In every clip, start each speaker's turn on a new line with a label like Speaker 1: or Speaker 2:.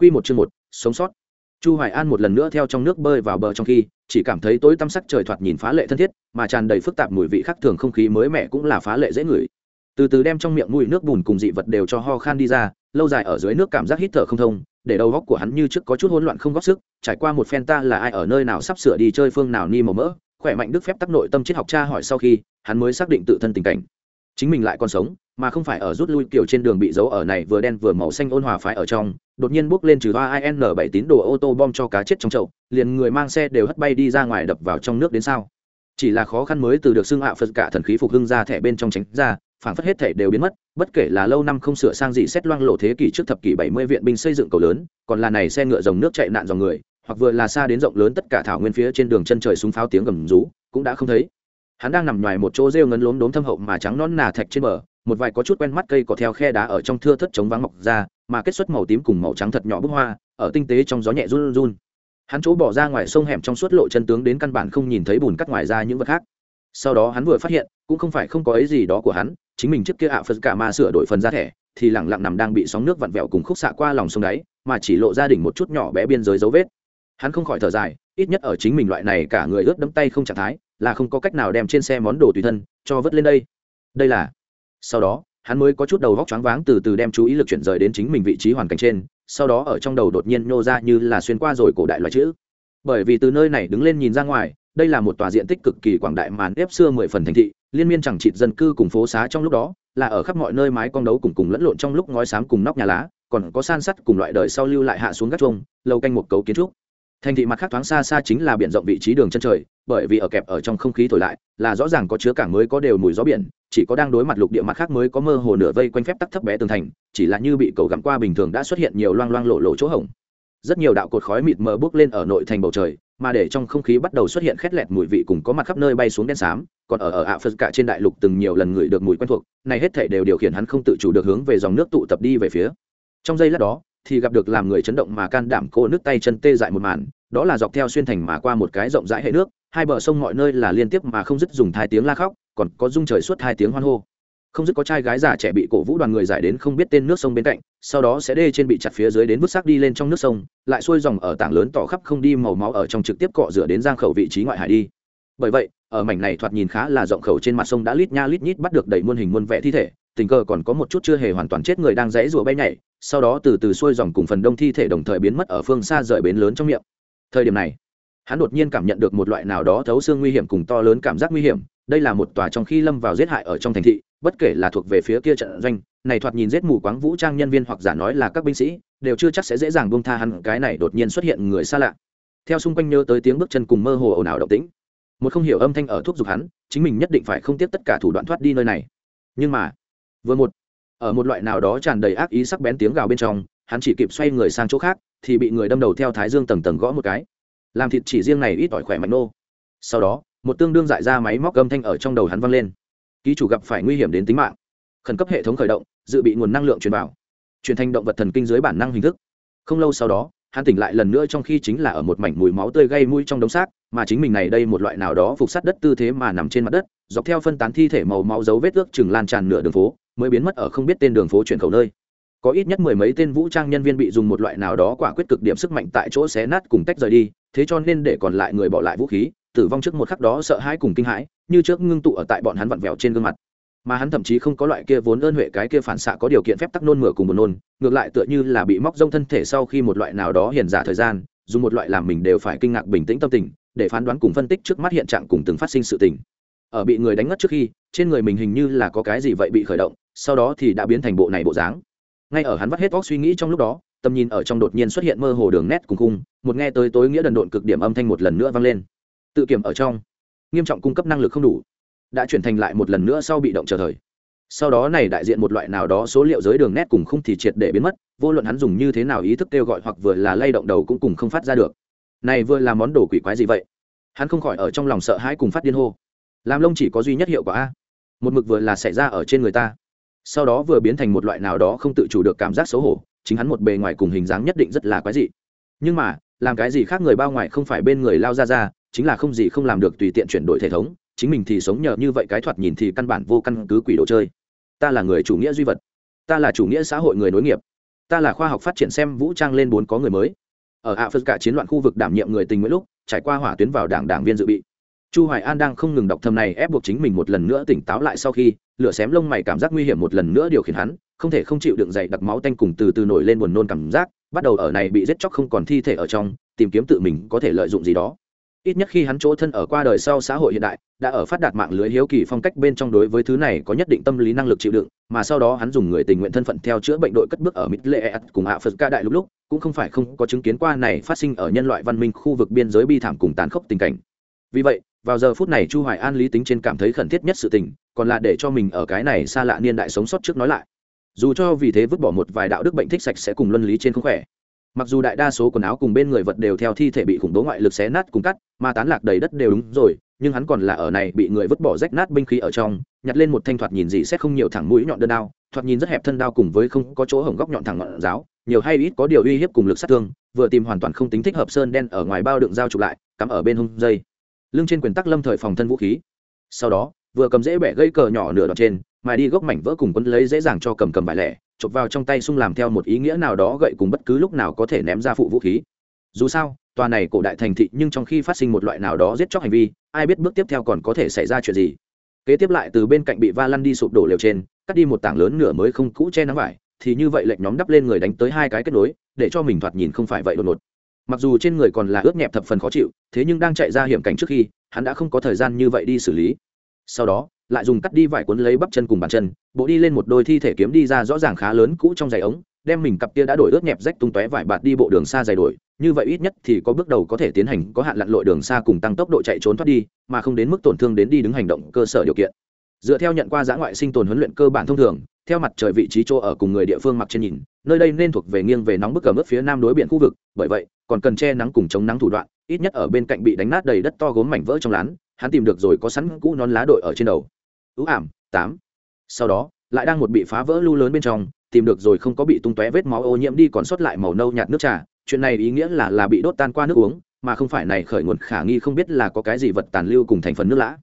Speaker 1: Quy một chương một, sống sót. Chu Hoài An một lần nữa theo trong nước bơi vào bờ trong khi, chỉ cảm thấy tối tăm sắc trời thoạt nhìn phá lệ thân thiết, mà tràn đầy phức tạp mùi vị khác thường không khí mới mẻ cũng là phá lệ dễ ngửi. Từ từ đem trong miệng mùi nước bùn cùng dị vật đều cho ho khan đi ra, lâu dài ở dưới nước cảm giác hít thở không thông, để đầu óc của hắn như trước có chút hỗn loạn không góp sức, trải qua một phen ta là ai ở nơi nào sắp sửa đi chơi phương nào ni màu mỡ, khỏe mạnh đức phép tắc nội tâm triết học tra hỏi sau khi, hắn mới xác định tự thân tình cảnh. Chính mình lại còn sống, mà không phải ở rút lui kiểu trên đường bị giấu ở này vừa đen vừa màu xanh ôn hòa phái ở trong, đột nhiên bước lên trừ hoa in bảy tín đồ ô tô bom cho cá chết trong chậu, liền người mang xe đều hất bay đi ra ngoài đập vào trong nước đến sao? Chỉ là khó khăn mới từ được xưng hạ phật cả thần khí phục hưng ra thẻ bên trong tránh ra phản phất hết thể đều biến mất, bất kể là lâu năm không sửa sang gì xét loang lộ thế kỷ trước thập kỷ bảy mươi viện binh xây dựng cầu lớn, còn là này xe ngựa dòng nước chạy nạn dòng người, hoặc vừa là xa đến rộng lớn tất cả thảo nguyên phía trên đường chân trời súng pháo tiếng gầm rú, cũng đã không thấy hắn đang nằm ngoài một chỗ rêu ngấn lốm đốm thâm hậu mà trắng non nà thạch trên bờ, một vài có chút quen mắt cây cỏ theo khe đá ở trong thưa thất chống vắng mọc ra, mà kết xuất màu tím cùng màu trắng thật nhỏ bức hoa, ở tinh tế trong gió nhẹ run run hắn chỗ bỏ ra ngoài sông hẻm trong suốt lộ chân tướng đến căn bản không nhìn thấy bùn cắt ngoài ra những vật khác. Sau đó hắn vừa phát hiện, cũng không phải không có ấy gì đó của hắn, chính mình trước kia ạ phật cả ma sửa đổi phần ra thẻ, thì lẳng lặng nằm đang bị sóng nước vặn vẹo cùng khúc xạ qua lòng sông đáy, mà chỉ lộ ra đỉnh một chút nhỏ bé biên giới dấu vết. Hắn không khỏi thở dài, ít nhất ở chính mình loại này cả người ướt đẫm tay không trạng thái là không có cách nào đem trên xe món đồ tùy thân cho vứt lên đây. Đây là, sau đó, hắn mới có chút đầu vóc choáng váng từ từ đem chú ý lực chuyển rời đến chính mình vị trí hoàn cảnh trên, sau đó ở trong đầu đột nhiên nhô ra như là xuyên qua rồi cổ đại loại chữ. Bởi vì từ nơi này đứng lên nhìn ra ngoài, đây là một tòa diện tích cực kỳ quảng đại màn ép xưa mười phần thành thị, liên miên chẳng chịt dân cư cùng phố xá trong lúc đó, là ở khắp mọi nơi mái con đấu cùng cùng lẫn lộn trong lúc ngói xám cùng nóc nhà lá, còn có san sắt cùng loại đời sau lưu lại hạ xuống gác trông lâu canh một cấu kiến trúc thành thị mặt khác thoáng xa xa chính là biển rộng vị trí đường chân trời, bởi vì ở kẹp ở trong không khí thổi lại, là rõ ràng có chứa cảng mới có đều mùi gió biển, chỉ có đang đối mặt lục địa mặt khác mới có mơ hồ nửa vây quanh phép tắc thấp bé tường thành, chỉ là như bị cầu gặm qua bình thường đã xuất hiện nhiều loang loang lộ lộ chỗ hổng. Rất nhiều đạo cột khói mịt mờ bước lên ở nội thành bầu trời, mà để trong không khí bắt đầu xuất hiện khét lẹt mùi vị cùng có mặt khắp nơi bay xuống đen xám, còn ở ở ạ phật cả trên đại lục từng nhiều lần ngửi được mùi quen thuộc, này hết thể đều điều khiển hắn không tự chủ được hướng về dòng nước tụ tập đi về phía. Trong giây lát đó thì gặp được làm người chấn động mà can đảm cô nước tay chân tê dại một màn, đó là dọc theo xuyên thành mà qua một cái rộng rãi hệ nước, hai bờ sông mọi nơi là liên tiếp mà không dứt dùng thai tiếng la khóc, còn có rung trời suốt hai tiếng hoan hô. Không dứt có trai gái già trẻ bị cổ vũ đoàn người giải đến không biết tên nước sông bên cạnh, sau đó sẽ đê trên bị chặt phía dưới đến vứt xác đi lên trong nước sông, lại xuôi dòng ở tảng lớn tỏ khắp không đi màu máu ở trong trực tiếp cọ rửa đến giang khẩu vị trí ngoại hải đi. Bởi vậy, ở mảnh này thoạt nhìn khá là rộng khẩu trên mặt sông đã lít nha lít nhít bắt được đầy muôn hình muôn vẻ thi thể tình cờ còn có một chút chưa hề hoàn toàn chết người đang rẽ rùa bay nhảy, sau đó từ từ xuôi dòng cùng phần đông thi thể đồng thời biến mất ở phương xa rời bến lớn trong miệng. Thời điểm này, hắn đột nhiên cảm nhận được một loại nào đó thấu xương nguy hiểm cùng to lớn cảm giác nguy hiểm, đây là một tòa trong khi lâm vào giết hại ở trong thành thị, bất kể là thuộc về phía kia trận doanh, này thoạt nhìn giết mù quáng vũ trang nhân viên hoặc giả nói là các binh sĩ, đều chưa chắc sẽ dễ dàng buông tha hắn, cái này đột nhiên xuất hiện người xa lạ. Theo xung quanh nhớ tới tiếng bước chân cùng mơ hồ ồn ào động tĩnh, một không hiểu âm thanh ở thuốc giục hắn, chính mình nhất định phải không tiếp tất cả thủ đoạn thoát đi nơi này. Nhưng mà vừa một, ở một loại nào đó tràn đầy ác ý sắc bén tiếng gào bên trong, hắn chỉ kịp xoay người sang chỗ khác, thì bị người đâm đầu theo thái dương tầng tầng gõ một cái. Làm thịt chỉ riêng này ít ỏi khỏe mạnh nô. Sau đó, một tương đương dại ra máy móc âm thanh ở trong đầu hắn văng lên. Ký chủ gặp phải nguy hiểm đến tính mạng. Khẩn cấp hệ thống khởi động, dự bị nguồn năng lượng truyền vào. Truyền thành động vật thần kinh dưới bản năng hình thức. Không lâu sau đó, hắn tỉnh lại lần nữa trong khi chính là ở một mảnh mùi máu tươi gây mũi trong đống xác, mà chính mình này đây một loại nào đó phục sát đất tư thế mà nằm trên mặt đất, dọc theo phân tán thi thể màu máu dấu vết ước chừng lan tràn nửa đường phố mới biến mất ở không biết tên đường phố chuyển khẩu nơi. Có ít nhất mười mấy tên vũ trang nhân viên bị dùng một loại nào đó quả quyết cực điểm sức mạnh tại chỗ xé nát cùng tách rời đi, thế cho nên để còn lại người bỏ lại vũ khí, tử vong trước một khắc đó sợ hãi cùng kinh hãi, như trước ngưng tụ ở tại bọn hắn vặn vẹo trên gương mặt. Mà hắn thậm chí không có loại kia vốn ơn huệ cái kia phản xạ có điều kiện phép tắc nôn mửa cùng buồn nôn, ngược lại tựa như là bị móc rông thân thể sau khi một loại nào đó hiền giả thời gian, dùng một loại làm mình đều phải kinh ngạc bình tĩnh tâm tình, để phán đoán cùng phân tích trước mắt hiện trạng cùng từng phát sinh sự tình. Ở bị người đánh ngất trước khi, trên người mình hình như là có cái gì vậy bị khởi động sau đó thì đã biến thành bộ này bộ dáng. Ngay ở hắn vắt hết óc suy nghĩ trong lúc đó, tầm nhìn ở trong đột nhiên xuất hiện mơ hồ đường nét cùng khung, một nghe tới tối nghĩa đần độn cực điểm âm thanh một lần nữa vang lên. Tự kiểm ở trong, nghiêm trọng cung cấp năng lực không đủ, đã chuyển thành lại một lần nữa sau bị động chờ thời. Sau đó này đại diện một loại nào đó số liệu giới đường nét cùng khung thì triệt để biến mất, vô luận hắn dùng như thế nào ý thức kêu gọi hoặc vừa là lay động đầu cũng cùng không phát ra được. Này vừa là món đồ quỷ quái gì vậy? Hắn không khỏi ở trong lòng sợ hãi cùng phát điên hô. Làm lông chỉ có duy nhất hiệu quả a. Một mực vừa là xảy ra ở trên người ta sau đó vừa biến thành một loại nào đó không tự chủ được cảm giác xấu hổ, chính hắn một bề ngoài cùng hình dáng nhất định rất là quái dị. Nhưng mà, làm cái gì khác người bao ngoài không phải bên người lao ra ra chính là không gì không làm được tùy tiện chuyển đổi thể thống, chính mình thì sống nhờ như vậy cái thoạt nhìn thì căn bản vô căn cứ quỷ đồ chơi. Ta là người chủ nghĩa duy vật. Ta là chủ nghĩa xã hội người nối nghiệp. Ta là khoa học phát triển xem vũ trang lên bốn có người mới. Ở ạ phật cả chiến loạn khu vực đảm nhiệm người tình nguyện lúc, trải qua hỏa tuyến vào đảng đảng viên dự bị chu hoài an đang không ngừng đọc thầm này, ép buộc chính mình một lần nữa tỉnh táo lại sau khi, lửa xém lông mày cảm giác nguy hiểm một lần nữa điều khiển hắn, không thể không chịu đựng dậy đặc máu tanh cùng từ từ nổi lên buồn nôn cảm giác, bắt đầu ở này bị giết chóc không còn thi thể ở trong, tìm kiếm tự mình có thể lợi dụng gì đó. Ít nhất khi hắn chỗ thân ở qua đời sau xã hội hiện đại, đã ở phát đạt mạng lưới hiếu kỳ phong cách bên trong đối với thứ này có nhất định tâm lý năng lực chịu đựng, mà sau đó hắn dùng người tình nguyện thân phận theo chữa bệnh đội cất bước ở mít lệ cùng hạ phật ca đại lúc lúc, cũng không phải không có chứng kiến qua này phát sinh ở nhân loại văn minh khu vực biên giới bi thảm cùng tàn khốc tình cảnh. Vì vậy vào giờ phút này chu hoài an lý tính trên cảm thấy khẩn thiết nhất sự tình, còn là để cho mình ở cái này xa lạ niên đại sống sót trước nói lại. Dù cho vì thế vứt bỏ một vài đạo đức bệnh thích sạch sẽ cùng luân lý trên không khỏe. Mặc dù đại đa số quần áo cùng bên người vật đều theo thi thể bị khủng bố ngoại lực xé nát cùng cắt, mà tán lạc đầy đất đều đúng rồi, nhưng hắn còn là ở này bị người vứt bỏ rách nát binh khí ở trong, nhặt lên một thanh thoạt nhìn gì xét không nhiều thẳng mũi nhọn đơn đao, thoạt nhìn rất hẹp thân đao cùng với không có chỗ hổng góc nhọn thẳng ngọn giáo, nhiều hay ít có điều uy hiếp cùng lực sát thương, vừa tìm hoàn toàn không tính thích hợp sơn đen ở ngoài bao đựng dao chụp lại, cắm ở bên hông dây lưng trên quyền tắc lâm thời phòng thân vũ khí. Sau đó, vừa cầm dễ bẻ gây cờ nhỏ nửa đoạn trên mài đi gốc mảnh vỡ cùng quân lấy dễ dàng cho cầm cầm vải lẻ, chụp vào trong tay sung làm theo một ý nghĩa nào đó gậy cùng bất cứ lúc nào có thể ném ra phụ vũ khí. Dù sao, tòa này cổ đại thành thị nhưng trong khi phát sinh một loại nào đó giết chóc hành vi, ai biết bước tiếp theo còn có thể xảy ra chuyện gì. Kế tiếp lại từ bên cạnh bị va lăn đi sụp đổ lều trên, cắt đi một tảng lớn nửa mới không cũ che nắng vải, thì như vậy lệnh nhóm đắp lên người đánh tới hai cái kết nối, để cho mình thoạt nhìn không phải vậy đột ngột mặc dù trên người còn là ướt nhẹp thập phần khó chịu, thế nhưng đang chạy ra hiểm cảnh trước khi, hắn đã không có thời gian như vậy đi xử lý. Sau đó, lại dùng cắt đi vải cuốn lấy bắp chân cùng bàn chân, bộ đi lên một đôi thi thể kiếm đi ra rõ ràng khá lớn cũ trong giày ống, đem mình cặp kia đã đổi ướt nhẹp rách tung tóe vải bạt đi bộ đường xa dày đổi, như vậy ít nhất thì có bước đầu có thể tiến hành có hạn lặn lội đường xa cùng tăng tốc độ chạy trốn thoát đi, mà không đến mức tổn thương đến đi đứng hành động cơ sở điều kiện dựa theo nhận qua giã ngoại sinh tồn huấn luyện cơ bản thông thường, theo mặt trời vị trí chỗ ở cùng người địa phương mặc trên nhìn, nơi đây nên thuộc về nghiêng về nóng bức ở mức phía nam đối biển khu vực, bởi vậy, còn cần che nắng cùng chống nắng thủ đoạn, ít nhất ở bên cạnh bị đánh nát đầy đất to gốm mảnh vỡ trong lán, hắn tìm được rồi có sẵn cũ nón lá đội ở trên đầu. Ưu ảm, tám. Sau đó, lại đang một bị phá vỡ lưu lớn bên trong, tìm được rồi không có bị tung tóe vết máu ô nhiễm đi còn sót lại màu nâu nhạt nước trà, chuyện này ý nghĩa là là bị đốt tan qua nước uống, mà không phải này khởi nguồn khả nghi không biết là có cái gì vật tàn lưu cùng thành phần nước lã.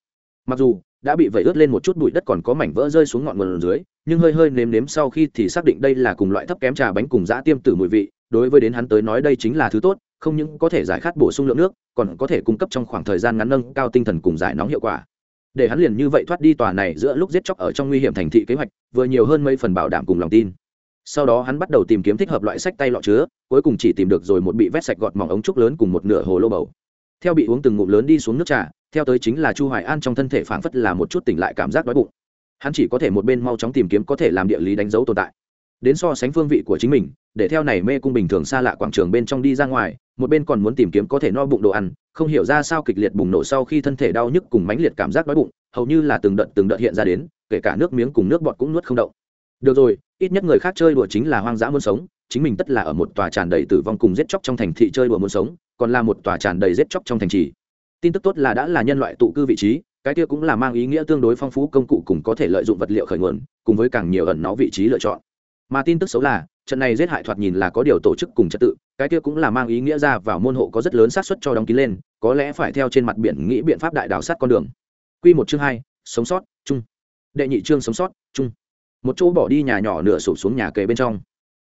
Speaker 1: Mặc dù đã bị vẩy ướt lên một chút bụi đất còn có mảnh vỡ rơi xuống ngọn nguồn dưới, nhưng hơi hơi nếm nếm sau khi thì xác định đây là cùng loại thấp kém trà bánh cùng dã tiêm tử mùi vị, đối với đến hắn tới nói đây chính là thứ tốt, không những có thể giải khát bổ sung lượng nước, còn có thể cung cấp trong khoảng thời gian ngắn nâng cao tinh thần cùng giải nóng hiệu quả. Để hắn liền như vậy thoát đi tòa này giữa lúc giết chóc ở trong nguy hiểm thành thị kế hoạch, vừa nhiều hơn mấy phần bảo đảm cùng lòng tin. Sau đó hắn bắt đầu tìm kiếm thích hợp loại sách tay lọ chứa, cuối cùng chỉ tìm được rồi một bị vét sạch gọt mỏng ống trúc lớn cùng một nửa hồ lô bầu. Theo bị uống từng ngụm lớn đi xuống nước trà theo tới chính là chu hoài an trong thân thể phảng phất là một chút tỉnh lại cảm giác đói bụng. Hắn chỉ có thể một bên mau chóng tìm kiếm có thể làm địa lý đánh dấu tồn tại. Đến so sánh phương vị của chính mình, để theo này mê cung bình thường xa lạ quảng trường bên trong đi ra ngoài, một bên còn muốn tìm kiếm có thể no bụng đồ ăn, không hiểu ra sao kịch liệt bùng nổ sau khi thân thể đau nhức cùng mãnh liệt cảm giác đói bụng, hầu như là từng đợt từng đợt hiện ra đến, kể cả nước miếng cùng nước bọt cũng nuốt không động. Được rồi, ít nhất người khác chơi đùa chính là hoang dã muốn sống, chính mình tất là ở một tòa tràn đầy tử vong cùng giết chóc trong thành thị chơi đùa muốn sống, còn là một tòa tràn đầy giết chóc trong thành trì tin tức tốt là đã là nhân loại tụ cư vị trí, cái kia cũng là mang ý nghĩa tương đối phong phú công cụ cùng có thể lợi dụng vật liệu khởi nguồn, cùng với càng nhiều ẩn nó vị trí lựa chọn. Mà tin tức xấu là, trận này giết hại thoạt nhìn là có điều tổ chức cùng trật tự, cái kia cũng là mang ý nghĩa ra vào môn hộ có rất lớn xác suất cho đóng kín lên, có lẽ phải theo trên mặt biển nghĩ biện pháp đại đảo sát con đường. Quy một chương hai, sống sót, chung. Đệ nhị chương sống sót, chung. Một chỗ bỏ đi nhà nhỏ nửa sụp xuống nhà kề bên trong.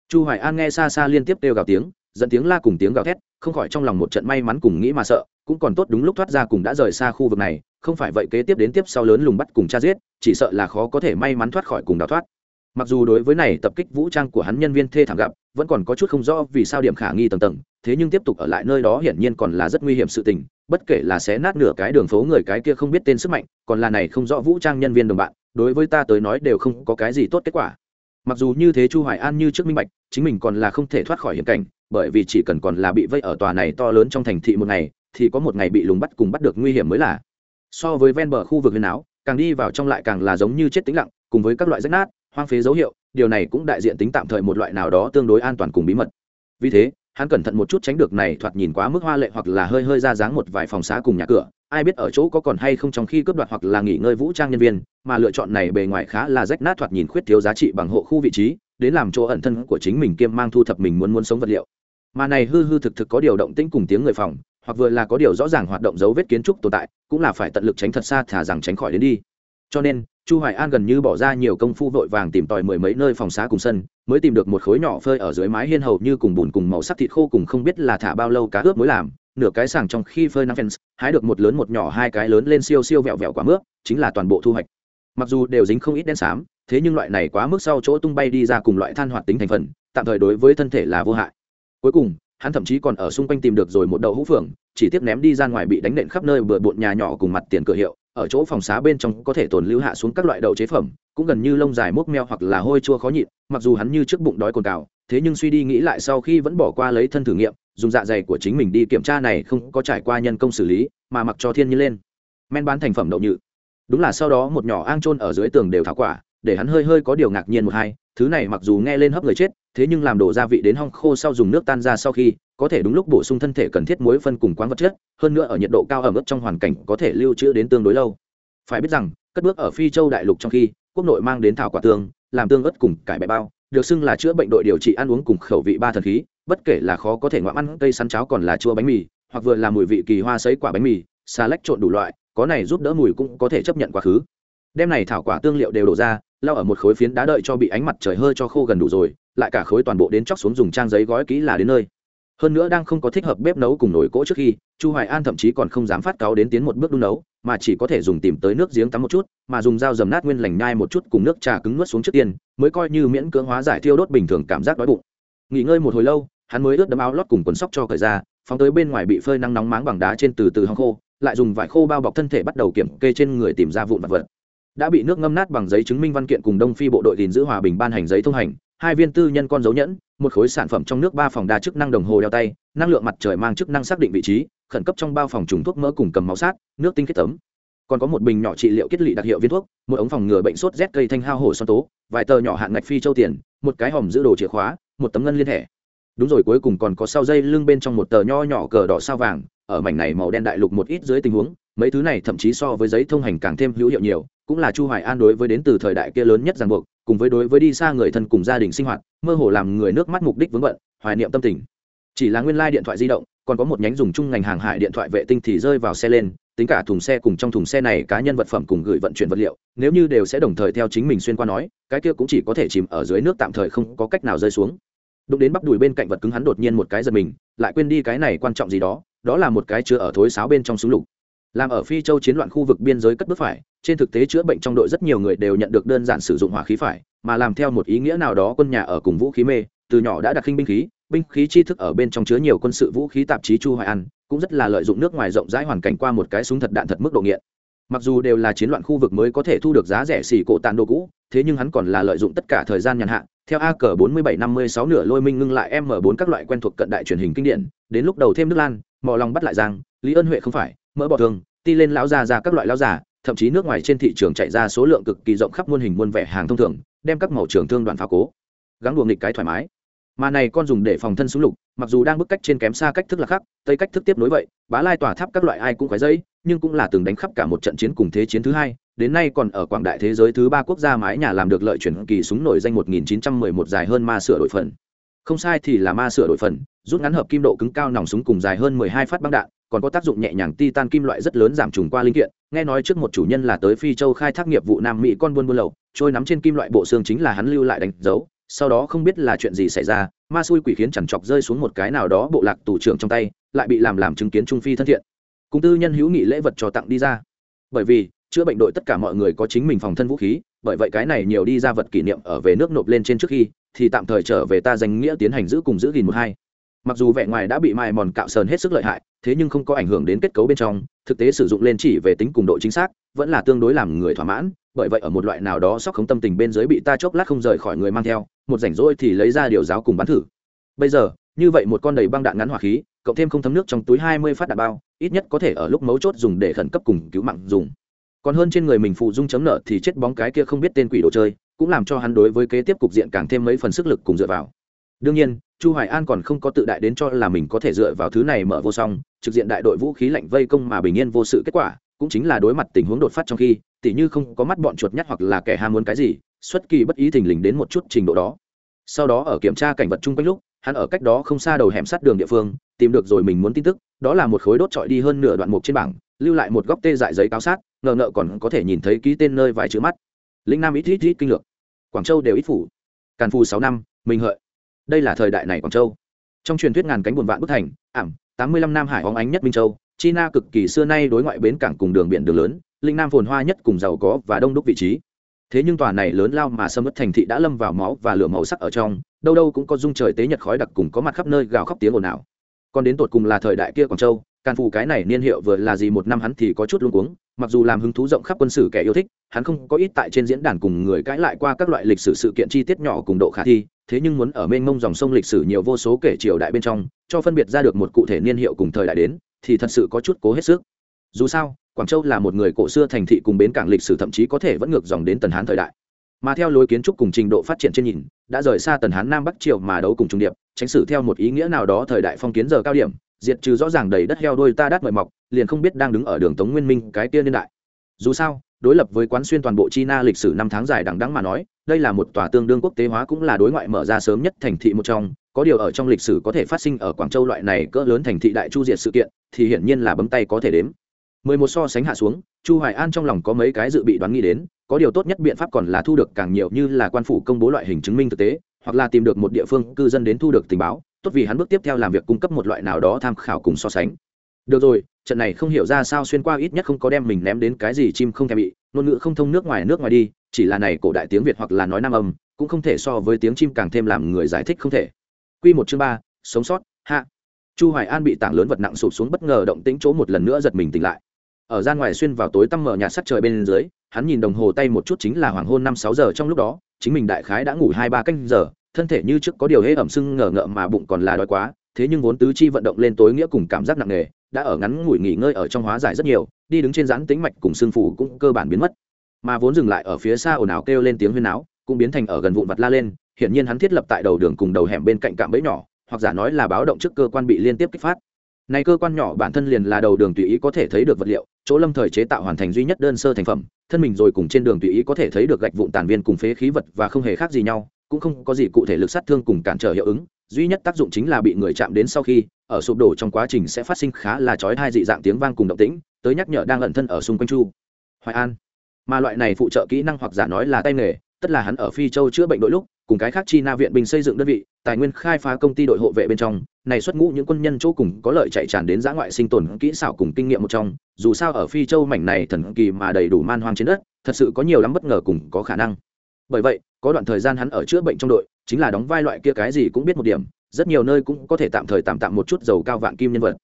Speaker 1: Chu hoài an nghe xa xa liên tiếp kêu gào tiếng dẫn tiếng la cùng tiếng gào thét, không khỏi trong lòng một trận may mắn cùng nghĩ mà sợ cũng còn tốt đúng lúc thoát ra cùng đã rời xa khu vực này, không phải vậy kế tiếp đến tiếp sau lớn lùng bắt cùng cha giết, chỉ sợ là khó có thể may mắn thoát khỏi cùng đào thoát. Mặc dù đối với này tập kích vũ trang của hắn nhân viên thê thảm gặp, vẫn còn có chút không rõ vì sao điểm khả nghi tầng tầng, thế nhưng tiếp tục ở lại nơi đó hiển nhiên còn là rất nguy hiểm sự tình, bất kể là xé nát nửa cái đường phố người cái kia không biết tên sức mạnh, còn là này không rõ vũ trang nhân viên đồng bạn, đối với ta tới nói đều không có cái gì tốt kết quả. Mặc dù như thế chu hoài an như trước minh bạch, chính mình còn là không thể thoát khỏi hiểm cảnh, bởi vì chỉ cần còn là bị vây ở tòa này to lớn trong thành thị một ngày thì có một ngày bị lùng bắt cùng bắt được nguy hiểm mới là. So với ven bờ khu vực huyền áo, càng đi vào trong lại càng là giống như chết tĩnh lặng, cùng với các loại rách nát, hoang phế dấu hiệu, điều này cũng đại diện tính tạm thời một loại nào đó tương đối an toàn cùng bí mật. Vì thế, hắn cẩn thận một chút tránh được này thoạt nhìn quá mức hoa lệ hoặc là hơi hơi ra dáng một vài phòng xá cùng nhà cửa, ai biết ở chỗ có còn hay không trong khi cướp đoạt hoặc là nghỉ ngơi vũ trang nhân viên, mà lựa chọn này bề ngoài khá là rách nát thoạt nhìn khuyết thiếu giá trị bằng hộ khu vị trí, đến làm chỗ ẩn thân của chính mình kiêm mang thu thập mình muốn muốn sống vật liệu. Mà này hư hư thực thực có điều động tĩnh cùng tiếng người phòng hoặc vừa là có điều rõ ràng hoạt động dấu vết kiến trúc tồn tại, cũng là phải tận lực tránh thật xa thả rằng tránh khỏi đến đi. Cho nên, chu hoài an gần như bỏ ra nhiều công phu vội vàng tìm tòi mười mấy nơi phòng xá cùng sân, mới tìm được một khối nhỏ phơi ở dưới mái hiên hầu như cùng bùn cùng màu sắc thịt khô cùng không biết là thả bao lâu cá ướp mới làm, nửa cái sàng trong khi phơi nắng fence, hái được một lớn một nhỏ hai cái lớn lên siêu siêu vẹo vẹo quả mướp, chính là toàn bộ thu hoạch. Mặc dù đều dính không ít đen xám, thế nhưng loại này quá mức sau chỗ tung bay đi ra cùng loại than hoạt tính thành phần, tạm thời đối với thân thể là vô hại. Cuối cùng hắn thậm chí còn ở xung quanh tìm được rồi một đầu hũ phượng chỉ tiếc ném đi ra ngoài bị đánh nện khắp nơi bừa bộn nhà nhỏ cùng mặt tiền cửa hiệu, ở chỗ phòng xá bên trong có thể tồn lưu hạ xuống các loại đậu chế phẩm, cũng gần như lông dài mốc meo hoặc là hôi chua khó nhịn, mặc dù hắn như trước bụng đói cồn cào, thế nhưng suy đi nghĩ lại sau khi vẫn bỏ qua lấy thân thử nghiệm, dùng dạ dày của chính mình đi kiểm tra này không có trải qua nhân công xử lý, mà mặc cho thiên nhiên lên. Men bán thành phẩm đậu nhự. Đúng là sau đó một nhỏ ang trôn ở dưới tường đều thảo quả để hắn hơi hơi có điều ngạc nhiên một hai, thứ này mặc dù nghe lên hấp người chết, thế nhưng làm đổ gia vị đến hong khô sau dùng nước tan ra sau khi, có thể đúng lúc bổ sung thân thể cần thiết muối phân cùng quán vật chất, hơn nữa ở nhiệt độ cao ẩm ướt trong hoàn cảnh có thể lưu trữ đến tương đối lâu. Phải biết rằng, cất bước ở phi châu đại lục trong khi, quốc nội mang đến thảo quả tương, làm tương ớt cùng cải bẹ bao, được xưng là chữa bệnh đội điều trị ăn uống cùng khẩu vị ba thần khí, bất kể là khó có thể ngoạm ăn, cây sắn cháo còn là chua bánh mì, hoặc vừa là mùi vị kỳ hoa sấy quả bánh mì, xà lách trộn đủ loại, có này giúp đỡ mùi cũng có thể chấp nhận quá khứ đem này thảo quả tương liệu đều đổ ra lao ở một khối phiến đá đợi cho bị ánh mặt trời hơi cho khô gần đủ rồi, lại cả khối toàn bộ đến chóc xuống dùng trang giấy gói kỹ là đến nơi. Hơn nữa đang không có thích hợp bếp nấu cùng nồi cỗ trước khi, chu hoài an thậm chí còn không dám phát cáo đến tiến một bước đun nấu, mà chỉ có thể dùng tìm tới nước giếng tắm một chút, mà dùng dao dầm nát nguyên lành nhai một chút cùng nước trà cứng nuốt xuống trước tiên, mới coi như miễn cưỡng hóa giải thiêu đốt bình thường cảm giác đói bụng. Nghỉ ngơi một hồi lâu, hắn mới ướt đấm áo lót cùng quần sóc cho cởi ra, phóng tới bên ngoài bị phơi nắng nóng máng bằng đá trên từ từ hong khô, lại dùng vải khô bao bọc thân thể bắt đầu kiểm kê trên người tìm ra vụn vật vật đã bị nước ngâm nát bằng giấy chứng minh văn kiện cùng đông phi bộ đội gìn giữ hòa bình ban hành giấy thông hành, hai viên tư nhân con dấu nhẫn, một khối sản phẩm trong nước ba phòng đa chức năng đồng hồ đeo tay, năng lượng mặt trời mang chức năng xác định vị trí, khẩn cấp trong bao phòng trùng thuốc mỡ cùng cầm máu sát, nước tinh kết tấm. Còn có một bình nhỏ trị liệu kết lị đặc hiệu viên thuốc, một ống phòng ngừa bệnh sốt rét cây thanh hao hổ son tố, vài tờ nhỏ hạn ngạch phi châu tiền, một cái hòm giữ đồ chìa khóa, một tấm ngân liên thẻ đúng rồi, cuối cùng còn có sau dây lưng bên trong một tờ nho nhỏ cờ đỏ sao vàng, ở mảnh này màu đen đại lục một ít dưới tình huống, mấy thứ này thậm chí so với giấy thông hành càng thêm hữu hiệu nhiều cũng là chu hoài an đối với đến từ thời đại kia lớn nhất ràng buộc, cùng với đối với đi xa người thân cùng gia đình sinh hoạt, mơ hồ làm người nước mắt mục đích vướng bận, hoài niệm tâm tình. Chỉ là nguyên lai điện thoại di động, còn có một nhánh dùng chung ngành hàng hải điện thoại vệ tinh thì rơi vào xe lên, tính cả thùng xe cùng trong thùng xe này cá nhân vật phẩm cùng gửi vận chuyển vật liệu, nếu như đều sẽ đồng thời theo chính mình xuyên qua nói, cái kia cũng chỉ có thể chìm ở dưới nước tạm thời không có cách nào rơi xuống. Đụng đến bắp đùi bên cạnh vật cứng hắn đột nhiên một cái giật mình, lại quên đi cái này quan trọng gì đó đó là một cái chứa ở thối sáo bên trong súng lục làm ở phi châu chiến loạn khu vực biên giới cất bước phải, trên thực tế chữa bệnh trong đội rất nhiều người đều nhận được đơn giản sử dụng hỏa khí phải, mà làm theo một ý nghĩa nào đó quân nhà ở cùng vũ khí mê, từ nhỏ đã đặt khinh binh khí binh khí tri thức ở bên trong chứa nhiều quân sự vũ khí tạp chí chu hoài ăn cũng rất là lợi dụng nước ngoài rộng rãi hoàn cảnh qua một cái súng thật đạn thật mức độ nghiện. Mặc dù đều là chiến loạn khu vực mới có thể thu được giá rẻ xỉ cổ tàn đồ cũ, thế nhưng hắn còn là lợi dụng tất cả thời gian nhàn hạ, theo a cờ bốn mươi bảy năm mươi sáu nửa lôi minh ngưng lại m bốn các loại quen thuộc cận đại truyền hình kinh điển, đến lúc đầu thêm nước lan, mò lòng bắt lại giang, lý ân huệ không phải mỡ bọ thường ti lên lão già ra các loại lão giả, thậm chí nước ngoài trên thị trường chạy ra số lượng cực kỳ rộng khắp muôn hình muôn vẻ hàng thông thường đem các màu trường thương đoàn phá cố. Gắng đùa nghịch cái thoải mái. Mà này con dùng để phòng thân súng lục mặc dù đang bức cách trên kém xa cách thức là khác tây cách thức tiếp nối vậy bá lai tỏa tháp các loại ai cũng khoái dây nhưng cũng là từng đánh khắp cả một trận chiến cùng thế chiến thứ hai đến nay còn ở quảng đại thế giới thứ ba quốc gia mái nhà làm được lợi chuyển kỳ súng nổi danh 1911 dài hơn ma sửa đổi phần không sai thì là ma sửa đổi phần, rút ngắn hợp kim độ cứng cao nòng súng cùng dài hơn 12 phát băng đạn, còn có tác dụng nhẹ nhàng titan kim loại rất lớn giảm trùng qua linh kiện. Nghe nói trước một chủ nhân là tới phi châu khai thác nghiệp vụ nam mỹ con buôn buôn lậu, trôi nắm trên kim loại bộ xương chính là hắn lưu lại đánh dấu. Sau đó không biết là chuyện gì xảy ra, ma xui quỷ khiến chẳng chọc rơi xuống một cái nào đó bộ lạc tù trưởng trong tay, lại bị làm làm chứng kiến trung phi thân thiện. Cùng tư nhân hữu nghị lễ vật cho tặng đi ra. Bởi vì, chữa bệnh đội tất cả mọi người có chính mình phòng thân vũ khí, bởi vậy cái này nhiều đi ra vật kỷ niệm ở về nước nộp lên trên trước khi thì tạm thời trở về ta danh nghĩa tiến hành giữ cùng giữ gìn một hai. Mặc dù vẻ ngoài đã bị mài mòn cạo sờn hết sức lợi hại, thế nhưng không có ảnh hưởng đến kết cấu bên trong, thực tế sử dụng lên chỉ về tính cùng độ chính xác, vẫn là tương đối làm người thỏa mãn, bởi vậy ở một loại nào đó sóc không tâm tình bên dưới bị ta chốc lát không rời khỏi người mang theo, một rảnh rỗi thì lấy ra điều giáo cùng bắn thử. Bây giờ, như vậy một con đầy băng đạn ngắn hỏa khí, cộng thêm không thấm nước trong túi hai mươi phát đạn bao, ít nhất có thể ở lúc mấu chốt dùng để khẩn cấp cùng cứu mạng dùng. Còn hơn trên người mình phụ dung chấm nợ thì chết bóng cái kia không biết tên quỷ đồ chơi cũng làm cho hắn đối với kế tiếp cục diện càng thêm mấy phần sức lực cùng dựa vào. Đương nhiên, chu hoài an còn không có tự đại đến cho là mình có thể dựa vào thứ này mở vô song, trực diện đại đội vũ khí lạnh vây công mà bình yên vô sự kết quả, cũng chính là đối mặt tình huống đột phát trong khi, tỉ như không có mắt bọn chuột nhắt hoặc là kẻ ham muốn cái gì, xuất kỳ bất ý thình lình đến một chút trình độ đó. Sau đó ở kiểm tra cảnh vật chung quanh lúc, hắn ở cách đó không xa đầu hẻm sát đường địa phương, tìm được rồi mình muốn tin tức, đó là một khối đốt trọi đi hơn nửa đoạn mục trên bảng, lưu lại một góc tê dại giấy cáo sát, ngờ ngợ còn có thể nhìn thấy ký tên nơi vài chữ mắt. Linh nam ít ít ít kinh lược quảng châu đều ít phủ. Càn phù sáu năm, minh hợi. Đây là thời đại này quảng châu. Trong truyền thuyết ngàn cánh buồn vạn bức thành, ảm, tám mươi lăm nam hải hóng ánh nhất minh châu, china cực kỳ xưa nay đối ngoại bến cảng cùng đường biển đường lớn, linh nam phồn hoa nhất cùng giàu có và đông đúc vị trí. Thế nhưng tòa này lớn lao mà sâm bất thành thị đã lâm vào máu và lửa màu sắc ở trong, đâu đâu cũng có dung trời tế nhật khói đặc cùng có mặt khắp nơi gào khóc tiếng ồn ào. Còn đến tột cùng là thời đại kia quảng châu, càn phù cái này niên hiệu vừa là gì một năm hắn thì có chút luống cuống mặc dù làm hứng thú rộng khắp quân sử kẻ yêu thích, hắn không có ít tại trên diễn đàn cùng người cãi lại qua các loại lịch sử sự kiện chi tiết nhỏ cùng độ khả thi, thế nhưng muốn ở mênh mông dòng sông lịch sử nhiều vô số kể triều đại bên trong, cho phân biệt ra được một cụ thể niên hiệu cùng thời đại đến, thì thật sự có chút cố hết sức. Dù sao, quảng châu là một người cổ xưa thành thị cùng bến cảng lịch sử thậm chí có thể vẫn ngược dòng đến tần hán thời đại. Mà theo lối kiến trúc cùng trình độ phát triển trên nhìn, đã rời xa tần hán nam bắc triều mà đấu cùng trung điệp, tránh sử theo một ý nghĩa nào đó thời đại phong kiến giờ cao điểm, diệt trừ rõ ràng đầy đất heo đôi ta đắt mời mọc liền không biết đang đứng ở đường tống nguyên minh, cái tiên niên đại. Dù sao, đối lập với quán xuyên toàn bộ china lịch sử năm tháng dài đằng đẵng mà nói, đây là một tòa tương đương quốc tế hóa cũng là đối ngoại mở ra sớm nhất thành thị một trong, có điều ở trong lịch sử có thể phát sinh ở quảng châu loại này cỡ lớn thành thị đại chu diệt sự kiện, thì hiển nhiên là bấm tay có thể đếm. Mười một so sánh hạ xuống, chu hoài an trong lòng có mấy cái dự bị đoán nghĩ đến, có điều tốt nhất biện pháp còn là thu được càng nhiều như là quan phủ công bố loại hình chứng minh thực tế, hoặc là tìm được một địa phương cư dân đến thu được tình báo, tốt vì hắn bước tiếp theo làm việc cung cấp một loại nào đó tham khảo cùng so sánh. Được rồi trận này không hiểu ra sao xuyên qua ít nhất không có đem mình ném đến cái gì chim không thèm bị, ngôn ngữ không thông nước ngoài nước ngoài đi, chỉ là này cổ đại tiếng việt hoặc là nói nam âm, cũng không thể so với tiếng chim càng thêm làm người giải thích không thể. Quy một chương ba, sống sót, hạ. Chu hoài an bị tảng lớn vật nặng sụp xuống bất ngờ động tĩnh chỗ một lần nữa giật mình tỉnh lại. Ở gian ngoài xuyên vào tối tăm mở nhà sắt trời bên dưới, hắn nhìn đồng hồ tay một chút chính là hoàng hôn năm sáu giờ trong lúc đó, chính mình đại khái đã ngủ hai ba canh giờ, thân thể như trước có điều hễ ẩm sưng ngờ ngợ mà bụng còn là đói quá, thế nhưng vốn tứ chi vận động lên tối nghĩa cùng cảm giác nặng nề đã ở ngắn ngủi nghỉ ngơi ở trong hóa giải rất nhiều đi đứng trên rắn tính mạch cùng xương phủ cũng cơ bản biến mất. Mà vốn dừng lại ở phía xa ồn ào kêu lên tiếng huyên náo, cũng biến thành ở gần vụn vặt la lên hiển nhiên hắn thiết lập tại đầu đường cùng đầu hẻm bên cạnh cạm bẫy nhỏ hoặc giả nói là báo động trước cơ quan bị liên tiếp kích phát. Này cơ quan nhỏ bản thân liền là đầu đường tùy ý có thể thấy được vật liệu chỗ lâm thời chế tạo hoàn thành duy nhất đơn sơ thành phẩm thân mình rồi cùng trên đường tùy ý có thể thấy được gạch vụn tàn viên cùng phế khí vật và không hề khác gì nhau cũng không có gì cụ thể lực sát thương cùng cản trở hiệu ứng duy nhất tác dụng chính là bị người chạm đến sau khi, ở sụp đổ trong quá trình sẽ phát sinh khá là chói hai dị dạng tiếng vang cùng động tĩnh, tới nhắc nhở đang ẩn thân ở xung quanh chu hoài an. Mà loại này phụ trợ kỹ năng hoặc giả nói là tay nghề, tất là hắn ở phi châu chữa bệnh đội lúc, cùng cái khác chi na viện bình xây dựng đơn vị, tài nguyên khai phá công ty đội hộ vệ bên trong, này xuất ngũ những quân nhân chỗ cùng có lợi chạy tràn đến giã ngoại sinh tồn kỹ xảo cùng kinh nghiệm một trong, dù sao ở phi châu mảnh này thần kỳ mà đầy đủ man hoang trên đất, thật sự có nhiều lắm bất ngờ cùng có khả năng. Bởi vậy, có đoạn thời gian hắn ở chữa bệnh trong đội chính là đóng vai loại kia cái gì cũng biết một điểm, rất nhiều nơi cũng có thể tạm thời tạm tạm một chút dầu cao vạn kim nhân vật.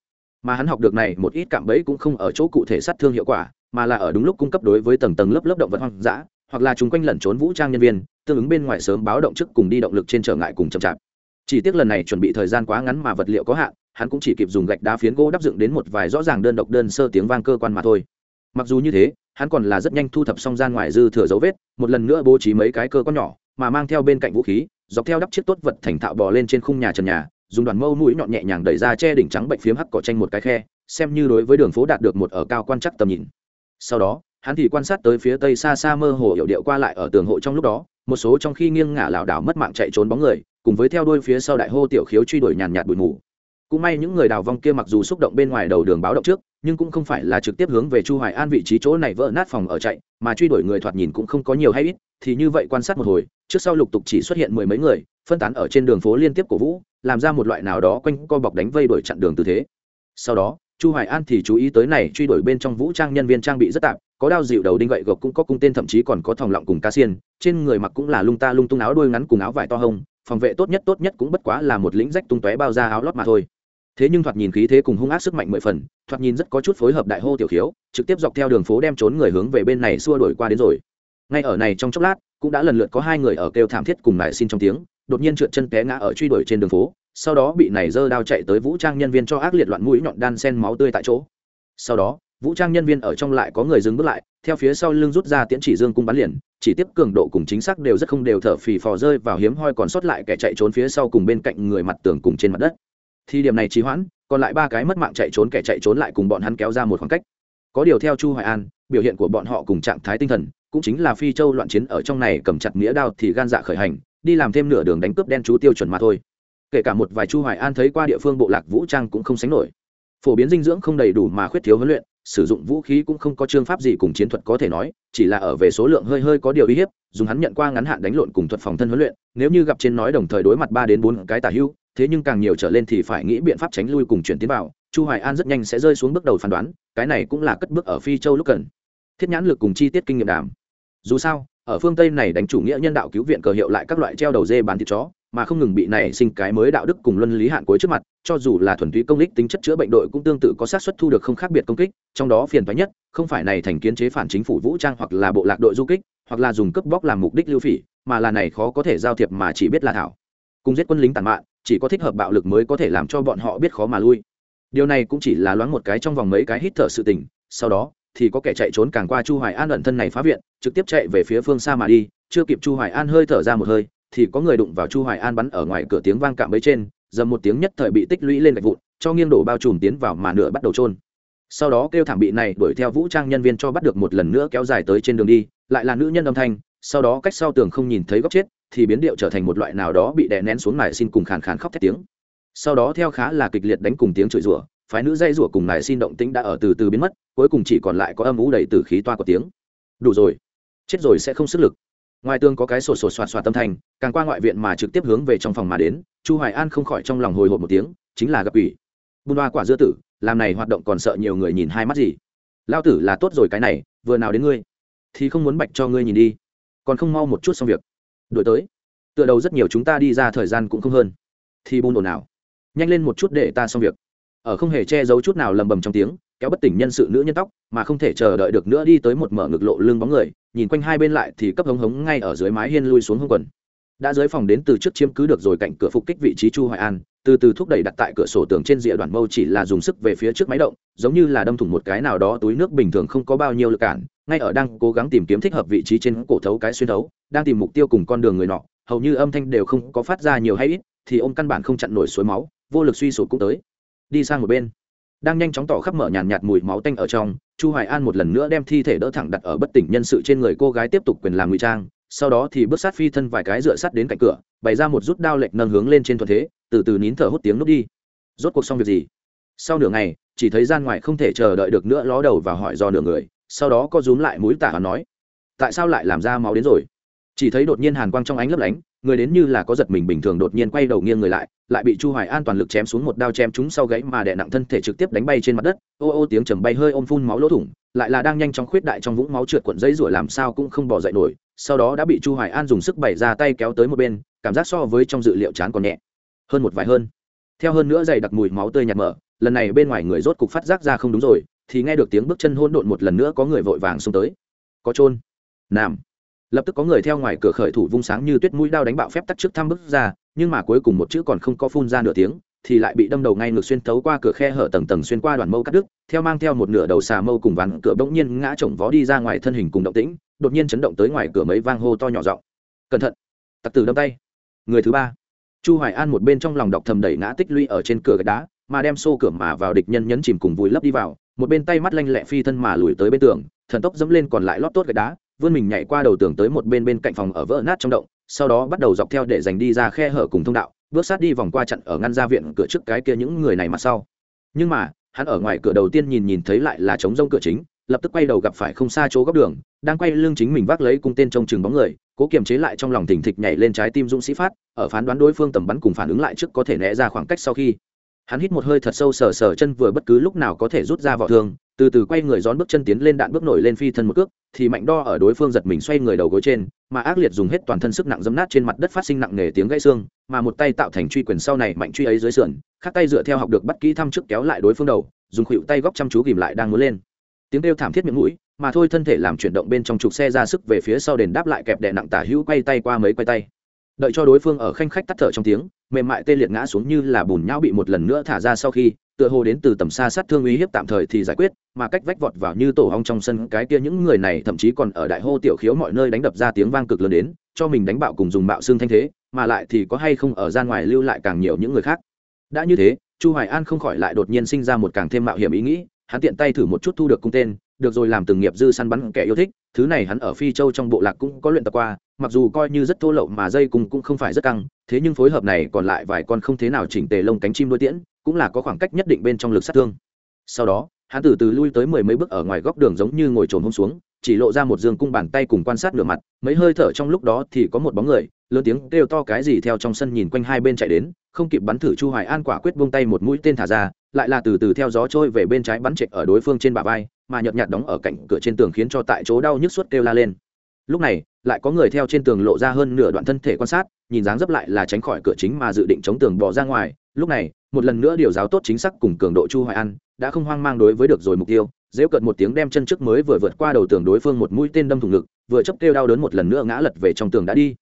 Speaker 1: Mà hắn học được này một ít cạm bẫy cũng không ở chỗ cụ thể sát thương hiệu quả, mà là ở đúng lúc cung cấp đối với tầng tầng lớp lớp động vật hoang dã, hoặc là chúng quanh lẩn trốn vũ trang nhân viên, tương ứng bên ngoài sớm báo động trước cùng đi động lực trên trở ngại cùng chậm chạp. Chỉ tiếc lần này chuẩn bị thời gian quá ngắn mà vật liệu có hạn, hắn cũng chỉ kịp dùng gạch đá phiến gỗ đắp dựng đến một vài rõ ràng đơn độc đơn sơ tiếng vang cơ quan mà thôi. Mặc dù như thế, hắn còn là rất nhanh thu thập xong gian ngoài dư thừa dấu vết, một lần nữa bố trí mấy cái cơ quan nhỏ, mà mang theo bên cạnh vũ khí dọc theo đắp chiếc tốt vật thành thạo bò lên trên khung nhà trần nhà, dùng đoàn mâu mũi nhọn nhẹ nhàng đẩy ra che đỉnh trắng bệnh phiếm hắc cỏ tranh một cái khe, xem như đối với đường phố đạt được một ở cao quan chắc tầm nhìn. Sau đó, hắn thì quan sát tới phía tây xa xa mơ hồ hiệu điệu qua lại ở tường hộ trong lúc đó, một số trong khi nghiêng ngả lảo đảo mất mạng chạy trốn bóng người, cùng với theo đuôi phía sau đại hô tiểu khiếu truy đuổi nhàn nhạt bụi mù. Cũng may những người đào vong kia mặc dù xúc động bên ngoài đầu đường báo động trước, nhưng cũng không phải là trực tiếp hướng về chu hoài an vị trí chỗ này vỡ nát phòng ở chạy, mà truy đuổi người thoạt nhìn cũng không có nhiều hay ít, thì như vậy quan sát một hồi trước sau lục tục chỉ xuất hiện mười mấy người, phân tán ở trên đường phố liên tiếp cổ vũ, làm ra một loại nào đó quanh co bọc đánh vây đuổi chặn đường tư thế. Sau đó, chu hoài an thì chú ý tới này truy đuổi bên trong vũ trang nhân viên trang bị rất tạp, có đao dịu đầu đinh gậy gộc cũng có cung tên thậm chí còn có thòng lọng cùng cá xiên, trên người mặc cũng là lung ta lung tung áo đuôi ngắn cùng áo vải to hông phòng vệ tốt nhất tốt nhất cũng bất quá là một lĩnh rách tung tóe bao da áo lót mà thôi. Thế nhưng thoạt nhìn khí thế cùng hung ác sức mạnh mười phần, thoạt nhìn rất có chút phối hợp đại hô tiểu khiếu, trực tiếp dọc theo đường phố đem trốn người hướng về bên này xua đuổi qua đến rồi. Ngay ở này trong chốc lát cũng đã lần lượt có hai người ở kêu thảm thiết cùng lại xin trong tiếng, đột nhiên trượt chân té ngã ở truy đuổi trên đường phố, sau đó bị này dơ đao chạy tới vũ trang nhân viên cho ác liệt loạn mũi nhọn đan sen máu tươi tại chỗ. Sau đó, vũ trang nhân viên ở trong lại có người dừng bước lại, theo phía sau lưng rút ra tiễn chỉ dương cung bắn liền, chỉ tiếp cường độ cùng chính xác đều rất không đều thở phì phò rơi vào hiếm hoi còn sót lại kẻ chạy trốn phía sau cùng bên cạnh người mặt tường cùng trên mặt đất. Thì điểm này trì hoãn, còn lại ba cái mất mạng chạy trốn kẻ chạy trốn lại cùng bọn hắn kéo ra một khoảng cách. Có điều theo chu hoài an, biểu hiện của bọn họ cùng trạng thái tinh thần cũng chính là phi châu loạn chiến ở trong này cầm chặt nghĩa đao thì gan dạ khởi hành, đi làm thêm nửa đường đánh cướp đen chú tiêu chuẩn mà thôi. Kể cả một vài chu hoài an thấy qua địa phương bộ lạc vũ trang cũng không sánh nổi. Phổ biến dinh dưỡng không đầy đủ mà khuyết thiếu huấn luyện, sử dụng vũ khí cũng không có chương pháp gì cùng chiến thuật có thể nói, chỉ là ở về số lượng hơi hơi có điều uy hiếp, dùng hắn nhận qua ngắn hạn đánh lộn cùng thuật phòng thân huấn luyện, nếu như gặp trên nói đồng thời đối mặt ba đến bốn cái tả hưu, thế nhưng càng nhiều trở lên thì phải nghĩ biện pháp tránh lui cùng chuyển tiến vào. Chu hoài an rất nhanh sẽ rơi xuống bước đầu phán đoán, cái này cũng là cất bước ở phi châu lúc cần thiết nhãn lực cùng chi tiết kinh nghiệm đàm. Dù sao, ở phương tây này đánh chủ nghĩa nhân đạo cứu viện cờ hiệu lại các loại treo đầu dê bán thịt chó, mà không ngừng bị này sinh cái mới đạo đức cùng luân lý hạn cuối trước mặt, cho dù là thuần túy công lích tính chất chữa bệnh đội cũng tương tự có xác suất thu được không khác biệt công kích, trong đó phiền thoái nhất, không phải này thành kiến chế phản chính phủ vũ trang hoặc là bộ lạc đội du kích, hoặc là dùng cướp bóc làm mục đích lưu phỉ, mà là này khó có thể giao thiệp mà chỉ biết là thảo. Cùng giết quân lính tàn mạn, chỉ có thích hợp bạo lực mới có thể làm cho bọn họ biết khó mà lui. Điều này cũng chỉ là loáng một cái trong vòng mấy cái hít thở sự tình, sau đó thì có kẻ chạy trốn càng qua chu hoài an ẩn thân này phá viện, trực tiếp chạy về phía phương xa mà đi, chưa kịp chu hoài an hơi thở ra một hơi, thì có người đụng vào chu hoài an bắn ở ngoài cửa tiếng vang cạm bấy trên, dầm một tiếng nhất thời bị tích lũy lên gạch vụn, cho nghiêng đổ bao trùm tiến vào mà nửa bắt đầu trôn sau đó kêu thảm bị này đuổi theo vũ trang nhân viên cho bắt được một lần nữa kéo dài tới trên đường đi, lại là nữ nhân âm thanh, sau đó cách sau tường không nhìn thấy góc chết, thì biến điệu trở thành một loại nào đó bị đè nén xuống nải xin cùng khàn khàn khóc thét tiếng. Sau đó theo khá là kịch liệt đánh cùng tiếng chửi rủa phái nữ dây rủa cùng nải xin động tĩnh đã ở từ từ biến mất, cuối cùng chỉ còn lại có âm ú đầy từ khí toa của tiếng. Đủ rồi. Chết rồi sẽ không sức lực. Ngoài tường có cái sổ sổ soạt soạt tâm thành, càng qua ngoại viện mà trực tiếp hướng về trong phòng mà đến, chu hoài an không khỏi trong lòng hồi hộp một tiếng, chính là gặp ủy. Bùn hoa quả dưa tử, làm này hoạt động còn sợ nhiều người nhìn hai mắt gì. Lao tử là tốt rồi cái này, vừa nào đến ngươi? Thì không muốn bạch cho ngươi nhìn đi. Còn không mau một chút xong việc. Đổi tới. Tựa đầu rất nhiều chúng ta đi ra thời gian cũng không hơn. Thì bùn ồn nào? Nhanh lên một chút để ta xong việc ở không hề che giấu chút nào lầm bầm trong tiếng, kéo bất tỉnh nhân sự nữ nhân tóc, mà không thể chờ đợi được nữa đi tới một mở ngực lộ lưng bóng người, nhìn quanh hai bên lại thì cấp hống hống ngay ở dưới mái hiên lui xuống hông quần. Đã dưới phòng đến từ trước chiếm cứ được rồi cạnh cửa phục kích vị trí chu hoài an, từ từ thúc đẩy đặt tại cửa sổ tường trên rìa đoàn mâu chỉ là dùng sức về phía trước máy động, giống như là đâm thủng một cái nào đó túi nước bình thường không có bao nhiêu lực cản, ngay ở đang cố gắng tìm kiếm thích hợp vị trí trên cổ thấu cái xuyên thấu, đang tìm mục tiêu cùng con đường người nọ, hầu như âm thanh đều không có phát ra nhiều hay ít, thì ông căn bản không chặn nổi suối máu, vô lực suy sụp cũng tới đi sang một bên. Đang nhanh chóng tỏ khắp mở nhàn nhạt mùi máu tanh ở trong, chu hoài an một lần nữa đem thi thể đỡ thẳng đặt ở bất tỉnh nhân sự trên người cô gái tiếp tục quyền làm ngụy trang, sau đó thì bước sát phi thân vài cái dựa sát đến cạnh cửa, bày ra một rút đao lệch nâng hướng lên trên thuận thế, từ từ nín thở hút tiếng nút đi. Rốt cuộc xong việc gì? Sau nửa ngày, chỉ thấy gian ngoài không thể chờ đợi được nữa ló đầu và hỏi do nửa người, sau đó có rúm lại mũi tả và nói, tại sao lại làm ra máu đến rồi? Chỉ thấy đột nhiên hàn quang trong ánh lấp lánh người đến như là có giật mình bình thường đột nhiên quay đầu nghiêng người lại lại bị chu hoài an toàn lực chém xuống một đao chém chúng sau gãy mà đè nặng thân thể trực tiếp đánh bay trên mặt đất. Ô ô, tiếng trầm bay hơi ôm phun máu lỗ thủng, lại là đang nhanh chóng khuyết đại trong vũng máu trượt cuộn giấy rủa làm sao cũng không bỏ dậy nổi, sau đó đã bị chu hoài an dùng sức bày ra tay kéo tới một bên, cảm giác so với trong dự liệu chán còn nhẹ, hơn một vài hơn. Theo hơn nữa dày đặc mùi máu tươi nhạt mở, lần này bên ngoài người rốt cục phát giác ra không đúng rồi, thì nghe được tiếng bước chân hôn độn một lần nữa có người vội vàng xông tới. Có trôn nam lập tức có người theo ngoài cửa khởi thủ vung sáng như tuyết mũi đao đánh bạo phép tắt trước thăm bước ra, nhưng mà cuối cùng một chữ còn không có phun ra nửa tiếng, thì lại bị đâm đầu ngay ngược xuyên thấu qua cửa khe hở tầng tầng xuyên qua đoàn mâu cắt đứt, theo mang theo một nửa đầu xà mâu cùng ván cửa bỗng nhiên ngã chồng vó đi ra ngoài thân hình cùng động tĩnh, đột nhiên chấn động tới ngoài cửa mấy vang hô to nhỏ giọng. Cẩn thận! Tặc tử đâm tay. Người thứ ba. Chu hoài an một bên trong lòng đọc thầm đẩy ngã tích lũy ở trên cửa gạch đá, mà đem xô cửa mà vào địch nhân nhấn chìm cùng vùi lấp đi vào, một bên tay mắt lanh lẹ phi thân mà lùi tới bên tường, thần tốc dẫm lên còn lại lót tốt gạch đá vươn mình nhảy qua đầu tường tới một bên bên cạnh phòng ở vỡ nát trong động, sau đó bắt đầu dọc theo để giành đi ra khe hở cùng thông đạo, bước sát đi vòng qua chặn ở ngăn ra viện cửa trước cái kia những người này mặt sau. Nhưng mà, hắn ở ngoài cửa đầu tiên nhìn nhìn thấy lại là trống rông cửa chính, lập tức quay đầu gặp phải không xa chỗ góc đường, đang quay lưng chính mình vác lấy cung tên trông chừng bóng người, cố kiềm chế lại trong lòng thình thịch nhảy lên trái tim dũng sĩ phát, ở phán đoán đối phương tầm bắn cùng phản ứng lại trước có thể né ra khoảng cách sau khi. Hắn hít một hơi thật sâu sờ sờ chân vừa bất cứ lúc nào có thể rút ra vỏ thương từ từ quay người rón bước chân tiến lên đạn bước nổi lên phi thân một cước, thì mạnh đo ở đối phương giật mình xoay người đầu gối trên, mà ác liệt dùng hết toàn thân sức nặng dấm nát trên mặt đất phát sinh nặng nề tiếng gãy xương, mà một tay tạo thành truy quyền sau này mạnh truy ấy dưới sườn, khác tay dựa theo học được bắt kỹ thăm trước kéo lại đối phương đầu, dùng khuỵu tay góc chăm chú ghìm lại đang muốn lên. Tiếng kêu thảm thiết miệng mũi, mà thôi thân thể làm chuyển động bên trong trục xe ra sức về phía sau đền đáp lại kẹp đè nặng tả hữu quay tay qua mấy quay tay. Đợi cho đối phương ở khanh khách tắt thở trong tiếng, mềm mại tê liệt ngã xuống như là bùn nhão bị một lần nữa thả ra sau khi tựa hồ đến từ tầm xa sát thương uy hiếp tạm thời thì giải quyết, mà cách vách vọt vào như tổ hong trong sân, cái kia những người này thậm chí còn ở đại hô tiểu khiếu mọi nơi đánh đập ra tiếng vang cực lớn đến, cho mình đánh bạo cùng dùng bạo xương thanh thế, mà lại thì có hay không ở ra ngoài lưu lại càng nhiều những người khác. Đã như thế, chu hoài an không khỏi lại đột nhiên sinh ra một càng thêm mạo hiểm ý nghĩ, hắn tiện tay thử một chút thu được cung tên, được rồi làm từng nghiệp dư săn bắn kẻ yêu thích, thứ này hắn ở phi châu trong bộ lạc cũng có luyện tập qua, mặc dù coi như rất thô lậu mà dây cung cũng không phải rất căng, thế nhưng phối hợp này còn lại vài con không thế nào chỉnh tề lông cánh chim đuôi tiễn cũng là có khoảng cách nhất định bên trong lực sát thương. Sau đó, hắn từ từ lui tới mười mấy bước ở ngoài góc đường giống như ngồi trồn hôm xuống, chỉ lộ ra một dương cung bàn tay cùng quan sát nửa mặt, mấy hơi thở trong lúc đó thì có một bóng người, lớn tiếng kêu to cái gì theo trong sân nhìn quanh hai bên chạy đến, không kịp bắn thử chu hoài an quả quyết buông tay một mũi tên thả ra, lại là từ từ theo gió trôi về bên trái bắn trệ ở đối phương trên bả vai, mà nhợt nhạt đóng ở cạnh cửa trên tường khiến cho tại chỗ đau nhức suốt kêu la lên. Lúc này, lại có người theo trên tường lộ ra hơn nửa đoạn thân thể quan sát, nhìn dáng dấp lại là tránh khỏi cửa chính mà dự định chống tường bỏ ra ngoài. Lúc này một lần nữa điều giáo tốt chính xác cùng cường độ chu hoài an, đã không hoang mang đối với được rồi mục tiêu dễ cợt một tiếng đem chân trước mới vừa vượt qua đầu tường đối phương một mũi tên đâm thủng ngực, vừa chấp kêu đau đớn một lần nữa ngã lật về trong tường đã đi.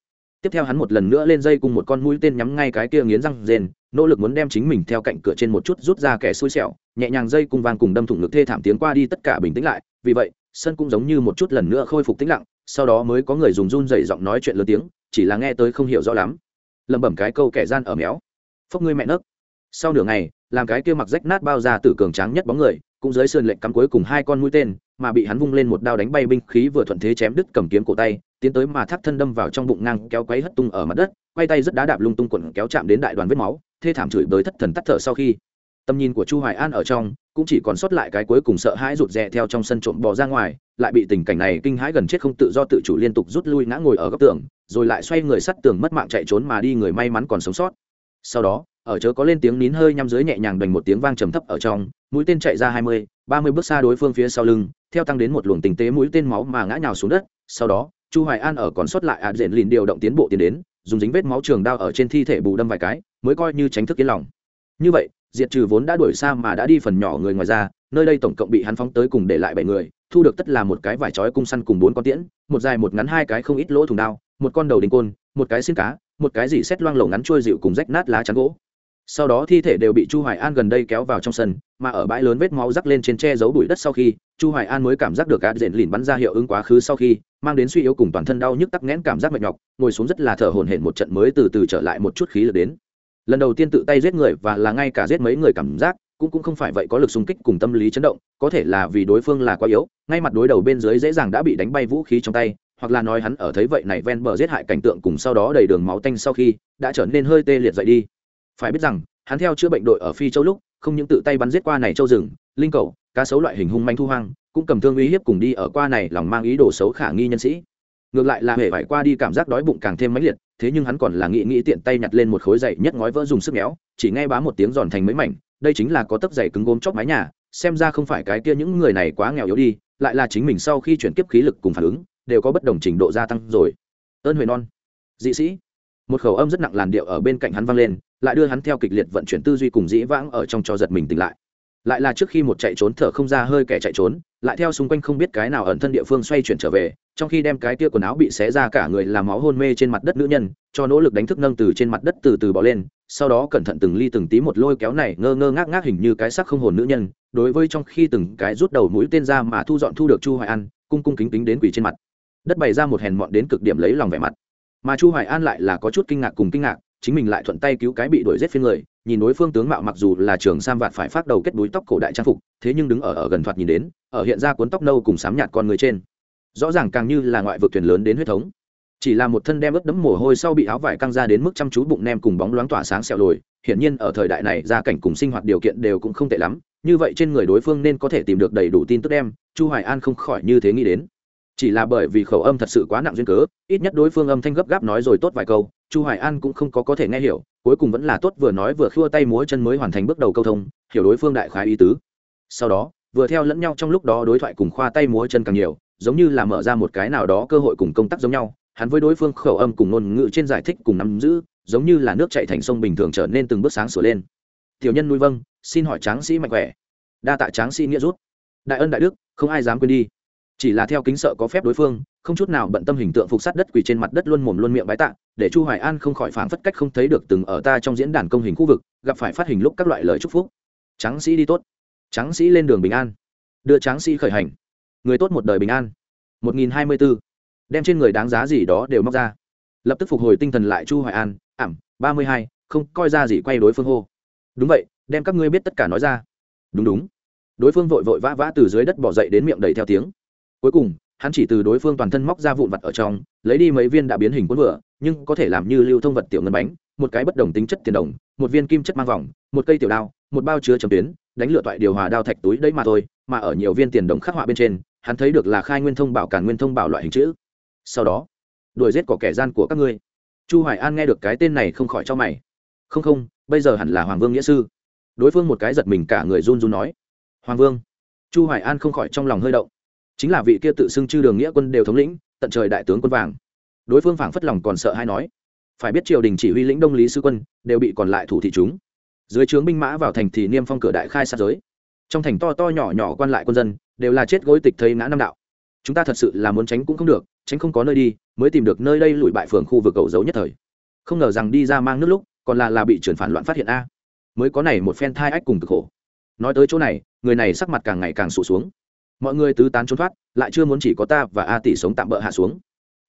Speaker 1: Tiếp theo hắn một lần nữa lên dây cùng một con mũi tên nhắm ngay cái kia nghiến răng rền, nỗ lực muốn đem chính mình theo cạnh cửa trên một chút rút ra kẻ xui xẻo, nhẹ nhàng dây cung vang cùng đâm thủng ngực thê thảm tiếng qua đi tất cả bình tĩnh lại, vì vậy, sân cũng giống như một chút lần nữa khôi phục tĩnh lặng, sau đó mới có người dùng run rẩy giọng nói chuyện lớn tiếng, chỉ là nghe tới không hiểu rõ lắm. Lẩm bẩm cái câu kẻ gian ở méo. Phốc ngươi mẹ nấc sau nửa ngày, làm cái kia mặc rách nát bao ra từ cường tráng nhất bóng người, cũng dưới sườn lệnh cắm cuối cùng hai con mũi tên, mà bị hắn vung lên một đao đánh bay binh khí vừa thuận thế chém đứt cầm kiếm cổ tay, tiến tới mà thắt thân đâm vào trong bụng ngang kéo quấy hất tung ở mặt đất, quay tay rất đá đạp lung tung quẩn kéo chạm đến đại đoàn vết máu, thê thảm chửi bới thất thần tắt thở sau khi. Tầm nhìn của chu hoài an ở trong, cũng chỉ còn sót lại cái cuối cùng sợ hãi rụt rè theo trong sân trộm bò ra ngoài, lại bị tình cảnh này kinh hãi gần chết không tự do tự chủ liên tục rút lui ngã ngồi ở góc tường, rồi lại xoay người sắt tường mất mạng chạy trốn mà đi người may mắn còn sống sót. Sau đó ở chớ có lên tiếng nín hơi nhăm dưới nhẹ nhàng đành một tiếng vang trầm thấp ở trong, mũi tên chạy ra hai mươi, ba mươi bước xa đối phương phía sau lưng, theo tăng đến một luồng tình tế mũi tên máu mà ngã nhào xuống đất. Sau đó, chu hoài an ở còn sót lại ạt diện lìn điều động tiến bộ tiến đến, dùng dính vết máu trường đao ở trên thi thể bù đâm vài cái, mới coi như tránh thức yên lòng. Như vậy, diệt trừ vốn đã đuổi xa mà đã đi phần nhỏ người ngoài ra, nơi đây tổng cộng bị hắn phóng tới cùng để lại bảy người, thu được tất là một cái vải chói cung săn cùng bốn con tiễn, một dài một ngắn hai cái không ít lỗ thùng đao, một con đầu đình côn, một cái xin cá, một cái gì xét loang lổ ngắn trôi dịu cùng rách nát lá chắn gỗ sau đó thi thể đều bị chu hoài an gần đây kéo vào trong sân, mà ở bãi lớn vết máu rắc lên trên che giấu bụi đất sau khi, chu hoài an mới cảm giác được gạt diện lìn bắn ra hiệu ứng quá khứ sau khi, mang đến suy yếu cùng toàn thân đau nhức tắc nghẽn cảm giác mệt nhọc, ngồi xuống rất là thở hổn hển một trận mới từ từ trở lại một chút khí lực đến. Lần đầu tiên tự tay giết người và là ngay cả giết mấy người cảm giác, cũng cũng không phải vậy có lực xung kích cùng tâm lý chấn động, có thể là vì đối phương là quá yếu, ngay mặt đối đầu bên dưới dễ dàng đã bị đánh bay vũ khí trong tay, hoặc là nói hắn ở thấy vậy này ven bờ giết hại cảnh tượng cùng sau đó đầy đường máu tanh sau khi, đã trở nên hơi tê liệt dậy đi phải biết rằng, hắn theo chữa bệnh đội ở phi châu lúc, không những tự tay bắn giết qua này châu rừng, linh cầu, cá sấu loại hình hung manh thu hoang, cũng cầm thương uy hiếp cùng đi ở qua này lòng mang ý đồ xấu khả nghi nhân sĩ. Ngược lại là hề phải qua đi cảm giác đói bụng càng thêm mãnh liệt, thế nhưng hắn còn là nghĩ nghĩ tiện tay nhặt lên một khối dày nhất ngói vỡ dùng sức méo, chỉ nghe bá một tiếng giòn thành mấy mảnh, đây chính là có tấc dày cứng gốm chóc mái nhà, xem ra không phải cái kia những người này quá nghèo yếu đi, lại là chính mình sau khi chuyển kiếp khí lực cùng phản ứng, đều có bất đồng trình độ gia tăng rồi. Ơn huệ non, dị sĩ một khẩu âm rất nặng làn điệu ở bên cạnh hắn vang lên, lại đưa hắn theo kịch liệt vận chuyển tư duy cùng dĩ vãng ở trong cho giật mình tỉnh lại. Lại là trước khi một chạy trốn thở không ra hơi kẻ chạy trốn, lại theo xung quanh không biết cái nào ẩn thân địa phương xoay chuyển trở về, trong khi đem cái tia quần áo bị xé ra cả người làm máu hôn mê trên mặt đất nữ nhân, cho nỗ lực đánh thức nâng từ trên mặt đất từ từ bỏ lên, sau đó cẩn thận từng ly từng tí một lôi kéo này ngơ ngơ ngác ngác hình như cái sắc không hồn nữ nhân, đối với trong khi từng cái rút đầu mũi tên ra mà thu dọn thu được chu hoài an, cung cung kính kính đến quỷ trên mặt. Đất bày ra một hèn mọn đến cực điểm lấy lòng vẻ mặt mà chu hoài an lại là có chút kinh ngạc cùng kinh ngạc, chính mình lại thuận tay cứu cái bị đuổi giết phiên người, nhìn đối phương tướng mạo mặc dù là trường sam vạt phải phát đầu kết đuối tóc cổ đại trang phục, thế nhưng đứng ở ở gần thoạt nhìn đến, ở hiện ra cuốn tóc nâu cùng sám nhạt con người trên. Rõ ràng càng như là ngoại vực thuyền lớn đến huyết thống. Chỉ là một thân đem ướt đẫm mồ hôi sau bị áo vải căng ra đến mức chăm chú bụng nem cùng bóng loáng tỏa sáng sẹo lồi, hiển nhiên ở thời đại này gia cảnh cùng sinh hoạt điều kiện đều cũng không tệ lắm, như vậy trên người đối phương nên có thể tìm được đầy đủ tin tức đem, chu hoài an không khỏi như thế nghĩ đến chỉ là bởi vì khẩu âm thật sự quá nặng duyên cớ, ít nhất đối phương âm thanh gấp gáp nói rồi tốt vài câu, chu hoài an cũng không có có thể nghe hiểu, cuối cùng vẫn là tốt vừa nói vừa khua tay múa chân mới hoàn thành bước đầu câu thông, hiểu đối phương đại khái ý tứ. Sau đó, vừa theo lẫn nhau trong lúc đó đối thoại cùng khoa tay múa chân càng nhiều, giống như là mở ra một cái nào đó cơ hội cùng công tác giống nhau, hắn với đối phương khẩu âm cùng ngôn ngữ trên giải thích cùng nắm giữ, giống như là nước chảy thành sông bình thường trở nên từng bước sáng sửa lên. Tiểu nhân nuôi vâng xin hỏi tráng sĩ mạnh khỏe. Đa tạ tráng sĩ nghĩa rút. Đại ân đại đức, không ai dám quên đi chỉ là theo kính sợ có phép đối phương, không chút nào bận tâm hình tượng phục sát đất quỳ trên mặt đất luôn mồm luôn miệng bái tạ, để chu hoài an không khỏi phảng phất cách không thấy được từng ở ta trong diễn đàn công hình khu vực, gặp phải phát hình lúc các loại lời chúc phúc. Tráng sĩ đi tốt. Tráng sĩ lên đường bình an. Đưa tráng sĩ khởi hành. Người tốt một đời bình an. 1024 đem trên người đáng giá gì đó đều móc ra. Lập tức phục hồi tinh thần lại chu hoài an, ảm 32 không coi ra gì quay đối phương hô. Đúng vậy, đem các ngươi biết tất cả nói ra. Đúng đúng. Đối phương vội vội vã vã từ dưới đất bỏ dậy đến miệng đầy theo tiếng cuối cùng, hắn chỉ từ đối phương toàn thân móc ra vụn vặt ở trong, lấy đi mấy viên đã biến hình cuốn vừa, nhưng có thể làm như lưu thông vật tiểu ngân bánh, một cái bất đồng tính chất tiền đồng, một viên kim chất mang vòng, một cây tiểu đao, một bao chứa chấm tuyến, đánh lựa toại điều hòa đao thạch túi đấy mà thôi, mà ở nhiều viên tiền đồng khắc họa bên trên, hắn thấy được là khai nguyên thông bảo càn nguyên thông bảo loại hình chữ. Sau đó, đuổi giết có kẻ gian của các ngươi. Chu hoài an nghe được cái tên này không khỏi cho mày. Không không, bây giờ hẳn là hoàng vương nghĩa sư. Đối phương một cái giật mình cả người run run nói. Hoàng vương. Chu hoài an không khỏi trong lòng hơi động chính là vị kia tự xưng chư đường nghĩa quân đều thống lĩnh, tận trời đại tướng quân vàng. Đối phương phảng phất lòng còn sợ hay nói, phải biết triều đình chỉ huy lĩnh đông lý sư quân, đều bị còn lại thủ thị chúng. Dưới trướng binh mã vào thành thì niêm phong cửa đại khai sát giới. Trong thành to to nhỏ nhỏ quan lại quân dân, đều là chết gối tịch thây ngã năm đạo. Chúng ta thật sự là muốn tránh cũng không được, tránh không có nơi đi, mới tìm được nơi đây lùi bại phường khu vực cầu giấu nhất thời. Không ngờ rằng đi ra mang nước lúc, còn là là bị chuyển phản loạn phát hiện a. Mới có này một phen thai ách cùng cực khổ. Nói tới chỗ này, người này sắc mặt càng ngày càng sụt xuống mọi người tứ tán trốn thoát, lại chưa muốn chỉ có ta và a tỷ sống tạm bỡ hạ xuống.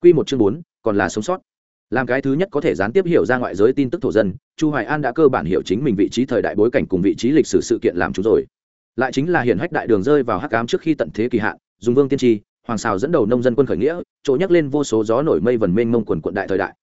Speaker 1: Q một chương bốn, còn là sống sót. Làm cái thứ nhất có thể gián tiếp hiểu ra ngoại giới tin tức thổ dân, chu hoài an đã cơ bản hiểu chính mình vị trí thời đại bối cảnh cùng vị trí lịch sử sự kiện làm chúng rồi. Lại chính là hiển hách đại đường rơi vào hắc ám trước khi tận thế kỳ hạn, dùng vương tiên tri, hoàng xào dẫn đầu nông dân quân khởi nghĩa, chỗ nhắc lên vô số gió nổi mây vần mênh mông quần quận đại thời đại.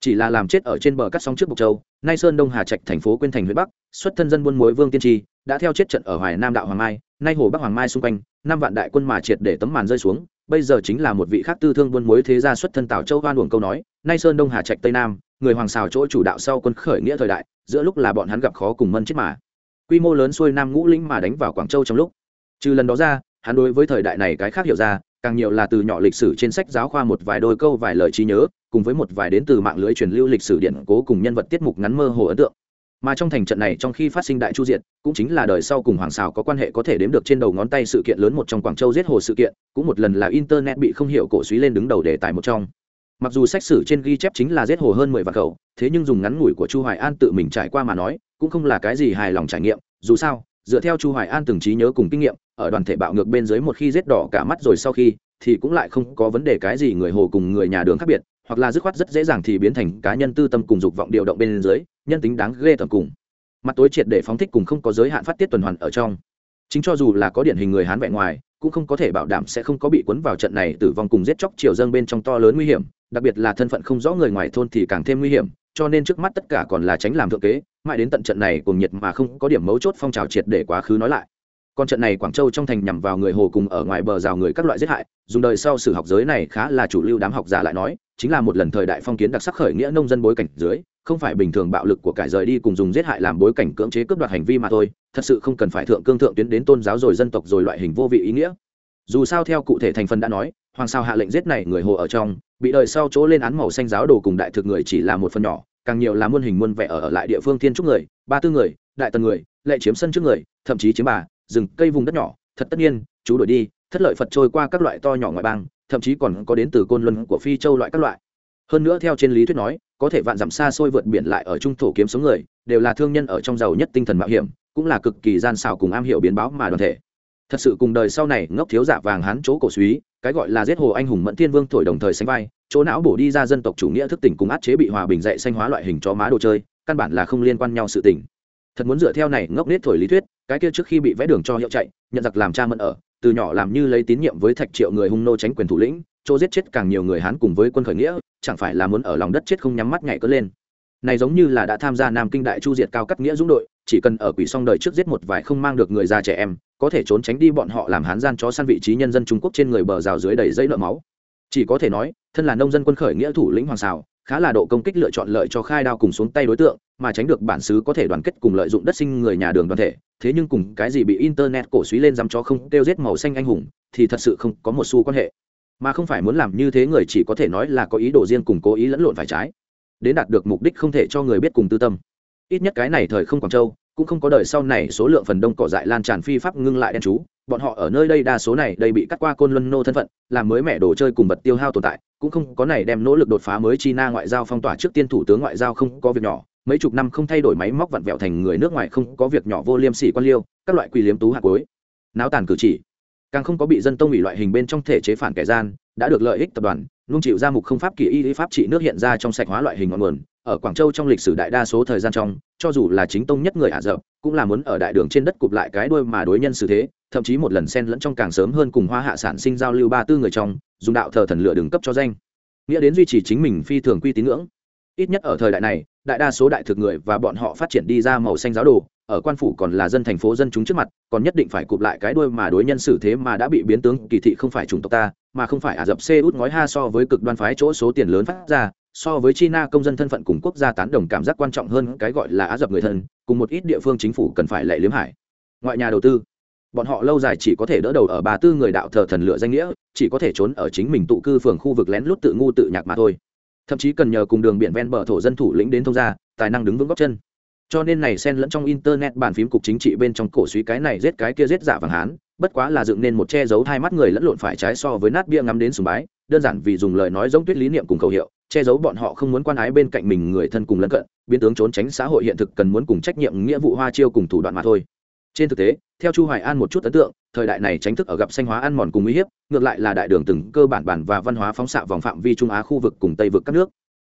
Speaker 1: Chỉ là làm chết ở trên bờ cắt sóng trước bộc châu, nay sơn đông hà trạch thành phố quyên thành huyện bắc, xuất thân dân buôn muối vương tiên tri, đã theo chết trận ở hoài nam đạo hoàng mai, nay hồ bắc hoàng mai xung quanh năm vạn đại quân mà triệt để tấm màn rơi xuống, bây giờ chính là một vị khác tư thương buôn muối thế gia xuất thân tào châu hoan uổng câu nói, nay sơn đông hà trạch tây nam, người hoàng xào chỗ chủ đạo sau quân khởi nghĩa thời đại, giữa lúc là bọn hắn gặp khó cùng mân chết mà. Quy mô lớn xuôi nam ngũ lĩnh mà đánh vào quảng châu trong lúc. Trừ lần đó ra, hắn đối với thời đại này cái khác hiểu ra, càng nhiều là từ nhỏ lịch sử trên sách giáo khoa một vài đôi câu vài lời trí nhớ, cùng với một vài đến từ mạng lưới truyền lưu lịch sử điện cố cùng nhân vật tiết mục ngắn mơ hồ ấn tượng mà trong thành trận này trong khi phát sinh đại chu diện cũng chính là đời sau cùng hoàng xào có quan hệ có thể đếm được trên đầu ngón tay sự kiện lớn một trong quảng châu giết hồ sự kiện, cũng một lần là internet bị không hiểu cổ suý lên đứng đầu đề tài một trong. Mặc dù sách sử trên ghi chép chính là giết hồ hơn mười vạn khẩu, thế nhưng dùng ngắn ngủi của chu hoài an tự mình trải qua mà nói, cũng không là cái gì hài lòng trải nghiệm, dù sao, dựa theo chu hoài an từng trí nhớ cùng kinh nghiệm, ở đoàn thể bạo ngược bên dưới một khi giết đỏ cả mắt rồi sau khi, thì cũng lại không có vấn đề cái gì người hồ cùng người nhà đường khác biệt hoặc là dứt khoát rất dễ dàng thì biến thành cá nhân tư tâm cùng dục vọng điều động bên dưới, nhân tính đáng ghê tởm cùng. Mặt tối triệt để phóng thích cùng không có giới hạn phát tiết tuần hoàn ở trong. Chính cho dù là có điển hình người hán vẻ ngoài, cũng không có thể bảo đảm sẽ không có bị cuốn vào trận này tử vong cùng giết chóc triều dâng bên trong to lớn nguy hiểm, đặc biệt là thân phận không rõ người ngoài thôn thì càng thêm nguy hiểm, cho nên trước mắt tất cả còn là tránh làm thượng kế, mãi đến tận trận này cùng nhiệt mà không có điểm mấu chốt phong trào triệt để quá khứ nói lại. Còn trận này quảng châu trong thành nhằm vào người hồ cùng ở ngoài bờ rào người các loại giết hại, dùng đời sau sử học giới này khá là chủ lưu đám học giả lại nói chính là một lần thời đại phong kiến đặc sắc khởi nghĩa nông dân bối cảnh dưới không phải bình thường bạo lực của cải rời đi cùng dùng giết hại làm bối cảnh cưỡng chế cướp đoạt hành vi mà thôi thật sự không cần phải thượng cương thượng tuyến đến tôn giáo rồi dân tộc rồi loại hình vô vị ý nghĩa. Dù sao theo cụ thể thành phần đã nói hoàng sao hạ lệnh giết này người hồ ở trong bị đời sau chỗ lên án màu xanh giáo đồ cùng đại thực người chỉ là một phần nhỏ càng nhiều là muôn hình muôn vẻ ở, ở lại địa phương thiên trúc người ba tư người đại tần người lệ chiếm sân trước người thậm chí chiếm bà rừng cây vùng đất nhỏ thật tất nhiên chú đổi đi thất lợi phật trôi qua các loại to nhỏ ngoại bang thậm chí còn có đến từ côn luân của phi châu loại các loại. Hơn nữa theo trên lý thuyết nói, có thể vạn dặm xa xôi vượt biển lại ở trung thổ kiếm sống người, đều là thương nhân ở trong giàu nhất tinh thần mạo hiểm, cũng là cực kỳ gian xảo cùng am hiểu biến báo mà đoàn thể. Thật sự cùng đời sau này ngốc thiếu giả vàng hán chỗ cổ suý, cái gọi là giết hồ anh hùng mẫn thiên vương thổi đồng thời sánh vai, chỗ não bổ đi ra dân tộc chủ nghĩa thức tỉnh cùng át chế bị hòa bình dạy xanh hóa loại hình cho má đồ chơi, căn bản là không liên quan nhau sự tỉnh thật muốn dựa theo này ngốc nết thổi lý thuyết, cái kia trước khi bị vẽ đường cho hiệu chạy, nhận giặc làm cha mẫn ở từ nhỏ làm như lấy tín nhiệm với thạch triệu người hung nô tránh quyền thủ lĩnh, chỗ giết chết càng nhiều người hán cùng với quân khởi nghĩa, chẳng phải là muốn ở lòng đất chết không nhắm mắt nhảy cất lên. Này giống như là đã tham gia nam kinh đại chu diệt cao cắt nghĩa dũng đội, chỉ cần ở quỷ song đời trước giết một vài không mang được người già trẻ em, có thể trốn tránh đi bọn họ làm hán gian chó săn vị trí nhân dân trung quốc trên người bờ rào dưới đầy dây nợ máu. Chỉ có thể nói, thân là nông dân quân khởi nghĩa thủ lĩnh hoàng xào khá là độ công kích lựa chọn lợi cho khai đao cùng xuống tay đối tượng, mà tránh được bản xứ có thể đoàn kết cùng lợi dụng đất sinh người nhà đường đoàn thể, thế nhưng cùng cái gì bị internet cổ suý lên dám cho không tiêu giết màu xanh anh hùng, thì thật sự không có một xu quan hệ. Mà không phải muốn làm như thế người chỉ có thể nói là có ý đồ riêng cùng cố ý lẫn lộn phải trái. Đến đạt được mục đích không thể cho người biết cùng tư tâm. Ít nhất cái này thời không quảng châu cũng không có đời sau này số lượng phần đông cỏ dại lan tràn phi pháp ngưng lại đen chú, bọn họ ở nơi đây đa số này đây bị cắt qua côn luân nô thân phận, làm mới mẹ đồ chơi cùng vật tiêu hao tồn tại, cũng không có này đem nỗ lực đột phá mới china ngoại giao phong tỏa trước tiên thủ tướng ngoại giao không có việc nhỏ, mấy chục năm không thay đổi máy móc vặn vẹo thành người nước ngoài không có việc nhỏ vô liêm sỉ quan liêu, các loại quỳ liếm tú hạt cuối. Náo tàn cử chỉ. Càng không có bị dân tông ủy loại hình bên trong thể chế phản kẻ gian, đã được lợi ích tập đoàn, nung chịu ra mục không pháp kỳ y pháp trị nước hiện ra trong sạch hóa loại hình ngọn nguồn ở quảng châu trong lịch sử đại đa số thời gian trong, cho dù là chính tông nhất người ả rập, cũng là muốn ở đại đường trên đất cụp lại cái đuôi mà đối nhân xử thế, thậm chí một lần xen lẫn trong càng sớm hơn cùng hoa hạ sản sinh giao lưu ba tư người trong, dùng đạo thờ thần lựa đường cấp cho danh. Nghĩa đến duy trì chính mình phi thường quy tín ngưỡng. Ít nhất ở thời đại này, đại đa số đại thực người và bọn họ phát triển đi ra màu xanh giáo đồ, ở quan phủ còn là dân thành phố dân chúng trước mặt, còn nhất định phải cụp lại cái đuôi mà đối nhân xử thế mà đã bị biến tướng, kỳ thị không phải chủng tộc ta, mà không phải ả rập xê út ngói ha so với cực đoan phái chỗ số tiền lớn phát ra so với china, công dân thân phận cùng quốc gia tán đồng cảm giác quan trọng hơn cái gọi là á dập người thân, cùng một ít địa phương chính phủ cần phải lệ liếm hải. Ngoại nhà đầu tư, bọn họ lâu dài chỉ có thể đỡ đầu ở bà tư người đạo thờ thần lựa danh nghĩa, chỉ có thể trốn ở chính mình tụ cư phường khu vực lén lút tự ngu tự nhạc mà thôi. Thậm chí cần nhờ cùng đường biển ven bờ thổ dân thủ lĩnh đến thông gia, tài năng đứng vững góc chân. Cho nên này xen lẫn trong internet bàn phím cục chính trị bên trong cổ suý cái này giết cái kia giết giả vàng hán, bất quá là dựng nên một che giấu hai mắt người lẫn lộn phải trái so với nát bia ngắm đến sùng bái, đơn giản vì dùng lời nói giống tuyết lý niệm cùng khẩu hiệu che giấu bọn họ không muốn quan ái bên cạnh mình người thân cùng lân cận, biến tướng trốn tránh xã hội hiện thực cần muốn cùng trách nhiệm nghĩa vụ hoa chiêu cùng thủ đoạn mà thôi. Trên thực tế, theo chu hoài an một chút ấn tượng, thời đại này tránh thức ở gặp xanh hóa ăn mòn cùng uy hiếp, ngược lại là đại đường từng cơ bản bản và văn hóa phóng xạ vòng phạm vi trung á khu vực cùng tây vực các nước.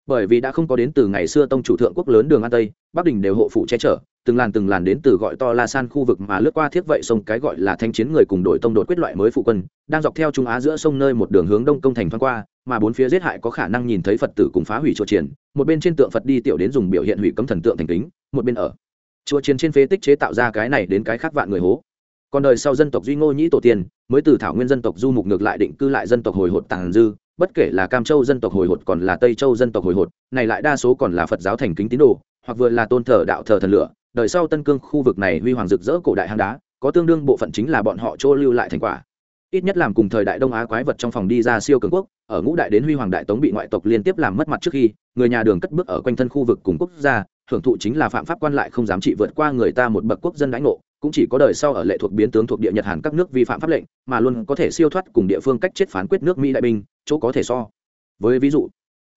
Speaker 1: Bởi vì đã không có đến từ ngày xưa tông chủ thượng quốc lớn đường an tây, bắc đình đều hộ phụ che chở từng làn từng làn đến từ gọi to la san khu vực mà lướt qua thiết vậy sông cái gọi là thanh chiến người cùng đội tông đột quyết loại mới phụ quân, đang dọc theo trung á giữa sông nơi một đường hướng đông công thành thoáng qua, mà bốn phía giết hại có khả năng nhìn thấy phật tử cùng phá hủy chùa triển một bên trên tượng phật đi tiểu đến dùng biểu hiện hủy cấm thần tượng thành kính, một bên ở chùa chiến trên phế tích chế tạo ra cái này đến cái khác vạn người hố. Còn đời sau dân tộc duy ngô nhĩ tổ tiên, mới từ thảo nguyên dân tộc du mục ngược lại định cư lại dân tộc hồi hột tàng dư, bất kể là cam châu dân tộc hồi hột còn là tây châu dân tộc hồi hột, này lại đa số còn là phật giáo thành kính tín đồ, hoặc vừa là tôn thờ đạo thờ thần lửa đời sau tân cương khu vực này huy hoàng rực rỡ cổ đại hang đá, có tương đương bộ phận chính là bọn họ chỗ lưu lại thành quả. Ít nhất làm cùng thời đại đông á quái vật trong phòng đi ra siêu cường quốc, ở ngũ đại đến huy hoàng đại tống bị ngoại tộc liên tiếp làm mất mặt trước khi, người nhà đường cất bước ở quanh thân khu vực cùng quốc gia, hưởng thụ chính là phạm pháp quan lại không dám trị vượt qua người ta một bậc quốc dân đãi ngộ, cũng chỉ có đời sau ở lệ thuộc biến tướng thuộc địa nhật hàn các nước vi phạm pháp lệnh, mà luôn có thể siêu thoát cùng địa phương cách chết phán quyết nước mỹ đại binh, chỗ có thể so. Với ví dụ,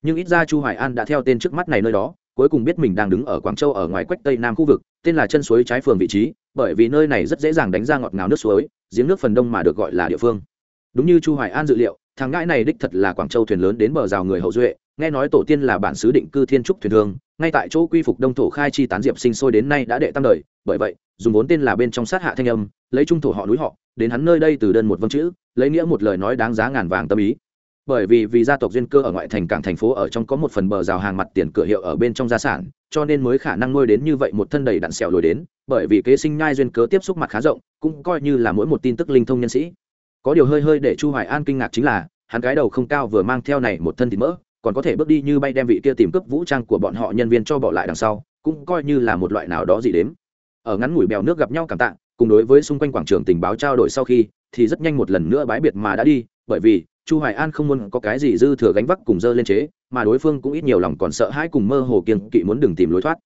Speaker 1: nhưng ít ra chu hoài an đã theo tên trước mắt này nơi đó cuối cùng biết mình đang đứng ở quảng châu ở ngoài quách tây nam khu vực, tên là chân suối trái phường vị trí, bởi vì nơi này rất dễ dàng đánh ra ngọt ngào nước suối, giếng nước phần đông mà được gọi là địa phương. Đúng như chu hoài an dự liệu, thằng ngãi này đích thật là quảng châu thuyền lớn đến bờ rào người hậu duệ, nghe nói tổ tiên là bản xứ định cư thiên trúc thuyền thương ngay tại chỗ quy phục đông thổ khai chi tán diệp sinh sôi đến nay đã đệ tam đời, bởi vậy, dùng vốn tên là bên trong sát hạ thanh âm, lấy trung thổ họ núi họ, đến hắn nơi đây từ đơn một vâng chữ, lấy nghĩa một lời nói đáng giá ngàn vàng tâm ý bởi vì vì gia tộc duyên cơ ở ngoại thành cảng thành phố ở trong có một phần bờ rào hàng mặt tiền cửa hiệu ở bên trong gia sản, cho nên mới khả năng nuôi đến như vậy một thân đầy đặn sẹo lồi đến, bởi vì kế sinh nhai duyên cớ tiếp xúc mặt khá rộng, cũng coi như là mỗi một tin tức linh thông nhân sĩ. Có điều hơi hơi để chu hoài an kinh ngạc chính là, hắn cái đầu không cao vừa mang theo này một thân thịt mỡ, còn có thể bước đi như bay đem vị kia tìm cướp vũ trang của bọn họ nhân viên cho bỏ lại đằng sau, cũng coi như là một loại nào đó gì đếm. Ở ngắn ngủi bèo nước gặp nhau cảm tạ, cùng đối với xung quanh quảng trường tình báo trao đổi sau khi, thì rất nhanh một lần nữa bái biệt mà đã đi, bởi vì chu hoài an không muốn có cái gì dư thừa gánh vác cùng dơ lên chế, mà đối phương cũng ít nhiều lòng còn sợ hãi cùng mơ hồ kiêng kỵ muốn đừng tìm lối thoát.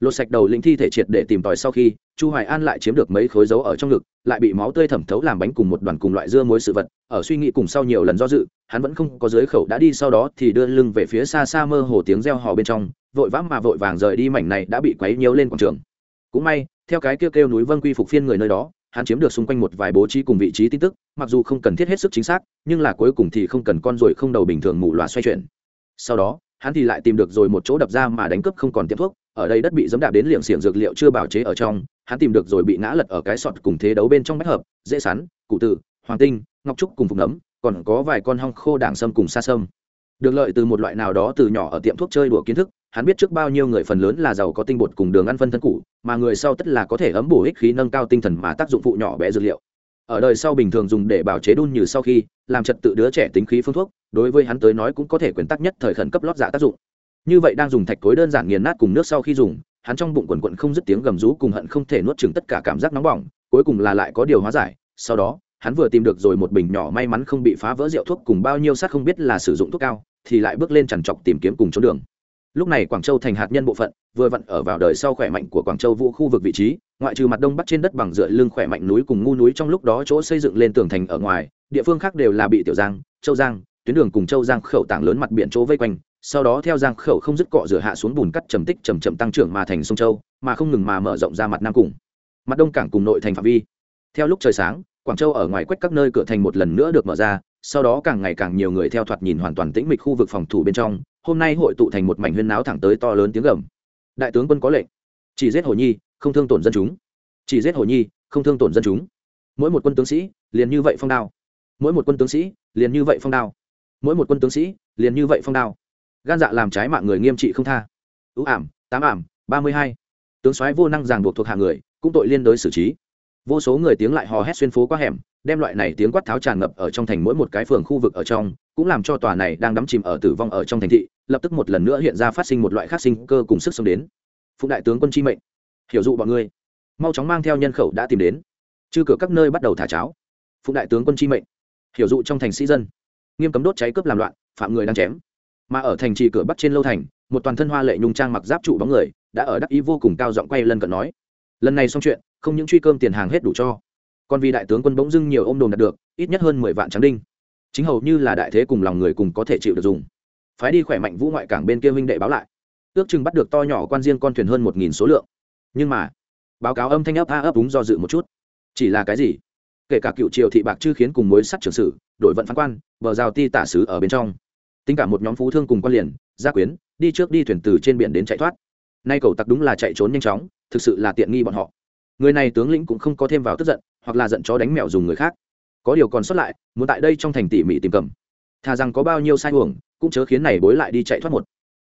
Speaker 1: Lột sạch đầu linh thi thể triệt để tìm tòi sau khi, chu hoài an lại chiếm được mấy khối dấu ở trong ngực, lại bị máu tươi thẩm thấu làm bánh cùng một đoàn cùng loại dưa muối sự vật. Ở suy nghĩ cùng sau nhiều lần do dự, hắn vẫn không có dưới khẩu đã đi sau đó thì đưa lưng về phía xa xa mơ hồ tiếng reo hò bên trong, vội vã mà vội vàng rời đi mảnh này đã bị quấy nhiễu lên quảng trường. Cũng may, theo cái kêu kêu núi vân quy phục phiên người nơi đó hắn chiếm được xung quanh một vài bố trí cùng vị trí tin tức, mặc dù không cần thiết hết sức chính xác, nhưng là cuối cùng thì không cần con ruồi không đầu bình thường mù loà xoay chuyển. Sau đó, hắn thì lại tìm được rồi một chỗ đập ra mà đánh cướp không còn tiệm thuốc, ở đây đất bị dẫm đạp đến liệm xiềng dược liệu chưa bảo chế ở trong, hắn tìm được rồi bị ngã lật ở cái sọt cùng thế đấu bên trong bách hợp, dễ sắn cụ tử, hoàng tinh, ngọc trúc cùng phục nấm còn có vài con hong khô đảng sâm cùng sa sâm. Được lợi từ một loại nào đó từ nhỏ ở tiệm thuốc chơi đùa kiến thức hắn biết trước bao nhiêu người phần lớn là giàu có tinh bột cùng đường ăn phân thân cũ, mà người sau tất là có thể ấm bổ ích khí nâng cao tinh thần mà tác dụng phụ nhỏ bé dược liệu. Ở đời sau bình thường dùng để bảo chế đun như sau khi, làm trật tự đứa trẻ tính khí phương thuốc, đối với hắn tới nói cũng có thể quyền tắc nhất thời khẩn cấp lót dạ tác dụng. Như vậy đang dùng thạch cối đơn giản nghiền nát cùng nước sau khi dùng, hắn trong bụng quần quận không dứt tiếng gầm rú cùng hận không thể nuốt chừng tất cả cảm giác nóng bỏng, cuối cùng là lại có điều hóa giải. Sau đó, hắn vừa tìm được rồi một bình nhỏ may mắn không bị phá vỡ rượu thuốc cùng bao nhiêu sát không biết là sử dụng thuốc cao, thì lại bước lên chằn trọc tìm kiếm cùng chỗ đường lúc này quảng châu thành hạt nhân bộ phận vừa vặn ở vào đời sau khỏe mạnh của quảng châu vũ khu vực vị trí, ngoại trừ mặt đông bắc trên đất bằng dựa lưng khỏe mạnh núi cùng ngu núi trong lúc đó chỗ xây dựng lên tường thành ở ngoài, địa phương khác đều là bị tiểu giang, châu giang, tuyến đường cùng châu giang khẩu tảng lớn mặt biển chỗ vây quanh, sau đó theo giang khẩu không dứt cọ rửa hạ xuống bùn cắt trầm tích trầm trầm tăng trưởng mà thành sông châu, mà không ngừng mà mở rộng ra mặt nam cùng mặt đông cảng cùng nội thành phạm vi. Theo lúc trời sáng, quảng châu ở ngoài quách các nơi cửa thành một lần nữa được mở ra, sau đó càng ngày càng nhiều người theo thoạt nhìn hoàn toàn tĩnh mịch khu vực phòng thủ bên trong hôm nay hội tụ thành một mảnh huyên náo thẳng tới to lớn tiếng gầm. Đại tướng quân có lệnh. Chỉ giết hồ nhi, không thương tổn dân chúng. Chỉ giết hồ nhi, không thương tổn dân chúng. Mỗi một quân tướng sĩ, liền như vậy phong đao. Mỗi một quân tướng sĩ, liền như vậy phong đao. Mỗi một quân tướng sĩ, liền như vậy phong đao. Gan dạ làm trái mạng người nghiêm trị không tha. Ưu ảm, tám ảm, ba mươi hai. Tướng soái vô năng ràng buộc thuộc hạ người, cũng tội liên đối xử trí. Vô số người tiếng lại hò hét xuyên phố qua hẻm, đem loại này tiếng quát tháo tràn ngập ở trong thành mỗi một cái phường khu vực ở trong cũng làm cho tòa này đang đắm chìm ở tử vong ở trong thành thị, lập tức một lần nữa hiện ra phát sinh một loại khác sinh cơ cùng sức sống đến. Phụng đại tướng quân chi mệnh. Hiểu dụ bọn ngươi. Mau chóng mang theo nhân khẩu đã tìm đến. Chư cửa các nơi bắt đầu thả cháo. Phụng đại tướng quân chi mệnh. Hiểu dụ trong thành sĩ dân. Nghiêm cấm đốt cháy cướp làm loạn, phạm người đang chém. Mà ở thành trì cửa bắc trên lâu thành, một toàn thân hoa lệ nhung trang mặc giáp trụ bóng người, đã ở đắc ý vô cùng cao giọng quay lân cận nói. Lần này xong chuyện, không những truy cơm tiền hàng hết đủ cho. Còn vì đại tướng quân bỗng dưng nhiều ôm đồn đạt được, ít nhất hơn mười vạn trắng đinh chính hầu như là đại thế cùng lòng người cùng có thể chịu được dùng. Phái đi khỏe mạnh vũ ngoại cảng bên kia huynh đệ báo lại. Ước chừng bắt được to nhỏ quan riêng con thuyền hơn một nghìn số lượng. Nhưng mà, báo cáo âm thanh ấp a ấp đúng do dự một chút. Chỉ là cái gì? Kể cả cựu triều thị bạc chư khiến cùng mối sắt trường sử, đội vận phán quan, bờ rào ti tả sứ ở bên trong. Tính cả một nhóm phú thương cùng quan liền, gia quyến, đi trước đi thuyền từ trên biển đến chạy thoát. Nay cầu tặc đúng là chạy trốn nhanh chóng, thực sự là tiện nghi bọn họ. Người này tướng lĩnh cũng không có thêm vào tức giận, hoặc là giận chó đánh mèo dùng người khác có điều còn sót lại, muốn tại đây trong thành tỉ mỉ tìm cầm. Thà rằng có bao nhiêu sai uổng, cũng chớ khiến này bối lại đi chạy thoát một.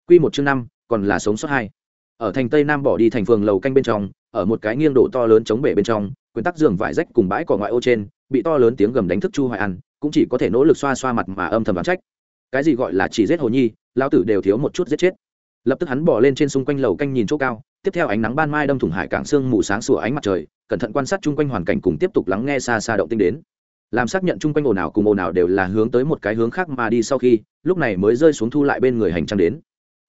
Speaker 1: Quy một chương năm, còn là sống sót hai. Ở thành tây nam bỏ đi thành phường lầu canh bên trong, ở một cái nghiêng đổ to lớn chống bể bên trong quyền tắc giường vải rách cùng bãi cỏ ngoại ô trên, bị to lớn tiếng gầm đánh thức chu hoài ăn cũng chỉ có thể nỗ lực xoa xoa mặt mà âm thầm đoán trách. Cái gì gọi là chỉ giết hồ nhi lao tử đều thiếu một chút giết chết. Lập tức hắn bỏ lên trên xung quanh lầu canh nhìn chỗ cao, tiếp theo ánh nắng ban mai đâm thủng hải cảng sương mù sáng sủa ánh mặt trời, cẩn thận quan sát chung quanh hoàn cảnh cùng tiếp tục lắng nghe xa xa động tinh đến làm xác nhận chung quanh ồn ào cùng ồn ào đều là hướng tới một cái hướng khác mà đi sau khi, lúc này mới rơi xuống thu lại bên người hành trang đến.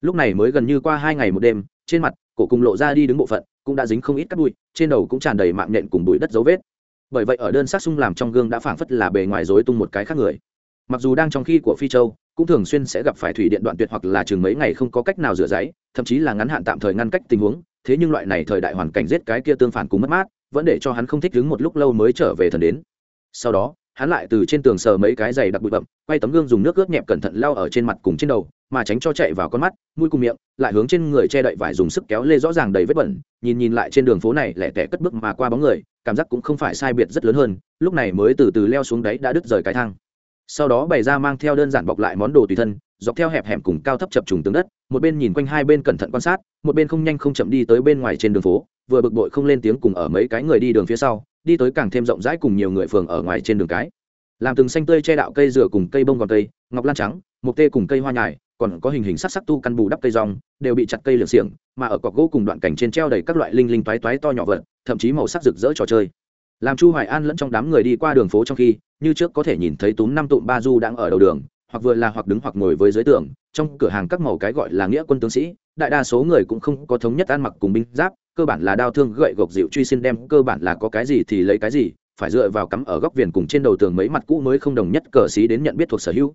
Speaker 1: Lúc này mới gần như qua hai ngày một đêm, trên mặt, cổ cùng lộ ra đi đứng bộ phận, cũng đã dính không ít cắt bụi, trên đầu cũng tràn đầy mạng nhện cùng bụi đất dấu vết. Bởi vậy ở đơn sát sung làm trong gương đã phảng phất là bề ngoài rối tung một cái khác người. Mặc dù đang trong khi của phi châu, cũng thường xuyên sẽ gặp phải thủy điện đoạn tuyệt hoặc là chừng mấy ngày không có cách nào rửa giấy, thậm chí là ngắn hạn tạm thời ngăn cách tình huống, thế nhưng loại này thời đại hoàn cảnh giết cái kia tương phản cùng mất mát, vẫn để cho hắn không thích đứng một lúc lâu mới trở về thần đến sau đó, hắn lại từ trên tường sờ mấy cái giày đặc bụi bậm quay tấm gương dùng nước ướt nhẹp cẩn thận lao ở trên mặt cùng trên đầu, mà tránh cho chạy vào con mắt, mũi cùng miệng, lại hướng trên người che đậy vải dùng sức kéo lê rõ ràng đầy vết bẩn, nhìn nhìn lại trên đường phố này lẻ tẻ cất bước mà qua bóng người, cảm giác cũng không phải sai biệt rất lớn hơn, lúc này mới từ từ leo xuống đấy đã đứt rời cái thang. Sau đó bày ra mang theo đơn giản bọc lại món đồ tùy thân, dọc theo hẹp hẻm cùng cao thấp chập trùng tướng đất, một bên nhìn quanh hai bên cẩn thận quan sát, một bên không nhanh không chậm đi tới bên ngoài trên đường phố, vừa bực bội không lên tiếng cùng ở mấy cái người đi đường phía sau đi tới càng thêm rộng rãi cùng nhiều người phường ở ngoài trên đường cái. Làm từng xanh tươi che đạo cây dừa cùng cây bông còn tây, ngọc lan trắng mộc tê cùng cây hoa nhài còn có hình hình sắc sắc tu căn bù đắp cây rong đều bị chặt cây lược xiềng mà ở cọc gỗ cùng đoạn cảnh trên treo đầy các loại linh linh toái toái to nhỏ vật thậm chí màu sắc rực rỡ trò chơi. Làm chu hoài an lẫn trong đám người đi qua đường phố trong khi như trước có thể nhìn thấy túm năm tụm ba du đang ở đầu đường hoặc vừa là hoặc đứng hoặc ngồi với dưới tường trong cửa hàng các màu cái gọi là nghĩa quân tướng sĩ đại đa số người cũng không có thống nhất ăn mặc cùng binh giáp, cơ bản là đao thương gậy gộc dịu truy xin đem cơ bản là có cái gì thì lấy cái gì, phải dựa vào cắm ở góc viền cùng trên đầu tường mấy mặt cũ mới không đồng nhất cờ xí đến nhận biết thuộc sở hữu.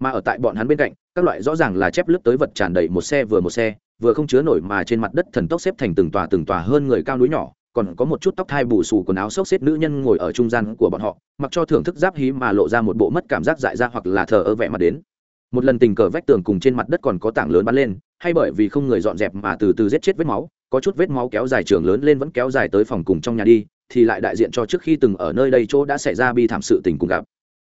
Speaker 1: Mà ở tại bọn hắn bên cạnh, các loại rõ ràng là chép lướt tới vật tràn đầy một xe vừa một xe, vừa không chứa nổi mà trên mặt đất thần tốc xếp thành từng tòa từng tòa hơn người cao núi nhỏ, còn có một chút tóc thai bù xù quần áo xốc xếp nữ nhân ngồi ở trung gian của bọn họ, mặc cho thưởng thức giáp hí mà lộ ra một bộ mất cảm giác dại ra hoặc là thờ ơ vẻ mặt đến. Một lần tình cờ vách tường cùng trên mặt đất còn có tảng lớn bắn lên hay bởi vì không người dọn dẹp mà từ từ giết chết vết máu, có chút vết máu kéo dài trường lớn lên vẫn kéo dài tới phòng cùng trong nhà đi, thì lại đại diện cho trước khi từng ở nơi đây chỗ đã xảy ra bi thảm sự tình cùng gặp.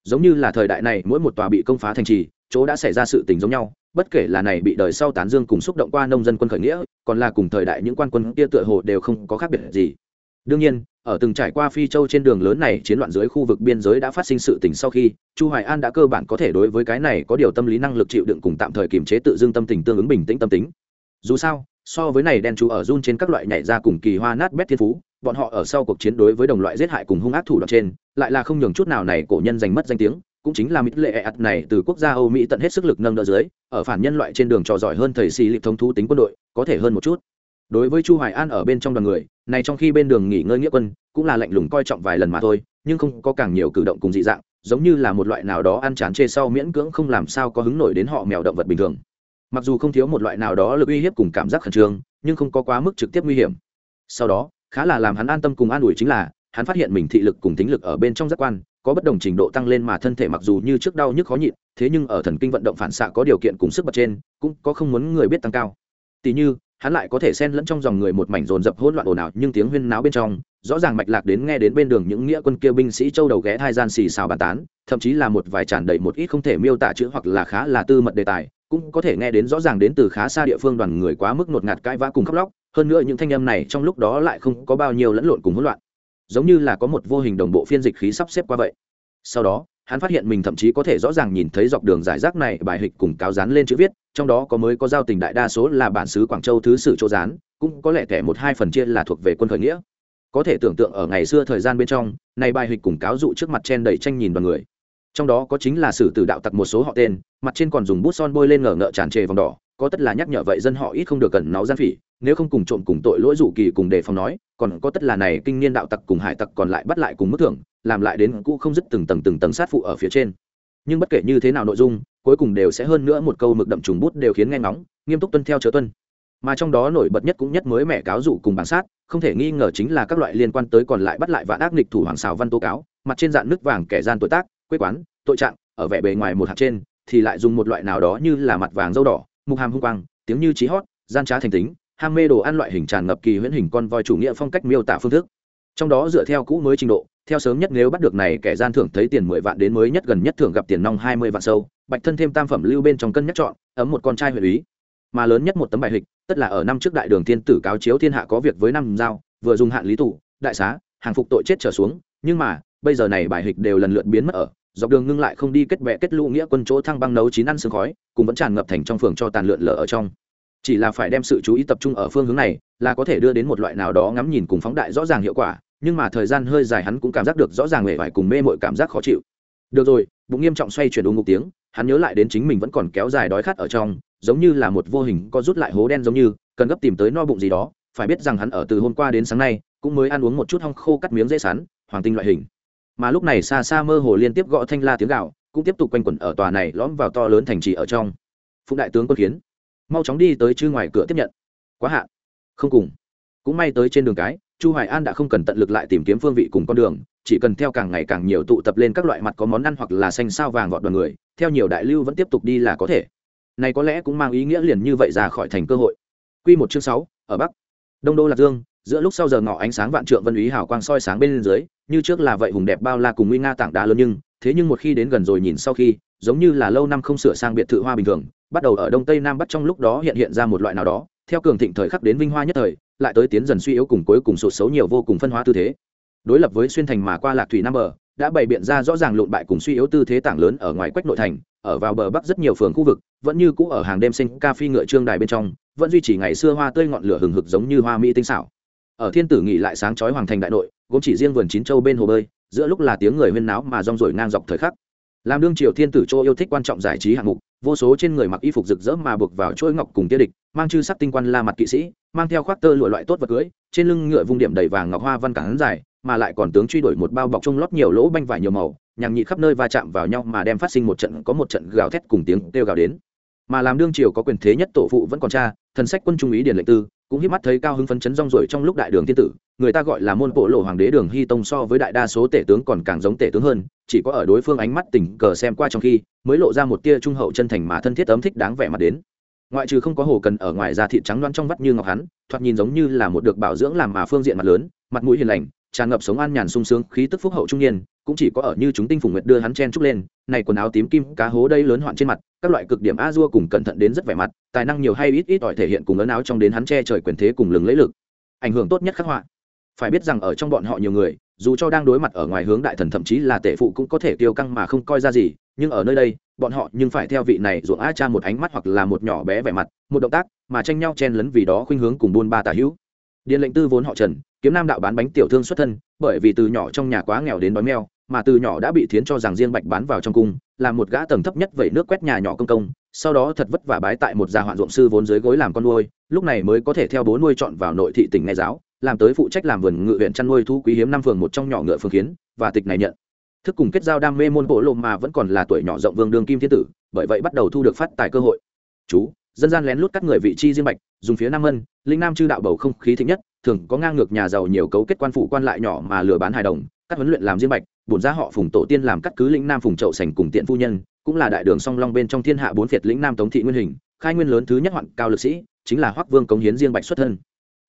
Speaker 1: Giống như là thời đại này, mỗi một tòa bị công phá thành trì, chỗ đã xảy ra sự tình giống nhau, bất kể là này bị đời sau tán dương cùng xúc động qua nông dân quân khởi nghĩa, còn là cùng thời đại những quan quân kia tựa hồ đều không có khác biệt gì. Đương nhiên ở từng trải qua phi châu trên đường lớn này, chiến loạn dưới khu vực biên giới đã phát sinh sự tình sau khi, chu hoài an đã cơ bản có thể đối với cái này có điều tâm lý năng lực chịu đựng cùng tạm thời kiềm chế tự dưng tâm tình tương ứng bình tĩnh tâm tính. Dù sao, so với này đen chú ở run trên các loại nhảy ra cùng kỳ hoa nát bét thiên phú, bọn họ ở sau cuộc chiến đối với đồng loại giết hại cùng hung ác thủ đoạn trên, lại là không nhường chút nào này cổ nhân giành mất danh tiếng, cũng chính là mỹ lệ ạt này từ quốc gia âu mỹ tận hết sức lực nâng đỡ dưới, ở phản nhân loại trên đường trò giỏi hơn thầy xì lịch thông thú tính quân đội, có thể hơn một chút đối với chu hoài an ở bên trong đoàn người, này trong khi bên đường nghỉ ngơi nghĩa quân, cũng là lạnh lùng coi trọng vài lần mà thôi, nhưng không có càng nhiều cử động cùng dị dạng, giống như là một loại nào đó ăn chán chê sau miễn cưỡng không làm sao có hứng nổi đến họ mèo động vật bình thường. Mặc dù không thiếu một loại nào đó lực uy hiếp cùng cảm giác khẩn trương, nhưng không có quá mức trực tiếp nguy hiểm. Sau đó, khá là làm hắn an tâm cùng an ủi chính là, hắn phát hiện mình thị lực cùng tính lực ở bên trong giác quan, có bất đồng trình độ tăng lên mà thân thể mặc dù như trước đau nhức khó nhịn, thế nhưng ở thần kinh vận động phản xạ có điều kiện cùng sức bật trên, cũng có không muốn người biết tăng cao. Tỷ như hắn lại có thể xen lẫn trong dòng người một mảnh rồn rập hỗn loạn ồn ào nhưng tiếng huyên náo bên trong, rõ ràng mạch lạc đến nghe đến bên đường những nghĩa quân kia binh sĩ châu đầu ghé thai gian xì xào bàn tán, thậm chí là một vài tràn đầy một ít không thể miêu tả chữ hoặc là khá là tư mật đề tài, cũng có thể nghe đến rõ ràng đến từ khá xa địa phương đoàn người quá mức ngột ngạt cãi vã cùng khóc lóc, hơn nữa những thanh âm này trong lúc đó lại không có bao nhiêu lẫn lộn cùng hỗn loạn. Giống như là có một vô hình đồng bộ phiên dịch khí sắp xếp qua vậy. Sau đó, hắn phát hiện mình thậm chí có thể rõ ràng nhìn thấy dọc đường giải rác này bài hịch cùng cáo dán lên chữ viết trong đó có mới có giao tình đại đa số là bản xứ quảng châu thứ sử châu gián cũng có lẽ kẻ một hai phần chia là thuộc về quân khởi nghĩa. Có thể tưởng tượng ở ngày xưa thời gian bên trong, này bài hịch cùng cáo dụ trước mặt chen đầy tranh nhìn đoàn người. Trong đó có chính là sử tử đạo tặc một số họ tên, mặt trên còn dùng bút son bôi lên ngờ ngợ tràn trề vòng đỏ, có tất là nhắc nhở vậy dân họ ít không được cần nó gian phỉ, nếu không cùng trộm cùng tội lỗi dụ kỳ cùng đề phòng nói, còn có tất là này kinh niên đạo tặc cùng hải tặc còn lại bắt lại cùng mức thưởng, làm lại đến cũ không dứt từng tầng từng tầng sát phụ ở phía trên. Nhưng bất kể như thế nào nội dung cuối cùng đều sẽ hơn nữa một câu mực đậm trùng bút đều khiến nghe ngóng, nghiêm túc tuân theo chớ tuân. Mà trong đó nổi bật nhất cũng nhất mới mẹ cáo dụ cùng bản sát, không thể nghi ngờ chính là các loại liên quan tới còn lại bắt lại vạn ác nghịch thủ hoàng xào văn tố cáo, mặt trên dạng nước vàng kẻ gian tội tác, quê quán, tội trạng, ở vẻ bề ngoài một hạt trên, thì lại dùng một loại nào đó như là mặt vàng dâu đỏ, mục hàm hung quang, tiếng như trí hót, gian trá thành tính, ham mê đồ ăn loại hình tràn ngập kỳ huyễn hình con voi chủ nghĩa phong cách miêu tả phương thức. Trong đó dựa theo cũ mới trình độ theo sớm nhất nếu bắt được này, kẻ gian thưởng thấy tiền mười vạn đến mới nhất gần nhất thưởng gặp tiền nong hai mươi vạn sâu, bạch thân thêm tam phẩm lưu bên trong cân nhắc chọn, ấm một con trai huyện úy mà lớn nhất một tấm bài hịch, tất là ở năm trước đại đường thiên tử cáo chiếu thiên hạ có việc với năm giao, vừa dùng hạn lý tủ đại xá, hàng phục tội chết trở xuống, nhưng mà, bây giờ này bài hịch đều lần lượt biến mất ở, dọc đường ngưng lại không đi kết bệ kết lũ nghĩa quân chỗ thăng băng nấu chín ăn sương khói cũng vẫn tràn ngập thành trong phường cho tàn lượn lở ở trong. Chỉ là phải đem sự chú ý tập trung ở phương hướng này, là có thể đưa đến một loại nào đó ngắm nhìn cùng phóng đại rõ ràng hiệu quả nhưng mà thời gian hơi dài hắn cũng cảm giác được rõ ràng mệt vải cùng mê mội cảm giác khó chịu. Được rồi, bụng nghiêm trọng xoay chuyển đúng ngục tiếng, hắn nhớ lại đến chính mình vẫn còn kéo dài đói khát ở trong, giống như là một vô hình có rút lại hố đen giống như, cần gấp tìm tới no bụng gì đó, phải biết rằng hắn ở từ hôm qua đến sáng nay, cũng mới ăn uống một chút hong khô cắt miếng dễ sắn hoàng tinh loại hình. Mà lúc này xa xa mơ hồ liên tiếp gõ thanh la tiếng gạo, cũng tiếp tục quanh quẩn ở tòa này lõm vào to lớn thành trì ở trong. Phụng đại tướng quân kiến, mau chóng đi tới chư ngoài cửa tiếp nhận. Quá hạn không cùng. Cũng may tới trên đường cái chu hoài an đã không cần tận lực lại tìm kiếm phương vị cùng con đường chỉ cần theo càng ngày càng nhiều tụ tập lên các loại mặt có món ăn hoặc là xanh sao vàng vọt đoàn người theo nhiều đại lưu vẫn tiếp tục đi là có thể. Này có lẽ cũng mang ý nghĩa liền như vậy ra khỏi thành cơ hội. Quy một chương 6, ở bắc. Đông đô lạc dương giữa lúc sau giờ ngọ ánh sáng vạn trượng vân ý hào quang soi sáng bên dưới như trước là vậy hùng đẹp bao la cùng nguy nga tảng đá lớn nhưng thế nhưng một khi đến gần rồi nhìn sau khi giống như là lâu năm không sửa sang biệt thự hoa bình thường bắt đầu ở đông tây nam bắc trong lúc đó hiện hiện ra một loại nào đó theo cường thịnh thời khắc đến vinh hoa nhất thời, lại tới tiến dần suy yếu cùng cuối cùng sụt xấu nhiều vô cùng phân hóa tư thế. Đối lập với xuyên thành mà qua lạc thủy nam bờ, đã bày biện ra rõ ràng lộn bại cùng suy yếu tư thế tảng lớn ở ngoài quách nội thành, ở vào bờ bắc rất nhiều phường khu vực, vẫn như cũ ở hàng đêm sinh ca phi ngựa trương đài bên trong, vẫn duy trì ngày xưa hoa tươi ngọn lửa hừng hực giống như hoa mỹ tinh xảo. Ở thiên tử nghỉ lại sáng chói hoàng thành đại nội, gồm chỉ riêng vườn chín châu bên hồ bơi, giữa lúc là tiếng người huyên náo mà rong rổi ngang dọc thời khắc. Làm đương triều thiên tử châu yêu thích quan trọng giải trí hạng mục vô số trên người mặc y phục rực rỡ mà buộc vào chuỗi ngọc cùng tia địch, mang chư sắc tinh quan la mặt kỵ sĩ, mang theo khoác tơ lụa loại tốt vật cưới, trên lưng ngựa vung điểm đầy vàng ngọc hoa văn cản dài, mà lại còn tướng truy đuổi một bao bọc trông lót nhiều lỗ banh vải nhiều màu, nhằng nhị khắp nơi va chạm vào nhau mà đem phát sinh một trận, có một trận gào thét cùng tiếng kêu gào đến. Mà làm đương triều có quyền thế nhất tổ phụ vẫn còn cha thần sách quân trung ý điển lệnh tư cũng hít mắt thấy cao hứng phấn chấn rong rồi trong lúc đại đường thiên tử, người ta gọi là môn bộ lộ hoàng đế đường hy tông so với đại đa số tể tướng còn càng giống tể tướng hơn, chỉ có ở đối phương ánh mắt tình cờ xem qua trong khi, mới lộ ra một tia trung hậu chân thành mà thân thiết ấm thích đáng vẻ mặt đến. Ngoại trừ không có hồ cần ở ngoài da thịt trắng loan trong vắt như ngọc hắn, thoạt nhìn giống như là một được bảo dưỡng làm mà phương diện mặt lớn, mặt mũi hiền lành tràn ngập sống an nhàn sung sướng, khí tức phúc hậu trung niên, cũng chỉ có ở như chúng tinh phùng nguyệt đưa hắn chen trúc lên, này quần áo tím kim, cá hố đây lớn hoạn trên mặt, các loại cực điểm a dua cùng cẩn thận đến rất vẻ mặt, tài năng nhiều hay ít ít ỏi thể hiện cùng ấn áo trong đến hắn che trời quyền thế cùng lừng lấy lực. Ảnh hưởng tốt nhất khắc họa. Phải biết rằng ở trong bọn họ nhiều người, dù cho đang đối mặt ở ngoài hướng đại thần thậm chí là tể phụ cũng có thể tiêu căng mà không coi ra gì, nhưng ở nơi đây, bọn họ nhưng phải theo vị này ruộng a cha một ánh mắt hoặc là một nhỏ bé vẻ mặt, một động tác mà tranh nhau chen lấn vì đó khuynh hướng cùng buôn ba tả hữu. Điện lệnh tư vốn họ trần kiếm nam đạo bán bánh tiểu thương xuất thân, bởi vì từ nhỏ trong nhà quá nghèo đến đói meo mà từ nhỏ đã bị thiến cho rằng riêng bạch bán vào trong cung, là một gã tầng thấp nhất vẩy nước quét nhà nhỏ công công, sau đó thật vất vả bái tại một gia hoạn ruộng sư vốn dưới gối làm con nuôi, lúc này mới có thể theo bố nuôi chọn vào nội thị tỉnh nghe giáo, làm tới phụ trách làm vườn ngự huyện chăn nuôi thu quý hiếm năm phường một trong nhỏ ngựa phương kiến, và tịch này nhận. Thức cùng kết giao đam mê môn bộ lộ mà vẫn còn là tuổi nhỏ rộng vương đường kim thiên tử, bởi vậy bắt đầu thu được phát tài cơ hội. Chú, dân gian lén lút các người vị chi riêng bạch dùng phía nam mân linh nam chư đạo bầu không khí thích nhất, thường có ngang ngược nhà giàu nhiều cấu kết quan phụ quan lại nhỏ mà lừa bán hài đồng các huấn luyện làm diêm bạch, bổn ra họ phùng tổ tiên làm cắt cứ lĩnh nam phùng trậu sành cùng tiện phu nhân, cũng là đại đường song long bên trong thiên hạ bốn việt lĩnh nam tống thị nguyên hình, khai nguyên lớn thứ nhất hoạn cao lực sĩ, chính là hoắc vương cống hiến diêm bạch xuất thân.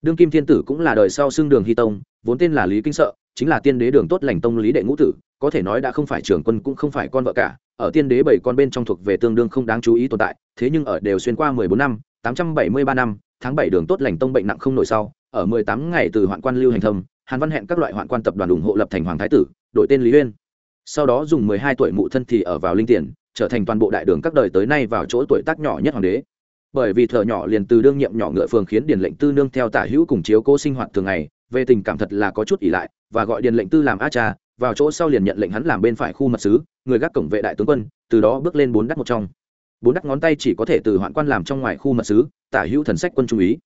Speaker 1: Đương kim thiên tử cũng là đời sau xưng đường hy tông, vốn tên là lý kinh sợ, chính là tiên đế đường tốt lành tông lý đệ ngũ tử, có thể nói đã không phải trưởng quân cũng không phải con vợ cả, ở tiên đế bảy con bên trong thuộc về tương đương không đáng chú ý tồn tại, thế nhưng ở đều xuyên qua mười bốn năm tám trăm bảy mươi ba năm tháng bảy đường tốt lành tông bệnh nặng không nổi sau ở mười tám ngày từ hoạn quan lưu hành thông, hàn văn hẹn các loại hoạn quan tập đoàn ủng hộ lập thành hoàng thái tử đổi tên lý uyên sau đó dùng mười hai tuổi mụ thân thì ở vào linh tiền trở thành toàn bộ đại đường các đời tới nay vào chỗ tuổi tác nhỏ nhất hoàng đế. Bởi vì thợ nhỏ liền từ đương nhiệm nhỏ ngựa phường khiến điền lệnh tư nương theo tả hữu cùng chiếu cố sinh hoạt thường ngày về tình cảm thật là có chút ỷ lại và gọi điền lệnh tư làm a cha vào chỗ sau liền nhận lệnh hắn làm bên phải khu mật sứ người gác cổng vệ đại tướng quân từ đó bước lên bốn đắt một trong bốn đắc ngón tay chỉ có thể từ hoạn quan làm trong ngoài khu mật sứ tả hữu thần sách quân trung úy.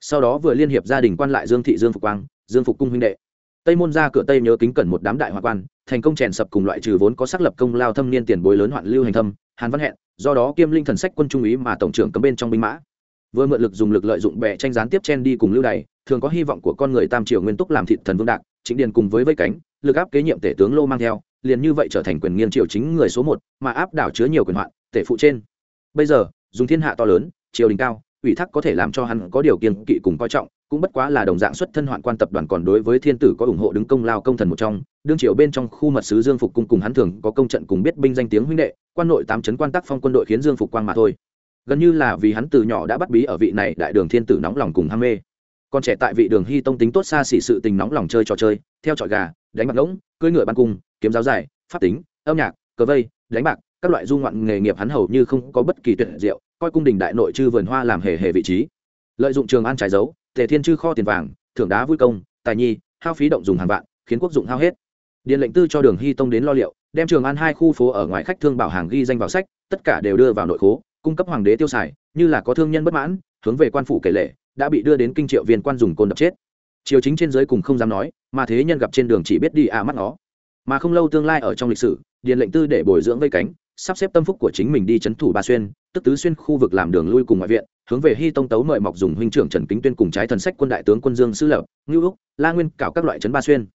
Speaker 1: Sau đó vừa liên hiệp gia đình quan lại dương thị, dương phục quang, dương phục cung huynh đệ. Tây môn ra cửa tây nhớ kính cẩn một đám đại hoạn quan, thành công chèn sập cùng loại trừ vốn có xác lập công lao thâm niên tiền bối lớn hoạn lưu hành thâm, hàn văn hẹn, do đó kiêm linh thần sách quân trung úy mà tổng trưởng cấm bên trong binh mã. Vừa mượn lực dùng lực lợi dụng bè tranh gián tiếp chen đi cùng lưu đày, thường có hy vọng của con người tam triều nguyên túc làm thịt thần vương đạc, chính điền cùng với vây cánh, lực áp kế nhiệm tể tướng lô mang theo, liền như vậy trở thành quyền nghiêng triều chính người số một, mà áp đảo chứa nhiều quyền hoạn, tể phụ trên bây giờ, dùng thiên hạ to lớn, triều đình cao, ủy thác có thể làm cho hắn có điều kiên kỵ cùng coi trọng, cũng bất quá là đồng dạng xuất thân hoạn quan tập đoàn còn đối với thiên tử có ủng hộ đứng công lao công thần một trong. Đương triều bên trong khu mật sứ dương phục cung cùng hắn thường có công trận cùng biết binh danh tiếng huynh đệ, quan nội tám chấn quan tác phong quân đội khiến dương phục quang mà thôi. Gần như là vì hắn từ nhỏ đã bắt bí ở vị này đại đường thiên tử nóng lòng cùng ham mê. Con trẻ tại vị đường hy tông tính tốt xa xỉ sự tình nóng lòng chơi trò chơi, theo trọi gà, đánh bạc ngỗng, cưỡi ngựa ban cung, kiếm giáo dài, pháp tính, âm nhạc, cờ vây, đánh bạc các loại du ngoạn nghề nghiệp hắn hầu như không có bất kỳ tuyệt diệu, coi cung đình đại nội chư vườn hoa làm hề hề vị trí. Lợi dụng trường an trái dấu, tề thiên chư kho tiền vàng, thưởng đá vui công, tài nhi, hao phí động dùng hàng vạn, khiến quốc dụng hao hết. Điện lệnh tư cho đường hy tông đến lo liệu, đem trường an hai khu phố ở ngoài khách thương bảo hàng ghi danh vào sách, tất cả đều đưa vào nội khố, cung cấp hoàng đế tiêu xài, như là có thương nhân bất mãn, hướng về quan phủ kể lệ, đã bị đưa đến kinh triệu viên quan dùng côn đập chết. Triều chính trên giới cùng không dám nói, mà thế nhân gặp trên đường chỉ biết đi à mắt nó mà không lâu tương lai ở trong lịch sử, điện lệnh tư để bồi dưỡng vây cánh sắp xếp tâm phúc của chính mình đi chấn thủ ba xuyên, tức tứ xuyên khu vực làm đường lui cùng ngoại viện, hướng về hy tông tấu mời mọc dùng huynh trưởng trần kính tuyên cùng trái thần sách quân đại tướng quân dương sư lập, ngưu úc, la nguyên cảo các loại chấn ba xuyên.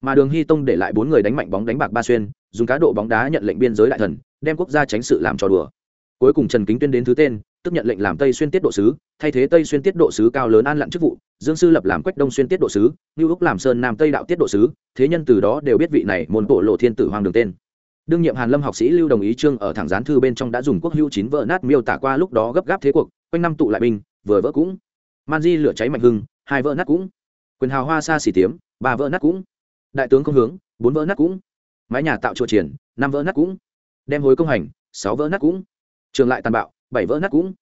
Speaker 1: Mà đường hy tông để lại bốn người đánh mạnh bóng đánh bạc ba xuyên, dùng cá độ bóng đá nhận lệnh biên giới đại thần, đem quốc gia tránh sự làm trò đùa. Cuối cùng trần kính tuyên đến thứ tên, tức nhận lệnh làm tây xuyên tiết độ sứ, thay thế tây xuyên tiết độ sứ cao lớn an lặn chức vụ, dương sư lập làm quách đông xuyên tiết độ sứ, ngưu úc làm sơn nam tây đạo tiết độ sứ, thế nhân từ đó đều biết vị này môn bộ lộ thiên tử hoàng đường tên đương nhiệm hàn lâm học sĩ lưu đồng ý trương ở thẳng gián thư bên trong đã dùng quốc hữu chín vỡ nát miêu tả qua lúc đó gấp gáp thế cuộc, quanh năm tụ lại binh, vừa vỡ cũng. Man di lửa cháy mạnh hưng, hai vỡ nát cũng. Quyền hào hoa xa xỉ tiếm, ba vỡ nát cũng. Đại tướng công hướng, bốn vỡ nát cũng. Mái nhà tạo chùa triển, năm vỡ nát cũng. Đem hối công hành, sáu vỡ nát cũng. Trường lại tàn bạo, bảy vỡ nát cũng.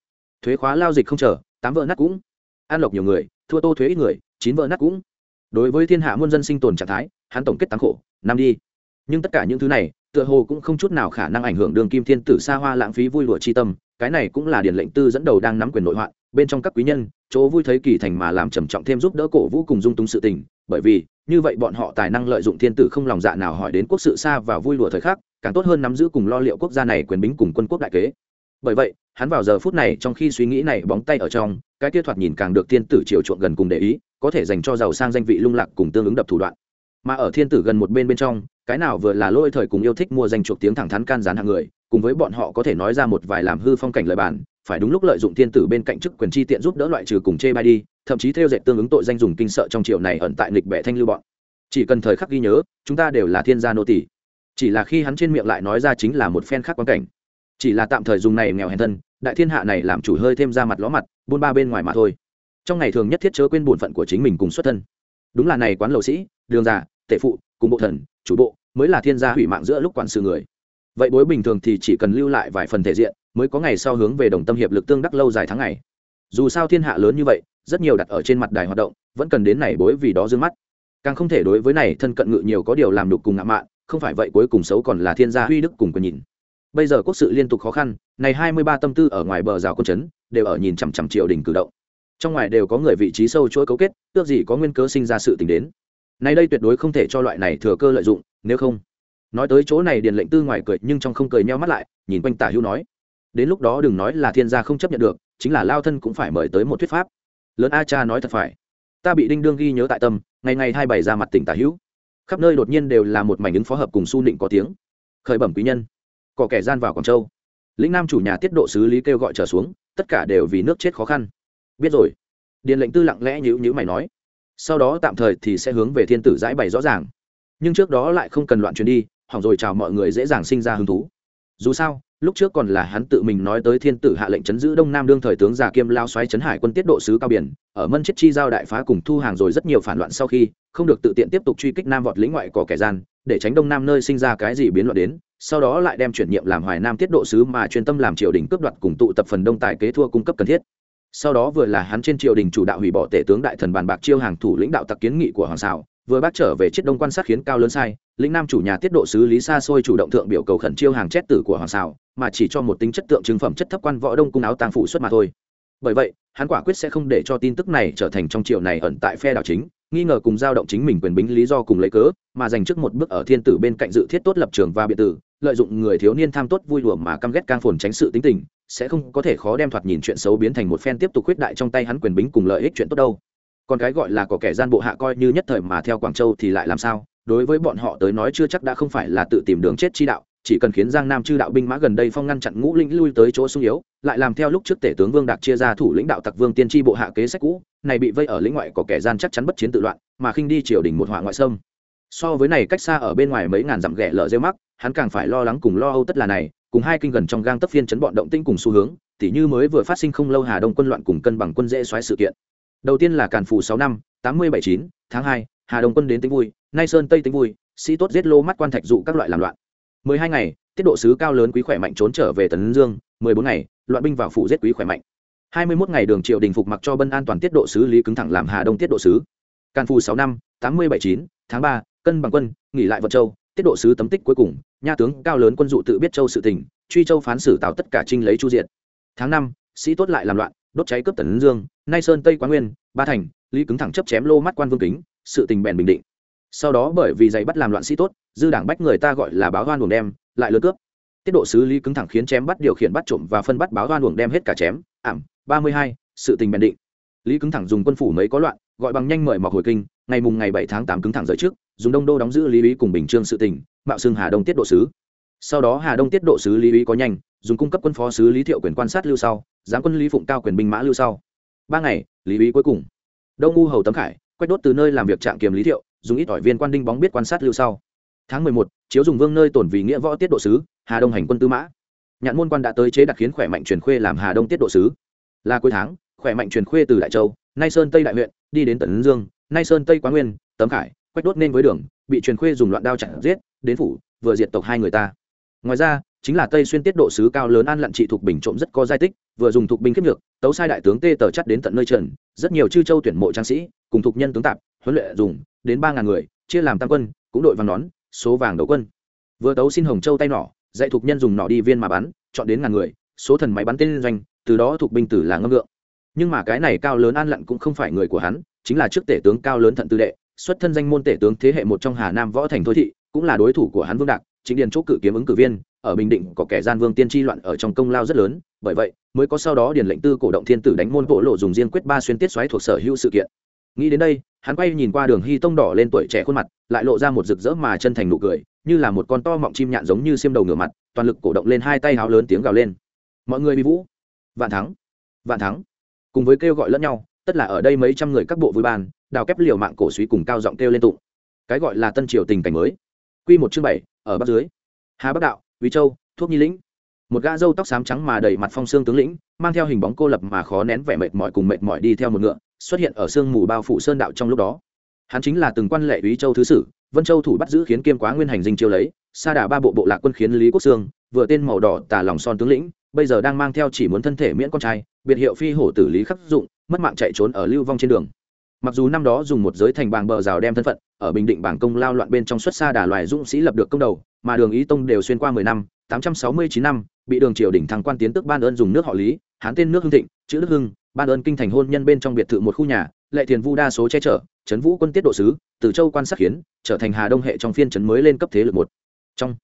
Speaker 1: Thuế khóa lao dịch không chờ, tám vỡ nát cũng. An lộc nhiều người, thua tô thuế ít người, chín vỡ nát cũng. Đối với thiên hạ muôn dân sinh tồn trạng thái, hắn tổng kết tăng khổ, năm đi. Nhưng tất cả những thứ này tựa hồ cũng không chút nào khả năng ảnh hưởng đường kim thiên tử xa hoa lãng phí vui lụa chi tâm, cái này cũng là điển lệnh tư dẫn đầu đang nắm quyền nội hoạn, bên trong các quý nhân, chỗ vui thấy kỳ thành mà làm trầm trọng thêm giúp đỡ cổ vũ cùng dung túng sự tình, bởi vì, như vậy bọn họ tài năng lợi dụng thiên tử không lòng dạ nào hỏi đến quốc sự xa và vui lụa thời khắc, càng tốt hơn nắm giữ cùng lo liệu quốc gia này quyền bính cùng quân quốc đại kế. Bởi vậy, hắn vào giờ phút này trong khi suy nghĩ này bóng tay ở trong, cái kia thoạt nhìn càng được thiên tử chiều chuộng gần cùng để ý, có thể dành cho giàu sang danh vị lung lạc cùng tương ứng đập thủ đoạn. Mà ở thiên tử gần một bên bên trong cái nào vừa là lôi thời cùng yêu thích mua danh chuộc tiếng thẳng thắn can gián hạng người, cùng với bọn họ có thể nói ra một vài làm hư phong cảnh lời bàn, phải đúng lúc lợi dụng thiên tử bên cạnh chức quyền chi tiện giúp đỡ loại trừ cùng chê bai đi, thậm chí theo dệt tương ứng tội danh dùng kinh sợ trong triệu này ẩn tại nghịch bệ thanh lưu bọn. Chỉ cần thời khắc ghi nhớ, chúng ta đều là thiên gia nô tỷ chỉ là khi hắn trên miệng lại nói ra chính là một phen khác quan cảnh. Chỉ là tạm thời dùng này nghèo hèn thân, đại thiên hạ này làm chủ hơi thêm ra mặt ló mặt, buôn ba bên ngoài mà thôi. Trong ngày thường nhất thiết chớ quên bổn phận của chính mình cùng xuất thân. Đúng là này quán lầu sĩ, đường già, tể phụ cùng bộ thần chủ bộ mới là thiên gia hủy mạng giữa lúc quản sự người. Vậy bối bình thường thì chỉ cần lưu lại vài phần thể diện mới có ngày sau hướng về đồng tâm hiệp lực tương đắc lâu dài tháng ngày. Dù sao thiên hạ lớn như vậy rất nhiều đặt ở trên mặt đài hoạt động vẫn cần đến này bối vì đó dương mắt. Càng không thể đối với này thân cận ngự nhiều có điều làm đục cùng ngạo mạn không phải vậy cuối cùng xấu còn là thiên gia huy đức cùng quyền nhìn. Bây giờ quốc sự liên tục khó khăn này hai mươi ba tâm tư ở ngoài bờ rào quân chấn, đều ở nhìn chằm chằm triều đình cử động. Trong ngoài đều có người vị trí sâu chuỗi cấu kết ước gì có nguyên cớ sinh ra sự tình đến nay đây tuyệt đối không thể cho loại này thừa cơ lợi dụng, nếu không. Nói tới chỗ này điền lệnh tư ngoài cười nhưng trong không cười nheo mắt lại, nhìn quanh tả hữu nói. Đến lúc đó đừng nói là thiên gia không chấp nhận được, chính là lao thân cũng phải mời tới một thuyết pháp. Lớn a cha nói thật phải. Ta bị đinh đương ghi nhớ tại tâm, ngày ngày hai bảy ra mặt tỉnh tả hữu. Khắp nơi đột nhiên đều là một mảnh ứng phó hợp cùng su nịnh có tiếng. Khởi bẩm quý nhân. Có kẻ gian vào quảng châu. Lĩnh nam chủ nhà tiết độ sứ lý kêu gọi trở xuống, tất cả đều vì nước chết khó khăn. Biết rồi. Điền lệnh tư lặng lẽ nhữ nhữ mày nói sau đó tạm thời thì sẽ hướng về thiên tử giải bày rõ ràng. Nhưng trước đó lại không cần loạn chuyển đi, hỏng rồi chào mọi người dễ dàng sinh ra hứng thú. Dù sao, lúc trước còn là hắn tự mình nói tới thiên tử hạ lệnh chấn giữ đông nam đương thời tướng già kiêm lao xoáy chấn hải quân tiết độ sứ cao biển, ở mân chết chi giao đại phá cùng thu hàng rồi rất nhiều phản loạn sau khi, không được tự tiện tiếp tục truy kích nam vọt lĩnh ngoại cỏ kẻ gian, để tránh đông nam nơi sinh ra cái gì biến loạn đến, sau đó lại đem chuyển nhiệm làm hoài nam tiết độ sứ mà chuyên tâm làm triều đình cướp đoạt cùng tụ tập phần đông tài kế thua cung cấp cần thiết sau đó vừa là hắn trên triều đình chủ đạo hủy bỏ tể tướng đại thần bàn bạc chiêu hàng thủ lãnh đạo tặc kiến nghị của hoàng xảo, vừa bác trở về chiết đông quan sát khiến cao lớn sai, lĩnh nam chủ nhà tiết độ sứ lý xa xôi chủ động thượng biểu cầu khẩn chiêu hàng chết tử của hoàng xảo, mà chỉ cho một tính chất tượng chứng phẩm chất thấp quan võ đông cung áo tàng phụ xuất mà thôi. Bởi vậy, hắn quả quyết sẽ không để cho tin tức này trở thành trong triều này ẩn tại phe đảo chính, nghi ngờ cùng giao động chính mình quyền bính lý do cùng lấy cớ, mà dành trước một bước ở thiên tử bên cạnh dự thiết tốt lập trường và biệt tử, lợi dụng người thiếu niên tham tốt vui đùa mà căm ghét cang phồn tránh sự tính tình sẽ không có thể khó đem thoạt nhìn chuyện xấu biến thành một phen tiếp tục khuyết đại trong tay hắn quyền bính cùng lợi ích chuyện tốt đâu còn cái gọi là có kẻ gian bộ hạ coi như nhất thời mà theo quảng châu thì lại làm sao đối với bọn họ tới nói chưa chắc đã không phải là tự tìm đường chết chi đạo, chỉ cần khiến giang nam chư đạo binh mã gần đây phong ngăn chặn ngũ lĩnh lui tới chỗ sung yếu, lại làm theo lúc trước tể tướng vương đạc chia ra thủ lĩnh đạo tặc vương tiên tri bộ hạ kế sách cũ, này bị vây ở lĩnh ngoại có kẻ gian chắc chắn bất chiến tự loạn, mà khinh đi triều đình một họa ngoại sâm. so với này cách xa ở bên ngoài mấy ngàn dặm ghẻ lở rêu mắc, hắn càng phải lo lắng cùng lo âu tất là này cùng hai kinh gần trong gang tấp phiên chấn bọn động tĩnh cùng xu hướng, tỉ như mới vừa phát sinh không lâu hà đông quân loạn cùng cân bằng quân dễ xoáy sự kiện. Đầu tiên là càn phù sáu năm, tám mươi bảy chín, tháng hai, hà đông quân đến tính vui, nay sơn tây tính vui, sĩ tốt giết lô mắt quan thạch dụ các loại làm loạn. Mười hai ngày, tiết độ sứ cao lớn quý khỏe mạnh trốn trở về tấn dương, mười bốn ngày, loạn binh vào phủ giết quý khỏe mạnh. Hai mươi mốt ngày đường triệu đình phục mặc cho bân an toàn tiết độ sứ lý cứng thẳng làm hà đông tiết độ sứ. Càn phù sáu năm, tám mươi bảy chín, tháng ba, cân bằng quân, nghỉ lại vật châu tiết độ sứ tấm tích cuối cùng, nha tướng cao lớn quân dụ tự biết châu sự tình, truy châu phán xử tạo tất cả trinh lấy chu diện tháng năm, sĩ tốt lại làm loạn, đốt cháy cướp tấn dương, nay sơn tây quán nguyên, ba thành, lý cứng thẳng chấp chém lô mắt quan vương kính, sự tình bèn bình định. Sau đó bởi vì giày bắt làm loạn sĩ tốt, dư đảng bách người ta gọi là báo hoan buồng đem, lại lớn cướp. Tiết độ sứ lý cứng thẳng khiến chém bắt điều khiển bắt trộm và phân bắt báo hoan buồng đem hết cả chém, ảm, ba mươi hai, sự tình bèn định. Lý cứng thẳng dùng quân phủ mấy có loạn, gọi bằng nhanh mời mọc hồi kinh, ngày mùng ngày bảy tháng tám cứng thẳng rời trước dùng đông đô đóng giữ lý ý cùng bình trương sự tình, mạo xưng hà đông tiết độ sứ. Sau đó hà đông tiết độ sứ lý ý có nhanh, dùng cung cấp quân phó sứ lý thiệu quyền quan sát lưu sau giáng quân lý phụng cao quyền binh mã lưu sau. Ba ngày, lý ý cuối cùng. Đông ngu hầu tấm khải quét đốt từ nơi làm việc trạm kiềm lý thiệu, dùng ít ỏi viên quan đinh bóng biết quan sát lưu sau. Tháng mười một, chiếu dùng vương nơi tổn vì nghĩa võ tiết độ sứ, hà đông hành quân tư mã. Nhạn môn quan đã tới chế đặt khiến khỏe mạnh truyền khuê làm hà đông tiết độ sứ. Là cuối tháng, khỏe mạnh truyền khuê từ đại châu, nay sơn tây đại huyện, đi đến tần dương, nay sơn tây quá nguyên, tấm khải quách đốt nên với đường, bị truyền khuê dùng loạn đao chặn giết, đến phủ, vừa diệt tộc hai người ta. Ngoài ra, chính là tây xuyên tiết độ sứ cao lớn an lặn trị thuộc bình trộm rất có giai tích, vừa dùng thuộc binh kiếp nhược, tấu sai đại tướng tê tờ chắt đến tận nơi trần, rất nhiều chư châu tuyển mộ trang sĩ, cùng thuộc nhân tướng tạp, huấn luyện dùng, đến ba ngàn người, chia làm tam quân, cũng đội vàng nón, số vàng đấu quân. Vừa tấu xin hồng châu tay nỏ, dạy thuộc nhân dùng nỏ đi viên mà bắn, chọn đến ngàn người, số thần máy bắn tên doanh, từ đó thuộc binh tử là ngâm ngượng nhưng mà cái này cao lớn an lặn cũng không phải người của hắn, chính là trước tể tướng cao lớn thận tư đệ xuất thân danh môn tể tướng thế hệ một trong hà nam võ thành thôi thị, cũng là đối thủ của hắn vương đạc, chính điền chỗ cử kiếm ứng cử viên, ở bình định có kẻ gian vương tiên tri loạn ở trong công lao rất lớn, bởi vậy, mới có sau đó điền lệnh tư cổ động thiên tử đánh môn bộ lộ dùng riêng quyết ba xuyên tiết xoáy thuộc sở hữu sự kiện. Nghĩ đến đây, hắn quay nhìn qua đường hy tông đỏ lên tuổi trẻ khuôn mặt, lại lộ ra một rực rỡ mà chân thành nụ cười, như là một con to mọng chim nhạn giống như xiêm đầu ngửa mặt, toàn lực cổ động lên hai tay háo lớn tiếng gào lên. Mọi người bị vũ, vạn thắng vạn thắng. Cùng với kêu gọi lẫn nhau, tất là ở đây mấy trăm người các bộ vui bàn đào kép liều mạng cổ suý cùng cao giọng kêu lên tụng. Cái gọi là tân triều tình cảnh mới. Quy một chương bảy, ở bắc dưới. Hà bắc đạo, quý châu, thuốc nhi lĩnh. Một gã râu tóc xám trắng mà đầy mặt phong xương tướng lĩnh, mang theo hình bóng cô lập mà khó nén vẻ mệt mỏi cùng mệt mỏi đi theo một ngựa, xuất hiện ở sương mù bao phủ sơn đạo trong lúc đó. Hắn chính là từng quan lệ quý châu thứ sử, vân châu thủ bắt giữ khiến kiêm quá nguyên hành dinh chiêu lấy, sa đà ba bộ bộ lạc quân khiến lý quốc sương, vừa tên màu đỏ tà lòng son tướng lĩnh, bây giờ đang mang theo chỉ muốn thân thể miễn con trai, biệt hiệu phi hổ tử lý khắc dụng, mất mạng chạy trốn ở lưu vong trên đường mặc dù năm đó dùng một giới thành bàng bờ rào đem thân phận, ở bình định bảng công lao loạn bên trong xuất xa đà loài dũng sĩ lập được công đầu, mà đường ý tông đều xuyên qua mười năm, tám trăm sáu mươi chín năm, bị đường triều đỉnh thăng quan tiến tức ban ơn dùng nước họ lý, hán tên nước hưng thịnh, chữ đức hưng, ban ơn kinh thành hôn nhân bên trong biệt thự một khu nhà, lệ thiền vu đa số che chở, trấn vũ quân tiết độ sứ, từ châu quan sát khiến trở thành hà đông hệ trong phiên trấn mới lên cấp thế lực một. Trong,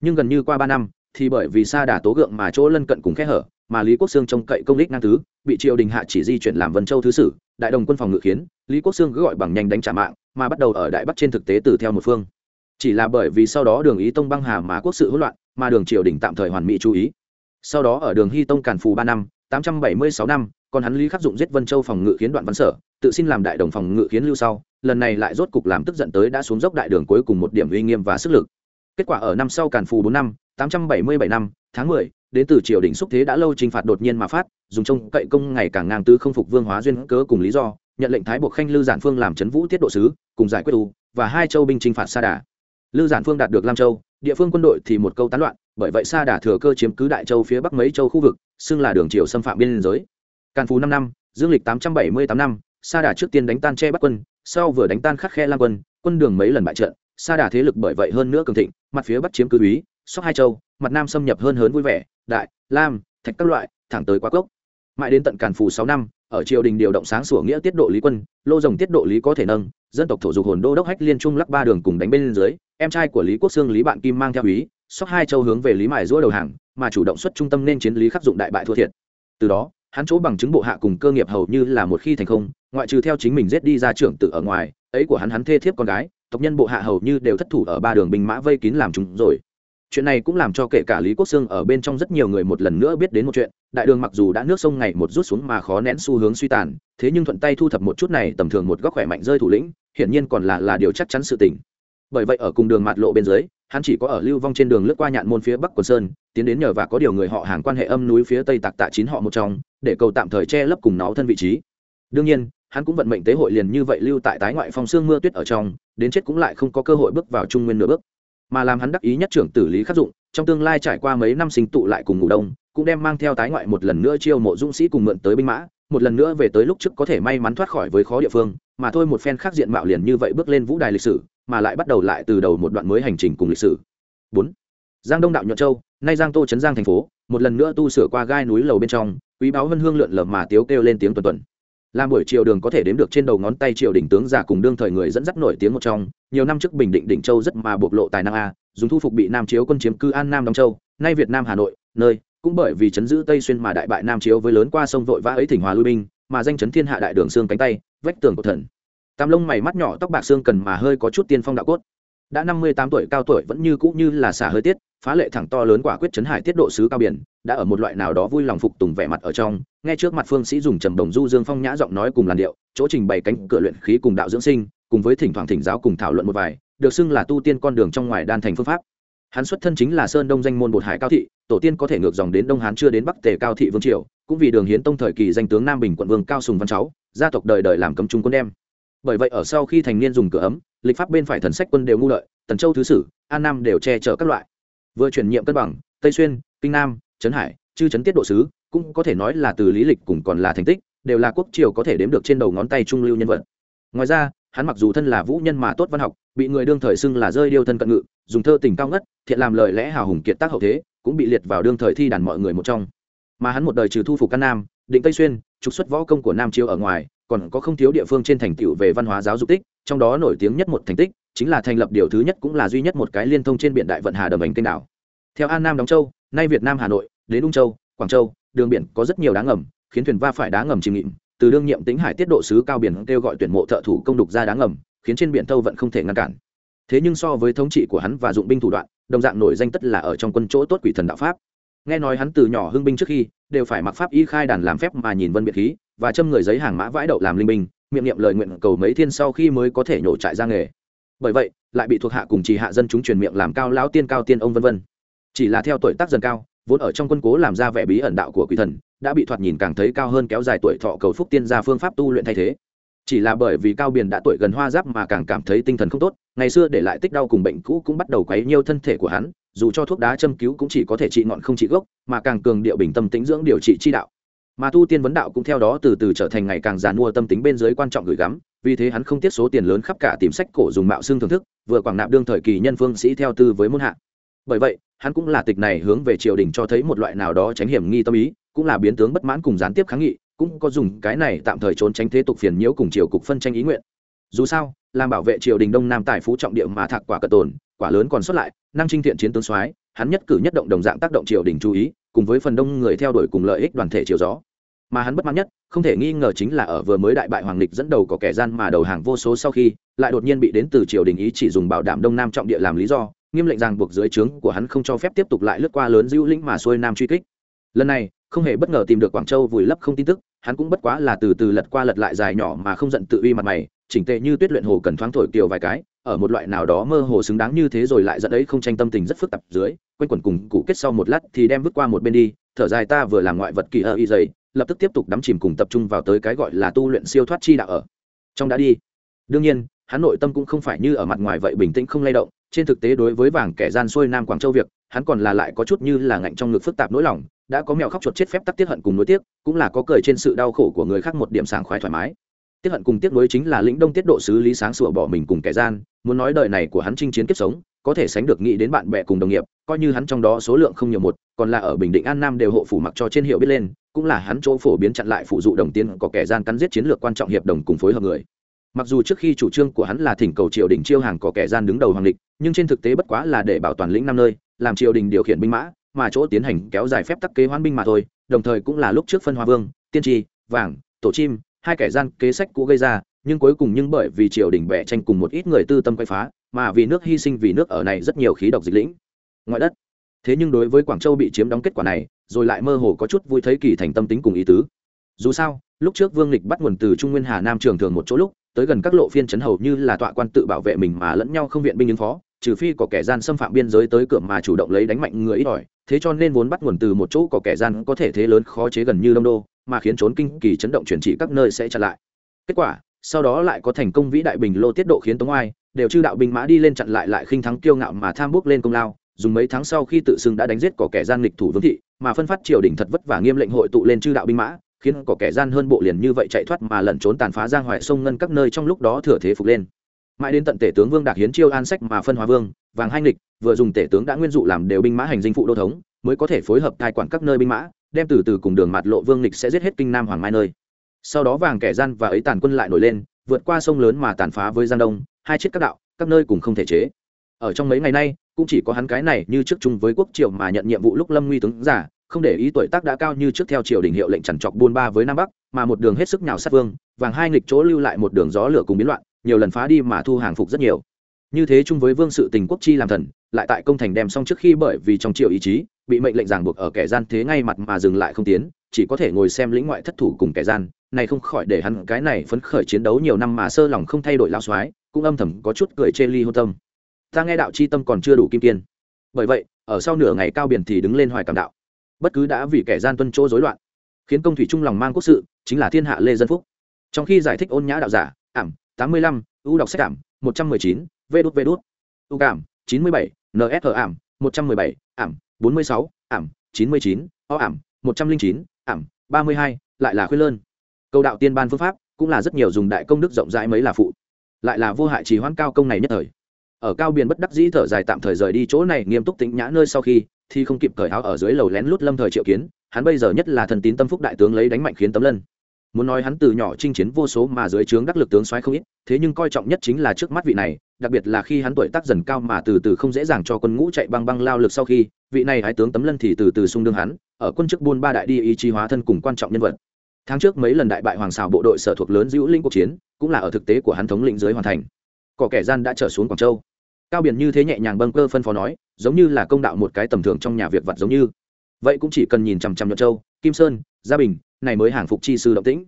Speaker 1: nhưng gần như qua ba năm thì bởi vì xa đà tố gượng mà chỗ lân cận cùng khe hở, mà lý quốc sương trông cậy công lích ngang tứ bị triều đình hạ chỉ di chuyển làm vân châu thứ sử, đại đồng quân phòng ngự khiến, lý quốc sương cứ gọi bằng nhanh đánh trả mạng, mà bắt đầu ở đại bắc trên thực tế từ theo một phương. Chỉ là bởi vì sau đó đường ý tông băng hà mà quốc sự hỗn loạn, mà đường triều đình tạm thời hoàn mỹ chú ý. Sau đó ở đường hy tông càn phù ba năm, tám trăm bảy mươi sáu năm, còn hắn lý khắc dụng giết vân châu phòng ngự khiến đoạn văn sở, tự xin làm đại đồng phòng ngự khiến lưu sau, lần này lại rốt cục làm tức giận tới đã xuống dốc đại đường cuối cùng một điểm uy nghiêm và sức lực kết quả ở năm sau càn phù bốn năm, tám trăm bảy mươi bảy năm, tháng mười đến từ triều đình xúc thế đã lâu t phạt đột nhiên mà phát, dùng trông cậy công ngày càng ngang tư không phục vương hóa duyên cớ cùng lý do, nhận lệnh thái buộc khanh lư giản phương làm chấn vũ tiết độ sứ, cùng giải quyết tù, và hai châu binh chinh phạt sa đà. Lư giản phương đạt được lam châu, địa phương quân đội thì một câu tán loạn, bởi vậy sa đà thừa cơ chiếm cứ đại châu phía bắc mấy châu khu vực, xưng là đường triều xâm phạm biên giới. Càn phú năm năm, dương lịch tám trăm bảy mươi tám năm, sa đà trước tiên đánh tan che bắt quân, sau vừa đánh tan khắc khe lam quân quân đường mấy lần bại trận sa đà thế lực bởi vậy hơn nữa cường thịnh, mặt phía bắc chiếm cứ úy, sóc hai châu, mặt nam xâm nhập hơn hớn vui vẻ, đại, lam, thạch các loại, thẳng tới quá cốc. Mãi đến tận càn phù sáu năm, ở triều đình điều động sáng sủa nghĩa tiết độ lý quân, lô rồng tiết độ lý có thể nâng, dân tộc thổ dục hồn đô đốc hách liên trung lắc ba đường cùng đánh bên dưới, em trai của lý quốc sương, lý bạn kim mang theo úy, sóc hai châu hướng về lý mài giữa đầu hàng, mà chủ động xuất trung tâm nên chiến lý khắc dụng đại bại thua thiệt. Từ đó, hắn chỗ bằng chứng bộ hạ cùng cơ nghiệp hầu như là một khi thành không, ngoại trừ theo chính mình giết đi ra trưởng tự ở ngoài, ấy của hắn hắn thê thiếp con gái tộc nhân bộ hạ hầu như đều thất thủ ở ba đường binh mã vây kín làm chúng rồi. Chuyện này cũng làm cho kể cả lý quốc sương ở bên trong rất nhiều người một lần nữa biết đến một chuyện, đại đường mặc dù đã nước sông ngày một rút xuống mà khó nén xu hướng suy tàn, thế nhưng thuận tay thu thập một chút này tầm thường một góc khỏe mạnh rơi thủ lĩnh, hiển nhiên còn là là điều chắc chắn sự tình. Bởi vậy ở cùng đường mạt lộ bên dưới, hắn chỉ có ở lưu vong trên đường lướt qua nhạn môn phía bắc quần sơn, tiến đến nhờ và có điều người họ hàng quan hệ âm núi phía tây tạc tạ chín họ một trong, để cầu tạm thời che lấp cùng nó thân vị trí. Đương nhiên hắn cũng vận mệnh tế hội liền như vậy lưu tại tái ngoại phong sương mưa tuyết ở trong, đến chết cũng lại không có cơ hội bước vào trung nguyên nửa bước. Mà làm hắn đắc ý nhất trưởng tử lý khắc dụng, trong tương lai trải qua mấy năm sinh tụ lại cùng ngủ đông, cũng đem mang theo tái ngoại một lần nữa chiêu mộ dũng sĩ cùng mượn tới binh mã, một lần nữa về tới lúc trước có thể may mắn thoát khỏi với khó địa phương, mà thôi một phen khác diện mạo liền như vậy bước lên vũ đài lịch sử, mà lại bắt đầu lại từ đầu một đoạn mới hành trình cùng lịch sử. Bốn. Giang đông đạo nhuận châu, nay giang tô trấn giang thành phố, một lần nữa tu sửa qua gai núi lầu bên trong, quý báo vân hương lượn lờ mà tiếu kêu lên tiếng tuần tuần làm buổi chiều đường có thể đếm được trên đầu ngón tay triều đỉnh tướng giả cùng đương thời người dẫn dắt nổi tiếng một trong. Nhiều năm trước bình định đỉnh châu rất mà bộc lộ tài năng a, dùng thu phục bị nam chiếu quân chiếm cư an nam đông châu, nay việt nam hà nội, nơi cũng bởi vì chấn giữ tây xuyên mà đại bại nam chiếu với lớn qua sông vội vã ấy thỉnh hòa lui binh, mà danh chấn thiên hạ đại đường xương cánh tay, vách tường của thần. Tam lông mày mắt nhỏ, tóc bạc xương cần mà hơi có chút tiên phong đạo cốt. Đã năm mươi tám tuổi, cao tuổi vẫn như cũ như là xả hơi tiết phá lệ thẳng to lớn quả quyết chấn hải tiết độ sứ cao biển, đã ở một loại nào đó vui lòng phục tùng vẻ mặt ở trong, nghe trước mặt phương sĩ dùng trầm đồng du dương phong nhã giọng nói cùng làn điệu, chỗ trình bày cánh cửa luyện khí cùng đạo dưỡng sinh, cùng với thỉnh thoảng thỉnh giáo cùng thảo luận một vài, được xưng là tu tiên con đường trong ngoài đan thành phương pháp. Hắn xuất thân chính là sơn đông danh môn bột hải cao thị, tổ tiên có thể ngược dòng đến đông hán chưa đến bắc tề cao thị vương triều, cũng vì đường hiến tông thời kỳ danh tướng nam bình quận vương cao sùng văn cháu, gia tộc đời đời làm cấm trung quân đem. Bởi vậy ở sau khi thành niên dùng cửa ấm, lịch pháp bên phải thần sách quân đều ngu lợi, tần châu thứ sử, an nam đều che chở các loại vừa chuyển nhiệm cân bằng, tây xuyên, kinh nam, trấn hải, chư trấn tiết độ sứ, cũng có thể nói là từ lý lịch cùng còn là thành tích, đều là quốc triều có thể đếm được trên đầu ngón tay trung lưu nhân vật. Ngoài ra, hắn mặc dù thân là vũ nhân mà tốt văn học, bị người đương thời xưng là rơi điêu thân cận ngự, dùng thơ tình cao ngất, thiện làm lời lẽ hào hùng kiệt tác hậu thế, cũng bị liệt vào đương thời thi đàn mọi người một trong. Mà hắn một đời trừ thu phục căn nam, định tây xuyên, trục xuất võ công của nam chiêu ở ngoài, còn có không thiếu địa phương trên thành tựu về văn hóa giáo dục tích, trong đó nổi tiếng nhất một thành tích chính là thành lập điều thứ nhất cũng là duy nhất một cái liên thông trên biển đại vận hà đầm ảnh kênh đảo. Theo an nam đóng châu, nay việt nam hà nội, đến ung châu, quảng châu, đường biển có rất nhiều đá ngầm, khiến thuyền va phải đá ngầm chìm nghịm, từ đương nhiệm tính hải tiết độ sứ cao biển kêu gọi tuyển mộ thợ thủ công đục ra đá ngầm, khiến trên biển thâu vẫn không thể ngăn cản. Thế nhưng so với thống trị của hắn và dụng binh thủ đoạn, đồng dạng nổi danh tất là ở trong quân chỗ tốt quỷ thần đạo pháp. Nghe nói hắn từ nhỏ hưng binh trước khi, đều phải mặc pháp y khai đàn làm phép mà nhìn vân biệt khí, và châm người giấy hàng mã vãi đậu làm linh binh, miệng niệm lời nguyện cầu mấy thiên sau khi mới có thể nhổ trại ra nghề bởi vậy, lại bị thuộc hạ cùng trì hạ dân chúng truyền miệng làm cao lão tiên, cao tiên ông vân vân. Chỉ là theo tuổi tác dần cao, vốn ở trong quân cố làm ra vẻ bí ẩn đạo của quỷ thần, đã bị thoạt nhìn càng thấy cao hơn kéo dài tuổi thọ cầu phúc tiên ra phương pháp tu luyện thay thế. Chỉ là bởi vì cao biển đã tuổi gần hoa giáp mà càng cảm thấy tinh thần không tốt, ngày xưa để lại tích đau cùng bệnh cũ cũng bắt đầu quấy nhiêu thân thể của hắn, dù cho thuốc đá châm cứu cũng chỉ có thể trị ngọn không trị gốc, mà càng cường điệu bình tâm tính dưỡng điều trị chi đạo. Mà tu tiên vấn đạo cũng theo đó từ từ trở thành ngày càng giàn mua tâm tính bên dưới quan trọng gửi gắm vì thế hắn không tiết số tiền lớn khắp cả tìm sách cổ dùng mạo xương thưởng thức, vừa quảng nạp đương thời kỳ nhân phương sĩ theo tư với môn hạ. Bởi vậy, hắn cũng là tịch này hướng về triều đình cho thấy một loại nào đó tránh hiểm nghi tâm ý, cũng là biến tướng bất mãn cùng gián tiếp kháng nghị, cũng có dùng cái này tạm thời trốn tránh thế tục phiền nhiễu cùng triều cục phân tranh ý nguyện. Dù sao, làm bảo vệ triều đình đông nam tài phú trọng địa mà thạc quả cận tồn, quả lớn còn xuất lại, năng trinh thiện chiến tướng soái, hắn nhất cử nhất động đồng dạng tác động triều đình chú ý, cùng với phần đông người theo đuổi cùng lợi ích đoàn thể triều gió mà hắn bất mãn nhất, không thể nghi ngờ chính là ở vừa mới đại bại hoàng lịch dẫn đầu có kẻ gian mà đầu hàng vô số sau khi, lại đột nhiên bị đến từ triều đình ý chỉ dùng bảo đảm đông nam trọng địa làm lý do, nghiêm lệnh rằng buộc dưới trướng của hắn không cho phép tiếp tục lại lướt qua lớn dữ lĩnh mà xuôi nam truy kích. Lần này, không hề bất ngờ tìm được quảng châu vùi lấp không tin tức, hắn cũng bất quá là từ từ lật qua lật lại dài nhỏ mà không giận tự uy mặt mày, chỉnh tệ như tuyết luyện hồ cần thoáng thổi kiều vài cái, ở một loại nào đó mơ hồ xứng đáng như thế rồi lại dẫn ấy không tranh tâm tình rất phức tạp dưới, quanh quẩn cùng cụ kết sau một lát thì đem vứt qua một bên đi, thở dài ta vừa làm ngoại vật kỳ ở y dày lập tức tiếp tục đắm chìm cùng tập trung vào tới cái gọi là tu luyện siêu thoát chi đạo ở. Trong đã đi, đương nhiên, hắn nội tâm cũng không phải như ở mặt ngoài vậy bình tĩnh không lay động, trên thực tế đối với vàng kẻ gian xuôi nam quảng châu việc, hắn còn là lại có chút như là ngạnh trong ngực phức tạp nỗi lòng, đã có mèo khóc chuột chết phép tắc tiết hận cùng nối tiếc, cũng là có cười trên sự đau khổ của người khác một điểm sảng khoái thoải mái. Tiết hận cùng tiết nối chính là lĩnh đông tiết độ sứ lý sáng sủa bỏ mình cùng kẻ gian, muốn nói đời này của hắn chinh chiến kiếp sống có thể sánh được nghĩ đến bạn bè cùng đồng nghiệp, coi như hắn trong đó số lượng không nhiều một, còn là ở bình định, an nam đều hộ phủ mặc cho trên hiệu biết lên, cũng là hắn chỗ phổ biến chặn lại phụ dụ đồng tiên có kẻ gian cắn giết chiến lược quan trọng hiệp đồng cùng phối hợp người. Mặc dù trước khi chủ trương của hắn là thỉnh cầu triều đình chiêu hàng có kẻ gian đứng đầu hoàng lịch nhưng trên thực tế bất quá là để bảo toàn lĩnh năm nơi, làm triều đình điều khiển binh mã, mà chỗ tiến hành kéo dài phép tắc kế hoán binh mà thôi, đồng thời cũng là lúc trước phân hoa vương, tiên tri, vàng, tổ chim, hai kẻ gian kế sách cũ gây ra, nhưng cuối cùng nhưng bởi vì triều đình bẻ tranh cùng một ít người tư tâm quay phá mà vì nước hy sinh vì nước ở này rất nhiều khí độc dịch lĩnh. Ngoại đất. Thế nhưng đối với quảng châu bị chiếm đóng kết quả này, rồi lại mơ hồ có chút vui thấy kỳ thành tâm tính cùng ý tứ. Dù sao, lúc trước vương lịch bắt nguồn từ trung nguyên hà nam trường thường một chỗ lúc, tới gần các lộ phiên chấn hầu như là tọa quan tự bảo vệ mình mà lẫn nhau không viện binh ứng phó, trừ phi có kẻ gian xâm phạm biên giới tới cửa mà chủ động lấy đánh mạnh người ít ỏi, thế cho nên vốn bắt nguồn từ một chỗ có kẻ gian có thể thế lớn khó chế gần như đông đô, mà khiến trốn kinh kỳ chấn động chuyển trị các nơi sẽ trả lại. Kết quả, sau đó lại có thành công vĩ đại bình lô tiết độ khiến tống oai đều chư đạo binh mã đi lên chặn lại lại khinh thắng kiêu ngạo mà tham bước lên công lao, dùng mấy tháng sau khi tự xưng đã đánh giết có kẻ gian lịch thủ vương thị, mà phân phát triều đình thật vất vả nghiêm lệnh hội tụ lên chư đạo binh mã, khiến có kẻ gian hơn bộ liền như vậy chạy thoát mà lẩn trốn tàn phá giang hoại sông ngân các nơi trong lúc đó thừa thế phục lên. Mãi đến tận tể tướng vương đạc hiến chiêu an sách mà phân hóa vương, vàng hai nghịch, vừa dùng tể tướng đã nguyên dụ làm đều binh mã hành dinh phụ đô thống, mới có thể phối hợp cai quản các nơi binh mã, đem từ từ cùng đường mạt lộ vương lịch sẽ giết hết kinh nam hoàng mai nơi. Sau đó vàng kẻ gian và ấy tàn quân lại nổi lên vượt qua sông lớn mà tàn phá với giang đông, hai chiếc các đạo, các nơi cùng không thể chế. Ở trong mấy ngày nay, cũng chỉ có hắn cái này như trước chung với quốc triều mà nhận nhiệm vụ lúc lâm nguy tướng giả, không để ý tuổi tác đã cao như trước theo triều đình hiệu lệnh chằn trọc buôn ba với nam bắc, mà một đường hết sức nhào sát vương, vàng hai nghịch chỗ lưu lại một đường gió lửa cùng biến loạn, nhiều lần phá đi mà thu hàng phục rất nhiều. Như thế chung với vương sự tình quốc chi làm thần, lại tại công thành đem xong trước khi bởi vì trong triều ý chí, bị mệnh lệnh ràng buộc ở kẻ gian thế ngay mặt mà dừng lại không tiến, chỉ có thể ngồi xem lĩnh ngoại thất thủ cùng kẻ gian này không khỏi để hắn cái này phấn khởi chiến đấu nhiều năm mà sơ lòng không thay đổi lao soái, cũng âm thầm có chút cười chê ly hôn tâm. Ta nghe đạo chi tâm còn chưa đủ kim kiên. Bởi vậy, ở sau nửa ngày cao biển thì đứng lên hoài cảm đạo. Bất cứ đã vì kẻ gian tuân chỗ rối loạn, khiến công thủy trung lòng mang quốc sự, chính là thiên hạ lê dân phúc. Trong khi giải thích ôn nhã đạo giả, ảm, tám mươi lăm, ưu đọc sách ảm, một trăm mười chín, vê đốt vê đốt ưu cảm, chín mươi bảy ns ảm, một trăm mười bảy, ảm, bốn mươi sáu, ảm, chín mươi chín, o ảm, một trăm linh chín, ảm, ba mươi hai, lại là khuyên lơn câu đạo tiên ban phương pháp, cũng là rất nhiều dùng đại công đức rộng rãi mấy là phụ. Lại là vô hại trì hoãn cao công này nhất thời. Ở cao biển bất đắc dĩ thở dài tạm thời rời đi chỗ này, nghiêm túc tính nhã nơi sau khi, thì không kịp cởi áo ở dưới lầu lén lút lâm thời triệu kiến, hắn bây giờ nhất là thần tín tâm phúc đại tướng lấy đánh mạnh khiến tấm lân. Muốn nói hắn từ nhỏ chinh chiến vô số mà dưới trướng đắc lực tướng soái không ít, thế nhưng coi trọng nhất chính là trước mắt vị này, đặc biệt là khi hắn tuổi tác dần cao mà từ từ không dễ dàng cho quân ngũ chạy băng băng lao lực sau khi, vị này hái tướng tấm lân thì từ từ sung đương hắn, ở quân chức buôn ba đại đi ý chí hóa thân cùng quan trọng nhân vật tháng trước mấy lần đại bại hoàng xào bộ đội sở thuộc lớn giữ linh cuộc chiến, cũng là ở thực tế của hắn thống lĩnh dưới hoàn thành. Cỏ kẻ gian đã trở xuống quảng châu. Cao biển như thế nhẹ nhàng bâng cơ phân phó nói, giống như là công đạo một cái tầm thường trong nhà việc vặt giống như. Vậy cũng chỉ cần nhìn chằm chằm nhuận châu, kim sơn, gia bình, này mới hàng phục chi sư động tĩnh.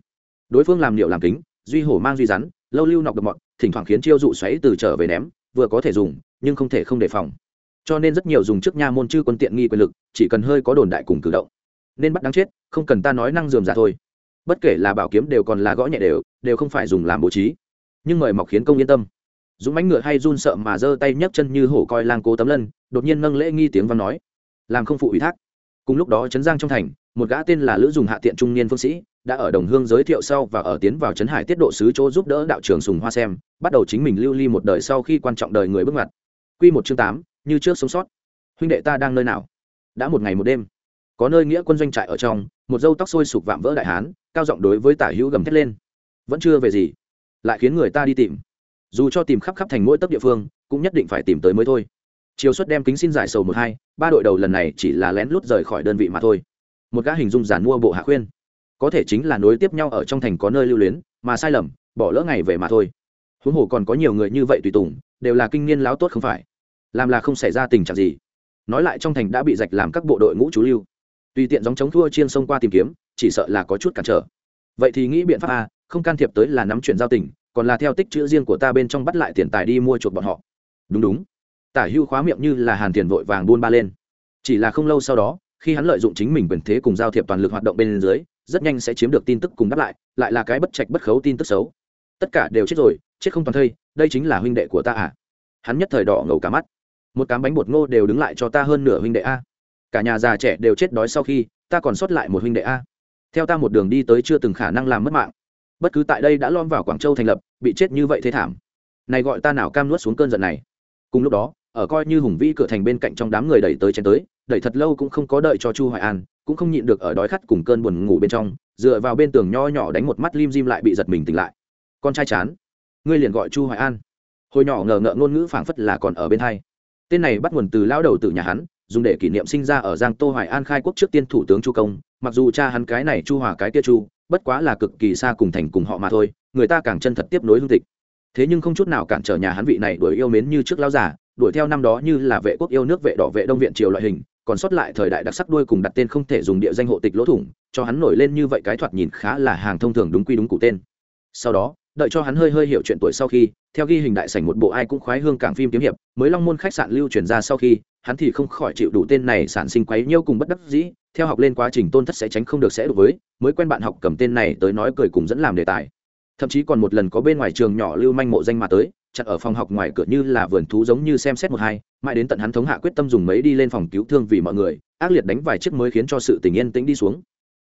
Speaker 1: Đối phương làm liệu làm kính, duy hổ mang duy rắn, lâu lưu nọc độc mọt, thỉnh thoảng khiến chiêu dụ xoáy từ trở về ném, vừa có thể dùng, nhưng không thể không đề phòng. Cho nên rất nhiều dùng trước nha môn chư quân tiện nghi quyền lực, chỉ cần hơi có đồn đại cùng cử động, nên bắt đáng chết, không cần ta nói năng dườm giả thôi bất kể là bảo kiếm đều còn là gõ nhẹ đều đều không phải dùng làm bố trí. Nhưng mời mọc khiến công yên tâm. Dũng mánh ngựa hay run sợ mà giơ tay nhấc chân như hổ coi lang cố tấm lân, đột nhiên nâng lễ nghi tiếng văn nói, làm không phụ ủy thác. Cùng lúc đó trấn giang trong thành, một gã tên là lữ dùng hạ tiện trung niên phương sĩ, đã ở đồng hương giới thiệu sau và ở tiến vào trấn hải tiết độ sứ chỗ giúp đỡ đạo trường sùng hoa xem, bắt đầu chính mình lưu ly một đời sau khi quan trọng đời người bước ngoặt. Quy một chương tám, như trước sống sót. Huynh đệ ta đang nơi nào? Đã một ngày một đêm có nơi nghĩa quân doanh trại ở trong, một dâu tóc sôi sục vạm vỡ đại hán, cao giọng đối với tả hữu gầm thét lên. Vẫn chưa về gì, lại khiến người ta đi tìm. Dù cho tìm khắp khắp thành mỗi tấp địa phương, cũng nhất định phải tìm tới mới thôi. Chiều xuất đem kính xin giải sầu một hai, ba đội đầu lần này chỉ là lén lút rời khỏi đơn vị mà thôi. Một gã hình dung giản mua bộ hạ khuyên. Có thể chính là nối tiếp nhau ở trong thành có nơi lưu luyến, mà sai lầm, bỏ lỡ ngày về mà thôi. Huống hồ còn có nhiều người như vậy tùy tùng, đều là kinh niên láo tốt không phải. Làm là không xảy ra tình trạng gì. Nói lại trong thành đã bị rạch làm các bộ đội ngũ chú lưu tùy tiện dòng chống thua chiên sông qua tìm kiếm, chỉ sợ là có chút cản trở. Vậy thì nghĩ biện pháp a, không can thiệp tới là nắm chuyện giao tình, còn là theo tích chữ riêng của ta bên trong bắt lại tiền tài đi mua chuộc bọn họ. Đúng đúng. Tả hưu khóa miệng như là hàn tiền vội vàng buôn ba lên. Chỉ là không lâu sau đó, khi hắn lợi dụng chính mình quyền thế cùng giao thiệp toàn lực hoạt động bên dưới, rất nhanh sẽ chiếm được tin tức cùng đáp lại lại là cái bất trạch bất khấu tin tức xấu. Tất cả đều chết rồi, chết không toàn thây, đây chính là huynh đệ của ta à. Hắn nhất thời đỏ ngầu cả mắt. Một cám bánh bột ngô đều đứng lại cho ta hơn nửa huynh đệ a cả nhà già trẻ đều chết đói sau khi, ta còn sót lại một huynh đệ a. Theo ta một đường đi tới chưa từng khả năng làm mất mạng. Bất cứ tại đây đã lom vào quảng châu thành lập, bị chết như vậy thế thảm. Này gọi ta nào cam nuốt xuống cơn giận này. Cùng lúc đó, ở coi như hùng vĩ cửa thành bên cạnh trong đám người đẩy tới chen tới, đẩy thật lâu cũng không có đợi cho chu hoài an, cũng không nhịn được ở đói khát cùng cơn buồn ngủ bên trong, dựa vào bên tường nho nhỏ đánh một mắt lim dim lại bị giật mình tỉnh lại. Con trai chán, ngươi liền gọi chu hoài an. Hồi nhỏ ngờ ngợ ngôn ngữ phảng phất là còn ở bên hai. Tên này bắt nguồn từ lao đầu từ nhà hắn dùng để kỷ niệm sinh ra ở giang tô hoài an khai quốc trước tiên thủ tướng chu công, mặc dù cha hắn cái này chu hòa cái kia chu, bất quá là cực kỳ xa cùng thành cùng họ mà thôi, người ta càng chân thật tiếp nối hương tịch. Thế nhưng không chút nào cản trở nhà hắn vị này đuổi yêu mến như trước lao giả đuổi theo năm đó như là vệ quốc yêu nước vệ đỏ vệ đông viện triều loại hình, còn sót lại thời đại đặc sắc đuôi cùng đặt tên không thể dùng địa danh hộ tịch lỗ thủng, cho hắn nổi lên như vậy cái thoạt nhìn khá là hàng thông thường đúng quy đúng cụ tên. Sau đó, đợi cho hắn hơi hơi hiểu chuyện tuổi sau khi, theo ghi hình đại sảnh một bộ ai cũng khoái hương cảng phim kiếm hiệp, mới long môn khách sạn lưu truyền ra sau khi hắn thì không khỏi chịu đủ tên này sản sinh quấy nhiêu cùng bất đắc dĩ, theo học lên quá trình tôn thất sẽ tránh không được sẽ đối với, mới quen bạn học cầm tên này tới nói cười cùng dẫn làm đề tài. Thậm chí còn một lần có bên ngoài trường nhỏ lưu manh mộ danh mà tới chặt ở phòng học ngoài cửa như là vườn thú giống như xem xét một hai, mãi đến tận hắn thống hạ quyết tâm dùng mấy đi lên phòng cứu thương vì mọi người, ác liệt đánh vài chiếc mới khiến cho sự tình yên tĩnh đi xuống.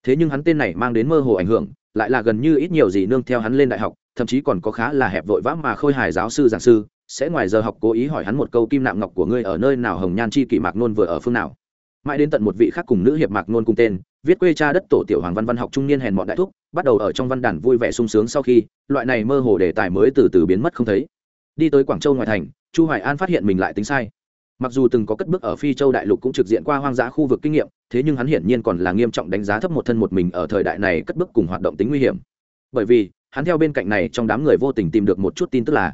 Speaker 1: Thế nhưng hắn tên này mang đến mơ hồ ảnh hưởng, lại là gần như ít nhiều gì nương theo hắn lên đại học, thậm chí còn có khá là hẹp vội vã mà khôi hài giáo sư giảng sư sẽ ngoài giờ học cố ý hỏi hắn một câu kim nạm ngọc của ngươi ở nơi nào, hồng nhan chi kỷ mạc nôn vừa ở phương nào? Mãi đến tận một vị khác cùng nữ hiệp mạc nôn cùng tên, viết quê cha đất tổ tiểu hoàng văn văn học trung niên hèn mọn đại thúc, bắt đầu ở trong văn đàn vui vẻ sung sướng sau khi, loại này mơ hồ đề tài mới từ từ biến mất không thấy. Đi tới quảng châu ngoại thành, chu hoài an phát hiện mình lại tính sai. Mặc dù từng có cất bước ở phi châu đại lục cũng trực diện qua hoang dã khu vực kinh nghiệm, thế nhưng hắn hiển nhiên còn là nghiêm trọng đánh giá thấp một thân một mình ở thời đại này cất bước cùng hoạt động tính nguy hiểm. Bởi vì, hắn theo bên cạnh này trong đám người vô tình tìm được một chút tin tức là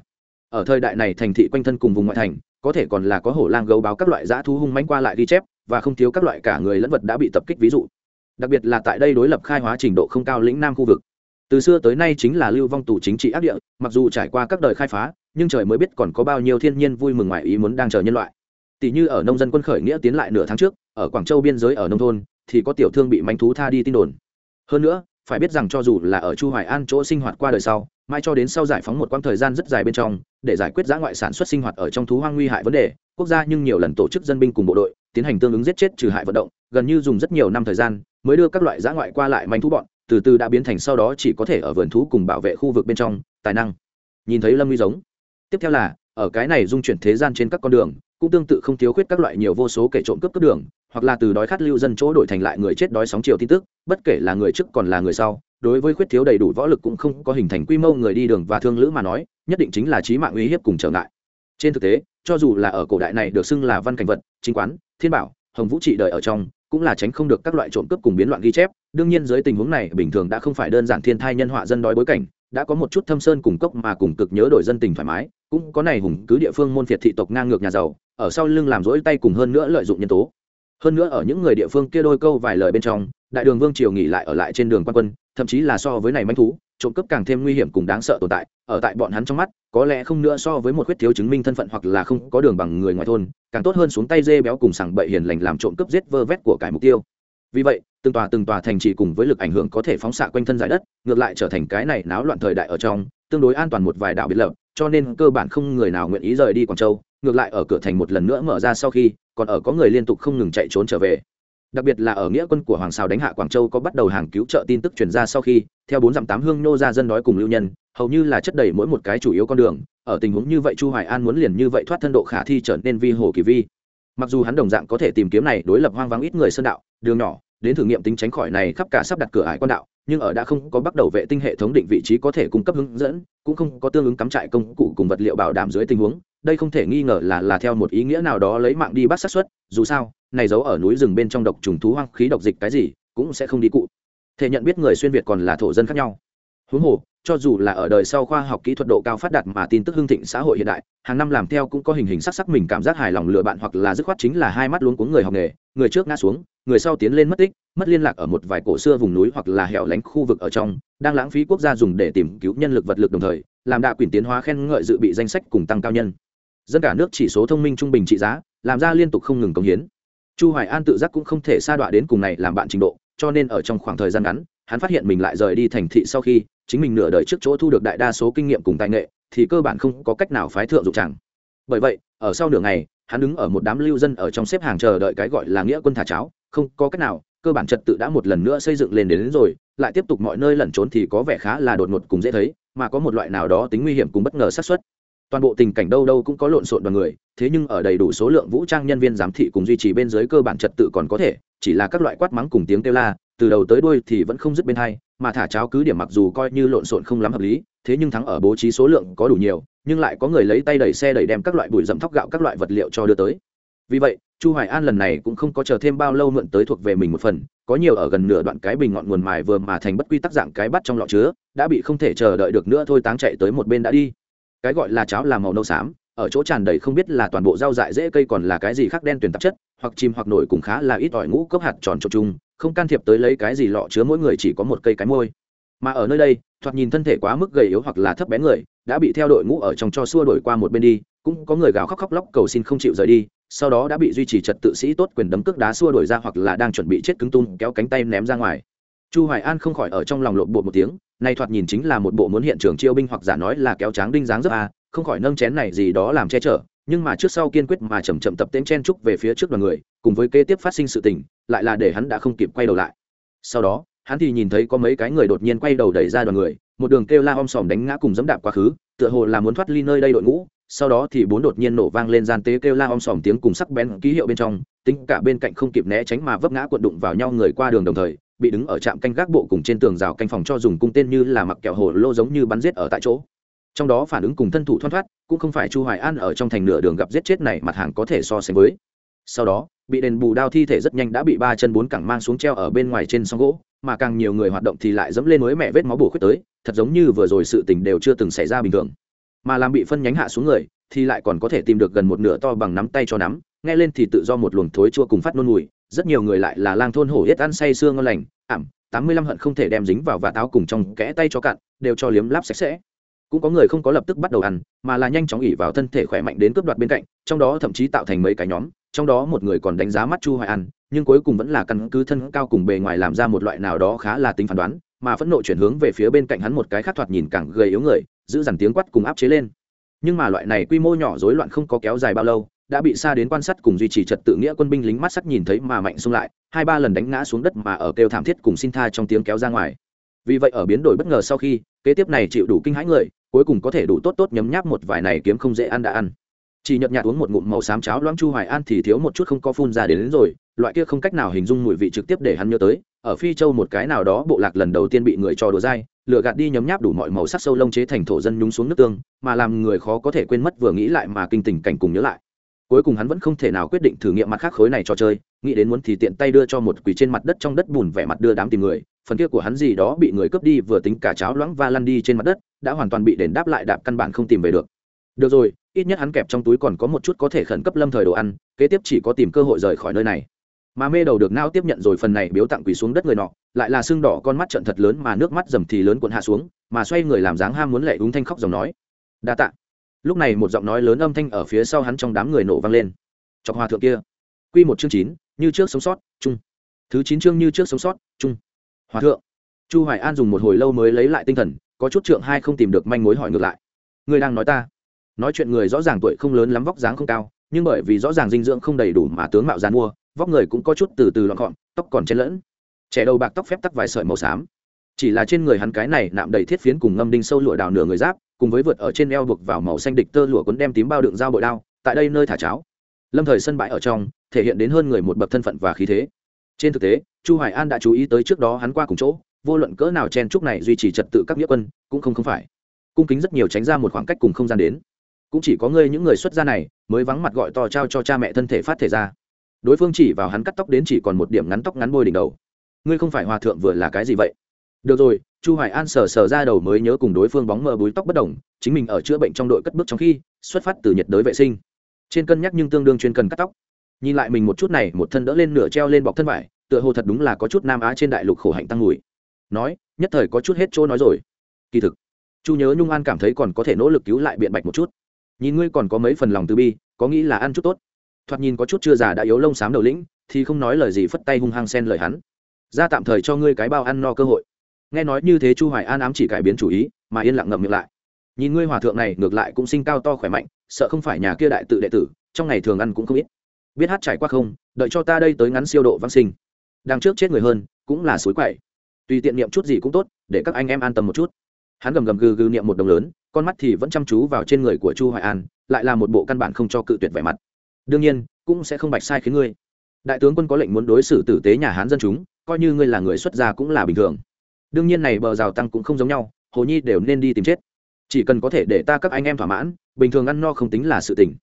Speaker 1: ở thời đại này thành thị quanh thân cùng vùng ngoại thành, có thể còn là có hổ lang gấu báo các loại dã thú hung manh qua lại ghi chép, và không thiếu các loại cả người lẫn vật đã bị tập kích ví dụ. Đặc biệt là tại đây đối lập khai hóa trình độ không cao lĩnh nam khu vực. Từ xưa tới nay chính là lưu vong tù chính trị ác địa, mặc dù trải qua các đời khai phá, nhưng trời mới biết còn có bao nhiêu thiên nhiên vui mừng ngoài ý muốn đang chờ nhân loại. Tỷ như ở nông dân quân khởi nghĩa tiến lại nửa tháng trước, ở quảng châu biên giới ở nông thôn, thì có tiểu thương bị manh thú tha đi tin đồn. Hơn nữa phải biết rằng cho dù là ở chu hoài an chỗ sinh hoạt qua đời sau, mai cho đến sau giải phóng một quãng thời gian rất dài bên trong, để giải quyết giã ngoại sản xuất sinh hoạt ở trong thú hoang nguy hại vấn đề, quốc gia nhưng nhiều lần tổ chức dân binh cùng bộ đội, tiến hành tương ứng giết chết trừ hại vận động, gần như dùng rất nhiều năm thời gian, mới đưa các loại giã ngoại qua lại manh thú bọn, từ từ đã biến thành sau đó chỉ có thể ở vườn thú cùng bảo vệ khu vực bên trong, tài năng. Nhìn thấy lâm nguy giống. Tiếp theo là, ở cái này dung chuyển thế gian trên các con đường, cũng tương tự không thiếu khuyết các loại nhiều vô số kẻ trộm cướp cướp đường hoặc là từ đói khát lưu dân chỗ đổi thành lại người chết đói sóng chiều tin tức, bất kể là người trước còn là người sau, đối với khuyết thiếu đầy đủ võ lực cũng không có hình thành quy mô người đi đường và thương lữ mà nói, nhất định chính là trí mạng uy hiếp cùng trở ngại. Trên thực tế, cho dù là ở cổ đại này được xưng là văn cảnh vật, chính quán, thiên bảo, hồng vũ trị đời ở trong, cũng là tránh không được các loại trộm cướp cùng biến loạn ghi chép. Đương nhiên dưới tình huống này, bình thường đã không phải đơn giản thiên thai nhân họa dân đói bối cảnh, đã có một chút thâm sơn cùng cốc mà cùng cực nhớ đổi dân tình thoải mái, cũng có này hùng cứ địa phương môn phiệt thị tộc ngang ngược nhà giàu, ở sau lưng làm rỗi tay cùng hơn nữa lợi dụng nhân tố hơn nữa ở những người địa phương kia đôi câu vài lời bên trong, đại đường vương triều nghỉ lại ở lại trên đường quan quân, thậm chí là so với này manh thú, trộm cướp càng thêm nguy hiểm cùng đáng sợ tồn tại, ở tại bọn hắn trong mắt, có lẽ không nữa so với một khuyết thiếu chứng minh thân phận hoặc là không có đường bằng người ngoài thôn, càng tốt hơn xuống tay dê béo cùng sảng bậy hiền lành làm trộm cướp giết vơ vét của cải mục tiêu. Vì vậy, từng tòa từng tòa thành trì cùng với lực ảnh hưởng có thể phóng xạ quanh thân giải đất, ngược lại trở thành cái này náo loạn thời đại ở trong, tương đối an toàn một vài đạo biệt lập, cho nên cơ bản không người nào nguyện ý rời đi quảng châu ngược lại ở cửa thành một lần nữa mở ra sau khi, còn ở có người liên tục không ngừng chạy trốn trở về. Đặc biệt là ở nghĩa quân của hoàng sao đánh hạ quảng châu có bắt đầu hàng cứu trợ tin tức truyền ra sau khi, theo bốn dặm tám hương nô ra dân đói cùng lưu nhân, hầu như là chất đầy mỗi một cái chủ yếu con đường, ở tình huống như vậy chu hoài an muốn liền như vậy thoát thân độ khả thi trở nên vi hồ kỳ vi. Mặc dù hắn đồng dạng có thể tìm kiếm này đối lập hoang vắng ít người sơn đạo, đường nhỏ, đến thử nghiệm tính tránh khỏi này khắp cả sắp đặt cửa ải quan đạo, nhưng ở đã không có bắt đầu vệ tinh hệ thống định vị trí có thể cung cấp hướng dẫn, cũng không có tương ứng cắm trại công cụ cùng vật liệu bảo đảm dưới tình huống đây không thể nghi ngờ là là theo một ý nghĩa nào đó lấy mạng đi bắt sát xuất dù sao, này giấu ở núi rừng bên trong độc trùng thú hoang khí độc dịch cái gì, cũng sẽ không đi cụ. Thể nhận biết người xuyên việt còn là thổ dân khác nhau. Huống hồ, cho dù là ở đời sau khoa học kỹ thuật độ cao phát đạt mà tin tức hưng thịnh xã hội hiện đại, hàng năm làm theo cũng có hình hình sắc sắc mình cảm giác hài lòng lừa bạn hoặc là dứt khoát chính là hai mắt luống cuống người học nghề, người trước ngã xuống, người sau tiến lên mất tích, mất liên lạc ở một vài cổ xưa vùng núi hoặc là hẻo lánh khu vực ở trong, đang lãng phí quốc gia dùng để tìm cứu nhân lực vật lực đồng thời, làm đạ quyền tiến hóa khen ngợi dự bị danh sách cùng tăng cao nhân dân cả nước chỉ số thông minh trung bình trị giá làm ra liên tục không ngừng công hiến. Chu hoài an tự giác cũng không thể sa đọa đến cùng này làm bạn trình độ cho nên ở trong khoảng thời gian ngắn hắn phát hiện mình lại rời đi thành thị sau khi chính mình nửa đời trước chỗ thu được đại đa số kinh nghiệm cùng tài nghệ thì cơ bản không có cách nào phái thượng dụng chẳng. Bởi vậy ở sau nửa ngày hắn đứng ở một đám lưu dân ở trong xếp hàng chờ đợi cái gọi là nghĩa quân thả cháo không có cách nào cơ bản trật tự đã một lần nữa xây dựng lên đến, đến rồi lại tiếp tục mọi nơi lẩn trốn thì có vẻ khá là đột ngột cùng dễ thấy mà có một loại nào đó tính nguy hiểm cùng bất ngờ xác suất toàn bộ tình cảnh đâu đâu cũng có lộn xộn đoàn người, thế nhưng ở đầy đủ số lượng vũ trang nhân viên giám thị cùng duy trì bên dưới cơ bản trật tự còn có thể, chỉ là các loại quát mắng cùng tiếng kêu la, từ đầu tới đuôi thì vẫn không dứt bên hai, mà thả cháo cứ điểm mặc dù coi như lộn xộn không lắm hợp lý, thế nhưng thắng ở bố trí số lượng có đủ nhiều, nhưng lại có người lấy tay đẩy xe đẩy đem các loại bụi dầm thóc gạo các loại vật liệu cho đưa tới. Vì vậy, chu hoài an lần này cũng không có chờ thêm bao lâu mượn tới thuộc về mình một phần, có nhiều ở gần nửa đoạn cái bình ngọn nguồn mài vừa mà thành bất quy tắc dạng cái bắt trong lọ chứa, đã bị không thể chờ đợi được nữa thôi táng chạy tới một bên đã đi cái gọi là cháo là màu nâu xám, ở chỗ tràn đầy không biết là toàn bộ rau dại dễ cây còn là cái gì khác đen tuyển tạp chất, hoặc chim hoặc nổi cũng khá là ít ỏi ngũ cốc hạt tròn trộn chung, không can thiệp tới lấy cái gì lọ chứa mỗi người chỉ có một cây cái môi. Mà ở nơi đây, thoạt nhìn thân thể quá mức gầy yếu hoặc là thấp bé người, đã bị theo đội ngũ ở trong cho xua đổi qua một bên đi, cũng có người gào khóc khóc lóc cầu xin không chịu rời đi, sau đó đã bị duy trì trật tự sĩ tốt quyền đấm cước đá xua đổi ra hoặc là đang chuẩn bị chết cứng tung, kéo cánh tay ném ra ngoài chu hoài an không khỏi ở trong lòng lộn bộ một tiếng này thoạt nhìn chính là một bộ muốn hiện trường chiêu binh hoặc giả nói là kéo tráng đinh dáng rất a, không khỏi nâng chén này gì đó làm che chở, nhưng mà trước sau kiên quyết mà chậm chậm tập tên chen trúc về phía trước đoàn người, cùng với kế tiếp phát sinh sự tình, lại là để hắn đã không kịp quay đầu lại. Sau đó, hắn thì nhìn thấy có mấy cái người đột nhiên quay đầu đẩy ra đoàn người, một đường kêu la om sòm đánh ngã cùng dẫm đạp quá khứ, tựa hồ là muốn thoát ly nơi đây đội ngũ, sau đó thì bốn đột nhiên nổ vang lên gian tế kêu la om sòm tiếng cùng sắc bén ký hiệu bên trong, tính cả bên cạnh không kịp né tránh mà vấp ngã cuộn đụng vào nhau người qua đường đồng thời bị đứng ở trạm canh gác bộ cùng trên tường rào canh phòng cho dùng cung tên như là mặc kẹo hồ lô giống như bắn giết ở tại chỗ. Trong đó phản ứng cùng thân thủ thoăn thoát, cũng không phải chu hoài an ở trong thành nửa đường gặp giết chết này mặt hàng có thể so sánh với. Sau đó, bị đền bù đao thi thể rất nhanh đã bị ba chân bốn cẳng mang xuống treo ở bên ngoài trên song gỗ, mà càng nhiều người hoạt động thì lại dẫm lên mới mẹ vết máu bổ khuyết tới, thật giống như vừa rồi sự tình đều chưa từng xảy ra bình thường. Mà làm bị phân nhánh hạ xuống người, thì lại còn có thể tìm được gần một nửa to bằng nắm tay cho nắm nghe lên thì tự do một luồng thối chua cùng phát nôn mùi, rất nhiều người lại là lang thôn hổ hết ăn say sương ngon lành, ảm, tám mươi lăm hận không thể đem dính vào và táo cùng trong kẽ tay cho cạn, đều cho liếm láp sạch sẽ. Cũng có người không có lập tức bắt đầu ăn, mà là nhanh chóng ỉ vào thân thể khỏe mạnh đến cướp đoạt bên cạnh, trong đó thậm chí tạo thành mấy cái nhóm, trong đó một người còn đánh giá mắt chu hoài ăn nhưng cuối cùng vẫn là căn cứ thân cao cùng bề ngoài làm ra một loại nào đó khá là tính phán đoán, mà phẫn nộ chuyển hướng về phía bên cạnh hắn một cái khác thoạt nhìn càng gầy yếu người, giữ dằn tiếng quát cùng áp chế lên. Nhưng mà loại này quy mô nhỏ rối loạn không có kéo dài bao lâu đã bị xa đến quan sát cùng duy trì trật tự nghĩa quân binh lính mắt sắc nhìn thấy mà mạnh xung lại hai ba lần đánh ngã xuống đất mà ở kêu thảm thiết cùng xin tha trong tiếng kéo ra ngoài. Vì vậy ở biến đổi bất ngờ sau khi kế tiếp này chịu đủ kinh hãi người cuối cùng có thể đủ tốt tốt nhấm nháp một vài này kiếm không dễ ăn đã ăn. Chỉ nhợt nhạt uống một ngụm màu xám cháo loãng chu hoài an thì thiếu một chút không có phun ra đến, đến rồi loại kia không cách nào hình dung mùi vị trực tiếp để hắn nhớ tới. Ở phi châu một cái nào đó bộ lạc lần đầu tiên bị người cho đùa dai lựa gạt đi nhấm nháp đủ mọi màu sắc sâu lông chế thành thổ dân nhúng xuống nước tương mà làm người khó có thể quên mất vừa nghĩ lại mà kinh tình cảnh cùng nhớ lại cuối cùng hắn vẫn không thể nào quyết định thử nghiệm mặt khác khối này cho chơi, nghĩ đến muốn thì tiện tay đưa cho một quỷ trên mặt đất trong đất bùn vẻ mặt đưa đám tìm người, phần kia của hắn gì đó bị người cướp đi vừa tính cả cháo loãng và lăn đi trên mặt đất, đã hoàn toàn bị đền đáp lại đạp căn bản không tìm về được. Được rồi, ít nhất hắn kẹp trong túi còn có một chút có thể khẩn cấp lâm thời đồ ăn, kế tiếp chỉ có tìm cơ hội rời khỏi nơi này. Mà mê đầu được nao tiếp nhận rồi phần này biếu tặng quỳ xuống đất người nọ, lại là xương đỏ con mắt trận thật lớn mà nước mắt dầm thì lớn cuộn hạ xuống, mà xoay người làm dáng ham muốn lệ đúng thanh khóc dòng nói. Đa tạ lúc này một giọng nói lớn âm thanh ở phía sau hắn trong đám người nổ vang lên. Chọc hòa thượng kia. Quy một chương chín, như trước sống sót, chung. Thứ chín chương như trước sống sót, chung. Hòa thượng. Chu hoài an dùng một hồi lâu mới lấy lại tinh thần, có chút trượng hai không tìm được manh mối hỏi ngược lại. Người đang nói ta. Nói chuyện người rõ ràng tuổi không lớn lắm, vóc dáng không cao, nhưng bởi vì rõ ràng dinh dưỡng không đầy đủ mà tướng mạo dàn mua vóc người cũng có chút từ từ lọn gọn tóc còn chen lẫn. Trẻ đầu bạc tóc phép tắc vài sợi màu xám chỉ là trên người hắn cái này nạm đầy thiết phiến cùng ngâm đinh sâu lụa đào nửa người giáp, cùng với vượt ở trên eo buộc vào màu xanh địch tơ lụa cuốn đem tím bao đựng dao bội đao, tại đây nơi thả cháo. Lâm thời sân bãi ở trong, thể hiện đến hơn người một bậc thân phận và khí thế. Trên thực tế, chu hoài an đã chú ý tới trước đó hắn qua cùng chỗ, vô luận cỡ nào chen trúc này duy trì trật tự các nghĩa quân, cũng không không phải. Cung kính rất nhiều tránh ra một khoảng cách cùng không gian đến. Cũng chỉ có ngươi những người xuất gia này, mới vắng mặt gọi to trao cho cha mẹ thân thể phát thể ra. Đối phương chỉ vào hắn cắt tóc đến chỉ còn một điểm ngắn tóc ngắn bôi đỉnh đầu. Ngươi không phải hòa thượng vừa là cái gì vậy? Được rồi, chu hoài an sờ sờ ra đầu mới nhớ cùng đối phương bóng mờ búi tóc bất đồng, chính mình ở chữa bệnh trong đội cất bước trong khi, xuất phát từ nhiệt đới vệ sinh. Trên cân nhắc nhưng tương đương chuyên cần cắt tóc. Nhìn lại mình một chút này, một thân đỡ lên nửa treo lên bọc thân vải, tựa hồ thật đúng là có chút nam á trên đại lục khổ hạnh tăng mùi nói, nhất thời có chút hết chỗ nói rồi. Kỳ thực, chu nhớ nhung an cảm thấy còn có thể nỗ lực cứu lại biện bạch một chút. Nhìn ngươi còn có mấy phần lòng từ bi, có nghĩ là ăn chút tốt? Thoạt nhìn có chút chưa già đã yếu lông xám đầu lĩnh, thì không nói lời gì phất tay hung hăng xen lời hắn. Ra tạm thời cho ngươi cái bao ăn no cơ hội nghe nói như thế chu hoài an ám chỉ cải biến chủ ý, mà yên lặng ngậm miệng lại. Nhìn ngươi hòa thượng này, ngược lại cũng sinh cao to khỏe mạnh, sợ không phải nhà kia đại tự đệ tử, trong ngày thường ăn cũng không ít. Biết hát trải qua không, đợi cho ta đây tới ngắn siêu độ văn sinh. Đang trước chết người hơn, cũng là suối quậy. Tùy tiện niệm chút gì cũng tốt, để các anh em an tâm một chút. Hắn gầm gầm gừ gừ niệm một đồng lớn, con mắt thì vẫn chăm chú vào trên người của chu hoài an, lại là một bộ căn bản không cho cự tuyệt vẻ mặt. Đương nhiên, cũng sẽ không bạch sai khiến ngươi. Đại tướng quân có lệnh muốn đối xử tử tế nhà hán dân chúng, coi như ngươi là người xuất gia cũng là bình thường đương nhiên này bờ rào tăng cũng không giống nhau hồ nhi đều nên đi tìm chết. Chỉ cần có thể để ta các anh em thỏa mãn bình thường ăn no không tính là sự tỉnh,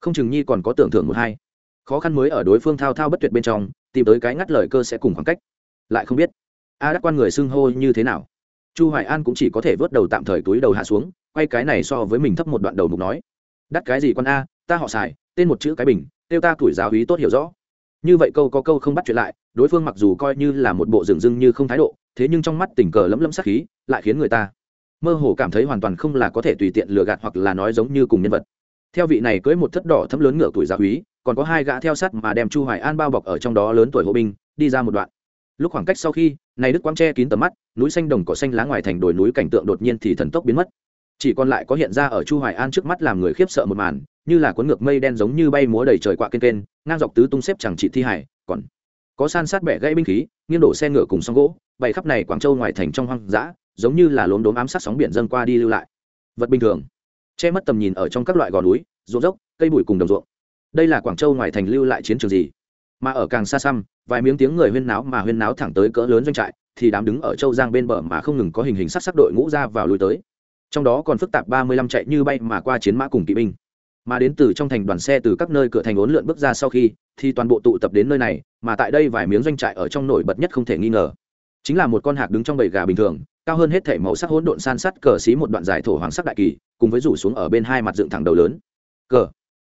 Speaker 1: không chừng nhi còn có tưởng thưởng một hai. Khó khăn mới ở đối phương thao thao bất tuyệt bên trong tìm tới cái ngắt lời cơ sẽ cùng khoảng cách. Lại không biết a đắc quan người xưng hô như thế nào? Chu hoài an cũng chỉ có thể vớt đầu tạm thời túi đầu hạ xuống quay cái này so với mình thấp một đoạn đầu mục nói. Đắt cái gì quan a ta họ xài tên một chữ cái bình tiêu ta tuổi giáo hí tốt hiểu rõ. Như vậy câu có câu không bắt chuyện lại đối phương mặc dù coi như là một bộ rừng rưng như không thái độ thế nhưng trong mắt tình cờ lấm lấm sát khí lại khiến người ta mơ hồ cảm thấy hoàn toàn không là có thể tùy tiện lừa gạt hoặc là nói giống như cùng nhân vật. Theo vị này cưới một thất đỏ thấm lớn ngựa tuổi gia úy còn có hai gã theo sát mà đem chu hoài an bao bọc ở trong đó lớn tuổi hộ binh, đi ra một đoạn. Lúc khoảng cách sau khi, này đức quang che kín tầm mắt, núi xanh đồng cỏ xanh lá ngoài thành đồi núi cảnh tượng đột nhiên thì thần tốc biến mất. Chỉ còn lại có hiện ra ở chu hoài an trước mắt làm người khiếp sợ một màn, như là cuốn ngược mây đen giống như bay múa đầy trời quạ kênh kênh, ngang dọc tứ tung xếp chẳng trị thi hải, còn có san sát bẻ gãy binh khí, nghiêng đổ xe ngựa cùng sóng gỗ, bày khắp này quảng châu ngoài thành trong hoang dã, giống như là lốm đốm ám sát sóng biển dâng qua đi lưu lại. Vật bình thường. Che mất tầm nhìn ở trong các loại gò núi, ruộng dốc, cây bụi cùng đồng ruộng. Đây là quảng châu ngoài thành lưu lại chiến trường gì? Mà ở càng xa xăm, vài miếng tiếng người huyên náo mà huyên náo thẳng tới cỡ lớn doanh trại, thì đám đứng ở châu giang bên bờ mà không ngừng có hình hình sắc sắc đội ngũ ra vào lui tới. Trong đó còn phức tạp ba mươi lăm chạy như bay mà qua chiến mã cùng kỵ binh mà đến từ trong thành đoàn xe từ các nơi cửa thành ốn lượn bước ra sau khi, thì toàn bộ tụ tập đến nơi này, mà tại đây vài miếng doanh trại ở trong nổi bật nhất không thể nghi ngờ. Chính là một con hạc đứng trong bầy gà bình thường, cao hơn hết thể màu sắc hỗn độn san sắt cờ xí một đoạn dài thổ hoàng sắc đại kỳ, cùng với rủ xuống ở bên hai mặt dựng thẳng đầu lớn. Cờ.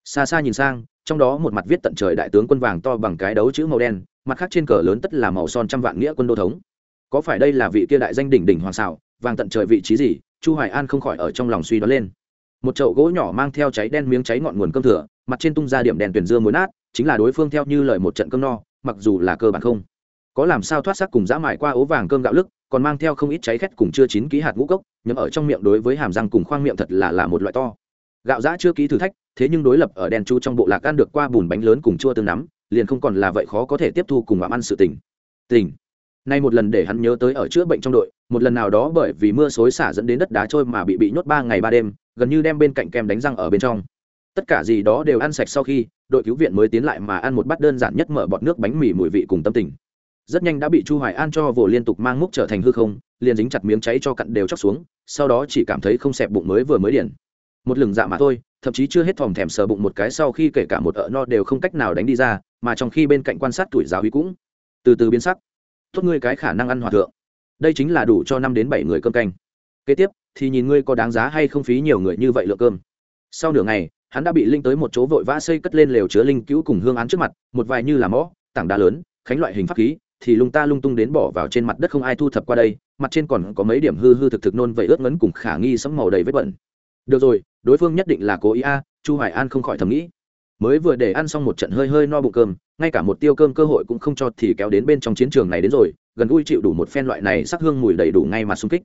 Speaker 1: Xa xa nhìn sang, trong đó một mặt viết tận trời đại tướng quân vàng to bằng cái đấu chữ màu đen, mặt khác trên cờ lớn tất là màu son trăm vạn nghĩa quân đô thống. Có phải đây là vị kia đại danh đỉnh đỉnh hoàng xảo, vàng tận trời vị trí gì? Chu hoài an không khỏi ở trong lòng suy đoán lên một chậu gỗ nhỏ mang theo cháy đen miếng cháy ngọn nguồn cơm thừa, mặt trên tung ra điểm đèn tuyển dưa muối nát, chính là đối phương theo như lời một trận cơm no, mặc dù là cơ bản không. Có làm sao thoát sắc cùng dã mải qua ố vàng cơm gạo lức, còn mang theo không ít cháy khét cùng chưa chín ký hạt ngũ cốc nhấm ở trong miệng đối với hàm răng cùng khoang miệng thật là là một loại to. Gạo giã chưa ký thử thách, thế nhưng đối lập ở đèn chu trong bộ lạc ăn được qua bùn bánh lớn cùng chua tương nắm, liền không còn là vậy khó có thể tiếp thu cùng ảm ăn sự tình. Tình nay một lần để hắn nhớ tới ở chữa bệnh trong đội, một lần nào đó bởi vì mưa xối xả dẫn đến đất đá trôi mà bị bị nhốt ba ngày ba đêm, gần như đem bên cạnh kem đánh răng ở bên trong. Tất cả gì đó đều ăn sạch sau khi, đội cứu viện mới tiến lại mà ăn một bát đơn giản nhất mở bọt nước bánh mì mùi vị cùng tâm tình. Rất nhanh đã bị chu hoài an cho vồ liên tục mang múc trở thành hư không, liền dính chặt miếng cháy cho cặn đều chóc xuống, sau đó chỉ cảm thấy không xẹp bụng mới vừa mới điển một lừng dạ mà thôi, thậm chí chưa hết thòm thèm sờ bụng một cái sau khi kể cả một ợ no đều không cách nào đánh đi ra, mà trong khi bên cạnh quan sát tuổi giáo huy cũng từ từ biến sắc tốt ngươi cái khả năng ăn hòa thượng. Đây chính là đủ cho năm đến bảy người cơm canh. Kế tiếp, thì nhìn ngươi có đáng giá hay không phí nhiều người như vậy lượng cơm. Sau nửa ngày, hắn đã bị linh tới một chỗ vội vã xây cất lên lều chứa linh cứu cùng hương án trước mặt, một vài như là mõ, tảng đá lớn, khánh loại hình pháp khí, thì lung ta lung tung đến bỏ vào trên mặt đất không ai thu thập qua đây, mặt trên còn có mấy điểm hư hư thực thực nôn vậy ướt ngấn cùng khả nghi sẫm màu đầy vết bẩn. Được rồi, đối phương nhất định là cố ý a, chu hoài an không khỏi thầm nghĩ mới vừa để ăn xong một trận hơi hơi no bụng cơm, ngay cả một tiêu cơm cơ hội cũng không cho thì kéo đến bên trong chiến trường này đến rồi, gần gũi chịu đủ một phen loại này sắc hương mùi đầy đủ ngay mà xung kích.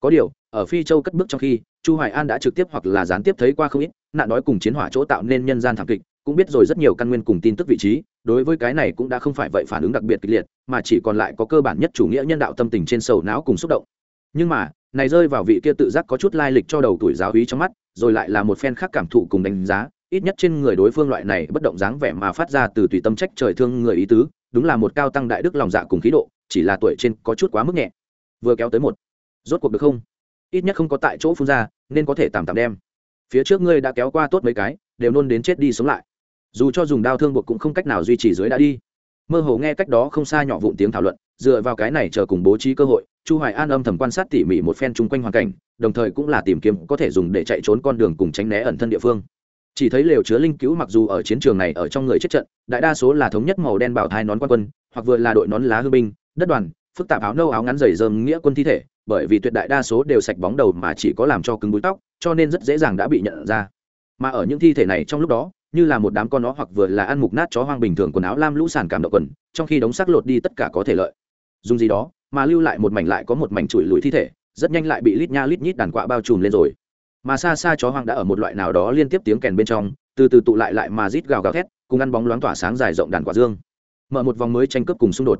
Speaker 1: Có điều, ở phi châu cất bước trong khi, chu hoài an đã trực tiếp hoặc là gián tiếp thấy qua không ít, nạn đói cùng chiến hỏa chỗ tạo nên nhân gian thảm kịch, cũng biết rồi rất nhiều căn nguyên cùng tin tức vị trí, đối với cái này cũng đã không phải vậy phản ứng đặc biệt kịch liệt, mà chỉ còn lại có cơ bản nhất chủ nghĩa nhân đạo tâm tình trên sầu não cùng xúc động. Nhưng mà, này rơi vào vị kia tự giác có chút lai lịch cho đầu tuổi giáo hí trong mắt, rồi lại là một phen khác cảm thụ cùng đánh giá ít nhất trên người đối phương loại này bất động dáng vẻ mà phát ra từ tùy tâm trách trời thương người ý tứ, đúng là một cao tăng đại đức lòng dạ cùng khí độ, chỉ là tuổi trên có chút quá mức nhẹ. Vừa kéo tới một. Rốt cuộc được không? Ít nhất không có tại chỗ phun ra, nên có thể tạm tạm đem. Phía trước ngươi đã kéo qua tốt mấy cái, đều nôn đến chết đi sống lại. Dù cho dùng đao thương buộc cũng không cách nào duy trì dưới đã đi. Mơ hồ nghe cách đó không xa nhỏ vụn tiếng thảo luận, dựa vào cái này chờ cùng bố trí cơ hội, chu hoài an âm thầm quan sát tỉ mỉ một phen chung quanh hoàn cảnh, đồng thời cũng là tìm kiếm có thể dùng để chạy trốn con đường cùng tránh né ẩn thân địa phương chỉ thấy lều chứa linh cứu mặc dù ở chiến trường này ở trong người chết trận, đại đa số là thống nhất màu đen bảo thai nón quan quân, hoặc vừa là đội nón lá hư binh, đất đoàn, phức tạp áo nâu áo ngắn dày dơm nghĩa quân thi thể, bởi vì tuyệt đại đa số đều sạch bóng đầu mà chỉ có làm cho cứng búi tóc, cho nên rất dễ dàng đã bị nhận ra. Mà ở những thi thể này trong lúc đó, như là một đám con nó hoặc vừa là ăn mục nát chó hoang bình thường quần áo lam lũ sàn cảm động quần, trong khi đống xác lột đi tất cả có thể lợi. Dùng gì đó, mà lưu lại một mảnh lại có một mảnh chùi lùi thi thể, rất nhanh lại bị lít nha lít nhít đàn quạ bao trùm lên rồi mà xa xa chó hoang đã ở một loại nào đó liên tiếp tiếng kèn bên trong, từ từ tụ lại lại mà rít gào gào thét, cùng ăn bóng loáng tỏa sáng dài rộng đàn quả dương. Mở một vòng mới tranh cướp cùng xung đột.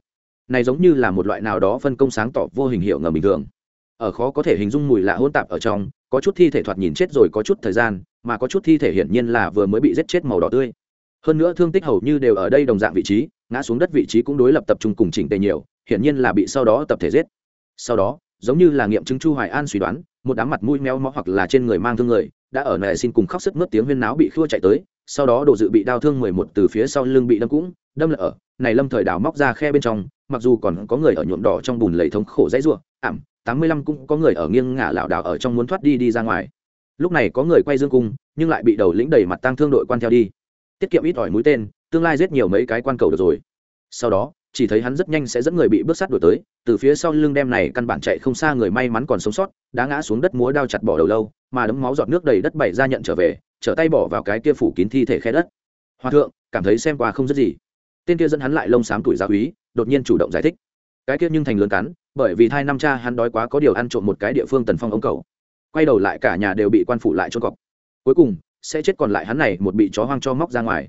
Speaker 1: Này giống như là một loại nào đó phân công sáng tỏ vô hình hiệu ngầm bình thường. Ở khó có thể hình dung mùi lạ hỗn tạp ở trong, có chút thi thể thoạt nhìn chết rồi có chút thời gian, mà có chút thi thể hiển nhiên là vừa mới bị giết chết màu đỏ tươi. Hơn nữa thương tích hầu như đều ở đây đồng dạng vị trí, ngã xuống đất vị trí cũng đối lập tập trung cùng chỉnh tề nhiều, hiển nhiên là bị sau đó tập thể giết. Sau đó giống như là nghiệm chứng chu hoài an suy đoán, một đám mặt mũi méo mó hoặc là trên người mang thương người, đã ở nệ xin cùng khóc sức mướt tiếng huyên náo bị khua chạy tới, sau đó đồ dự bị đau thương mười một từ phía sau lưng bị đâm cũng đâm lở ở, này lâm thời đào móc ra khe bên trong, mặc dù còn có người ở nhuộm đỏ trong bùn lầy thống khổ dãy ruộng ảm, tám mươi lăm cũng có người ở nghiêng ngả lảo đảo ở trong muốn thoát đi đi ra ngoài. Lúc này có người quay dương cung, nhưng lại bị đầu lĩnh đẩy mặt tăng thương đội quan theo đi. Tiết kiệm ít ỏi mũi tên, tương lai giết nhiều mấy cái quan cầu được rồi. Sau đó chỉ thấy hắn rất nhanh sẽ dẫn người bị bước sát đuổi tới, từ phía sau lưng đem này căn bản chạy không xa người may mắn còn sống sót, đã ngã xuống đất múa đao chặt bỏ đầu lâu, mà đấm máu giọt nước đầy đất bảy ra nhận trở về, trở tay bỏ vào cái kia phủ kín thi thể khe đất. Hòa thượng, cảm thấy xem qua không rất gì. Tên kia dẫn hắn lại lông xám tuổi gia úy đột nhiên chủ động giải thích. Cái kia nhưng thành lớn cắn, bởi vì thai năm cha hắn đói quá có điều ăn trộm một cái địa phương tần phong ống cầu. Quay đầu lại cả nhà đều bị quan phủ lại trôn cọc. Cuối cùng, sẽ chết còn lại hắn này một bị chó hoang cho móc ra ngoài.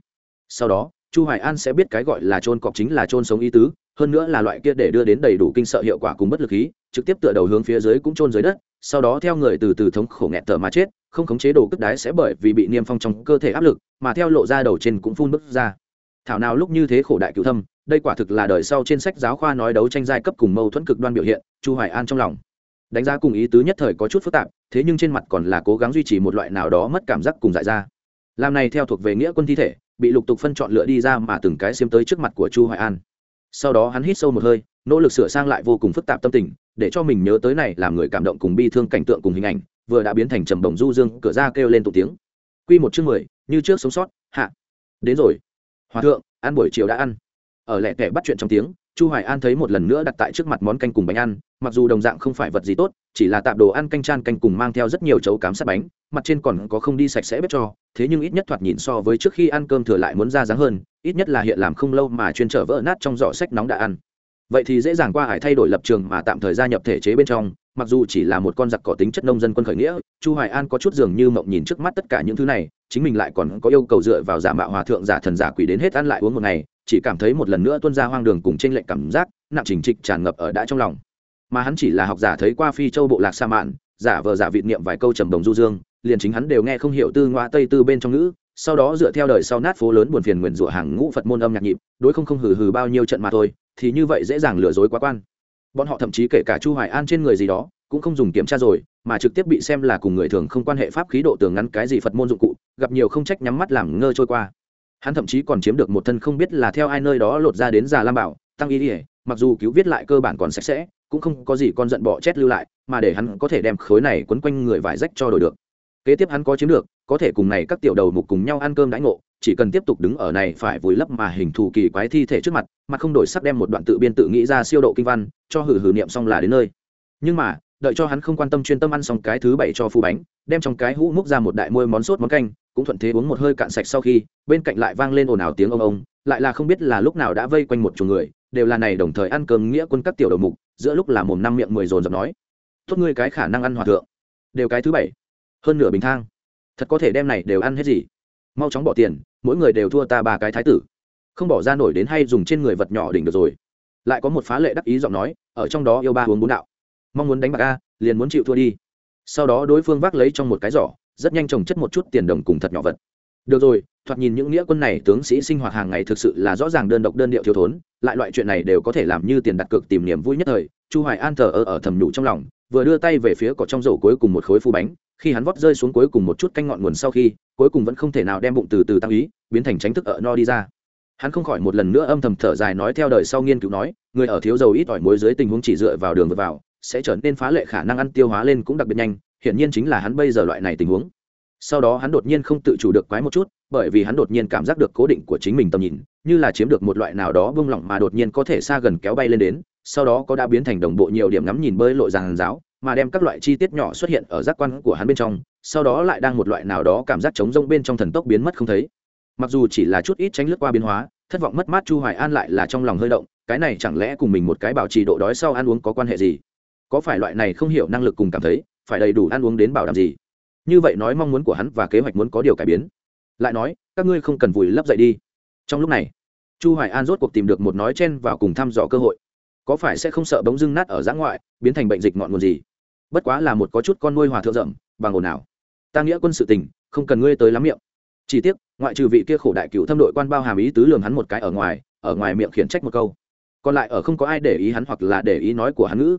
Speaker 1: Sau đó chu hoài an sẽ biết cái gọi là trôn cọp chính là trôn sống ý tứ, hơn nữa là loại kia để đưa đến đầy đủ kinh sợ hiệu quả cùng bất lực khí, trực tiếp tựa đầu hướng phía dưới cũng trôn dưới đất, sau đó theo người từ từ thống khổ nghẹt thở mà chết, không khống chế đồ cất đái sẽ bởi vì bị niêm phong trong cơ thể áp lực, mà theo lộ ra đầu trên cũng phun bức ra. Thảo nào lúc như thế khổ đại cựu thâm, đây quả thực là đời sau trên sách giáo khoa nói đấu tranh giai cấp cùng mâu thuẫn cực đoan biểu hiện, chu hoài an trong lòng. Đánh giá cùng ý tứ nhất thời có chút phức tạp, thế nhưng trên mặt còn là cố gắng duy trì một loại nào đó mất cảm giác cùng dại ra. Làm này theo thuộc về nghĩa quân thi thể bị lục tục phân chọn lựa đi ra mà từng cái xiêm tới trước mặt của chu hoài an. Sau đó hắn hít sâu một hơi, nỗ lực sửa sang lại vô cùng phức tạp tâm tình, để cho mình nhớ tới này làm người cảm động cùng bi thương cảnh tượng cùng hình ảnh, vừa đã biến thành trầm đồng du dương, cửa ra kêu lên tụ tiếng. Quy một chương mười, như trước sống sót, hạ. Đến rồi. Hòa thượng, ăn buổi chiều đã ăn. Ở lẹ kẻ bắt chuyện trong tiếng, chu hoài an thấy một lần nữa đặt tại trước mặt món canh cùng bánh ăn, mặc dù đồng dạng không phải vật gì tốt chỉ là tạm đồ ăn canh chan canh cùng mang theo rất nhiều chấu cám sát bánh, mặt trên còn có không đi sạch sẽ bếp cho, thế nhưng ít nhất thoạt nhìn so với trước khi ăn cơm thừa lại muốn ra dáng hơn, ít nhất là hiện làm không lâu mà chuyên trở vỡ nát trong giỏ sách nóng đã ăn. Vậy thì dễ dàng qua hải thay đổi lập trường mà tạm thời gia nhập thể chế bên trong, mặc dù chỉ là một con giặc có tính chất nông dân quân khởi nghĩa, chu hoài an có chút dường như mộng nhìn trước mắt tất cả những thứ này, chính mình lại còn có yêu cầu dựa vào giả mạo hòa thượng, giả thần, giả quỷ đến hết ăn lại uống một ngày, chỉ cảm thấy một lần nữa tuân ra hoang đường cùng trên lệnh cảm giác, nặng trình trịch tràn ngập ở đã trong lòng mà hắn chỉ là học giả thấy qua phi châu bộ lạc sa mạn, giả vờ giả vị niệm vài câu trầm đồng du dương, liền chính hắn đều nghe không hiểu tư ngoa tây tư bên trong ngữ, sau đó dựa theo đời sau nát phố lớn buồn phiền nguyền rủa hàng ngũ phật môn âm nhạc nhịp, đối không không hừ hừ bao nhiêu trận mà thôi, thì như vậy dễ dàng lừa dối quá quan. Bọn họ thậm chí kể cả chu hoài an trên người gì đó, cũng không dùng kiểm tra rồi, mà trực tiếp bị xem là cùng người thường không quan hệ pháp khí độ tường ngắn cái gì phật môn dụng cụ, gặp nhiều không trách nhắm mắt làm ngơ trôi qua. Hắn thậm chí còn chiếm được một thân không biết là theo ai nơi đó lột ra đến già lam bảo, tăng y ỉa mặc dù cứu viết lại cơ bản còn sạch sẽ cũng không có gì con giận bỏ chết lưu lại, mà để hắn có thể đem khối này quấn quanh người vải rách cho đổi được. Kế tiếp hắn có chiếm được, có thể cùng này các tiểu đầu mục cùng nhau ăn cơm đãi ngộ, chỉ cần tiếp tục đứng ở này phải vùi lấp mà hình thù kỳ quái thi thể trước mặt, mà không đổi sắc đem một đoạn tự biên tự nghĩ ra siêu độ kinh văn, cho hử hử niệm xong là đến nơi. Nhưng mà, đợi cho hắn không quan tâm chuyên tâm ăn xong cái thứ bảy cho phu bánh, đem trong cái hũ múc ra một đại môi món sốt món canh, cũng thuận thế uống một hơi cạn sạch sau khi, bên cạnh lại vang lên ồn ào tiếng ông ông, lại là không biết là lúc nào đã vây quanh một chuồng người đều là này đồng thời ăn cơm nghĩa quân các tiểu đầu mục, giữa lúc là mồm năm miệng mười dồn dập nói, tốt ngươi cái khả năng ăn hòa thượng. Đều cái thứ bảy. Hơn nửa bình thang. Thật có thể đem này đều ăn hết gì. Mau chóng bỏ tiền, mỗi người đều thua ta ba cái thái tử. Không bỏ ra nổi đến hay dùng trên người vật nhỏ đỉnh được rồi. Lại có một phá lệ đắc ý giọng nói, ở trong đó yêu ba uống bốn đạo. Mong muốn đánh bạc a, liền muốn chịu thua đi. Sau đó đối phương vác lấy trong một cái giỏ, rất nhanh chồng chất một chút tiền đồng cùng thật nhỏ vật. Được rồi thoạt nhìn những nghĩa quân này tướng sĩ sinh hoạt hàng ngày thực sự là rõ ràng đơn độc đơn điệu thiếu thốn lại loại chuyện này đều có thể làm như tiền đặt cược tìm niềm vui nhất thời chu hoài an thờ ở, ở thầm nhủ trong lòng vừa đưa tay về phía cỏ trong rổ cuối cùng một khối phu bánh khi hắn vót rơi xuống cuối cùng một chút canh ngọn nguồn sau khi cuối cùng vẫn không thể nào đem bụng từ từ tăng ý biến thành tránh thức ở no đi ra. Hắn không khỏi một lần nữa âm thầm thở dài nói theo đời sau nghiên cứu nói người ở thiếu dầu ít ỏi muối dưới tình huống chỉ dựa vào đường vượt vào sẽ trở nên phá lệ khả năng ăn tiêu hóa lên cũng đặc biệt nhanh hiển nhiên chính là hắn bây giờ loại này tình huống sau đó hắn đột nhiên không tự chủ được quái một chút, bởi vì hắn đột nhiên cảm giác được cố định của chính mình tầm nhìn, như là chiếm được một loại nào đó vung lỏng mà đột nhiên có thể xa gần kéo bay lên đến, sau đó có đã biến thành đồng bộ nhiều điểm ngắm nhìn bơi lội ràng giáo, mà đem các loại chi tiết nhỏ xuất hiện ở giác quan của hắn bên trong, sau đó lại đang một loại nào đó cảm giác chống rông bên trong thần tốc biến mất không thấy. Mặc dù chỉ là chút ít tránh lướt qua biến hóa, thất vọng mất mát chu hoài an lại là trong lòng hơi động, cái này chẳng lẽ cùng mình một cái bảo trì độ đói sau ăn uống có quan hệ gì? Có phải loại này không hiểu năng lực cùng cảm thấy, phải đầy đủ ăn uống đến bảo đảm gì? Như vậy nói mong muốn của hắn và kế hoạch muốn có điều cải biến. Lại nói, các ngươi không cần vùi lấp dậy đi. Trong lúc này, chu hoài an rốt cuộc tìm được một nói chen vào cùng thăm dò cơ hội. Có phải sẽ không sợ bóng dưng nát ở giã ngoại, biến thành bệnh dịch ngọn nguồn gì? Bất quá là một có chút con nuôi hòa thượng rậm, bằng ồn nào ta nghĩa quân sự tình, không cần ngươi tới lắm miệng. Chỉ tiếc, ngoại trừ vị kia khổ đại cựu thâm đội quan bao hàm ý tứ lường hắn một cái ở ngoài ở ngoài miệng khiển trách một câu. Còn lại ở không có ai để ý hắn hoặc là để ý nói của hắn ngữ.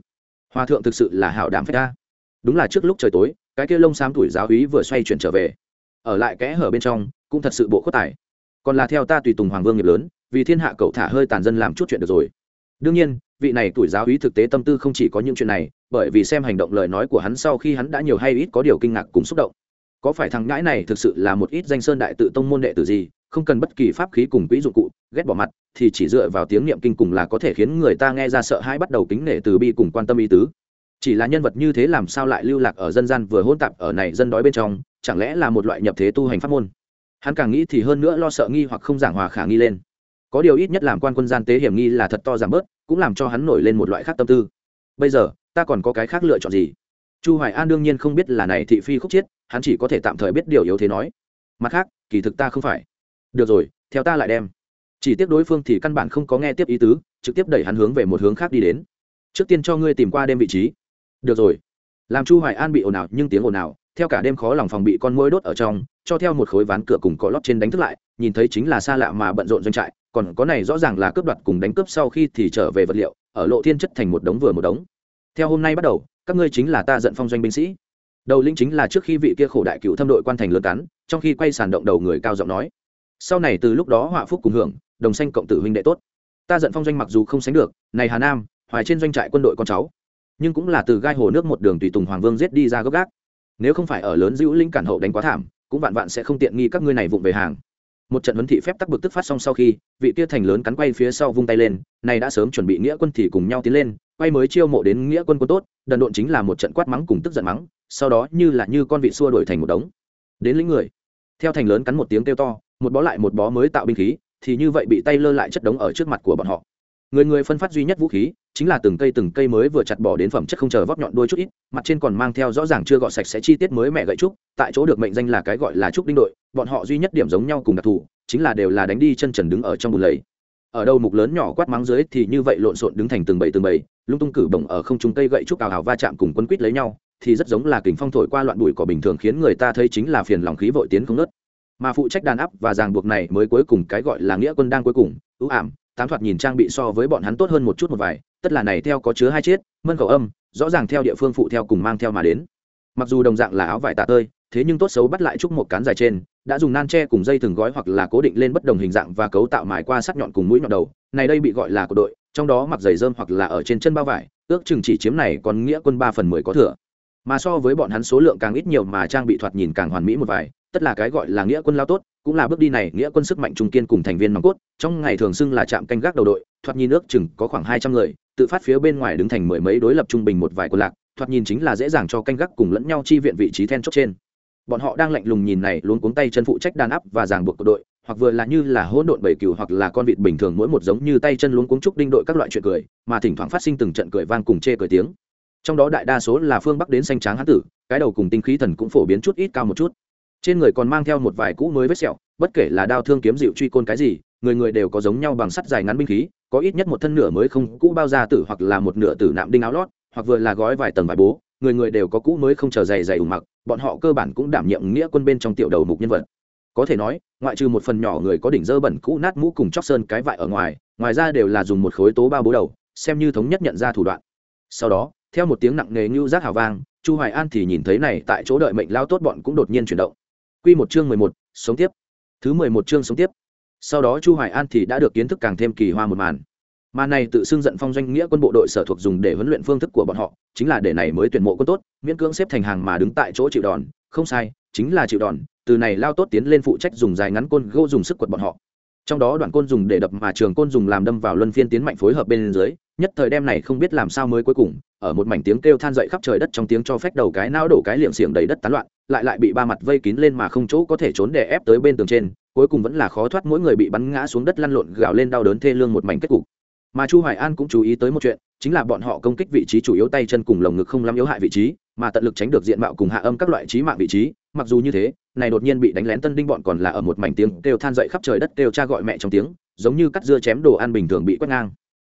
Speaker 1: Hòa thượng thực sự là hảo đảm phải ta. Đúng là trước lúc trời tối cái kia lông xám tuổi giáo úy vừa xoay chuyển trở về. Ở lại kẽ hở bên trong, cũng thật sự bộ khuất tài. Còn là theo ta tùy tùng hoàng vương nghiệp lớn, vì thiên hạ cậu thả hơi tàn dân làm chút chuyện được rồi. Đương nhiên, vị này tuổi giáo úy thực tế tâm tư không chỉ có những chuyện này, bởi vì xem hành động lời nói của hắn sau khi hắn đã nhiều hay ít có điều kinh ngạc cùng xúc động. Có phải thằng ngãi này thực sự là một ít danh sơn đại tự tông môn đệ tử gì, không cần bất kỳ pháp khí cùng quỹ dụng cụ, ghét bỏ mặt, thì chỉ dựa vào tiếng niệm kinh cùng là có thể khiến người ta nghe ra sợ hãi bắt đầu kính nể từ bi cùng quan tâm ý tứ chỉ là nhân vật như thế làm sao lại lưu lạc ở dân gian vừa hôn tạp ở này dân đói bên trong, chẳng lẽ là một loại nhập thế tu hành pháp môn? Hắn càng nghĩ thì hơn nữa lo sợ nghi hoặc không giảng hòa khả nghi lên. Có điều ít nhất làm quan quân gian tế hiểm nghi là thật to giảm bớt, cũng làm cho hắn nổi lên một loại khác tâm tư. Bây giờ, ta còn có cái khác lựa chọn gì? Chu hoài an đương nhiên không biết là này thị phi khúc chiết hắn chỉ có thể tạm thời biết điều yếu thế nói. Mặt khác, kỳ thực ta không phải. Được rồi, theo ta lại đem. Chỉ tiếp đối phương thì căn bản không có nghe tiếp ý tứ, trực tiếp đẩy hắn hướng về một hướng khác đi đến. Trước tiên cho ngươi tìm qua đêm vị trí được rồi. Làm chu hoài an bị ồn ào nhưng tiếng ồn ào, theo cả đêm khó lòng phòng bị con mũi đốt ở trong, cho theo một khối ván cửa cùng cỏ lót trên đánh thức lại, nhìn thấy chính là xa lạ mà bận rộn doanh trại, còn có này rõ ràng là cướp đoạt cùng đánh cướp sau khi thì trở về vật liệu, ở lộ thiên chất thành một đống vừa một đống. Theo hôm nay bắt đầu, các ngươi chính là ta giận phong doanh binh sĩ. Đầu lĩnh chính là trước khi vị kia khổ đại cựu thâm đội quan thành lớn cắn, trong khi quay sàn động đầu người cao giọng nói. Sau này từ lúc đó họa phúc cùng hưởng, đồng xanh cộng tử huynh đệ tốt. Ta giận phong doanh mặc dù không sánh được, này hà nam, hoài trên doanh trại quân đội con cháu nhưng cũng là từ gai hồ nước một đường tùy tùng hoàng vương giết đi ra gốc gác. Nếu không phải ở lớn dữ linh cản hậu đánh quá thảm, cũng vạn vạn sẽ không tiện nghi các ngươi này vụng về hàng. Một trận huấn thị phép tắc bực tức phát xong sau khi, vị kia thành lớn cắn quay phía sau vung tay lên, này đã sớm chuẩn bị nghĩa quân thì cùng nhau tiến lên, quay mới chiêu mộ đến nghĩa quân quân tốt, đần độn chính là một trận quát mắng cùng tức giận mắng, sau đó như là như con vị xua đổi thành một đống. Đến lĩnh người. Theo thành lớn cắn một tiếng kêu to, một bó lại một bó mới tạo binh khí, thì như vậy bị tay lơ lại chất đống ở trước mặt của bọn họ người người phân phát duy nhất vũ khí chính là từng cây từng cây mới vừa chặt bỏ đến phẩm chất không chờ vót nhọn đuôi chút ít, mặt trên còn mang theo rõ ràng chưa gọt sạch sẽ chi tiết mới mẹ gậy trúc, tại chỗ được mệnh danh là cái gọi là trúc đinh đội, bọn họ duy nhất điểm giống nhau cùng đặc thù, chính là đều là đánh đi chân trần đứng ở trong bùn lầy. Ở đâu mục lớn nhỏ quát mắng dưới thì như vậy lộn xộn đứng thành từng bầy từng bầy, lung tung cử bổng ở không trung cây gậy trúc ào ào va chạm cùng quấn quít lấy nhau, thì rất giống là kình phong thổi qua loạn bụi cỏ bình thường khiến người ta thấy chính là phiền lòng khí vội tiến không nớt mà phụ trách đàn áp và ràng buộc này mới cuối cùng cái gọi là nghĩa quân đang cuối cùng, ưu ảm tám thoạt nhìn trang bị so với bọn hắn tốt hơn một chút một vài, tất là này theo có chứa hai chiết mân khẩu âm, rõ ràng theo địa phương phụ theo cùng mang theo mà đến. Mặc dù đồng dạng là áo vải tạ tơi, thế nhưng tốt xấu bắt lại chúc một cán dài trên, đã dùng nan tre cùng dây thừng gói hoặc là cố định lên bất đồng hình dạng và cấu tạo mài qua sắc nhọn cùng mũi nhọn đầu. Này đây bị gọi là của đội, trong đó mặc giày dơm hoặc là ở trên chân bao vải, ước chừng chỉ chiếm này còn nghĩa quân ba phần mười có thừa. Mà so với bọn hắn số lượng càng ít nhiều mà trang bị thoạt nhìn càng hoàn mỹ một vài tất là cái gọi là nghĩa quân lao tốt, cũng là bước đi này, nghĩa quân sức mạnh trung kiên cùng thành viên nòng cốt, trong ngày thường xưng là trạm canh gác đầu đội, thoạt nhìn nước chừng có khoảng hai trăm người, tự phát phía bên ngoài đứng thành mười mấy đối lập trung bình một vài quân lạc, thoạt nhìn chính là dễ dàng cho canh gác cùng lẫn nhau chi viện vị trí then chốt trên. Bọn họ đang lạnh lùng nhìn này luôn cuống tay chân phụ trách đàn áp và ràng buộc của đội, hoặc vừa là như là hỗn độn bầy cừu hoặc là con vịt bình thường mỗi một giống như tay chân luống cuống trúc đinh đội các loại chuyện cười, mà thỉnh thoảng phát sinh từng trận cười vang cùng chê cười tiếng. Trong đó đại đa số là phương bắc đến xanh tráng hán tử, cái đầu cùng tinh khí thần cũng phổ biến chút ít cao một chút trên người còn mang theo một vài cũ mới vết sẹo, bất kể là đao thương kiếm dịu truy côn cái gì, người người đều có giống nhau bằng sắt dài ngắn binh khí, có ít nhất một thân nửa mới không cũ bao da tử hoặc là một nửa tử nạm đinh áo lót, hoặc vừa là gói vài tầng vải bố, người người đều có cũ mới không chờ dày dày ủng mặc, bọn họ cơ bản cũng đảm nhiệm nghĩa quân bên trong tiểu đầu mục nhân vật. Có thể nói, ngoại trừ một phần nhỏ người có đỉnh dơ bẩn cũ nát mũ cùng chóc sơn cái vại ở ngoài ngoài ra đều là dùng một khối tố bao bố đầu, xem như thống nhất nhận ra thủ đoạn. Sau đó, theo một tiếng nặng nề như rác hào vang, chu hoài an thì nhìn thấy này tại chỗ đợi mệnh lao tốt bọn cũng đột nhiên chuyển động quy một chương mười một, sống tiếp. Thứ mười một chương sống tiếp. Sau đó chu hoài an thì đã được kiến thức càng thêm kỳ hoa một màn. Mà này tự xưng giận phong doanh nghĩa quân bộ đội sở thuộc dùng để huấn luyện phương thức của bọn họ chính là để này mới tuyển mộ quân tốt miễn cưỡng xếp thành hàng mà đứng tại chỗ chịu đòn. Không sai chính là chịu đòn từ này lao tốt tiến lên phụ trách dùng dài ngắn côn gỗ dùng sức quật bọn họ. Trong đó đoạn côn dùng để đập mà trường côn dùng làm đâm vào luân phiên tiến mạnh phối hợp bên dưới nhất thời đem này không biết làm sao mới cuối cùng ở một mảnh tiếng kêu than dậy khắp trời đất trong tiếng cho phép đầu cái não đổ cái liệm xiềng đầy đất tán loạn lại lại bị ba mặt vây kín lên mà không chỗ có thể trốn để ép tới bên tường trên, cuối cùng vẫn là khó thoát mỗi người bị bắn ngã xuống đất lăn lộn gào lên đau đớn thê lương một mảnh kết cục. Mà chu hoài an cũng chú ý tới một chuyện, chính là bọn họ công kích vị trí chủ yếu tay chân cùng lồng ngực không lắm yếu hại vị trí, mà tận lực tránh được diện mạo cùng hạ âm các loại trí mạng vị trí, mặc dù như thế, này đột nhiên bị đánh lén tân đinh bọn còn là ở một mảnh tiếng kêu than dậy khắp trời đất kêu cha gọi mẹ trong tiếng, giống như cắt dưa chém đồ ăn bình thường bị quét ngang.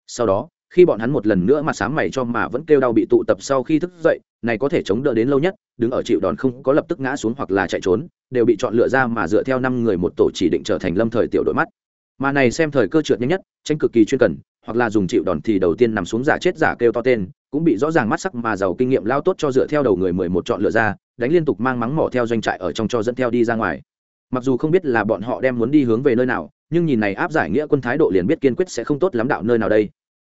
Speaker 1: Sau đó khi bọn hắn một lần nữa mặt sáng mày cho mà vẫn kêu đau bị tụ tập sau khi thức dậy, này có thể chống đỡ đến lâu nhất, đứng ở chịu đòn không có lập tức ngã xuống hoặc là chạy trốn, đều bị chọn lựa ra mà dựa theo năm người một tổ chỉ định trở thành lâm thời tiểu đội mắt. Mà này xem thời cơ trượt nhanh nhất, tranh cực kỳ chuyên cần, hoặc là dùng chịu đòn thì đầu tiên nằm xuống giả chết giả kêu to tên, cũng bị rõ ràng mắt sắc mà giàu kinh nghiệm lao tốt cho dựa theo đầu người mười một chọn lựa ra, đánh liên tục mang mắng mỏ theo doanh trại ở trong cho dẫn theo đi ra ngoài. Mặc dù không biết là bọn họ đem muốn đi hướng về nơi nào, nhưng nhìn này áp giải nghĩa quân thái độ liền biết kiên quyết sẽ không tốt lắm đạo nơi nào đây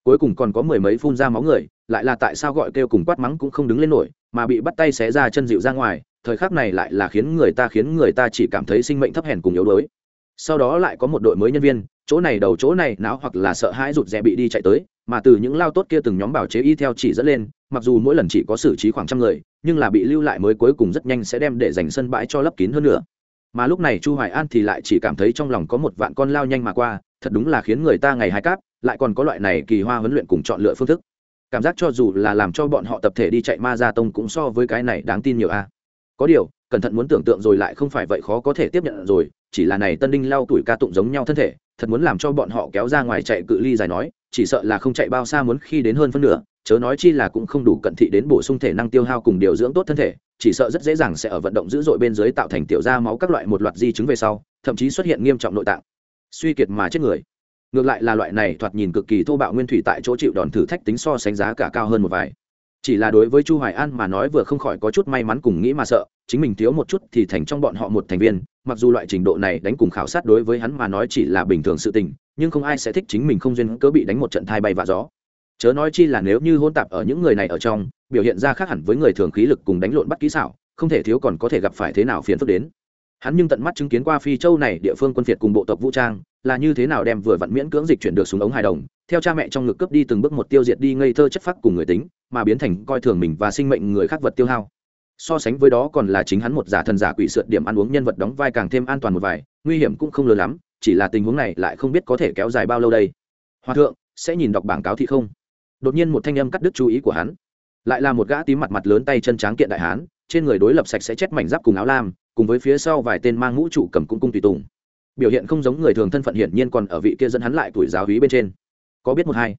Speaker 1: cuối cùng còn có mười mấy phun ra máu người, lại là tại sao gọi kêu cùng quát mắng cũng không đứng lên nổi, mà bị bắt tay xé ra chân dịu ra ngoài, thời khắc này lại là khiến người ta khiến người ta chỉ cảm thấy sinh mệnh thấp hèn cùng yếu đuối. Sau đó lại có một đội mới nhân viên, chỗ này đầu chỗ này não hoặc là sợ hãi rụt rè bị đi chạy tới, mà từ những lao tốt kia từng nhóm bảo chế y theo chỉ dẫn lên, mặc dù mỗi lần chỉ có xử trí khoảng trăm người, nhưng là bị lưu lại mới cuối cùng rất nhanh sẽ đem để dành sân bãi cho lấp kín hơn nữa. Mà lúc này chu hoài an thì lại chỉ cảm thấy trong lòng có một vạn con lao nhanh mà qua, thật đúng là khiến người ta ngày hai cáp lại còn có loại này kỳ hoa huấn luyện cùng chọn lựa phương thức. Cảm giác cho dù là làm cho bọn họ tập thể đi chạy ma gia tông cũng so với cái này đáng tin nhiều a. Có điều, cẩn thận muốn tưởng tượng rồi lại không phải vậy khó có thể tiếp nhận rồi, chỉ là này tân đinh lao tuổi ca tụng giống nhau thân thể, thật muốn làm cho bọn họ kéo ra ngoài chạy cự ly dài nói, chỉ sợ là không chạy bao xa muốn khi đến hơn phân nửa, chớ nói chi là cũng không đủ cận thị đến bổ sung thể năng tiêu hao cùng điều dưỡng tốt thân thể, chỉ sợ rất dễ dàng sẽ ở vận động dữ dội bên dưới tạo thành tiểu da máu các loại một loạt di chứng về sau, thậm chí xuất hiện nghiêm trọng nội tạng. Suy kiệt mà chết người ngược lại là loại này thoạt nhìn cực kỳ thô bạo nguyên thủy tại chỗ chịu đòn thử thách tính so sánh giá cả cao hơn một vài. Chỉ là đối với chu hoài an mà nói vừa không khỏi có chút may mắn cùng nghĩ mà sợ, chính mình thiếu một chút thì thành trong bọn họ một thành viên, mặc dù loại trình độ này đánh cùng khảo sát đối với hắn mà nói chỉ là bình thường sự tình, nhưng không ai sẽ thích chính mình không duyên cớ bị đánh một trận thai bay và gió. Chớ nói chi là nếu như hôn tạp ở những người này ở trong, biểu hiện ra khác hẳn với người thường khí lực cùng đánh lộn bắt kỹ xảo, không thể thiếu còn có thể gặp phải thế nào phiền phức đến. Hắn nhưng tận mắt chứng kiến qua phi châu này địa phương quân phiệt cùng bộ tộc vũ trang là như thế nào đem vừa vặn miễn cưỡng dịch chuyển được súng ống hài đồng, theo cha mẹ trong ngực cướp đi từng bước một tiêu diệt đi ngây thơ chất phác cùng người tính, mà biến thành coi thường mình và sinh mệnh người khác vật tiêu hao. So sánh với đó còn là chính hắn một giả thần giả quỷ sượt điểm ăn uống nhân vật đóng vai càng thêm an toàn một vài, nguy hiểm cũng không lớn lắm, chỉ là tình huống này lại không biết có thể kéo dài bao lâu đây. Hòa thượng, sẽ nhìn đọc bảng cáo thị không? Đột nhiên một thanh âm cắt đứt chú ý của hắn. Lại là một gã tím mặt mặt lớn tay chân tráng kiện đại hán, trên người đối lập sạch sẽ chết mảnh giáp cùng áo lam, cùng với phía sau vài tên mang mũ trụ cầm cung cung tùy tùng biểu hiện không giống người thường thân phận hiển nhiên còn ở vị kia dẫn hắn lại tuổi giáo hí bên trên. Có biết một hai?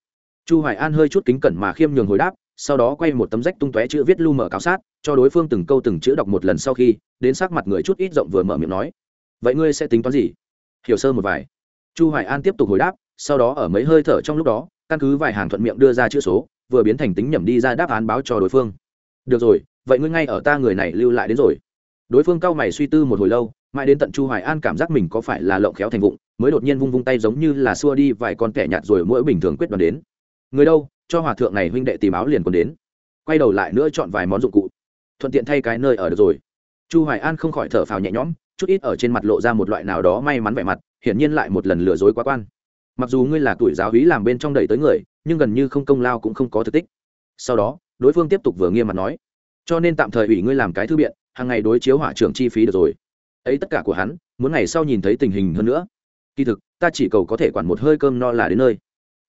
Speaker 1: Chu hoài an hơi chút kính cẩn mà khiêm nhường hồi đáp, sau đó quay một tấm rách tung tóe chữ viết lu mở cáo sát, cho đối phương từng câu từng chữ đọc một lần sau khi, đến sắc mặt người chút ít rộng vừa mở miệng nói, vậy ngươi sẽ tính toán gì? Hiểu sơ một vài. Chu hoài an tiếp tục hồi đáp, sau đó ở mấy hơi thở trong lúc đó, căn cứ vài hàng thuận miệng đưa ra chữ số, vừa biến thành tính nhẩm đi ra đáp án báo cho đối phương. Được rồi, vậy ngươi ngay ở ta người này lưu lại đến rồi. Đối phương cao mày suy tư một hồi lâu mãi đến tận chu hoài an cảm giác mình có phải là lộng khéo thành vụng, mới đột nhiên vung vung tay giống như là xua đi vài con kẻ nhạt rồi mỗi bình thường quyết đoán đến. Người đâu, cho hòa thượng này huynh đệ tìm áo liền còn đến. Quay đầu lại nữa chọn vài món dụng cụ. Thuận tiện thay cái nơi ở được rồi. Chu hoài an không khỏi thở phào nhẹ nhõm, chút ít ở trên mặt lộ ra một loại nào đó may mắn vẻ mặt, hiển nhiên lại một lần lừa dối quá quan. Mặc dù ngươi là tuổi giáo hí làm bên trong đầy tới người, nhưng gần như không công lao cũng không có thực tích. Sau đó, đối phương tiếp tục vừa nghiêm mặt nói, cho nên tạm thời ủy ngươi làm cái thư biện, hàng ngày đối chiếu hỏa trưởng chi phí được rồi ấy tất cả của hắn, muốn ngày sau nhìn thấy tình hình hơn nữa. Kỳ thực, ta chỉ cầu có thể quản một hơi cơm no là đến nơi.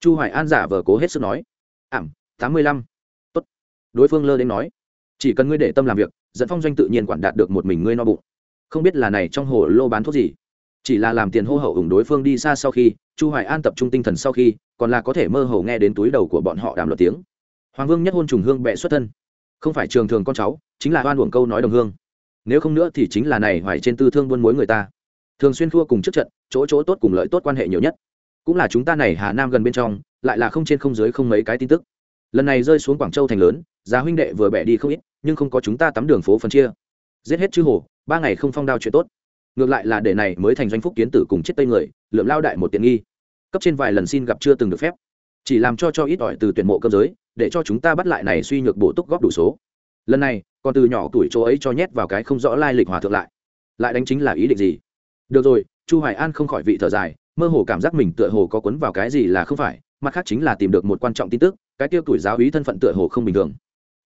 Speaker 1: Chu hoài an giả vờ cố hết sức nói. Ảm, tám mươi lăm. Tốt. Đối phương lơ đến nói. Chỉ cần ngươi để tâm làm việc, dẫn phong doanh tự nhiên quản đạt được một mình ngươi no bụng. Không biết là này trong hồ lô bán thuốc gì. Chỉ là làm tiền hô hậu ủng đối phương đi xa sau khi, chu hoài an tập trung tinh thần sau khi, còn là có thể mơ hồ nghe đến túi đầu của bọn họ đàm luật tiếng. Hoàng vương nhất hôn trùng hương bệ xuất thân. Không phải trường thường con cháu, chính là oan uổng câu nói đồng hương nếu không nữa thì chính là này hoài trên tư thương buôn mối người ta. Thường xuyên thua cùng trước trận, chỗ chỗ tốt cùng lợi tốt quan hệ nhiều nhất. Cũng là chúng ta này hà nam gần bên trong, lại là không trên không dưới không mấy cái tin tức. Lần này rơi xuống quảng châu thành lớn, giá huynh đệ vừa bẻ đi không ít, nhưng không có chúng ta tắm đường phố phân chia. Giết hết chư hồ, ba ngày không phong đao chuyện tốt. Ngược lại là để này mới thành doanh phúc kiến tử cùng chết tây người, lượm lao đại một tiện nghi. Cấp trên vài lần xin gặp chưa từng được phép. Chỉ làm cho cho ít ỏi từ tuyển mộ cơ giới, để cho chúng ta bắt lại này suy nhược bổ túc góp đủ số. Lần này còn từ nhỏ tuổi chỗ ấy cho nhét vào cái không rõ lai lịch hòa thượng lại. Lại đánh chính là ý định gì? Được rồi chu hoài an không khỏi vị thở dài mơ hồ cảm giác mình tựa hồ có cuốn vào cái gì là không phải mặt khác chính là tìm được một quan trọng tin tức cái tiêu tuổi giáo ý thân phận tựa hồ không bình thường.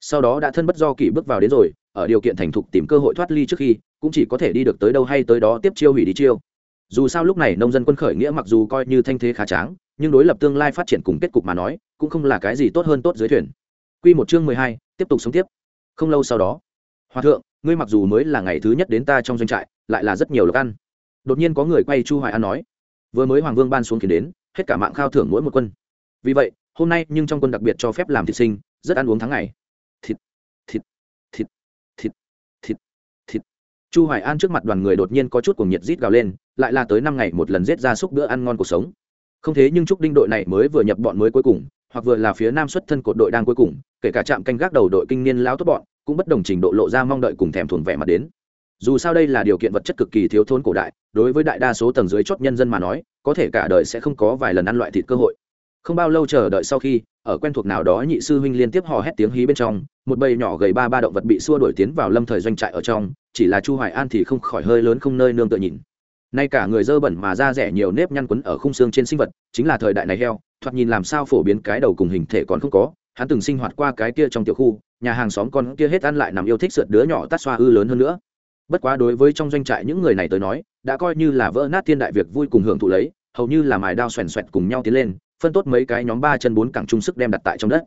Speaker 1: Sau đó đã thân bất do kỳ bước vào đến rồi ở điều kiện thành thục tìm cơ hội thoát ly trước khi cũng chỉ có thể đi được tới đâu hay tới đó tiếp chiêu hủy đi chiêu. Dù sao lúc này nông dân quân khởi nghĩa mặc dù coi như thanh thế khá tráng nhưng đối lập tương lai phát triển cùng kết cục mà nói cũng không là cái gì tốt hơn tốt dưới thuyền. Quy một chương mười hai, tiếp tục sống tiếp. Không lâu sau đó, Hòa thượng, ngươi mặc dù mới là ngày thứ nhất đến ta trong doanh trại, lại là rất nhiều lộc ăn. Đột nhiên có người quay Chu Hoài An nói, vừa mới Hoàng Vương ban xuống kiến đến, hết cả mạng khao thưởng mỗi một quân. Vì vậy, hôm nay nhưng trong quân đặc biệt cho phép làm thịt sinh, rất ăn uống tháng ngày. Thịt, thịt, thịt, thịt, thịt, thịt. Chu Hoài An trước mặt đoàn người đột nhiên có chút cuồng nhiệt rít gào lên, lại là tới năm ngày một lần giết ra xúc bữa ăn ngon cuộc sống. Không thế nhưng chúc Đinh đội này mới vừa nhập bọn mới cuối cùng, hoặc vừa là phía nam xuất thân cột đội đang cuối cùng kể cả trạm canh gác đầu đội kinh niên lao tốt bọn cũng bất đồng trình độ lộ ra mong đợi cùng thèm thuồng vẻ mặt đến. Dù sao đây là điều kiện vật chất cực kỳ thiếu thốn cổ đại, đối với đại đa số tầng dưới chót nhân dân mà nói, có thể cả đời sẽ không có vài lần ăn loại thịt cơ hội. Không bao lâu chờ đợi sau khi, ở quen thuộc nào đó nhị sư huynh liên tiếp hò hét tiếng hí bên trong, một bầy nhỏ gầy ba ba động vật bị xua đuổi tiến vào lâm thời doanh trại ở trong, chỉ là chu hoài an thì không khỏi hơi lớn không nơi nương tựa nhìn. Nay cả người dơ bẩn mà da rẻ nhiều nếp nhăn quấn ở khung xương trên sinh vật, chính là thời đại này heo, thoạt nhìn làm sao phổ biến cái đầu cùng hình thể còn không có hắn từng sinh hoạt qua cái kia trong tiểu khu, nhà hàng xóm con kia hết ăn lại nằm yêu thích sượt đứa nhỏ tát xoa ư lớn hơn nữa. Bất quá đối với trong doanh trại những người này tới nói, đã coi như là vỡ nát thiên đại việc vui cùng hưởng thụ lấy, hầu như là mài đao xoèn xoẹt cùng nhau tiến lên, phân tốt mấy cái nhóm ba chân bốn cẳng chung sức đem đặt tại trong đất.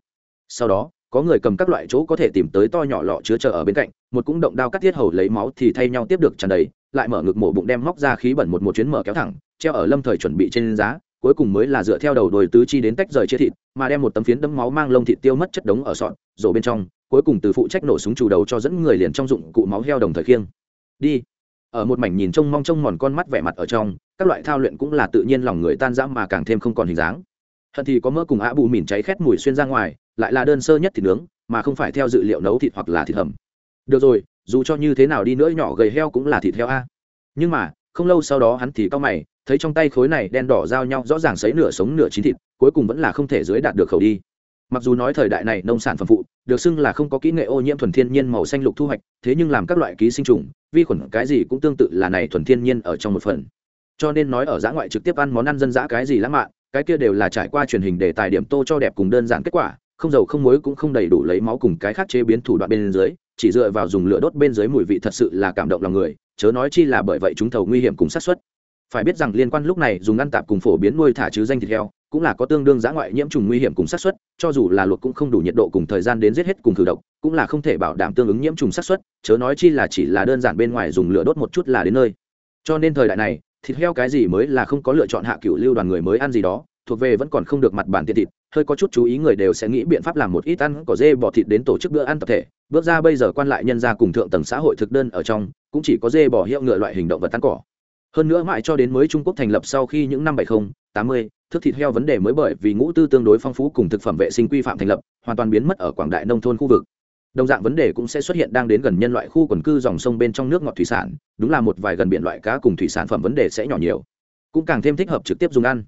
Speaker 1: Sau đó, có người cầm các loại chỗ có thể tìm tới to nhỏ lọ chứa chờ ở bên cạnh, một cũng động đao cắt tiết hầu lấy máu thì thay nhau tiếp được tràn đầy, lại mở ngực mổ bụng đem móc ra khí bẩn một một chuyến mở kéo thẳng, treo ở lâm thời chuẩn bị trên giá cuối cùng mới là dựa theo đầu đồi tứ chi đến tách rời chia thịt, mà đem một tấm phiến đấm máu mang lông thịt tiêu mất chất đống ở sọn rổ bên trong, cuối cùng từ phụ trách nổ súng chủ đầu cho dẫn người liền trong dụng cụ máu heo đồng thời khiêng. Đi. Ở một mảnh nhìn trông mong trông mòn con mắt vẻ mặt ở trong, các loại thao luyện cũng là tự nhiên lòng người tan rã mà càng thêm không còn hình dáng. Hận thì có mỡ cùng ạ bù mìn cháy khét mùi xuyên ra ngoài, lại là đơn sơ nhất thịt nướng, mà không phải theo dự liệu nấu thịt hoặc là thịt hầm. Được rồi, dù cho như thế nào đi nữa nhỏ gầy heo cũng là thịt heo a. Nhưng mà, không lâu sau đó hắn thì cao mày thấy trong tay khối này đen đỏ giao nhau, rõ ràng sấy nửa sống nửa chín thịt, cuối cùng vẫn là không thể dưới đạt được khẩu đi. Mặc dù nói thời đại này nông sản phẩm phụ, được xưng là không có kỹ nghệ ô nhiễm thuần thiên nhiên màu xanh lục thu hoạch, thế nhưng làm các loại ký sinh trùng, vi khuẩn cái gì cũng tương tự là này thuần thiên nhiên ở trong một phần. Cho nên nói ở giã ngoại trực tiếp ăn món ăn dân dã cái gì lãng mạn, cái kia đều là trải qua truyền hình để tài điểm tô cho đẹp cùng đơn giản kết quả, không dầu không muối cũng không đầy đủ lấy máu cùng cái khác chế biến thủ đoạn bên dưới, chỉ dựa vào dùng lửa đốt bên dưới mùi vị thật sự là cảm động lòng người, chớ nói chi là bởi vậy chúng thầu nguy hiểm cùng sát xuất phải biết rằng liên quan lúc này dùng ăn tạp cùng phổ biến nuôi thả chứ danh thịt heo cũng là có tương đương giã ngoại nhiễm trùng nguy hiểm cùng sát xuất cho dù là luộc cũng không đủ nhiệt độ cùng thời gian đến giết hết cùng thử độc, cũng là không thể bảo đảm tương ứng nhiễm trùng sát xuất chớ nói chi là chỉ là đơn giản bên ngoài dùng lửa đốt một chút là đến nơi. Cho nên thời đại này, thịt heo cái gì mới là không có lựa chọn hạ cựu lưu đoàn người mới ăn gì đó, thuộc về vẫn còn không được mặt bản tiện thịt, hơi có chút chú ý người đều sẽ nghĩ biện pháp làm một ít ăn có dê bỏ thịt đến tổ chức bữa ăn tập thể. Bước ra bây giờ quan lại nhân ra cùng thượng tầng xã hội thực đơn ở trong, cũng chỉ có dê bỏ hiệu ngựa loại hình động vật ăn cỏ hơn nữa mãi cho đến mới trung quốc thành lập sau khi những năm bảy mươi tám mươi thức thịt heo vấn đề mới bởi vì ngũ tư tương đối phong phú cùng thực phẩm vệ sinh quy phạm thành lập, hoàn toàn biến mất ở quảng đại nông thôn khu vực. Đồng dạng vấn đề cũng sẽ xuất hiện đang đến gần nhân loại khu quần cư dòng sông bên trong nước ngọt thủy sản, đúng là một vài gần biển loại cá cùng thủy sản phẩm vấn đề sẽ nhỏ nhiều. Cũng càng thêm thích hợp trực tiếp dùng ăn.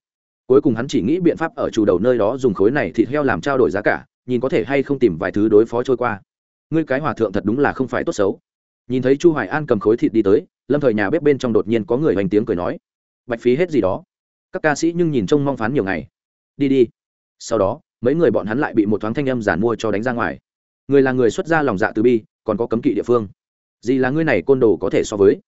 Speaker 1: Cuối cùng hắn chỉ nghĩ biện pháp ở chủ đầu nơi đó dùng khối này thịt heo làm trao đổi giá cả, nhìn có thể hay không tìm vài thứ đối phó trôi qua. Ngươi cái hòa thượng thật đúng là không phải tốt xấu nhìn thấy chu hoài an cầm khối thịt đi tới, lâm thời nhà bếp bên trong đột nhiên có người hoành tiếng cười nói, bạch phí hết gì đó. Các ca sĩ nhưng nhìn trông mong phán nhiều ngày. Đi đi. Sau đó, mấy người bọn hắn lại bị một thoáng thanh âm giản mua cho đánh ra ngoài. Người là người xuất ra lòng dạ từ bi, còn có cấm kỵ địa phương. Gì là ngươi này côn đồ có thể so với?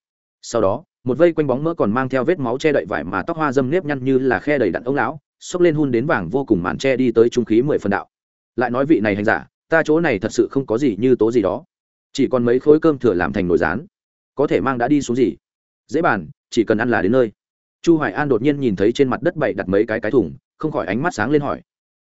Speaker 1: Sau đó, một vây quanh bóng mỡ còn mang theo vết máu che đậy vải mà tóc hoa dâm nếp nhăn như là khe đầy đặn ông lão, xốc lên hun đến vàng vô cùng màn che đi tới trung khí mười phần đạo. Lại nói vị này hành giả, ta chỗ này thật sự không có gì như tố gì đó chỉ còn mấy khối cơm thừa làm thành nồi rán. Có thể mang đã đi xuống gì? Dễ bàn, chỉ cần ăn là đến nơi. Chu hoài an đột nhiên nhìn thấy trên mặt đất bậy đặt mấy cái cái thùng, không khỏi ánh mắt sáng lên hỏi.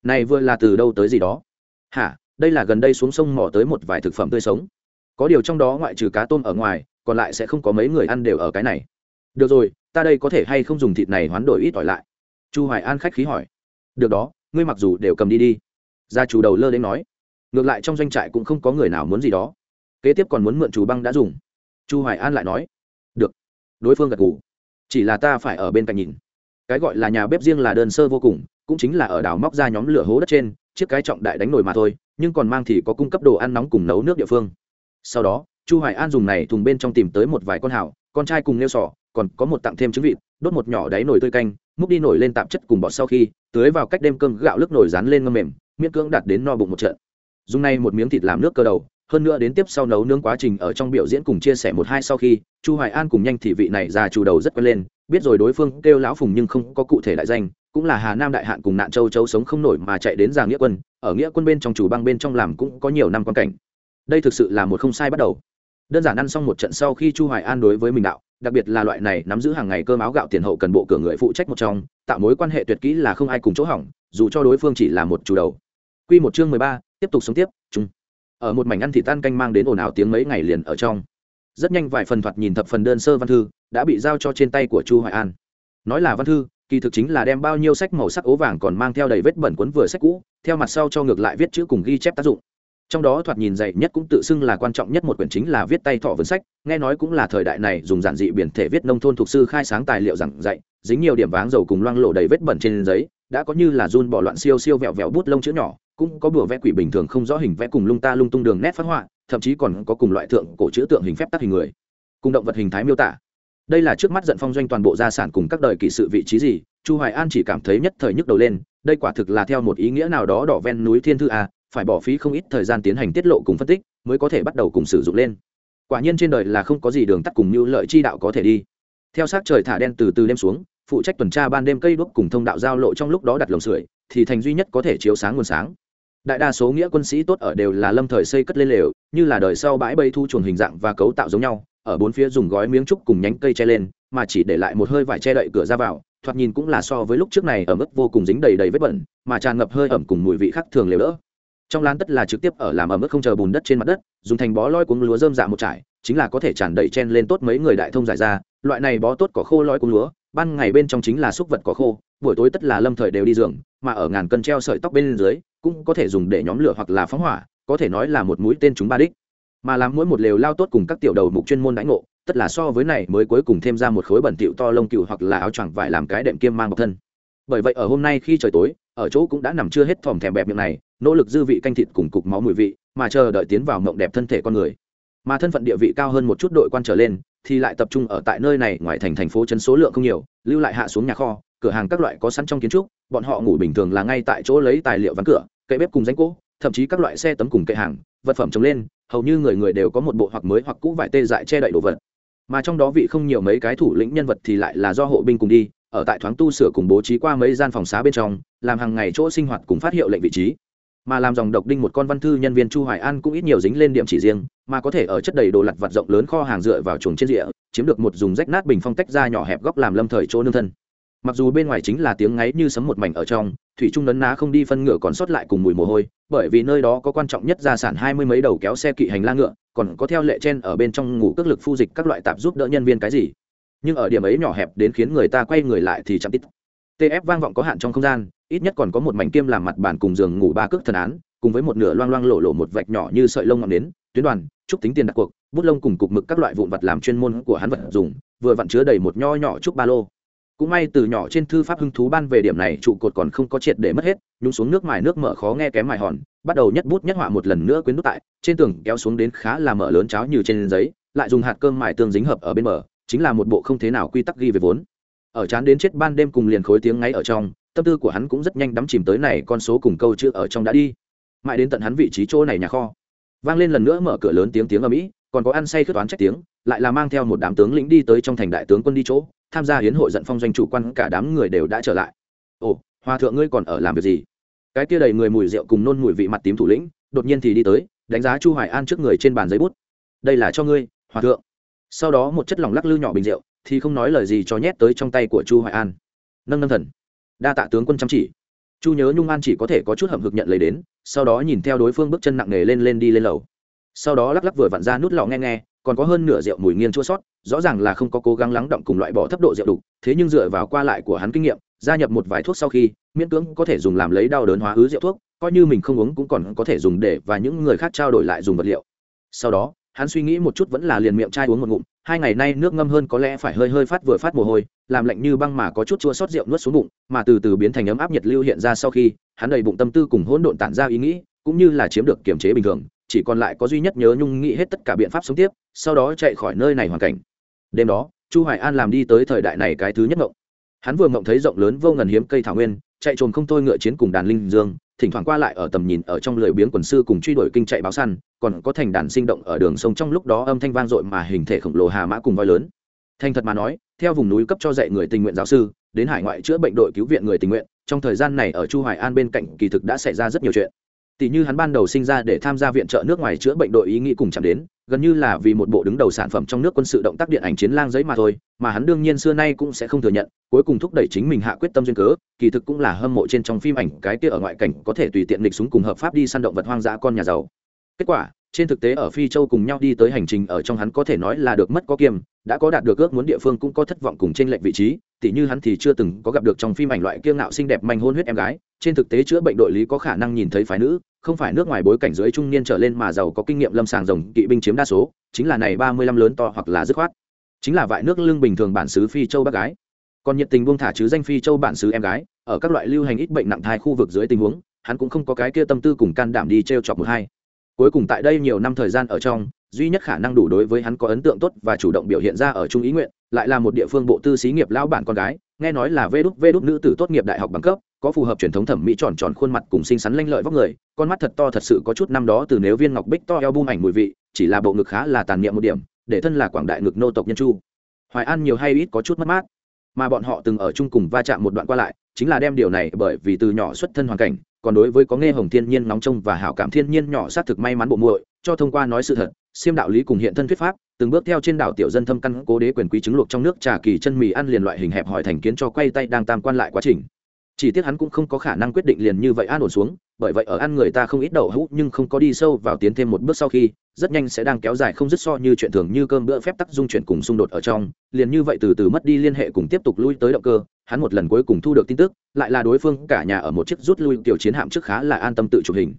Speaker 1: Này vừa là từ đâu tới gì đó? Hả, đây là gần đây xuống sông mò tới một vài thực phẩm tươi sống. Có điều trong đó ngoại trừ cá tôm ở ngoài, còn lại sẽ không có mấy người ăn đều ở cái này. Được rồi, ta đây có thể hay không dùng thịt này hoán đổi ít ỏi lại? Chu hoài an khách khí hỏi. Được đó, ngươi mặc dù đều cầm đi đi. Gia chủ đầu lơ đến nói. Ngược lại trong doanh trại cũng không có người nào muốn gì đó kế tiếp còn muốn mượn chủ băng đã dùng. Chu hoài an lại nói, được, đối phương gật gù, chỉ là ta phải ở bên cạnh nhìn. Cái gọi là nhà bếp riêng là đơn sơ vô cùng, cũng chính là ở đảo móc ra nhóm lửa hố đất trên, chiếc cái trọng đại đánh nồi mà thôi, nhưng còn mang thì có cung cấp đồ ăn nóng cùng nấu nước địa phương. Sau đó, chu hoài an dùng này thùng bên trong tìm tới một vài con hào, con trai cùng nêu sỏ còn có một tặng thêm trứng vịt, đốt một nhỏ đáy nồi tươi canh, múc đi nổi lên tạp chất cùng bọt sau khi, tưới vào cách đêm cơm gạo lức nồi rán lên ngâm mềm, miễn cưỡng đặt đến no bụng một trận. Dùng này một miếng thịt làm nước cơ đầu hơn nữa đến tiếp sau nấu nướng quá trình ở trong biểu diễn cùng chia sẻ một hai sau khi chu hoài an cùng nhanh thị vị này già chủ đầu rất quen lên biết rồi đối phương kêu lão phùng nhưng không có cụ thể đại danh cũng là hà nam đại hạn cùng nạn châu châu sống không nổi mà chạy đến già nghĩa quân ở nghĩa quân bên trong chủ băng bên trong làm cũng có nhiều năm quan cảnh. Đây thực sự là một không sai bắt đầu. Đơn giản ăn xong một trận sau khi chu hoài an đối với mình đạo đặc biệt là loại này nắm giữ hàng ngày cơm áo gạo tiền hậu cần bộ cửa người phụ trách một trong tạo mối quan hệ tuyệt kỹ là không ai cùng chỗ hỏng dù cho đối phương chỉ là một chủ đầu. Quy một chương 13, tiếp tục sống tiếp chung ở một mảnh ăn thịt tan canh mang đến ồn ào tiếng mấy ngày liền ở trong. Rất nhanh vài phần thoạt nhìn thập phần đơn sơ văn thư đã bị giao cho trên tay của chu hoài an. Nói là văn thư, kỳ thực chính là đem bao nhiêu sách màu sắc ố vàng còn mang theo đầy vết bẩn cuốn vừa sách cũ, theo mặt sau cho ngược lại viết chữ cùng ghi chép tác dụng. Trong đó thoạt nhìn dạy nhất cũng tự xưng là quan trọng nhất một quyển chính là viết tay thọ vườn sách, nghe nói cũng là thời đại này dùng giản dị biển thể viết nông thôn thuộc sư khai sáng tài liệu giảng dạy, dính nhiều điểm váng dầu cùng loang lộ đầy vết bẩn trên giấy, đã có như là run bỏ loạn siêu siêu vẹo vẹo bút lông chữ nhỏ cũng có bùa vẽ quỷ bình thường không rõ hình vẽ cùng lung ta lung tung đường nét phát họa, thậm chí còn có cùng loại tượng cổ chữ tượng hình phép tắc hình người, cùng động vật hình thái miêu tả. Đây là trước mắt giận phong doanh toàn bộ gia sản cùng các đời kỳ sự vị trí gì, chu hoài an chỉ cảm thấy nhất thời nhức đầu lên, đây quả thực là theo một ý nghĩa nào đó đỏ ven núi thiên thư a phải bỏ phí không ít thời gian tiến hành tiết lộ cùng phân tích, mới có thể bắt đầu cùng sử dụng lên. Quả nhiên trên đời là không có gì đường tắt cùng như lợi chi đạo có thể đi. Theo sát trời thả đen từ từ đêm xuống, phụ trách tuần tra ban đêm cây đuốc cùng thông đạo giao lộ trong lúc đó đặt lồng sưởi, thì thành duy nhất có thể chiếu sáng nguồn sáng đại đa số nghĩa quân sĩ tốt ở đều là lâm thời xây cất lên lều, như là đời sau bãi bây thu chuồng hình dạng và cấu tạo giống nhau, ở bốn phía dùng gói miếng trúc cùng nhánh cây che lên, mà chỉ để lại một hơi vải che đậy cửa ra vào, thoạt nhìn cũng là so với lúc trước này ở mức vô cùng dính đầy đầy vết bẩn, mà tràn ngập hơi ẩm cùng mùi vị khác thường lều đỡ. Trong lán tất là trực tiếp ở làm ở mức không chờ bùn đất trên mặt đất, dùng thành bó loi cuống lúa dơm dạ một trải, chính là có thể tràn đầy chen lên tốt mấy người đại thông giải ra, loại này bó tốt cỏ khô loi cuống lúa, ban ngày bên trong chính là xúc vật cỏ khô, buổi tối tất là lâm thời đều đi giường, mà ở ngàn cân treo sợi tóc bên dưới cũng có thể dùng để nhóm lửa hoặc là phóng hỏa, có thể nói là một mũi tên chúng ba đích. Mà làm mỗi một lều lao tốt cùng các tiểu đầu mục chuyên môn đánh ngộ, tất là so với này mới cuối cùng thêm ra một khối bẩn tiểu to lông cừu hoặc là áo choàng vải làm cái đệm kiêm mang bọc thân. Bởi vậy ở hôm nay khi trời tối, ở chỗ cũng đã nằm chưa hết thòm thèm bẹp miệng này, nỗ lực dư vị canh thịt cùng cục máu mùi vị, mà chờ đợi tiến vào mộng đẹp thân thể con người. Mà thân phận địa vị cao hơn một chút đội quan trở lên, thì lại tập trung ở tại nơi này, ngoài thành thành phố chấn số lượng không nhiều, lưu lại hạ xuống nhà kho cửa hàng các loại có sẵn trong kiến trúc, bọn họ ngủ bình thường là ngay tại chỗ lấy tài liệu ván cửa, kệ bếp cùng danh cỗ, thậm chí các loại xe tấm cùng kệ hàng, vật phẩm trồng lên, hầu như người người đều có một bộ hoặc mới hoặc cũ vải tê dại che đậy đồ vật. Mà trong đó vị không nhiều mấy cái thủ lĩnh nhân vật thì lại là do hộ binh cùng đi, ở tại thoáng tu sửa cùng bố trí qua mấy gian phòng xá bên trong, làm hàng ngày chỗ sinh hoạt cùng phát hiệu lệnh vị trí. Mà làm dòng độc đinh một con văn thư nhân viên chu hoài an cũng ít nhiều dính lên điểm chỉ riêng, mà có thể ở chất đầy đồ lặt vặt rộng lớn kho hàng dựa vào chuồng trên địa chiếm được một dùng rách nát bình phong tách ra nhỏ hẹp góc làm lâm thời chỗ nương thân mặc dù bên ngoài chính là tiếng ngáy như sấm một mảnh ở trong, thủy trung nấn ná không đi phân ngựa còn sót lại cùng mùi mồ hôi, bởi vì nơi đó có quan trọng nhất gia sản hai mươi mấy đầu kéo xe kỵ hành lang ngựa, còn có theo lệ trên ở bên trong ngủ cước lực phu dịch các loại tạp giúp đỡ nhân viên cái gì. Nhưng ở điểm ấy nhỏ hẹp đến khiến người ta quay người lại thì chẳng tít tf vang vọng có hạn trong không gian, ít nhất còn có một mảnh kim làm mặt bàn cùng giường ngủ ba cước thần án, cùng với một nửa loang loang lộ lộ một vạch nhỏ như sợi lông ngọn nến, tuyến đoàn, trúc tính tiền đặt cuộc, bút lông cùng cục mực các loại vụn vật làm chuyên môn của hắn vật dùng, vừa vặn chứa đầy một nho nhỏ trúc ba lô cũng may từ nhỏ trên thư pháp hưng thú ban về điểm này trụ cột còn không có triệt để mất hết nhúng xuống nước mài nước mở khó nghe kém mài hòn bắt đầu nhất bút nhất họa một lần nữa quyến nút tại trên tường kéo xuống đến khá là mở lớn cháo như trên giấy lại dùng hạt cơm mài tương dính hợp ở bên mở, chính là một bộ không thế nào quy tắc ghi về vốn. Ở chán đến chết ban đêm cùng liền khối tiếng ngáy ở trong tâm tư của hắn cũng rất nhanh đắm chìm tới này con số cùng câu chữ ở trong đã đi. Mãi đến tận hắn vị trí chỗ này nhà kho vang lên lần nữa mở cửa lớn tiếng tiếng ở mỹ còn có ăn say khất toán trách tiếng lại là mang theo một đám tướng lĩnh đi tới trong thành đại tướng quân đi chỗ tham gia hiến hội giận phong doanh chủ quan, cả đám người đều đã trở lại. Ồ, hòa thượng ngươi còn ở làm việc gì? Cái kia đầy người mùi rượu cùng nôn mùi vị mặt tím thủ lĩnh, đột nhiên thì đi tới, đánh giá chu hoài an trước người trên bàn giấy bút. Đây là cho ngươi, hòa thượng. Sau đó một chất lỏng lắc lư nhỏ bình rượu, thì không nói lời gì cho nhét tới trong tay của chu hoài an. Nâng nâng thần. Đa tạ tướng quân chăm chỉ. Chu nhớ nhung an chỉ có thể có chút hậm hực nhận lấy đến, sau đó nhìn theo đối phương bước chân nặng nề lên lên đi lên lầu. Sau đó lắc lắc vừa vặn ra nút lọ nghe nghe còn có hơn nửa rượu mùi nghiêng chua sót, rõ ràng là không có cố gắng lắng động cùng loại bỏ thấp độ rượu đục thế nhưng dựa vào qua lại của hắn kinh nghiệm, gia nhập một vài thuốc sau khi, miễn cưỡng có thể dùng làm lấy đau đớn hóa ứ rượu thuốc, coi như mình không uống cũng còn có thể dùng để và những người khác trao đổi lại dùng vật liệu. Sau đó, hắn suy nghĩ một chút vẫn là liền miệng chai uống một ngụm, hai ngày nay nước ngâm hơn có lẽ phải hơi hơi phát vừa phát mồ hôi, làm lạnh như băng mà có chút chua sót rượu nuốt xuống bụng, mà từ từ biến thành ấm áp nhiệt lưu hiện ra sau khi, hắn đầy bụng tâm tư cùng hỗn độn tản ra ý nghĩ, cũng như là chiếm được kiềm chế bình thường chỉ còn lại có duy nhất nhớ nhung nghĩ hết tất cả biện pháp sống tiếp, sau đó chạy khỏi nơi này hoàn cảnh. Đêm đó, chu hoài an làm đi tới thời đại này cái thứ nhất ngộng. Hắn vừa ngộng thấy rộng lớn vô ngần hiếm cây thảo nguyên, chạy trồm không thôi ngựa chiến cùng đàn linh dương, thỉnh thoảng qua lại ở tầm nhìn ở trong lười biếng quần sư cùng truy đuổi kinh chạy báo săn, còn có thành đàn sinh động ở đường sông trong lúc đó âm thanh vang dội mà hình thể khổng lồ hà mã cùng voi lớn. Thành thật mà nói, theo vùng núi cấp cho dạy người tình nguyện giáo sư, đến hải ngoại chữa bệnh đội cứu viện người tình nguyện, trong thời gian này ở chu hoài an bên cạnh kỳ thực đã xảy ra rất nhiều chuyện tỷ như hắn ban đầu sinh ra để tham gia viện trợ nước ngoài chữa bệnh đội ý nghĩ cùng chạm đến, gần như là vì một bộ đứng đầu sản phẩm trong nước quân sự động tác điện ảnh chiến lang giấy mà thôi, mà hắn đương nhiên xưa nay cũng sẽ không thừa nhận, cuối cùng thúc đẩy chính mình hạ quyết tâm duyên cớ, kỳ thực cũng là hâm mộ trên trong phim ảnh cái kia ở ngoại cảnh có thể tùy tiện lịch súng cùng hợp pháp đi săn động vật hoang dã con nhà giàu. Kết quả, trên thực tế ở phi châu cùng nhau đi tới hành trình ở trong hắn có thể nói là được mất có kiềm, đã có đạt được ước muốn địa phương cũng có thất vọng cùng trên lệnh vị trí, tỉ như hắn thì chưa từng có gặp được trong phim ảnh loại kiêng ngạo xinh đẹp manh hôn huyết em gái, trên thực tế chữa bệnh đội lý có khả năng nhìn thấy phái nữ không phải nước ngoài bối cảnh dưới trung niên trở lên mà giàu có kinh nghiệm lâm sàng rồng kỵ binh chiếm đa số, chính là này ba mươi lăm lớn to hoặc là dứt khoát. Chính là vại nước lưng bình thường bản xứ phi châu bác gái. Còn nhiệt tình buông thả chứ danh phi châu bản xứ em gái, ở các loại lưu hành ít bệnh nặng thai khu vực dưới tình huống, hắn cũng không có cái kia tâm tư cùng can đảm đi t r e o chọc một hai. Cuối cùng tại đây nhiều năm thời gian ở trong, duy nhất khả năng đủ đối với hắn có ấn tượng tốt và chủ động biểu hiện ra ở trung ý nguyện, lại là một địa phương bộ tư xí nghiệp lão bản con gái, nghe nói là vê đúc vê đúc nữ tử tốt nghiệp đại học bằng cấp có phù hợp truyền thống thẩm mỹ tròn tròn khuôn mặt cùng xinh xắn lanh lợi vóc người, con mắt thật to thật sự có chút năm đó từ nếu viên ngọc bích to eo bung ảnh mùi vị, chỉ là bộ ngực khá là tàn niệm một điểm, để thân là quảng đại ngực nô tộc nhân chu. Hoài an nhiều hay ít có chút mất mát, mà bọn họ từng ở chung cùng va chạm một đoạn qua lại, chính là đem điều này bởi vì từ nhỏ xuất thân hoàn cảnh, còn đối với có nghe hồng thiên nhiên nóng trông và hảo cảm thiên nhiên nhỏ xác thực may mắn bộ muội, cho thông qua nói sự thật, xiêm đạo lý cùng hiện thân thuyết pháp, từng bước theo trên đảo tiểu dân thâm căn cố đế quyền quý chứng luộc trong nước trà kỳ chân mì ăn liền loại hình hẹp hỏi thành kiến cho quay tay đang tam quan lại quá trình chỉ tiếc hắn cũng không có khả năng quyết định liền như vậy an ổn xuống, bởi vậy ở ăn người ta không ít đậu hũ nhưng không có đi sâu vào tiến thêm một bước sau khi, rất nhanh sẽ đang kéo dài không dứt so như chuyện thường như cơm bữa phép tắc dung chuyển cùng xung đột ở trong, liền như vậy từ từ mất đi liên hệ cùng tiếp tục lui tới động cơ, hắn một lần cuối cùng thu được tin tức, lại là đối phương cả nhà ở một chiếc rút lui tiểu chiến hạm trước khá là an tâm tự chụp hình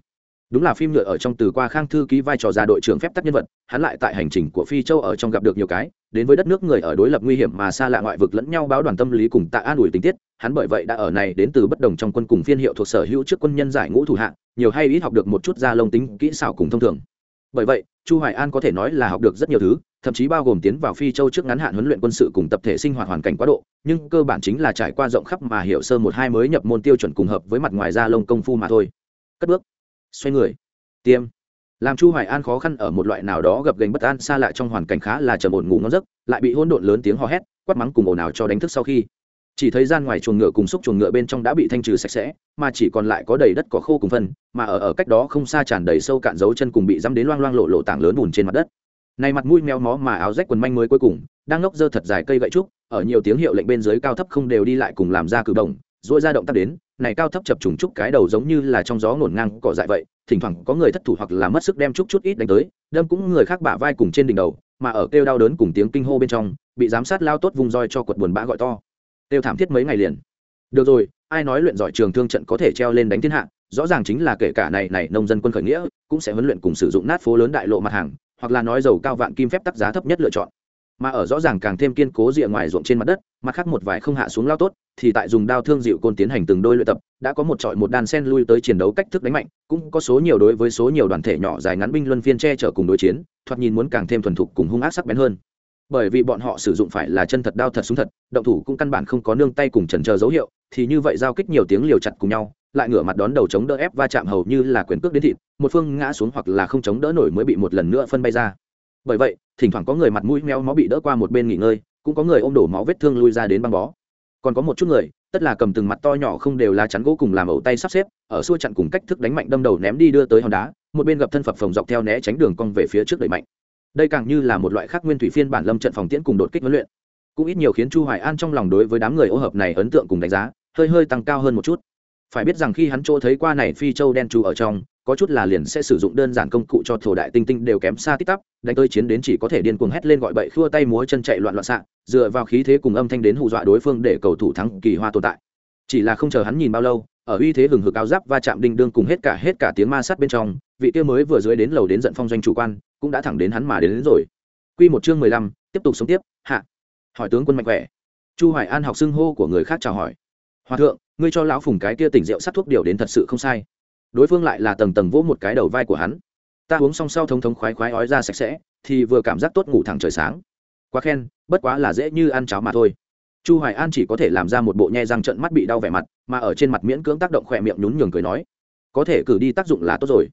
Speaker 1: đúng là phim nhựa ở trong từ qua khang thư ký vai trò ra đội trưởng phép tắc nhân vật, hắn lại tại hành trình của phi châu ở trong gặp được nhiều cái, đến với đất nước người ở đối lập nguy hiểm mà xa lạ ngoại vực lẫn nhau báo đoàn tâm lý cùng tạ an ủi tình tiết, hắn bởi vậy đã ở này đến từ bất đồng trong quân cùng phiên hiệu thuộc sở hữu trước quân nhân giải ngũ thủ hạng, nhiều hay ít học được một chút gia lông tính kỹ xảo cùng thông thường. Bởi vậy, chu hoài an có thể nói là học được rất nhiều thứ, thậm chí bao gồm tiến vào phi châu trước ngắn hạn huấn luyện quân sự cùng tập thể sinh hoạt hoàn cảnh quá độ, nhưng cơ bản chính là trải qua rộng khắp mà hiểu sơ một hai mới nhập môn tiêu chuẩn cùng hợp với mặt ngoài gia lông công phu mà thôi. Cất bước xoay người. Tiêm. Làm chu hoài an khó khăn ở một loại nào đó gặp gành bất an xa lại trong hoàn cảnh khá là trầm ổn ngủ ngon giấc, lại bị hỗn độn lớn tiếng hò hét, quát mắng cùng ồn ào cho đánh thức sau khi. Chỉ thấy gian ngoài chuồng ngựa cùng xúc chuồng ngựa bên trong đã bị thanh trừ sạch sẽ, mà chỉ còn lại có đầy đất cỏ khô cùng phân, mà ở ở cách đó không xa tràn đầy sâu cạn dấu chân cùng bị dăm đến loang loang lộ lộ tảng lớn bùn trên mặt đất. Này mặt mũi meo mó mà áo rách quần manh mới cuối cùng, đang ngốc dơ thật dài cây gậy trúc, ở nhiều tiếng hiệu lệnh bên dưới cao thấp không đều đi lại cùng làm ra cử động dội ra động tác đến này cao thấp chập trùng trúc cái đầu giống như là trong gió ngổn ngang cỏ dại vậy, thỉnh thoảng có người thất thủ hoặc là mất sức đem trúc chút ít đánh tới, đâm cũng người khác bả vai cùng trên đỉnh đầu, mà ở kêu đau đớn cùng tiếng kinh hô bên trong, bị giám sát lao tốt vùng roi cho quật buồn bã gọi to. Kêu thảm thiết mấy ngày liền. Được rồi, ai nói luyện giỏi trường thương trận có thể treo lên đánh thiên hạ, rõ ràng chính là kể cả này này nông dân quân khởi nghĩa, cũng sẽ huấn luyện cùng sử dụng nát phố lớn đại lộ mặt hàng, hoặc là nói dầu cao vạn kim phép tắc giá thấp nhất lựa chọn mà ở rõ ràng càng thêm kiên cố rìa ngoài ruộng trên mặt đất, mặt khác một vài không hạ xuống lao tốt, thì tại dùng đao thương dịu côn tiến hành từng đôi luyện tập, đã có một trọi một đàn sen lui tới chiến đấu cách thức đánh mạnh, cũng có số nhiều đối với số nhiều đoàn thể nhỏ dài ngắn binh luân phiên che chở cùng đối chiến, thoạt nhìn muốn càng thêm thuần thục cùng hung ác sắc bén hơn. Bởi vì bọn họ sử dụng phải là chân thật đao thật súng thật, động thủ cũng căn bản không có nương tay cùng trần chờ dấu hiệu, thì như vậy giao kích nhiều tiếng liều chặt cùng nhau, lại ngửa mặt đón đầu chống đỡ ép va chạm hầu như là quyền cước đến thịt, một phương ngã xuống hoặc là không chống đỡ nổi mới bị một lần nữa phân bay ra bởi vậy, thỉnh thoảng có người mặt mũi meo máu bị đỡ qua một bên nghỉ ngơi, cũng có người ôm đổ máu vết thương lui ra đến băng bó. Còn có một chút người, tất là cầm từng mặt to nhỏ không đều là chắn gỗ cùng làm ẩu tay sắp xếp, ở xua chặn cùng cách thức đánh mạnh đâm đầu ném đi đưa tới hòn đá, một bên gặp thân phập phồng dọc theo né tránh đường cong về phía trước đẩy mạnh. Đây càng như là một loại khác nguyên thủy phiên bản lâm trận phòng tiễn cùng đột kích huấn luyện. Cũng ít nhiều khiến chu hoài an trong lòng đối với đám người ô hợp này ấn tượng cùng đánh giá, hơi hơi tăng cao hơn một chút phải biết rằng khi hắn chỗ thấy qua này phi châu đen trù ở trong có chút là liền sẽ sử dụng đơn giản công cụ cho thổ đại tinh tinh đều kém xa tít tắp đánh tới chiến đến chỉ có thể điên cuồng hét lên gọi bậy khua tay múa chân chạy loạn loạn xạ dựa vào khí thế cùng âm thanh đến hù dọa đối phương để cầu thủ thắng kỳ hoa tồn tại. Chỉ là không chờ hắn nhìn bao lâu ở uy thế hừng hực áo giáp va chạm đinh đương cùng hết cả hết cả tiếng ma sát bên trong vị kia mới vừa dưới đến lầu đến giận phong doanh chủ quan cũng đã thẳng đến hắn mà đến, đến rồi. Quy một chương mười lăm tiếp tục sống tiếp hạ. Hỏi tướng quân mạnh khỏe. Chu hoài an học xưng hô của người khác chào hỏi. Hòa thượng ngươi cho lão phùng cái kia tỉnh rượu sát thuốc điều đến thật sự không sai. Đối phương lại là tầng tầng vỗ một cái đầu vai của hắn. Ta uống xong sau thống thống khoái khoái ói ra sạch sẽ, thì vừa cảm giác tốt ngủ thẳng trời sáng. Quá khen, bất quá là dễ như ăn cháo mà thôi. Chu hoài an chỉ có thể làm ra một bộ nhe răng trận mắt bị đau vẻ mặt, mà ở trên mặt miễn cưỡng tác động khỏe miệng nhún nhường cười nói, có thể cử đi tác dụng là tốt rồi.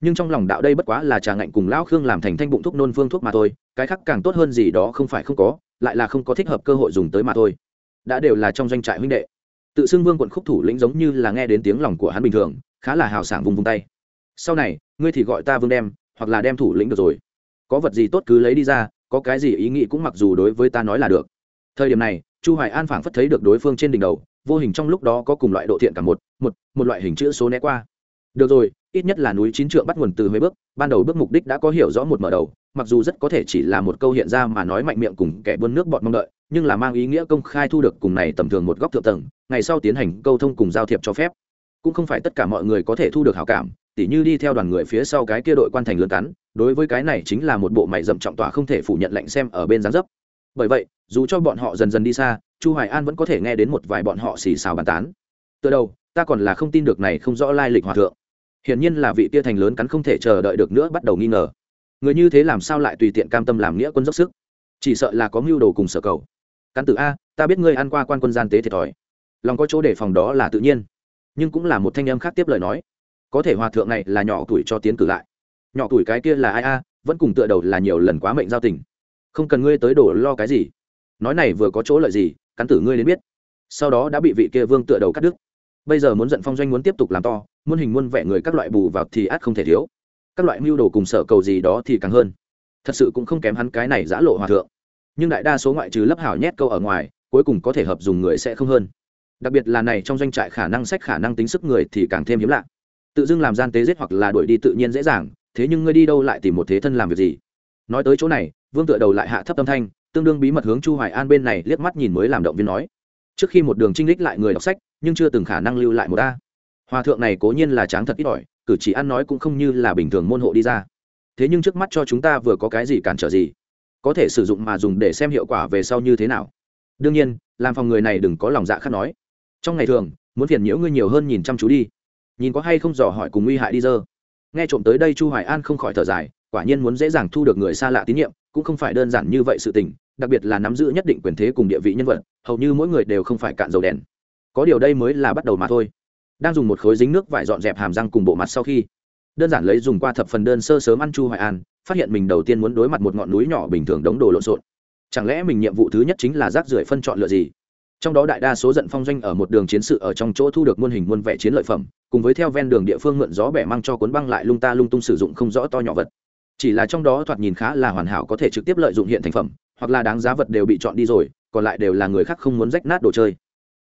Speaker 1: Nhưng trong lòng đạo đây bất quá là trà ngạnh cùng lão khương làm thành thanh bụng thuốc nôn phương thuốc mà thôi, cái khác càng tốt hơn gì đó không phải không có, lại là không có thích hợp cơ hội dùng tới mà thôi. Đã đều là trong doanh trại huynh đệ tự xưng vương quận khúc thủ lĩnh giống như là nghe đến tiếng lòng của hắn bình thường, khá là hào sảng vùng vùng tay. Sau này, ngươi thì gọi ta vương đem, hoặc là đem thủ lĩnh được rồi. Có vật gì tốt cứ lấy đi ra, có cái gì ý nghĩ cũng mặc dù đối với ta nói là được. Thời điểm này, chu hoài an phảng phất thấy được đối phương trên đỉnh đầu, vô hình trong lúc đó có cùng loại độ thiện cả một một một loại hình chữ số né qua. Được rồi, ít nhất là núi chín trượng bắt nguồn từ mấy bước, ban đầu bước mục đích đã có hiểu rõ một mở đầu, mặc dù rất có thể chỉ là một câu hiện ra mà nói mạnh miệng cùng kẻ buôn nước bọn mong đợi, nhưng là mang ý nghĩa công khai thu được cùng này tầm thường một góc thượng tầng ngày sau tiến hành câu thông cùng giao thiệp cho phép. Cũng không phải tất cả mọi người có thể thu được hảo cảm, tỉ như đi theo đoàn người phía sau cái kia đội quan thành lớn cắn, đối với cái này chính là một bộ mày dậm trọng tỏa không thể phủ nhận lệnh xem ở bên gián dấp. Bởi vậy, dù cho bọn họ dần dần đi xa, chu hoài an vẫn có thể nghe đến một vài bọn họ xì xào bàn tán. Từ đầu, ta còn là không tin được này không rõ lai lịch hòa thượng. Hiển nhiên là vị tia thành lớn cắn không thể chờ đợi được nữa bắt đầu nghi ngờ. Người như thế làm sao lại tùy tiện cam tâm làm nghĩa quân dốc sức? Chỉ sợ là có mưu đồ cùng sở cầu. Cắn tử a, ta biết ngươi ăn qua quan quân gian tế thiệt thòi lòng có chỗ để phòng đó là tự nhiên. Nhưng cũng là một thanh âm khác tiếp lời nói. Có thể hòa thượng này là nhỏ tuổi cho tiến cử lại. Nhỏ tuổi cái kia là ai a? Vẫn cùng tựa đầu là nhiều lần quá mệnh giao tình. Không cần ngươi tới đổ lo cái gì. Nói này vừa có chỗ lợi gì cắn tử ngươi đến biết. Sau đó đã bị vị kia vương tựa đầu cắt đứt. Bây giờ muốn giận phong doanh muốn tiếp tục làm to, muôn hình muôn vẻ người các loại bù vào thì át không thể thiếu. Các loại mưu đồ cùng sở cầu gì đó thì càng hơn. Thật sự cũng không kém hắn cái này giã lộ hòa thượng. Nhưng đại đa số ngoại trừ lấp hảo nhét câu ở ngoài, cuối cùng có thể hợp dùng người sẽ không hơn đặc biệt là này trong doanh trại khả năng sách khả năng tính sức người thì càng thêm hiếm lạ. Tự dưng làm gian tế giết hoặc là đuổi đi tự nhiên dễ dàng, thế nhưng ngươi đi đâu lại tìm một thế thân làm việc gì? Nói tới chỗ này, vương tựa đầu lại hạ thấp tâm thanh, tương đương bí mật hướng chu hoài an bên này liếc mắt nhìn mới làm động viên nói. Trước khi một đường trinh lích lại người đọc sách, nhưng chưa từng khả năng lưu lại một ta hòa thượng này cố nhiên là tráng thật ít ỏi, cử chỉ ăn nói cũng không như là bình thường môn hộ đi ra. Thế nhưng trước mắt cho chúng ta vừa có cái gì cản trở gì? Có thể sử dụng mà dùng để xem hiệu quả về sau như thế nào? Đương nhiên, làm phòng người này đừng có lòng dạ khác nói trong ngày thường, muốn phiền nhiễu ngươi nhiều hơn nhìn chăm chú đi. Nhìn có hay không dò hỏi cùng nguy hại đi dơ. Nghe trộm tới đây chu hoài an không khỏi thở dài, quả nhiên muốn dễ dàng thu được người xa lạ tín nhiệm, cũng không phải đơn giản như vậy sự tình, đặc biệt là nắm giữ nhất định quyền thế cùng địa vị nhân vật, hầu như mỗi người đều không phải cạn dầu đèn. Có điều đây mới là bắt đầu mà thôi. Đang dùng một khối dính nước vải dọn dẹp hàm răng cùng bộ mặt sau khi, đơn giản lấy dùng qua thập phần đơn sơ sớm ăn chu hoài an, phát hiện mình đầu tiên muốn đối mặt một ngọn núi nhỏ bình thường đống đồ lộn xộn. Chẳng lẽ mình nhiệm vụ thứ nhất chính là rác rưởi phân chọn lựa gì? Trong đó đại đa số giận phong doanh ở một đường chiến sự ở trong chỗ thu được muôn hình muôn vẻ chiến lợi phẩm, cùng với theo ven đường địa phương mượn gió bẻ mang cho cuốn băng lại lung ta lung tung sử dụng không rõ to nhỏ vật. Chỉ là trong đó thoạt nhìn khá là hoàn hảo có thể trực tiếp lợi dụng hiện thành phẩm, hoặc là đáng giá vật đều bị chọn đi rồi, còn lại đều là người khác không muốn rách nát đồ chơi.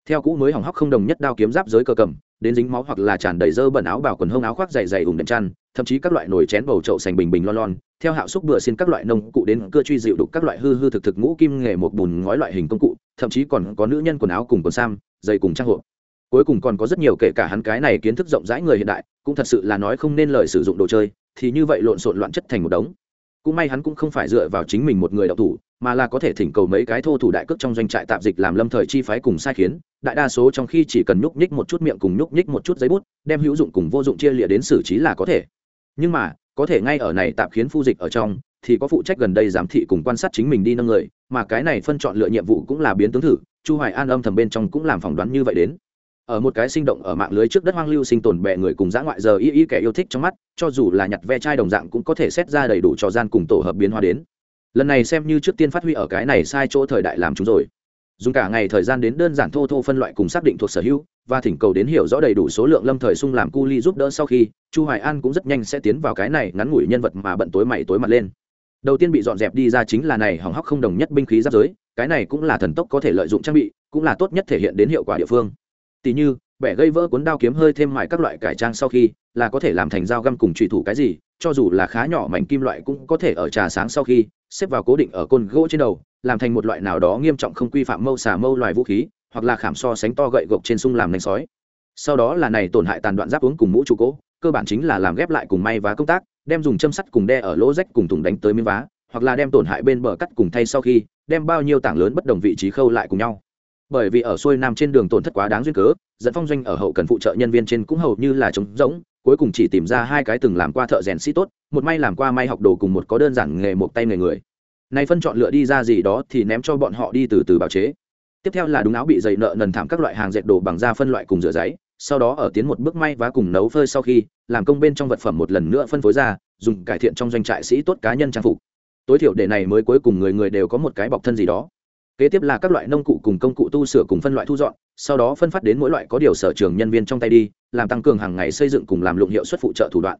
Speaker 1: Theo cũ mới hỏng hóc không đồng nhất đao kiếm giáp giới cơ cầm, đến dính máu hoặc là tràn đầy dơ bẩn áo bảo quần hông áo khoác dày dày ủng đệm chăn, thậm chí các loại nồi chén bầu trậu sành bình bình lon lon, theo hạo xúc bừa xin các loại nông cụ đến cưa truy dịu đục các loại hư hư thực thực ngũ kim nghề một bùn ngói loại hình công cụ thậm chí còn có nữ nhân quần áo cùng quần sam dày cùng trang hộ cuối cùng còn có rất nhiều kể cả hắn cái này kiến thức rộng rãi người hiện đại, cũng thật sự là nói không nên lời sử dụng đồ chơi, thì như vậy lộn xộn loạn chất thành một đống. Cũng may hắn cũng không phải dựa vào chính mình một người đạo thủ, mà là có thể thỉnh cầu mấy cái thô thủ đại cước trong doanh trại tạp dịch làm lâm thời chi phái cùng sai khiến, đại đa số trong khi chỉ cần nhúc nhích một chút miệng cùng nhúc nhích một chút giấy bút, đem hữu dụng cùng vô dụng chia lịa đến xử trí là có thể. Nhưng mà, có thể ngay ở này tạp khiến phu dịch ở trong, thì có phụ trách gần đây giám thị cùng quan sát chính mình đi nâng người mà cái này phân chọn lựa nhiệm vụ cũng là biến tướng thử, chu hoài an âm thầm bên trong cũng làm phỏng đoán như vậy đến. Ở một cái sinh động ở mạng lưới trước đất hoang lưu sinh tồn bẹ người cùng dã ngoại giờ y y kẻ yêu thích trong mắt, cho dù là nhặt ve chai đồng dạng cũng có thể xét ra đầy đủ trò gian cùng tổ hợp biến hóa đến. Lần này xem như trước tiên phát huy ở cái này sai chỗ thời đại làm chúng rồi. Dùng cả ngày thời gian đến đơn giản thô thô phân loại cùng xác định thuộc sở hữu, và thỉnh cầu đến hiểu rõ đầy đủ số lượng lâm thời sung làm cu ly giúp đỡ sau khi, chu hoài an cũng rất nhanh sẽ tiến vào cái này ngắn ngủi nhân vật mà bận tối mày tối mặt lên đầu tiên bị dọn dẹp đi ra chính là này hỏng hóc không đồng nhất binh khí giáp giới, cái này cũng là thần tốc có thể lợi dụng trang bị, cũng là tốt nhất thể hiện đến hiệu quả địa phương. Tỷ như, bẻ gây vỡ cuốn đao kiếm hơi thêm mại các loại cải trang sau khi, là có thể làm thành dao găm cùng trùy thủ cái gì, cho dù là khá nhỏ mảnh kim loại cũng có thể ở trà sáng sau khi, xếp vào cố định ở côn gỗ trên đầu, làm thành một loại nào đó nghiêm trọng không quy phạm mâu xà mâu loài vũ khí, hoặc là khảm so sánh to gậy gộc trên sung làm nành sói. Sau đó là này tổn hại tàn đoạn giáp uống cùng mũ trụ cỗ cơ bản chính là làm ghép lại cùng may vá công tác, đem dùng châm sắt cùng đe ở lỗ rách cùng thùng đánh tới miếng vá, hoặc là đem tổn hại bên bờ cắt cùng thay sau khi, đem bao nhiêu tảng lớn bất đồng vị trí khâu lại cùng nhau. Bởi vì ở xuôi nam trên đường tổn thất quá đáng duyên cớ, dẫn phong doanh ở hậu cần phụ trợ nhân viên trên cũng hầu như là trống rỗng, cuối cùng chỉ tìm ra hai cái từng làm qua thợ rèn sĩ tốt, một may làm qua may học đồ cùng một có đơn giản nghề một tay nghề người. Này phân chọn lựa đi ra gì đó thì ném cho bọn họ đi từ từ bào chế. Tiếp theo là đúng áo bị dày nợ nần thảm các loại hàng dệt đồ bằng da phân loại cùng rửa giấy sau đó ở tiến một bước may và cùng nấu phơi sau khi, làm công bên trong vật phẩm một lần nữa phân phối ra, dùng cải thiện trong doanh trại sĩ tốt cá nhân trang phục. Tối thiểu để này mới cuối cùng người người đều có một cái bọc thân gì đó. Kế tiếp là các loại nông cụ cùng công cụ tu sửa cùng phân loại thu dọn, sau đó phân phát đến mỗi loại có điều sở trường nhân viên trong tay đi, làm tăng cường hàng ngày xây dựng cùng làm lụng hiệu suất phụ trợ thủ đoạn.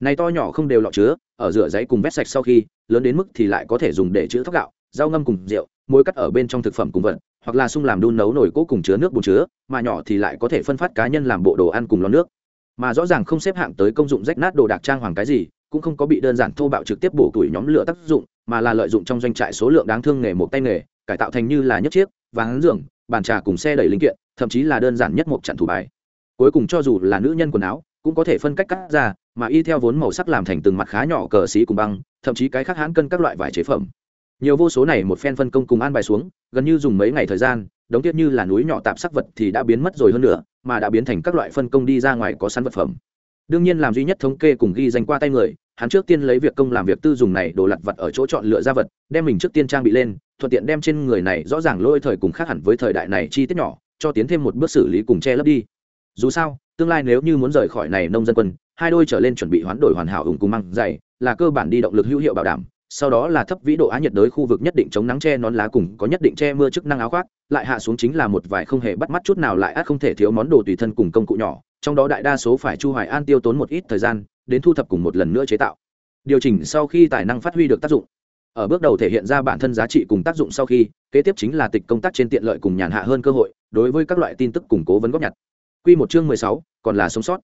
Speaker 1: Này to nhỏ không đều lọ chứa, ở rửa giấy cùng vét sạch sau khi, lớn đến mức thì lại có thể dùng để chữ thóc gạo, rau ngâm cùng rượu, muối cắt ở bên trong thực phẩm cùng vật hoặc là sung làm đun nấu nồi cố cùng chứa nước bùn chứa, mà nhỏ thì lại có thể phân phát cá nhân làm bộ đồ ăn cùng lon nước. Mà rõ ràng không xếp hạng tới công dụng rách nát đồ đạc trang hoàng cái gì, cũng không có bị đơn giản thô bạo trực tiếp bổ tuổi nhóm lửa tác dụng, mà là lợi dụng trong doanh trại số lượng đáng thương nghề một tay nghề, cải tạo thành như là nhất chiếc, ván giường, bàn trà cùng xe đẩy linh kiện, thậm chí là đơn giản nhất một trận thủ bài. Cuối cùng cho dù là nữ nhân quần áo, cũng có thể phân cách cắt ra, mà y theo vốn màu sắc làm thành từng mặt khá nhỏ cờ xí cùng băng, thậm chí cái khác hãn cân các loại vải chế phẩm nhiều vô số này một phen phân công cùng an bài xuống, gần như dùng mấy ngày thời gian, đống tiết như là núi nhỏ tạp sắc vật thì đã biến mất rồi hơn nữa, mà đã biến thành các loại phân công đi ra ngoài có sẵn vật phẩm. Đương nhiên làm duy nhất thống kê cùng ghi danh qua tay người, hắn trước tiên lấy việc công làm việc tư dùng này đồ lặt vật ở chỗ chọn lựa ra vật, đem mình trước tiên trang bị lên, thuận tiện đem trên người này rõ ràng lôi thời cùng khác hẳn với thời đại này chi tiết nhỏ, cho tiến thêm một bước xử lý cùng che lấp đi. Dù sao, tương lai nếu như muốn rời khỏi này nông dân quân, hai đôi trở lên chuẩn bị hoán đổi hoàn hảo ủng cùng măng dày là cơ bản đi động lực hữu hiệu bảo đảm sau đó là thấp vĩ độ á nhiệt đới khu vực nhất định chống nắng che nón lá cùng có nhất định che mưa chức năng áo khoác lại hạ xuống chính là một vài không hề bắt mắt chút nào lại át không thể thiếu món đồ tùy thân cùng công cụ nhỏ trong đó đại đa số phải chu hoài an tiêu tốn một ít thời gian đến thu thập cùng một lần nữa chế tạo. Điều chỉnh sau khi tài năng phát huy được tác dụng. Ở bước đầu thể hiện ra bản thân giá trị cùng tác dụng sau khi kế tiếp chính là tịch công tác trên tiện lợi cùng nhàn hạ hơn cơ hội đối với các loại tin tức củng cố vấn góp nhặt. Quy một chương 16, còn là sống sót.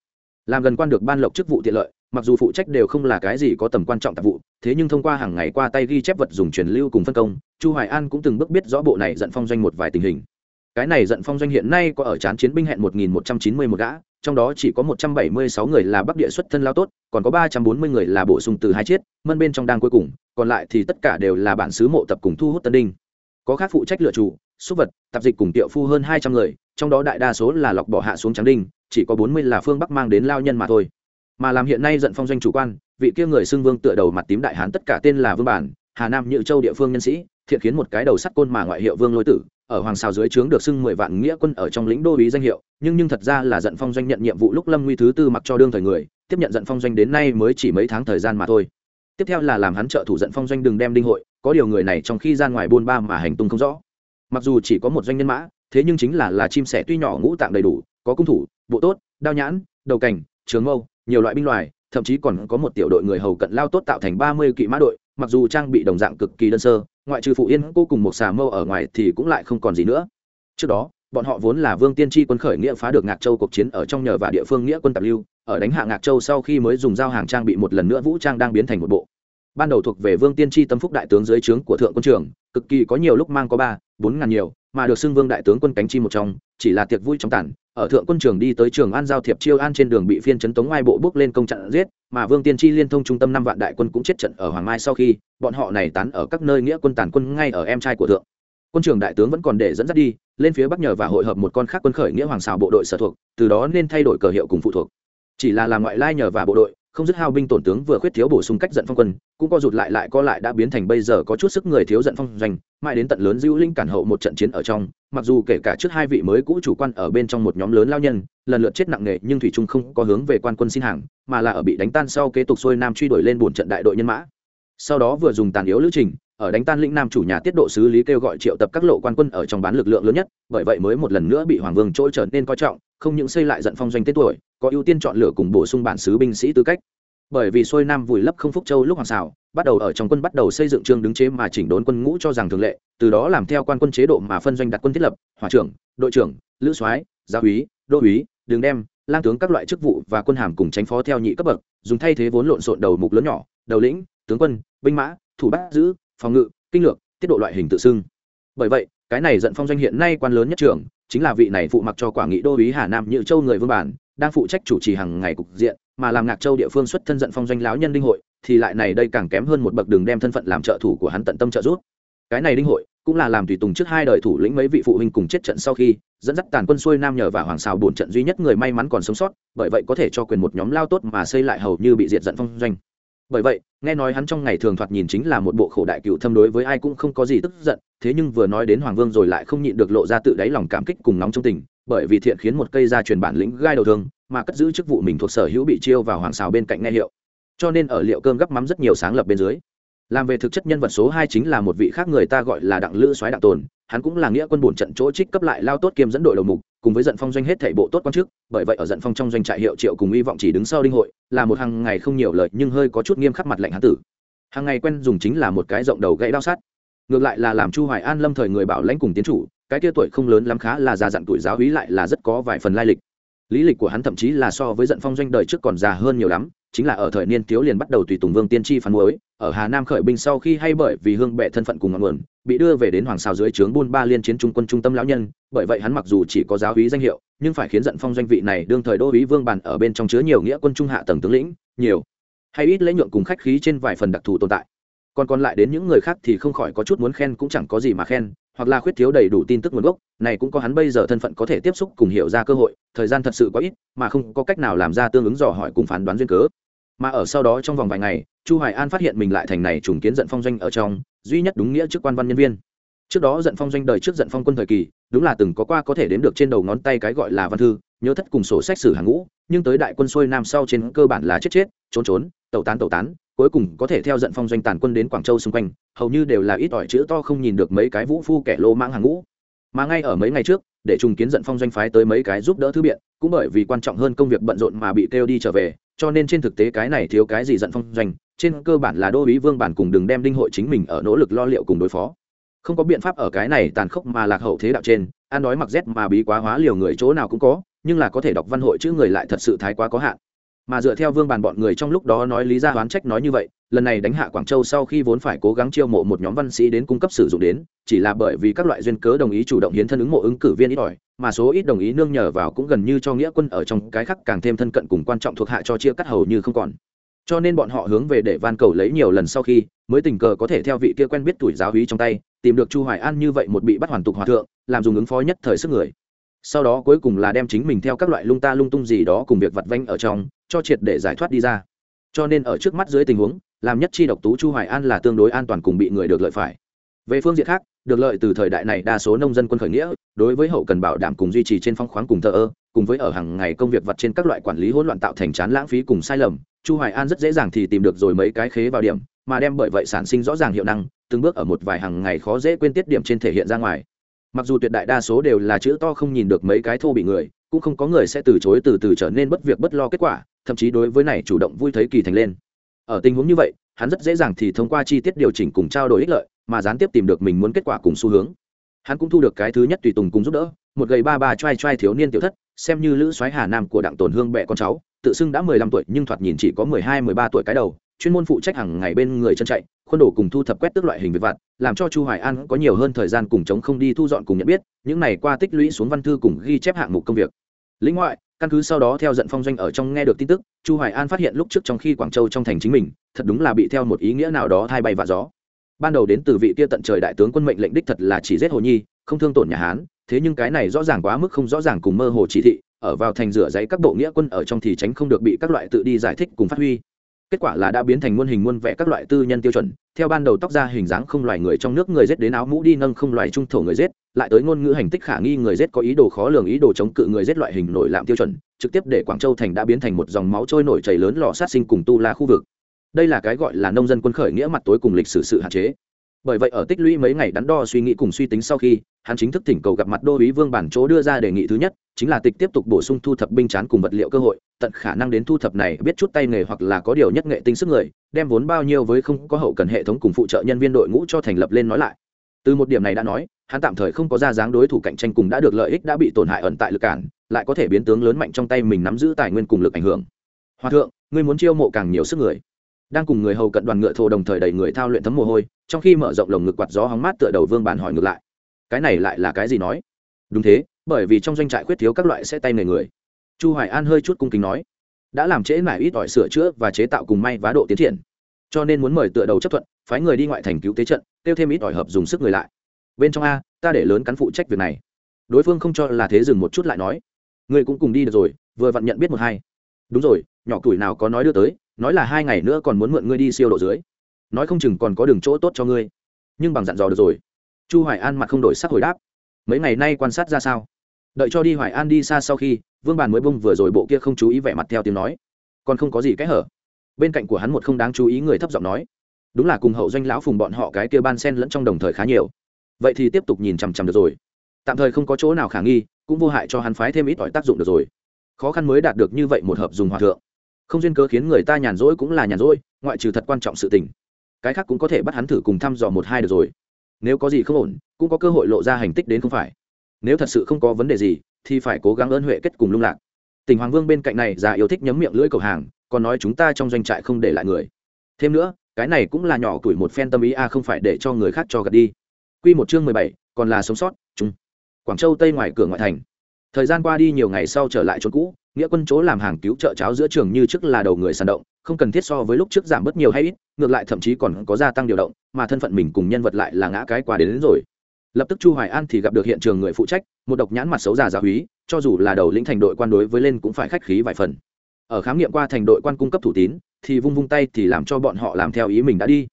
Speaker 1: Làm gần quan được ban lộc chức vụ tiện lợi mặc dù phụ trách đều không là cái gì có tầm quan trọng tạp vụ, thế nhưng thông qua hàng ngày qua tay ghi chép vật dùng truyền lưu cùng phân công, chu hoài an cũng từng bước biết rõ bộ này giận phong doanh một vài tình hình. Cái này giận phong doanh hiện nay có ở chán chiến binh hẹn 1190 một gã, trong đó chỉ có 176 người là bắc địa xuất thân lao tốt, còn có 340 người là bổ sung từ hai chiết, mân bên trong đang cuối cùng, còn lại thì tất cả đều là bản xứ mộ tập cùng thu hút tân đinh có khác phụ trách lựa chủ, súc vật, tạp dịch cùng tiệu phu hơn 200 người, trong đó đại đa số là lọc bỏ hạ xuống trắng đinh, chỉ có 40 là phương bắc mang đến lao nhân mà thôi mà làm hiện nay giận phong doanh chủ quan, vị kia người xưng vương tựa đầu mặt tím đại hán tất cả tên là vương bản, hà nam, nhự châu địa phương nhân sĩ, thiện khiến một cái đầu sắt côn mà ngoại hiệu vương lôi tử, ở hoàng sao dưới trướng được xưng mười vạn nghĩa quân ở trong lĩnh đô ý danh hiệu, nhưng nhưng thật ra là giận phong doanh nhận nhiệm vụ lúc lâm nguy thứ tư mặc cho đương thời người, tiếp nhận giận phong doanh đến nay mới chỉ mấy tháng thời gian mà thôi. Tiếp theo là làm hắn trợ thủ giận phong doanh đừng đem đinh hội, có điều người này trong khi ra ngoài buôn ba mà hành tung không rõ. Mặc dù chỉ có một doanh nhân mã, thế nhưng chính là là chim sẻ tuy nhỏ ngũ tạng đầy đủ, có cung thủ, bộ tốt, đao nhãn, đầu cảnh trường mâu nhiều loại binh loài, thậm chí còn có một tiểu đội người hầu cận lao tốt tạo thành ba mươi kỵ mã đội, mặc dù trang bị đồng dạng cực kỳ đơn sơ, ngoại trừ phụ yên cô cùng một xà mâu ở ngoài thì cũng lại không còn gì nữa. Trước đó, bọn họ vốn là vương tiên tri quân khởi nghĩa phá được ngạc châu cuộc chiến ở trong nhờ và địa phương nghĩa quân tạp lưu, ở đánh hạ ngạc châu sau khi mới dùng giao hàng trang bị một lần nữa vũ trang đang biến thành một bộ. Ban đầu thuộc về vương tiên tri tâm phúc đại tướng dưới trướng của thượng quân trường cực kỳ có nhiều lúc mang có ba, bốn ngàn nhiều, mà được xưng vương đại tướng quân cánh chi một trong, chỉ là tiệc vui trong tản ở thượng quân trường đi tới trường an giao thiệp chiêu an trên đường bị phiên chấn tống ngoài bộ bước lên công trận giết, mà vương tiên tri liên thông trung tâm năm vạn đại quân cũng chết trận ở hoàng mai sau khi, bọn họ này tán ở các nơi nghĩa quân tàn quân ngay ở em trai của thượng. Quân trường đại tướng vẫn còn để dẫn dắt đi, lên phía bắc nhờ và hội hợp một con khác quân khởi nghĩa hoàng xào bộ đội sở thuộc, từ đó nên thay đổi cờ hiệu cùng phụ thuộc. Chỉ là làm ngoại lai nhờ và bộ đội không dứt hao binh tổn tướng vừa khuyết thiếu bổ sung cách giận phong quân, cũng co rụt lại lại co lại đã biến thành bây giờ có chút sức người thiếu giận phong doanh, mãi đến tận lớn dữ linh cản hậu một trận chiến ở trong, mặc dù kể cả trước hai vị mới cũ chủ quan ở bên trong một nhóm lớn lao nhân, lần lượt chết nặng nề, nhưng thủy trung không có hướng về quan quân xin hàng, mà là ở bị đánh tan sau kế tục xuôi nam truy đuổi lên bổn trận đại đội nhân mã. Sau đó vừa dùng tàn yếu lữ trình, ở đánh tan lĩnh nam chủ nhà tiết độ sứ lý kêu gọi triệu tập các lộ quan quân ở trong bán lực lượng lớn nhất, bởi vậy mới một lần nữa bị hoàng vương trỗi trở nên coi trọng không những xây lại giận phong doanh tên tuổi, có ưu tiên chọn lựa cùng bổ sung bản xứ binh sĩ tư cách. Bởi vì xuôi nam vùi lấp không phúc châu lúc hoàng xào bắt đầu ở trong quân bắt đầu xây dựng trương đứng chế mà chỉnh đốn quân ngũ cho rằng thường lệ, từ đó làm theo quan quân chế độ mà phân doanh đặt quân thiết lập hỏa trưởng, đội trưởng, lữ soái gia úy, đô úy, đường đem, lang tướng các loại chức vụ và quân hàm cùng tránh phó theo nhị cấp bậc, dùng thay thế vốn lộn xộn đầu mục lớn nhỏ, đầu lĩnh, tướng quân, binh mã, thủ bát giữ, phòng ngự, kinh lược, tiết độ loại hình tự xưng. Bởi vậy, cái này giận phong doanh hiện nay quan lớn nhất trưởng chính là vị này phụ mặc cho quả nghị đô ý hà nam như châu người vương bản, đang phụ trách chủ trì hàng ngày cục diện, mà làm ngạc châu địa phương xuất thân giận phong doanh lão nhân đinh hội, thì lại này đây càng kém hơn một bậc đường đem thân phận làm trợ thủ của hắn tận tâm trợ giúp. Cái này đinh hội, cũng là làm tùy tùng trước hai đời thủ lĩnh mấy vị phụ huynh cùng chết trận sau khi, dẫn dắt tàn quân xuôi nam nhờ và hoàng xào bổn trận duy nhất người may mắn còn sống sót, bởi vậy có thể cho quyền một nhóm lao tốt mà xây lại hầu như bị diệt giận phong doanh bởi vậy, nghe nói hắn trong ngày thường thoạt nhìn chính là một bộ khổ đại cựu thâm đối với ai cũng không có gì tức giận, thế nhưng vừa nói đến hoàng vương rồi lại không nhịn được lộ ra tự đáy lòng cảm kích cùng nóng trong tình, bởi vì thiện khiến một cây gia truyền bản lĩnh gai đầu thương, mà cất giữ chức vụ mình thuộc sở hữu bị chiêu vào hoàng xào bên cạnh nghe hiệu. Cho nên ở liệu cơm gắp mắm rất nhiều sáng lập bên dưới. Làm về thực chất nhân vật số hai chính là một vị khác người ta gọi là đặng lữ soái đặng tồn, hắn cũng là nghĩa quân bổn trận chỗ trích cấp lại lao tốt kiêm dẫn đội đầu mục cùng với giận phong doanh hết thảy bộ tốt quan chức bởi vậy ở giận phong trong doanh trại hiệu triệu cùng hy vọng chỉ đứng sau đinh hội là một hàng ngày không nhiều lời nhưng hơi có chút nghiêm khắc mặt lạnh hắn tử. Hàng ngày quen dùng chính là một cái rộng đầu gãy đao sắt, ngược lại là làm chu hoài an lâm thời người bảo lãnh cùng tiến chủ cái kia tuổi không lớn lắm khá là già dặn tuổi giáo úy lại là rất có vài phần lai lịch. Lý lịch của hắn thậm chí là so với giận phong doanh đời trước còn già hơn nhiều lắm chính là ở thời niên thiếu liền bắt đầu tùy tùng vương tiên tri phán muối ở hà nam khởi binh sau khi hay bởi vì hương bệ thân phận cùng ngọn nguồn bị đưa về đến hoàng sao dưới trướng buôn ba liên chiến trung quân trung tâm lão nhân, bởi vậy hắn mặc dù chỉ có giáo úy danh hiệu, nhưng phải khiến giận phong doanh vị này đương thời đô úy vương bàn ở bên trong chứa nhiều nghĩa quân trung hạ tầng tướng lĩnh, nhiều. Hay ít lễ nhượng cùng khách khí trên vài phần đặc thù tồn tại. Còn còn lại đến những người khác thì không khỏi có chút muốn khen cũng chẳng có gì mà khen, hoặc là khuyết thiếu đầy đủ tin tức nguồn gốc, này cũng có hắn bây giờ thân phận có thể tiếp xúc cùng hiểu ra cơ hội, thời gian thật sự có ít, mà không có cách nào làm ra tương ứng dò hỏi cùng phán đoán duyên cớ mà ở sau đó trong vòng vài ngày, chu hoài an phát hiện mình lại thành này trùng kiến giận phong doanh ở trong, duy nhất đúng nghĩa trước quan văn nhân viên. Trước đó giận phong doanh đời trước giận phong quân thời kỳ, đúng là từng có qua có thể đếm được trên đầu ngón tay cái gọi là văn thư, nhớ thất cùng sổ sách sử hàng ngũ, nhưng tới đại quân xuôi nam sau trên cơ bản là chết chết, trốn trốn, tẩu tán tẩu tán, cuối cùng có thể theo giận phong doanh tàn quân đến quảng châu xung quanh, hầu như đều là ít ỏi chữ to không nhìn được mấy cái vũ phu kẻ lô mang hàng ngũ. Mà ngay ở mấy ngày trước, để trùng kiến giận phong doanh phái tới mấy cái giúp đỡ thư biện, cũng bởi vì quan trọng hơn công việc bận rộn mà bị kêu đi trở về cho nên trên thực tế cái này thiếu cái gì giận phong doanh, trên cơ bản là đô ý vương bản cùng đừng đem đinh hội chính mình ở nỗ lực lo liệu cùng đối phó. Không có biện pháp ở cái này tàn khốc mà lạc hậu thế đạo trên, ăn đói mặc rét mà bí quá hóa liều người chỗ nào cũng có, nhưng là có thể đọc văn hội chữ người lại thật sự thái quá có hạn mà dựa theo vương bàn bọn người trong lúc đó nói lý ra oán trách nói như vậy, lần này đánh hạ quảng châu sau khi vốn phải cố gắng chiêu mộ một nhóm văn sĩ đến cung cấp sử dụng đến, chỉ là bởi vì các loại duyên cớ đồng ý chủ động hiến thân ứng mộ ứng cử viên ít ỏi, mà số ít đồng ý nương nhờ vào cũng gần như cho nghĩa quân ở trong cái khắc càng thêm thân cận cùng quan trọng thuộc hạ cho chia cắt hầu như không còn. Cho nên bọn họ hướng về để van cầu lấy nhiều lần sau khi, mới tình cờ có thể theo vị kia quen biết tuổi giáo hí trong tay, tìm được chu hoài an như vậy một bị bắt hoàn tục hòa thượng, làm dùng ứng phó nhất thời sức người. Sau đó cuối cùng là đem chính mình theo các loại lung ta lung tung gì đó cùng việc vặt vanh ở trong cho triệt để giải thoát đi ra. Cho nên ở trước mắt dưới tình huống, làm nhất chi độc tú chu hoài an là tương đối an toàn cùng bị người được lợi phải. Về phương diện khác, được lợi từ thời đại này đa số nông dân quân khởi nghĩa, đối với hậu cần bảo đảm cùng duy trì trên phong khoáng cùng thờ ơ, cùng với ở hàng ngày công việc vặt trên các loại quản lý hỗn loạn tạo thành chán lãng phí cùng sai lầm, chu hoài an rất dễ dàng thì tìm được rồi mấy cái khế vào điểm, mà đem bởi vậy sản sinh rõ ràng hiệu năng, từng bước ở một vài hàng ngày khó dễ quên tiết điểm trên thể hiện ra ngoài. Mặc dù tuyệt đại đa số đều là chữ to không nhìn được mấy cái thô bị người, cũng không có người sẽ từ chối từ từ trở nên bất việc bất lo kết quả thậm chí đối với này chủ động vui thấy kỳ thành lên. Ở tình huống như vậy, hắn rất dễ dàng thì thông qua chi tiết điều chỉnh cùng trao đổi ích lợi, mà gián tiếp tìm được mình muốn kết quả cùng xu hướng. Hắn cũng thu được cái thứ nhất tùy tùng cùng giúp đỡ, một gầy ba ba trai trai thiếu niên tiểu thất, xem như lữ soái hà nam của đặng tổn hương bệ con cháu, tự xưng đã mười lăm tuổi nhưng thoạt nhìn chỉ có mười hai, mười ba tuổi cái đầu, chuyên môn phụ trách hàng ngày bên người chân chạy, khuôn đổ cùng thu thập quét tức loại hình việc vặt, làm cho chu hoài an có nhiều hơn thời gian cùng chống không đi thu dọn cùng nhận biết, những này qua tích lũy xuống văn thư cùng ghi chép hạng mục công việc. Lĩnh ngoại căn cứ sau đó theo dận phong doanh ở trong nghe được tin tức, chu hoài an phát hiện lúc trước trong khi quảng châu trong thành chính mình, thật đúng là bị theo một ý nghĩa nào đó thay bay và gió. Ban đầu đến từ vị kia tận trời đại tướng quân mệnh lệnh đích thật là chỉ giết hồ nhi, không thương tổn nhà hán, thế nhưng cái này rõ ràng quá mức không rõ ràng cùng mơ hồ chỉ thị, ở vào thành rửa giấy các bộ nghĩa quân ở trong thì tránh không được bị các loại tự đi giải thích cùng phát huy. Kết quả là đã biến thành muôn hình muôn vẻ các loại tư nhân tiêu chuẩn, theo ban đầu tóc ra hình dáng không loài người trong nước người rết đến áo mũ đi nâng không loài trung thổ người rết lại tới ngôn ngữ hành tích khả nghi người rết có ý đồ khó lường, ý đồ chống cự người rết loại hình nổi làm tiêu chuẩn, trực tiếp để quảng châu thành đã biến thành một dòng máu trôi nổi chảy lớn lò sát sinh cùng tu la khu vực. Đây là cái gọi là nông dân quân khởi nghĩa mặt tối cùng lịch sử sự hạn chế. Bởi vậy ở tích lũy mấy ngày đắn đo suy nghĩ cùng suy tính sau khi, hắn chính thức thỉnh cầu gặp mặt đô ý vương bản chỗ đưa ra đề nghị thứ nhất, chính là tịch tiếp tục bổ sung thu thập binh chán cùng vật liệu cơ hội, tận khả năng đến thu thập này, biết chút tay nghề hoặc là có điều nhất nghệ tinh sức người, đem vốn bao nhiêu với không có hậu cần hệ thống cùng phụ trợ nhân viên đội ngũ cho thành lập lên nói lại từ một điểm này đã nói, hắn tạm thời không có ra dáng đối thủ cạnh tranh cùng đã được lợi ích đã bị tổn hại ẩn tại lực cản, lại có thể biến tướng lớn mạnh trong tay mình nắm giữ tài nguyên cùng lực ảnh hưởng. Hòa thượng, ngươi muốn chiêu mộ càng nhiều sức người. Đang cùng người hầu cận đoàn ngựa thô đồng thời đẩy người thao luyện thấm mồ hôi, trong khi mở rộng lồng ngực quạt gió hóng mát tựa đầu vương bản hỏi ngược lại. Cái này lại là cái gì nói? Đúng thế, bởi vì trong doanh trại khuyết thiếu các loại xe tay nghề người. Chu hoài an hơi chút cung kính nói. Đã làm trễ mải ít ỏi sửa chữa và chế tạo cùng may vá độ tiến triển. Cho nên muốn mời tựa đầu chấp thuận, phái người đi ngoại thành cứu tế trận tiêu thêm ít ỏi hợp dùng sức người lại. Bên trong a, ta để lớn cắn phụ trách việc này. Đối phương không cho là thế dừng một chút lại nói, ngươi cũng cùng đi được rồi, vừa vặn nhận biết một hai. Đúng rồi, nhỏ tuổi nào có nói đưa tới, nói là hai ngày nữa còn muốn mượn ngươi đi siêu độ dưới. Nói không chừng còn có đường chỗ tốt cho ngươi. Nhưng bằng dặn dò được rồi. Chu hoài an mặt không đổi sắc hồi đáp, mấy ngày nay quan sát ra sao? Đợi cho đi hoài an đi xa sau khi, vương bàn mới bung vừa rồi bộ kia không chú ý vẻ mặt theo tiếng nói, còn không có gì kẽ hở. Bên cạnh của hắn một không đáng chú ý người thấp giọng nói đúng là cùng hậu doanh lão phùng bọn họ cái kia ban sen lẫn trong đồng thời khá nhiều. Vậy thì tiếp tục nhìn chằm chằm được rồi. Tạm thời không có chỗ nào khả nghi, cũng vô hại cho hắn phái thêm ít ỏi tác dụng được rồi. Khó khăn mới đạt được như vậy một hợp dùng hòa thượng. Không duyên cớ khiến người ta nhàn rỗi cũng là nhàn rỗi, ngoại trừ thật quan trọng sự tình. Cái khác cũng có thể bắt hắn thử cùng thăm dò một hai được rồi. Nếu có gì không ổn, cũng có cơ hội lộ ra hành tích đến không phải. Nếu thật sự không có vấn đề gì, thì phải cố gắng ơn huệ kết cùng lung lạc. Tỉnh hoàng vương bên cạnh này già yêu thích nhấm miệng lưỡi cầu hàng, còn nói chúng ta trong doanh trại không để lại người. Thêm nữa cái này cũng là nhỏ tuổi một phen tâm ý a không phải để cho người khác cho gật đi. Quy một chương mười bảy còn là sống sót chung. Quảng châu tây ngoài cửa ngoại thành. Thời gian qua đi nhiều ngày sau trở lại chỗ cũ nghĩa quân chỗ làm hàng cứu trợ cháo giữa trường như trước là đầu người sàn động không cần thiết so với lúc trước giảm bớt nhiều hay ít ngược lại thậm chí còn có gia tăng điều động mà thân phận mình cùng nhân vật lại là ngã cái qua đến, đến rồi. Lập tức chu hoài an thì gặp được hiện trường người phụ trách một độc nhãn mặt xấu già giáo húy cho dù là đầu lĩnh thành đội quan đối với lên cũng phải khách khí vài phần ở khám nghiệm qua thành đội quan cung cấp thủ tín, thì vung vung tay thì làm cho bọn họ làm theo ý mình đã đi.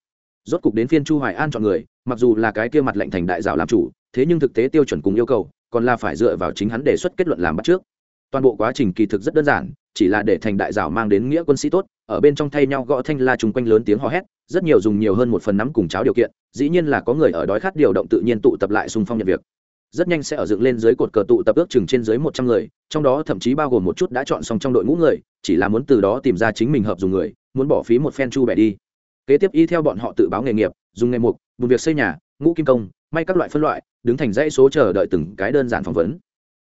Speaker 1: Rốt cục đến phiên chu hoài an chọn người, mặc dù là cái kia mặt lệnh thành đại giáo làm chủ, thế nhưng thực tế tiêu chuẩn cùng yêu cầu, còn là phải dựa vào chính hắn đề xuất kết luận làm bắt trước. Toàn bộ quá trình kỳ thực rất đơn giản, chỉ là để thành đại giáo mang đến nghĩa quân sĩ tốt, ở bên trong thay nhau gõ thanh la chung quanh lớn tiếng hò hét, rất nhiều dùng nhiều hơn một phần nắm cùng cháo điều kiện, dĩ nhiên là có người ở đói khát điều động tự nhiên tụ tập lại xung phong nhận việc rất nhanh sẽ ở dựng lên dưới cột cờ tụ tập ước chừng trên dưới một trăm người, trong đó thậm chí bao gồm một chút đã chọn xong trong đội ngũ người, chỉ là muốn từ đó tìm ra chính mình hợp dùng người, muốn bỏ phí một phen chu bẻ đi. Kế tiếp y theo bọn họ tự báo nghề nghiệp, dùng nghề mục buồn việc xây nhà, ngũ kim công, may các loại phân loại, đứng thành dãy số chờ đợi từng cái đơn giản phỏng vấn.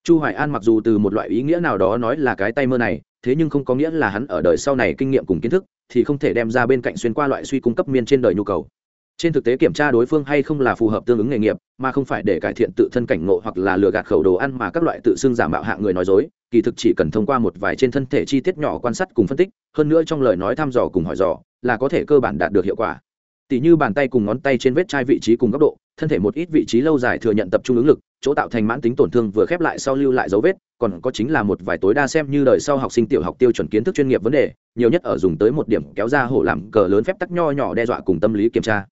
Speaker 1: Chu hoài an mặc dù từ một loại ý nghĩa nào đó nói là cái tay mơ này, thế nhưng không có nghĩa là hắn ở đời sau này kinh nghiệm cùng kiến thức, thì không thể đem ra bên cạnh xuyên qua loại suy cung cấp miên trên đời nhu cầu trên thực tế kiểm tra đối phương hay không là phù hợp tương ứng nghề nghiệp, mà không phải để cải thiện tự thân cảnh ngộ hoặc là lừa gạt khẩu đồ ăn mà các loại tự xưng giả mạo hạ người nói dối, kỳ thực chỉ cần thông qua một vài trên thân thể chi tiết nhỏ quan sát cùng phân tích, hơn nữa trong lời nói thăm dò cùng hỏi dò, là có thể cơ bản đạt được hiệu quả. Tỷ như bàn tay cùng ngón tay trên vết chai vị trí cùng góc độ, thân thể một ít vị trí lâu dài thừa nhận tập trung ứng lực, chỗ tạo thành mãn tính tổn thương vừa khép lại sau lưu lại dấu vết, còn có chính là một vài tối đa xem như đời sau học sinh tiểu học tiêu chuẩn kiến thức chuyên nghiệp vấn đề, nhiều nhất ở dùng tới một điểm kéo ra hổ làm cờ lớn phép tắc nho nhỏ đe dọa cùng tâm lý kiểm tra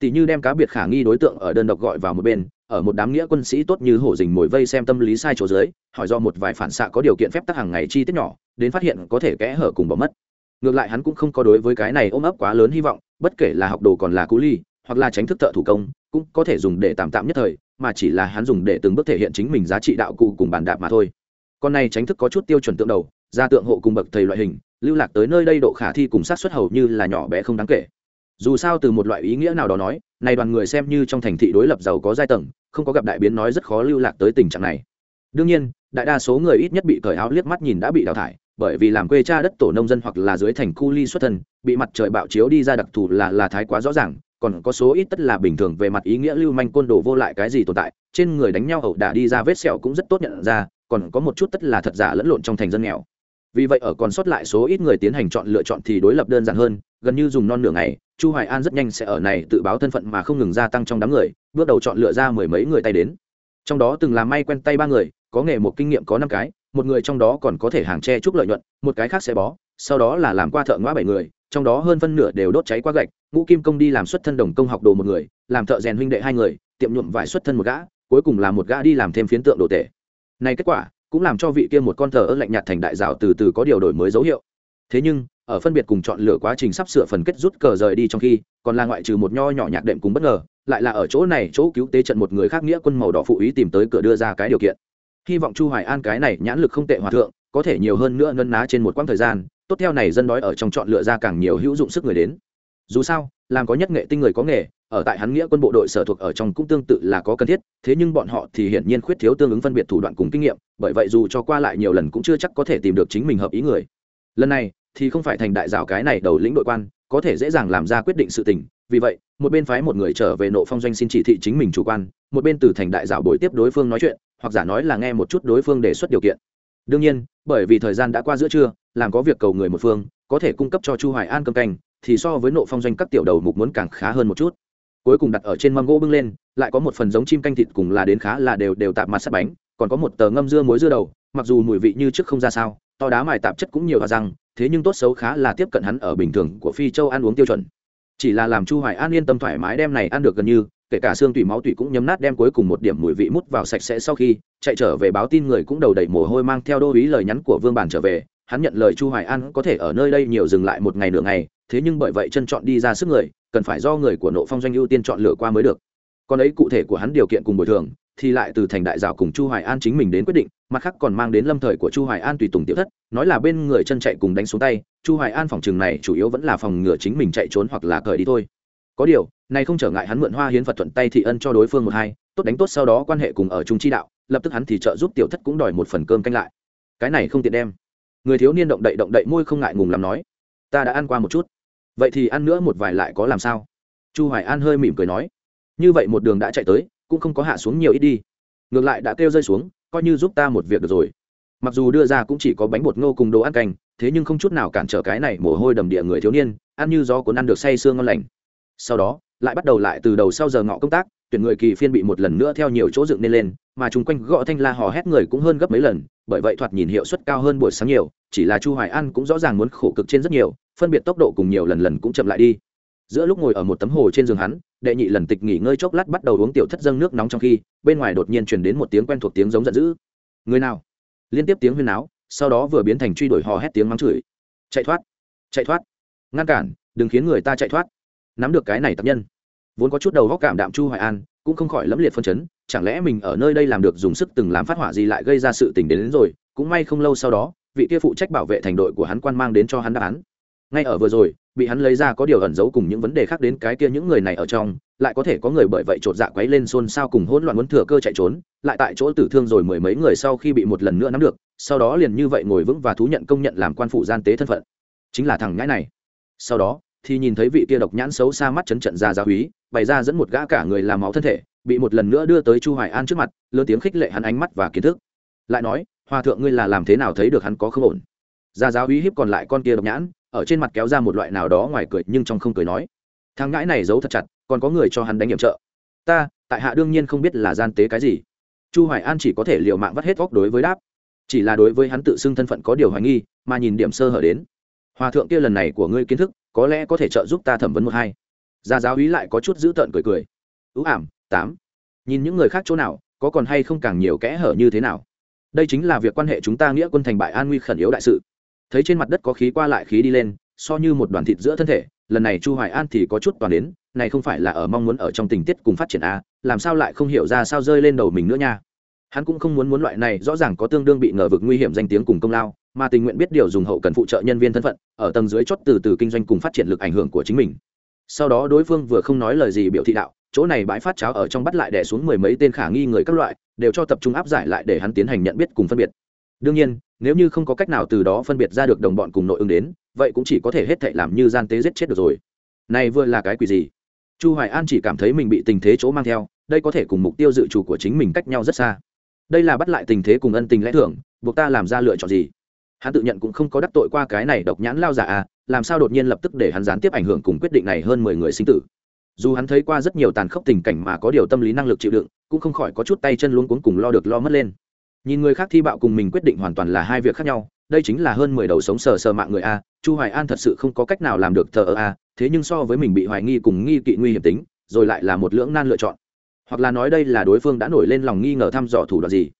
Speaker 1: tỷ như đem cá biệt khả nghi đối tượng ở đơn độc gọi vào một bên, ở một đám nghĩa quân sĩ tốt như hổ dình mồi vây xem tâm lý sai chỗ dưới, hỏi do một vài phản xạ có điều kiện phép tắc hàng ngày chi tiết nhỏ, đến phát hiện có thể kẽ hở cùng bỏ mất. Ngược lại hắn cũng không có đối với cái này ôm ấp quá lớn hy vọng, bất kể là học đồ còn là cú ly, hoặc là tránh thức thợ thủ công, cũng có thể dùng để tạm tạm nhất thời, mà chỉ là hắn dùng để từng bước thể hiện chính mình giá trị đạo cụ cùng bàn đạp mà thôi. Con này tránh thức có chút tiêu chuẩn tượng đầu ra tượng hộ cùng bậc thầy loại hình, lưu lạc tới nơi đây độ khả thi cùng sát xuất hầu như là nhỏ bé không đáng kể dù sao từ một loại ý nghĩa nào đó nói, này đoàn người xem như trong thành thị đối lập giàu có giai tầng, không có gặp đại biến nói rất khó lưu lạc tới tình trạng này. Đương nhiên, đại đa số người ít nhất bị cởi áo liếc mắt nhìn đã bị đào thải, bởi vì làm quê cha đất tổ nông dân hoặc là dưới thành cu ly xuất thân, bị mặt trời bạo chiếu đi ra đặc thù là là thái quá rõ ràng, còn có số ít tất là bình thường về mặt ý nghĩa lưu manh côn đồ vô lại cái gì tồn tại, trên người đánh nhau ẩu đả đi ra vết sẹo cũng rất tốt nhận ra, còn có một chút tất là thật giả lẫn lộn trong thành dân nghèo. Vì vậy ở còn sót lại số ít người tiến hành chọn lựa chọn thì đối lập đơn giản hơn gần như dùng non nửa ngày, chu hoài an rất nhanh sẽ ở này tự báo thân phận mà không ngừng gia tăng trong đám người, bước đầu chọn lựa ra mười mấy người tay đến. Trong đó từng làm may quen tay ba người, có nghề một kinh nghiệm có năm cái, một người trong đó còn có thể hàng tre chúc lợi nhuận, một cái khác sẽ bó, sau đó là làm qua thợ ngõ bảy người, trong đó hơn phân nửa đều đốt cháy qua gạch, ngũ kim công đi làm xuất thân đồng công học đồ một người, làm thợ rèn huynh đệ hai người, tiệm nhuộm vải xuất thân một gã, cuối cùng là một gã đi làm thêm phiến tượng đồ tể. Này kết quả cũng làm cho vị kia một con thờ ơ lạnh nhạt thành đại giáo từ từ có điều đổi mới dấu hiệu. Thế nhưng ở phân biệt cùng chọn lựa quá trình sắp sửa phần kết rút cờ rời đi trong khi, còn là ngoại trừ một nho nhỏ nhạc đệm cùng bất ngờ, lại là ở chỗ này, chỗ cứu tế trận một người khác nghĩa quân màu đỏ phụ ý tìm tới cửa đưa ra cái điều kiện. Hy vọng chu hoài an cái này nhãn lực không tệ hòa thượng, có thể nhiều hơn nữa ngân ná trên một quãng thời gian, tốt theo này dân đói ở trong chọn lựa ra càng nhiều hữu dụng sức người đến. Dù sao, làm có nhất nghệ tinh người có nghề, ở tại hắn nghĩa quân bộ đội sở thuộc ở trong cũng tương tự là có cần thiết, thế nhưng bọn họ thì hiển nhiên khuyết thiếu tương ứng phân biệt thủ đoạn cùng kinh nghiệm, bởi vậy dù cho qua lại nhiều lần cũng chưa chắc có thể tìm được chính mình hợp ý người. Lần này thì không phải thành đại giáo cái này đầu lĩnh đội quan, có thể dễ dàng làm ra quyết định sự tình. Vì vậy, một bên phái một người trở về nộ phong doanh xin chỉ thị chính mình chủ quan, một bên từ thành đại giáo bồi tiếp đối phương nói chuyện, hoặc giả nói là nghe một chút đối phương đề xuất điều kiện. Đương nhiên, bởi vì thời gian đã qua giữa trưa, làm có việc cầu người một phương, có thể cung cấp cho chu hoài an cơm canh, thì so với nộ phong doanh các tiểu đầu mục muốn càng khá hơn một chút. Cuối cùng đặt ở trên mâm gỗ bưng lên, lại có một phần giống chim canh thịt cùng là đến khá là đều đều tạm mặt sắt bánh, còn có một tờ ngâm dưa muối dưa đầu, mặc dù mùi vị như trước không ra sao to đá mài tạp chất cũng nhiều và răng, thế nhưng tốt xấu khá là tiếp cận hắn ở bình thường của phi châu ăn uống tiêu chuẩn. Chỉ là làm chu hoài an yên tâm thoải mái đem này ăn được gần như, kể cả xương tủy máu tủy cũng nhấm nát đem cuối cùng một điểm mùi vị mút vào sạch sẽ sau khi, chạy trở về báo tin người cũng đầu đầy mồ hôi mang theo đô ý lời nhắn của vương bản trở về, hắn nhận lời chu hoài an có thể ở nơi đây nhiều dừng lại một ngày nửa ngày, thế nhưng bởi vậy chân chọn đi ra sức người, cần phải do người của nộ phong doanh ưu tiên chọn lựa qua mới được. Còn ấy cụ thể của hắn điều kiện cùng bồi thường thì lại từ thành đại giáo cùng chu hoài an chính mình đến quyết định, mặt khác còn mang đến lâm thời của chu hoài an tùy tùng tiểu thất, nói là bên người chân chạy cùng đánh xuống tay, chu hoài an phòng trường này chủ yếu vẫn là phòng ngừa chính mình chạy trốn hoặc là cởi đi thôi. Có điều, này không trở ngại hắn mượn hoa hiến phật thuận tay thị ân cho đối phương một hai, tốt đánh tốt sau đó quan hệ cùng ở trung chi đạo, lập tức hắn thì trợ giúp tiểu thất cũng đòi một phần cơm canh lại. Cái này không tiện đem. Người thiếu niên động đậy động đậy môi không ngại ngùng làm nói, ta đã ăn qua một chút. Vậy thì ăn nữa một vài lại có làm sao? Chu hoài an hơi mỉm cười nói, như vậy một đường đã chạy tới cũng không có hạ xuống nhiều ít đi. Ngược lại đã kêu rơi xuống, coi như giúp ta một việc được rồi. Mặc dù đưa ra cũng chỉ có bánh bột ngô cùng đồ ăn canh, thế nhưng không chút nào cản trở cái này mồ hôi đầm địa người thiếu niên, ăn như gió cuốn ăn được say sương ngon lành. Sau đó, lại bắt đầu lại từ đầu sau giờ ngọ công tác, tuyển người kỳ phiên bị một lần nữa theo nhiều chỗ dựng nên lên, mà chung quanh gõ thanh la hò hét người cũng hơn gấp mấy lần, bởi vậy thoạt nhìn hiệu suất cao hơn buổi sáng nhiều, chỉ là chu hoài an cũng rõ ràng muốn khổ cực trên rất nhiều, phân biệt tốc độ cùng nhiều lần lần cũng chậm lại đi giữa lúc ngồi ở một tấm hồ trên giường hắn đệ nhị lần tịch nghỉ ngơi chốc lát bắt đầu uống tiểu thất dâng nước nóng trong khi bên ngoài đột nhiên truyền đến một tiếng quen thuộc tiếng giống giận dữ. Người nào? Liên tiếp tiếng huyên náo sau đó vừa biến thành truy đuổi hò hét tiếng mắng chửi. Chạy thoát! Chạy thoát! Ngăn cản! Đừng khiến người ta chạy thoát! Nắm được cái này tập nhân vốn có chút đầu góc cảm đạm chu hoài an cũng không khỏi lẫm liệt phân chấn chẳng lẽ mình ở nơi đây làm được dùng sức từng làm phát hỏa gì lại gây ra sự tình đến, đến rồi cũng may không lâu sau đó vị kia phụ trách bảo vệ thành đội của hắn quan mang đến cho hắn đáp án. Ngay ở vừa rồi bị hắn lấy ra có điều ẩn giấu cùng những vấn đề khác đến cái kia những người này ở trong, lại có thể có người bởi vậy chột dạ quấy lên xôn xao cùng hỗn loạn muốn thừa cơ chạy trốn, lại tại chỗ tử thương rồi mười mấy người sau khi bị một lần nữa nắm được, sau đó liền như vậy ngồi vững và thú nhận công nhận làm quan phụ gian tế thân phận. Chính là thằng nhãi này. Sau đó, thì nhìn thấy vị kia độc nhãn xấu xa mắt chấn trận ra gia húy, bày ra dẫn một gã cả người làm máu thân thể, bị một lần nữa đưa tới chu hoài an trước mặt, lớn tiếng khích lệ hắn ánh mắt và kiến thức. Lại nói, hòa thượng ngươi là làm thế nào thấy được hắn có không ổn? Gia giáo úy hiếp còn lại con kia độc nhãn ở trên mặt kéo ra một loại nào đó ngoài cười nhưng trong không cười nói. Thằng ngãi này giấu thật chặt, còn có người cho hắn đánh hiểm trợ. Ta, tại hạ đương nhiên không biết là gian tế cái gì. Chu hoài an chỉ có thể liều mạng vắt hết góc đối với đáp. Chỉ là đối với hắn tự xưng thân phận có điều hoài nghi, mà nhìn điểm sơ hở đến. Hòa thượng kia lần này của ngươi kiến thức, có lẽ có thể trợ giúp ta thẩm vấn một hai. Gia giáo úy lại có chút dữ tợn cười cười. Ưu ảm, tám. Nhìn những người khác chỗ nào, có còn hay không càng nhiều kẽ hở như thế nào? Đây chính là việc quan hệ chúng ta nghĩa quân thành bại an nguy khẩn yếu đại sự thấy trên mặt đất có khí qua lại khí đi lên, so như một đoàn thịt giữa thân thể, lần này chu hoài an thì có chút toàn đến, này không phải là ở mong muốn ở trong tình tiết cùng phát triển a làm sao lại không hiểu ra sao rơi lên đầu mình nữa nha. Hắn cũng không muốn muốn loại này rõ ràng có tương đương bị ngờ vực nguy hiểm danh tiếng cùng công lao, mà tình nguyện biết điều dùng hậu cần phụ trợ nhân viên thân phận, ở tầng dưới chót từ từ kinh doanh cùng phát triển lực ảnh hưởng của chính mình. Sau đó đối phương vừa không nói lời gì biểu thị đạo, chỗ này bãi phát cháo ở trong bắt lại đè xuống mười mấy tên khả nghi người các loại, đều cho tập trung áp giải lại để hắn tiến hành nhận biết cùng phân biệt. Đương nhiên nếu như không có cách nào từ đó phân biệt ra được đồng bọn cùng nội ứng đến, vậy cũng chỉ có thể hết thệ làm như gian tế giết chết được rồi. Này vừa là cái quỷ gì? Chu hoài an chỉ cảm thấy mình bị tình thế chỗ mang theo, đây có thể cùng mục tiêu dự trù của chính mình cách nhau rất xa. Đây là bắt lại tình thế cùng ân tình lẽ thường, buộc ta làm ra lựa chọn gì? Hắn tự nhận cũng không có đắc tội qua cái này độc nhãn lao giả à làm sao đột nhiên lập tức để hắn gián tiếp ảnh hưởng cùng quyết định này hơn mười người sinh tử? Dù hắn thấy qua rất nhiều tàn khốc tình cảnh mà có điều tâm lý năng lực chịu đựng, cũng không khỏi có chút tay chân luống cuống cùng lo được lo mất lên nhìn người khác thi bạo cùng mình quyết định hoàn toàn là hai việc khác nhau đây chính là hơn mười đầu sống sờ sờ mạng người a chu hoài an thật sự không có cách nào làm được thờ ơ a thế nhưng so với mình bị hoài nghi cùng nghi kỵ nguy hiểm tính rồi lại là một lưỡng nan lựa chọn. Hoặc là nói đây là đối phương đã nổi lên lòng nghi ngờ thăm dò thủ đoạn gì.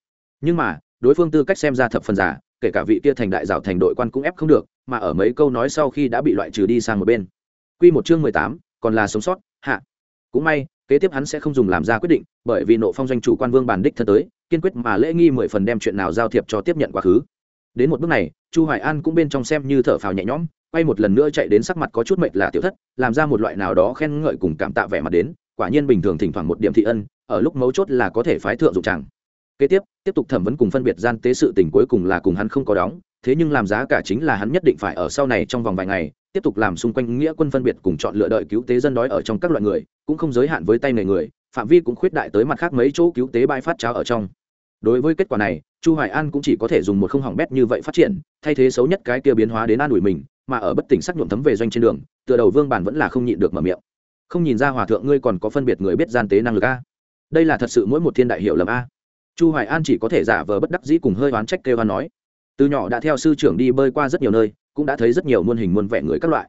Speaker 1: Nhưng mà đối phương tư cách xem ra thập phần giả kể cả vị kia thành đại giáo thành đội quan cũng ép không được mà ở mấy câu nói sau khi đã bị loại trừ đi sang một bên. Quy một chương mười tám, còn là sống sót hạ. Cũng may kế tiếp hắn sẽ không dùng làm ra quyết định bởi vì nộ phong doanh chủ quan vương bản đích thân tới kiên quyết mà lễ nghi mười phần đem chuyện nào giao thiệp cho tiếp nhận quá khứ. Đến một bước này, chu hoài an cũng bên trong xem như thở phào nhẹ nhõm, quay một lần nữa chạy đến sắc mặt có chút mệt là tiểu thất, làm ra một loại nào đó khen ngợi cùng cảm tạ vẻ mặt đến, quả nhiên bình thường thỉnh thoảng một điểm thị ân, ở lúc mấu chốt là có thể phái thượng dụng chẳng. Kế tiếp tiếp tục thẩm vấn cùng phân biệt gian tế sự tình cuối cùng là cùng hắn không có đóng, thế nhưng làm giá cả chính là hắn nhất định phải ở sau này trong vòng vài ngày, tiếp tục làm xung quanh nghĩa quân phân biệt cùng chọn lựa đợi cứu tế dân đói ở trong các loại người, cũng không giới hạn với tay nghề người phạm vi cũng khuyết đại tới mặt khác mấy chỗ cứu tế bãi phát cháo ở trong. Đối với kết quả này, chu hoài an cũng chỉ có thể dùng một không hỏng bét như vậy phát triển, thay thế xấu nhất cái kia biến hóa đến an ủi mình, mà ở bất tỉnh sắc nhuộm thấm về doanh trên đường, tựa đầu vương bản vẫn là không nhịn được mở miệng. Không nhìn ra hòa thượng ngươi còn có phân biệt người biết gian tế năng lực a? Đây là thật sự mỗi một thiên đại hiệu lầm a. Chu hoài an chỉ có thể giả vờ bất đắc dĩ cùng hơi oán trách kêu hoan nói. Từ nhỏ đã theo sư trưởng đi bơi qua rất nhiều nơi, cũng đã thấy rất nhiều muôn hình muôn vẻ người các loại.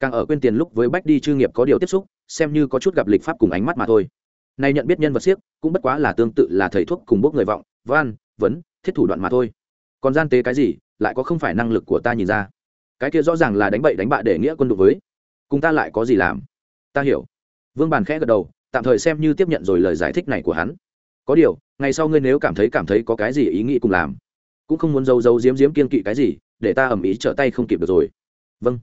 Speaker 1: Càng ở quên tiền lúc với bách đi chư nghiệp có điều tiếp xúc, xem như có chút gặp lịch pháp cùng ánh mắt mà thôi nay nhận biết nhân vật siếc cũng bất quá là tương tự là thầy thuốc cùng bốc người vọng van vấn, thiết thủ đoạn mà thôi. Còn gian tế cái gì, lại có không phải năng lực của ta nhìn ra. Cái kia rõ ràng là đánh bậy đánh bạ để nghĩa quân đụng với. Cùng ta lại có gì làm? Ta hiểu. Vương bàn khẽ gật đầu, tạm thời xem như tiếp nhận rồi lời giải thích này của hắn. Có điều, ngày sau ngươi nếu cảm thấy cảm thấy có cái gì ý nghĩ cùng làm, cũng không muốn giấu giấu giếm giếm kiên kỵ cái gì, để ta ầm ĩ trở tay không kịp được rồi. Vâng.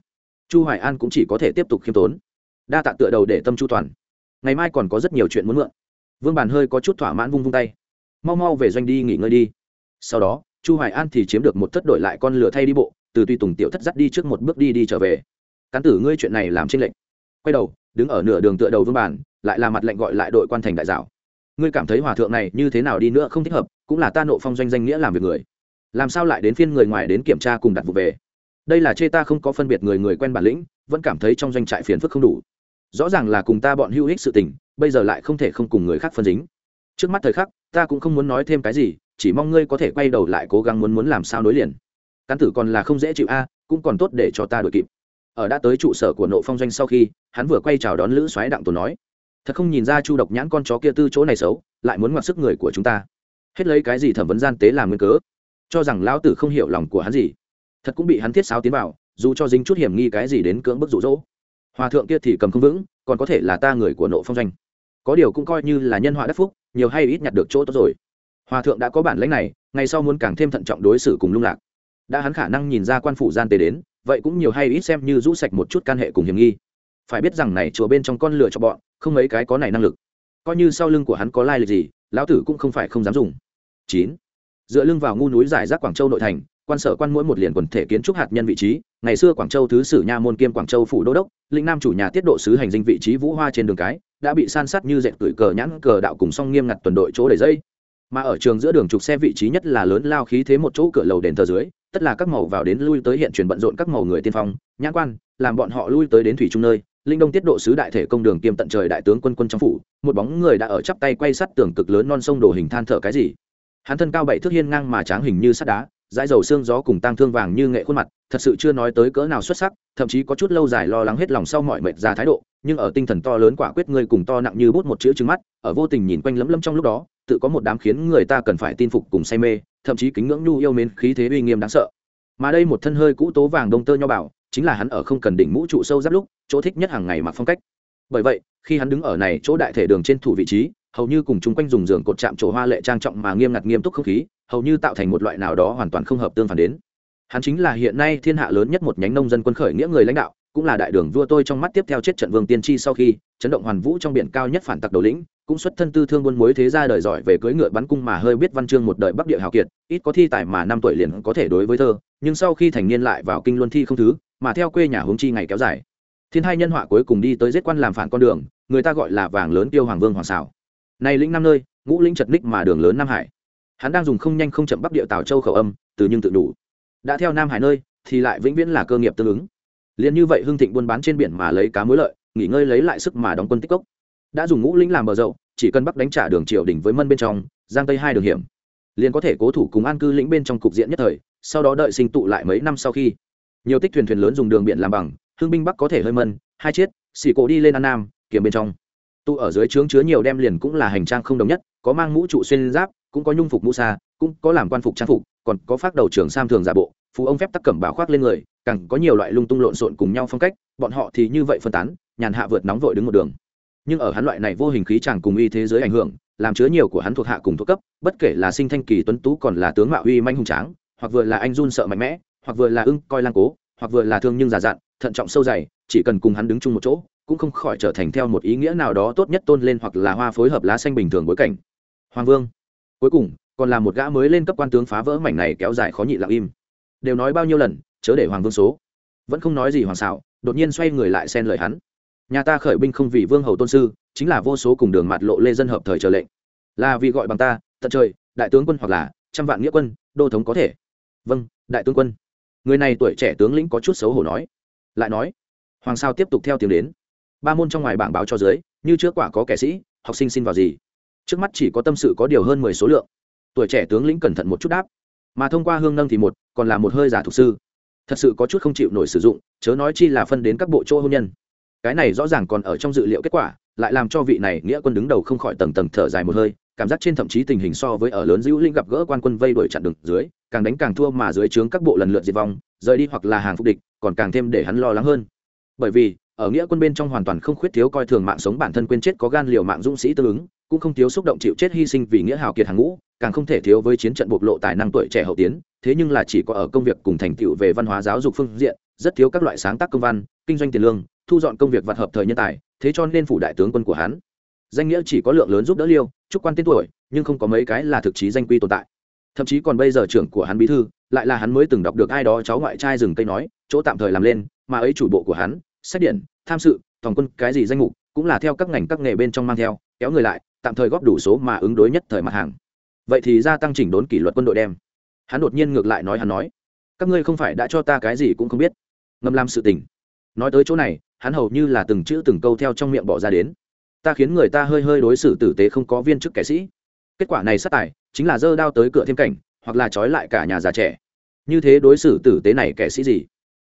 Speaker 1: Chu hoài an cũng chỉ có thể tiếp tục khiêm tốn. Đa tạ tựa đầu để tâm chu toàn ngày mai còn có rất nhiều chuyện muốn mượn. Vương bàn hơi có chút thỏa mãn vung vung tay. Mau mau về doanh đi, nghỉ ngơi đi. Sau đó, chu hoài an thì chiếm được một thất đổi lại con lửa thay đi bộ, từ tùy tùng tiểu thất dắt đi trước một bước đi đi trở về. Cán tử, ngươi chuyện này làm trên lệnh quay đầu, đứng ở nửa đường tựa đầu vương bàn, lại là mặt lệnh gọi lại đội quan thành đại dạo. ngươi cảm thấy hòa thượng này như thế nào đi nữa không thích hợp, cũng là ta nộ phong doanh danh nghĩa làm việc người. Làm sao lại đến phiên người ngoài đến kiểm tra cùng đặt vụ về? Đây là chê ta không có phân biệt người người quen bản lĩnh, vẫn cảm thấy trong doanh trại phiền phức không đủ rõ ràng là cùng ta bọn hữu ích sự tình, bây giờ lại không thể không cùng người khác phân dính. Trước mắt thời khắc, ta cũng không muốn nói thêm cái gì, chỉ mong ngươi có thể quay đầu lại cố gắng muốn muốn làm sao nối liền. Cán tử còn là không dễ chịu a, cũng còn tốt để cho ta đổi kịp. Ở đã tới trụ sở của nộ phong doanh sau khi, hắn vừa quay chào đón lữ soái đặng tổ nói, thật không nhìn ra chu độc nhãn con chó kia tư chỗ này xấu, lại muốn ngoặt sức người của chúng ta. Hết lấy cái gì thẩm vấn gian tế làm nguyên cớ, cho rằng lão tử không hiểu lòng của hắn gì. Thật cũng bị hắn thiết sáo tiến vào, dù cho dính chút hiểm nghi cái gì đến cưỡng bức rụ rỗ hòa thượng kia thì cầm không vững, còn có thể là ta người của nộ phong doanh. Có điều cũng coi như là nhân họa đắc phúc, nhiều hay ít nhặt được chỗ tốt rồi. Hòa thượng đã có bản lãnh này, ngày sau muốn càng thêm thận trọng đối xử cùng lung lạc. Đã hắn khả năng nhìn ra quan phủ gian tế đến, vậy cũng nhiều hay ít xem như rũ sạch một chút can hệ cùng hiểm nghi. Phải biết rằng này chùa bên trong con lửa cho bọn, không mấy cái có này năng lực. Coi như sau lưng của hắn có lai lịch gì, lão tử cũng không phải không dám dùng. Chín. Dựa lưng vào ngu núi giải rác quảng châu nội thành, quan sở quan mỗi một liền quần thể kiến trúc hạt nhân vị trí ngày xưa quảng châu thứ sử nha môn kiêm quảng châu phủ đô đốc, lĩnh nam chủ nhà tiết độ sứ hành dinh vị trí vũ hoa trên đường cái, đã bị san sát như dệt tuổi cờ nhãn cờ đạo cùng song nghiêm ngặt tuần đội chỗ để dây. Mà ở trường giữa đường trục xe vị trí nhất là lớn lao khí thế một chỗ cửa lầu đền thờ dưới, tất là các màu vào đến lui tới hiện truyền bận rộn các màu người tiên phong, nhãn quan, làm bọn họ lui tới đến thủy trung nơi. Linh đông tiết độ sứ đại thể công đường kiêm tận trời đại tướng quân quân trong phủ, một bóng người đã ở chắp tay quay sắt tường cực lớn non sông đồ hình than thở cái gì. Hắn thân cao bảy thước hiên ngang mà tráng hình như sắt đá, dãi dầu xương gió cùng tang thương vàng như nghệ khuôn mặt thật sự chưa nói tới cỡ nào xuất sắc, thậm chí có chút lâu dài lo lắng hết lòng sau mọi mệt ra thái độ, nhưng ở tinh thần to lớn quả quyết ngươi cùng to nặng như bút một chữ trứng mắt, ở vô tình nhìn quanh lấm lấm trong lúc đó, tự có một đám khiến người ta cần phải tin phục cùng say mê, thậm chí kính ngưỡng nhu yêu mến khí thế uy nghiêm đáng sợ. Mà đây một thân hơi cũ tố vàng đông tơ nho bảo chính là hắn ở không cần đỉnh mũ trụ sâu giáp lúc, chỗ thích nhất hàng ngày mặc phong cách. Bởi vậy, khi hắn đứng ở này chỗ đại thể đường trên thủ vị trí, hầu như cùng chung quanh dùng giường cột chạm chỗ hoa lệ trang trọng mà nghiêm ngặt nghiêm túc không khí, hầu như tạo thành một loại nào đó hoàn toàn không hợp tương phản đến hắn chính là hiện nay thiên hạ lớn nhất một nhánh nông dân quân khởi nghĩa người lãnh đạo, cũng là đại đường vua tôi trong mắt tiếp theo chết trận vương tiên tri sau khi chấn động hoàn vũ trong biển cao nhất phản tặc đầu lĩnh, cũng xuất thân tư thương buôn mối thế gia đời giỏi về cưỡi ngựa bắn cung mà hơi biết văn chương một đời bắc địa hào kiệt, ít có thi tài mà năm tuổi liền có thể đối với thơ, nhưng sau khi thành niên lại vào kinh luân thi không thứ, mà theo quê nhà hướng chi ngày kéo dài. Thiên hai nhân họa cuối cùng đi tới giết quan làm phản con đường, người ta gọi là vàng lớn tiêu hoàng vương hoàng xảo. Này lĩnh năm nơi, ngũ lĩnh chật ních mà đường lớn nam hải. Hắn đang dùng không nhanh không chậm bắc địa tào châu khẩu âm, từ nhưng tự đủ đã theo nam hải nơi, thì lại vĩnh viễn là cơ nghiệp tương ứng. Liền như vậy hưng thịnh buôn bán trên biển mà lấy cá mối lợi, nghỉ ngơi lấy lại sức mà đóng quân tích cốc. Đã dùng ngũ lĩnh làm bờ dậu, chỉ cần bắc đánh trả đường triều đỉnh với mân bên trong, giang tây hai đường hiểm. Liền có thể cố thủ cùng an cư lĩnh bên trong cục diện nhất thời, sau đó đợi sinh tụ lại mấy năm sau khi. Nhiều tích thuyền thuyền lớn dùng đường biển làm bằng hương binh bắc có thể hơi mân, hai chiết, xì cổ đi lên an nam kiếm bên trong. Tụ ở dưới trướng chứa nhiều đem liền cũng là hành trang không đồng nhất, có mang mũ trụ xuyên giáp, cũng có nhung phục mũ xa cũng có làm quan phục trang phục, còn có phát đầu trưởng sam thường giả bộ, phú ông phép tắc cẩm bảo khoác lên người, càng có nhiều loại lung tung lộn xộn cùng nhau phong cách, bọn họ thì như vậy phân tán, nhàn hạ vượt nóng vội đứng một đường. Nhưng ở hắn loại này vô hình khí chàng cùng uy thế giới ảnh hưởng, làm chứa nhiều của hắn thuộc hạ cùng thuộc cấp, bất kể là sinh thanh kỳ tuấn tú còn là tướng mạo uy manh hùng tráng, hoặc vừa là anh run sợ mạnh mẽ, hoặc vừa là ưng, coi lang cố, hoặc vừa là thương nhưng già dặn, thận trọng sâu dày, chỉ cần cùng hắn đứng chung một chỗ, cũng không khỏi trở thành theo một ý nghĩa nào đó tốt nhất tôn lên hoặc là hoa phối hợp lá xanh bình thường bối cảnh. Hoàng vương. Cuối cùng còn là một gã mới lên cấp quan tướng phá vỡ mảnh này kéo dài khó nhị lặng im. Đều nói bao nhiêu lần, chớ để hoàng vương số. Vẫn không nói gì hoàng xảo đột nhiên xoay người lại xen lời hắn. Nhà ta khởi binh không vì vương hầu tôn sư, chính là vô số cùng đường mặt lộ lê dân hợp thời trở lệnh. Là vì gọi bằng ta, tận trời, đại tướng quân hoặc là trăm vạn nghĩa quân, đô thống có thể. Vâng đại tướng quân. Người này tuổi trẻ tướng lĩnh có chút xấu hổ nói. Lại nói, hoàng sao tiếp tục theo tiếng đến. Ba môn trong ngoài bảng báo cho dưới, như trước quả có kẻ sĩ, học sinh xin vào gì. Trước mắt chỉ có tâm sự có điều hơn mười số lượng tuổi trẻ tướng lĩnh cẩn thận một chút đáp. Mà thông qua hương nâng thì một, còn là một hơi giả thục sư. Thật sự có chút không chịu nổi sử dụng, chớ nói chi là phân đến các bộ chỗ hôn nhân. Cái này rõ ràng còn ở trong dự liệu kết quả, lại làm cho vị này nghĩa quân đứng đầu không khỏi tầng tầng thở dài một hơi, cảm giác trên thậm chí tình hình so với ở lớn dữ linh gặp gỡ quan quân vây đuổi chặn đường dưới, càng đánh càng thua mà dưới trướng các bộ lần lượt diệt vong, rời đi hoặc là hàng phục địch, còn càng thêm để hắn lo lắng hơn. Bởi vì ở nghĩa quân bên trong hoàn toàn không khuyết thiếu coi thường mạng sống bản thân quên chết có gan liều mạng dũng sĩ tương ứng, cũng không thiếu xúc động chịu chết hy sinh vì nghĩa hào kiệt hàng ngũ, càng không thể thiếu với chiến trận bộc lộ tài năng tuổi trẻ hậu tiến, thế nhưng là chỉ có ở công việc cùng thành tựu về văn hóa giáo dục phương diện, rất thiếu các loại sáng tác công văn, kinh doanh tiền lương, thu dọn công việc vặt hợp thời nhân tài, thế cho nên phủ đại tướng quân của hắn. Danh nghĩa chỉ có lượng lớn giúp đỡ liêu, chúc quan tên tuổi, nhưng không có mấy cái là thực chí danh quy tồn tại. Thậm chí còn bây giờ trưởng của hắn bí thư, lại là hắn mới từng đọc được ai đó cháu ngoại trai rừng cây nói, chỗ tạm thời làm lên, mà ấy chủ bộ của hắn xét điện tham sự toàn quân, cái gì danh mục, cũng là theo các ngành các nghề bên trong mang theo, kéo người lại, tạm thời góp đủ số mà ứng đối nhất thời mặt hàng. Vậy thì gia tăng chỉnh đốn kỷ luật quân đội đem. Hắn đột nhiên ngược lại nói hắn nói, các ngươi không phải đã cho ta cái gì cũng không biết. Ngâm làm sự tình. Nói tới chỗ này, hắn hầu như là từng chữ từng câu theo trong miệng bỏ ra đến. Ta khiến người ta hơi hơi đối xử tử tế không có viên chức kẻ sĩ. Kết quả này sát tài, chính là dơ đao tới cửa thêm cảnh, hoặc là trói lại cả nhà già trẻ. Như thế đối xử tử tế này kẻ sĩ gì?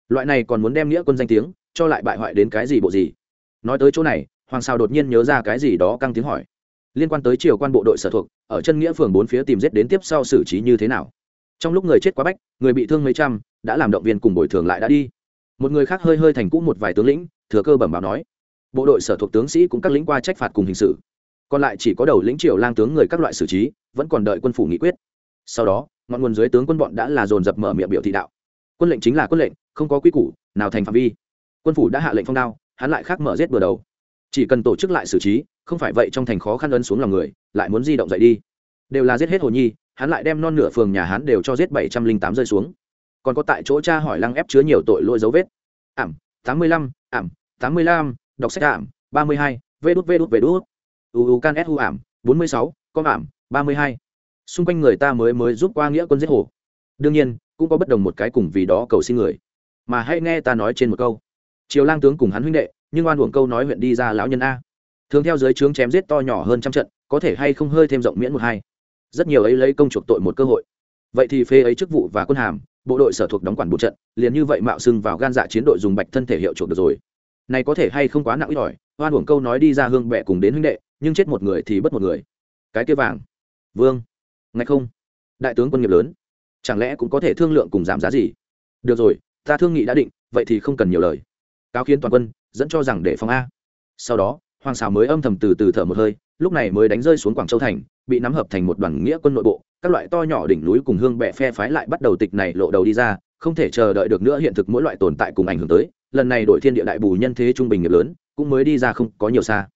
Speaker 1: Loại này còn muốn đem nghĩa quân danh tiếng cho lại bại hoại đến cái gì bộ gì. Nói tới chỗ này, hoàng sao đột nhiên nhớ ra cái gì đó căng tiếng hỏi. Liên quan tới triều quan bộ đội sở thuộc, ở chân nghĩa phường bốn phía tìm giết đến tiếp sau xử trí như thế nào? Trong lúc người chết quá bách, người bị thương mấy trăm, đã làm động viên cùng bồi thường lại đã đi. Một người khác hơi hơi thành cũ một vài tướng lĩnh, thừa cơ bẩm báo nói. Bộ đội sở thuộc tướng sĩ cũng các lĩnh qua trách phạt cùng hình sự. Còn lại chỉ có đầu lĩnh triều lang tướng người các loại xử trí, vẫn còn đợi quân phủ nghị quyết. Sau đó, ngọn nguồn dưới tướng quân bọn đã là dồn dập mở miệng biểu thị đạo. Quân lệnh chính là quân lệnh, không có quy củ, nào thành phạm vi quân phủ đã hạ lệnh phong đao, hắn lại khác mở giết bừa đầu. Chỉ cần tổ chức lại xử trí, không phải vậy trong thành khó khăn ấn xuống lòng người, lại muốn di động dậy đi. Đều là giết hết hồ nhi, hắn lại đem non nửa phường nhà hắn đều cho giết bảy trăm linh tám rơi xuống. Còn có tại chỗ cha hỏi lăng ép chứa nhiều tội lỗi dấu vết. Ảm, tám mươi lăm, ảm, tám mươi lăm, đọc sách ảm, ba mươi hai, vê đút vê đút vê đút. Uu can, s, u, ảm, bốn mươi sáu con ảm, ba mươi hai. Xung quanh người ta mới mới giúp qua nghĩa quân giết hồ. Đương nhiên, cũng có bất đồng một cái cùng vì đó cầu xin người. Mà hãy nghe ta nói trên một câu triều lang tướng cùng hắn huynh đệ, nhưng oan uổng câu nói huyện đi ra lão nhân a. Thường theo dưới trướng chém giết to nhỏ hơn trăm trận, có thể hay không hơi thêm rộng miễn một hai. Rất nhiều ấy lấy công chuộc tội một cơ hội. Vậy thì phê ấy chức vụ và quân hàm, bộ đội sở thuộc đóng quản bộ trận, liền như vậy mạo xưng vào gan dạ chiến đội dùng bạch thân thể hiệu chuộc được rồi. Này có thể hay không quá nặng ít ỏi, oan uổng câu nói đi ra hương bệ cùng đến huynh đệ, nhưng chết một người thì bất một người. Cái kia vàng. Vương. Ngay không. Đại tướng quân nghiệp lớn. Chẳng lẽ cũng có thể thương lượng cùng giảm giá gì? Được rồi, ta thương nghị đã định, vậy thì không cần nhiều lời cáo khiến toàn quân, dẫn cho rằng để phòng a. Sau đó, hoàng xào mới âm thầm từ từ thở một hơi, lúc này mới đánh rơi xuống quảng châu thành, bị nắm hợp thành một đoàn nghĩa quân nội bộ, các loại to nhỏ đỉnh núi cùng hương bẹ phe phái lại bắt đầu tịch này lộ đầu đi ra, không thể chờ đợi được nữa, hiện thực mỗi loại tồn tại cùng ảnh hưởng tới, lần này đội thiên địa đại bù nhân thế trung bình nghiệp lớn, cũng mới đi ra không có nhiều xa.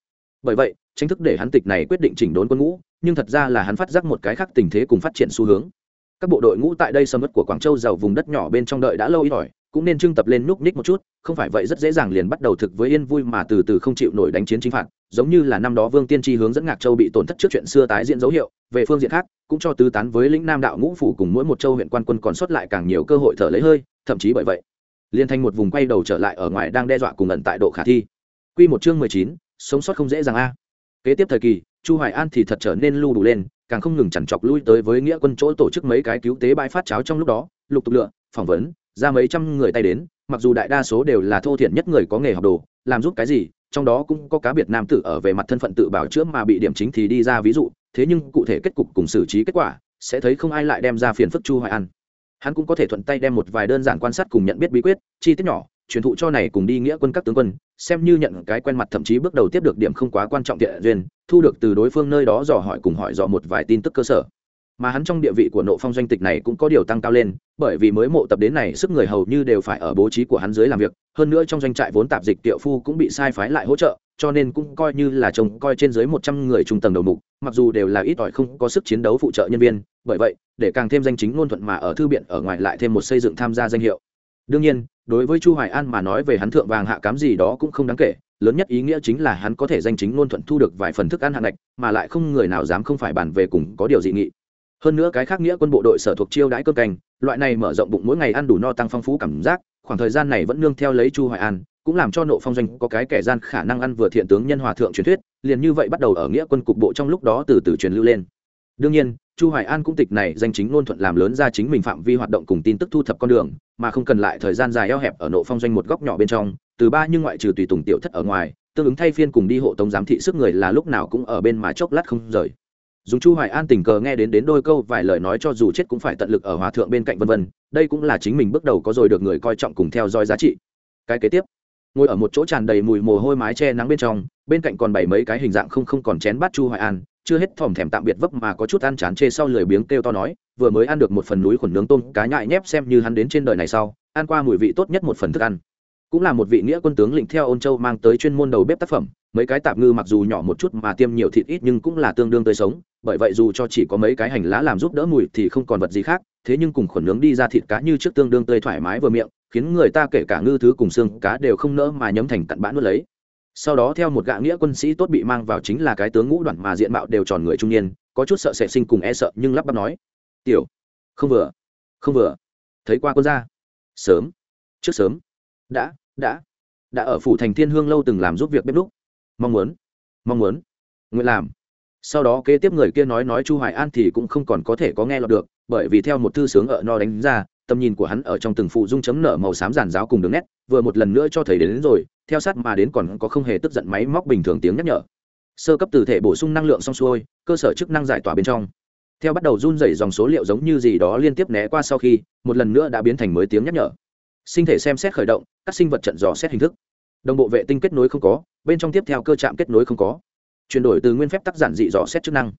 Speaker 1: Bởi vậy tranh thức để hắn tịch này quyết định chỉnh đốn quân ngũ, nhưng thật ra là hắn phát giác một cái khác tình thế cùng phát triển xu hướng các bộ đội ngũ tại đây sầm mất của quảng châu giàu vùng đất nhỏ bên trong đợi đã lâu ít ỏi, cũng nên trưng tập lên núp ních một chút, không phải vậy rất dễ dàng liền bắt đầu thực với yên vui mà từ từ không chịu nổi đánh chiến chính phạt, giống như là năm đó vương tiên tri hướng dẫn ngạc châu bị tổn thất trước chuyện xưa tái diễn dấu hiệu, về phương diện khác, cũng cho tứ tán với lĩnh nam đạo ngũ phủ cùng mỗi một châu huyện quan quân còn sót lại càng nhiều cơ hội thở lấy hơi, thậm chí bởi vậy, liên thành một vùng quay đầu trở lại ở ngoài đang đe dọa cùng ẩn tại độ khả thi. Quy một chương mười chín, sống sót không dễ dàng a. Kế tiếp thời kỳ, chu hoài an thì thật trở nên lưu đủ lên càng không ngừng chằn chọc lui tới với nghĩa quân chỗ tổ chức mấy cái cứu tế bãi phát cháo trong lúc đó, lục tục lựa, phỏng vấn, ra mấy trăm người tay đến, mặc dù đại đa số đều là thô thiện nhất người có nghề học đồ, làm giúp cái gì, trong đó cũng có cá biệt nam tử ở về mặt thân phận tự bảo chữa mà bị điểm chính thì đi ra ví dụ, thế nhưng cụ thể kết cục cùng xử trí kết quả, sẽ thấy không ai lại đem ra phiền phức chu hoài ăn. Hắn cũng có thể thuận tay đem một vài đơn giản quan sát cùng nhận biết bí quyết, chi tiết nhỏ truyền thụ cho này cùng đi nghĩa quân các tướng quân, xem như nhận cái quen mặt, thậm chí bước đầu tiếp được điểm không quá quan trọng thiện duyên, thu được từ đối phương nơi đó dò hỏi cùng hỏi dò một vài tin tức cơ sở. Mà hắn trong địa vị của nộ phong doanh tịch này cũng có điều tăng cao lên, bởi vì mới mộ tập đến này, sức người hầu như đều phải ở bố trí của hắn dưới làm việc, hơn nữa trong doanh trại vốn tạp dịch tiệu phu cũng bị sai phái lại hỗ trợ, cho nên cũng coi như là trông coi trên dưới một trăm người trung tầng đầu mục, mặc dù đều là ít ỏi không có sức chiến đấu phụ trợ nhân viên, bởi vậy, để càng thêm danh chính ngôn thuận mà ở thư viện ở ngoài lại thêm một xây dựng tham gia danh hiệu. Đương nhiên đối với chu hoài an mà nói về hắn thượng vàng hạ cám gì đó cũng không đáng kể, lớn nhất ý nghĩa chính là hắn có thể danh chính ngôn thuận thu được vài phần thức ăn hạng ngạch, mà lại không người nào dám không phải bàn về cùng có điều dị nghị. Hơn nữa cái khác nghĩa quân bộ đội sở thuộc chiêu đãi cơm canh loại này mở rộng bụng mỗi ngày ăn đủ no tăng phong phú cảm giác, khoảng thời gian này vẫn nương theo lấy chu hoài an, cũng làm cho nộ phong doanh có cái kẻ gian khả năng ăn vừa thiện tướng nhân hòa thượng truyền thuyết, liền như vậy bắt đầu ở nghĩa quân cục bộ trong lúc đó từ từ truyền lưu lên đương nhiên, chu hoài an cũng tịch này danh chính ngôn thuận làm lớn ra chính mình phạm vi hoạt động cùng tin tức thu thập con đường, mà không cần lại thời gian dài eo hẹp ở nộ phong doanh một góc nhỏ bên trong, từ ba nhưng ngoại trừ tùy tùng tiểu thất ở ngoài, tương ứng thay phiên cùng đi hộ tống giám thị sức người là lúc nào cũng ở bên mà chốc lát không rời. Dùng chu hoài an tình cờ nghe đến đến đôi câu vài lời nói cho dù chết cũng phải tận lực ở hòa thượng bên cạnh vân vân, đây cũng là chính mình bước đầu có rồi được người coi trọng cùng theo dõi giá trị. Cái kế tiếp, ngồi ở một chỗ tràn đầy mùi mồ hôi mái che nắng bên trong, bên cạnh còn bảy mấy cái hình dạng không không còn chén bát chu hoài an chưa hết thòm thèm tạm biệt vấp mà có chút ăn chán chê sau lười biếng kêu to nói, vừa mới ăn được một phần núi khuẩn nướng tôm cá nhại nhép xem như hắn đến trên đời này sau, ăn qua mùi vị tốt nhất một phần thức ăn. Cũng là một vị nghĩa quân tướng lĩnh theo ôn châu mang tới chuyên môn đầu bếp tác phẩm, mấy cái tạp ngư mặc dù nhỏ một chút mà tiêm nhiều thịt ít nhưng cũng là tương đương tươi sống, bởi vậy dù cho chỉ có mấy cái hành lá làm giúp đỡ mùi thì không còn vật gì khác, thế nhưng cùng khuẩn nướng đi ra thịt cá như trước tương đương tươi thoải mái vừa miệng, khiến người ta kể cả ngư thứ cùng xương cá đều không nỡ mà nhấm thành cặn bã nuốt lấy sau đó theo một gã nghĩa quân sĩ tốt bị mang vào chính là cái tướng ngũ đoạn mà diện mạo đều tròn người trung niên có chút sợ sệt sinh cùng e sợ nhưng lắp bắp nói tiểu không vừa không vừa. Thấy qua quân gia. Sớm trước sớm. Đã đã đã ở phủ thành thiên hương lâu từng làm giúp việc bếp lúc mong muốn mong muốn. Nguyện làm. Sau đó kế tiếp người kia nói nói chu hoài an thì cũng không còn có thể có nghe lọt được bởi vì theo một thư sướng ở no đánh ra tầm nhìn của hắn ở trong từng phụ dung chấm nở màu xám giản giáo cùng đường nét vừa một lần nữa cho thấy đến, đến rồi theo sát mà đến còn có không hề tức giận máy móc bình thường tiếng nhắc nhở. Sơ cấp từ thể bổ sung năng lượng xong xuôi, cơ sở chức năng giải tỏa bên trong. Theo bắt đầu run dày dòng số liệu giống như gì đó liên tiếp né qua sau khi, một lần nữa đã biến thành mới tiếng nhắc nhở. Sinh thể xem xét khởi động, các sinh vật trận dò xét hình thức. Đồng bộ vệ tinh kết nối không có, bên trong tiếp theo cơ trạm kết nối không có. Chuyển đổi từ nguyên phép tắc giản dị dò xét chức năng.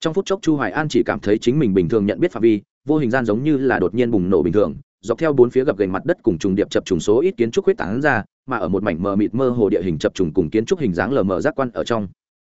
Speaker 1: Trong phút chốc chu hoài an chỉ cảm thấy chính mình bình thường nhận biết phạm vi, vô hình gian giống như là đột nhiên bùng nổ bình thường dọc theo bốn phía gập gành mặt đất cùng trùng điệp chập trùng số ít kiến trúc huyết tán ra, mà ở một mảnh mờ mịt mơ hồ địa hình chập trùng cùng kiến trúc hình dáng lờ mờ giác quan ở trong.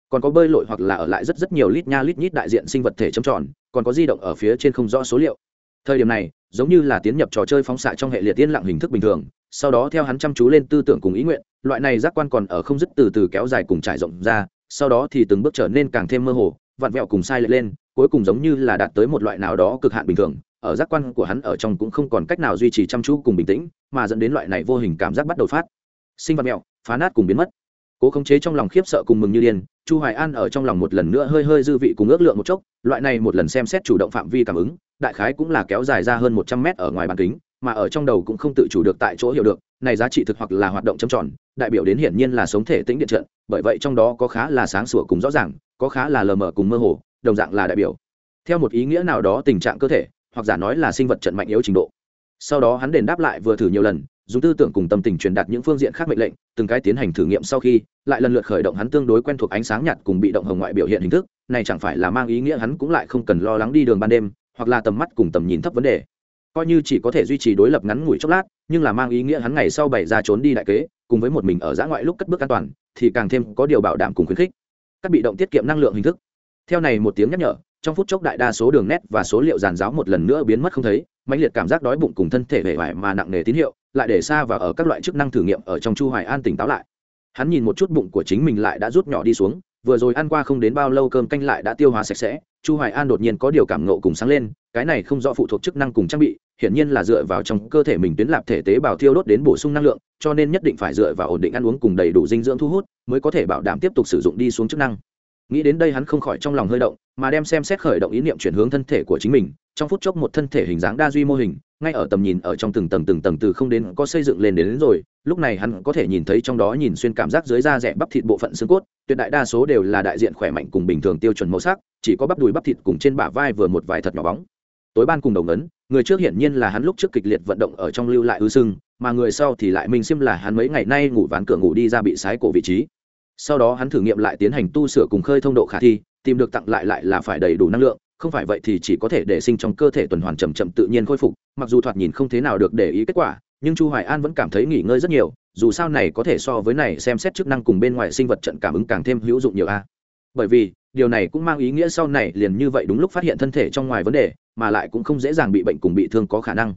Speaker 1: Còn có bơi lội hoặc là ở lại rất rất nhiều lít nha lít nhít đại diện sinh vật thể trầm tròn, còn có di động ở phía trên không rõ số liệu. Thời điểm này, giống như là tiến nhập trò chơi phóng xạ trong hệ liệt tiên lặng hình thức bình thường, sau đó theo hắn chăm chú lên tư tưởng cùng ý nguyện, loại này giác quan còn ở không dứt từ từ kéo dài cùng trải rộng ra, sau đó thì từng bước trở nên càng thêm mơ hồ, vặn vẹo cùng sai lệch lên, cuối cùng giống như là đạt tới một loại nào đó cực hạn bình thường ở giác quan của hắn ở trong cũng không còn cách nào duy trì chăm chú cùng bình tĩnh, mà dẫn đến loại này vô hình cảm giác bắt đầu phát. Sinh vật mẹo, phá nát cùng biến mất. Cố khống chế trong lòng khiếp sợ cùng mừng như điên, chu hoài an ở trong lòng một lần nữa hơi hơi dư vị cùng ước lượng một chốc, loại này một lần xem xét chủ động phạm vi cảm ứng, đại khái cũng là kéo dài ra hơn 100 mét ở ngoài bàn kính, mà ở trong đầu cũng không tự chủ được tại chỗ hiểu được, này giá trị thực hoặc là hoạt động châm tròn, đại biểu đến hiển nhiên là sống thể tĩnh điện trận, bởi vậy trong đó có khá là sáng sủa cùng rõ ràng, có khá là lờ mờ cùng mơ hồ, đồng dạng là đại biểu. Theo một ý nghĩa nào đó tình trạng cơ thể hoặc giả nói là sinh vật trận mạnh yếu trình độ. Sau đó hắn đền đáp lại vừa thử nhiều lần, dùng tư tưởng cùng tâm tình truyền đạt những phương diện khác mệnh lệnh, từng cái tiến hành thử nghiệm sau khi, lại lần lượt khởi động hắn tương đối quen thuộc ánh sáng nhạt cùng bị động hồng ngoại biểu hiện hình thức, này chẳng phải là mang ý nghĩa hắn cũng lại không cần lo lắng đi đường ban đêm, hoặc là tầm mắt cùng tầm nhìn thấp vấn đề. Coi như chỉ có thể duy trì đối lập ngắn ngủi chốc lát, nhưng là mang ý nghĩa hắn ngày sau bày ra trốn đi đại kế, cùng với một mình ở giã ngoại lúc cất bước an toàn, thì càng thêm có điều bảo đảm cùng khuyến khích. Các bị động tiết kiệm năng lượng hình thức. Theo này một tiếng nhắc nhở trong phút chốc đại đa số đường nét và số liệu giàn giáo một lần nữa biến mất không thấy, mãnh liệt cảm giác đói bụng cùng thân thể vẻ vải mà nặng nề tín hiệu lại để xa và ở các loại chức năng thử nghiệm ở trong chu hoài an tỉnh táo lại. Hắn nhìn một chút bụng của chính mình lại đã rút nhỏ đi xuống, vừa rồi ăn qua không đến bao lâu cơm canh lại đã tiêu hóa sạch sẽ, chu hoài an đột nhiên có điều cảm nộ cùng sáng lên, cái này không rõ phụ thuộc chức năng cùng trang bị, hiển nhiên là dựa vào trong cơ thể mình tuyến lạp thể tế bào thiêu đốt đến bổ sung năng lượng, cho nên nhất định phải dựa vào ổn định ăn uống cùng đầy đủ dinh dưỡng thu hút mới có thể bảo đảm tiếp tục sử dụng đi xuống chức năng nghĩ đến đây hắn không khỏi trong lòng hơi động mà đem xem xét khởi động ý niệm chuyển hướng thân thể của chính mình trong phút chốc một thân thể hình dáng đa duy mô hình ngay ở tầm nhìn ở trong từng tầng từng tầng từ không đến có xây dựng lên đến, đến rồi lúc này hắn có thể nhìn thấy trong đó nhìn xuyên cảm giác dưới da rẻ bắp thịt bộ phận xương cốt tuyệt đại đa số đều là đại diện khỏe mạnh cùng bình thường tiêu chuẩn màu sắc chỉ có bắp đùi bắp thịt cùng trên bả vai vừa một vài thật nhỏ bóng. Tối ban cùng đồng ấn người trước hiển nhiên là hắn lúc trước kịch liệt vận động ở trong lưu lại ư sưng mà người sau thì lại minh xiêm là hắn mấy ngày nay ngủ ván cửa ngủ đi ra bị sái cổ vị trí sau đó hắn thử nghiệm lại tiến hành tu sửa cùng khơi thông độ khả thi, tìm được tặng lại lại là phải đầy đủ năng lượng, không phải vậy thì chỉ có thể để sinh trong cơ thể tuần hoàn chậm chậm tự nhiên khôi phục, mặc dù thoạt nhìn không thế nào được để ý kết quả, nhưng chu hoài an vẫn cảm thấy nghỉ ngơi rất nhiều, dù sao này có thể so với này xem xét chức năng cùng bên ngoài sinh vật trận cảm ứng càng thêm hữu dụng nhiều a. Bởi vì, điều này cũng mang ý nghĩa sau này liền như vậy đúng lúc phát hiện thân thể trong ngoài vấn đề, mà lại cũng không dễ dàng bị bệnh cùng bị thương có khả năng.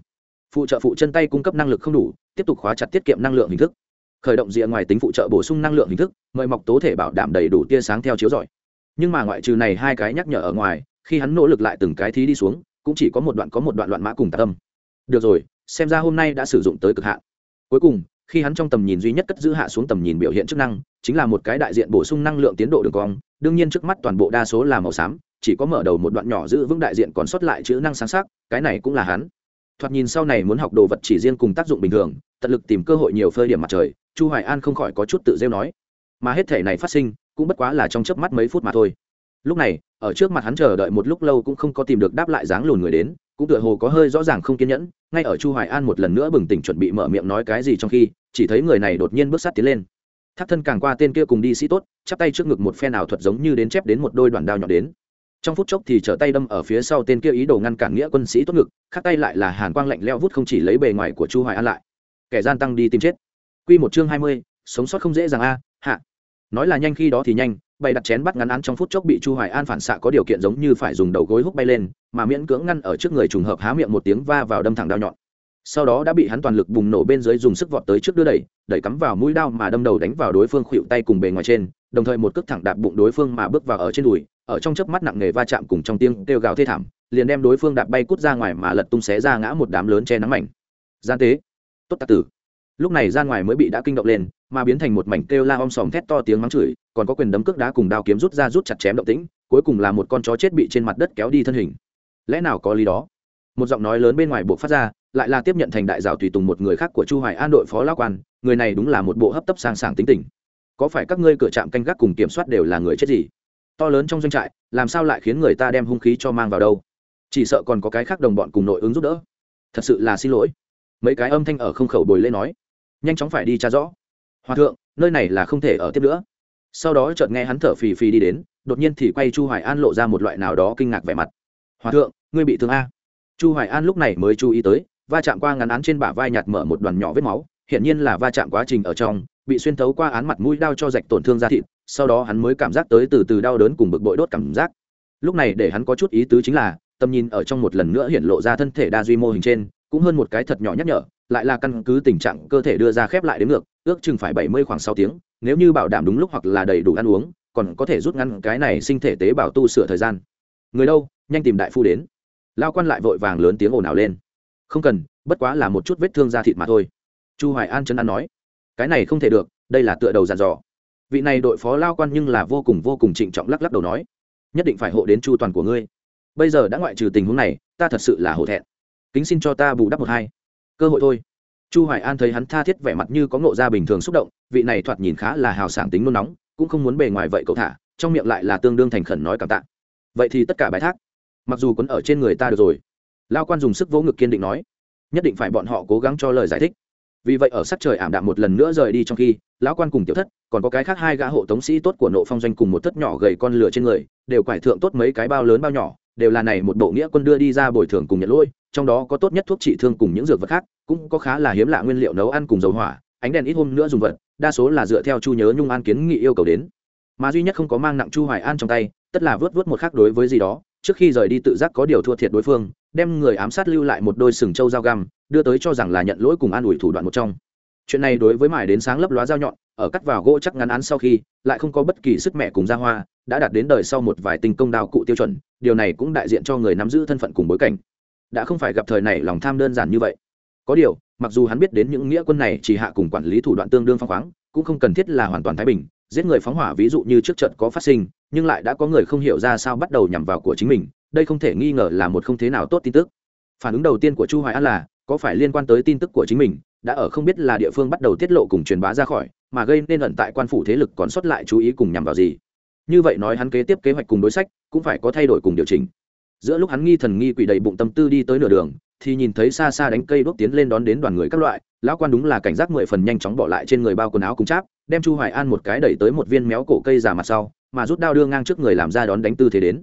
Speaker 1: Phụ trợ phụ chân tay cung cấp năng lực không đủ, tiếp tục khóa chặt tiết kiệm năng lượng hình thức khởi động rìa ngoài tính phụ trợ bổ sung năng lượng hình thức, mời mọc tố thể bảo đảm đầy đủ tia sáng theo chiếu rọi. Nhưng mà ngoại trừ này hai cái nhắc nhở ở ngoài, khi hắn nỗ lực lại từng cái thí đi xuống, cũng chỉ có một đoạn có một đoạn loạn mã cùng tạc âm được rồi, xem ra hôm nay đã sử dụng tới cực hạn. Cuối cùng, khi hắn trong tầm nhìn duy nhất cất giữ hạ xuống tầm nhìn biểu hiện chức năng, chính là một cái đại diện bổ sung năng lượng tiến độ đường cong, đương nhiên trước mắt toàn bộ đa số là màu xám, chỉ có mở đầu một đoạn nhỏ giữ vững đại diện còn sót lại chữ năng sáng sắc, cái này cũng là hắn. Thoạt nhìn sau này muốn học đồ vật chỉ riêng cùng tác dụng bình thường, tận lực tìm cơ hội nhiều phơi điểm mặt trời chu hoài an không khỏi có chút tự rêu nói. Mà hết thể này phát sinh, cũng bất quá là trong chớp mắt mấy phút mà thôi. Lúc này, ở trước mặt hắn chờ đợi một lúc lâu cũng không có tìm được đáp lại dáng lùn người đến, cũng tựa hồ có hơi rõ ràng không kiên nhẫn, ngay ở chu hoài an một lần nữa bừng tỉnh chuẩn bị mở miệng nói cái gì trong khi, chỉ thấy người này đột nhiên bước sát tiến lên. Thắt thân càng qua tên kia cùng đi sĩ tốt, chắp tay trước ngực một phe nào thuật giống như đến chép đến một đôi đoàn đao nhọn đến. Trong phút chốc thì trở tay đâm ở phía sau tên kia ý đồ ngăn cản nghĩa quân sĩ tốt ngực, khác tay lại là hàn quang lạnh leo vút không chỉ lấy bề ngoài của chu hoài an lại. Kẻ gian tăng đi tìm chết quy một chương 20, sống sót không dễ dàng a hạ. Nói là nhanh khi đó thì nhanh bày đặt chén bắt ngắn án trong phút chốc bị chu hoài an phản xạ có điều kiện giống như phải dùng đầu gối húc bay lên mà miễn cưỡng ngăn ở trước người trùng hợp há miệng một tiếng va vào đâm thẳng đao nhọn. Sau đó đã bị hắn toàn lực bùng nổ bên dưới dùng sức vọt tới trước đưa đẩy đẩy cắm vào mũi đao mà đâm đầu đánh vào đối phương khuỵu tay cùng bề ngoài trên đồng thời một cước thẳng đạp bụng đối phương mà bước vào ở trên đùi ở trong chớp mắt nặng nề va chạm cùng trong tiếng kêu gào thê thảm liền đem đối phương đạp bay cút ra ngoài mà lật tung xé ra ngã một đám lớn che nắng mảnh. Gian tế. Tốt tạc tử lúc này ra ngoài mới bị đã kinh động lên, mà biến thành một mảnh kêu la om sòm thét to tiếng mắng chửi, còn có quyền đấm cước đá cùng đao kiếm rút ra rút chặt chém động tĩnh, cuối cùng là một con chó chết bị trên mặt đất kéo đi thân hình. Lẽ nào có lý đó? Một giọng nói lớn bên ngoài buộc phát ra, lại là tiếp nhận thành đại giáo tùy tùng một người khác của chu hoài an đội phó lao quan, người này đúng là một bộ hấp tấp sang sảng tính tình. Có phải các ngươi cửa trạm canh gác cùng kiểm soát đều là người chết gì? To lớn trong doanh trại, làm sao lại khiến người ta đem hung khí cho mang vào đâu? Chỉ sợ còn có cái khác đồng bọn cùng nội ứng giúp đỡ. Thật sự là xin lỗi. Mấy cái âm thanh ở không khẩu bồi lên nói nhanh chóng phải đi tra rõ. Hòa thượng, nơi này là không thể ở tiếp nữa. Sau đó chợt nghe hắn thở phì phì đi đến, đột nhiên thì quay chu hoài an lộ ra một loại nào đó kinh ngạc vẻ mặt. Hòa thượng, ngươi bị thương a? Chu hoài an lúc này mới chú ý tới, va chạm qua ngắn án trên bả vai nhạt mở một đoàn nhỏ vết máu hiện nhiên là va chạm quá trình ở trong, bị xuyên thấu qua án mặt mũi đau cho rạch tổn thương da thịt, sau đó hắn mới cảm giác tới từ từ đau đớn cùng bực bội đốt cảm giác. Lúc này để hắn có chút ý tứ chính là, tầm nhìn ở trong một lần nữa hiện lộ ra thân thể đa duy mô hình trên, cũng hơn một cái thật nhỏ nhắc nhở lại là căn cứ tình trạng cơ thể đưa ra khép lại đến ngược, ước chừng phải bảy mươi khoảng sáu tiếng, nếu như bảo đảm đúng lúc hoặc là đầy đủ ăn uống, còn có thể rút ngắn cái này sinh thể tế bào tu sửa thời gian. Người đâu? Nhanh tìm đại phu đến. Lao quan lại vội vàng lớn tiếng ồn ào lên. Không cần, bất quá là một chút vết thương da thịt mà thôi. Chu hoài an chân ăn nói. Cái này không thể được, đây là tựa đầu dàn dò. Vị này đội phó lao quan nhưng là vô cùng vô cùng trịnh trọng lắc lắc đầu nói. Nhất định phải hộ đến chu toàn của ngươi. Bây giờ đã ngoại trừ tình huống này, ta thật sự là hổ thẹn. Kính xin cho ta bù đắp một hai cơ hội thôi. Chu hoài an thấy hắn tha thiết vẻ mặt như có ngộ ra bình thường xúc động, vị này thoạt nhìn khá là hào sảng tính nôn nóng, cũng không muốn bề ngoài vậy cậu thả, trong miệng lại là tương đương thành khẩn nói cảm tạ. Vậy thì tất cả bài thác, mặc dù quấn ở trên người ta được rồi. Lao quan dùng sức vỗ ngực kiên định nói, nhất định phải bọn họ cố gắng cho lời giải thích. Vì vậy ở sắc trời ảm đạm một lần nữa rời đi trong khi, lão quan cùng tiểu thất, còn có cái khác hai gã hộ tống sĩ tốt của nộ phong doanh cùng một thất nhỏ gầy con lửa trên người, đều quải thượng tốt mấy cái bao lớn bao nhỏ, đều là này một bộ nghĩa quân đưa đi ra bồi thường cùng nhận lỗi trong đó có tốt nhất thuốc trị thương cùng những dược vật khác, cũng có khá là hiếm lạ nguyên liệu nấu ăn cùng dầu hỏa, ánh đèn ít hôm nữa dùng vật, đa số là dựa theo chu nhớ nhung an kiến nghị yêu cầu đến. Mà duy nhất không có mang nặng chu hoài an trong tay, tất là vớt vớt một khác đối với gì đó, trước khi rời đi tự giác có điều thua thiệt đối phương, đem người ám sát lưu lại một đôi sừng trâu dao găm, đưa tới cho rằng là nhận lỗi cùng an ủi thủ đoạn một trong. Chuyện này đối với mải đến sáng lấp lóa dao nhọn, ở cắt vào gỗ chắc ngắn án sau khi, lại không có bất kỳ sức mẹ cùng gia hoa, đã đạt đến đời sau một vài tình công đao cụ tiêu chuẩn, điều này cũng đại diện cho người nắm giữ thân phận cùng bối cảnh đã không phải gặp thời này lòng tham đơn giản như vậy. Có điều, mặc dù hắn biết đến những nghĩa quân này chỉ hạ cùng quản lý thủ đoạn tương đương phong khoáng, cũng không cần thiết là hoàn toàn thái bình, giết người phóng hỏa ví dụ như trước trận có phát sinh, nhưng lại đã có người không hiểu ra sao bắt đầu nhằm vào của chính mình, đây không thể nghi ngờ là một không thế nào tốt tin tức. Phản ứng đầu tiên của chu hoài an là, có phải liên quan tới tin tức của chính mình, đã ở không biết là địa phương bắt đầu tiết lộ cùng truyền bá ra khỏi, mà gây nên ẩn tại quan phủ thế lực còn xuất lại chú ý cùng nhằm vào gì. Như vậy nói hắn kế tiếp kế hoạch cùng đối sách, cũng phải có thay đổi cùng điều chỉnh giữa lúc hắn nghi thần nghi quỷ đầy bụng tâm tư đi tới nửa đường, thì nhìn thấy xa xa đánh cây đốt tiến lên đón đến đoàn người các loại. Lão quan đúng là cảnh giác mười phần nhanh chóng bỏ lại trên người bao quần áo cùng cháp, đem chu hoài an một cái đẩy tới một viên méo cổ cây giả mặt sau, mà rút đao đưa ngang trước người làm ra đón đánh tư thế đến.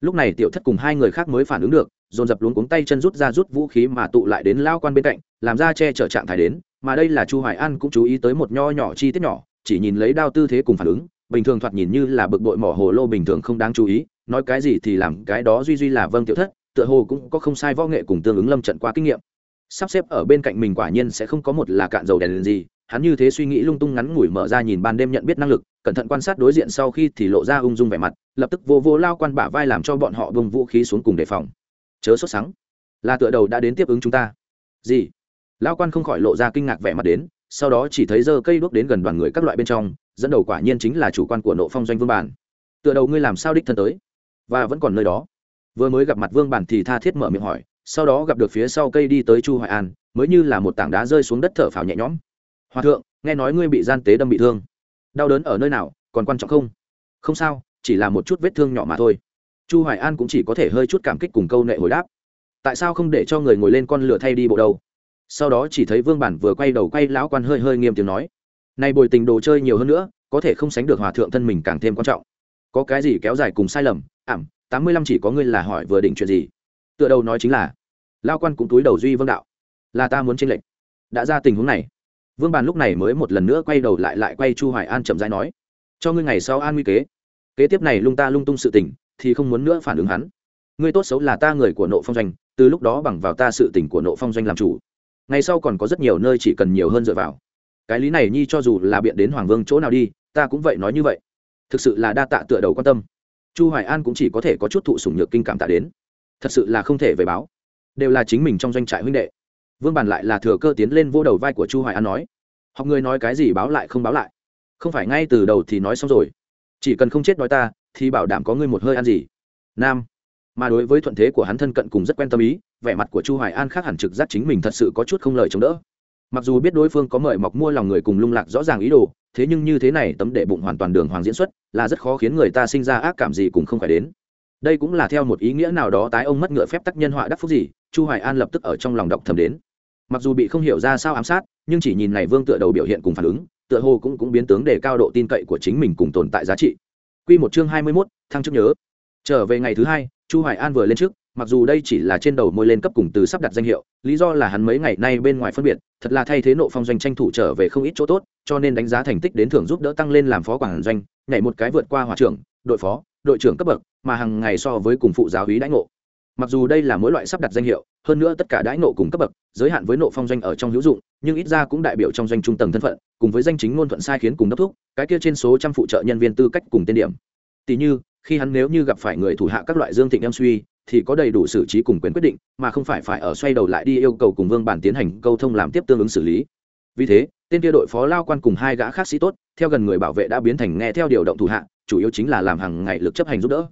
Speaker 1: Lúc này tiểu thất cùng hai người khác mới phản ứng được, dồn dập luống cuống tay chân rút ra rút vũ khí mà tụ lại đến lao quan bên cạnh, làm ra che chở trạng thái đến, mà đây là chu hoài an cũng chú ý tới một nho nhỏ chi tiết nhỏ, chỉ nhìn lấy đao tư thế cùng phản ứng, bình thường thoạt nhìn như là bực bội mỏ hồ lô bình thường không đáng chú ý nói cái gì thì làm cái đó duy duy là vâng tiểu thất tựa hồ cũng có không sai võ nghệ cùng tương ứng lâm trận qua kinh nghiệm. Sắp xếp ở bên cạnh mình quả nhiên sẽ không có một là cạn dầu đèn, gì hắn như thế suy nghĩ lung tung ngắn ngủi mở ra nhìn ban đêm nhận biết năng lực cẩn thận quan sát đối diện sau khi thì lộ ra ung dung vẻ mặt lập tức vô vô lao quan bả vai làm cho bọn họ bông vũ khí xuống cùng đề phòng. Chớ sốt sắng là tựa đầu đã đến tiếp ứng chúng ta. Gì? Lao quan không khỏi lộ ra kinh ngạc vẻ mặt đến sau đó chỉ thấy giơ cây đuốc đến gần đoàn người các loại bên trong dẫn đầu quả nhiên chính là chủ quan của nộ phong doanh vương bản. Tựa đầu ngươi làm sao đích thân tới? Và vẫn còn nơi đó. Vừa mới gặp mặt vương bản thì tha thiết mở miệng hỏi, sau đó gặp được phía sau cây đi tới chu hoài an, mới như là một tảng đá rơi xuống đất thở phào nhẹ nhõm. Hòa thượng, nghe nói ngươi bị gian tế đâm bị thương. Đau đớn ở nơi nào, còn quan trọng không? Không sao, chỉ là một chút vết thương nhỏ mà thôi. Chu hoài an cũng chỉ có thể hơi chút cảm kích cùng câu nệ hồi đáp. Tại sao không để cho người ngồi lên con lửa thay đi bộ đầu sau đó chỉ thấy vương bản vừa quay đầu quay lão quan hơi hơi nghiêm tiếng nói. Nay bồi tình đồ chơi nhiều hơn nữa, có thể không sánh được hòa thượng thân mình càng thêm quan trọng. Có cái gì kéo dài cùng sai lầm ảm, tám mươi lăm chỉ có ngươi là hỏi vừa định chuyện gì. Tựa đầu nói chính là, lao quan cũng túi đầu duy vương đạo, là ta muốn tranh lệch. Đã ra tình huống này, vương bàn lúc này mới một lần nữa quay đầu lại lại quay chu hoài an chậm rãi nói, cho ngươi ngày sau an nguy kế. Kế tiếp này lung ta lung tung sự tình, thì không muốn nữa phản ứng hắn. Ngươi tốt xấu là ta người của nộ phong doanh, từ lúc đó bằng vào ta sự tình của nộ phong doanh làm chủ. Ngày sau còn có rất nhiều nơi chỉ cần nhiều hơn dựa vào. Cái lý này nhi cho dù là biện đến hoàng vương chỗ nào đi, ta cũng vậy nói như vậy. Thực sự là đa tạ tựa đầu quan tâm chu hoài an cũng chỉ có thể có chút thụ sủng nhược kinh cảm tạ đến. Thật sự là không thể về báo. Đều là chính mình trong doanh trại huynh đệ. Vương bàn lại là thừa cơ tiến lên vô đầu vai của chu hoài an nói, học người nói cái gì báo lại không báo lại. Không phải ngay từ đầu thì nói xong rồi. Chỉ cần không chết nói ta, thì bảo đảm có ngươi một hơi ăn gì. Nam. Mà đối với thuận thế của hắn thân cận cùng rất quen tâm ý, vẻ mặt của chu hoài an khác hẳn trực giác chính mình thật sự có chút không lời chống đỡ mặc dù biết đối phương có mời mọc mua lòng người cùng lung lạc rõ ràng ý đồ thế nhưng như thế này tấm đệ bụng hoàn toàn đường hoàng diễn xuất là rất khó khiến người ta sinh ra ác cảm gì cùng không phải đến. Đây cũng là theo một ý nghĩa nào đó tái ông mất ngựa phép tác nhân họa đắc phúc gì chu hoài an lập tức ở trong lòng đọc thầm đến. Mặc dù bị không hiểu ra sao ám sát nhưng chỉ nhìn này vương tựa đầu biểu hiện cùng phản ứng tựa hồ cũng cũng biến tướng để cao độ tin cậy của chính mình cùng tồn tại giá trị. Quy một chương 21, thăng chức nhớ. Trở về ngày thứ hai chu hoài an vừa lên trước mặc dù đây chỉ là trên đầu môi lên cấp cùng từ sắp đặt danh hiệu, lý do là hắn mấy ngày nay bên ngoài phân biệt, thật là thay thế nộ phong doanh tranh thủ trở về không ít chỗ tốt, cho nên đánh giá thành tích đến thưởng giúp đỡ tăng lên làm phó quản doanh, nhảy một cái vượt qua hòa trưởng, đội phó, đội trưởng cấp bậc, mà hàng ngày so với cùng phụ giáo hí đãi ngộ. Mặc dù đây là mỗi loại sắp đặt danh hiệu, hơn nữa tất cả đãi ngộ cùng cấp bậc, giới hạn với nộ phong doanh ở trong hữu dụng, nhưng ít ra cũng đại biểu trong doanh trung tầng thân phận, cùng với danh chính ngôn thuận sai khiến cùng đốc thúc, cái kia trên số trăm phụ trợ nhân viên tư cách cùng tên điểm. Tỷ như, khi hắn nếu như gặp phải người thủ hạ các loại dương thịnh em suy thì có đầy đủ xử trí cùng quyền quyết định, mà không phải phải ở xoay đầu lại đi yêu cầu cùng vương bản tiến hành câu thông làm tiếp tương ứng xử lý. Vì thế, tên kia đội phó lao quan cùng hai gã khác sĩ tốt, theo gần người bảo vệ đã biến thành nghe theo điều động thủ hạ, chủ yếu chính là làm hàng ngày lực chấp hành giúp đỡ.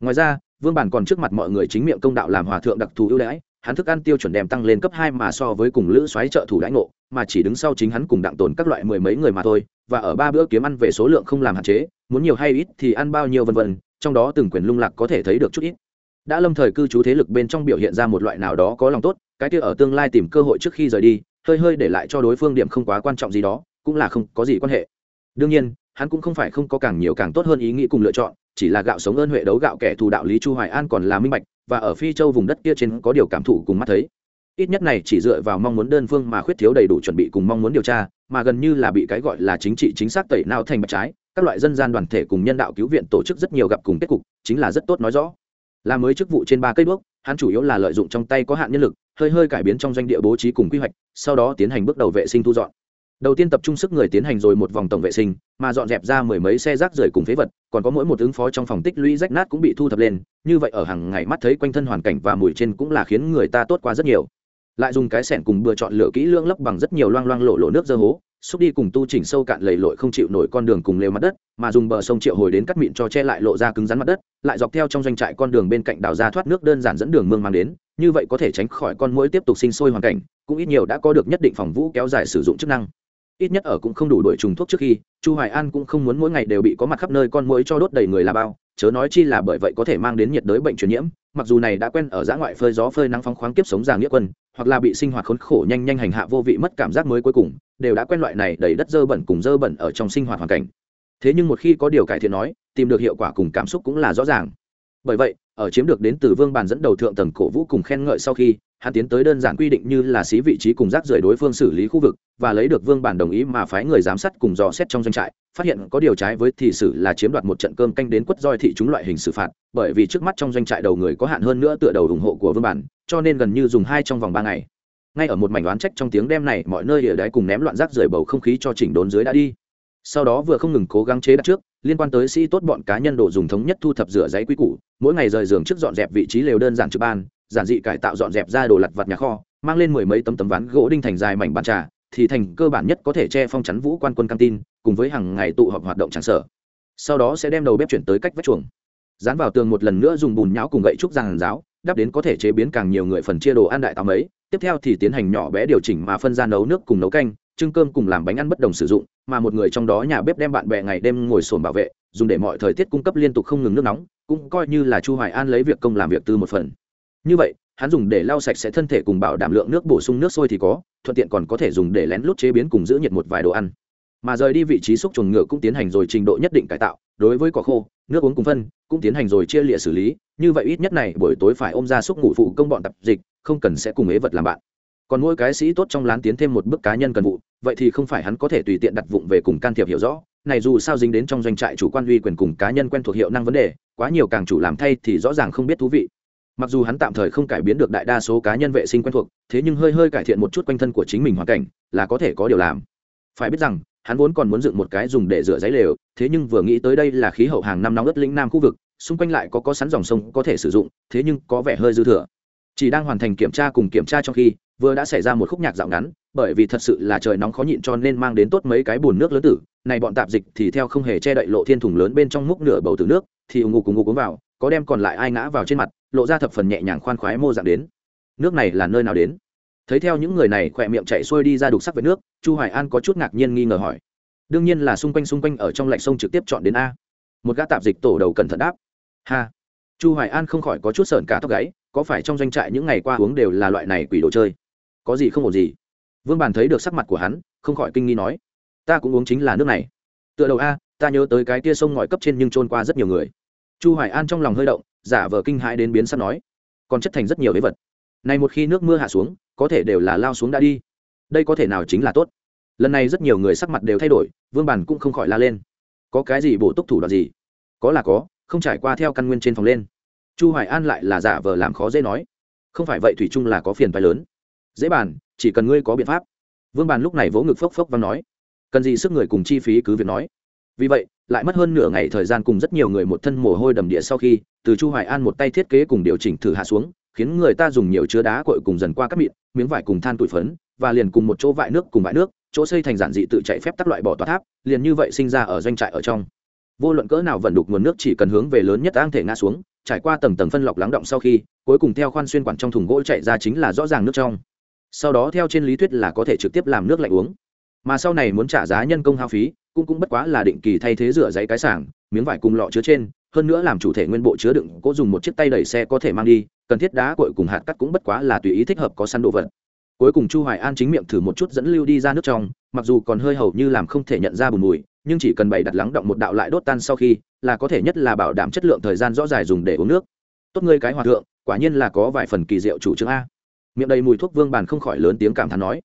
Speaker 1: Ngoài ra, vương bản còn trước mặt mọi người chính miệng công đạo làm hòa thượng đặc thù ưu đãi, hắn thức ăn tiêu chuẩn đem tăng lên cấp hai mà so với cùng lữ xoáy trợ thủ đãi ngộ, mà chỉ đứng sau chính hắn cùng đặng tồn các loại mười mấy người mà thôi, và ở ba bữa kiếm ăn về số lượng không làm hạn chế, muốn nhiều hay ít thì ăn bao nhiêu vân vân, trong đó từng quyền lung lạc có thể thấy được chút ít đã lâm thời cư trú thế lực bên trong biểu hiện ra một loại nào đó có lòng tốt, cái kia ở tương lai tìm cơ hội trước khi rời đi, hơi hơi để lại cho đối phương điểm không quá quan trọng gì đó, cũng là không có gì quan hệ. Đương nhiên, hắn cũng không phải không có càng nhiều càng tốt hơn ý nghĩ cùng lựa chọn, chỉ là gạo sống ơn huệ đấu gạo kẻ thù đạo lý chu hoài an còn là minh bạch, và ở phi châu vùng đất kia trên có điều cảm thụ cùng mắt thấy. Ít nhất này chỉ dựa vào mong muốn đơn phương mà khuyết thiếu đầy đủ chuẩn bị cùng mong muốn điều tra, mà gần như là bị cái gọi là chính trị chính xác tẩy não thành bạch trái, các loại dân gian đoàn thể cùng nhân đạo cứu viện tổ chức rất nhiều gặp cùng kết cục, chính là rất tốt nói rõ là mới chức vụ trên ba cây bước hắn chủ yếu là lợi dụng trong tay có hạn nhân lực, hơi hơi cải biến trong doanh địa bố trí cùng quy hoạch, sau đó tiến hành bước đầu vệ sinh thu dọn. Đầu tiên tập trung sức người tiến hành rồi một vòng tổng vệ sinh, mà dọn dẹp ra mười mấy xe rác rưởi cùng phế vật, còn có mỗi một ứng phó trong phòng tích lũy rách nát cũng bị thu thập lên, như vậy ở hàng ngày mắt thấy quanh thân hoàn cảnh và mùi trên cũng là khiến người ta tốt qua rất nhiều lại dùng cái sẻn cùng bừa chọn lựa kỹ lưỡng lấp bằng rất nhiều loang loang lộ lộ nước dơ hố, xúc đi cùng tu chỉnh sâu cạn lầy lội không chịu nổi con đường cùng lều mặt đất, mà dùng bờ sông triệu hồi đến cắt mịn cho che lại lộ ra cứng rắn mặt đất, lại dọc theo trong doanh trại con đường bên cạnh đào ra thoát nước đơn giản dẫn đường mương mang đến, như vậy có thể tránh khỏi con mũi tiếp tục sinh sôi hoàn cảnh, cũng ít nhiều đã có được nhất định phòng vũ kéo dài sử dụng chức năng. Ít nhất ở cũng không đủ đuổi trùng thuốc trước khi, chu hoài an cũng không muốn mỗi ngày đều bị có mặt khắp nơi con mũi cho đốt đầy người là bao, chớ nói chi là bởi vậy có thể mang đến nhiệt đới bệnh truyền nhiễm mặc dù này đã quen ở giã ngoại phơi gió phơi nắng phóng khoáng kiếp sống già nghĩa quân, hoặc là bị sinh hoạt khốn khổ nhanh nhanh hành hạ vô vị mất cảm giác mới cuối cùng, đều đã quen loại này đầy đất dơ bẩn cùng dơ bẩn ở trong sinh hoạt hoàn cảnh. Thế nhưng một khi có điều cải thiện nói, tìm được hiệu quả cùng cảm xúc cũng là rõ ràng. Bởi vậy, ở chiếm được đến từ vương bàn dẫn đầu thượng tầng cổ vũ cùng khen ngợi sau khi hắn tiến tới đơn giản quy định như là xí vị trí cùng rác rưởi đối phương xử lý khu vực, và lấy được vương bản đồng ý mà phái người giám sát cùng dò xét trong doanh trại, phát hiện có điều trái với thị xử là chiếm đoạt một trận cơm canh đến quất roi thị chúng loại hình xử phạt, bởi vì trước mắt trong doanh trại đầu người có hạn hơn nữa tựa đầu ủng hộ của vương bản, cho nên gần như dùng hai trong vòng ba ngày. Ngay ở một mảnh đoán trách trong tiếng đem này, mọi nơi địa đáy cùng ném loạn rác rưởi bầu không khí cho chỉnh đốn dưới đã đi. Sau đó vừa không ngừng cố gắng chế đặt trước, liên quan tới sĩ tốt bọn cá nhân đồ dùng thống nhất thu thập rửa giấy quý củ, mỗi ngày rời giường trước dọn dẹp vị trí lều đơn giản trực ban giản dị cải tạo dọn dẹp ra đồ lặt vặt nhà kho, mang lên mười mấy tấm tấm ván gỗ đinh thành dài mảnh bàn trà, thì thành cơ bản nhất có thể che phong chắn vũ quan quân căng tin, cùng với hàng ngày tụ họp hoạt động tràn sở. Sau đó sẽ đem đầu bếp chuyển tới cách vách chuồng. Dán vào tường một lần nữa dùng bùn nhão cùng gậy trúc giàn giáo, đắp đến có thể chế biến càng nhiều người phần chia đồ ăn đại tám ấy tiếp theo thì tiến hành nhỏ bé điều chỉnh mà phân ra nấu nước cùng nấu canh, trưng cơm cùng làm bánh ăn bất đồng sử dụng, mà một người trong đó nhà bếp đem bạn bè ngày đêm ngồi sồn bảo vệ, dùng để mọi thời tiết cung cấp liên tục không ngừng nước nóng, cũng coi như là chu hoài an lấy việc công làm việc tư một phần như vậy, hắn dùng để lau sạch sẽ thân thể cùng bảo đảm lượng nước bổ sung nước sôi thì có, thuận tiện còn có thể dùng để lén lút chế biến cùng giữ nhiệt một vài đồ ăn. Mà rời đi vị trí xúc chuồng ngựa cũng tiến hành rồi trình độ nhất định cải tạo, đối với cỏ khô, nước uống cùng phân cũng tiến hành rồi chia lịa xử lý, như vậy ít nhất này, buổi tối phải ôm ra xúc ngủ phụ công bọn tập dịch, không cần sẽ cùng ế vật làm bạn. Còn mỗi cái sĩ tốt trong lán tiến thêm một bước cá nhân cần vụ, vậy thì không phải hắn có thể tùy tiện đặt vụng về cùng can thiệp hiểu rõ, này dù sao dính đến trong doanh trại chủ quan uy quyền cùng cá nhân quen thuộc hiệu năng vấn đề, quá nhiều càng chủ làm thay thì rõ ràng không biết thú vị mặc dù hắn tạm thời không cải biến được đại đa số cá nhân vệ sinh quen thuộc, thế nhưng hơi hơi cải thiện một chút quanh thân của chính mình hoàn cảnh, là có thể có điều làm. Phải biết rằng, hắn vốn còn muốn dựng một cái dùng để rửa giấy lều, thế nhưng vừa nghĩ tới đây là khí hậu hàng năm nóng ớt lĩnh nam khu vực, xung quanh lại có có sắn dòng sông có thể sử dụng, thế nhưng có vẻ hơi dư thừa. Chỉ đang hoàn thành kiểm tra cùng kiểm tra trong khi, vừa đã xảy ra một khúc nhạc dạo ngắn, bởi vì thật sự là trời nóng khó nhịn cho nên mang đến tốt mấy cái bùn nước lớn tử này bọn tạp dịch thì theo không hề che đậy lộ thiên thùng lớn bên trong múc nửa bầu từ nước, thì ủng ngục cùng ngục uống vào, có đem còn lại ai ngã vào trên mặt, lộ ra thập phần nhẹ nhàng khoan khoái mô dạng đến. Nước này là nơi nào đến? Thấy theo những người này khỏe miệng chạy xuôi đi ra đục sắc với nước, chu hoài an có chút ngạc nhiên nghi ngờ hỏi. Đương nhiên là xung quanh xung quanh ở trong lạnh sông trực tiếp chọn đến a. Một gã tạp dịch tổ đầu cẩn thận đáp. Ha. Chu hoài an không khỏi có chút sợn cả tóc gáy, có phải trong doanh trại những ngày qua uống đều là loại này quỷ đồ chơi? Có gì không ổn gì? Vương bàn thấy được sắc mặt của hắn, không khỏi kinh nghi nói ta cũng uống chính là nước này. Tựa đầu a, ta nhớ tới cái tia sông ngòi cấp trên nhưng trôn qua rất nhiều người. Chu hoài an trong lòng hơi động, giả vờ kinh hãi đến biến sắp nói, còn chất thành rất nhiều lễ vật. Này một khi nước mưa hạ xuống, có thể đều là lao xuống đã đi. Đây có thể nào chính là tốt? Lần này rất nhiều người sắc mặt đều thay đổi, vương bản cũng không khỏi la lên. Có cái gì bổ túc thủ đoạn gì? Có là có, không trải qua theo căn nguyên trên phòng lên. Chu hoài an lại là giả vờ làm khó dễ nói, không phải vậy thủy chung là có phiền phái lớn. Dễ bàn, chỉ cần ngươi có biện pháp. Vương bàn lúc này vỗ ngực phốc phốc và nói cần gì sức người cùng chi phí cứ việc nói. Vì vậy, lại mất hơn nửa ngày thời gian cùng rất nhiều người một thân mồ hôi đầm địa sau khi, từ chu hoài an một tay thiết kế cùng điều chỉnh thử hạ xuống, khiến người ta dùng nhiều chứa đá cội cùng dần qua các mịn, miếng vải cùng than tuổi phấn, và liền cùng một chỗ vải nước cùng vải nước, chỗ xây thành giản dị tự chạy phép tắc loại bỏ tòa tháp, liền như vậy sinh ra ở doanh trại ở trong. Vô luận cỡ nào vận đục nguồn nước chỉ cần hướng về lớn nhất ang thể ngã xuống, trải qua tầng tầng phân lọc lắng động sau khi, cuối cùng theo khoan xuyên quản trong thùng gỗ chạy ra chính là rõ ràng nước trong. Sau đó theo trên lý thuyết là có thể trực tiếp làm nước lạnh uống mà sau này muốn trả giá nhân công hao phí, cũng cũng bất quá là định kỳ thay thế rửa giấy cái sảng, miếng vải cùng lọ chứa trên, hơn nữa làm chủ thể nguyên bộ chứa đựng cố dùng một chiếc tay đẩy xe có thể mang đi, cần thiết đá cội cùng hạt cắt cũng bất quá là tùy ý thích hợp có săn đồ vật. Cuối cùng chu hoài an chính miệng thử một chút dẫn lưu đi ra nước trong, mặc dù còn hơi hầu như làm không thể nhận ra bùn mùi, nhưng chỉ cần bày đặt lắng động một đạo lại đốt tan sau khi, là có thể nhất là bảo đảm chất lượng thời gian rõ dài dùng để uống nước. Tốt ngươi cái hòa thượng, quả nhiên là có vài phần kỳ diệu chủ trương a. Miệng đầy mùi thuốc vương bàn không khỏi lớn tiếng cảm thán nói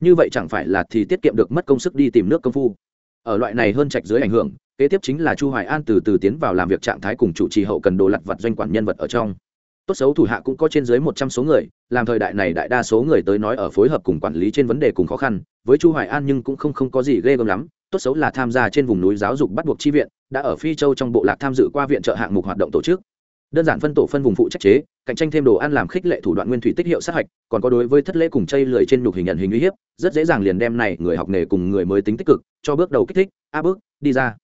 Speaker 1: như vậy chẳng phải là thì tiết kiệm được mất công sức đi tìm nước công phu. Ở loại này hơn trạch dưới ảnh hưởng, kế tiếp chính là chu hoài an từ từ tiến vào làm việc trạng thái cùng chủ trì hậu cần đồ lặt vặt doanh quản nhân vật ở trong. Tốt xấu thủ hạ cũng có trên dưới một trăm số người, làm thời đại này đại đa số người tới nói ở phối hợp cùng quản lý trên vấn đề cùng khó khăn, với chu hoài an nhưng cũng không không có gì ghê gớm lắm. Tốt xấu là tham gia trên vùng núi giáo dục bắt buộc chi viện, đã ở phi châu trong bộ lạc tham dự qua viện trợ hạng mục hoạt động tổ chức đơn giản phân tổ phân vùng phụ trách chế cạnh tranh thêm đồ ăn làm khích lệ thủ đoạn nguyên thủy tích hiệu sát hạch còn có đối với thất lễ cùng chây lười trên nhục hình nhận hình uy hiếp rất dễ dàng liền đem này người học nghề cùng người mới tính tích cực cho bước đầu kích thích a bước đi ra.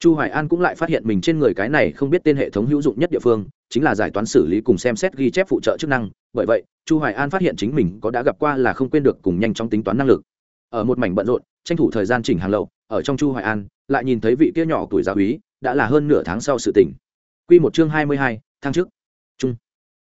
Speaker 1: Chu hoài an cũng lại phát hiện mình trên người cái này không biết tên hệ thống hữu dụng nhất địa phương chính là giải toán xử lý cùng xem xét ghi chép phụ trợ chức năng. Bởi vậy chu hoài an phát hiện chính mình có đã gặp qua là không quên được cùng nhanh chóng tính toán năng lực. Ở một mảnh bận rộn tranh thủ thời gian chỉnh hàng lậu ở trong chu hoài an lại nhìn thấy vị kia nhỏ tuổi giáo úy đã là hơn nửa tháng sau sự tình. Quy một chương 22, thang trước. Trung.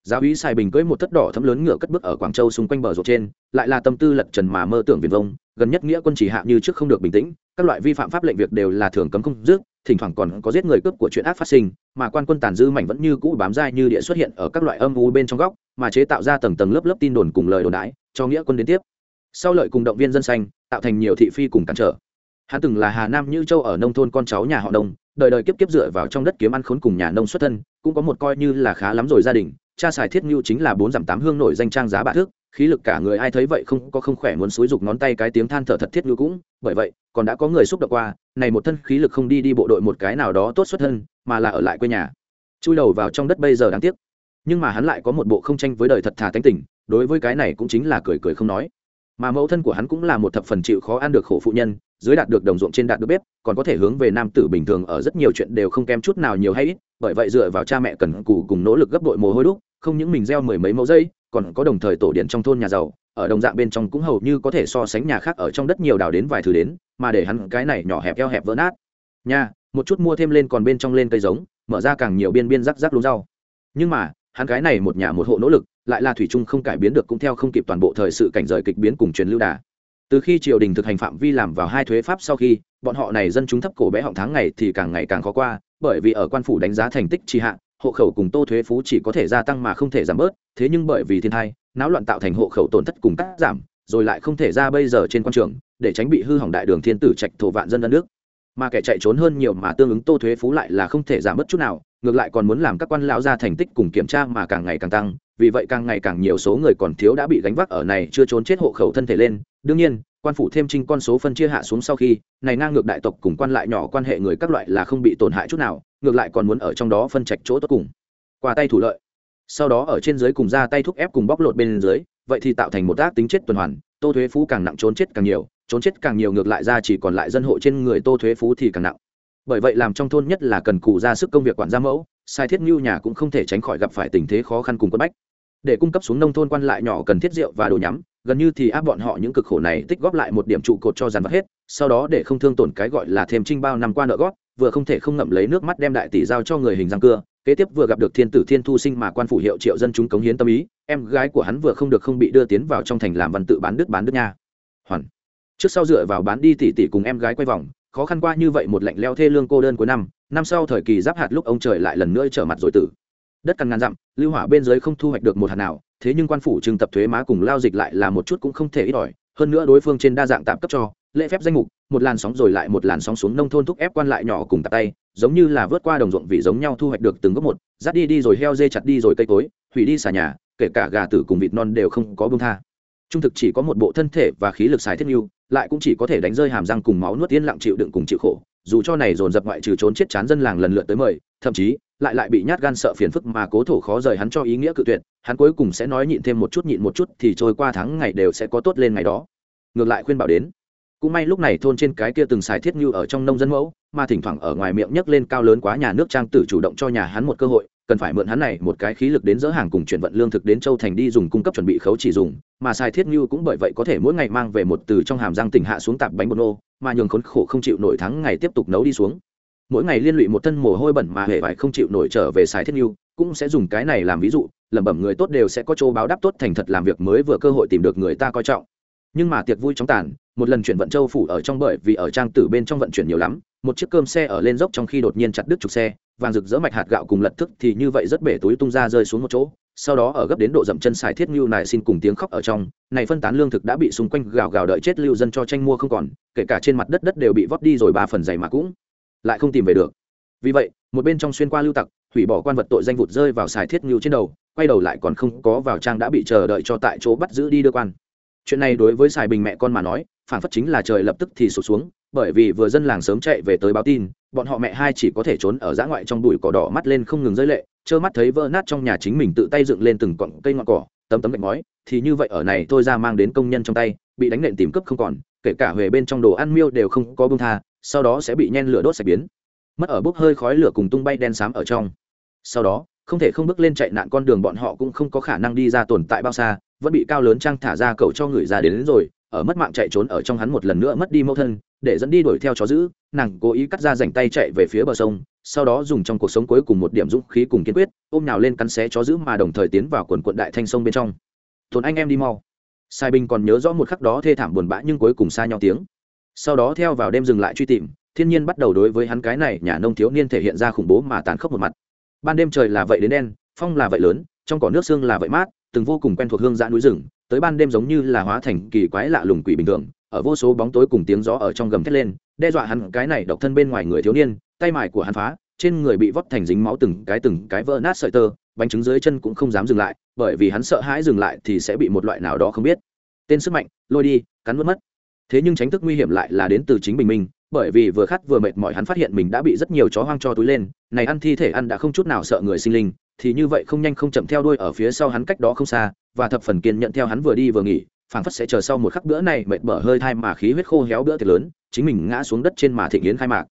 Speaker 1: Giáo úy xài bình cưỡi một thất đỏ thấm lớn ngựa cất bước ở quảng châu xung quanh bờ ruột trên, lại là tâm tư lật trần mà mơ tưởng viền vông, gần nhất nghĩa quân chỉ hạ như trước không được bình tĩnh, các loại vi phạm pháp lệnh việc đều là thường cấm không dứt, thỉnh thoảng còn có giết người cướp của chuyện ác phát sinh, mà quan quân tàn dư mảnh vẫn như cũ bám dai như địa xuất hiện ở các loại âm u bên trong góc, mà chế tạo ra tầng tầng lớp lớp tin đồn cùng lời đồn đãi, cho nghĩa quân đến tiếp. Sau lợi cùng động viên dân xanh tạo thành nhiều thị phi cùng cản trở. Hắn từng là hà nam như châu ở nông thôn con cháu nhà họ đông đời đời kiếp kiếp dựa vào trong đất kiếm ăn khốn cùng nhà nông xuất thân, cũng có một coi như là khá lắm rồi gia đình. Cha xài thiết ngưu chính là bốn dặm tám hương nổi danh trang giá bạ thước, khí lực cả người ai thấy vậy không có không khỏe muốn xúi dục ngón tay cái tiếng than thở thật thiết ngưu cũng. Bởi vậy, còn đã có người xúc động qua, này một thân khí lực không đi đi bộ đội một cái nào đó tốt xuất thân, mà là ở lại quê nhà. Chui đầu vào trong đất bây giờ đáng tiếc. Nhưng mà hắn lại có một bộ không tranh với đời thật thà tánh tình, đối với cái này cũng chính là cười cười không nói. Mà mẫu thân của hắn cũng là một thập phần chịu khó ăn được khổ phụ nhân dưới đạt được đồng ruộng trên đạt được bếp còn có thể hướng về nam tử bình thường ở rất nhiều chuyện đều không kém chút nào nhiều hay ít bởi vậy dựa vào cha mẹ cần cù cùng nỗ lực gấp đội mồ hôi đúc không những mình gieo mười mấy mẫu dây, còn có đồng thời tổ điện trong thôn nhà giàu ở đồng dạng bên trong cũng hầu như có thể so sánh nhà khác ở trong đất nhiều đào đến vài thứ đến mà để hắn cái này nhỏ hẹp eo hẹp vỡ nát. Nha, một chút mua thêm lên còn bên trong lên cây giống mở ra càng nhiều biên biên rắc rắc lúa rau. Nhưng mà hắn cái này một nhà một hộ nỗ lực lại là thủy chung không cải biến được cũng theo không kịp toàn bộ thời sự cảnh rời kịch biến cùng truyền lưu đà từ khi triều đình thực hành phạm vi làm vào hai thuế pháp sau khi, bọn họ này dân chúng thấp cổ bé họng tháng ngày thì càng ngày càng khó qua, bởi vì ở quan phủ đánh giá thành tích tri hạn hộ khẩu cùng tô thuế phú chỉ có thể gia tăng mà không thể giảm bớt, thế nhưng bởi vì thiên thai, náo loạn tạo thành hộ khẩu tổn thất cùng cắt giảm, rồi lại không thể ra bây giờ trên quan trường, để tránh bị hư hỏng đại đường thiên tử trạch thổ vạn dân đất nước. Mà kẻ chạy trốn hơn nhiều mà tương ứng tô thuế phú lại là không thể giảm bớt chút nào, ngược lại còn muốn làm các quan lão ra thành tích cùng kiểm tra mà càng ngày càng tăng vì vậy càng ngày càng nhiều số người còn thiếu đã bị gánh vác ở này chưa trốn chết hộ khẩu thân thể lên. Đương nhiên, quan phủ thêm trinh con số phân chia hạ xuống sau khi, này ngang ngược đại tộc cùng quan lại nhỏ quan hệ người các loại là không bị tổn hại chút nào, ngược lại còn muốn ở trong đó phân trạch chỗ tốt cùng. Qua tay thủ lợi. Sau đó ở trên dưới cùng ra tay thúc ép cùng bóc lột bên dưới, vậy thì tạo thành một tác tính chết tuần hoàn, tô thuế phú càng nặng trốn chết càng nhiều, trốn chết càng nhiều ngược lại ra chỉ còn lại dân hộ trên người tô thuế phú thì càng nặng. Bởi vậy làm trong thôn nhất là cần cù ra sức công việc quản gia mẫu, sai thiết ngưu nhà cũng không thể tránh khỏi gặp phải tình thế khó khăn cùng quất bách để cung cấp xuống nông thôn quan lại nhỏ cần thiết rượu và đồ nhắm, gần như thì áp bọn họ những cực khổ này tích góp lại một điểm trụ cột cho dàn vật hết, sau đó để không thương tổn cái gọi là thêm trinh bao năm qua nợ gót vừa không thể không ngậm lấy nước mắt đem đại tỷ giao cho người hình răng cưa, kế tiếp vừa gặp được thiên tử thiên thu sinh mà quan phủ hiệu triệu dân chúng cống hiến tâm ý, em gái của hắn vừa không được không bị đưa tiến vào trong thành làm văn tự bán đức bán đức nha. Hoàn. Trước sau dựa vào bán đi tỷ tỷ cùng em gái quay vòng, khó khăn qua như vậy một lạnh leo thê lương cô đơn cuối năm năm sau thời kỳ giáp hạt lúc ông trời lại lần nữa trở mặt rồi tử đất cằn ngàn dặm, lưu hỏa bên dưới không thu hoạch được một hạt nào, thế nhưng quan phủ trừng tập thuế má cùng lao dịch lại là một chút cũng không thể ít ỏi. Hơn nữa đối phương trên đa dạng tạm cấp cho, lễ phép danh mục, một làn sóng rồi lại một làn sóng xuống nông thôn thúc ép quan lại nhỏ cùng tạp tay, giống như là vớt qua đồng ruộng vì giống nhau thu hoạch được từng gốc một dắt đi đi rồi heo dê chặt đi rồi cây cối, hủy đi xà nhà, kể cả gà tử cùng vịt non đều không có bông tha. Trung thực chỉ có một bộ thân thể và khí lực xài thiết yêu lại cũng chỉ có thể đánh rơi hàm răng cùng máu nuốt yên lặng chịu đựng cùng chịu khổ dù cho này dồn dập ngoại trừ trốn chết chán dân làng lần lượt tới mời, thậm chí, lại lại bị nhát gan sợ phiền phức mà cố thổ khó rời hắn cho ý nghĩa cự tuyệt, hắn cuối cùng sẽ nói nhịn thêm một chút nhịn một chút thì trôi qua tháng ngày đều sẽ có tốt lên ngày đó. Ngược lại khuyên bảo đến, cũng may lúc này thôn trên cái kia từng xài thiết như ở trong nông dân mẫu, mà thỉnh thoảng ở ngoài miệng nhấc lên cao lớn quá nhà nước trang tử chủ động cho nhà hắn một cơ hội, cần phải mượn hắn này một cái khí lực đến dỡ hàng cùng chuyển vận lương thực đến châu thành đi dùng cung cấp chuẩn bị khấu chỉ dùng, mà xài thiết như cũng bởi vậy có thể mỗi ngày mang về một từ trong hàm răng tỉnh hạ xuống tạp bánh bột nô mà nhường khốn khổ không chịu nổi tháng ngày tiếp tục nấu đi xuống. Mỗi ngày liên lụy một thân mồ hôi bẩn mà hề phải không chịu nổi trở về xài thiết như cũng sẽ dùng cái này làm ví dụ, lẩm bẩm người tốt đều sẽ có chỗ báo đáp tốt thành thật làm việc mới vừa cơ hội tìm được người ta coi trọng. Nhưng mà tiệc vui chóng tàn, một lần chuyển vận châu phủ ở trong bởi vì ở trang tử bên trong vận chuyển nhiều lắm, một chiếc cơm xe ở lên dốc trong khi đột nhiên chặt đứt trục xe, vàng rực rỡ mạch hạt gạo cùng lật thức thì như vậy rất bể túi tung ra rơi xuống một chỗ sau đó ở gấp đến độ dậm chân xài thiết ngưu này xin cùng tiếng khóc ở trong, này phân tán lương thực đã bị xung quanh gào gào đợi chết lưu dân cho tranh mua không còn, kể cả trên mặt đất đất đều bị vót đi rồi ba phần dày mà cũng lại không tìm về được. Vì vậy, một bên trong xuyên qua lưu tặc, hủy bỏ quan vật tội danh vụt rơi vào xài thiết ngưu trên đầu, quay đầu lại còn không có vào trang đã bị chờ đợi cho tại chỗ bắt giữ đi đưa quan. Chuyện này đối với xài bình mẹ con mà nói, phản phất chính là trời lập tức thì sụt xuống, bởi vì vừa dân làng sớm chạy về tới báo tin, bọn họ mẹ hai chỉ có thể trốn ở giã ngoại trong bụi cỏ đỏ mắt lên không ngừng rơi lệ trơ mắt thấy vỡ nát trong nhà chính mình tự tay dựng lên từng cọng cây ngọn cỏ tấm tấm gạch ngói thì như vậy ở này tôi ra mang đến công nhân trong tay bị đánh nện tìm cướp không còn kể cả huề bên trong đồ ăn miêu đều không có bông tha sau đó sẽ bị nhen lửa đốt sạch biến. Mất ở bốc hơi khói lửa cùng tung bay đen xám ở trong. Sau đó không thể không bước lên chạy nạn con đường bọn họ cũng không có khả năng đi ra tồn tại bao xa vẫn bị cao lớn trang thả ra cầu cho người ra đến, đến rồi ở mất mạng chạy trốn ở trong hắn một lần nữa mất đi mẫu thân để dẫn đi đuổi theo chó giữ nàng cố ý cắt ra dành tay chạy về phía bờ sông, sau đó dùng trong cuộc sống cuối cùng một điểm dũng khí cùng kiên quyết, ôm nào lên cắn xé chó giữ mà đồng thời tiến vào quần quận đại thanh sông bên trong. Tồn anh em đi mau. Sai binh còn nhớ rõ một khắc đó thê thảm buồn bã nhưng cuối cùng xa nhau tiếng. Sau đó theo vào đêm dừng lại truy tìm, thiên nhiên bắt đầu đối với hắn cái này nhà nông thiếu niên thể hiện ra khủng bố mà tàn khốc một mặt. Ban đêm trời là vậy đến đen, phong là vậy lớn, trong cỏ nước xương là vậy mát, từng vô cùng quen thuộc hương dã núi rừng, tới ban đêm giống như là hóa thành kỳ quái lạ lùng quỷ bình thường ở vô số bóng tối cùng tiếng gió ở trong gầm thét lên, đe dọa hắn cái này độc thân bên ngoài người thiếu niên, tay mải của hắn phá, trên người bị vót thành dính máu từng cái từng cái vỡ nát sợi tơ, bánh trứng dưới chân cũng không dám dừng lại, bởi vì hắn sợ hãi dừng lại thì sẽ bị một loại nào đó không biết. Tên sức mạnh, lôi đi, cắn mất mất. Thế nhưng tránh thức nguy hiểm lại là đến từ chính bình minh, bởi vì vừa khát vừa mệt mỏi hắn phát hiện mình đã bị rất nhiều chó hoang cho túi lên, này ăn thi thể ăn đã không chút nào sợ người sinh linh, thì như vậy không nhanh không chậm theo đuôi ở phía sau hắn cách đó không xa, và thập phần kiên nhận theo hắn vừa đi vừa nghỉ phảng phất sẽ chờ sau một khắc bữa này mệt bở hơi thai mà khí huyết khô héo bữa tiệc lớn, chính mình ngã xuống đất trên mà thịnh yến khai mạc.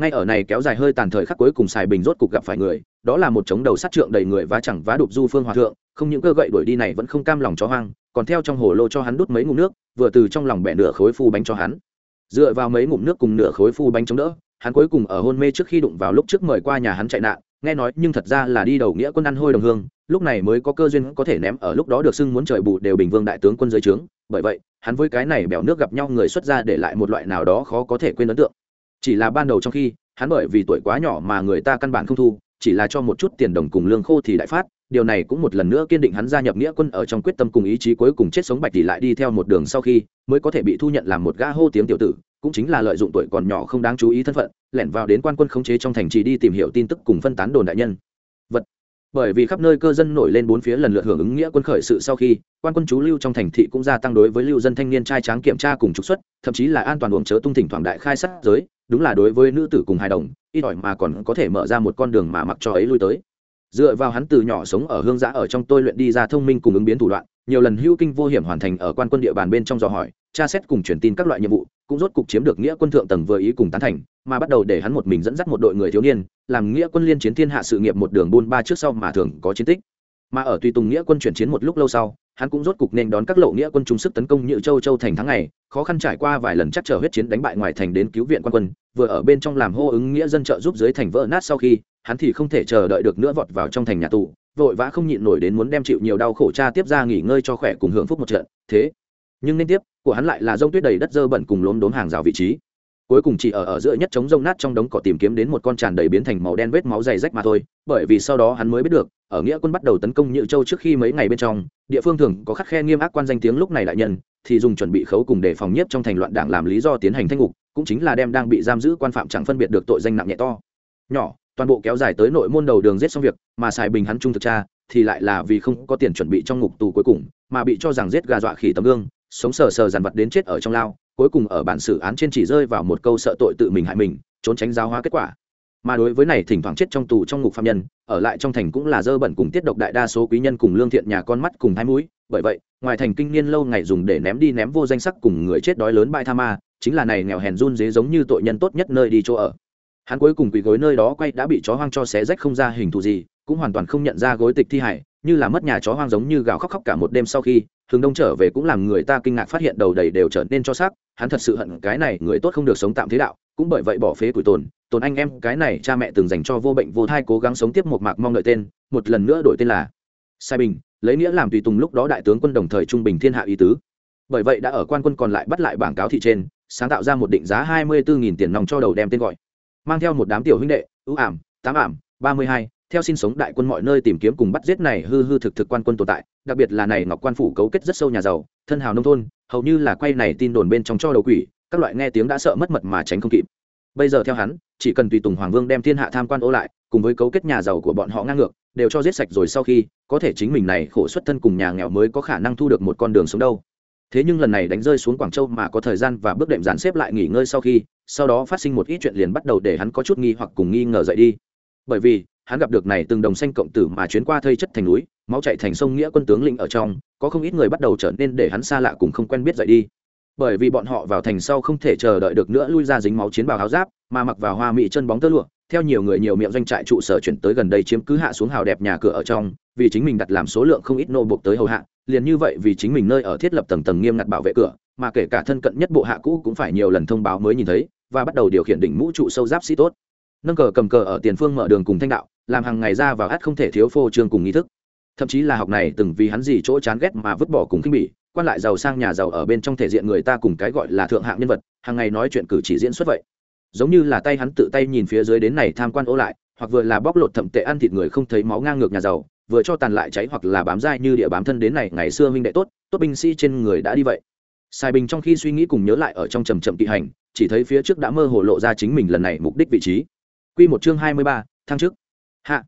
Speaker 1: Ngay ở này kéo dài hơi tàn thời khắc cuối cùng xài bình rốt cục gặp phải người, đó là một chống đầu sát trượng đầy người và chẳng vá đục du phương hòa thượng, không những cơ gậy đuổi đi này vẫn không cam lòng chó hoang, còn theo trong hồ lô cho hắn đút mấy ngụm nước, vừa từ trong lòng bẻ nửa khối phu bánh cho hắn. Dựa vào mấy ngụm nước cùng nửa khối phu bánh chống đỡ, hắn cuối cùng ở hôn mê trước khi đụng vào lúc trước mời qua nhà hắn chạy nạn nghe nói, nhưng thật ra là đi đầu nghĩa quân ăn hôi đồng hương, lúc này mới có cơ duyên có thể ném ở lúc đó được xưng muốn trời bù đều bình vương đại tướng quân dưới trướng. Bởi vậy, hắn với cái này bèo nước gặp nhau người xuất ra để lại một loại nào đó khó có thể quên ấn tượng. Chỉ là ban đầu trong khi, hắn bởi vì tuổi quá nhỏ mà người ta căn bản không thu, chỉ là cho một chút tiền đồng cùng lương khô thì đại phát. Điều này cũng một lần nữa kiên định hắn gia nhập nghĩa quân ở trong quyết tâm cùng ý chí cuối cùng chết sống bạch thì lại đi theo một đường sau khi mới có thể bị thu nhận làm một gã hô tiếng tiểu tử cũng chính là lợi dụng tuổi còn nhỏ không đáng chú ý thân phận, lẻn vào đến quan quân khống chế trong thành trì đi tìm hiểu tin tức cùng phân tán đồn đại nhân. Vật. Bởi vì khắp nơi cơ dân nổi lên bốn phía lần lượt hưởng ứng nghĩa quân khởi sự sau khi, quan quân chú lưu trong thành thị cũng gia tăng đối với lưu dân thanh niên trai tráng kiểm tra cùng trục xuất, thậm chí là an toàn uống chớ tung thỉnh thoảng đại khai sát giới, đúng là đối với nữ tử cùng hài đồng, ít ỏi mà còn có thể mở ra một con đường mà mặc cho ấy lui tới. Dựa vào hắn từ nhỏ sống ở hương giã ở trong tôi luyện đi ra thông minh cùng ứng biến thủ đoạn, nhiều lần hưu kinh vô hiểm hoàn thành ở quan quân địa bàn bên trong dò hỏi, tra xét cùng truyền tin các loại nhiệm vụ cũng rốt cục chiếm được nghĩa quân thượng tầng vừa ý cùng tán thành, mà bắt đầu để hắn một mình dẫn dắt một đội người thiếu niên, làm nghĩa quân liên chiến thiên hạ sự nghiệp một đường buôn ba trước sau mà thường có chiến tích. Mà ở tùy tùng nghĩa quân chuyển chiến một lúc lâu sau, hắn cũng rốt cục nên đón các lộ nghĩa quân trung sức tấn công như châu châu thành tháng ngày, khó khăn trải qua vài lần chắc trở huyết chiến đánh bại ngoài thành đến cứu viện quan quân, vừa ở bên trong làm hô ứng nghĩa dân trợ giúp dưới thành vỡ nát sau khi, hắn thì không thể chờ đợi được nữa vọt vào trong thành nhà tù, vội vã không nhịn nổi đến muốn đem chịu nhiều đau khổ cha tiếp ra nghỉ ngơi cho khỏe cùng hưởng phúc một trận, thế. Nhưng nên tiếp của hắn lại là rông tuyết đầy đất dơ bẩn cùng lốm đốm hàng rào vị trí. Cuối cùng chỉ ở ở giữa nhất trống rông nát trong đống cỏ tìm kiếm đến một con tràn đầy biến thành màu đen vết máu dày rách mà thôi, bởi vì sau đó hắn mới biết được, ở nghĩa quân bắt đầu tấn công nhự châu trước khi mấy ngày bên trong, địa phương thường có khắc khe nghiêm ác quan danh tiếng lúc này đại nhân, thì dùng chuẩn bị khấu cùng để phòng nhiếp trong thành loạn đảng làm lý do tiến hành thanh ngục, cũng chính là đem đang bị giam giữ quan phạm chẳng phân biệt được tội danh nặng nhẹ to. Nhỏ, toàn bộ kéo dài tới nội môn đầu đường giết xong việc, mà xài bình hắn trung thực tra, thì lại là vì không có tiền chuẩn bị trong ngục tù cuối cùng, mà bị cho rằng giết gà dọa khỉ tấm gương sống sờ sờ dàn vật đến chết ở trong lao, cuối cùng ở bản xử án trên chỉ rơi vào một câu sợ tội tự mình hại mình, trốn tránh giáo hóa kết quả. Mà đối với này thỉnh thoảng chết trong tù trong ngục phạm nhân, ở lại trong thành cũng là dơ bẩn cùng tiết độc đại đa số quý nhân cùng lương thiện nhà con mắt cùng hai mũi. Bởi vậy, ngoài thành kinh niên lâu ngày dùng để ném đi ném vô danh sắc cùng người chết đói lớn bại tha ma, chính là này nghèo hèn run dế giống như tội nhân tốt nhất nơi đi chỗ ở. Hắn cuối cùng quỳ gối nơi đó quay đã bị chó hoang cho xé rách không ra hình thù gì, cũng hoàn toàn không nhận ra gối tịch thi hải như là mất nhà chó hoang giống như gào khóc khóc cả một đêm sau khi thường đông trở về cũng làm người ta kinh ngạc phát hiện đầu đầy đều trở nên cho xác, hắn thật sự hận cái này người tốt không được sống tạm thế đạo, cũng bởi vậy bỏ phế tuổi tồn. Tồn anh em, cái này cha mẹ từng dành cho vô bệnh vô thai cố gắng sống tiếp một mạc mong đợi tên, một lần nữa đổi tên là sai bình, lấy nghĩa làm tùy tùng lúc đó đại tướng quân đồng thời trung bình thiên hạ ý tứ. Bởi vậy đã ở quan quân còn lại bắt lại bảng cáo thị trên, sáng tạo ra một định giá hai mươi bốn tiền nòng cho đầu đem tên gọi. Mang theo một đám tiểu huynh đệ, ưu ảm, tám ảm, ba mươi hai theo sinh sống đại quân mọi nơi tìm kiếm cùng bắt giết này hư hư thực thực quan quân tồn tại, đặc biệt là này ngọc quan phủ cấu kết rất sâu nhà giàu, thân hào nông thôn, hầu như là quay này tin đồn bên trong cho đầu quỷ, các loại nghe tiếng đã sợ mất mật mà tránh không kịp. Bây giờ theo hắn, chỉ cần tùy tùng hoàng vương đem thiên hạ tham quan ô lại, cùng với cấu kết nhà giàu của bọn họ ngang ngược, đều cho giết sạch rồi sau khi, có thể chính mình này khổ xuất thân cùng nhà nghèo mới có khả năng thu được một con đường sống đâu. Thế nhưng lần này đánh rơi xuống quảng châu mà có thời gian và bước đệm dàn xếp lại nghỉ ngơi sau khi, sau đó phát sinh một ít chuyện liền bắt đầu để hắn có chút nghi hoặc cùng nghi ngờ dậy đi. Bởi vì hắn gặp được này từng đồng xanh cộng tử mà chuyến qua thây chất thành núi, máu chạy thành sông nghĩa quân tướng lĩnh ở trong, có không ít người bắt đầu trở nên để hắn xa lạ cùng không quen biết dậy đi. Bởi vì bọn họ vào thành sau không thể chờ đợi được nữa lui ra dính máu chiến bào áo giáp, mà mặc vào hoa mỹ chân bóng tơ lụa, theo nhiều người nhiều miệng doanh trại trụ sở chuyển tới gần đây chiếm cứ hạ xuống hào đẹp nhà cửa ở trong, vì chính mình đặt làm số lượng không ít nô buộc tới hầu hạ, liền như vậy vì chính mình nơi ở thiết lập tầng tầng nghiêm ngặt bảo vệ cửa, mà kể cả thân cận nhất bộ hạ cũ cũng phải nhiều lần thông báo mới nhìn thấy, và bắt đầu điều khiển đỉnh mũ trụ sâu giáp sĩ tốt. Nâng cờ cầm cờ ở tiền phương mở đường cùng thanh đạo làm hàng ngày ra vào át không thể thiếu phô trương cùng nghi thức. Thậm chí là học này từng vì hắn gì chỗ chán ghét mà vứt bỏ cùng khinh bỉ quan lại giàu sang nhà giàu ở bên trong thể diện người ta cùng cái gọi là thượng hạng nhân vật hàng ngày nói chuyện cử chỉ diễn xuất vậy. Giống như là tay hắn tự tay nhìn phía dưới đến này tham quan ô lại hoặc vừa là bóc lột thậm tệ ăn thịt người không thấy máu ngang ngược nhà giàu vừa cho tàn lại cháy hoặc là bám dai như địa bám thân đến này ngày xưa huynh đệ tốt tốt binh sĩ trên người đã đi vậy. Sai bình trong khi suy nghĩ cùng nhớ lại ở trong trầm trầm kỵ hành chỉ thấy phía trước đã mơ hồ lộ ra chính mình lần này mục đích vị trí. Quy một chương hai mươi ba, thăng trước. Hạ.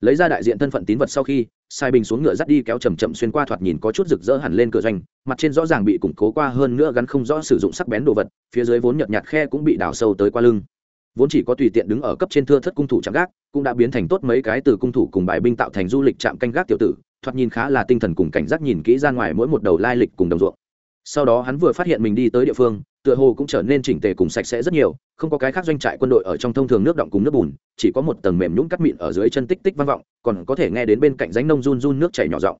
Speaker 1: Lấy ra đại diện thân phận tín vật sau khi, Sai Bình xuống ngựa dắt đi kéo chậm chậm xuyên qua thoạt nhìn có chút rực rỡ hẳn lên cửa doanh, mặt trên rõ ràng bị củng cố qua hơn nữa gắn không rõ sử dụng sắc bén đồ vật, phía dưới vốn nhợt nhạt khe cũng bị đào sâu tới qua lưng. Vốn chỉ có tùy tiện đứng ở cấp trên thưa thất cung thủ chạm gác, cũng đã biến thành tốt mấy cái từ cung thủ cùng bài binh tạo thành du lịch chạm canh gác tiểu tử, thoạt nhìn khá là tinh thần cùng cảnh giác nhìn kỹ ra ngoài mỗi một đầu lai lịch cùng đồng ruộng sau đó hắn vừa phát hiện mình đi tới địa phương, tựa hồ cũng trở nên chỉnh tề cùng sạch sẽ rất nhiều, không có cái khác doanh trại quân đội ở trong thông thường nước động cùng nước bùn, chỉ có một tầng mềm nhũng cắt mịn ở dưới chân tích tích vang vọng, còn có thể nghe đến bên cạnh ránh nông run run nước chảy nhỏ giọng.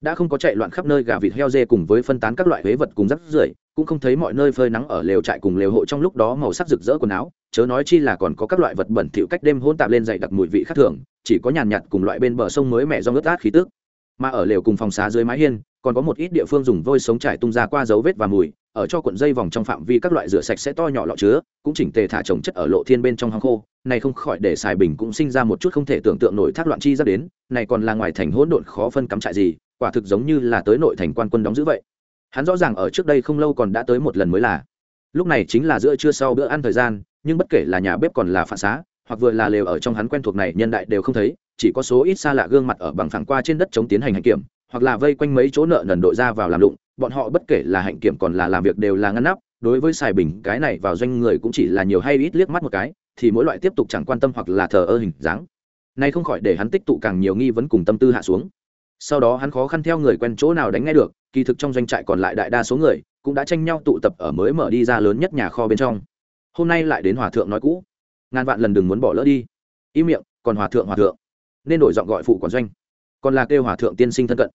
Speaker 1: Đã không có chạy loạn khắp nơi gà vịt heo dê cùng với phân tán các loại huế vật cùng rắc rưởi, cũng không thấy mọi nơi phơi nắng ở lều trại cùng lều hộ trong lúc đó màu sắc rực rỡ quần áo, chớ nói chi là còn có các loại vật bẩn thỉu cách đêm hôn tạp lên dày đặc mùi vị khác thường, chỉ có nhàn nhạt cùng loại bên bờ sông mới mẹ do ướt át khí tức. Mà ở lều cùng phòng xá dưới mái hiên còn có một ít địa phương dùng vôi sống trải tung ra qua dấu vết và mùi, ở cho cuộn dây vòng trong phạm vi các loại rửa sạch sẽ to nhỏ lọ chứa, cũng chỉnh tề thả trồng chất ở lộ thiên bên trong hang khô. Này không khỏi để xài bình cũng sinh ra một chút không thể tưởng tượng nổi thác loạn chi ra đến, này còn là ngoài thành hỗn độn khó phân cắm trại gì, quả thực giống như là tới nội thành quan quân đóng giữ vậy. Hắn rõ ràng ở trước đây không lâu còn đã tới một lần mới là. Lúc này chính là giữa trưa sau bữa ăn thời gian, nhưng bất kể là nhà bếp còn là phản xá, hoặc vừa là lều ở trong hắn quen thuộc này, nhân đại đều không thấy, chỉ có số ít xa lạ gương mặt ở bằng phẳng qua trên đất chống tiến hành hành kiểm hoặc là vây quanh mấy chỗ nợ nần đội ra vào làm lụng, bọn họ bất kể là hạnh kiểm còn là làm việc đều là ngăn nắp, đối với xài bình, cái này vào doanh người cũng chỉ là nhiều hay ít liếc mắt một cái, thì mỗi loại tiếp tục chẳng quan tâm hoặc là thờ ơ hình dáng. Nay không khỏi để hắn tích tụ càng nhiều nghi vấn cùng tâm tư hạ xuống. Sau đó hắn khó khăn theo người quen chỗ nào đánh nghe được, kỳ thực trong doanh trại còn lại đại đa số người cũng đã tranh nhau tụ tập ở mới mở đi ra lớn nhất nhà kho bên trong. Hôm nay lại đến hòa thượng nói cũ. Ngàn vạn lần đừng muốn bỏ lỡ đi. Im miệng, còn hòa thượng hòa thượng. Nên đổi giọng gọi phụ quản doanh. Còn là kêu hòa thượng tiên sinh thân cận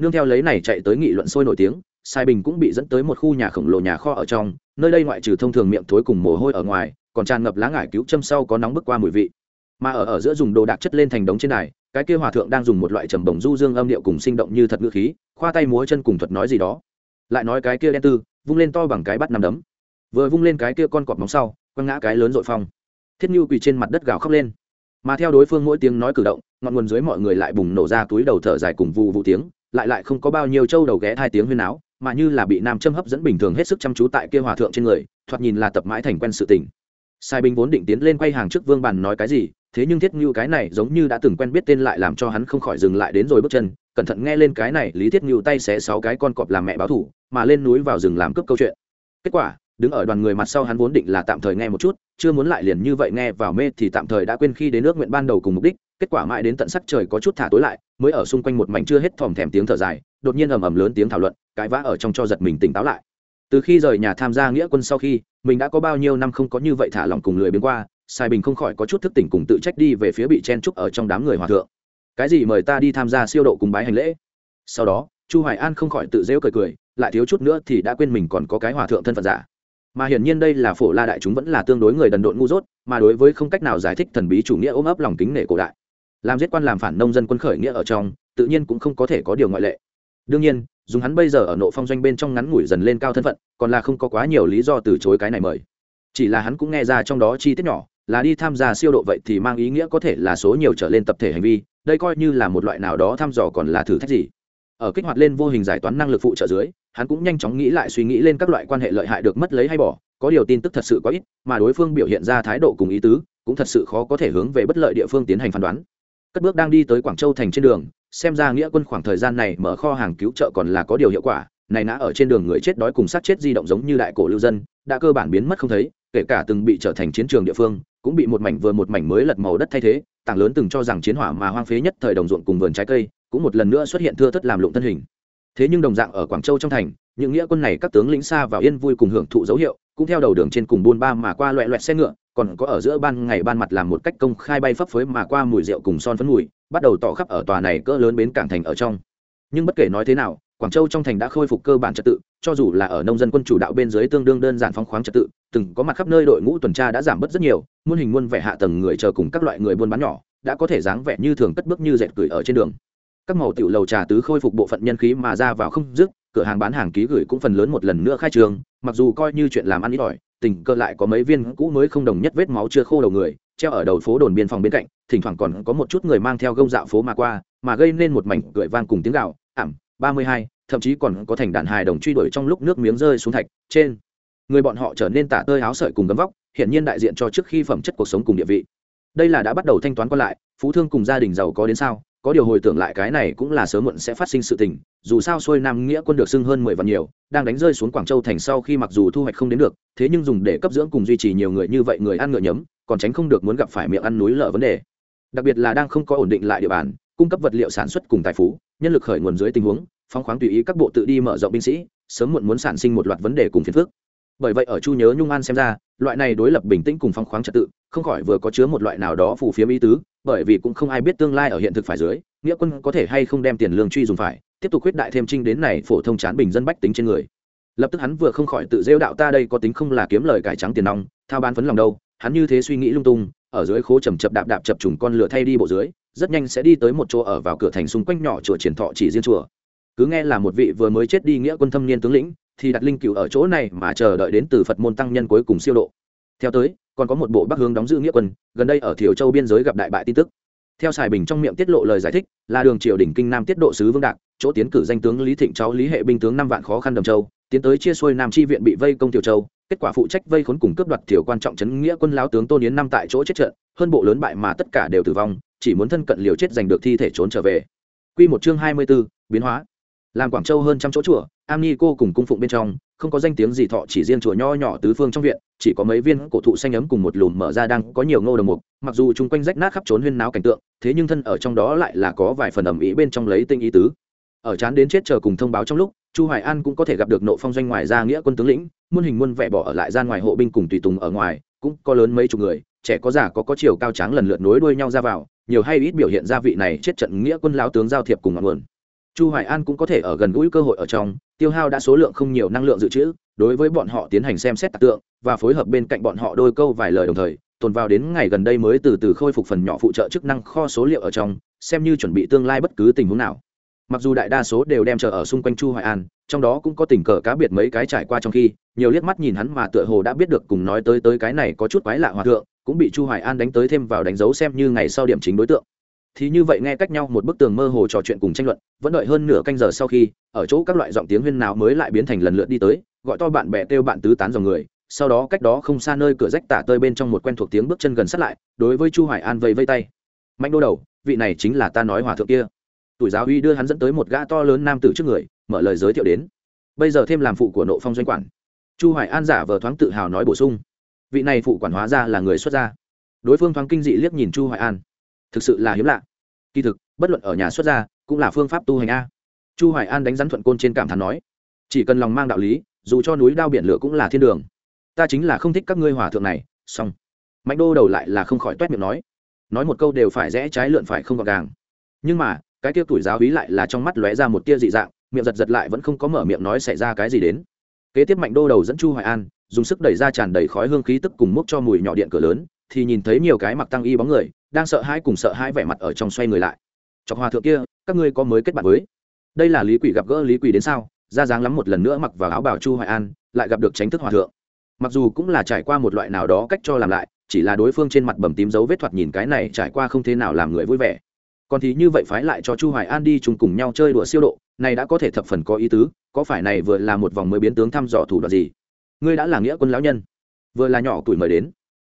Speaker 1: nương theo lấy này chạy tới nghị luận sôi nổi tiếng, sai bình cũng bị dẫn tới một khu nhà khổng lồ nhà kho ở trong, nơi đây ngoại trừ thông thường miệng thối cùng mồ hôi ở ngoài, còn tràn ngập lá ngải cứu châm sau có nóng bức qua mùi vị. Mà ở ở giữa dùng đồ đạc chất lên thành đống trên này cái kia hòa thượng đang dùng một loại trầm bổng du dương âm điệu cùng sinh động như thật ngữ khí, khoa tay múa chân cùng thuật nói gì đó. Lại nói cái kia đen tư, vung lên to bằng cái bắt nằm đấm. Vừa vung lên cái kia con cọp móng sau, quăng ngã cái lớn dội phong. Thiết nhu quỳ trên mặt đất gào khóc lên. Mà theo đối phương mỗi tiếng nói cử động, ngọn nguồn dưới mọi người lại bùng nổ ra túi đầu thở dài cùng vụ vụ tiếng lại lại không có bao nhiêu trâu đầu ghé hai tiếng huyên áo mà như là bị nam châm hấp dẫn bình thường hết sức chăm chú tại kia hòa thượng trên người, thoạt nhìn là tập mãi thành quen sự tình. Sai binh vốn định tiến lên quay hàng trước vương bàn nói cái gì, thế nhưng thiết ngưu cái này giống như đã từng quen biết tên lại làm cho hắn không khỏi dừng lại đến rồi bước chân, cẩn thận nghe lên cái này, lý thiết ngưu tay xé sáu cái con cọp làm mẹ báo thủ, mà lên núi vào rừng làm cướp câu chuyện. Kết quả, đứng ở đoàn người mặt sau hắn vốn định là tạm thời nghe một chút, chưa muốn lại liền như vậy nghe vào mê thì tạm thời đã quên khi đến nước nguyện ban đầu cùng mục đích, kết quả mãi đến tận sắc trời có chút thả tối lại mới ở xung quanh một mảnh chưa hết thòm thèm tiếng thở dài, đột nhiên ầm ầm lớn tiếng thảo luận cãi vã ở trong cho giật mình tỉnh táo lại. Từ khi rời nhà tham gia nghĩa quân sau khi, mình đã có bao nhiêu năm không có như vậy thả lỏng cùng lười biến qua, sai bình không khỏi có chút thức tỉnh cùng tự trách đi về phía bị chen trúc ở trong đám người hòa thượng. Cái gì mời ta đi tham gia siêu độ cùng bái hành lễ? Sau đó, chu hoài an không khỏi tự rêu cười cười, lại thiếu chút nữa thì đã quên mình còn có cái hòa thượng thân phận giả. Mà hiển nhiên đây là phổ la đại chúng vẫn là tương đối người đần độn ngu dốt, mà đối với không cách nào giải thích thần bí chủ nghĩa ôm ấp lòng kính nể cổ đại làm giết quan làm phản nông dân quân khởi nghĩa ở trong, tự nhiên cũng không có thể có điều ngoại lệ. Đương nhiên, dùng hắn bây giờ ở nộ phong doanh bên trong ngắn ngủi dần lên cao thân phận, còn là không có quá nhiều lý do từ chối cái này mời. Chỉ là hắn cũng nghe ra trong đó chi tiết nhỏ, là đi tham gia siêu độ vậy thì mang ý nghĩa có thể là số nhiều trở lên tập thể hành vi, đây coi như là một loại nào đó thăm dò còn là thử thách gì. Ở kích hoạt lên vô hình giải toán năng lực phụ trợ dưới, hắn cũng nhanh chóng nghĩ lại suy nghĩ lên các loại quan hệ lợi hại được mất lấy hay bỏ, có điều tin tức thật sự có ít, mà đối phương biểu hiện ra thái độ cùng ý tứ, cũng thật sự khó có thể hướng về bất lợi địa phương tiến hành phán đoán cất bước đang đi tới quảng châu thành trên đường, xem ra nghĩa quân khoảng thời gian này mở kho hàng cứu trợ còn là có điều hiệu quả, này nã ở trên đường người chết đói cùng sát chết di động giống như đại cổ lưu dân, đã cơ bản biến mất không thấy, kể cả từng bị trở thành chiến trường địa phương, cũng bị một mảnh vừa một mảnh mới lật màu đất thay thế, tảng lớn từng cho rằng chiến hỏa mà hoang phế nhất thời đồng ruộng cùng vườn trái cây, cũng một lần nữa xuất hiện thưa thất làm lụng thân hình. Thế nhưng đồng dạng ở quảng châu trong thành, những nghĩa quân này các tướng lĩnh xa vào yên vui cùng hưởng thụ dấu hiệu cũng theo đầu đường trên cùng buôn ba mà qua loẹ loẹt xe ngựa, còn có ở giữa ban ngày ban mặt làm một cách công khai bay phấp phới mà qua mùi rượu cùng son phấn mùi, bắt đầu tỏ khắp ở tòa này cỡ lớn bến cảng thành ở trong. Nhưng bất kể nói thế nào, quảng châu trong thành đã khôi phục cơ bản trật tự, cho dù là ở nông dân quân chủ đạo bên dưới tương đương đơn giản phóng khoáng trật tự, từng có mặt khắp nơi đội ngũ tuần tra đã giảm bớt rất nhiều, muôn hình muôn vẻ hạ tầng người chờ cùng các loại người buôn bán nhỏ, đã có thể dáng vẻ như thường cất bước như dệt cười ở trên đường. Các màu tiểu lầu trà tứ khôi phục bộ phận nhân khí mà ra vào không dứt cửa hàng bán hàng ký gửi cũng phần lớn một lần nữa khai trường mặc dù coi như chuyện làm ăn ít ỏi, tình cơ lại có mấy viên cũ mới không đồng nhất vết máu chưa khô đầu người, treo ở đầu phố đồn biên phòng bên cạnh, thỉnh thoảng còn có một chút người mang theo gông dạo phố mà qua, mà gây nên một mảnh cười vang cùng tiếng gạo ảm, ba mươi hai, thậm chí còn có thành đàn hài đồng truy đuổi trong lúc nước miếng rơi xuống thạch, trên. Người bọn họ trở nên tả tơi áo sợi cùng gấm vóc hiện nhiên đại diện cho trước khi phẩm chất cuộc sống cùng địa vị. Đây là đã bắt đầu thanh toán qua lại, phú thương cùng gia đình giàu có đến sao có điều hồi tưởng lại cái này cũng là sớm muộn sẽ phát sinh sự tình, dù sao xuôi nam nghĩa quân được xưng hơn mười vạn nhiều, đang đánh rơi xuống quảng châu thành sau khi mặc dù thu hoạch không đến được, thế nhưng dùng để cấp dưỡng cùng duy trì nhiều người như vậy người ăn ngựa nhấm, còn tránh không được muốn gặp phải miệng ăn núi lở vấn đề. Đặc biệt là đang không có ổn định lại địa bàn, cung cấp vật liệu sản xuất cùng tài phú, nhân lực khởi nguồn dưới tình huống, phóng khoáng tùy ý các bộ tự đi mở rộng binh sĩ, sớm muộn muốn sản sinh một loạt vấn đề cùng phiền phức. Bởi vậy ở chu nhớ nhung an xem ra, loại này đối lập bình tĩnh cùng phóng khoáng trật tự, không khỏi vừa có chứa một loại nào đó phù phiếm ý tứ bởi vì cũng không ai biết tương lai ở hiện thực phải dưới, nghĩa quân có thể hay không đem tiền lương truy dùng phải, tiếp tục khuyết đại thêm trinh đến này phổ thông chán bình dân bách tính trên người. Lập tức hắn vừa không khỏi tự rêu đạo ta đây có tính không là kiếm lời cải trắng tiền nong, thao bán phấn lòng đâu, hắn như thế suy nghĩ lung tung, ở dưới khố chầm chập đạp đạp chập trùng con lửa thay đi bộ dưới, rất nhanh sẽ đi tới một chỗ ở vào cửa thành xung quanh nhỏ chùa triển thọ chỉ riêng chùa. Cứ nghe là một vị vừa mới chết đi nghĩa quân thâm niên tướng lĩnh, thì đặt linh cựu ở chỗ này mà chờ đợi đến từ phật môn tăng nhân cuối cùng siêu độ. Theo tới còn có một bộ bắc hướng đóng giữ nghĩa quân gần đây ở thiều châu biên giới gặp đại bại tin tức. Theo sài bình trong miệng tiết lộ lời giải thích là đường triều đỉnh kinh nam tiết độ sứ vương đạc chỗ tiến cử danh tướng lý thịnh cháu lý hệ binh tướng năm vạn khó khăn đầm châu tiến tới chia xuôi nam chi viện bị vây công tiểu châu kết quả phụ trách vây khốn cùng cướp đoạt tiểu quan trọng chấn nghĩa quân lão tướng tôn yến năm tại chỗ chết trận hơn bộ lớn bại mà tất cả đều tử vong chỉ muốn thân cận liều chết giành được thi thể trốn trở về. Quy một chương hai mươi 24, biến hóa. Làm quảng châu hơn trăm chỗ chùa am ni cô cùng cung phụng bên trong không có danh tiếng gì, thọ chỉ riêng chùa nho nhỏ tứ phương trong viện, chỉ có mấy viên cổ thụ xanh ấm cùng một lùm mở ra đang có nhiều ngô đồng mục, mặc dù chung quanh rách nát khắp trốn huyên náo cảnh tượng, thế nhưng thân ở trong đó lại là có vài phần ẩm ý bên trong lấy tinh ý tứ. Ở chán đến chết chờ cùng thông báo trong lúc, chu hoài an cũng có thể gặp được nộ phong doanh ngoài ra nghĩa quân tướng lĩnh, muôn hình muôn vẻ bỏ ở lại gian ngoài hộ binh cùng tùy tùng ở ngoài, cũng có lớn mấy chục người, trẻ có già có có chiều cao tráng lần lượt nối đuôi nhau ra vào, nhiều hay ít biểu hiện ra vị này chết trận nghĩa quân lão tướng giao thiệp cùng ngọn nguồn chu hoài an cũng có thể ở gần gũi cơ hội ở trong, tiêu hao đã số lượng không nhiều năng lượng dự trữ, đối với bọn họ tiến hành xem xét tạc tượng và phối hợp bên cạnh bọn họ đôi câu vài lời đồng thời, tồn vào đến ngày gần đây mới từ từ khôi phục phần nhỏ phụ trợ chức năng kho số liệu ở trong, xem như chuẩn bị tương lai bất cứ tình huống nào. Mặc dù đại đa số đều đem chờ ở xung quanh chu hoài an, trong đó cũng có tình cờ cá biệt mấy cái trải qua trong khi, nhiều liếc mắt nhìn hắn mà tựa hồ đã biết được cùng nói tới tới cái này có chút quái lạ hòa thượng, cũng bị chu hoài an đánh tới thêm vào đánh dấu xem như ngày sau điểm chính đối tượng thì như vậy nghe cách nhau một bức tường mơ hồ trò chuyện cùng tranh luận, vẫn đợi hơn nửa canh giờ sau khi, ở chỗ các loại giọng tiếng huyên nào mới lại biến thành lần lượt đi tới, gọi to bạn bè kêu bạn tứ tán dòng người, sau đó cách đó không xa nơi cửa rách tả tơi bên trong một quen thuộc tiếng bước chân gần sát lại, đối với chu hoài an vây vây tay. Mạnh đô đầu, vị này chính là ta nói hòa thượng kia. Tuổi giáo uy đưa hắn dẫn tới một gã to lớn nam tử trước người, mở lời giới thiệu đến. Bây giờ thêm làm phụ của nộ phong doanh quản. Chu hoài an giả vờ thoáng tự hào nói bổ sung. Vị này phụ quản hóa ra là người xuất gia. Đối phương thoáng kinh dị liếc nhìn chu hoài an thực sự là hiếm lạ. Kỳ thực, bất luận ở nhà xuất gia, cũng là phương pháp tu hành a. Chu hoài an đánh rắn thuận côn trên cảm thán nói, chỉ cần lòng mang đạo lý, dù cho núi đao biển lửa cũng là thiên đường. Ta chính là không thích các ngươi hòa thượng này, xong. Mạnh đô đầu lại là không khỏi toét miệng nói nói một câu đều phải rẽ trái lượn phải không gọn gàng. Nhưng mà, cái tiêu tuổi giáo hí lại là trong mắt lóe ra một tia dị dạng, miệng giật giật lại vẫn không có mở miệng nói xảy ra cái gì đến. Kế tiếp mạnh đô đầu dẫn chu hoài an, dùng sức đẩy ra tràn đầy khói hương khí tức cùng múc cho mùi nhỏ điện cửa lớn, thì nhìn thấy nhiều cái mặc tăng y bóng người đang sợ hãi cùng sợ hãi vẻ mặt ở trong xoay người lại. Chọc hòa thượng kia, các ngươi có mới kết bạn với. Đây là lý quỷ gặp gỡ lý quỷ đến sao? Ra dáng lắm một lần nữa mặc vào áo bảo chu hoài an, lại gặp được tránh thức hòa thượng. Mặc dù cũng là trải qua một loại nào đó cách cho làm lại, chỉ là đối phương trên mặt bầm tím dấu vết thoạt nhìn cái này trải qua không thế nào làm người vui vẻ. Còn thì như vậy phái lại cho chu hoài an đi chung cùng nhau chơi đùa siêu độ, này đã có thể thập phần có ý tứ, có phải này vừa là một vòng mới biến tướng thăm dò thủ đoạn gì? Ngươi đã là nghĩa quân lão nhân. Vừa là nhỏ tuổi mời đến.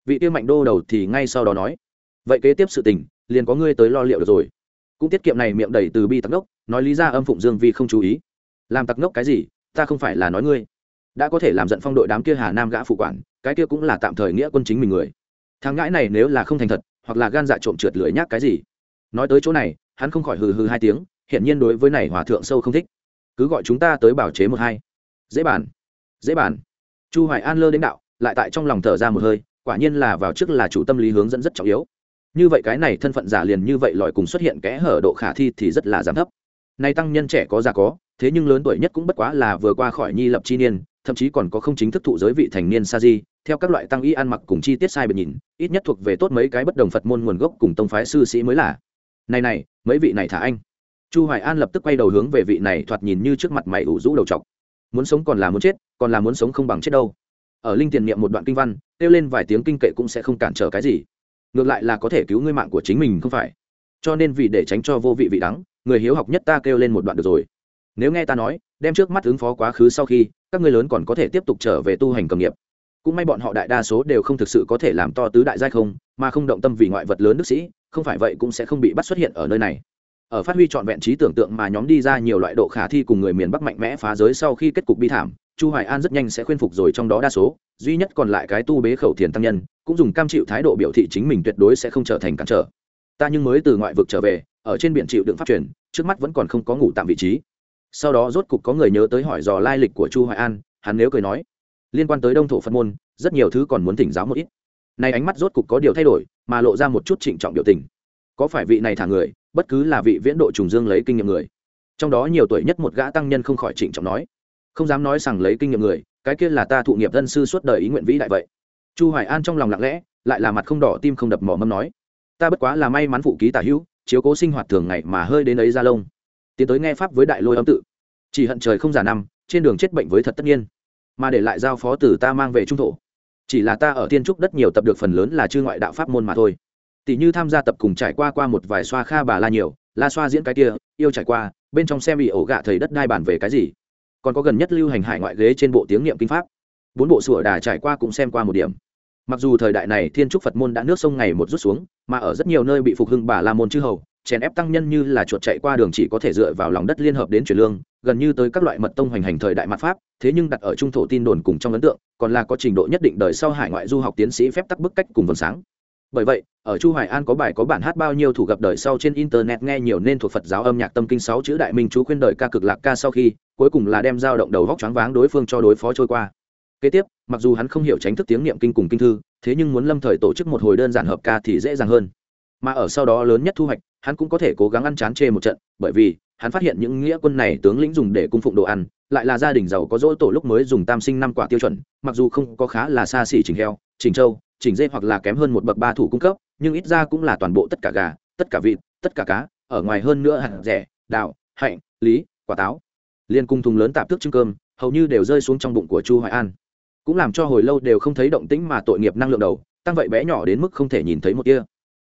Speaker 1: Vị tiêu mạnh đô đầu thì ngay sau đó nói vậy kế tiếp sự tình, liền có ngươi tới lo liệu được rồi. Cũng tiết kiệm này miệng đầy từ bi tặc ngốc, nói lý ra âm phụng dương vi không chú ý. Làm tặc ngốc cái gì, ta không phải là nói ngươi. Đã có thể làm giận phong đội đám kia hà nam gã phụ quản, cái kia cũng là tạm thời nghĩa quân chính mình người. Thằng ngãi này nếu là không thành thật, hoặc là gan dạ trộm trượt lưỡi nhác cái gì. Nói tới chỗ này, hắn không khỏi hừ hừ hai tiếng hiện nhiên đối với này hòa thượng sâu không thích. Cứ gọi chúng ta tới bảo chế một hai. Dễ bàn. Dễ bàn. Chu hoài an lơ đến đạo, lại tại trong lòng thở ra một hơi, quả nhiên là vào trước là chủ tâm lý hướng dẫn rất trọng yếu như vậy cái này thân phận giả liền như vậy lòi cùng xuất hiện kẽ hở độ khả thi thì rất là giảm thấp. Nay tăng nhân trẻ có già có, thế nhưng lớn tuổi nhất cũng bất quá là vừa qua khỏi nhi lập chi niên, thậm chí còn có không chính thức thụ giới vị thành niên sa di. Theo các loại tăng y ăn mặc cùng chi tiết sai biệt nhìn, ít nhất thuộc về tốt mấy cái bất đồng phật môn nguồn gốc cùng tông phái sư sĩ mới là. Này này, mấy vị này thả anh. Chu hoài an lập tức quay đầu hướng về vị này thoạt nhìn như trước mặt mày ủ rũ đầu trọc. Muốn sống còn là muốn chết, còn là muốn sống không bằng chết đâu. Ở linh tiền niệm một đoạn kinh văn, kêu lên vài tiếng kinh kệ cũng sẽ không cản trở cái gì ngược lại là có thể cứu ngươi mạng của chính mình không phải. Cho nên vì để tránh cho vô vị vị đắng, người hiếu học nhất ta kêu lên một đoạn được rồi. Nếu nghe ta nói, đem trước mắt ứng phó quá khứ sau khi, các ngươi lớn còn có thể tiếp tục trở về tu hành cầm nghiệp. Cũng may bọn họ đại đa số đều không thực sự có thể làm to tứ đại giai không, mà không động tâm vì ngoại vật lớn đức sĩ, không phải vậy cũng sẽ không bị bắt xuất hiện ở nơi này. Ở phát huy trọn vẹn trí tưởng tượng mà nhóm đi ra nhiều loại độ khả thi cùng người miền bắc mạnh mẽ phá giới sau khi kết cục bi thảm, chu hoài an rất nhanh sẽ khuyên phục rồi trong đó đa số, duy nhất còn lại cái tu bế khẩu thiền tăng nhân cũng dùng cam chịu thái độ biểu thị chính mình tuyệt đối sẽ không trở thành cản trở. Ta nhưng mới từ ngoại vực trở về, ở trên biển chịu đựng pháp truyền, trước mắt vẫn còn không có ngủ tạm vị trí. Sau đó rốt cục có người nhớ tới hỏi dò lai lịch của chu hoài an, hắn nếu cười nói, liên quan tới đông thổ phật môn, rất nhiều thứ còn muốn thỉnh giáo một ít. Nay ánh mắt rốt cục có điều thay đổi, mà lộ ra một chút trịnh trọng biểu tình. Có phải vị này thả người, bất cứ là vị viễn độ trùng dương lấy kinh nghiệm người? Trong đó nhiều tuổi nhất một gã tăng nhân không khỏi trịnh trọng nói, không dám nói rằng lấy kinh nghiệm người, cái kia là ta thụ nghiệp dân sư suốt đời ý nguyện vĩ đại vậy chu hoài an trong lòng lặng lẽ, lại là mặt không đỏ tim không đập mỏ mâm nói, ta bất quá là may mắn phụ ký tả hữu, chiếu cố sinh hoạt thường ngày mà hơi đến ấy ra lông. Tiến tới nghe pháp với đại lôi âm tự. Chỉ hận trời không giả năm trên đường chết bệnh với thật tất nhiên. Mà để lại giao phó tử ta mang về trung thổ. Chỉ là ta ở thiên trúc đất nhiều tập được phần lớn là chư ngoại đạo pháp môn mà thôi. Tỷ như tham gia tập cùng trải qua qua một vài xoa kha bà la nhiều, la xoa diễn cái kia, yêu trải qua, bên trong xem bị ổ gạ thầy đất đai bản về cái gì. Còn có gần nhất lưu hành hải ngoại ghế trên bộ tiếng niệm kinh pháp bốn bộ sủa đà trải qua cũng xem qua một điểm. Mặc dù thời đại này thiên trúc phật môn đã nước sông ngày một rút xuống, mà ở rất nhiều nơi bị phục hưng bà la môn chư hầu, chèn ép tăng nhân như là chuột chạy qua đường chỉ có thể dựa vào lòng đất liên hợp đến chuyển lương, gần như tới các loại mật tông hoành hành thời đại mặt pháp, thế nhưng đặt ở trung thổ tin đồn cùng trong ấn tượng, còn là có trình độ nhất định đời sau hải ngoại du học tiến sĩ phép tắc bức cách cùng vầng sáng. Bởi vậy, ở chu hoài an có bài có bản hát bao nhiêu thủ gặp đời sau trên internet nghe nhiều nên thuộc phật giáo âm nhạc tâm kinh sáu chữ đại minh chú khuyên đời ca cực lạc ca sau khi, cuối cùng là đem dao động đầu vóc choáng váng đối phương cho đối phó trôi qua kế tiếp, mặc dù hắn không hiểu tránh thức tiếng niệm kinh cùng kinh thư, thế nhưng muốn lâm thời tổ chức một hồi đơn giản hợp ca thì dễ dàng hơn. Mà ở sau đó lớn nhất thu hoạch, hắn cũng có thể cố gắng ăn chán chê một trận, bởi vì, hắn phát hiện những nghĩa quân này tướng lĩnh dùng để cung phụng đồ ăn, lại là gia đình giàu có dỗ tổ lúc mới dùng tam sinh năm quả tiêu chuẩn, mặc dù không có khá là xa xỉ chỉnh heo, chỉnh trâu, chỉnh dê hoặc là kém hơn một bậc ba thủ cung cấp, nhưng ít ra cũng là toàn bộ tất cả gà, tất cả vịt, tất cả cá, ở ngoài hơn nữa hạt rẻ, đào, hạnh, lý, quả táo. Liên cung thùng lớn tạp thức trưng cơm, hầu như đều rơi xuống trong bụng của chu hoài an cũng làm cho hồi lâu đều không thấy động tĩnh mà tội nghiệp năng lượng đầu, tăng vậy bé nhỏ đến mức không thể nhìn thấy một kia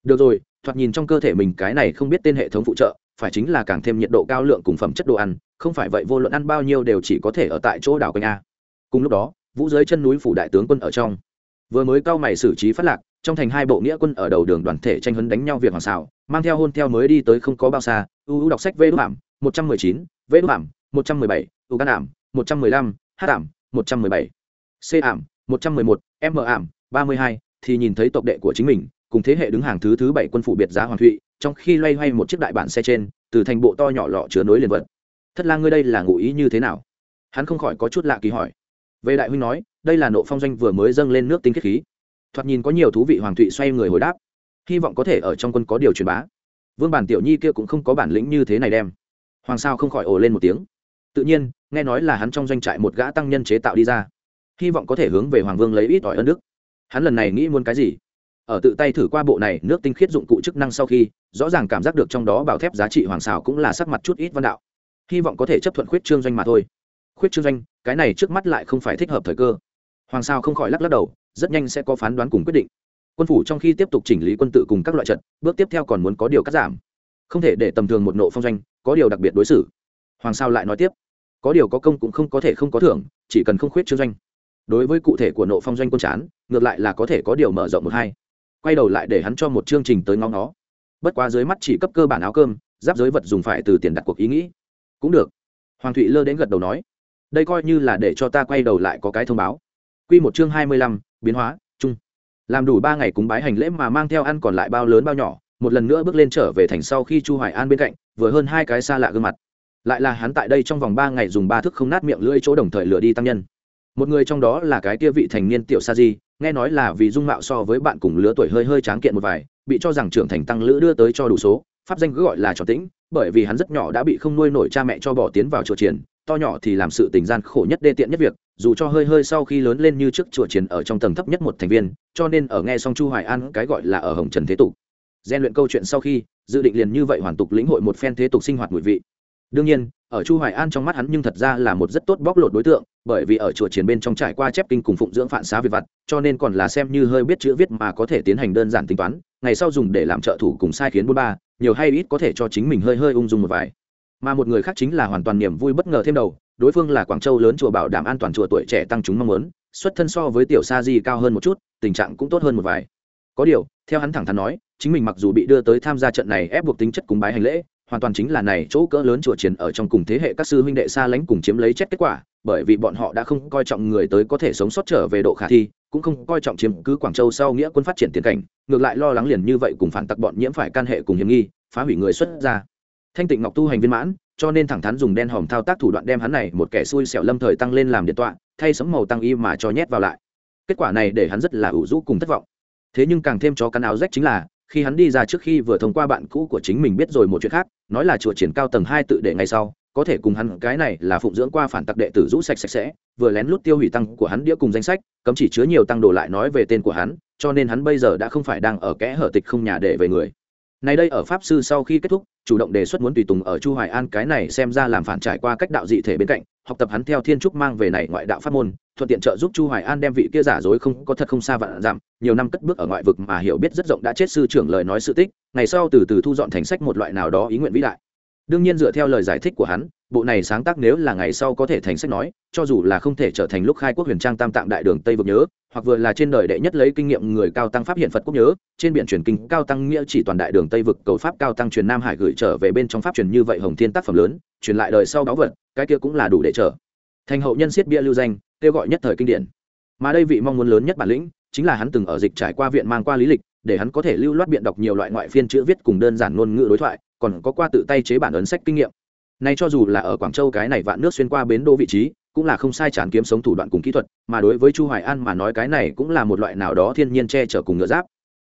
Speaker 1: được rồi, thoạt nhìn trong cơ thể mình cái này không biết tên hệ thống phụ trợ, phải chính là càng thêm nhiệt độ cao lượng cùng phẩm chất đồ ăn, không phải vậy vô luận ăn bao nhiêu đều chỉ có thể ở tại chỗ đảo quanh a. Cùng lúc đó, vũ dưới chân núi phủ đại tướng quân ở trong. Vừa mới cao mày xử trí phát lạc, trong thành hai bộ nghĩa quân ở đầu đường đoàn thể tranh hấn đánh nhau việc hoàng xào mang theo hôn theo mới đi tới không có bao xa ưu đọc sách vê đúc ảm một trăm mười chín, vê đúc ảm một trăm mười bảy ưu can ảm một trăm mười lăm h ảm một trăm mười bảy c ảm, một trăm mười một, m ảm, ba mươi hai, thì nhìn thấy tộc đệ của chính mình, cùng thế hệ đứng hàng thứ thứ bảy quân phủ biệt giá hoàng thụy, trong khi loay hoay một chiếc đại bản xe trên, từ thành bộ to nhỏ lọ chứa nối liền vật. Thất lang ngươi đây là ngụ ý như thế nào? Hắn không khỏi có chút lạ kỳ hỏi. Về đại huynh nói, đây là nộ phong doanh vừa mới dâng lên nước tinh khiết khí. Thoạt nhìn có nhiều thú vị, hoàng thụy xoay người hồi đáp. Hy vọng có thể ở trong quân có điều truyền bá. Vương bản tiểu nhi kia cũng không có bản lĩnh như thế này đem. Hoàng sao không khỏi ồ lên một tiếng. Tự nhiên, nghe nói là hắn trong doanh trại một gã tăng nhân chế tạo đi ra hy vọng có thể hướng về hoàng vương lấy ít ỏi ân đức. Hắn lần này nghĩ muốn cái gì? Ở tự tay thử qua bộ này, nước tinh khiết dụng cụ chức năng sau khi, rõ ràng cảm giác được trong đó bảo thép giá trị hoàng xào cũng là sắc mặt chút ít văn đạo. Hy vọng có thể chấp thuận khuyết trương doanh mà thôi. Khuyết trương doanh, cái này trước mắt lại không phải thích hợp thời cơ. Hoàng sao không khỏi lắc lắc đầu, rất nhanh sẽ có phán đoán cùng quyết định. Quân phủ trong khi tiếp tục chỉnh lý quân tự cùng các loại trận, bước tiếp theo còn muốn có điều cắt giảm. Không thể để tầm thường một nộ phong doanh, có điều đặc biệt đối xử. Hoàng sao lại nói tiếp, có điều có công cũng không có thể không có thưởng, chỉ cần không khuyết trương doanh đối với cụ thể của nộ phong doanh quân chán, ngược lại là có thể có điều mở rộng một hai. Quay đầu lại để hắn cho một chương trình tới ngóng nó bất quá dưới mắt chỉ cấp cơ bản áo cơm, giáp giới vật dùng phải từ tiền đặt cuộc ý nghĩ. Cũng được. Hoàng thụy lơ đến gật đầu nói. Đây coi như là để cho ta quay đầu lại có cái thông báo. Q một chương hai mươi lăm, biến hóa, chung. Làm đủ ba ngày cúng bái hành lễ mà mang theo ăn còn lại bao lớn bao nhỏ, một lần nữa bước lên trở về thành sau khi chu hoài an bên cạnh, vừa hơn hai cái xa lạ gương mặt. Lại là hắn tại đây trong vòng ba ngày dùng ba thức không nát miệng lưỡi chỗ đồng thời lừa đi tăng nhân một người trong đó là cái kia vị thành niên tiểu sa di, nghe nói là vì dung mạo so với bạn cùng lứa tuổi hơi hơi tráng kiện một vài, bị cho rằng trưởng thành tăng lữ đưa tới cho đủ số, pháp danh cứ gọi là trò tĩnh, bởi vì hắn rất nhỏ đã bị không nuôi nổi cha mẹ cho bỏ tiến vào chùa triển to nhỏ thì làm sự tình gian khổ nhất đê tiện nhất việc, dù cho hơi hơi sau khi lớn lên như trước chùa triển ở trong tầng thấp nhất một thành viên, cho nên ở nghe xong chu hoài an cái gọi là ở hồng trần thế tục. Gian luyện câu chuyện sau khi, dự định liền như vậy hoàn tục lĩnh hội một phen thế tục sinh hoạt mùi vị đương nhiên, ở chu hoài an trong mắt hắn nhưng thật ra là một rất tốt bóc lột đối tượng, bởi vì ở chùa chiến bên trong trải qua chép kinh cùng phụng dưỡng phản xá việc vặt, cho nên còn là xem như hơi biết chữ viết mà có thể tiến hành đơn giản tính toán, ngày sau dùng để làm trợ thủ cùng sai khiến bốn ba, nhiều hay ít có thể cho chính mình hơi hơi ung dung một vài. Mà một người khác chính là hoàn toàn niềm vui bất ngờ thêm đầu, đối phương là quảng châu lớn chùa bảo đảm an toàn chùa tuổi trẻ tăng chúng mong muốn, xuất thân so với tiểu sa di cao hơn một chút, tình trạng cũng tốt hơn một vài. Có điều, theo hắn thẳng thắn nói, chính mình mặc dù bị đưa tới tham gia trận này ép buộc tính chất cúng bái hành lễ hoàn toàn chính là này chỗ cỡ lớn chùa triển ở trong cùng thế hệ các sư huynh đệ xa lánh cùng chiếm lấy chết kết quả, bởi vì bọn họ đã không coi trọng người tới có thể sống sót trở về độ khả thi, cũng không coi trọng chiếm cứ quảng châu sau nghĩa quân phát triển tiền cảnh, ngược lại lo lắng liền như vậy cùng phản tặc bọn nhiễm phải can hệ cùng hiểm nghi, phá hủy người xuất ra thanh tịnh ngọc tu hành viên mãn, cho nên thẳng thắn dùng đen hòm thao tác thủ đoạn đem hắn này một kẻ xui xẻo lâm thời tăng lên làm điện tọa, thay sấm màu tăng y mà cho nhét vào lại. Kết quả này để hắn rất là ủ rũ cùng thất vọng. Thế nhưng càng thêm cho cắn áo rách chính là khi hắn đi ra trước khi vừa thông qua bạn cũ của chính mình biết rồi một chuyện khác, nói là chùa triển cao tầng hai tự đệ ngay sau, có thể cùng hắn, cái này là phụng dưỡng qua phản tặc đệ tử rũ sạch sạch sẽ, vừa lén lút tiêu hủy tăng của hắn đĩa cùng danh sách, cấm chỉ chứa nhiều tăng đồ lại nói về tên của hắn, cho nên hắn bây giờ đã không phải đang ở kẽ hở tịch không nhà để về người. Này đây ở pháp sư sau khi kết thúc, chủ động đề xuất muốn tùy tùng ở chu hoài an cái này xem ra làm phản trải qua cách đạo dị thể bên cạnh, học tập hắn theo thiên trúc mang về này ngoại đạo pháp môn thuận tiện trợ giúp chu hoài an đem vị kia giả dối không có thật không xa vạn giảm, nhiều năm cất bước ở ngoại vực mà hiểu biết rất rộng đã chết sư trưởng lời nói sự tích, ngày sau từ từ thu dọn thành sách một loại nào đó ý nguyện vĩ đại. Đương nhiên dựa theo lời giải thích của hắn, bộ này sáng tác nếu là ngày sau có thể thành sách nói, cho dù là không thể trở thành lúc khai quốc huyền trang tam tạng đại đường tây vực nhớ, hoặc vừa là trên đời đệ nhất lấy kinh nghiệm người cao tăng pháp hiện phật quốc nhớ, trên biển truyền kinh cao tăng nghĩa chỉ toàn đại đường tây vực cầu pháp cao tăng truyền nam hải gửi trở về bên trong pháp truyền như vậy hồng thiên tác phẩm lớn, truyền lại đời sau báu vật, cái kia cũng là đủ để trở. Thành hậu nhân siết bia lưu danh kêu gọi nhất thời kinh điển. Mà đây vị mong muốn lớn nhất bản lĩnh, chính là hắn từng ở dịch trải qua viện mang qua lý lịch, để hắn có thể lưu loát biện đọc nhiều loại ngoại phiên chữ viết cùng đơn giản ngôn ngữ đối thoại, còn có qua tự tay chế bản ấn sách kinh nghiệm. Nay cho dù là ở quảng châu cái này vạn nước xuyên qua bến đô vị trí, cũng là không sai chán kiếm sống thủ đoạn cùng kỹ thuật, mà đối với chu hoài an mà nói cái này cũng là một loại nào đó thiên nhiên che chở cùng ngựa giáp.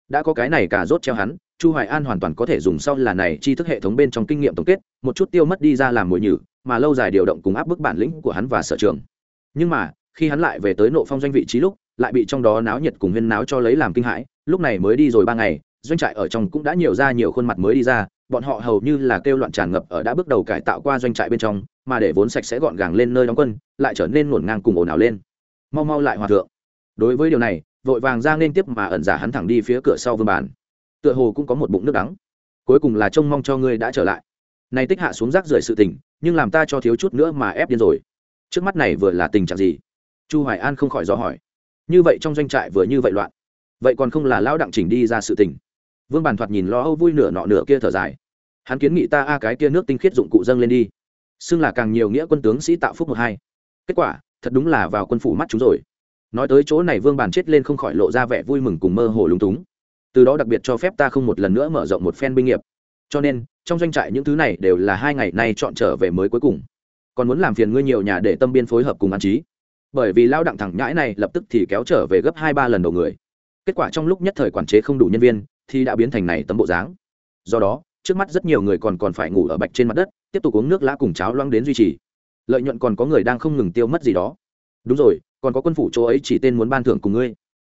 Speaker 1: Đã có cái này cả rốt treo hắn, chu hoài an hoàn toàn có thể dùng sau là này tri thức hệ thống bên trong kinh nghiệm tổng kết, một chút tiêu mất đi ra làm mồi nhử, mà lâu dài điều động cùng áp bức bản lĩnh của hắn và sở trường. Nhưng mà khi hắn lại về tới nộ phong doanh vị trí lúc, lại bị trong đó náo nhiệt cùng huyên náo cho lấy làm kinh hãi, lúc này mới đi rồi ba ngày, doanh trại ở trong cũng đã nhiều ra nhiều khuôn mặt mới đi ra, bọn họ hầu như là kêu loạn tràn ngập ở đã bước đầu cải tạo qua doanh trại bên trong, mà để vốn sạch sẽ gọn gàng lên nơi đóng quân, lại trở nên ngổn ngang cùng ồn ào lên. Mau mau lại hòa thượng. Đối với điều này, vội vàng ra nên tiếp mà ẩn giả hắn thẳng đi phía cửa sau vương bàn. Tựa hồ cũng có một bụng nước đắng. Cuối cùng là trông mong cho ngươi đã trở lại. Này tích hạ xuống rác rưởi sự tình, nhưng làm ta cho thiếu chút nữa mà ép điên rồi. Trước mắt này vừa là tình trạng gì? Chu hoài an không khỏi do hỏi. Như vậy trong doanh trại vừa như vậy loạn, vậy còn không là lão đặng chỉnh đi ra sự tình? Vương bàn thoạt nhìn lo âu vui nửa nọ nửa kia thở dài. Hắn kiến nghị ta a cái kia nước tinh khiết dụng cụ dâng lên đi, xưng là càng nhiều nghĩa quân tướng sĩ tạo phúc một hai. Kết quả, thật đúng là vào quân phủ mắt chúng rồi. Nói tới chỗ này vương bàn chết lên không khỏi lộ ra vẻ vui mừng cùng mơ hồ lúng túng. Từ đó đặc biệt cho phép ta không một lần nữa mở rộng một phen binh nghiệp. Cho nên, trong doanh trại những thứ này đều là hai ngày nay chọn trở về mới cuối cùng. Còn muốn làm phiền ngươi nhiều nhà để tâm biên phối hợp cùng an trí bởi vì lao đặng thẳng nhãi này lập tức thì kéo trở về gấp hai ba lần đầu người. Kết quả trong lúc nhất thời quản chế không đủ nhân viên, thì đã biến thành này tấm bộ dáng. Do đó, trước mắt rất nhiều người còn còn phải ngủ ở bạch trên mặt đất, tiếp tục uống nước lã cùng cháo loang đến duy trì. Lợi nhuận còn có người đang không ngừng tiêu mất gì đó. Đúng rồi, còn có quân phủ chỗ ấy chỉ tên muốn ban thưởng cùng ngươi.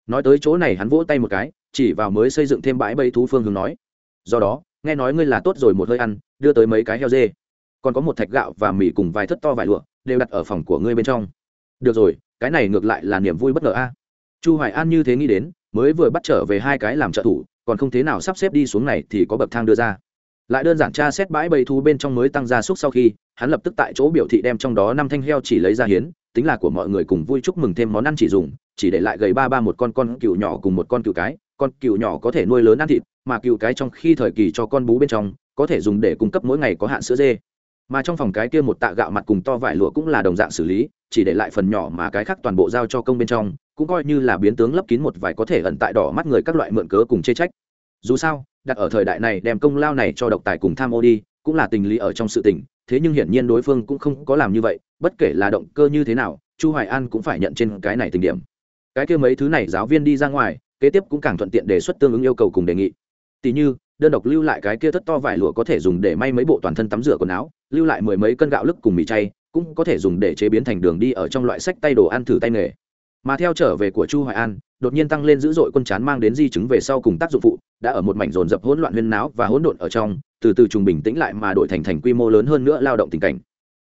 Speaker 1: Nói tới chỗ này hắn vỗ tay một cái, chỉ vào mới xây dựng thêm bãi bẫy thú phương hướng nói. Do đó, nghe nói ngươi là tốt rồi một hơi ăn, đưa tới mấy cái heo dê. Còn có một thạch gạo và mì cùng vài thất to vải lụa, đều đặt ở phòng của ngươi bên trong được rồi, cái này ngược lại là niềm vui bất ngờ a. Chu hoài an như thế nghĩ đến, mới vừa bắt trở về hai cái làm trợ thủ, còn không thế nào sắp xếp đi xuống này thì có bậc thang đưa ra. Lại đơn giản tra xét bãi bầy thú bên trong mới tăng gia súc sau khi, hắn lập tức tại chỗ biểu thị đem trong đó năm thanh heo chỉ lấy ra hiến, tính là của mọi người cùng vui chúc mừng thêm món ăn chỉ dùng, chỉ để lại gầy ba ba một con con cừu nhỏ cùng một con cừu cái, con cừu nhỏ có thể nuôi lớn ăn thịt, mà cừu cái trong khi thời kỳ cho con bú bên trong, có thể dùng để cung cấp mỗi ngày có hạn sữa dê mà trong phòng cái kia một tạ gạo mặt cùng to vải lụa cũng là đồng dạng xử lý, chỉ để lại phần nhỏ mà cái khác toàn bộ giao cho công bên trong, cũng coi như là biến tướng lấp kín một vài có thể ẩn tại đỏ mắt người các loại mượn cớ cùng chê trách. Dù sao, đặt ở thời đại này đem công lao này cho độc tài cùng tham ô đi, cũng là tình lý ở trong sự tình, thế nhưng hiển nhiên đối phương cũng không có làm như vậy, bất kể là động cơ như thế nào, chu hoài an cũng phải nhận trên cái này tình điểm. Cái kia mấy thứ này giáo viên đi ra ngoài, kế tiếp cũng càng thuận tiện đề xuất tương ứng yêu cầu cùng đề nghị. Tỷ như đơn độc lưu lại cái kia thất to vải lụa có thể dùng để may mấy bộ toàn thân tắm rửa quần áo, lưu lại mười mấy cân gạo lức cùng mì chay, cũng có thể dùng để chế biến thành đường đi ở trong loại sách tay đồ ăn thử tay nghề. Mà theo trở về của chu hoài an, đột nhiên tăng lên dữ dội quân chán mang đến di chứng về sau cùng tác dụng phụ, đã ở một mảnh rồn rập hỗn loạn huyên náo và hỗn độn ở trong, từ từ trùng bình tĩnh lại mà đổi thành thành quy mô lớn hơn nữa lao động tình cảnh.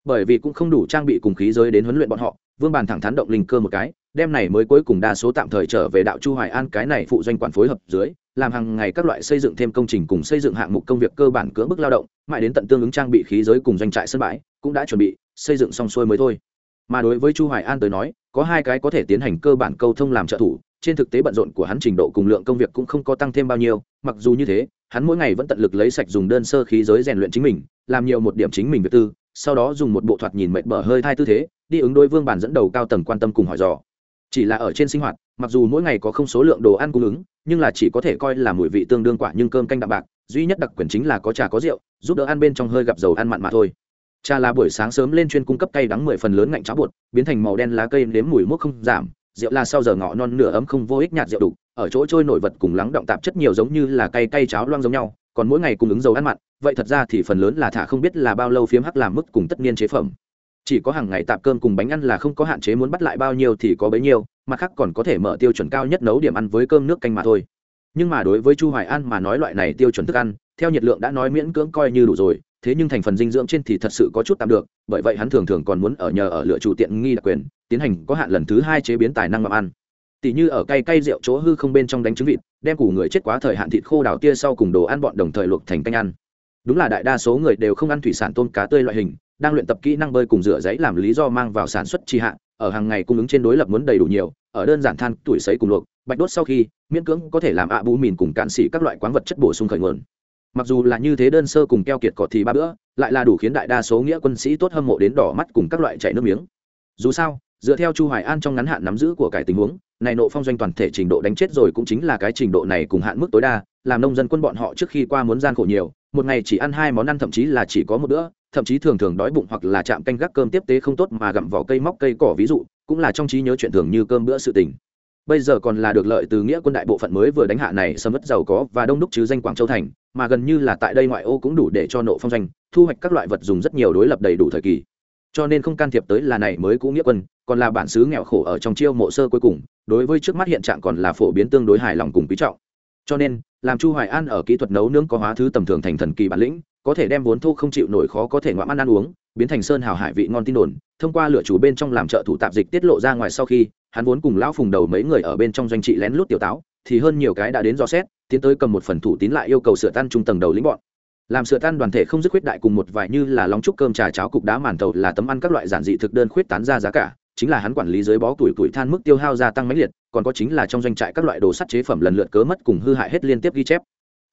Speaker 1: Bởi vì cũng không đủ trang bị cùng khí giới đến huấn luyện bọn họ, vương bàn thẳng thắn động linh cơ một cái đem này mới cuối cùng đa số tạm thời trở về đạo chu hoài an cái này phụ doanh quản phối hợp dưới làm hàng ngày các loại xây dựng thêm công trình cùng xây dựng hạng mục công việc cơ bản cưỡng bức lao động, mãi đến tận tương ứng trang bị khí giới cùng doanh trại sân bãi, cũng đã chuẩn bị xây dựng xong xuôi mới thôi. Mà đối với chu hoài an tới nói, có hai cái có thể tiến hành cơ bản câu thông làm trợ thủ, trên thực tế bận rộn của hắn trình độ cùng lượng công việc cũng không có tăng thêm bao nhiêu, mặc dù như thế, hắn mỗi ngày vẫn tận lực lấy sạch dùng đơn sơ khí giới rèn luyện chính mình, làm nhiều một điểm chính mình việc tư, sau đó dùng một bộ thoạt nhìn mệt bở hơi thai tư thế, đi ứng đối vương bản dẫn đầu cao tầng quan tâm cùng hỏi dò chỉ là ở trên sinh hoạt, mặc dù mỗi ngày có không số lượng đồ ăn cung ứng, nhưng là chỉ có thể coi là mùi vị tương đương quả, nhưng cơm canh đạm bạc, duy nhất đặc quyền chính là có trà có rượu, giúp đỡ ăn bên trong hơi gặp dầu ăn mặn mà thôi. Trà là buổi sáng sớm lên chuyên cung cấp cây đắng mười phần lớn ngạnh cháo bột, biến thành màu đen lá cây nếm mùi mốc không giảm, rượu là sau giờ ngọ non nửa ấm không vô ích nhạt rượu đục, ở chỗ trôi nổi vật cùng lắng động tạp chất nhiều giống như là cây cây cháo loang giống nhau, còn mỗi ngày cung ứng dầu ăn mặn, vậy thật ra thì phần lớn là thả không biết là bao lâu phiếm hắc làm mức cùng tất niên chế phẩm chỉ có hàng ngày tạp cơm cùng bánh ăn là không có hạn chế muốn bắt lại bao nhiêu thì có bấy nhiêu, mặt khác còn có thể mở tiêu chuẩn cao nhất nấu điểm ăn với cơm nước canh mà thôi. Nhưng mà đối với chu hoài an mà nói loại này tiêu chuẩn thức ăn, theo nhiệt lượng đã nói miễn cưỡng coi như đủ rồi, thế nhưng thành phần dinh dưỡng trên thì thật sự có chút tạm được, bởi vậy hắn thường thường còn muốn ở nhờ ở lựa chủ tiện nghi đặc quyền, tiến hành có hạn lần thứ hai chế biến tài năng ngậm ăn. Tỷ như ở cây cây rượu chỗ hư không bên trong đánh trứng vịt, đem củ người chết quá thời hạn thịt khô đào tia sau cùng đồ ăn bọn đồng thời luộc thành canh ăn. Đúng là đại đa số người đều không ăn thủy sản tôm cá tươi loại hình đang luyện tập kỹ năng bơi cùng rửa giấy làm lý do mang vào sản xuất tri hạn ở hàng ngày cung ứng trên đối lập muốn đầy đủ nhiều, ở đơn giản than tuổi sấy cùng luộc, bạch đốt sau khi, miễn cưỡng có thể làm ạ bú mìn cùng cạn xỉ các loại quán vật chất bổ sung khởi nguồn. Mặc dù là như thế đơn sơ cùng keo kiệt cỏ thì ba bữa, lại là đủ khiến đại đa số nghĩa quân sĩ tốt hâm mộ đến đỏ mắt cùng các loại chảy nước miếng. Dù sao, dựa theo chu hoài an trong ngắn hạn nắm giữ của cải tình huống, này nộ phong doanh toàn thể trình độ đánh chết rồi cũng chính là cái trình độ này cùng hạn mức tối đa, làm nông dân quân bọn họ trước khi qua muốn gian khổ nhiều, một ngày chỉ ăn hai món ăn thậm chí là chỉ có một bữa thậm chí thường thường đói bụng hoặc là chạm canh gác cơm tiếp tế không tốt mà gặm vỏ cây móc cây cỏ ví dụ, cũng là trong trí nhớ chuyện thường như cơm bữa sự tình. Bây giờ còn là được lợi từ nghĩa quân đại bộ phận mới vừa đánh hạ này sầm mất giàu có và đông đúc chứ danh quảng châu thành, mà gần như là tại đây ngoại ô cũng đủ để cho nộ phong doanh, thu hoạch các loại vật dùng rất nhiều đối lập đầy đủ thời kỳ. Cho nên không can thiệp tới là này mới cũng nghĩa quân, còn là bản xứ nghèo khổ ở trong chiêu mộ sơ cuối cùng, đối với trước mắt hiện trạng còn là phổ biến tương đối hài lòng cùng quý trọng. Cho nên, làm chu hoài an ở kỹ thuật nấu nướng có hóa thứ tầm thường thành thần kỳ bản lĩnh có thể đem vốn thu không chịu nổi khó có thể ngoạm ăn ăn uống, biến thành sơn hào hải vị ngon tin đồn, thông qua lửa chủ bên trong làm trợ thủ tạp dịch tiết lộ ra ngoài sau khi, hắn vốn cùng lão phùng đầu mấy người ở bên trong doanh trị lén lút tiểu táo, thì hơn nhiều cái đã đến do xét, tiến tới cầm một phần thủ tín lại yêu cầu sửa tan trung tầng đầu lĩnh bọn. Làm sửa tan đoàn thể không dứt khuyết đại cùng một vài như là lóng trúc cơm trà cháo cục đá màn tàu là tấm ăn các loại giản dị thực đơn khuyết tán ra giá cả, chính là hắn quản lý dưới bó tuổi tuổi than mức tiêu hao gia tăng mãnh liệt, còn có chính là trong doanh trại các loại đồ sắt chế phẩm lần lượt cớ mất cùng hư hại hết liên tiếp ghi chép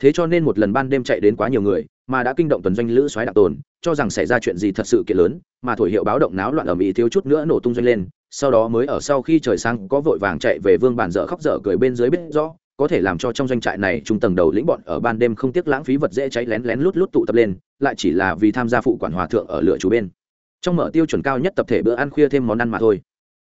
Speaker 1: thế cho nên một lần ban đêm chạy đến quá nhiều người, mà đã kinh động tuần doanh lữ xoáy đạo tồn, cho rằng xảy ra chuyện gì thật sự kiện lớn, mà thổi hiệu báo động náo loạn ở mỹ thiếu chút nữa nổ tung doanh lên, sau đó mới ở sau khi trời sáng có vội vàng chạy về vương bản dở khóc dở cười bên dưới biết rõ, có thể làm cho trong doanh trại này trung tầng đầu lĩnh bọn ở ban đêm không tiếc lãng phí vật dễ cháy lén lén lút lút tụ tập lên, lại chỉ là vì tham gia phụ quản hòa thượng ở lựa chủ bên. Trong mở tiêu chuẩn cao nhất tập thể bữa ăn khuya thêm món ăn mà thôi.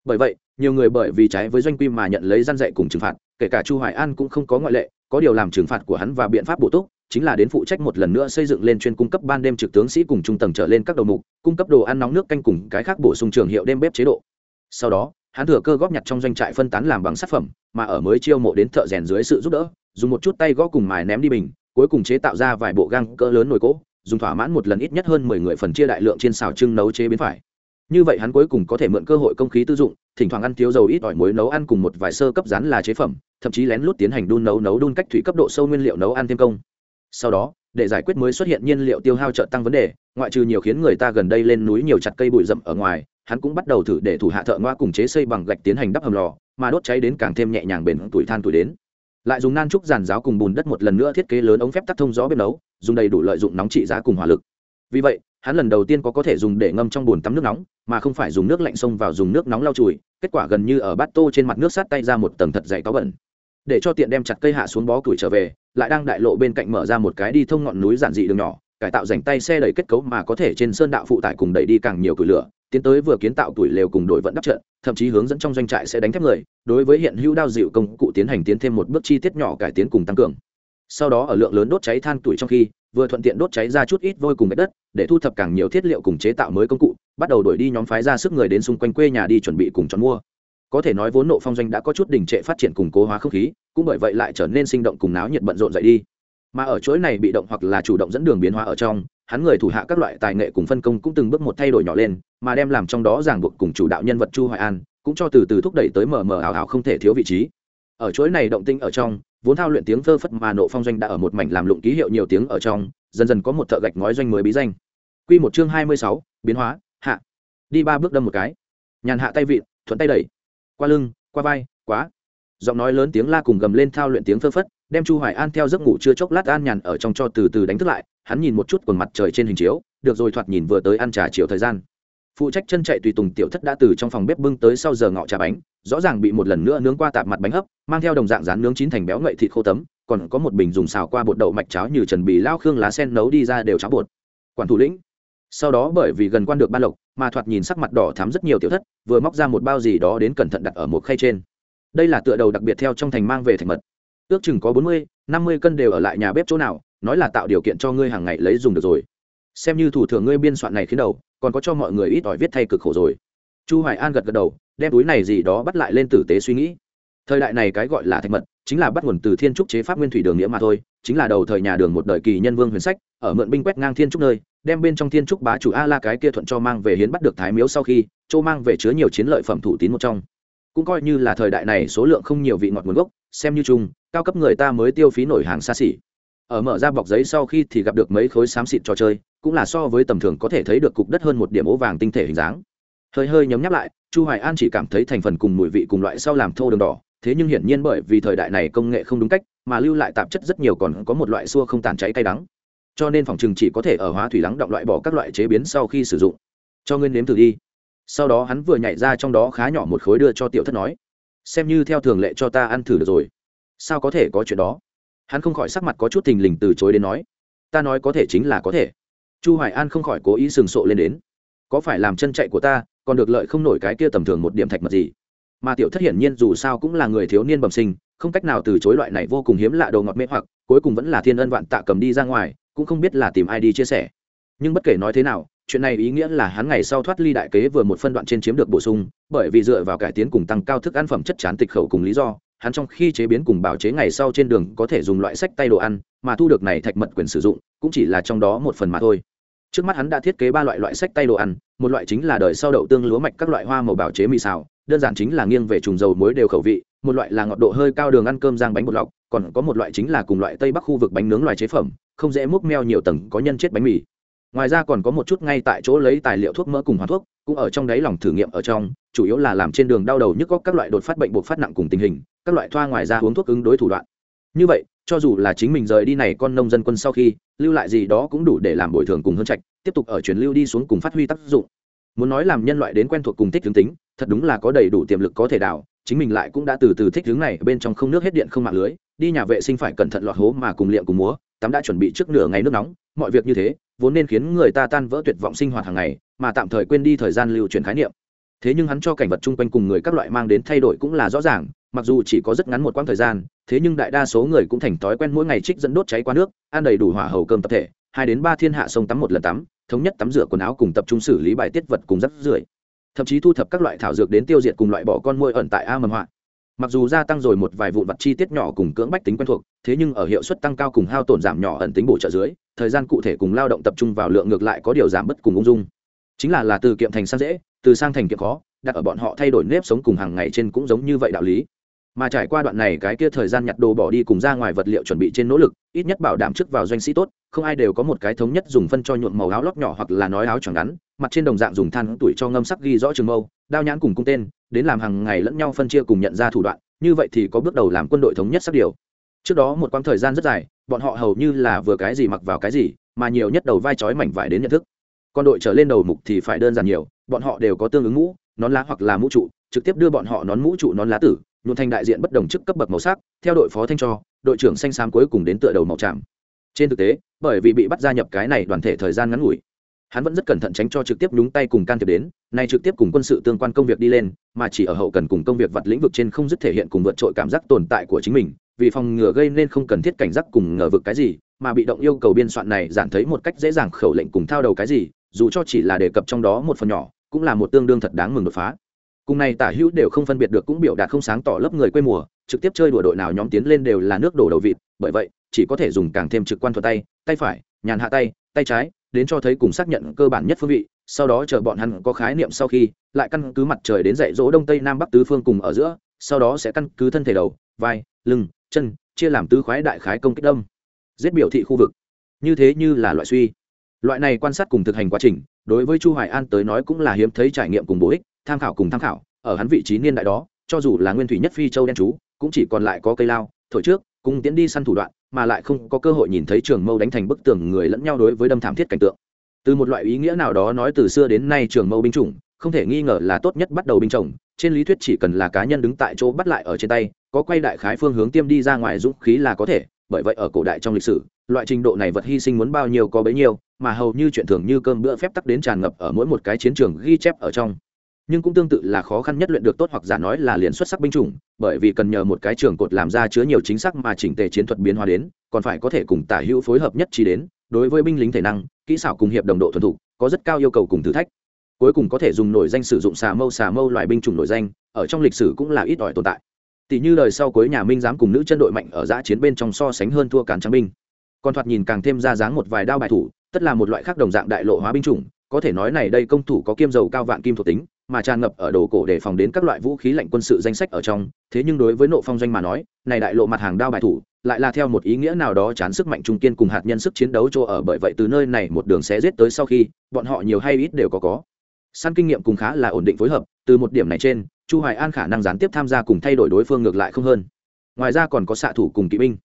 Speaker 1: Bởi vậy, nhiều người bởi vì trái với doanh quy mà nhận lấy gian dạy cùng trừng phạt, kể cả chu hoài an cũng không có ngoại lệ có điều làm trừng phạt của hắn và biện pháp bổ túc chính là đến phụ trách một lần nữa xây dựng lên chuyên cung cấp ban đêm trực tướng sĩ cùng trung tầng trở lên các đầu mục, cung cấp đồ ăn nóng nước canh cùng cái khác bổ sung trường hiệu đêm bếp chế độ. Sau đó, hắn thừa cơ góp nhặt trong doanh trại phân tán làm bằng sát phẩm, mà ở mới chiêu mộ đến thợ rèn dưới sự giúp đỡ, dùng một chút tay gõ cùng mài ném đi bình, cuối cùng chế tạo ra vài bộ gang cỡ lớn nồi cỗ, dùng thỏa mãn một lần ít nhất hơn mười người phần chia đại lượng trên xào trưng nấu chế biến phải như vậy hắn cuối cùng có thể mượn cơ hội công khí tư dụng, thỉnh thoảng ăn thiếu dầu ít ỏi muối nấu ăn cùng một vài sơ cấp rán là chế phẩm, thậm chí lén lút tiến hành đun nấu nấu đun cách thủy cấp độ sâu nguyên liệu nấu ăn thêm công. Sau đó, để giải quyết mới xuất hiện nhiên liệu tiêu hao trợ tăng vấn đề, ngoại trừ nhiều khiến người ta gần đây lên núi nhiều chặt cây bụi rậm ở ngoài, hắn cũng bắt đầu thử để thủ hạ thợ ngoa cùng chế xây bằng gạch tiến hành đắp hầm lò, mà đốt cháy đến càng thêm nhẹ nhàng bền tuổi than tuổi đến. Lại dùng nan trúc giàn giáo cùng bùn đất một lần nữa thiết kế lớn ống phép tắc thông gió bếp nấu, dùng đầy đủ lợi dụng nóng trị giá cùng hỏa lực. Vì vậy hắn lần đầu tiên có có thể dùng để ngâm trong bồn tắm nước nóng, mà không phải dùng nước lạnh xông vào dùng nước nóng lau chùi, kết quả gần như ở bát tô trên mặt nước sát tay ra một tầng thật dày cáo bẩn. Để cho tiện đem chặt cây hạ xuống bó củi trở về, lại đang đại lộ bên cạnh mở ra một cái đi thông ngọn núi giản dị đường nhỏ, cải tạo dành tay xe đẩy kết cấu mà có thể trên sơn đạo phụ tải cùng đẩy đi càng nhiều củi lửa, tiến tới vừa kiến tạo tuổi lều cùng đội vận đắp trận, thậm chí hướng dẫn trong doanh trại sẽ đánh thép người, đối với hiện hữu đao dịu công cụ tiến hành tiến thêm một bước chi tiết nhỏ cải tiến cùng tăng cường sau đó ở lượng lớn đốt cháy than tuổi trong khi, vừa thuận tiện đốt cháy ra chút ít vôi cùng đất, để thu thập càng nhiều thiết liệu cùng chế tạo mới công cụ, bắt đầu đổi đi nhóm phái ra sức người đến xung quanh quê nhà đi chuẩn bị cùng chọn mua. Có thể nói vốn nộ phong doanh đã có chút đình trệ phát triển củng cố hóa không khí, cũng bởi vậy lại trở nên sinh động cùng náo nhiệt bận rộn dậy đi. Mà ở chuỗi này bị động hoặc là chủ động dẫn đường biến hóa ở trong, hắn người thủ hạ các loại tài nghệ cùng phân công cũng từng bước một thay đổi nhỏ lên, mà đem làm trong đó ràng buộc cùng chủ đạo nhân vật chu hoài an, cũng cho từ từ thúc đẩy tới mờ mờ ảo ảo không thể thiếu vị trí ở chuỗi này động tinh ở trong vốn thao luyện tiếng phơ phất mà nộ phong doanh đã ở một mảnh làm lụng ký hiệu nhiều tiếng ở trong dần dần có một thợ gạch ngói doanh mới bí danh. Quy một chương hai mươi sáu, biến hóa hạ. Đi ba bước đâm một cái. Nhàn hạ tay vịn thuận tay đẩy. Qua lưng qua vai quá. Giọng nói lớn tiếng la cùng gầm lên thao luyện tiếng phơ phất đem chu hoài an theo giấc ngủ chưa chốc lát an nhàn ở trong cho từ từ đánh thức lại hắn nhìn một chút quần mặt trời trên hình chiếu được rồi thoạt nhìn vừa tới ăn trà chiều thời gian phụ trách chân chạy tùy tùng tiểu thất đã từ trong phòng bếp bưng tới sau giờ ngọ trà bánh, rõ ràng bị một lần nữa nướng qua tạp mặt bánh hấp, mang theo đồng dạng rán nướng chín thành béo ngậy thịt khô tấm, còn có một bình dùng xào qua bột đậu mạch cháo như trần bì lao khương lá sen nấu đi ra đều cháo bột. Quản thủ lĩnh. Sau đó bởi vì gần quan được ban lộc, mà thoạt nhìn sắc mặt đỏ thắm rất nhiều tiểu thất, vừa móc ra một bao gì đó đến cẩn thận đặt ở một khay trên. Đây là tựa đầu đặc biệt theo trong thành mang về thành mật. Ước chừng có bốn mươi, năm mươi cân đều ở lại nhà bếp chỗ nào, nói là tạo điều kiện cho ngươi hàng ngày lấy dùng được rồi. Xem như thủ thường ngươi biên soạn này khiến đầu còn có cho mọi người ít ỏi viết thay cực khổ rồi. Chu hoài an gật gật đầu, đem túi này gì đó bắt lại lên tử tế suy nghĩ. Thời đại này cái gọi là thạch mật, chính là bắt nguồn từ thiên trúc chế pháp nguyên thủy đường nghĩa mà thôi, chính là đầu thời nhà đường một đời kỳ nhân vương huyền sách, ở mượn binh quét ngang thiên trúc nơi, đem bên trong thiên trúc bá chủ a la cái kia thuận cho mang về hiến bắt được thái miếu sau khi châu mang về chứa nhiều chiến lợi phẩm thủ tín một trong. Cũng coi như là thời đại này số lượng không nhiều vị ngọt nguồn gốc, xem như chung, cao cấp người ta mới tiêu phí nổi hàng xa xỉ ở mở ra bọc giấy sau khi thì gặp được mấy khối xám xịt trò chơi, cũng là so với tầm thường có thể thấy được cục đất hơn một điểm ố vàng tinh thể hình dáng. Hơi hơi nhấm nháp lại, chu hoài an chỉ cảm thấy thành phần cùng mùi vị cùng loại sau làm thô đường đỏ, thế nhưng hiển nhiên bởi vì thời đại này công nghệ không đúng cách, mà lưu lại tạp chất rất nhiều còn có một loại xua không tàn cháy cay đắng. Cho nên phòng trừng chỉ có thể ở hóa thủy lắng động loại bỏ các loại chế biến sau khi sử dụng. Cho ngươi nếm thử đi. Sau đó hắn vừa nhảy ra trong đó khá nhỏ một khối đưa cho tiểu thất nói, xem như theo thường lệ cho ta ăn thử được rồi. Sao có thể có chuyện đó? Hắn không khỏi sắc mặt có chút thình lình từ chối đến nói, ta nói có thể chính là có thể. Chu hoài an không khỏi cố ý sừng sộ lên đến, có phải làm chân chạy của ta, còn được lợi không nổi cái kia tầm thường một điểm thạch mật gì? Mà tiểu thất hiển nhiên dù sao cũng là người thiếu niên bẩm sinh, không cách nào từ chối loại này vô cùng hiếm lạ đồ ngọt mê hoặc, cuối cùng vẫn là thiên ân vạn tạ cầm đi ra ngoài, cũng không biết là tìm ai đi chia sẻ. Nhưng bất kể nói thế nào, chuyện này ý nghĩa là hắn ngày sau thoát ly đại kế vừa một phân đoạn trên chiếm được bổ sung, bởi vì dựa vào cải tiến cùng tăng cao thức ăn phẩm chất chán tịch khẩu cùng lý do hắn trong khi chế biến cùng bảo chế ngày sau trên đường có thể dùng loại sách tay đồ ăn, mà thu được này thạch mật quyền sử dụng, cũng chỉ là trong đó một phần mà thôi. Trước mắt hắn đã thiết kế ba loại loại sách tay đồ ăn, một loại chính là đời sau đậu tương lúa mạch các loại hoa màu bảo chế mì xào, đơn giản chính là nghiêng về trùng dầu muối đều khẩu vị, một loại là ngọt độ hơi cao đường ăn cơm rang bánh bột lọc, còn có một loại chính là cùng loại tây bắc khu vực bánh nướng loài chế phẩm, không dễ múc meo nhiều tầng có nhân chết bánh mì. Ngoài ra còn có một chút ngay tại chỗ lấy tài liệu thuốc mỡ cùng hóa thuốc, cũng ở trong đấy lòng thử nghiệm ở trong, chủ yếu là làm trên đường đau đầu nhức góc các loại đột phát bệnh buộc phát nặng cùng tình hình các loại thoa ngoài ra uống thuốc ứng đối thủ đoạn. Như vậy, cho dù là chính mình rời đi này con nông dân quân sau khi, lưu lại gì đó cũng đủ để làm bồi thường cùng hơn trạch, tiếp tục ở chuyển lưu đi xuống cùng phát huy tác dụng. Muốn nói làm nhân loại đến quen thuộc cùng thích hướng tính, thật đúng là có đầy đủ tiềm lực có thể đào, chính mình lại cũng đã từ từ thích hướng này, bên trong không nước hết điện không mạng lưới, đi nhà vệ sinh phải cẩn thận lọt hố mà cùng liệm cùng múa, tắm đã chuẩn bị trước nửa ngày nước nóng, mọi việc như thế, vốn nên khiến người ta tan vỡ tuyệt vọng sinh hoạt hàng ngày, mà tạm thời quên đi thời gian lưu truyền khái niệm. Thế nhưng hắn cho cảnh vật chung quanh cùng người các loại mang đến thay đổi cũng là rõ ràng mặc dù chỉ có rất ngắn một quãng thời gian, thế nhưng đại đa số người cũng thành thói quen mỗi ngày trích dẫn đốt cháy qua nước, ăn đầy đủ hỏa hầu cơm tập thể, hai đến ba thiên hạ sông tắm một lần tắm, thống nhất tắm rửa quần áo cùng tập trung xử lý bài tiết vật cùng rắc rưởi. Thậm chí thu thập các loại thảo dược đến tiêu diệt cùng loại bỏ con môi ẩn tại a mầm hoạn mặc dù gia tăng rồi một vài vụn vặt chi tiết nhỏ cùng cưỡng bách tính quen thuộc, thế nhưng ở hiệu suất tăng cao cùng hao tổn giảm nhỏ ẩn tính bổ trợ dưới, thời gian cụ thể cùng lao động tập trung vào lượng ngược lại có điều giảm bất cùng ung dung. Chính là là từ kiệm thành sang dễ, từ sang thành kiệm khó, đặt ở bọn họ thay đổi nếp sống cùng hàng ngày trên cũng giống như vậy đạo lý mà trải qua đoạn này cái kia thời gian nhặt đồ bỏ đi cùng ra ngoài vật liệu chuẩn bị trên nỗ lực, ít nhất bảo đảm trước vào doanh sĩ tốt, không ai đều có một cái thống nhất dùng phân cho nhuộm màu áo lót nhỏ hoặc là nói áo choàng ngắn, mặt trên đồng dạng dùng than tuổi cho ngâm sắc ghi rõ trường mâu, đao nhãn cùng cung tên, đến làm hàng ngày lẫn nhau phân chia cùng nhận ra thủ đoạn, như vậy thì có bước đầu làm quân đội thống nhất sắc điều. Trước đó một quãng thời gian rất dài, bọn họ hầu như là vừa cái gì mặc vào cái gì, mà nhiều nhất đầu vai trói mảnh vải đến nhận thức. Con đội trở lên đầu mục thì phải đơn giản nhiều, bọn họ đều có tương ứng mũ, nón lá hoặc là mũ trụ, trực tiếp đưa bọn họ nón mũ trụ nón lá tử nhuộn thành đại diện bất đồng chức cấp bậc màu sắc, theo đội phó thanh cho, đội trưởng xanh xám cuối cùng đến tựa đầu màu tràm. Trên thực tế, bởi vì bị bắt gia nhập cái này đoàn thể thời gian ngắn ngủi, hắn vẫn rất cẩn thận tránh cho trực tiếp nhúng tay cùng can thiệp đến, nay trực tiếp cùng quân sự tương quan công việc đi lên, mà chỉ ở hậu cần cùng công việc vặt lĩnh vực trên không dứt thể hiện cùng vượt trội cảm giác tồn tại của chính mình, vì phòng ngừa gây nên không cần thiết cảnh giác cùng ngờ vực cái gì, mà bị động yêu cầu biên soạn này giản thấy một cách dễ dàng khẩu lệnh cùng thao đầu cái gì, dù cho chỉ là đề cập trong đó một phần nhỏ, cũng là một tương đương thật đáng mừng đột phá cùng này tả hữu đều không phân biệt được cũng biểu đạt không sáng tỏ lớp người quê mùa, trực tiếp chơi đùa đội nào nhóm tiến lên đều là nước đổ đầu vịt, bởi vậy, chỉ có thể dùng càng thêm trực quan thuật tay tay phải, nhàn hạ tay tay trái, đến cho thấy cùng xác nhận cơ bản nhất phương vị, sau đó chờ bọn hắn có khái niệm sau khi, lại căn cứ mặt trời đến dạy dỗ đông tây nam bắc tứ phương cùng ở giữa, sau đó sẽ căn cứ thân thể đầu, vai, lưng, chân, chia làm tứ khoái đại khái công kích đông giết biểu thị khu vực. Như thế như là loại suy. Loại này quan sát cùng thực hành quá trình, đối với chu hoài an tới nói cũng là hiếm thấy trải nghiệm cùng bổ ích tham khảo cùng tham khảo, ở hắn vị trí niên đại đó, cho dù là nguyên thủy nhất phi châu đen chú, cũng chỉ còn lại có cây lao, thổi trước, cùng tiến đi săn thủ đoạn, mà lại không có cơ hội nhìn thấy trường mâu đánh thành bức tường người lẫn nhau đối với đâm thảm thiết cảnh tượng. Từ một loại ý nghĩa nào đó nói từ xưa đến nay trường mâu binh chủng, không thể nghi ngờ là tốt nhất bắt đầu binh chủng trên lý thuyết chỉ cần là cá nhân đứng tại chỗ bắt lại ở trên tay, có quay đại khái phương hướng tiêm đi ra ngoài dũng khí là có thể, bởi vậy ở cổ đại trong lịch sử, loại trình độ này vật hy sinh muốn bao nhiêu có bấy nhiêu, mà hầu như chuyện thường như cơm bữa phép tắc đến tràn ngập ở mỗi một cái chiến trường ghi chép ở trong nhưng cũng tương tự là khó khăn nhất luyện được tốt hoặc giả nói là liền xuất sắc binh chủng, bởi vì cần nhờ một cái trường cột làm ra chứa nhiều chính xác mà chỉnh tề chiến thuật biến hóa đến, còn phải có thể cùng tả hữu phối hợp nhất trí đến, đối với binh lính thể năng, kỹ xảo cùng hiệp đồng độ thuần thục, có rất cao yêu cầu cùng thử thách. Cuối cùng có thể dùng nổi danh sử dụng xà mâu xà mâu loại binh chủng nổi danh, ở trong lịch sử cũng là ít ỏi tồn tại. Tỷ như đời sau cuối nhà minh dám cùng nữ chân đội mạnh ở giã chiến bên trong so sánh hơn thua cản trang binh. Còn thoạt nhìn càng thêm ra dáng một vài đao bài thủ, tất là một loại khác đồng dạng đại lộ hóa binh chủng, có thể nói này đây công thủ có kiêm dầu cao vạn kim thuộc tính mà tràn ngập ở đồ cổ để phòng đến các loại vũ khí lạnh quân sự danh sách ở trong, thế nhưng đối với nộ phong doanh mà nói, này đại lộ mặt hàng đao bài thủ, lại là theo một ý nghĩa nào đó chán sức mạnh trung kiên cùng hạt nhân sức chiến đấu cho ở, bởi vậy từ nơi này một đường sẽ giết tới sau khi, bọn họ nhiều hay ít đều có có. Săn kinh nghiệm cùng khá là ổn định phối hợp, từ một điểm này trên, chu hoài an khả năng gián tiếp tham gia cùng thay đổi đối phương ngược lại không hơn. Ngoài ra còn có xạ thủ cùng kỵ binh.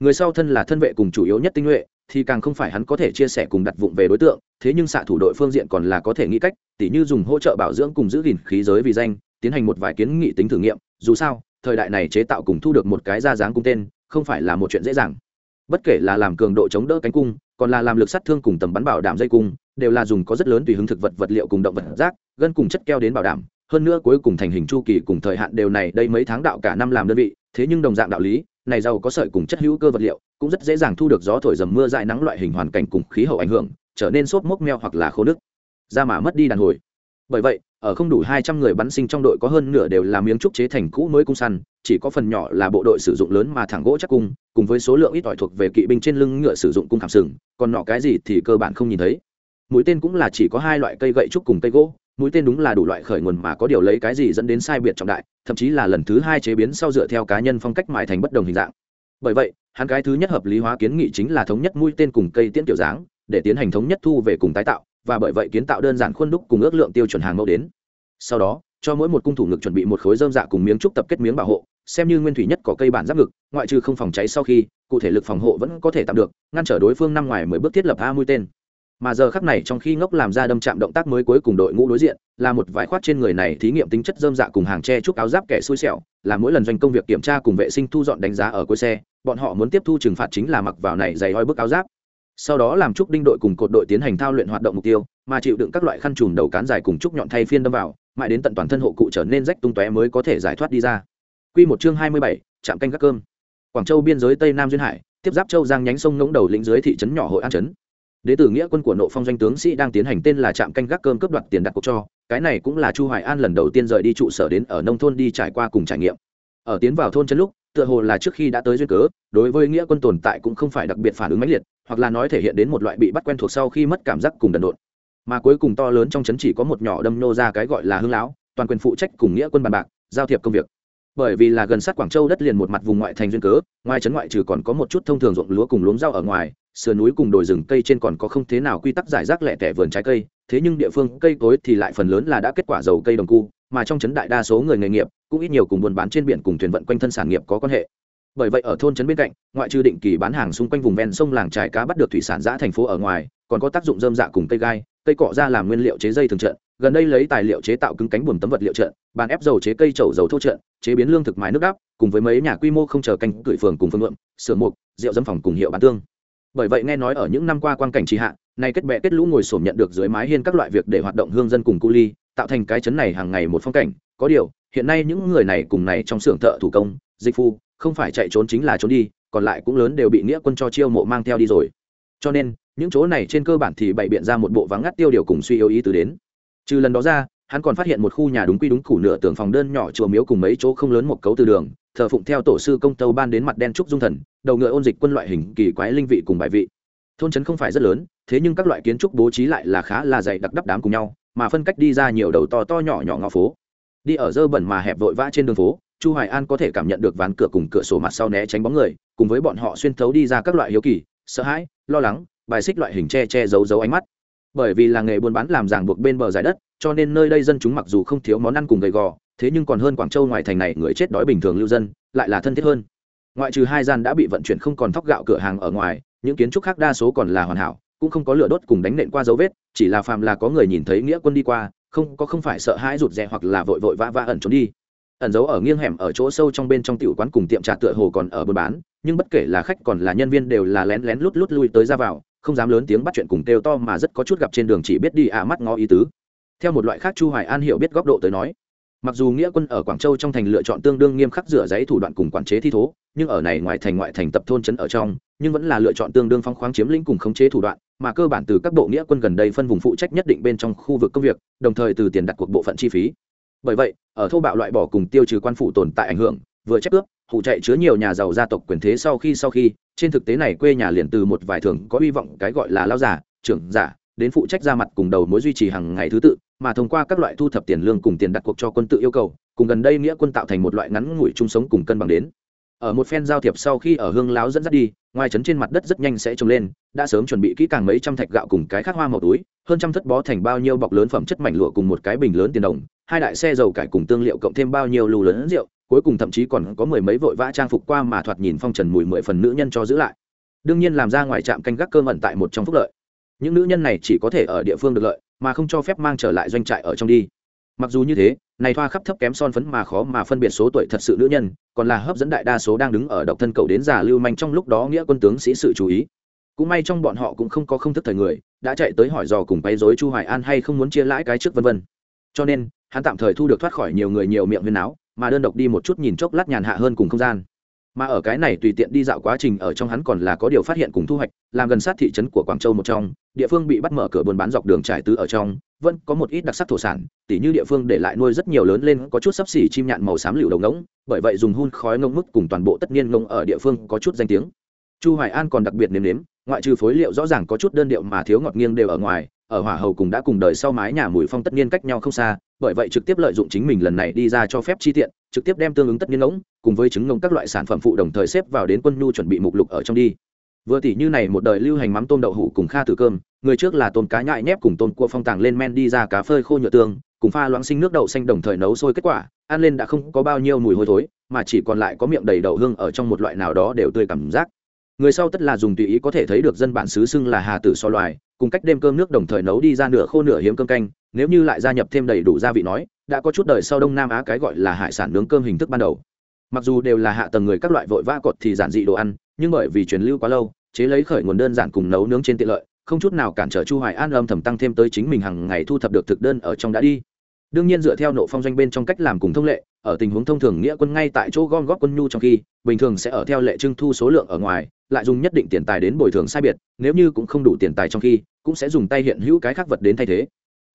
Speaker 1: Người sau thân là thân vệ cùng chủ yếu nhất tinh nhuệ thì càng không phải hắn có thể chia sẻ cùng đặt vụng về đối tượng, thế nhưng xạ thủ đội phương diện còn là có thể nghĩ cách, tỉ như dùng hỗ trợ bảo dưỡng cùng giữ gìn khí giới vì danh, tiến hành một vài kiến nghị tính thử nghiệm, dù sao, thời đại này chế tạo cùng thu được một cái ra dáng cung tên, không phải là một chuyện dễ dàng. Bất kể là làm cường độ chống đỡ cánh cung, còn là làm lực sát thương cùng tầm bắn bảo đảm dây cung, đều là dùng có rất lớn tùy hứng thực vật vật liệu cùng động vật rác, gân cùng chất keo đến bảo đảm. Hơn nữa cuối cùng thành hình chu kỳ cùng thời hạn đều này đây mấy tháng đạo cả năm làm đơn vị, thế nhưng đồng dạng đạo lý này giàu có sợi cùng chất hữu cơ vật liệu, cũng rất dễ dàng thu được gió thổi dầm mưa dại nắng loại hình hoàn cảnh cùng khí hậu ảnh hưởng, trở nên xốp mốc meo hoặc là khô nước ra mà mất đi đàn hồi. Bởi vậy, ở không đủ hai trăm người bắn sinh trong đội có hơn nửa đều là miếng trúc chế thành cũ mới cung săn, chỉ có phần nhỏ là bộ đội sử dụng lớn mà thẳng gỗ chắc cung, cùng với số lượng ít ỏi thuộc về kỵ binh trên lưng ngựa sử dụng cung khảm sừng, còn nọ cái gì thì cơ bản không nhìn thấy. Mũi tên cũng là chỉ có hai loại cây gậy trúc cùng cây gỗ mũi tên đúng là đủ loại khởi nguồn mà có điều lấy cái gì dẫn đến sai biệt trọng đại, thậm chí là lần thứ hai chế biến sau dựa theo cá nhân phong cách mài thành bất đồng hình dạng. Bởi vậy, hắn cái thứ nhất hợp lý hóa kiến nghị chính là thống nhất mũi tên cùng cây tiễn kiểu dáng, để tiến hành thống nhất thu về cùng tái tạo, và bởi vậy kiến tạo đơn giản khuôn đúc cùng ước lượng tiêu chuẩn hàng mẫu đến. Sau đó, cho mỗi một cung thủ ngực chuẩn bị một khối dơm dạ cùng miếng trúc tập kết miếng bảo hộ, xem như nguyên thủy nhất có cây bản giáp ngực, ngoại trừ không phòng cháy sau khi, cụ thể lực phòng hộ vẫn có thể tạm được, ngăn trở đối phương năm ngoài mười bước thiết lập a mũi tên mà giờ khắc này trong khi ngốc làm ra đâm chạm động tác mới cuối cùng đội ngũ đối diện là một vài khoát trên người này thí nghiệm tính chất dơm dạ cùng hàng tre trúc áo giáp kẻ xui xẻo là mỗi lần doanh công việc kiểm tra cùng vệ sinh thu dọn đánh giá ở cuối xe bọn họ muốn tiếp thu trừng phạt chính là mặc vào này dày hoi bức áo giáp sau đó làm trúc đinh đội cùng cột đội tiến hành thao luyện hoạt động mục tiêu mà chịu đựng các loại khăn trùm đầu cán dài cùng trúc nhọn thay phiên đâm vào mãi đến tận toàn thân hộ cụ trở nên rách tung tóe mới có thể giải thoát đi ra Quy một chương hai mươi bảy, trạm canh các cơm. Quảng Châu biên giới Tây Nam duyên hải, tiếp giáp Châu Giang nhánh sông ngỗng đầu lĩnh dưới thị trấn nhỏ hội an trấn. Đế tử nghĩa quân của nộ phong doanh tướng sĩ đang tiến hành tên là trạm canh gác cơm cướp đoạt tiền đặt cuộc cho, cái này cũng là Chu Hoài An lần đầu tiên rời đi trụ sở đến ở nông thôn đi trải qua cùng trải nghiệm. Ở tiến vào thôn chân lúc, tựa hồ là trước khi đã tới duyên cớ, đối với nghĩa quân tồn tại cũng không phải đặc biệt phản ứng mãnh liệt, hoặc là nói thể hiện đến một loại bị bắt quen thuộc sau khi mất cảm giác cùng đần độn. Mà cuối cùng to lớn trong trấn chỉ có một nhỏ đâm nô ra cái gọi là hương lão, toàn quyền phụ trách cùng nghĩa quân bàn bạc, giao thiệp công việc bởi vì là gần sát quảng châu đất liền một mặt vùng ngoại thành duyên cớ ngoài trấn ngoại trừ còn có một chút thông thường ruộng lúa cùng luống rau ở ngoài sườn núi cùng đồi rừng cây trên còn có không thế nào quy tắc giải rác lẻ tẻ vườn trái cây, thế nhưng địa phương cây cối thì lại phần lớn là đã kết quả dầu cây đồng cu, mà trong trấn đại đa số người nghề nghiệp, cũng ít nhiều cùng buôn bán trên biển cùng thuyền vận quanh thân sản nghiệp có quan hệ. Bởi vậy ở thôn trấn bên cạnh, ngoại trừ định kỳ bán hàng xung quanh vùng ven sông làng trải cá bắt được thủy sản giã thành phố ở ngoài, còn có tác dụng dơm dạ cùng cây gai, cây cọ ra làm nguyên liệu chế dây thường trận, gần đây lấy tài liệu chế tạo cứng cánh buồm tấm vật liệu trận, bàn ép dầu chế cây trầu dầu thô trận, chế biến lương thực mái nước đắp, cùng với mấy nhà quy mô không chờ canh gửi phường cùng phương lượng sửa mục rượu dâm phòng cùng hiệu bán tương bởi vậy nghe nói ở những năm qua quan cảnh trì hạ, nay kết bệ kết lũ ngồi sổm nhận được dưới mái hiên các loại việc để hoạt động hương dân cùng cu ly, tạo thành cái chấn này hàng ngày một phong cảnh. Có điều, hiện nay những người này cùng này trong xưởng thợ thủ công, dịch phu, không phải chạy trốn chính là trốn đi, còn lại cũng lớn đều bị nghĩa quân cho chiêu mộ mang theo đi rồi. Cho nên, những chỗ này trên cơ bản thì bày biện ra một bộ vắng ngắt tiêu điều cùng suy yếu ý từ đến. Trừ lần đó ra, hắn còn phát hiện một khu nhà đúng quy đúng củ nửa tường phòng đơn nhỏ chùa miếu cùng mấy chỗ không lớn một cấu từ đường thờ phụng theo tổ sư công tâu ban đến mặt đen trúc dung thần, đầu ngựa ôn dịch quân loại hình kỳ quái linh vị cùng bài vị. Thôn trấn không phải rất lớn, thế nhưng các loại kiến trúc bố trí lại là khá là dày đặc đắp đám cùng nhau, mà phân cách đi ra nhiều đầu to to nhỏ nhỏ ngõ phố. Đi ở dơ bẩn mà hẹp vội vã trên đường phố, chu hoài an có thể cảm nhận được ván cửa cùng cửa sổ mặt sau né tránh bóng người, cùng với bọn họ xuyên thấu đi ra các loại hiếu kỳ, sợ hãi, lo lắng, bài xích loại hình che che giấu giấu ánh mắt. Bởi vì là nghề buôn bán làm ràng buộc bên bờ giải đất, cho nên nơi đây dân chúng mặc dù không thiếu món ăn cùng gầy gò thế nhưng còn hơn quảng châu ngoài thành này người chết đói bình thường lưu dân, lại là thân thiết hơn. Ngoại trừ hai gian đã bị vận chuyển không còn thóc gạo cửa hàng ở ngoài, những kiến trúc khác đa số còn là hoàn hảo, cũng không có lửa đốt cùng đánh nện qua dấu vết, chỉ là phàm là có người nhìn thấy nghĩa quân đi qua, không, có không phải sợ hãi rụt rè hoặc là vội vội vã vã ẩn trốn đi. Ẩn giấu ở nghiêng hẻm ở chỗ sâu trong bên trong tiểu quán cùng tiệm trà tựa hồ còn ở buôn bán, nhưng bất kể là khách còn là nhân viên đều là lén lén lút lút lui tới ra vào, không dám lớn tiếng bắt chuyện cùng kêu to mà rất có chút gặp trên đường chỉ biết đi ạ mắt ngó ý tứ. Theo một loại khác chu hoài an hiểu biết góc độ tới nói mặc dù nghĩa quân ở quảng châu trong thành lựa chọn tương đương nghiêm khắc rửa giấy thủ đoạn cùng quản chế thi thố, nhưng ở này ngoài thành ngoại thành tập thôn trấn ở trong, nhưng vẫn là lựa chọn tương đương phong khoáng chiếm lĩnh cùng khống chế thủ đoạn, mà cơ bản từ các bộ nghĩa quân gần đây phân vùng phụ trách nhất định bên trong khu vực công việc, đồng thời từ tiền đặt cuộc bộ phận chi phí. Bởi vậy, ở thô bạo loại bỏ cùng tiêu trừ quan phụ tồn tại ảnh hưởng, vừa chép ướp hụ chạy chứa nhiều nhà giàu gia tộc quyền thế sau khi sau khi, trên thực tế này quê nhà liền từ một vài thường có hy vọng cái gọi là lao giả trưởng giả, đến phụ trách ra mặt cùng đầu mối duy trì hàng ngày thứ tự mà thông qua các loại thu thập tiền lương cùng tiền đặt cuộc cho quân tự yêu cầu, cùng gần đây nghĩa quân tạo thành một loại ngắn ngủi chung sống cùng cân bằng đến. Ở một phen giao thiệp sau khi ở hương láo dẫn dắt đi, ngoài trấn trên mặt đất rất nhanh sẽ trồng lên, đã sớm chuẩn bị kỹ càng mấy trăm thạch gạo cùng cái khác hoa màu túi, hơn trăm thất bó thành bao nhiêu bọc lớn phẩm chất mảnh lụa cùng một cái bình lớn tiền đồng, hai đại xe dầu cải cùng tương liệu cộng thêm bao nhiêu lù lớn rượu, cuối cùng thậm chí còn có mười mấy vội vã trang phục qua mà thoạt nhìn phong trần mùi mười phần nữ nhân cho giữ lại. Đương nhiên làm ra ngoài trạm canh gác cơm ẩn tại một trong phúc lợi. Những nữ nhân này chỉ có thể ở địa phương được lợi mà không cho phép mang trở lại doanh trại ở trong đi. Mặc dù như thế, này thoa khắp thấp kém son phấn mà khó mà phân biệt số tuổi thật sự nữ nhân, còn là hấp dẫn đại đa số đang đứng ở độc thân cầu đến già lưu manh trong lúc đó nghĩa quân tướng sĩ sự chú ý. Cũng may trong bọn họ cũng không có không thức thời người, đã chạy tới hỏi dò cùng quấy rối chu hoài an hay không muốn chia lãi cái trước vân vân. Cho nên, hắn tạm thời thu được thoát khỏi nhiều người nhiều miệng huyên áo mà đơn độc đi một chút nhìn chốc lát nhàn hạ hơn cùng không gian mà ở cái này tùy tiện đi dạo quá trình ở trong hắn còn là có điều phát hiện cùng thu hoạch, làm gần sát thị trấn của quảng châu một trong, địa phương bị bắt mở cửa buôn bán dọc đường trải tứ ở trong, vẫn có một ít đặc sắc thổ sản, tỉ như địa phương để lại nuôi rất nhiều lớn lên, có chút sấp xỉ chim nhạn màu xám lựu đầu ngỗng, bởi vậy dùng hun khói ngông mức cùng toàn bộ tất nhiên ngông ở địa phương có chút danh tiếng. Chu hoài an còn đặc biệt nếm nếm, ngoại trừ phối liệu rõ ràng có chút đơn điệu mà thiếu ngọt nghiêng đều ở ngoài ở hỏa hầu cùng đã cùng đời sau mái nhà mùi phong tất nhiên cách nhau không xa, bởi vậy trực tiếp lợi dụng chính mình lần này đi ra cho phép chi tiện, trực tiếp đem tương ứng tất nhiên ngỗng cùng với trứng ngỗng các loại sản phẩm phụ đồng thời xếp vào đến quân nhu chuẩn bị mục lục ở trong đi. Vừa tỷ như này một đời lưu hành mắm tôm đậu hủ cùng kha tử cơm, người trước là tôm cá nhại nhép cùng tôm cua phong tàng lên men đi ra cá phơi khô nhựa tương, cùng pha loãng sinh nước đậu xanh đồng thời nấu sôi kết quả, ăn lên đã không có bao nhiêu mùi hôi thối, mà chỉ còn lại có miệng đầy đậu hương ở trong một loại nào đó đều tươi cảm giác. Người sau tất là dùng tùy ý có thể thấy được dân bản xứ xưng là hà tử so loài cùng cách đêm cơm nước đồng thời nấu đi ra nửa khô nửa hiếm cơm canh, nếu như lại gia nhập thêm đầy đủ gia vị nói, đã có chút đời sau đông nam á cái gọi là hải sản nướng cơm hình thức ban đầu. Mặc dù đều là hạ tầng người các loại vội vã cọt thì giản dị đồ ăn, nhưng bởi vì truyền lưu quá lâu, chế lấy khởi nguồn đơn giản cùng nấu nướng trên tiện lợi, không chút nào cản trở chu hoài an âm thầm tăng thêm tới chính mình hàng ngày thu thập được thực đơn ở trong đã đi đương nhiên dựa theo nộ phong doanh bên trong cách làm cùng thông lệ, ở tình huống thông thường nghĩa quân ngay tại chỗ gom góp quân nhu trong khi, bình thường sẽ ở theo lệ trưng thu số lượng ở ngoài, lại dùng nhất định tiền tài đến bồi thường sai biệt, nếu như cũng không đủ tiền tài trong khi, cũng sẽ dùng tay hiện hữu cái khác vật đến thay thế.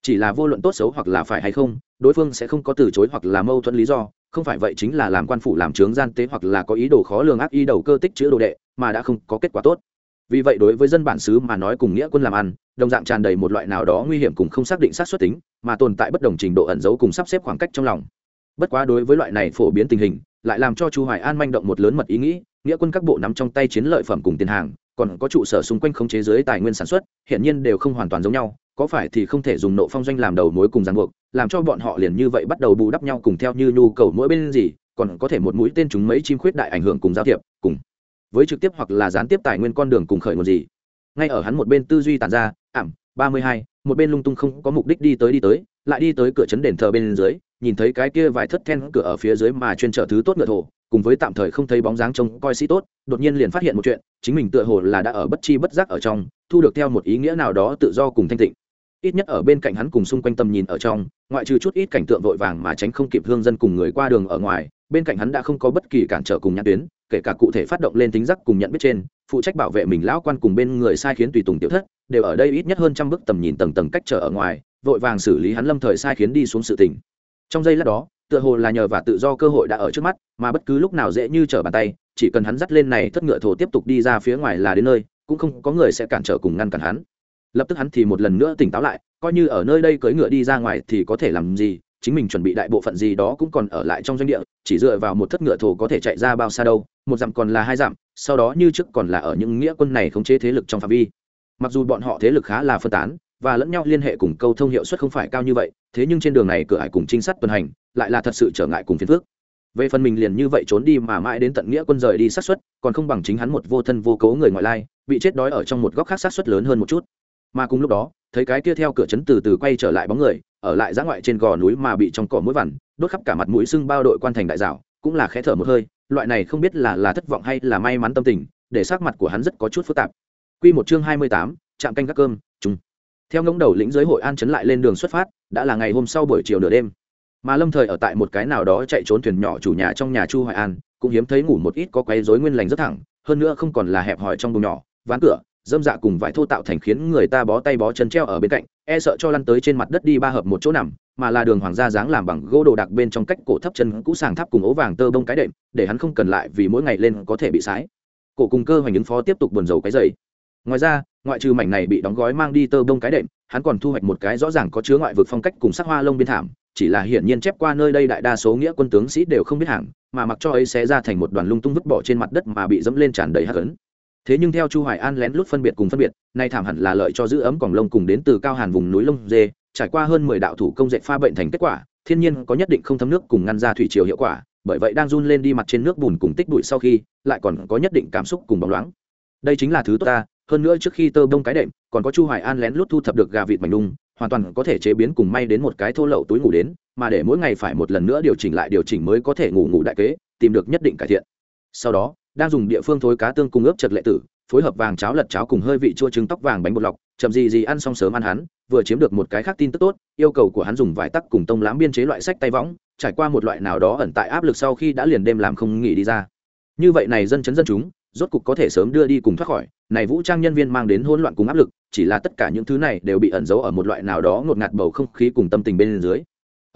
Speaker 1: Chỉ là vô luận tốt xấu hoặc là phải hay không, đối phương sẽ không có từ chối hoặc là mâu thuẫn lý do, không phải vậy chính là làm quan phủ làm trướng gian tế hoặc là có ý đồ khó lường ác ý đầu cơ tích chữa đồ đệ, mà đã không có kết quả tốt vì vậy đối với dân bản xứ mà nói cùng nghĩa quân làm ăn, đồng dạng tràn đầy một loại nào đó nguy hiểm cùng không xác định sát xuất tính, mà tồn tại bất đồng trình độ ẩn giấu cùng sắp xếp khoảng cách trong lòng. Bất quá đối với loại này phổ biến tình hình, lại làm cho chu hoài an manh động một lớn mật ý nghĩ, nghĩa quân các bộ nắm trong tay chiến lợi phẩm cùng tiền hàng, còn có trụ sở xung quanh khống chế giới tài nguyên sản xuất hiện nhiên đều không hoàn toàn giống nhau, có phải thì không thể dùng nộ phong doanh làm đầu mối cùng ràng buộc, làm cho bọn họ liền như vậy bắt đầu bù đắp nhau cùng theo như nhu cầu mỗi bên gì, còn có thể một mũi tên chúng mấy chim khuyết đại ảnh hưởng cùng giao thiệp, cùng với trực tiếp hoặc là gián tiếp tài nguyên con đường cùng khởi nguồn gì. Ngay ở hắn một bên tư duy tàn ra, ảm, ba mươi hai, một bên lung tung không có mục đích đi tới đi tới, lại đi tới cửa chấn đền thờ bên dưới, nhìn thấy cái kia vài thất then cửa ở phía dưới mà chuyên trở thứ tốt ngựa thổ, cùng với tạm thời không thấy bóng dáng trông coi sĩ tốt, đột nhiên liền phát hiện một chuyện, chính mình tựa hồ là đã ở bất chi bất giác ở trong, thu được theo một ý nghĩa nào đó tự do cùng thanh tịnh. Ít nhất ở bên cạnh hắn cùng xung quanh tầm nhìn ở trong, ngoại trừ chút ít cảnh tượng vội vàng mà tránh không kịp hương dân cùng người qua đường ở ngoài, bên cạnh hắn đã không có bất kỳ cản trở cùng nhãn tuyến kể cả cụ thể phát động lên tính giác cùng nhận biết trên, phụ trách bảo vệ mình lão quan cùng bên người sai khiến tùy tùng tiểu thất, đều ở đây ít nhất hơn trăm bước tầm nhìn tầng tầng cách trở ở ngoài, vội vàng xử lý hắn lâm thời sai khiến đi xuống sự tình. Trong giây lát đó, tựa hồ là nhờ và tự do cơ hội đã ở trước mắt, mà bất cứ lúc nào dễ như trở bàn tay, chỉ cần hắn dắt lên này thất ngựa thổ tiếp tục đi ra phía ngoài là đến nơi, cũng không có người sẽ cản trở cùng ngăn cản hắn. Lập tức hắn thì một lần nữa tỉnh táo lại, coi như ở nơi đây cưỡi ngựa đi ra ngoài thì có thể làm gì chính mình chuẩn bị đại bộ phận gì đó cũng còn ở lại trong doanh địa, chỉ dựa vào một thất ngựa thổ có thể chạy ra bao xa đâu, một dặm còn là hai dặm, sau đó như trước còn là ở những nghĩa quân này khống chế thế lực trong phạm vi. Mặc dù bọn họ thế lực khá là phân tán, và lẫn nhau liên hệ cùng câu thông hiệu suất không phải cao như vậy, thế nhưng trên đường này cửa hải cùng trinh sát tuần hành, lại là thật sự trở ngại cùng phiền phước về phần mình liền như vậy trốn đi mà mãi đến tận nghĩa quân rời đi sát xuất còn không bằng chính hắn một vô thân vô cấu người ngoại lai, bị chết đói ở trong một góc khác sát xuất lớn hơn một chút. Mà cùng lúc đó, thấy cái kia theo cửa chấn từ từ quay trở lại bóng người ở lại giã ngoại trên gò núi mà bị trong cỏ mũi vằn đốt khắp cả mặt mũi sưng bao đội quan thành đại dạo cũng là khẽ thở một hơi loại này không biết là là thất vọng hay là may mắn tâm tình để sắc mặt của hắn rất có chút phức tạp Quy một chương hai mươi tám, trạm canh các cơm, chúng Theo ngỗng đầu lĩnh giới hội an chấn lại lên đường xuất phát, đã là ngày hôm sau buổi chiều nửa đêm. Mà Lâm Thời ở tại một cái nào đó chạy trốn thuyền nhỏ chủ nhà trong nhà Chu Hoài An, cũng hiếm thấy ngủ một ít có quấy rối nguyên lành rất thẳng, hơn nữa không còn là hẹp hòi trong buồng nhỏ, ván cửa, dâm dạ cùng vải thô tạo thành khiến người ta bó tay bó chân treo ở bên cạnh, e sợ cho lăn tới trên mặt đất đi ba hợp một chỗ nằm, mà là đường hoàng gia dáng làm bằng gỗ đồ đặc bên trong cách cổ thấp chân cũ sàng tháp cùng ố vàng tơ bông cái đệm, để hắn không cần lại vì mỗi ngày lên có thể bị sái. Cổ cùng cơ hoành ứng phó tiếp tục buồn rầu cái dày ngoài ra ngoại trừ mảnh này bị đóng gói mang đi tơ bông cái đệm hắn còn thu hoạch một cái rõ ràng có chứa ngoại vực phong cách cùng sắc hoa lông biên thảm chỉ là hiển nhiên chép qua nơi đây đại đa số nghĩa quân tướng sĩ đều không biết hàng mà mặc cho ấy sẽ ra thành một đoàn lung tung vứt bỏ trên mặt đất mà bị dẫm lên tràn đầy hắc ấn thế nhưng theo chu hoài an lén lút phân biệt cùng phân biệt, nay thảm hẳn là lợi cho giữ ấm còng lông cùng đến từ cao hàn vùng núi lông dê, trải qua hơn 10 đạo thủ công dệt pha bệnh thành kết quả, thiên nhiên có nhất định không thấm nước cùng ngăn ra thủy triều hiệu quả, bởi vậy đang run lên đi mặt trên nước bùn cùng tích bụi sau khi, lại còn có nhất định cảm xúc cùng bóng loáng. Đây chính là thứ tốt ta, hơn nữa trước khi tơ bông cái đệm, còn có chu hoài an lén lút thu thập được gà vịt mảnh nung hoàn toàn có thể chế biến cùng may đến một cái thô lậu túi ngủ đến, mà để mỗi ngày phải một lần nữa điều chỉnh lại điều chỉnh mới có thể ngủ ngủ đại kế, tìm được nhất định cải thiện. Sau đó đang dùng địa phương thối cá tương cung ướp chật lệ tử, phối hợp vàng cháo lật cháo cùng hơi vị chua trứng tóc vàng bánh bột lọc, chậm gì gì ăn xong sớm ăn hắn, vừa chiếm được một cái khác tin tức tốt, yêu cầu của hắn dùng vải tắc cùng tông lãm biên chế loại sách tay võng, trải qua một loại nào đó ẩn tại áp lực sau khi đã liền đêm làm không nghỉ đi ra. Như vậy này dân chấn dân chúng, rốt cục có thể sớm đưa đi cùng thoát khỏi, này vũ trang nhân viên mang đến hỗn loạn cùng áp lực, chỉ là tất cả những thứ này đều bị ẩn giấu ở một loại nào đó ngột ngạt bầu không khí cùng tâm tình bên dưới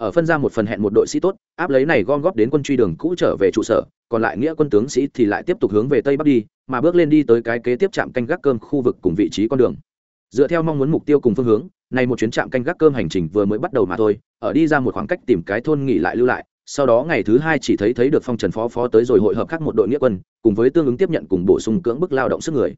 Speaker 1: ở phân ra một phần hẹn một đội sĩ tốt, áp lấy này gom góp đến quân truy đường cũ trở về trụ sở, còn lại nghĩa quân tướng sĩ thì lại tiếp tục hướng về tây bắc đi, mà bước lên đi tới cái kế tiếp trạm canh gác cơm khu vực cùng vị trí con đường. Dựa theo mong muốn mục tiêu cùng phương hướng, này một chuyến trạm canh gác cơm hành trình vừa mới bắt đầu mà thôi, ở đi ra một khoảng cách tìm cái thôn nghỉ lại lưu lại, sau đó ngày thứ hai chỉ thấy thấy được phong trần phó phó tới rồi hội hợp khác một đội nghĩa quân, cùng với tương ứng tiếp nhận cùng bổ sung cưỡng bức lao động sức người.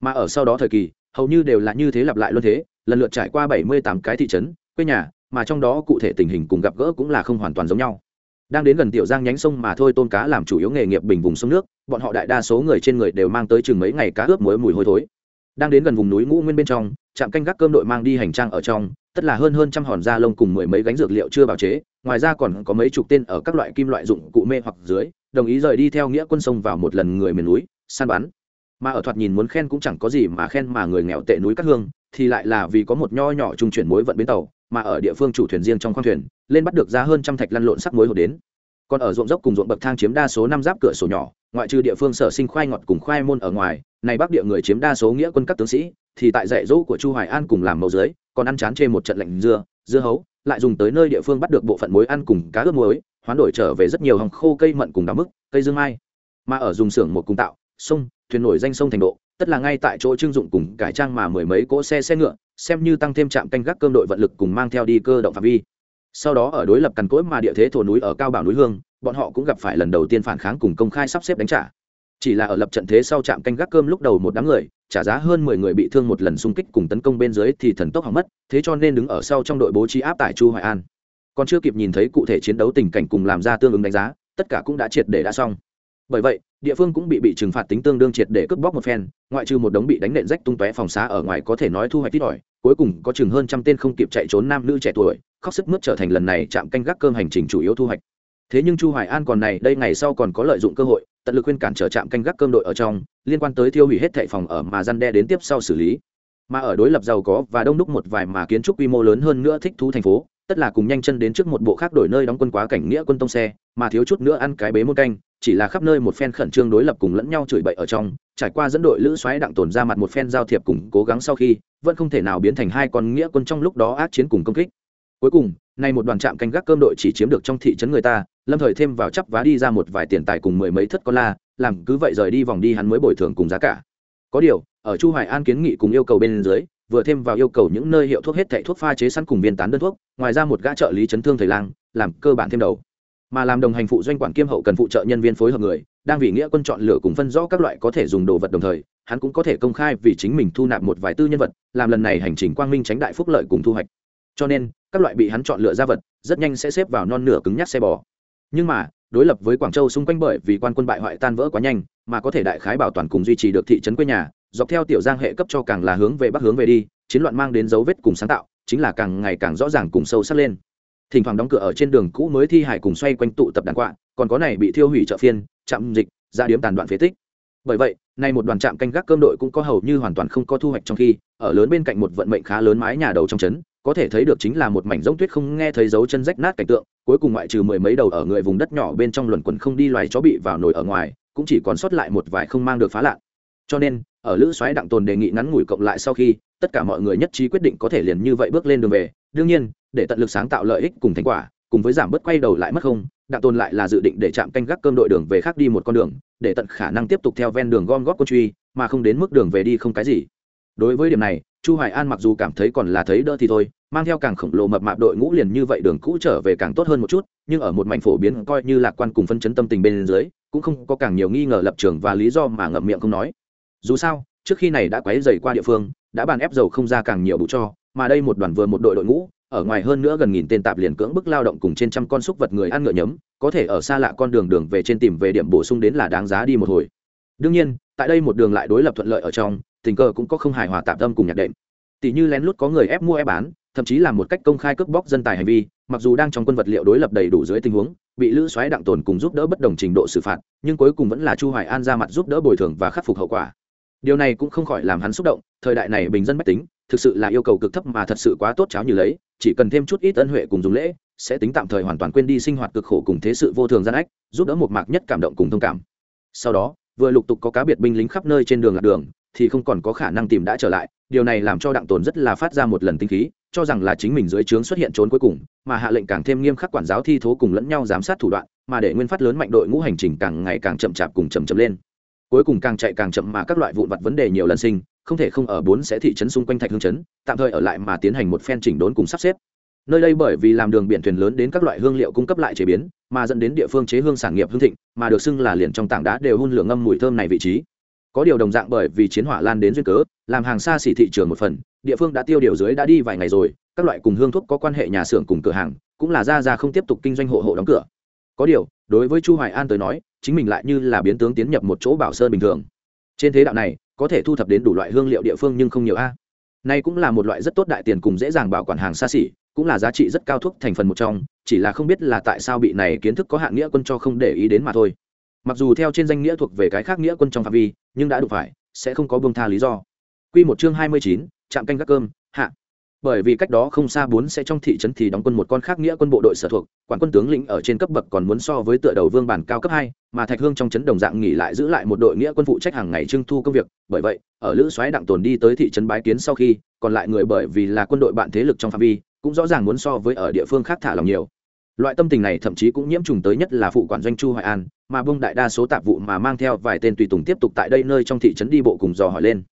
Speaker 1: Mà ở sau đó thời kỳ, hầu như đều là như thế lặp lại luôn thế, lần lượt trải qua bảy mươi tám cái thị trấn, quê nhà mà trong đó cụ thể tình hình cùng gặp gỡ cũng là không hoàn toàn giống nhau. Đang đến gần tiểu giang nhánh sông mà thôi tôn cá làm chủ yếu nghề nghiệp bình vùng sông nước, bọn họ đại đa số người trên người đều mang tới chừng mấy ngày cá ướp muối mùi hôi thối. Đang đến gần vùng núi ngũ nguyên bên trong, trạm canh gác cơm đội mang đi hành trang ở trong, tất là hơn hơn trăm hòn da lông cùng mười mấy gánh dược liệu chưa bào chế, ngoài ra còn có mấy chục tên ở các loại kim loại dụng cụ mê hoặc dưới, đồng ý rời đi theo nghĩa quân sông vào một lần người miền núi, săn bắn. Mà ở thoạt nhìn muốn khen cũng chẳng có gì mà khen mà người nghèo tệ núi cát hương, thì lại là vì có một nho nhỏ trung chuyển mối vận bến tàu mà ở địa phương chủ thuyền riêng trong khoang thuyền, lên bắt được ra hơn trăm thạch lăn lộn sắc muối hồ đến. Còn ở ruộng dốc cùng ruộng bậc thang chiếm đa số năm giáp cửa sổ nhỏ, ngoại trừ địa phương sở sinh khoai ngọt cùng khoai môn ở ngoài, này bắc địa người chiếm đa số nghĩa quân các tướng sĩ, thì tại dạy dỗ của chu hoài an cùng làm mẫu dưới, còn ăn chán chê một trận lạnh dưa dưa hấu, lại dùng tới nơi địa phương bắt được bộ phận muối ăn cùng cá ướp muối, hoán đổi trở về rất nhiều hồng khô, cây mận cùng đá mức cây dương mai. Mà ở dùng xưởng một cùng tạo, sông, thuyền nổi danh sông thành độ tất là ngay tại chỗ trưng dụng cùng cải trang mà mười mấy cỗ xe xe ngựa, xem như tăng thêm trạm canh gác cơm đội vận lực cùng mang theo đi cơ động phạm vi. Sau đó ở đối lập cằn cỗi mà địa thế thổ núi ở cao bảo núi hương, bọn họ cũng gặp phải lần đầu tiên phản kháng cùng công khai sắp xếp đánh trả. Chỉ là ở lập trận thế sau trạm canh gác cơm lúc đầu một đám người, trả giá hơn mười người bị thương một lần xung kích cùng tấn công bên dưới thì thần tốc hỏng mất, thế cho nên đứng ở sau trong đội bố trí áp tại chu hoài an. Còn chưa kịp nhìn thấy cụ thể chiến đấu tình cảnh cùng làm ra tương ứng đánh giá, tất cả cũng đã triệt để đã xong bởi vậy, địa phương cũng bị bị trừng phạt tính tương đương triệt để cướp bóc một phen, ngoại trừ một đống bị đánh nện rách tung tóe phòng xá ở ngoài có thể nói thu hoạch ít ỏi, cuối cùng có chừng hơn trăm tên không kịp chạy trốn nam nữ trẻ tuổi, khóc sức mướt trở thành lần này chạm canh gác cơm hành trình chủ yếu thu hoạch. Thế nhưng chu hoài an còn này, đây ngày sau còn có lợi dụng cơ hội, tận lực khuyên cản trở trạm canh gác cơm đội ở trong, liên quan tới thiêu hủy hết thệ phòng ở mà gian đe đến tiếp sau xử lý. Mà ở đối lập giàu có và đông đúc một vài mà kiến trúc quy mô lớn hơn nữa thích thú thành phố, tất là cùng nhanh chân đến trước một bộ khác đổi nơi đóng quân quá cảnh nghĩa quân tông xe, mà thiếu chút nữa ăn cái bế môn canh chỉ là khắp nơi một phen khẩn trương đối lập cùng lẫn nhau chửi bậy ở trong, trải qua dẫn đội lữ xoáy đặng tồn ra mặt một phen giao thiệp cùng cố gắng sau khi, vẫn không thể nào biến thành hai con nghĩa quân trong lúc đó ác chiến cùng công kích. Cuối cùng, nay một đoàn trạm canh gác cơm đội chỉ chiếm được trong thị trấn người ta, lâm thời thêm vào chắp vá đi ra một vài tiền tài cùng mười mấy thất con la, làm cứ vậy rời đi vòng đi hắn mới bồi thường cùng giá cả. Có điều, ở chu hoài an kiến nghị cùng yêu cầu bên dưới, vừa thêm vào yêu cầu những nơi hiệu thuốc hết thảy thuốc pha chế sẵn cùng viên tán đơn thuốc, ngoài ra một gã trợ lý chấn thương thầy lang, làm cơ bản thêm đầu mà làm đồng hành phụ doanh quản kiêm hậu cần phụ trợ nhân viên phối hợp người, đang vì nghĩa quân chọn lựa cùng phân rõ các loại có thể dùng đồ vật đồng thời, hắn cũng có thể công khai vì chính mình thu nạp một vài tư nhân vật, làm lần này hành trình quang minh tránh đại phúc lợi cùng thu hoạch. Cho nên, các loại bị hắn chọn lựa ra vật, rất nhanh sẽ xếp vào non nửa cứng nhắc xe bò. Nhưng mà, đối lập với quảng châu xung quanh bởi vì quan quân bại hoại tan vỡ quá nhanh, mà có thể đại khái bảo toàn cùng duy trì được thị trấn quê nhà, dọc theo tiểu giang hệ cấp cho càng là hướng về bắc hướng về đi, chiến loạn mang đến dấu vết cùng sáng tạo, chính là càng ngày càng rõ ràng cùng sâu sắc lên thỉnh thoảng đóng cửa ở trên đường cũ mới thi hải cùng xoay quanh tụ tập đàn quạ, còn có này bị thiêu hủy chợ phiên, trạm dịch, ra điếm tàn đoạn phế tích. Bởi vậy, nay một đoàn trạm canh gác cơm đội cũng có hầu như hoàn toàn không có thu hoạch trong khi, ở lớn bên cạnh một vận mệnh khá lớn mái nhà đầu trong trấn, có thể thấy được chính là một mảnh giống tuyết không nghe thấy dấu chân rách nát cảnh tượng, cuối cùng ngoại trừ mười mấy đầu ở người vùng đất nhỏ bên trong luẩn quẩn không đi loài chó bị vào nồi ở ngoài, cũng chỉ còn sót lại một vài không mang được phá lạ cho nên, ở lữ xoáy đặng tồn đề nghị ngắn ngủi cộng lại sau khi, tất cả mọi người nhất trí quyết định có thể liền như vậy bước lên đường về. Đương nhiên, để tận lực sáng tạo lợi ích cùng thành quả, cùng với giảm bớt quay đầu lại mất không, đặng tồn lại là dự định để chạm canh gác cơm đội đường về khác đi một con đường, để tận khả năng tiếp tục theo ven đường gom góp quân truy, mà không đến mức đường về đi không cái gì. Đối với điểm này, chu hoài an mặc dù cảm thấy còn là thấy đỡ thì thôi, mang theo càng khổng lồ mập mạp đội ngũ liền như vậy đường cũ trở về càng tốt hơn một chút, nhưng ở một mảnh phổ biến coi như lạc quan cùng phân chấn tâm tình bên dưới, cũng không có càng nhiều nghi ngờ lập trường và lý do mà ngậm miệng không nói dù sao, trước khi này đã quấy dày qua địa phương, đã bàn ép dầu không ra càng nhiều đủ cho, mà đây một đoàn vừa một đội đội ngũ, ở ngoài hơn nữa gần nghìn tên tạp liền cưỡng bức lao động cùng trên trăm con xúc vật người ăn ngựa nhấm, có thể ở xa lạ con đường đường về trên tìm về điểm bổ sung đến là đáng giá đi một hồi. Đương nhiên, tại đây một đường lại đối lập thuận lợi ở trong, tình cờ cũng có không hài hòa tạm tâm cùng nhạc đệm. Tỷ như lén lút có người ép mua ép bán, thậm chí là một cách công khai cướp bóc dân tài hành vi, mặc dù đang trong quân vật liệu đối lập đầy đủ dưới tình huống, bị lữ xoáy đặng tồn cùng giúp đỡ bất đồng trình độ xử phạt, nhưng cuối cùng vẫn là chu hoài an ra mặt giúp đỡ bồi thường và khắc phục hậu quả điều này cũng không khỏi làm hắn xúc động, thời đại này bình dân mách tính, thực sự là yêu cầu cực thấp mà thật sự quá tốt cháo như lấy, chỉ cần thêm chút ít ân huệ cùng dùng lễ, sẽ tính tạm thời hoàn toàn quên đi sinh hoạt cực khổ cùng thế sự vô thường gian ách, giúp đỡ một mạc nhất cảm động cùng thông cảm. Sau đó, vừa lục tục có cá biệt binh lính khắp nơi trên đường lạc đường, thì không còn có khả năng tìm đã trở lại, điều này làm cho đặng tồn rất là phát ra một lần tinh khí, cho rằng là chính mình dưới trướng xuất hiện trốn cuối cùng, mà hạ lệnh càng thêm nghiêm khắc quản giáo thi thố cùng lẫn nhau giám sát thủ đoạn, mà để nguyên phát lớn mạnh đội ngũ hành trình càng ngày càng chậm chạp cùng chậm chậm lên cuối cùng càng chạy càng chậm mà các loại vụn vặt vấn đề nhiều lần sinh, không thể không ở bốn sẽ thị trấn xung quanh thạch hương trấn, tạm thời ở lại mà tiến hành một phen chỉnh đốn cùng sắp xếp. Nơi đây bởi vì làm đường biển thuyền lớn đến các loại hương liệu cung cấp lại chế biến, mà dẫn đến địa phương chế hương sản nghiệp hương thịnh, mà được xưng là liền trong tảng đá đều hun lửa ngâm mùi thơm này vị trí. Có điều đồng dạng bởi vì chiến hỏa lan đến duyên cớ, làm hàng xa xỉ thị trường một phần, địa phương đã tiêu điều dưới đã đi vài ngày rồi, các loại cùng hương thuốc có quan hệ nhà xưởng cùng cửa hàng, cũng là ra ra không tiếp tục kinh doanh hộ hộ đóng cửa. Có điều, đối với chu hoài an tới nói chính mình lại như là biến tướng tiến nhập một chỗ bảo sơn bình thường. Trên thế đạo này có thể thu thập đến đủ loại hương liệu địa phương nhưng không nhiều a. Nay cũng là một loại rất tốt đại tiền cùng dễ dàng bảo quản hàng xa xỉ cũng là giá trị rất cao thuốc thành phần một trong chỉ là không biết là tại sao bị này kiến thức có hạn nghĩa quân cho không để ý đến mà thôi. Mặc dù theo trên danh nghĩa thuộc về cái khác nghĩa quân trong phạm vi nhưng đã đủ phải sẽ không có buông tha lý do. Quy một chương hai mươi chín, trạm canh gác cơm, hạ bởi vì cách đó không xa bốn sẽ trong thị trấn thì đóng quân một con khác nghĩa quân bộ đội sở thuộc, quản quân tướng lĩnh ở trên cấp bậc còn muốn so với tựa đầu vương bản cao cấp hai, mà thạch hương trong trấn đồng dạng nghỉ lại giữ lại một đội nghĩa quân phụ trách hàng ngày trưng thu công việc, bởi vậy, ở lữ soái đặng tồn đi tới thị trấn bái kiến sau khi, còn lại người bởi vì là quân đội bạn thế lực trong phạm vi, cũng rõ ràng muốn so với ở địa phương khác thả lòng nhiều. Loại tâm tình này thậm chí cũng nhiễm trùng tới nhất là phụ quản doanh chu hoài an, mà bông đại đa số tạp vụ mà mang theo vài tên tùy tùng tiếp tục tại đây nơi trong thị trấn đi bộ cùng dò hỏi lên.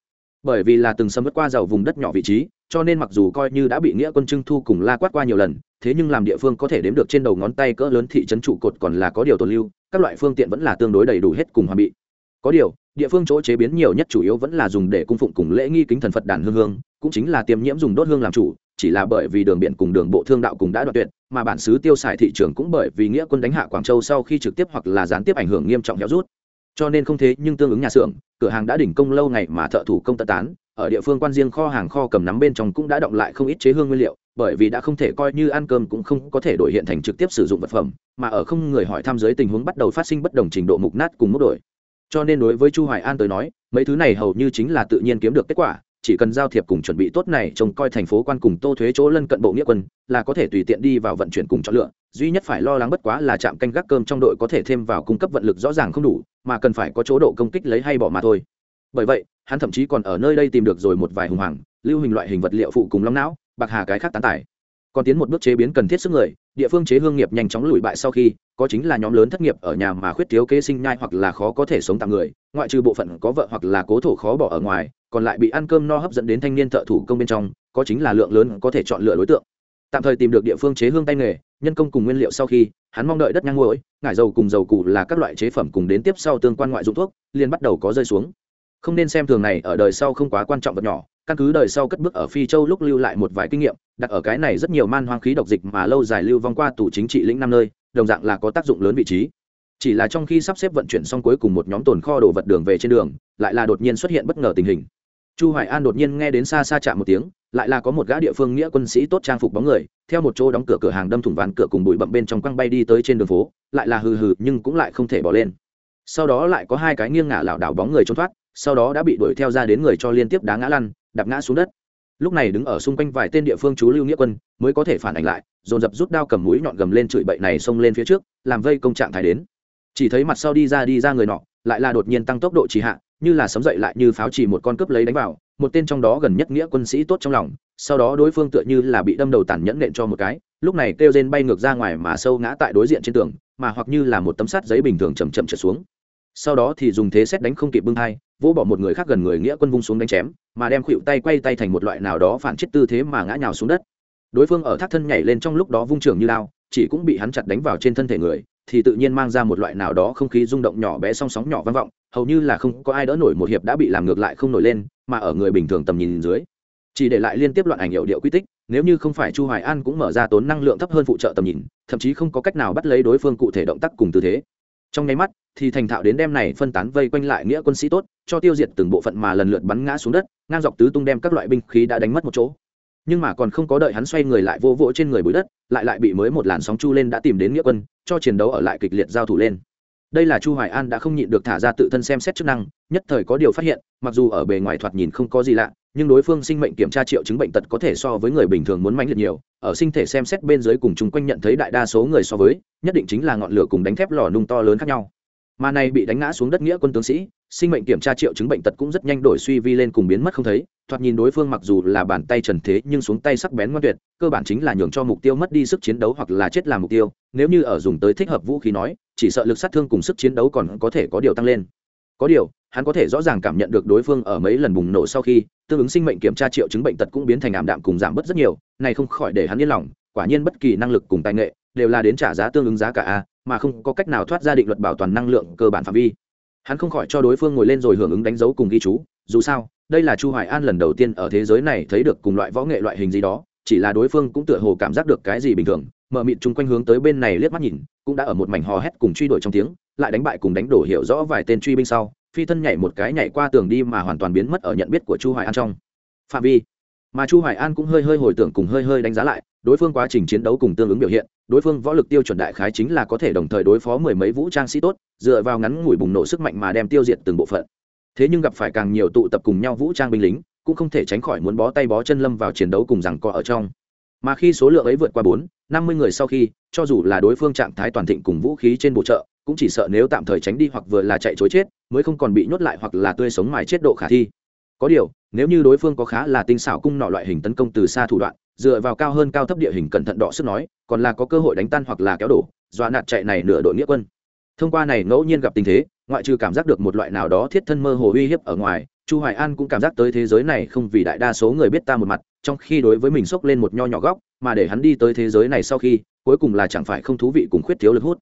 Speaker 1: Bởi vì là từng xâm mất qua giàu vùng đất nhỏ vị trí cho nên mặc dù coi như đã bị nghĩa quân trưng thu cùng la quát qua nhiều lần, thế nhưng làm địa phương có thể đếm được trên đầu ngón tay cỡ lớn thị trấn trụ cột còn là có điều tồn lưu, các loại phương tiện vẫn là tương đối đầy đủ hết cùng hoàn bị. Có điều, địa phương chỗ chế biến nhiều nhất chủ yếu vẫn là dùng để cung phụng cùng lễ nghi kính thần phật đàn hương hương, cũng chính là tiêm nhiễm dùng đốt hương làm chủ, chỉ là bởi vì đường biển cùng đường bộ thương đạo cùng đã đoạn tuyệt, mà bản xứ tiêu xài thị trường cũng bởi vì nghĩa quân đánh hạ quảng châu sau khi trực tiếp hoặc là gián tiếp ảnh hưởng nghiêm trọng héo rút. Cho nên không thế nhưng tương ứng nhà xưởng, cửa hàng đã đỉnh công lâu ngày mà thợ thủ công tận tán ở địa phương quan riêng kho hàng kho cầm nắm bên trong cũng đã động lại không ít chế hương nguyên liệu, bởi vì đã không thể coi như ăn cơm cũng không có thể đổi hiện thành trực tiếp sử dụng vật phẩm, mà ở không người hỏi thăm giới tình huống bắt đầu phát sinh bất đồng trình độ mục nát cùng mức đổi. Cho nên đối với chu hoài an tới nói, mấy thứ này hầu như chính là tự nhiên kiếm được kết quả, chỉ cần giao thiệp cùng chuẩn bị tốt này trông coi thành phố quan cùng tô thuế chỗ lân cận bộ nghĩa quân, là có thể tùy tiện đi vào vận chuyển cùng chọn lựa, duy nhất phải lo lắng bất quá là chạm canh gác cơm trong đội có thể thêm vào cung cấp vận lực rõ ràng không đủ, mà cần phải có chỗ độ công kích lấy hay bỏ mà thôi. Bởi vậy hắn thậm chí còn ở nơi đây tìm được rồi một vài hùng hoàng, lưu hình loại hình vật liệu phụ cùng long não, bạc hà cái khác tán tải. Còn tiến một bước chế biến cần thiết sức người, địa phương chế hương nghiệp nhanh chóng lùi bại sau khi, có chính là nhóm lớn thất nghiệp ở nhà mà khuyết thiếu kế sinh nhai hoặc là khó có thể sống tạm người, ngoại trừ bộ phận có vợ hoặc là cố thổ khó bỏ ở ngoài, còn lại bị ăn cơm no hấp dẫn đến thanh niên thợ thủ công bên trong, có chính là lượng lớn có thể chọn lựa đối tượng. Tạm thời tìm được địa phương chế hương tay nghề, nhân công cùng nguyên liệu sau khi, hắn mong đợi đất nhang muối ngải dầu cùng dầu cụ là các loại chế phẩm cùng đến tiếp sau tương quan ngoại dụng thuốc, liền bắt đầu có rơi xuống không nên xem thường này, ở đời sau không quá quan trọng vật nhỏ, căn cứ đời sau cất bước ở phi châu lúc lưu lại một vài kinh nghiệm, đặt ở cái này rất nhiều man hoang khí độc dịch mà lâu dài lưu vong qua tù chính trị lĩnh năm nơi, đồng dạng là có tác dụng lớn vị trí. Chỉ là trong khi sắp xếp vận chuyển xong cuối cùng một nhóm tồn kho đồ vật đường về trên đường, lại là đột nhiên xuất hiện bất ngờ tình hình. Chu hoài an đột nhiên nghe đến xa xa chạm một tiếng, lại là có một gã địa phương nghĩa quân sĩ tốt trang phục bóng người, theo một chỗ đóng cửa cửa hàng đâm thủng ván cửa cùng bụi bậm bên trong quăng bay đi tới trên đường phố, lại là hừ hừ, nhưng cũng lại không thể bỏ lên. Sau đó lại có hai cái nghiêng ngả lảo đảo bóng người trốn thoát sau đó đã bị đuổi theo ra đến người cho liên tiếp đá ngã lăn, đạp ngã xuống đất. Lúc này đứng ở xung quanh vài tên địa phương chú lưu nghĩa quân mới có thể phản ảnh lại, dồn dập rút đao cầm mũi nhọn gầm lên chửi bậy này xông lên phía trước, làm vây công trạng thái đến. Chỉ thấy mặt sau đi ra đi ra người nọ, lại là đột nhiên tăng tốc độ trì hạ, như là sấm dậy lại như pháo chỉ một con cướp lấy đánh vào, một tên trong đó gần nhất nghĩa quân sĩ tốt trong lòng, sau đó đối phương tựa như là bị đâm đầu tàn nhẫn nện cho một cái, lúc này kêu rên bay ngược ra ngoài mà sâu ngã tại đối diện trên tường, mà hoặc như là một tấm sắt giấy bình thường chầm chậm trượt xuống. Sau đó thì dùng thế xét đánh không kịp bưng hai vỗ bỏ một người khác gần người nghĩa quân vung xuống đánh chém, mà đem khuỵu tay quay tay thành một loại nào đó phản chết tư thế mà ngã nhào xuống đất. Đối phương ở thác thân nhảy lên trong lúc đó vung trường như lao, chỉ cũng bị hắn chặt đánh vào trên thân thể người, thì tự nhiên mang ra một loại nào đó không khí rung động nhỏ bé song sóng nhỏ vang vọng, hầu như là không có ai đỡ nổi một hiệp đã bị làm ngược lại không nổi lên, mà ở người bình thường tầm nhìn dưới, chỉ để lại liên tiếp loạn ảnh hiệu điệu quy tích, nếu như không phải chu hoài an cũng mở ra tốn năng lượng thấp hơn phụ trợ tầm nhìn, thậm chí không có cách nào bắt lấy đối phương cụ thể động tác cùng tư thế trong nháy mắt, thì thành thạo đến đem này phân tán vây quanh lại nghĩa quân sĩ tốt, cho tiêu diệt từng bộ phận mà lần lượt bắn ngã xuống đất, ngang dọc tứ tung đem các loại binh khí đã đánh mất một chỗ. Nhưng mà còn không có đợi hắn xoay người lại vô vỗ trên người bụi đất, lại lại bị mới một làn sóng chu lên đã tìm đến nghĩa quân, cho chiến đấu ở lại kịch liệt giao thủ lên đây là chu hoài an đã không nhịn được thả ra tự thân xem xét chức năng, nhất thời có điều phát hiện, mặc dù ở bề ngoài thoạt nhìn không có gì lạ, nhưng đối phương sinh mệnh kiểm tra triệu chứng bệnh tật có thể so với người bình thường muốn mãnh liệt nhiều. Ở sinh thể xem xét bên dưới cùng chung quanh nhận thấy đại đa số người so với, nhất định chính là ngọn lửa cùng đánh thép lò nung to lớn khác nhau. Mà này bị đánh ngã xuống đất nghĩa quân tướng sĩ, sinh mệnh kiểm tra triệu chứng bệnh tật cũng rất nhanh đổi suy vi lên cùng biến mất không thấy. Thoạt nhìn đối phương mặc dù là bàn tay trần thế, nhưng xuống tay sắc bén ngoan tuyệt, cơ bản chính là nhường cho mục tiêu mất đi sức chiến đấu hoặc là chết làm mục tiêu. Nếu như ở dùng tới thích hợp vũ khí nói chỉ sợ lực sát thương cùng sức chiến đấu còn có thể có điều tăng lên. Có điều, hắn có thể rõ ràng cảm nhận được đối phương ở mấy lần bùng nổ sau khi, tương ứng sinh mệnh kiểm tra triệu chứng bệnh tật cũng biến thành ảm đạm cùng giảm bớt rất nhiều, này không khỏi để hắn yên lòng, quả nhiên bất kỳ năng lực cùng tài nghệ đều là đến trả giá tương ứng giá cả a, mà không có cách nào thoát ra định luật bảo toàn năng lượng cơ bản phạm vi. Hắn không khỏi cho đối phương ngồi lên rồi hưởng ứng đánh dấu cùng ghi chú, dù sao, đây là chu hoài an lần đầu tiên ở thế giới này thấy được cùng loại võ nghệ loại hình gì đó, chỉ là đối phương cũng tựa hồ cảm giác được cái gì bình thường mở mịt chung quanh hướng tới bên này liếc mắt nhìn, cũng đã ở một mảnh hò hét cùng truy đuổi trong tiếng, lại đánh bại cùng đánh đổ hiểu rõ vài tên truy binh sau, phi thân nhảy một cái nhảy qua tường đi mà hoàn toàn biến mất ở nhận biết của chu hoài an trong. Phạm vi. Mà chu hoài an cũng hơi hơi hồi tưởng cùng hơi hơi đánh giá lại, đối phương quá trình chiến đấu cùng tương ứng biểu hiện, đối phương võ lực tiêu chuẩn đại khái chính là có thể đồng thời đối phó mười mấy vũ trang sĩ tốt, dựa vào ngắn ngủi bùng nổ sức mạnh mà đem tiêu diệt từng bộ phận. Thế nhưng gặp phải càng nhiều tụ tập cùng nhau vũ trang binh lính, cũng không thể tránh khỏi muốn bó tay bó chân lâm vào chiến đấu cùng rằng co ở trong. Mà khi số lượng ấy vượt qua bốn năm mươi người sau khi, cho dù là đối phương trạng thái toàn thịnh cùng vũ khí trên bộ trợ, cũng chỉ sợ nếu tạm thời tránh đi hoặc vừa là chạy chối chết, mới không còn bị nhốt lại hoặc là tươi sống mài chết độ khả thi. Có điều, nếu như đối phương có khá là tinh xảo cung nọ loại hình tấn công từ xa thủ đoạn, dựa vào cao hơn cao thấp địa hình cẩn thận đọ sức nói, còn là có cơ hội đánh tan hoặc là kéo đổ, dọa nạt chạy này nửa đội nghĩa quân. Thông qua này ngẫu nhiên gặp tình thế, ngoại trừ cảm giác được một loại nào đó thiết thân mơ hồ uy hiếp ở ngoài, chu hoài an cũng cảm giác tới thế giới này không vì đại đa số người biết ta một mặt, trong khi đối với mình xốc lên một nho nhỏ góc mà để hắn đi tới thế giới này sau khi, cuối cùng là chẳng phải không thú vị cùng khuyết thiếu lực hút.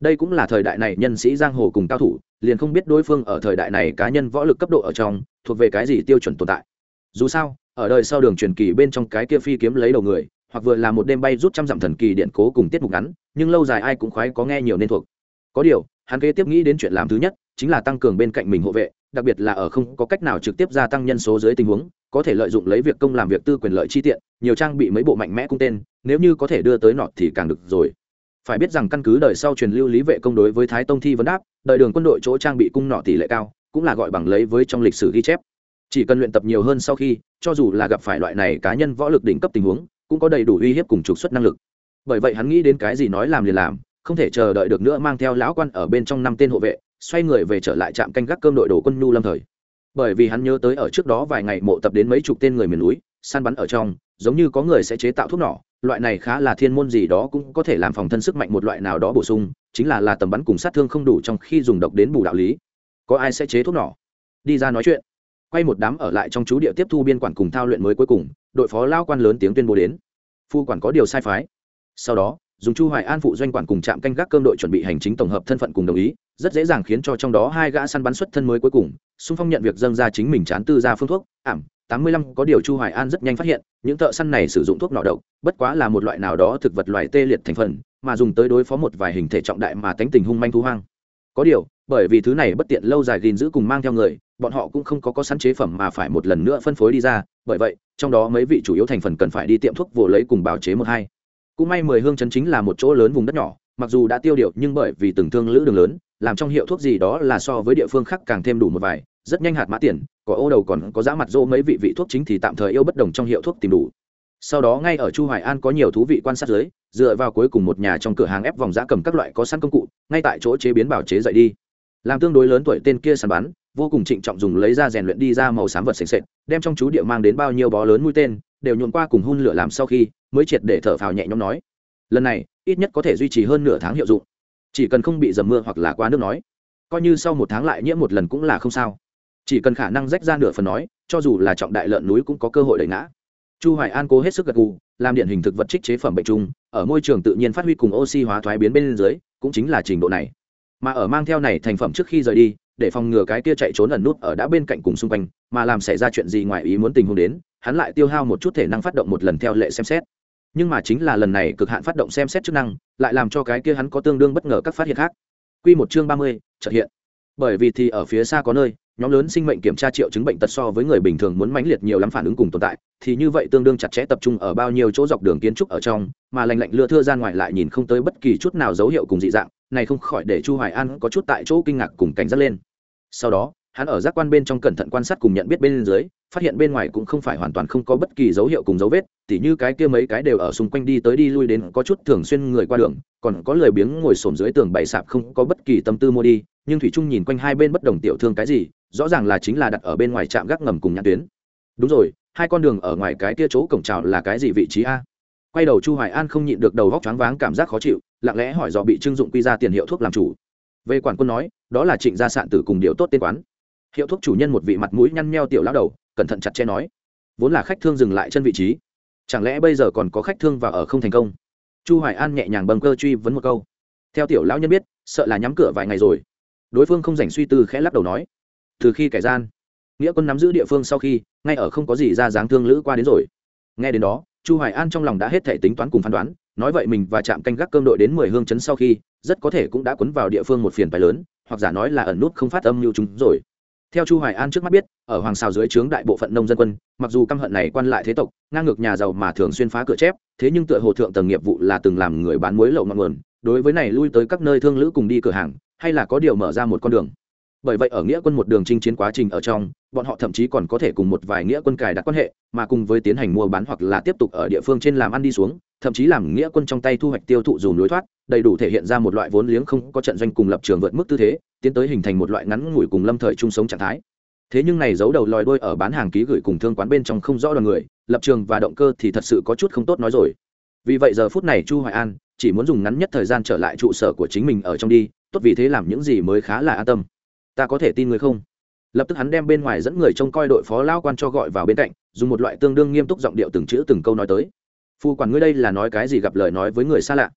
Speaker 1: Đây cũng là thời đại này nhân sĩ giang hồ cùng cao thủ, liền không biết đối phương ở thời đại này cá nhân võ lực cấp độ ở trong, thuộc về cái gì tiêu chuẩn tồn tại. Dù sao, ở đời sau đường truyền kỳ bên trong cái kia phi kiếm lấy đầu người, hoặc vừa là một đêm bay rút trăm dặm thần kỳ điện cố cùng tiết mục ngắn, nhưng lâu dài ai cũng khoái có nghe nhiều nên thuộc. Có điều, hắn kế tiếp nghĩ đến chuyện làm thứ nhất, chính là tăng cường bên cạnh mình hộ vệ đặc biệt là ở không có cách nào trực tiếp gia tăng nhân số dưới tình huống, có thể lợi dụng lấy việc công làm việc tư quyền lợi chi tiện, nhiều trang bị mấy bộ mạnh mẽ cung tên, nếu như có thể đưa tới nọt thì càng được rồi. Phải biết rằng căn cứ đời sau truyền lưu lý vệ công đối với thái tông thi vấn đáp, đời đường quân đội chỗ trang bị cung nọ tỷ lệ cao, cũng là gọi bằng lấy với trong lịch sử ghi chép. Chỉ cần luyện tập nhiều hơn sau khi, cho dù là gặp phải loại này cá nhân võ lực đỉnh cấp tình huống, cũng có đầy đủ uy hiếp cùng trục xuất năng lực. Bởi vậy hắn nghĩ đến cái gì nói làm liền làm, không thể chờ đợi được nữa mang theo lão quan ở bên trong năm tên hộ vệ xoay người về trở lại trạm canh gác cơm đội đồ quân nhu lâm thời. Bởi vì hắn nhớ tới ở trước đó vài ngày mộ tập đến mấy chục tên người miền núi, săn bắn ở trong, giống như có người sẽ chế tạo thuốc nỏ, loại này khá là thiên môn gì đó cũng có thể làm phòng thân sức mạnh một loại nào đó bổ sung, chính là là tầm bắn cùng sát thương không đủ trong khi dùng độc đến bù đạo lý. Có ai sẽ chế thuốc nỏ? Đi ra nói chuyện. Quay một đám ở lại trong chú địa tiếp thu biên quản cùng thao luyện mới cuối cùng, đội phó lao quan lớn tiếng tuyên bố đến. Phu quản có điều sai phái. Sau đó, dùng chu hoài an phụ doanh quản cùng trạm canh gác cơm đội chuẩn bị hành chính tổng hợp thân phận cùng đồng ý rất dễ dàng khiến cho trong đó hai gã săn bắn xuất thân mới cuối cùng xung phong nhận việc dâng ra chính mình chán tư ra phương thuốc, ảm, tám mươi lăm, có điều chu hoài an rất nhanh phát hiện, những thợ săn này sử dụng thuốc nọ độc, bất quá là một loại nào đó thực vật loại tê liệt thành phần, mà dùng tới đối phó một vài hình thể trọng đại mà tánh tình hung manh thú hoang. Có điều, bởi vì thứ này bất tiện lâu dài gìn giữ cùng mang theo người, bọn họ cũng không có có sẵn chế phẩm mà phải một lần nữa phân phối đi ra, bởi vậy, trong đó mấy vị chủ yếu thành phần cần phải đi tiệm thuốc vồ lấy cùng bào chế một hai. Cũng may mười hương chấn chính là một chỗ lớn vùng đất nhỏ mặc dù đã tiêu điệu nhưng bởi vì từng thương lữ đường lớn, làm trong hiệu thuốc gì đó là so với địa phương khác càng thêm đủ một vài, rất nhanh hạt mã tiền, có ô đầu còn có giá mặt dô mấy vị vị thuốc chính thì tạm thời yêu bất đồng trong hiệu thuốc tìm đủ. Sau đó ngay ở chu hoài an có nhiều thú vị quan sát dưới, dựa vào cuối cùng một nhà trong cửa hàng ép vòng giá cầm các loại có sẵn công cụ, ngay tại chỗ chế biến bảo chế dậy đi. Làm tương đối lớn tuổi tên kia săn bắn, vô cùng trịnh trọng dùng lấy ra rèn luyện đi ra màu xám vật sạch sệt, đem trong chú địa mang đến bao nhiêu bó lớn mũi tên, đều nhuộn qua cùng hun lửa làm sau khi, mới triệt để thở phào nhẹ nhõm nói lần này, ít nhất có thể duy trì hơn nửa tháng hiệu dụng. Chỉ cần không bị dầm mưa hoặc là qua nước nói, coi như sau một tháng lại nhiễm một lần cũng là không sao. Chỉ cần khả năng rách ra nửa phần nói, cho dù là trọng đại lợn núi cũng có cơ hội đẩy ngã. Chu hoài an cố hết sức gật gù, làm điện hình thực vật trích chế phẩm bệnh chung, ở môi trường tự nhiên phát huy cùng oxy hóa thoái biến bên dưới, cũng chính là trình độ này. Mà ở mang theo này thành phẩm trước khi rời đi, để phòng ngừa cái kia chạy trốn ẩn nút ở đã bên cạnh cùng xung quanh, mà làm xảy ra chuyện gì ngoài ý muốn tình huống đến, hắn lại tiêu hao một chút thể năng phát động một lần theo lệ xem xét nhưng mà chính là lần này cực hạn phát động xem xét chức năng, lại làm cho cái kia hắn có tương đương bất ngờ các phát hiện khác. Quy một chương ba mươi, trợ hiện. Bởi vì thì ở phía xa có nơi, nhóm lớn sinh mệnh kiểm tra triệu chứng bệnh tật so với người bình thường muốn mãnh liệt nhiều lắm phản ứng cùng tồn tại, thì như vậy tương đương chặt chẽ tập trung ở bao nhiêu chỗ dọc đường kiến trúc ở trong, mà lành lạnh lưa thưa ra ngoài lại nhìn không tới bất kỳ chút nào dấu hiệu cùng dị dạng, này không khỏi để chu hoài an có chút tại chỗ kinh ngạc cùng cảnh giác lên. Sau đó hắn ở giác quan bên trong cẩn thận quan sát cùng nhận biết bên dưới, phát hiện bên ngoài cũng không phải hoàn toàn không có bất kỳ dấu hiệu cùng dấu vết, tỉ như cái kia mấy cái đều ở xung quanh đi tới đi lui đến có chút thường xuyên người qua đường, còn có lười biếng ngồi xổm dưới tường bày sạp không có bất kỳ tâm tư mua đi, nhưng thủy trung nhìn quanh hai bên bất đồng tiểu thương cái gì, rõ ràng là chính là đặt ở bên ngoài trạm gác ngầm cùng nhãn tuyến. Đúng rồi, hai con đường ở ngoài cái kia chỗ cổng trào là cái gì vị trí a? Quay đầu chu hoài an không nhịn được đầu góc choáng váng cảm giác khó chịu, lặng lẽ hỏi dò bị trưng dụng quy ra tiền hiệu thuốc làm chủ. Về quản quân nói, đó là trịnh gia sạn tử cùng điệu tốt tên quán hiệu thuốc chủ nhân một vị mặt mũi nhăn nheo tiểu lão đầu, cẩn thận chặt che nói, vốn là khách thương dừng lại chân vị trí, chẳng lẽ bây giờ còn có khách thương và ở không thành công? Chu hoài an nhẹ nhàng bâng cơ truy vấn một câu. Theo tiểu lão nhân biết, sợ là nhắm cửa vài ngày rồi. Đối phương không rảnh suy tư khẽ lắc đầu nói, từ khi kẻ gian, nghĩa quân nắm giữ địa phương sau khi, ngay ở không có gì ra dáng thương lữ qua đến rồi. Nghe đến đó, chu hoài an trong lòng đã hết thể tính toán cùng phán đoán, nói vậy mình và chạm canh gác cơm đội đến mười hương chấn sau khi, rất có thể cũng đã cuốn vào địa phương một phiền phải lớn, hoặc giả nói là ẩn nút không phát âm như chúng rồi theo chu hoài an trước mắt biết, ở hoàng xào dưới trướng đại bộ phận nông dân quân, mặc dù căm hận này quan lại thế tộc, ngang ngược nhà giàu mà thường xuyên phá cửa chép, thế nhưng tựa hồ thượng tầng nghiệp vụ là từng làm người bán muối lậu ngọn nguồn, đối với này lui tới các nơi thương lữ cùng đi cửa hàng, hay là có điều mở ra một con đường. Bởi vậy ở nghĩa quân một đường chinh chiến quá trình ở trong, bọn họ thậm chí còn có thể cùng một vài nghĩa quân cài đặt quan hệ, mà cùng với tiến hành mua bán hoặc là tiếp tục ở địa phương trên làm ăn đi xuống, thậm chí làm nghĩa quân trong tay thu hoạch tiêu thụ dù lối thoát, đầy đủ thể hiện ra một loại vốn liếng không có trận doanh cùng lập trường vượt mức tư thế tiến tới hình thành một loại ngắn ngủi cùng lâm thời chung sống trạng thái. Thế nhưng này giấu đầu lòi đôi ở bán hàng ký gửi cùng thương quán bên trong không rõ đoàn người, lập trường và động cơ thì thật sự có chút không tốt nói rồi. Vì vậy giờ phút này chu hoài an chỉ muốn dùng ngắn nhất thời gian trở lại trụ sở của chính mình ở trong đi, tốt vì thế làm những gì mới khá là an tâm. Ta có thể tin người không? Lập tức hắn đem bên ngoài dẫn người trông coi đội phó lao quan cho gọi vào bên cạnh, dùng một loại tương đương nghiêm túc giọng điệu từng chữ từng câu nói tới. Phu quản ngươi đây là nói cái gì gặp lời nói với người xa lạ?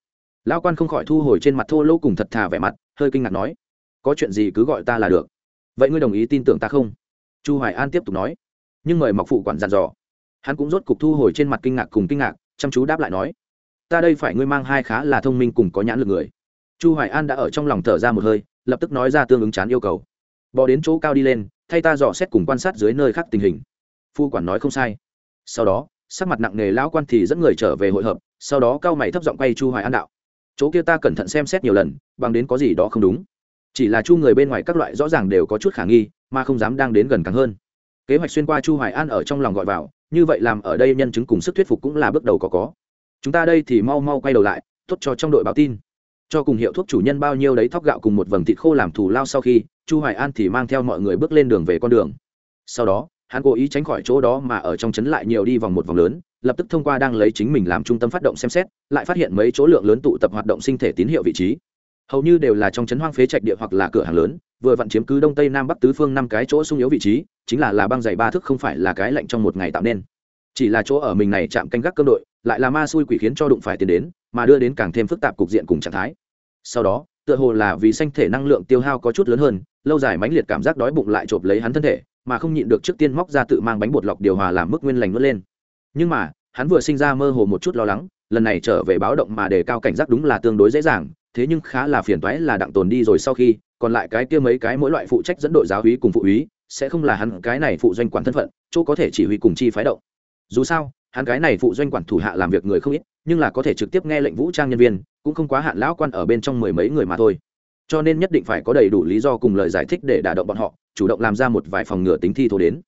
Speaker 1: Lao quan không khỏi thu hồi trên mặt thô lỗ cùng thật thà vẻ mặt, hơi kinh ngạc nói có chuyện gì cứ gọi ta là được. Vậy ngươi đồng ý tin tưởng ta không? Chu hoài an tiếp tục nói. Nhưng mời mọc phụ quản dặn dò. Hắn cũng rốt cục thu hồi trên mặt kinh ngạc cùng kinh ngạc, chăm chú đáp lại nói. Ta đây phải ngươi mang hai khá là thông minh cùng có nhãn lực người. Chu hoài an đã ở trong lòng thở ra một hơi, lập tức nói ra tương ứng chán yêu cầu. Bỏ đến chỗ cao đi lên, thay ta dò xét cùng quan sát dưới nơi khác tình hình. Phu quản nói không sai. Sau đó, sắc mặt nặng nề lão quan thì dẫn người trở về hội hợp, sau đó cao mày thấp giọng quay chu hoài an đạo. Chỗ kia ta cẩn thận xem xét nhiều lần, bằng đến có gì đó không đúng chỉ là chu người bên ngoài các loại rõ ràng đều có chút khả nghi, mà không dám đang đến gần càng hơn. Kế hoạch xuyên qua chu hoài an ở trong lòng gọi vào, như vậy làm ở đây nhân chứng cùng sức thuyết phục cũng là bước đầu có có. Chúng ta đây thì mau mau quay đầu lại, tốt cho trong đội báo tin. Cho cùng hiệu thuốc chủ nhân bao nhiêu đấy thóc gạo cùng một vầng thịt khô làm thù lao sau khi, chu hoài an thì mang theo mọi người bước lên đường về con đường. Sau đó, hắn cố ý tránh khỏi chỗ đó mà ở trong trấn lại nhiều đi vòng một vòng lớn, lập tức thông qua đang lấy chính mình làm trung tâm phát động xem xét, lại phát hiện mấy chỗ lượng lớn tụ tập hoạt động sinh thể tín hiệu vị trí hầu như đều là trong trấn hoang phế trạch địa hoặc là cửa hàng lớn, vừa vặn chiếm cứ đông tây nam bắc tứ phương năm cái chỗ sung yếu vị trí, chính là là băng dày ba thức không phải là cái lạnh trong một ngày tạo nên. Chỉ là chỗ ở mình này chạm canh gác cơm đội, lại là ma xui quỷ khiến cho đụng phải tiền đến, mà đưa đến càng thêm phức tạp cục diện cùng trạng thái. Sau đó, tựa hồ là vì sanh thể năng lượng tiêu hao có chút lớn hơn, lâu dài mãnh liệt cảm giác đói bụng lại chộp lấy hắn thân thể, mà không nhịn được trước tiên móc ra tự mang bánh bột lọc điều hòa làm mức nguyên lành mất lên. Nhưng mà, hắn vừa sinh ra mơ hồ một chút lo lắng, lần này trở về báo động mà đề cao cảnh giác đúng là tương đối dễ dàng thế nhưng khá là phiền toái là đặng tồn đi rồi sau khi, còn lại cái kia mấy cái mỗi loại phụ trách dẫn đội giáo úy cùng phụ úy, sẽ không là hắn cái này phụ doanh quản thân phận, chỗ có thể chỉ huy cùng chi phái động. Dù sao, hắn cái này phụ doanh quản thủ hạ làm việc người không ít, nhưng là có thể trực tiếp nghe lệnh vũ trang nhân viên, cũng không quá hạn lão quan ở bên trong mười mấy người mà thôi. Cho nên nhất định phải có đầy đủ lý do cùng lời giải thích để đả động bọn họ, chủ động làm ra một vài phòng ngừa tính thi thố đến.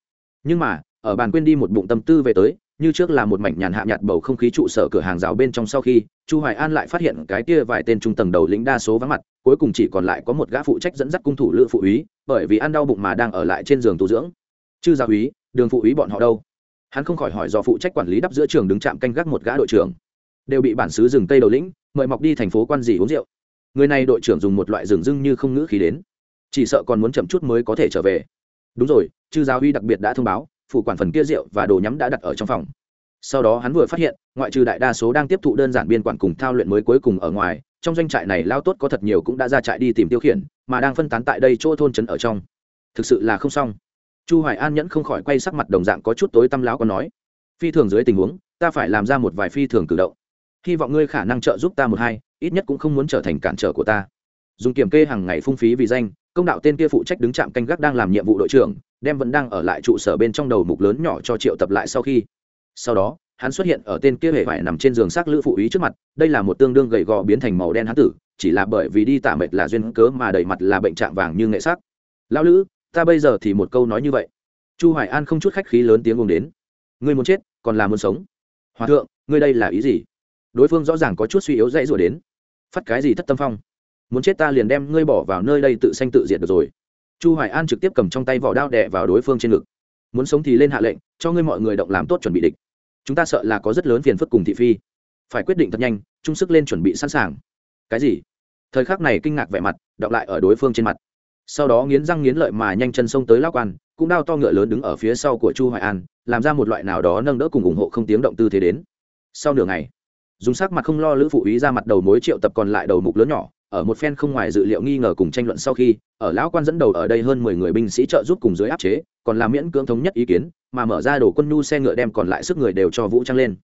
Speaker 1: Nhưng mà, ở bàn quên đi một bụng tâm tư về tới như trước là một mảnh nhàn hạ nhạt bầu không khí trụ sở cửa hàng rào bên trong sau khi, chu hoài an lại phát hiện cái kia vài tên trung tầng đầu lĩnh đa số vắng mặt, cuối cùng chỉ còn lại có một gã phụ trách dẫn dắt cung thủ lữ phụ úy, bởi vì ăn đau bụng mà đang ở lại trên giường tu dưỡng. Chư gia úy, đường phụ úy bọn họ đâu? Hắn không khỏi hỏi do phụ trách quản lý đắp giữa trường đứng chạm canh gác một gã đội trưởng. Đều bị bản xứ rừng tây đầu lĩnh, mời mọc đi thành phố quan gì uống rượu. Người này đội trưởng dùng một loại rừng dưng như không ngữ khí đến, chỉ sợ còn muốn chậm chút mới có thể trở về. Đúng rồi, chư giáo huy đặc biệt đã thông báo phụ quản phần kia rượu và đồ nhắm đã đặt ở trong phòng. Sau đó hắn vừa phát hiện, ngoại trừ đại đa số đang tiếp thụ đơn giản biên quản cùng thao luyện mới cuối cùng ở ngoài, trong doanh trại này lao tốt có thật nhiều cũng đã ra trại đi tìm tiêu khiển, mà đang phân tán tại đây chỗ thôn trấn ở trong. Thực sự là không xong. Chu hoài an nhẫn không khỏi quay sắc mặt đồng dạng có chút tối tăm láo còn nói, phi thường dưới tình huống, ta phải làm ra một vài phi thường cử động. Hy vọng ngươi khả năng trợ giúp ta một hai, ít nhất cũng không muốn trở thành cản trở của ta. Dùng kiểm kê hàng ngày phung phí vì danh công đạo tên kia phụ trách đứng trạm canh gác đang làm nhiệm vụ đội trưởng, đem vẫn đang ở lại trụ sở bên trong đầu mục lớn nhỏ cho triệu tập lại sau khi. Sau đó, hắn xuất hiện ở tên kia hề phải nằm trên giường xác lữ phụ ý trước mặt, đây là một tương đương gầy gò biến thành màu đen hán tử, chỉ là bởi vì đi tả mệt là duyên cớ mà đầy mặt là bệnh trạng vàng như nghệ sắc. Lão lữ, ta bây giờ thì một câu nói như vậy. Chu hoài an không chút khách khí lớn tiếng gồm đến. Ngươi muốn chết, còn là muốn sống. Hòa thượng, ngươi đây là ý gì? Đối phương rõ ràng có chút suy yếu dãy rủa đến. Phát cái gì thất tâm phong? Muốn chết ta liền đem ngươi bỏ vào nơi đây tự sanh tự diệt được rồi. Chu hoài an trực tiếp cầm trong tay vỏ đao đè vào đối phương trên ngực. Muốn sống thì lên hạ lệnh, cho ngươi mọi người động làm tốt chuẩn bị địch. Chúng ta sợ là có rất lớn phiền phức cùng thị phi. Phải quyết định thật nhanh trung sức lên chuẩn bị sẵn sàng. Cái gì? Thời khắc này kinh ngạc vẻ mặt, đọc lại ở đối phương trên mặt. Sau đó nghiến răng nghiến lợi mà nhanh chân xông tới lao quan, cũng đao to ngựa lớn đứng ở phía sau của chu hoài an, làm ra một loại nào đó nâng đỡ cùng ủng hộ không tiếng động tư thế đến. Sau nửa ngày, dùng sắc mặt không lo lữ phụ ý ra mặt đầu mối triệu tập còn lại đầu mục lớn nhỏ ở một phen không ngoài dự liệu nghi ngờ cùng tranh luận sau khi, ở lão quan dẫn đầu ở đây hơn mười người binh sĩ trợ giúp cùng dưới áp chế, còn làm miễn cưỡng thống nhất ý kiến, mà mở ra đồ quân nhu xe ngựa đem còn lại sức người đều cho vũ trang lên.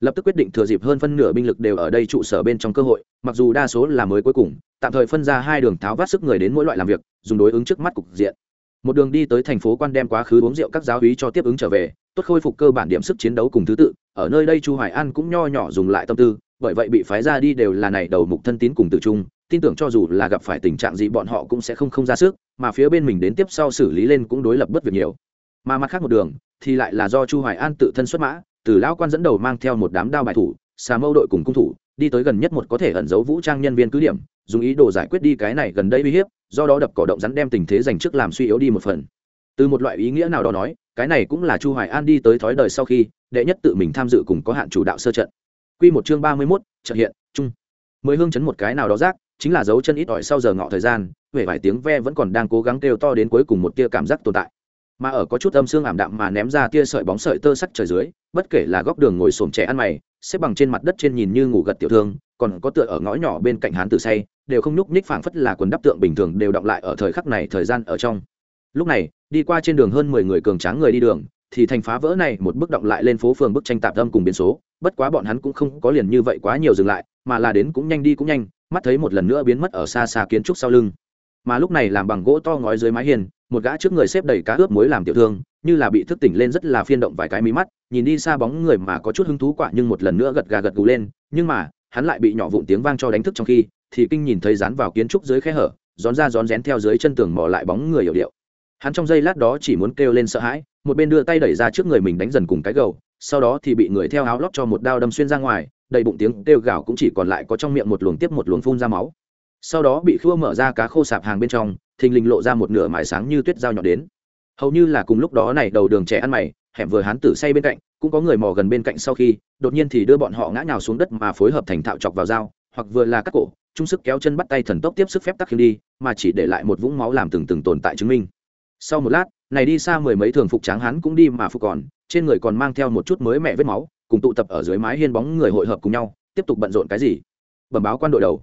Speaker 1: Lập tức quyết định thừa dịp hơn phân nửa binh lực đều ở đây trụ sở bên trong cơ hội, mặc dù đa số là mới cuối cùng, tạm thời phân ra hai đường tháo vát sức người đến mỗi loại làm việc, dùng đối ứng trước mắt cục diện. Một đường đi tới thành phố quan đem quá khứ uống rượu các giáo hí cho tiếp ứng trở về, tốt khôi phục cơ bản điểm sức chiến đấu cùng thứ tự, ở nơi đây chu hoài an cũng nho nhỏ dùng lại tâm tư, bởi vậy bị phái ra đi đều là này đầu mục thân tín cùng tự trung tin tưởng cho dù là gặp phải tình trạng gì bọn họ cũng sẽ không không ra sức mà phía bên mình đến tiếp sau xử lý lên cũng đối lập bất việc nhiều. Mà mặt khác một đường thì lại là do chu hoài an tự thân xuất mã từ lão quan dẫn đầu mang theo một đám đao bài thủ xà mâu đội cùng cung thủ đi tới gần nhất một có thể ẩn giấu vũ trang nhân viên cứ điểm dùng ý đồ giải quyết đi cái này gần đây uy hiếp do đó đập cỏ động rắn đem tình thế dành trước làm suy yếu đi một phần. Từ một loại ý nghĩa nào đó nói cái này cũng là chu hoài an đi tới thói đời sau khi đệ nhất tự mình tham dự cùng có hạn chủ đạo sơ trận. Quy một chương 31, trận hiện trung mười hương chấn một cái nào đó rác chính là dấu chân ít ỏi sau giờ ngọ thời gian huệ vài tiếng ve vẫn còn đang cố gắng kêu to đến cuối cùng một tia cảm giác tồn tại. Mà ở có chút âm xương ảm đạm mà ném ra tia sợi bóng sợi tơ sắc trời dưới, bất kể là góc đường ngồi xổm trẻ ăn mày, xếp bằng trên mặt đất trên nhìn như ngủ gật tiểu thương, còn có tựa ở ngõ nhỏ bên cạnh hán tử say, đều không nhúc nhích phảng phất là quần đắp tượng bình thường đều động lại ở thời khắc này thời gian ở trong. Lúc này, đi qua trên đường hơn mười người cường tráng người đi đường, thì thành phá vỡ này một bước động lại lên phố phường bức tranh tạp âm cùng biến số, bất quá bọn hắn cũng không có liền như vậy quá nhiều dừng lại, mà là đến cũng nhanh đi cũng nhanh mắt thấy một lần nữa biến mất ở xa xa kiến trúc sau lưng. Mà lúc này làm bằng gỗ to ngói dưới mái hiền một gã trước người xếp đầy cá ướp muối làm tiểu thương, như là bị thức tỉnh lên rất là phiên động vài cái mí mắt, nhìn đi xa bóng người mà có chút hứng thú quả nhưng một lần nữa gật gà gật gù lên, nhưng mà, hắn lại bị nhỏ vụn tiếng vang cho đánh thức trong khi, thì kinh nhìn thấy dán vào kiến trúc dưới khe hở rón ra rón rén theo dưới chân tường mò lại bóng người hiểu điệu. Hắn trong giây lát đó chỉ muốn kêu lên sợ hãi, một bên đưa tay đẩy ra trước người mình đánh dần cùng cái gầu, sau đó thì bị người theo áo lót cho một đao đâm xuyên ra ngoài đầy bụng tiếng kêu gào cũng chỉ còn lại có trong miệng một luồng tiếp một luồng phun ra máu. Sau đó bị khua mở ra cá khô sạp hàng bên trong, thình lình lộ ra một nửa mải sáng như tuyết dao nhọn đến. Hầu như là cùng lúc đó này đầu đường trẻ ăn mày, hẻm vừa hán tử say bên cạnh, cũng có người mò gần bên cạnh sau khi, đột nhiên thì đưa bọn họ ngã nhào xuống đất mà phối hợp thành thạo chọc vào dao, hoặc vừa là cắt cổ trung sức kéo chân bắt tay thần tốc tiếp sức phép tắc khiêm đi, mà chỉ để lại một vũng máu làm từng từng tồn tại chứng minh. Sau một lát, này đi xa mười mấy thường phục tráng hán cũng đi mà phục còn, trên người còn mang theo một chút mới mẹ vết máu cùng tụ tập ở dưới mái hiên bóng người hội hợp cùng nhau, tiếp tục bận rộn cái gì? Bẩm báo quan đội đầu.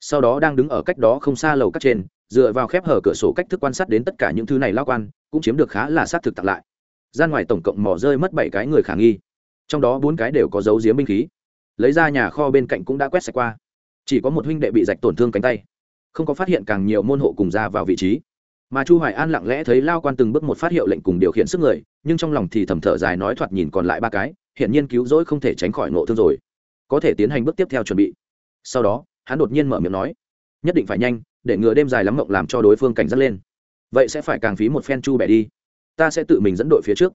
Speaker 1: Sau đó đang đứng ở cách đó không xa lầu các trên, dựa vào khép hở cửa sổ cách thức quan sát đến tất cả những thứ này lao quan, cũng chiếm được khá là xác thực tặng lại. Gian ngoài tổng cộng mỏ rơi mất bảy cái người khả nghi. Trong đó bốn cái đều có dấu diếm binh khí. Lấy ra nhà kho bên cạnh cũng đã quét sạch qua. Chỉ có một huynh đệ bị rạch tổn thương cánh tay. Không có phát hiện càng nhiều môn hộ cùng ra vào vị trí. Mà chu hoài an lặng lẽ thấy lao quan từng bước một phát hiệu lệnh cùng điều khiển sức người, nhưng trong lòng thì thầm thở dài nói thoạt nhìn còn lại ba cái hiện nhiên cứu rỗi không thể tránh khỏi nộ thương rồi. Có thể tiến hành bước tiếp theo chuẩn bị. Sau đó, hắn đột nhiên mở miệng nói, nhất định phải nhanh, để ngừa đêm dài lắm mộng làm cho đối phương cảnh giác lên. Vậy sẽ phải càng phí một phen chu bẻ đi. Ta sẽ tự mình dẫn đội phía trước.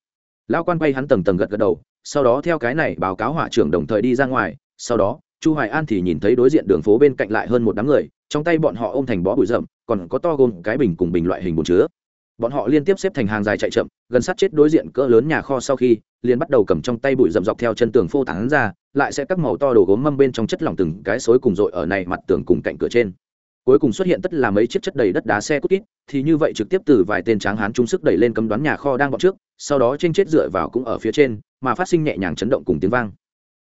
Speaker 1: Lão quan bay hắn tầng tầng gật gật đầu, sau đó theo cái này báo cáo hỏa trưởng đồng thời đi ra ngoài. Sau đó, chu hoài an thì nhìn thấy đối diện đường phố bên cạnh lại hơn một đám người, trong tay bọn họ ôm thành bó bụi rậm, còn có to gồm cái bình cùng bình loại hình bồn chứa bọn họ liên tiếp xếp thành hàng dài chạy chậm, gần sát chết đối diện cỡ lớn nhà kho sau khi, liền bắt đầu cầm trong tay bụi rậm dọc theo chân tường phô tán ra, lại sẽ các màu to đồ gốm mâm bên trong chất lỏng từng cái xối cùng rội ở này mặt tường cùng cạnh cửa trên. Cuối cùng xuất hiện tất là mấy chiếc chất đầy đất đá xe cút kít, thì như vậy trực tiếp từ vài tên tráng hán trung sức đẩy lên cấm đoán nhà kho đang bọn trước, sau đó trên chết dựa vào cũng ở phía trên, mà phát sinh nhẹ nhàng chấn động cùng tiếng vang.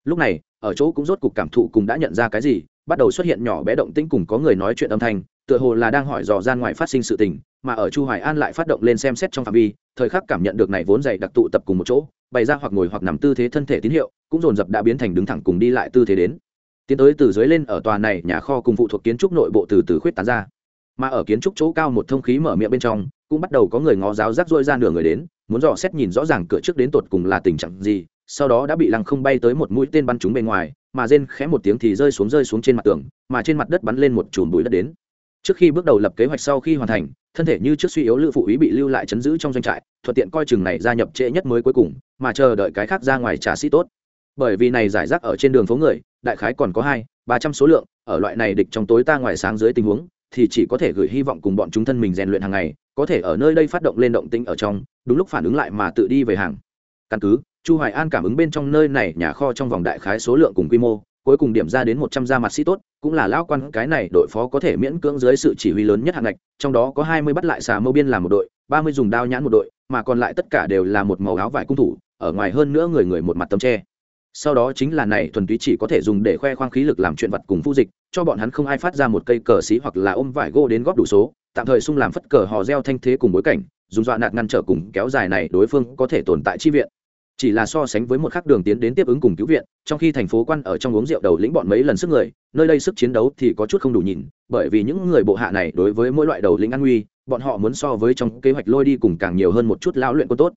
Speaker 1: Lúc này, ở chỗ cũng rốt cục cảm thụ cùng đã nhận ra cái gì, bắt đầu xuất hiện nhỏ bé động tĩnh cùng có người nói chuyện âm thanh tựa hồ là đang hỏi dò gian ngoài phát sinh sự tình, mà ở chu hoài an lại phát động lên xem xét trong phạm vi, thời khắc cảm nhận được này vốn dày đặc tụ tập cùng một chỗ, bày ra hoặc ngồi hoặc nằm tư thế thân thể tín hiệu, cũng dồn dập đã biến thành đứng thẳng cùng đi lại tư thế đến. Tiến tới từ dưới lên ở tòa này nhà kho cùng phụ thuộc kiến trúc nội bộ từ từ khuyết tán ra. Mà ở kiến trúc chỗ cao một thông khí mở miệng bên trong, cũng bắt đầu có người ngó giáo rác rôi ra nửa người đến, muốn dò xét nhìn rõ ràng cửa trước đến tột cùng là tình trạng gì, sau đó đã bị lăng không bay tới một mũi tên bắn trúng bên ngoài, mà rên khẽ một tiếng thì rơi xuống rơi xuống trên mặt tường, mà trên mặt đất bắn lên một chùm bụi đất đến trước khi bước đầu lập kế hoạch sau khi hoàn thành, thân thể như trước suy yếu lữ phụ ý bị lưu lại chấn giữ trong doanh trại, thuận tiện coi chừng này gia nhập trễ nhất mới cuối cùng, mà chờ đợi cái khác ra ngoài trả sĩ tốt. Bởi vì này giải rác ở trên đường phố người, đại khái còn có hai, ba trăm số lượng, ở loại này địch trong tối ta ngoài sáng dưới tình huống, thì chỉ có thể gửi hy vọng cùng bọn chúng thân mình rèn luyện hàng ngày, có thể ở nơi đây phát động lên động tĩnh ở trong, đúng lúc phản ứng lại mà tự đi về hàng. Căn cứ, chu hoài an cảm ứng bên trong nơi này nhà kho trong vòng đại khái số lượng cùng quy mô cuối cùng điểm ra đến một trăm gia mặt sĩ tốt, cũng là lão quan, cái này đội phó có thể miễn cưỡng dưới sự chỉ huy lớn nhất hạng ngạch, trong đó có hai mươi bắt lại xà mâu biên làm một đội, ba mươi dùng đao nhãn một đội, mà còn lại tất cả đều là một màu áo vải cung thủ, ở ngoài hơn nữa người người một mặt tấm tre sau đó chính là này, thuần túy chỉ có thể dùng để khoe khoang khí lực làm chuyện vật cùng phu dịch, cho bọn hắn không ai phát ra một cây cờ xí hoặc là ôm vải gỗ đến góp đủ số, tạm thời sung làm phất cờ hò reo thanh thế cùng bối cảnh, dùng dọa nạt ngăn trở cùng kéo dài này đối phương có thể tồn tại chi viện chỉ là so sánh với một khắc đường tiến đến tiếp ứng cùng cứu viện, trong khi thành phố quan ở trong uống rượu đầu lĩnh bọn mấy lần sức người, nơi đây sức chiến đấu thì có chút không đủ nhìn, bởi vì những người bộ hạ này đối với mỗi loại đầu lĩnh an nguy, bọn họ muốn so với trong kế hoạch lôi đi cùng càng nhiều hơn một chút lao luyện quân tốt.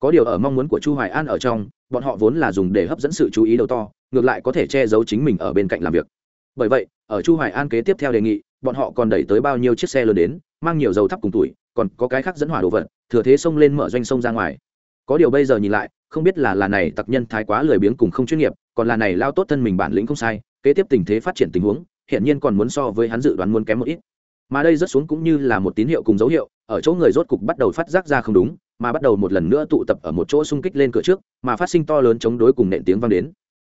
Speaker 1: Có điều ở mong muốn của chu hoài an ở trong, bọn họ vốn là dùng để hấp dẫn sự chú ý đầu to, ngược lại có thể che giấu chính mình ở bên cạnh làm việc. Bởi vậy, ở chu hoài an kế tiếp theo đề nghị, bọn họ còn đẩy tới bao nhiêu chiếc xe lớn đến, mang nhiều dầu thắp cùng tuổi, còn có cái khác dẫn hỏa đồ vật, thừa thế xông lên mở doanh sông ra ngoài. Có điều bây giờ nhìn lại không biết là là này tặc nhân thái quá lười biếng cùng không chuyên nghiệp, còn là này lao tốt thân mình bản lĩnh không sai, kế tiếp tình thế phát triển tình huống hiện nhiên còn muốn so với hắn dự đoán muốn kém một ít. Mà đây rất xuống cũng như là một tín hiệu cùng dấu hiệu, ở chỗ người rốt cục bắt đầu phát giác ra không đúng, mà bắt đầu một lần nữa tụ tập ở một chỗ xung kích lên cửa trước, mà phát sinh to lớn chống đối cùng nện tiếng vang đến.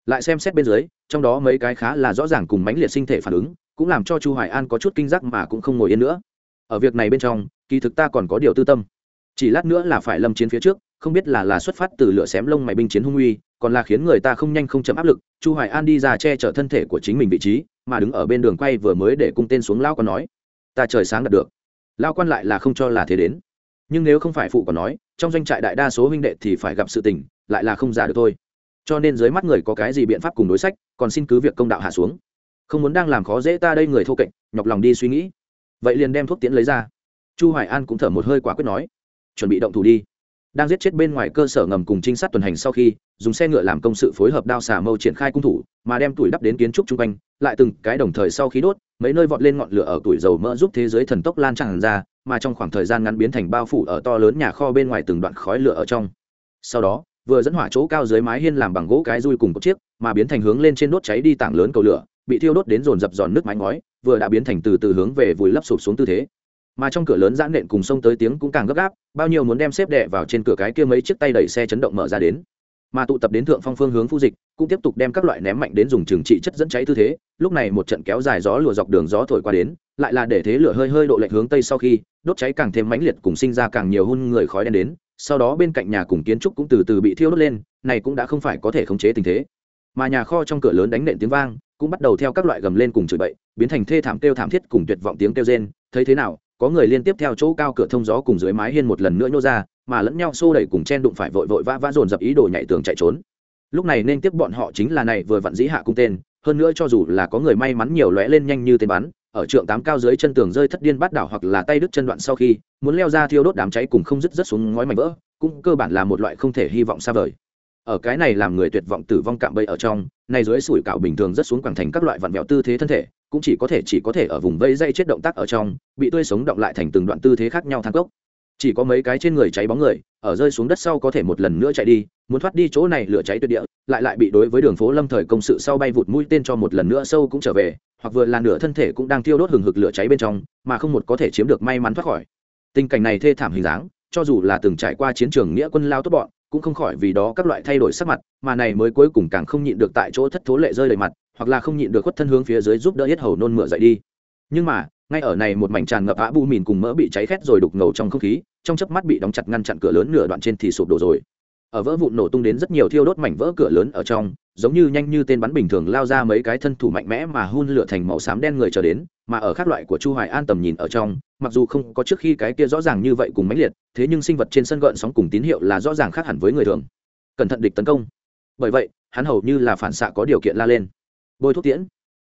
Speaker 1: Lại xem xét bên dưới, trong đó mấy cái khá là rõ ràng cùng mãnh liệt sinh thể phản ứng, cũng làm cho chu hoài an có chút kinh giác mà cũng không ngồi yên nữa. Ở việc này bên trong, kỳ thực ta còn có điều tư tâm. Chỉ lát nữa là phải lâm chiến phía trước không biết là là xuất phát từ lửa xém lông mày binh chiến hung uy, còn là khiến người ta không nhanh không chậm áp lực, chu hoài an đi ra che chở thân thể của chính mình vị trí, mà đứng ở bên đường quay vừa mới để cung tên xuống lao còn nói, ta trời sáng đạt được. Lao quan lại là không cho là thế đến. Nhưng nếu không phải phụ còn nói, trong doanh trại đại đa số huynh đệ thì phải gặp sự tình, lại là không giả được thôi. Cho nên dưới mắt người có cái gì biện pháp cùng đối sách, còn xin cứ việc công đạo hạ xuống. Không muốn đang làm khó dễ ta đây người thô kệch, nhọc lòng đi suy nghĩ. Vậy liền đem thuốc tiễn lấy ra. Chu hoài an cũng thở một hơi quả quyết nói, chuẩn bị động thủ đi đang giết chết bên ngoài cơ sở ngầm cùng trinh sát tuần hành sau khi, dùng xe ngựa làm công sự phối hợp đao xà mâu triển khai cung thủ, mà đem tuổi đắp đến kiến trúc chung quanh, lại từng cái đồng thời sau khi đốt, mấy nơi vọt lên ngọn lửa ở tuổi dầu mỡ giúp thế giới thần tốc lan tràn ra, mà trong khoảng thời gian ngắn biến thành bao phủ ở to lớn nhà kho bên ngoài từng đoạn khói lửa ở trong. Sau đó, vừa dẫn hỏa chỗ cao dưới mái hiên làm bằng gỗ cái dui cùng một chiếc, mà biến thành hướng lên trên đốt cháy đi tảng lớn cầu lửa, bị thiêu đốt đến dồn dập giòn nước mái ngói, vừa đã biến thành từ từ hướng về vùi lấp sụp xuống tư thế mà trong cửa lớn giãn nện cùng sông tới tiếng cũng càng gấp gáp, bao nhiêu muốn đem xếp đẻ vào trên cửa cái kia mấy chiếc tay đẩy xe chấn động mở ra đến. Mà tụ tập đến thượng phong phương hướng phu dịch, cũng tiếp tục đem các loại ném mạnh đến dùng trừng trị chất dẫn cháy tư thế, lúc này một trận kéo dài gió lùa dọc đường gió thổi qua đến, lại là để thế lửa hơi hơi độ lệch hướng tây sau khi, đốt cháy càng thêm mãnh liệt cùng sinh ra càng nhiều hun người khói đen đến, sau đó bên cạnh nhà cùng kiến trúc cũng từ từ bị thiêu đốt lên, này cũng đã không phải có thể khống chế tình thế. Mà nhà kho trong cửa lớn đánh nện tiếng vang, cũng bắt đầu theo các loại gầm lên cùng chửi bậy, biến thành thê thảm kêu thảm thiết cùng tuyệt vọng tiếng kêu rên, thấy thế nào có người liên tiếp theo chỗ cao cửa thông gió cùng dưới mái hiên một lần nữa nhô ra, mà lẫn nhau xô đẩy cùng chen đụng phải vội vội vã vã dồn dập ý đồ nhảy tường chạy trốn. Lúc này nên tiếp bọn họ chính là này vừa vặn dĩ hạ cung tên, hơn nữa cho dù là có người may mắn nhiều lóe lên nhanh như tên bắn, ở trượng tám cao dưới chân tường rơi thất điên bắt đảo hoặc là tay đứt chân đoạn sau khi, muốn leo ra thiêu đốt đám cháy cùng không dứt rất xuống ngói mảnh vỡ, cũng cơ bản là một loại không thể hy vọng xa vời. Ở cái này làm người tuyệt vọng tử vong cạm bẫy ở trong, này dưới sủi cảo bình thường rất xuống quảng thành các loại vặn vẹo tư thế thân thể cũng chỉ có thể, chỉ có thể ở vùng vây dây chết động tác ở trong, bị tươi sống động lại thành từng đoạn tư thế khác nhau thang cốc. Chỉ có mấy cái trên người cháy bóng người, ở rơi xuống đất sau có thể một lần nữa chạy đi, muốn thoát đi chỗ này lửa cháy tuyệt địa, lại lại bị đối với đường phố lâm thời công sự sau bay vụt mũi tên cho một lần nữa sâu cũng trở về, hoặc vừa là nửa thân thể cũng đang tiêu đốt hừng hực lửa cháy bên trong, mà không một có thể chiếm được may mắn thoát khỏi. Tình cảnh này thê thảm hình dáng, cho dù là từng trải qua chiến trường nghĩa quân lao tốt bọn, cũng không khỏi vì đó các loại thay đổi sắc mặt, mà này mới cuối cùng càng không nhịn được tại chỗ thất thố lệ rơi đầy mặt hoặc là không nhịn được khuất thân hướng phía dưới giúp đỡ yết hầu nôn mửa dậy đi. Nhưng mà, ngay ở này một mảnh tràn ngập á bu mìn cùng mỡ bị cháy khét rồi đục ngầu trong không khí, trong chớp mắt bị đóng chặt ngăn chặn cửa lớn nửa đoạn trên thì sụp đổ rồi. Ở vỡ vụn nổ tung đến rất nhiều thiêu đốt mảnh vỡ cửa lớn ở trong, giống như nhanh như tên bắn bình thường lao ra mấy cái thân thủ mạnh mẽ mà hun lửa thành màu xám đen người chờ đến, mà ở các loại của chu hoài an tầm nhìn ở trong, mặc dù không có trước khi cái kia rõ ràng như vậy cùng mãnh liệt, thế nhưng sinh vật trên sân gợn sóng cùng tín hiệu là rõ ràng khác hẳn với người thường. Cẩn thận địch tấn công. Bởi vậy, hắn hầu như là phản xạ có điều kiện la lên bôi thuốc tiễn.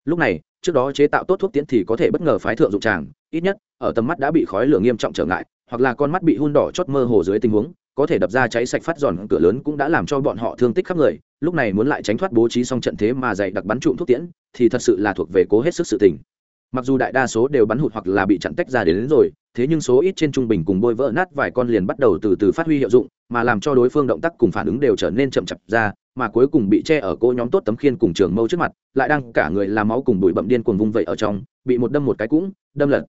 Speaker 1: Lúc này trước đó chế tạo tốt thuốc tiễn thì có thể bất ngờ phái thượng dụng tràng ít nhất ở tầm mắt đã bị khói lửa nghiêm trọng trở ngại hoặc là con mắt bị hun đỏ chót mơ hồ dưới tình huống có thể đập ra cháy sạch phát giòn cửa lớn cũng đã làm cho bọn họ thương tích khắp người lúc này muốn lại tránh thoát bố trí xong trận thế mà dày đặc bắn trụm thuốc tiễn thì thật sự là thuộc về cố hết sức sự tình. Mặc dù đại đa số đều bắn hụt hoặc là bị chặn tách ra đến, đến rồi thế nhưng số ít trên trung bình cùng bôi vỡ nát vài con liền bắt đầu từ từ phát huy hiệu dụng mà làm cho đối phương động tác cùng phản ứng đều trở nên chậm chạp ra mà cuối cùng bị che ở cô nhóm tốt tấm khiên cùng trường mâu trước mặt, lại đang cả người làm máu cùng bụi bậm điên cuồng vung vậy ở trong, bị một đâm một cái cũng đâm lật.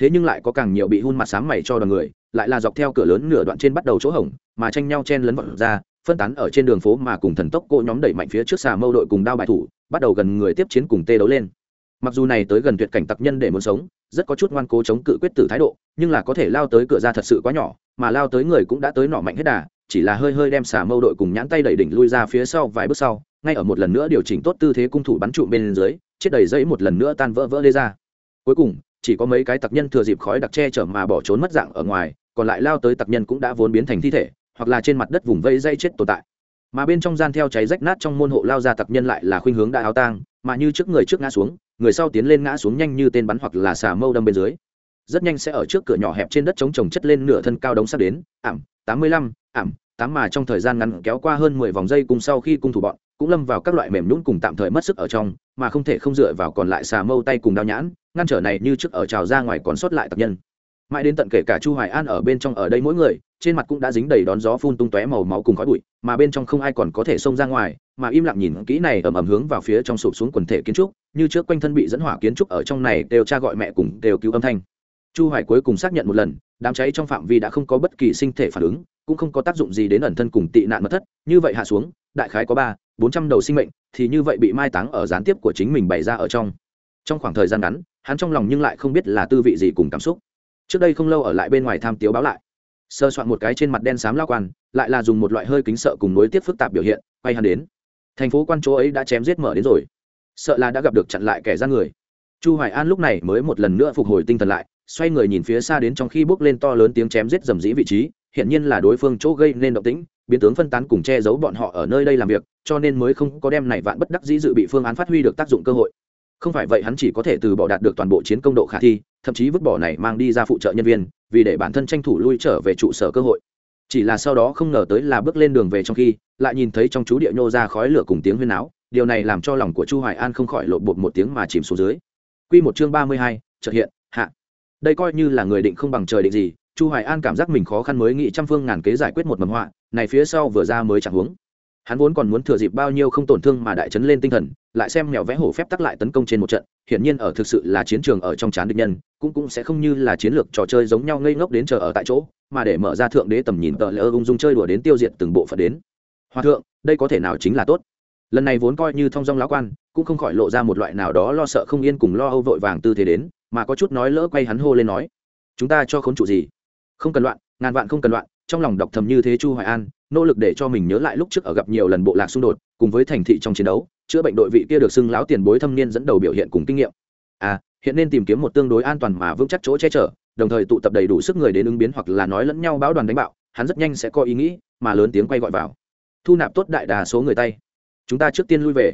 Speaker 1: Thế nhưng lại có càng nhiều bị hun mặt sáng mày cho đoàn người, lại là dọc theo cửa lớn nửa đoạn trên bắt đầu chỗ hổng, mà tranh nhau chen lấn vọt ra, phân tán ở trên đường phố mà cùng thần tốc cô nhóm đẩy mạnh phía trước xà mâu đội cùng đao bài thủ, bắt đầu gần người tiếp chiến cùng tê đấu lên. Mặc dù này tới gần tuyệt cảnh tặc nhân để muốn sống, rất có chút ngoan cố chống cự quyết tử thái độ, nhưng là có thể lao tới cửa ra thật sự quá nhỏ, mà lao tới người cũng đã tới nọ mạnh hết đà chỉ là hơi hơi đem xả mâu đội cùng nhãn tay đẩy đỉnh lui ra phía sau vài bước sau, ngay ở một lần nữa điều chỉnh tốt tư thế cung thủ bắn trụ bên dưới, chết đầy dây một lần nữa tan vỡ vỡ lê ra. Cuối cùng, chỉ có mấy cái tặc nhân thừa dịp khói đặc che chở mà bỏ trốn mất dạng ở ngoài, còn lại lao tới tặc nhân cũng đã vốn biến thành thi thể, hoặc là trên mặt đất vùng vây dây chết tồn tại. Mà bên trong gian theo cháy rách nát trong môn hộ lao ra tặc nhân lại là khuynh hướng đã áo tang, mà như trước người trước ngã xuống, người sau tiến lên ngã xuống nhanh như tên bắn hoặc là xà mâu đâm bên dưới. Rất nhanh sẽ ở trước cửa nhỏ hẹp trên đất chống trồng chất lên nửa thân cao đống sắp đến ảm tám mươi lăm, ảm, tám mà trong thời gian ngắn kéo qua hơn mười vòng dây cùng sau khi cung thủ bọn, cũng lâm vào các loại mềm nhũn cùng tạm thời mất sức ở trong, mà không thể không dựa vào còn lại xà mâu tay cùng đao nhãn, ngăn trở này như trước ở trào ra ngoài còn sót lại tập nhân. Mãi đến tận kể cả chu hoài an ở bên trong ở đây mỗi người, trên mặt cũng đã dính đầy đón gió phun tung tóe màu máu cùng khói bụi, mà bên trong không ai còn có thể xông ra ngoài, mà im lặng nhìn kỹ này ầm ầm hướng vào phía trong sụp xuống quần thể kiến trúc, như trước quanh thân bị dẫn hỏa kiến trúc ở trong này đều cha gọi mẹ cùng đều cứu âm thanh. Chu hoài cuối cùng xác nhận một lần đám cháy trong phạm vi đã không có bất kỳ sinh thể phản ứng, cũng không có tác dụng gì đến ẩn thân cùng tị nạn mất thất. Như vậy hạ xuống, đại khái có ba, bốn trăm đầu sinh mệnh, thì như vậy bị mai táng ở gián tiếp của chính mình bày ra ở trong. Trong khoảng thời gian ngắn, hắn trong lòng nhưng lại không biết là tư vị gì cùng cảm xúc. Trước đây không lâu ở lại bên ngoài tham tiếu báo lại. Sơ soạn một cái trên mặt đen xám lao quan, lại là dùng một loại hơi kính sợ cùng nối tiếp phức tạp biểu hiện, quay hắn đến. Thành phố quan chỗ ấy đã chém giết mở đến rồi. Sợ là đã gặp được chặn lại kẻ gian người. Chu hoài an lúc này mới một lần nữa phục hồi tinh thần lại xoay người nhìn phía xa đến trong khi bước lên to lớn tiếng chém giết rầm rĩ vị trí hiện nhiên là đối phương chỗ gây nên động tĩnh biến tướng phân tán cùng che giấu bọn họ ở nơi đây làm việc cho nên mới không có đem này vạn bất đắc dĩ dự bị phương án phát huy được tác dụng cơ hội. Không phải vậy hắn chỉ có thể từ bỏ đạt được toàn bộ chiến công độ khả thi thậm chí vứt bỏ này mang đi ra phụ trợ nhân viên vì để bản thân tranh thủ lui trở về trụ sở cơ hội. Chỉ là sau đó không ngờ tới là bước lên đường về trong khi lại nhìn thấy trong chú địa nhô ra khói lửa cùng tiếng huyên áo điều này làm cho lòng của chu hoài an không khỏi lộn bột một tiếng mà chìm xuống dưới. Quy một chương 32, chợt hiện đây coi như là người định không bằng trời định gì, chu hoài an cảm giác mình khó khăn mới nghĩ trăm phương ngàn kế giải quyết một mầm họa, này phía sau vừa ra mới chẳng huống. Hắn vốn còn muốn thừa dịp bao nhiêu không tổn thương mà đại chấn lên tinh thần, lại xem mèo vẽ hổ phép tắc lại tấn công trên một trận, hiển nhiên ở thực sự là chiến trường ở trong chán địch nhân, cũng cũng sẽ không như là chiến lược trò chơi giống nhau ngây ngốc đến chờ ở tại chỗ, mà để mở ra thượng đế tầm nhìn tờ lỡ ung dung chơi đùa đến tiêu diệt từng bộ phận đến. Hòa thượng, đây có thể nào chính là tốt? Lần này vốn coi như thong dong lão quan, cũng không khỏi lộ ra một loại nào đó lo sợ không yên cùng lo âu vội vàng tư thế đến mà có chút nói lỡ quay hắn hô lên nói, chúng ta cho khốn trụ gì? Không cần loạn, ngàn vạn không cần loạn. Trong lòng đọc thầm như thế chu hoài an, nỗ lực để cho mình nhớ lại lúc trước ở gặp nhiều lần bộ lạc xung đột, cùng với thành thị trong chiến đấu, chữa bệnh đội vị kia được xưng lão tiền bối thâm niên dẫn đầu biểu hiện cùng kinh nghiệm. À hiện nên tìm kiếm một tương đối an toàn mà vững chắc chỗ che chở, đồng thời tụ tập đầy đủ sức người đến ứng biến hoặc là nói lẫn nhau báo đoàn đánh bạo, hắn rất nhanh sẽ có ý nghĩ, mà lớn tiếng quay gọi vào. Thu nạp tốt đại đa số người tay. Chúng ta trước tiên lui về.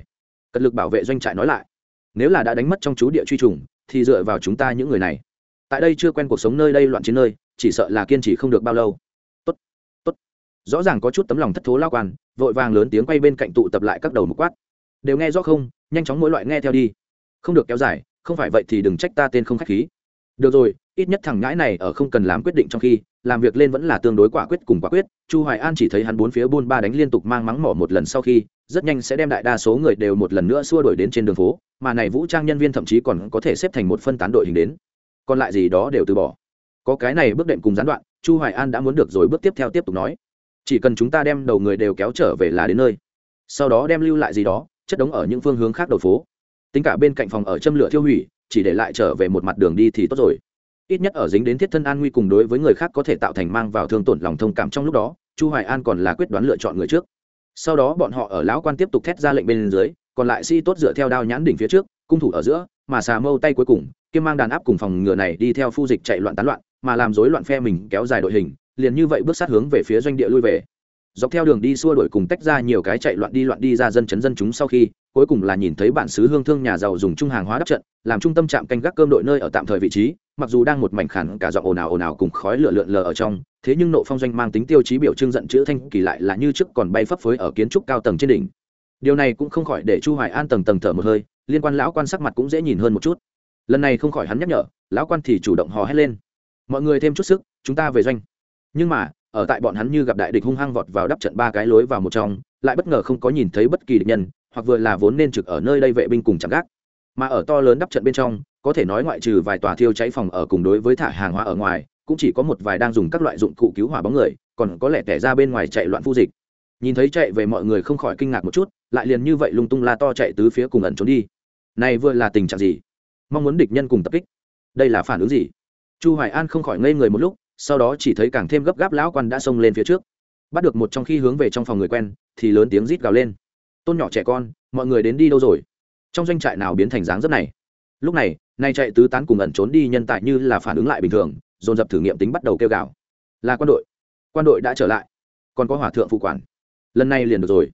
Speaker 1: Cật lực bảo vệ doanh trại nói lại. Nếu là đã đánh mất trong chú địa truy trùng thì dựa vào chúng ta những người này. Tại đây chưa quen cuộc sống nơi đây loạn chiến nơi, chỉ sợ là kiên trì không được bao lâu. Tốt tốt. Rõ ràng có chút tấm lòng thất thố lao quan, vội vàng lớn tiếng quay bên cạnh tụ tập lại các đầu một quát. Đều nghe rõ không? Nhanh chóng mỗi loại nghe theo đi. Không được kéo dài, không phải vậy thì đừng trách ta tên không khách khí. Được rồi ít nhất thằng ngãi này ở không cần làm quyết định trong khi, làm việc lên vẫn là tương đối quả quyết cùng quả quyết. Chu hoài an chỉ thấy hắn bốn phía buôn ba đánh liên tục mang mắng mỏ một lần sau khi, rất nhanh sẽ đem đại đa số người đều một lần nữa xua đuổi đến trên đường phố, mà này vũ trang nhân viên thậm chí còn có thể xếp thành một phân tán đội hình đến. Còn lại gì đó đều từ bỏ. Có cái này bước đệm cùng gián đoạn, chu hoài an đã muốn được rồi bước tiếp theo tiếp tục nói. Chỉ cần chúng ta đem đầu người đều kéo trở về là đến nơi. Sau đó đem lưu lại gì đó, chất đống ở những phương hướng khác đầu phố. Tính cả bên cạnh phòng ở châm lửa thiêu hủy, chỉ để lại trở về một mặt đường đi thì tốt rồi ít nhất ở dính đến thiết thân an nguy cùng đối với người khác có thể tạo thành mang vào thương tổn lòng thông cảm trong lúc đó, chu hoài an còn là quyết đoán lựa chọn người trước. Sau đó bọn họ ở lão quan tiếp tục thét ra lệnh bên dưới, còn lại si tốt dựa theo đao nhãn đỉnh phía trước, cung thủ ở giữa, mà xà mâu tay cuối cùng, kiêm mang đàn áp cùng phòng ngừa này đi theo phu dịch chạy loạn tán loạn, mà làm rối loạn phe mình kéo dài đội hình, liền như vậy bước sát hướng về phía doanh địa lui về. Dọc theo đường đi xua đuổi cùng tách ra nhiều cái chạy loạn đi loạn đi ra dân chấn dân chúng sau khi, cuối cùng là nhìn thấy bản xứ hương thương nhà giàu dùng trung hàng hóa đắp trận, làm trung tâm trạm canh gác cơm đội nơi ở tạm thời vị trí mặc dù đang một mảnh khản cả giọng ồn ào ồn ào cùng khói lửa lượn lờ ở trong, thế nhưng nộ phong doanh mang tính tiêu chí biểu trưng giận chữ thanh kỳ lại là như trước còn bay phấp phới ở kiến trúc cao tầng trên đỉnh. Điều này cũng không khỏi để chu hoài an tầng tầng thở một hơi, liên quan lão quan sắc mặt cũng dễ nhìn hơn một chút. Lần này không khỏi hắn nhắc nhở, lão quan thì chủ động hò hét lên. Mọi người thêm chút sức, chúng ta về doanh. Nhưng mà, ở tại bọn hắn như gặp đại địch hung hăng vọt vào đắp trận ba cái lối vào một trong, lại bất ngờ không có nhìn thấy bất kỳ địch nhân, hoặc vừa là vốn nên trực ở nơi đây vệ binh cùng chẳng gác mà ở to lớn đắp trận bên trong, có thể nói ngoại trừ vài tòa thiêu cháy phòng ở cùng đối với thả hàng hóa ở ngoài, cũng chỉ có một vài đang dùng các loại dụng cụ cứu hỏa bóng người, còn có lẽ tẻ ra bên ngoài chạy loạn phu dịch. Nhìn thấy chạy về mọi người không khỏi kinh ngạc một chút, lại liền như vậy lung tung la to chạy tứ phía cùng ẩn trốn đi. Này vừa là tình trạng gì? Mong muốn địch nhân cùng tập kích. Đây là phản ứng gì? Chu hoài an không khỏi ngây người một lúc, sau đó chỉ thấy càng thêm gấp gáp lão quan đã xông lên phía trước. Bắt được một trong khi hướng về trong phòng người quen, thì lớn tiếng rít gào lên. Tôn nhỏ trẻ con, mọi người đến đi đâu rồi? Trong doanh trại nào biến thành dáng dấp này? Lúc này, nay chạy tứ tán cùng ẩn trốn đi nhân tại như là phản ứng lại bình thường, dồn dập thử nghiệm tính bắt đầu kêu gào. Là quân đội. Quân đội đã trở lại. Còn có hỏa thượng phụ quản. Lần này liền được rồi.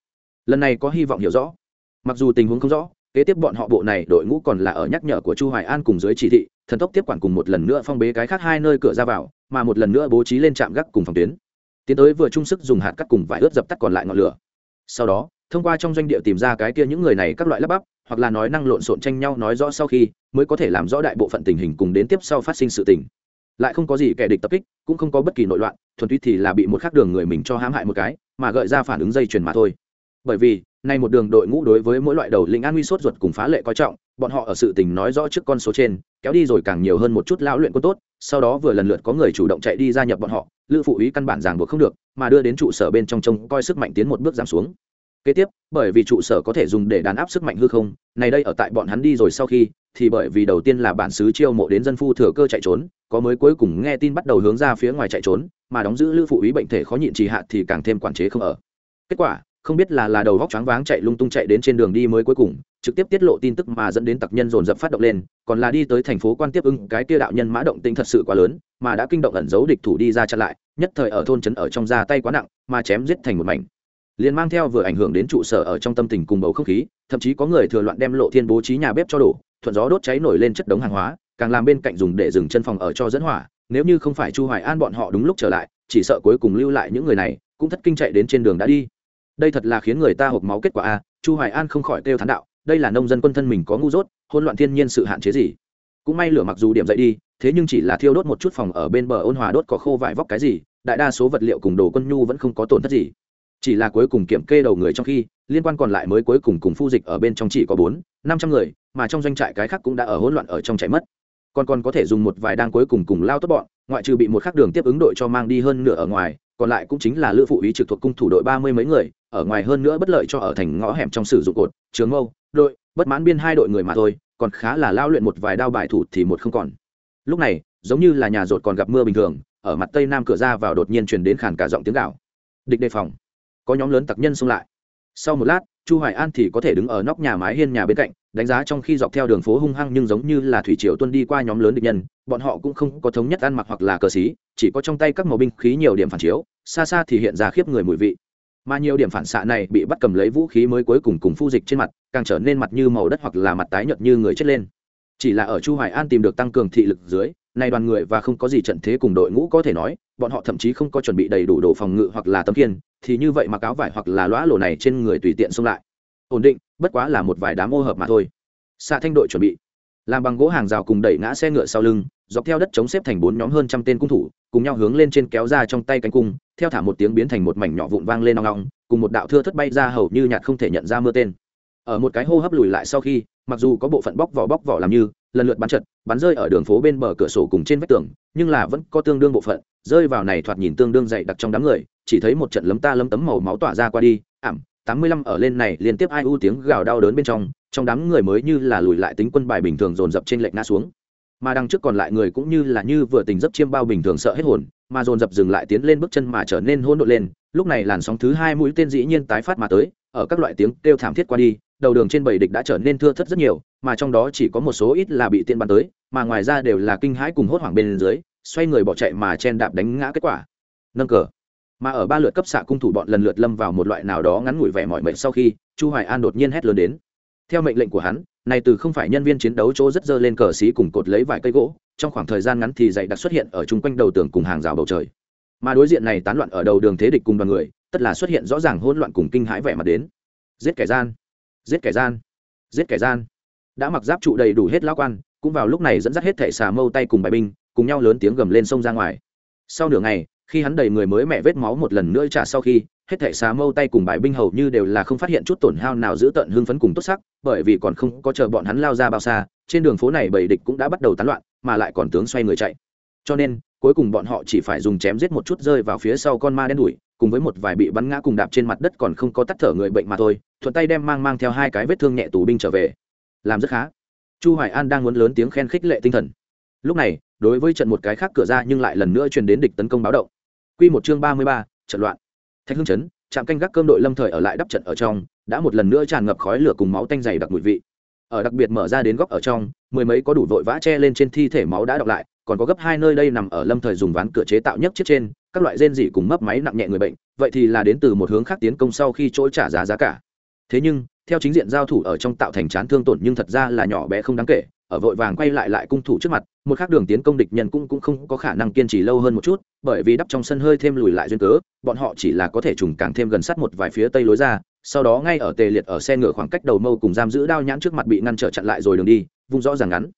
Speaker 1: Lần này có hy vọng hiểu rõ. Mặc dù tình huống không rõ, kế tiếp bọn họ bộ này đội ngũ còn là ở nhắc nhở của chu hoài an cùng dưới chỉ thị, thần tốc tiếp quản cùng một lần nữa phong bế cái khác hai nơi cửa ra vào, mà một lần nữa bố trí lên trạm gác cùng phòng tuyến. Tiến tới vừa chung sức dùng hạt cắt cùng vải ướt dập tắt còn lại ngọn lửa. Sau đó, thông qua trong doanh địa tìm ra cái kia những người này các loại lắp bắp hoặc là nói năng lộn xộn tranh nhau nói rõ sau khi, mới có thể làm rõ đại bộ phận tình hình cùng đến tiếp sau phát sinh sự tình. Lại không có gì kẻ địch tập kích, cũng không có bất kỳ nội loạn, thuần túy thì là bị một khác đường người mình cho hãm hại một cái, mà gợi ra phản ứng dây chuyền mà thôi. Bởi vì, nay một đường đội ngũ đối với mỗi loại đầu lĩnh an nguy sốt ruột cùng phá lệ coi trọng, bọn họ ở sự tình nói rõ trước con số trên, kéo đi rồi càng nhiều hơn một chút lão luyện quân tốt, sau đó vừa lần lượt có người chủ động chạy đi gia nhập bọn họ, lữ phụ ý căn bản ràng buộc không được, mà đưa đến trụ sở bên trong trông coi sức mạnh tiến một bước giảm xuống kế tiếp, bởi vì trụ sở có thể dùng để đàn áp sức mạnh hư không, này đây ở tại bọn hắn đi rồi sau khi, thì bởi vì đầu tiên là bản xứ chiêu mộ đến dân phu thừa cơ chạy trốn, có mới cuối cùng nghe tin bắt đầu hướng ra phía ngoài chạy trốn, mà đóng giữ lữ phụ ý bệnh thể khó nhịn trì hạ thì càng thêm quản chế không ở. Kết quả, không biết là là đầu góc choáng váng chạy lung tung chạy đến trên đường đi mới cuối cùng, trực tiếp tiết lộ tin tức mà dẫn đến tặc nhân dồn dập phát động lên, còn là đi tới thành phố quan tiếp ưng cái kia đạo nhân mã động tinh thật sự quá lớn, mà đã kinh động ẩn giấu địch thủ đi ra chặn lại, nhất thời ở thôn trấn ở trong ra tay quá nặng, mà chém giết thành một mảnh liền mang theo vừa ảnh hưởng đến trụ sở ở trong tâm tình cùng bầu không khí, thậm chí có người thừa loạn đem lộ thiên bố trí nhà bếp cho đổ, thuận gió đốt cháy nổi lên chất đống hàng hóa, càng làm bên cạnh dùng để dừng chân phòng ở cho dẫn hỏa, nếu như không phải chu hoài an bọn họ đúng lúc trở lại, chỉ sợ cuối cùng lưu lại những người này, cũng thất kinh chạy đến trên đường đã đi. Đây thật là khiến người ta hộp máu kết quả a, chu hoài an không khỏi kêu thán đạo, đây là nông dân quân thân mình có ngu dốt hôn loạn thiên nhiên sự hạn chế gì? Cũng may lửa mặc dù điểm dậy đi, thế nhưng chỉ là thiêu đốt một chút phòng ở bên bờ ôn hòa đốt có khô vải vóc cái gì, đại đa số vật liệu cùng đồ quân nhu vẫn không có tổn thất gì chỉ là cuối cùng kiểm kê đầu người trong khi, liên quan còn lại mới cuối cùng cùng phu dịch ở bên trong chỉ có bốn, năm trăm người, mà trong doanh trại cái khác cũng đã ở hỗn loạn ở trong chạy mất. Còn còn có thể dùng một vài đang cuối cùng cùng lao tốt bọn, ngoại trừ bị một khắc đường tiếp ứng đội cho mang đi hơn nửa ở ngoài, còn lại cũng chính là lữ phụ ý trực thuộc cung thủ đội ba mươi mấy người, ở ngoài hơn nữa bất lợi cho ở thành ngõ hẻm trong sử dụng cột, trường mâu, đội, bất mãn biên hai đội người mà thôi, còn khá là lao luyện một vài đao bài thủ thì một không còn. Lúc này, giống như là nhà rột còn gặp mưa bình thường, ở mặt tây nam cửa ra vào đột nhiên truyền đến khàn cả giọng tiếng gạo. Địch đề phòng có nhóm lớn tặc nhân xông lại. Sau một lát, chu hoài an thì có thể đứng ở nóc nhà mái hiên nhà bên cạnh, đánh giá trong khi dọc theo đường phố hung hăng nhưng giống như là thủy triều tuân đi qua nhóm lớn địch nhân, bọn họ cũng không có thống nhất ăn mặc hoặc là cờ xí, chỉ có trong tay các màu binh khí nhiều điểm phản chiếu, xa xa thì hiện ra khiếp người mùi vị. Mà nhiều điểm phản xạ này bị bắt cầm lấy vũ khí mới cuối cùng cùng phu dịch trên mặt, càng trở nên mặt như màu đất hoặc là mặt tái nhợt như người chết lên. Chỉ là ở chu hoài an tìm được tăng cường thị lực dưới này đoàn người và không có gì trận thế cùng đội ngũ có thể nói, bọn họ thậm chí không có chuẩn bị đầy đủ đồ phòng ngự hoặc là tấm kiên thì như vậy mà cáo vải hoặc là lõa lộ này trên người tùy tiện xông lại. Ổn định, bất quá là một vài đám ô hợp mà thôi. Xạ thanh đội chuẩn bị. Làm bằng gỗ hàng rào cùng đẩy ngã xe ngựa sau lưng, dọc theo đất chống xếp thành bốn nhóm hơn trăm tên cung thủ, cùng nhau hướng lên trên kéo ra trong tay cánh cung, theo thả một tiếng biến thành một mảnh nhỏ vụn vang lên nong nong cùng một đạo thưa thất bay ra hầu như nhạt không thể nhận ra mưa tên. Ở một cái hô hấp lùi lại sau khi, mặc dù có bộ phận bóc vỏ bóc vỏ làm như lần lượt bắn trật bắn rơi ở đường phố bên bờ cửa sổ cùng trên vách tường, nhưng là vẫn có tương đương bộ phận, rơi vào này thoạt nhìn tương đương dày đặc trong đám người, chỉ thấy một trận lấm ta lấm tấm màu máu tỏa ra qua đi, ảm, tám mươi lăm ở lên này liên tiếp ai u tiếng gào đau đớn bên trong trong đám người mới như là lùi lại tính quân bài bình thường dồn dập trên lệnh ngã xuống. Mà đằng trước còn lại người cũng như là như vừa tình dấp chiêm bao bình thường sợ hết hồn, mà dồn dập dừng lại tiến lên bước chân mà trở nên hỗn độn lên, lúc này làn sóng thứ hai mũi tên dĩ nhiên tái phát mà tới, ở các loại tiếng kêu thảm thiết qua đi đầu đường trên bảy địch đã trở nên thưa thất rất nhiều, mà trong đó chỉ có một số ít là bị tiên bắn tới, mà ngoài ra đều là kinh hãi cùng hốt hoảng bên dưới, xoay người bỏ chạy mà chen đạp đánh ngã kết quả. Nâng cờ. Mà ở ba lượt cấp xạ cung thủ bọn lần lượt lâm vào một loại nào đó ngắn ngủi vẻ mọi mệnh sau khi, chu hoài an đột nhiên hét lớn đến. Theo mệnh lệnh của hắn, này từ không phải nhân viên chiến đấu chỗ rất dơ lên cờ xí cùng cột lấy vài cây gỗ, trong khoảng thời gian ngắn thì dày đặc xuất hiện ở chung quanh đầu tường cùng hàng rào bầu trời. Mà đối diện này tán loạn ở đầu đường thế địch cùng đoàn người, tất là xuất hiện rõ ràng hỗn loạn cùng kinh hãi vẻ mặt đến. Giết kẻ gian giết kẻ gian, giết kẻ gian. Đã mặc giáp trụ đầy đủ hết lao quan, cũng vào lúc này dẫn dắt hết thẻ xà mâu tay cùng bài binh, cùng nhau lớn tiếng gầm lên sông ra ngoài. Sau nửa ngày, khi hắn đầy người mới mẹ vết máu một lần nữa trả sau khi, hết thẻ xà mâu tay cùng bài binh hầu như đều là không phát hiện chút tổn hao nào giữ tận hưng phấn cùng tốt sắc, bởi vì còn không có chờ bọn hắn lao ra bao xa, trên đường phố này bầy địch cũng đã bắt đầu tán loạn, mà lại còn tướng xoay người chạy. Cho nên, cuối cùng bọn họ chỉ phải dùng chém giết một chút rơi vào phía sau con ma đen đuổi cùng với một vài bị bắn ngã cùng đạp trên mặt đất còn không có tắt thở người bệnh mà thôi thuận tay đem mang mang theo hai cái vết thương nhẹ tù binh trở về. Làm rất khá. Chu hoài an đang muốn lớn tiếng khen khích lệ tinh thần. Lúc này đối với trận một cái khác cửa ra nhưng lại lần nữa truyền đến địch tấn công báo động. Quy một chương 33, trận loạn. Thạch hưng chấn trạm canh gác cơm đội lâm thời ở lại đắp trận ở trong đã một lần nữa tràn ngập khói lửa cùng máu tanh dày đặc mùi vị. Ở đặc biệt mở ra đến góc ở trong mười mấy có đủ vội vã che lên trên thi thể máu đã đọc lại còn có gấp hai nơi đây nằm ở lâm thời dùng ván cửa chế tạo nhất chiếc trên các loại rên dị cùng mấp máy nặng nhẹ người bệnh, vậy thì là đến từ một hướng khác tiến công sau khi chỗ trả giá giá cả. Thế nhưng, theo chính diện giao thủ ở trong tạo thành chán thương tổn nhưng thật ra là nhỏ bé không đáng kể, ở vội vàng quay lại lại cung thủ trước mặt, một khác đường tiến công địch nhân cũng cũng không có khả năng kiên trì lâu hơn một chút, bởi vì đắp trong sân hơi thêm lùi lại duyên cớ, bọn họ chỉ là có thể trùng càng thêm gần sát một vài phía tây lối ra, sau đó ngay ở tề liệt ở xe ngựa khoảng cách đầu mâu cùng giam giữ đao nhãn trước mặt bị ngăn trở chặn lại rồi đường đi vung rõ ràng ngắn.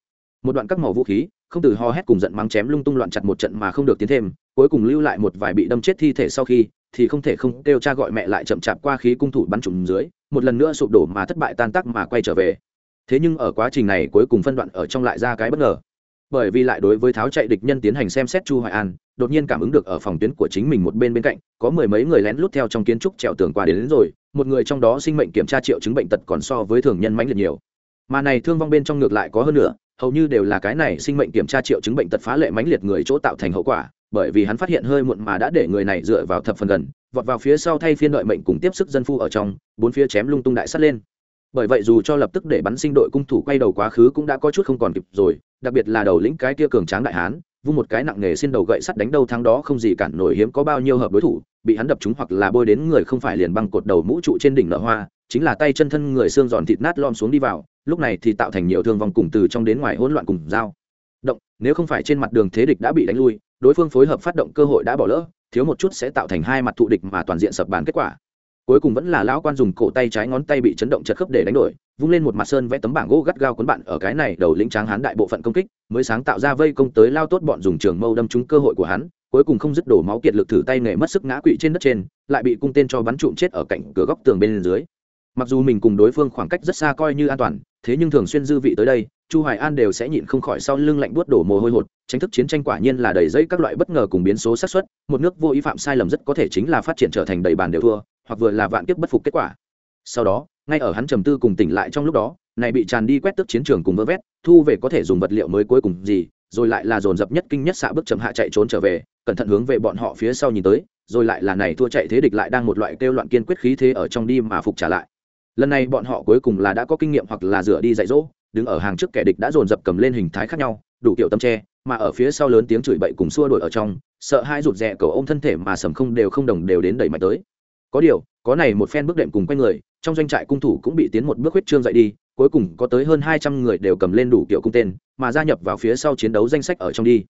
Speaker 1: Một đoạn các màu vũ khí không từ ho hét cùng giận mắng chém lung tung loạn chặt một trận mà không được tiến thêm cuối cùng lưu lại một vài bị đâm chết thi thể sau khi thì không thể không kêu cha gọi mẹ lại chậm chạp qua khí cung thủ bắn trùng dưới một lần nữa sụp đổ mà thất bại tan tác mà quay trở về. Thế nhưng ở quá trình này cuối cùng phân đoạn ở trong lại ra cái bất ngờ. Bởi vì lại đối với tháo chạy địch nhân tiến hành xem xét chu hoài an đột nhiên cảm ứng được ở phòng tuyến của chính mình một bên bên cạnh có mười mấy người lén lút theo trong kiến trúc trèo tường qua đến, đến rồi một người trong đó sinh mệnh kiểm tra triệu chứng bệnh tật còn so với thường nhân mãnh liệt nhiều. Mà này thương vong bên trong ngược lại có hơn nữa hầu như đều là cái này sinh mệnh kiểm tra triệu chứng bệnh tật phá lệ mãnh liệt người chỗ tạo thành hậu quả, bởi vì hắn phát hiện hơi muộn mà đã để người này dựa vào thập phần gần, vọt vào phía sau thay phiên đợi mệnh cùng tiếp sức dân phu ở trong, bốn phía chém lung tung đại sát lên. Bởi vậy dù cho lập tức để bắn sinh đội cung thủ quay đầu quá khứ cũng đã có chút không còn kịp rồi, đặc biệt là đầu lĩnh cái kia cường tráng đại hán, vung một cái nặng nghề xin đầu gậy sắt đánh đâu thắng đó không gì cản nổi hiếm có bao nhiêu hợp đối thủ, bị hắn đập trúng hoặc là bôi đến người không phải liền băng cột đầu mũ trụ trên đỉnh nở hoa, chính là tay chân thân người xương giòn thịt nát lom xuống đi vào lúc này thì tạo thành nhiều thương vong cùng từ trong đến ngoài hỗn loạn cùng dao động, nếu không phải trên mặt đường thế địch đã bị đánh lui, đối phương phối hợp phát động cơ hội đã bỏ lỡ, thiếu một chút sẽ tạo thành hai mặt thụ địch mà toàn diện sập bàn kết quả. Cuối cùng vẫn là lão quan dùng cổ tay trái ngón tay bị chấn động chật khớp để đánh đổi, vung lên một mặt sơn vẽ tấm bảng gỗ gắt gao cuốn bạn ở cái này đầu lĩnh tráng hán đại bộ phận công kích, mới sáng tạo ra vây công tới lao tốt bọn dùng trường mâu đâm trúng cơ hội của hắn, cuối cùng không dứt đổ máu kiệt lực thử tay nghề mất sức ngã quỵ trên đất trên, lại bị cung tên cho bắn trụm chết ở cạnh cửa góc tường bên dưới. Mặc dù mình cùng đối phương khoảng cách rất xa coi như an toàn thế nhưng thường xuyên dư vị tới đây, chu hoài an đều sẽ nhịn không khỏi sau lưng lạnh buốt đổ mồ hôi hột tranh thức chiến tranh quả nhiên là đầy dây các loại bất ngờ cùng biến số xác suất, một nước vô ý phạm sai lầm rất có thể chính là phát triển trở thành đầy bàn đều thua, hoặc vừa là vạn kiếp bất phục kết quả. Sau đó, ngay ở hắn trầm tư cùng tỉnh lại trong lúc đó, này bị tràn đi quét tức chiến trường cùng vơ vét, thu về có thể dùng vật liệu mới cuối cùng gì, rồi lại là dồn dập nhất kinh nhất xạ bước chậm hạ chạy trốn trở về, cẩn thận hướng về bọn họ phía sau nhìn tới, rồi lại là này thua chạy thế địch lại đang một loại kêu loạn kiên quyết khí thế ở trong đi mà phục trả lại lần này bọn họ cuối cùng là đã có kinh nghiệm hoặc là rửa đi dạy dỗ, đứng ở hàng trước kẻ địch đã dồn dập cầm lên hình thái khác nhau, đủ kiểu tâm tre mà ở phía sau lớn tiếng chửi bậy cùng xua đuổi ở trong, sợ hai rụt rè cầu ông thân thể mà sầm không đều không đồng đều đến đẩy mạnh tới. Có điều, có này một phen bước đệm cùng quanh người, trong doanh trại cung thủ cũng bị tiến một bước huyết trương dậy đi, cuối cùng có tới hơn hai trăm người đều cầm lên đủ kiểu cung tên, mà gia nhập vào phía sau chiến đấu danh sách ở trong đi.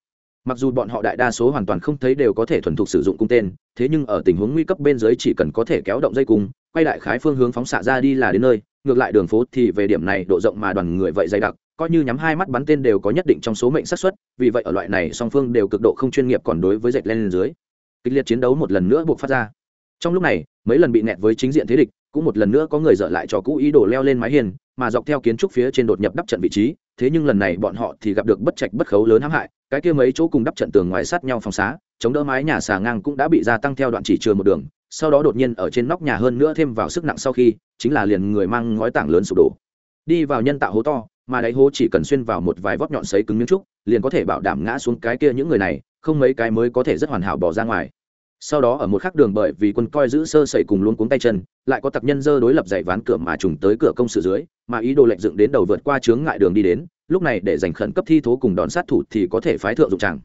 Speaker 1: Mặc dù bọn họ đại đa số hoàn toàn không thấy đều có thể thuần thục sử dụng cung tên, thế nhưng ở tình huống nguy cấp bên dưới chỉ cần có thể kéo động dây cung quay đại khái phương hướng phóng xạ ra đi là đến nơi, ngược lại đường phố thì về điểm này độ rộng mà đoàn người vậy dày đặc, coi như nhắm hai mắt bắn tên đều có nhất định trong số mệnh xác suất, vì vậy ở loại này song phương đều cực độ không chuyên nghiệp còn đối với dệt lên dưới. Kịch liệt chiến đấu một lần nữa buộc phát ra. Trong lúc này, mấy lần bị nẹt với chính diện thế địch, cũng một lần nữa có người dở lại cho cũ ý đồ leo lên mái hiền mà dọc theo kiến trúc phía trên đột nhập đắp trận vị trí, thế nhưng lần này bọn họ thì gặp được bất trạch bất khấu lớn hãm hại, cái kia mấy chỗ cùng đắp trận tường ngoài sát nhau phòng xá, chống đỡ mái nhà xà ngang cũng đã bị gia tăng theo đoạn chỉ trường một đường sau đó đột nhiên ở trên nóc nhà hơn nữa thêm vào sức nặng sau khi, chính là liền người mang ngói tảng lớn sụp đổ. Đi vào nhân tạo hố to, mà đáy hố chỉ cần xuyên vào một vài vót nhọn sấy cứng miếng trúc, liền có thể bảo đảm ngã xuống cái kia những người này, không mấy cái mới có thể rất hoàn hảo bỏ ra ngoài. Sau đó ở một khắc đường bởi vì quân coi giữ sơ sẩy cùng luôn cuống tay chân, lại có tặc nhân dơ đối lập dạy ván cửa mà trùng tới cửa công sự dưới, mà ý đồ lệnh dựng đến đầu vượt qua chướng ngại đường đi đến, lúc này để giành khẩn cấp thi thố cùng đón sát thủ thì có thể phái thượng dụng chẳng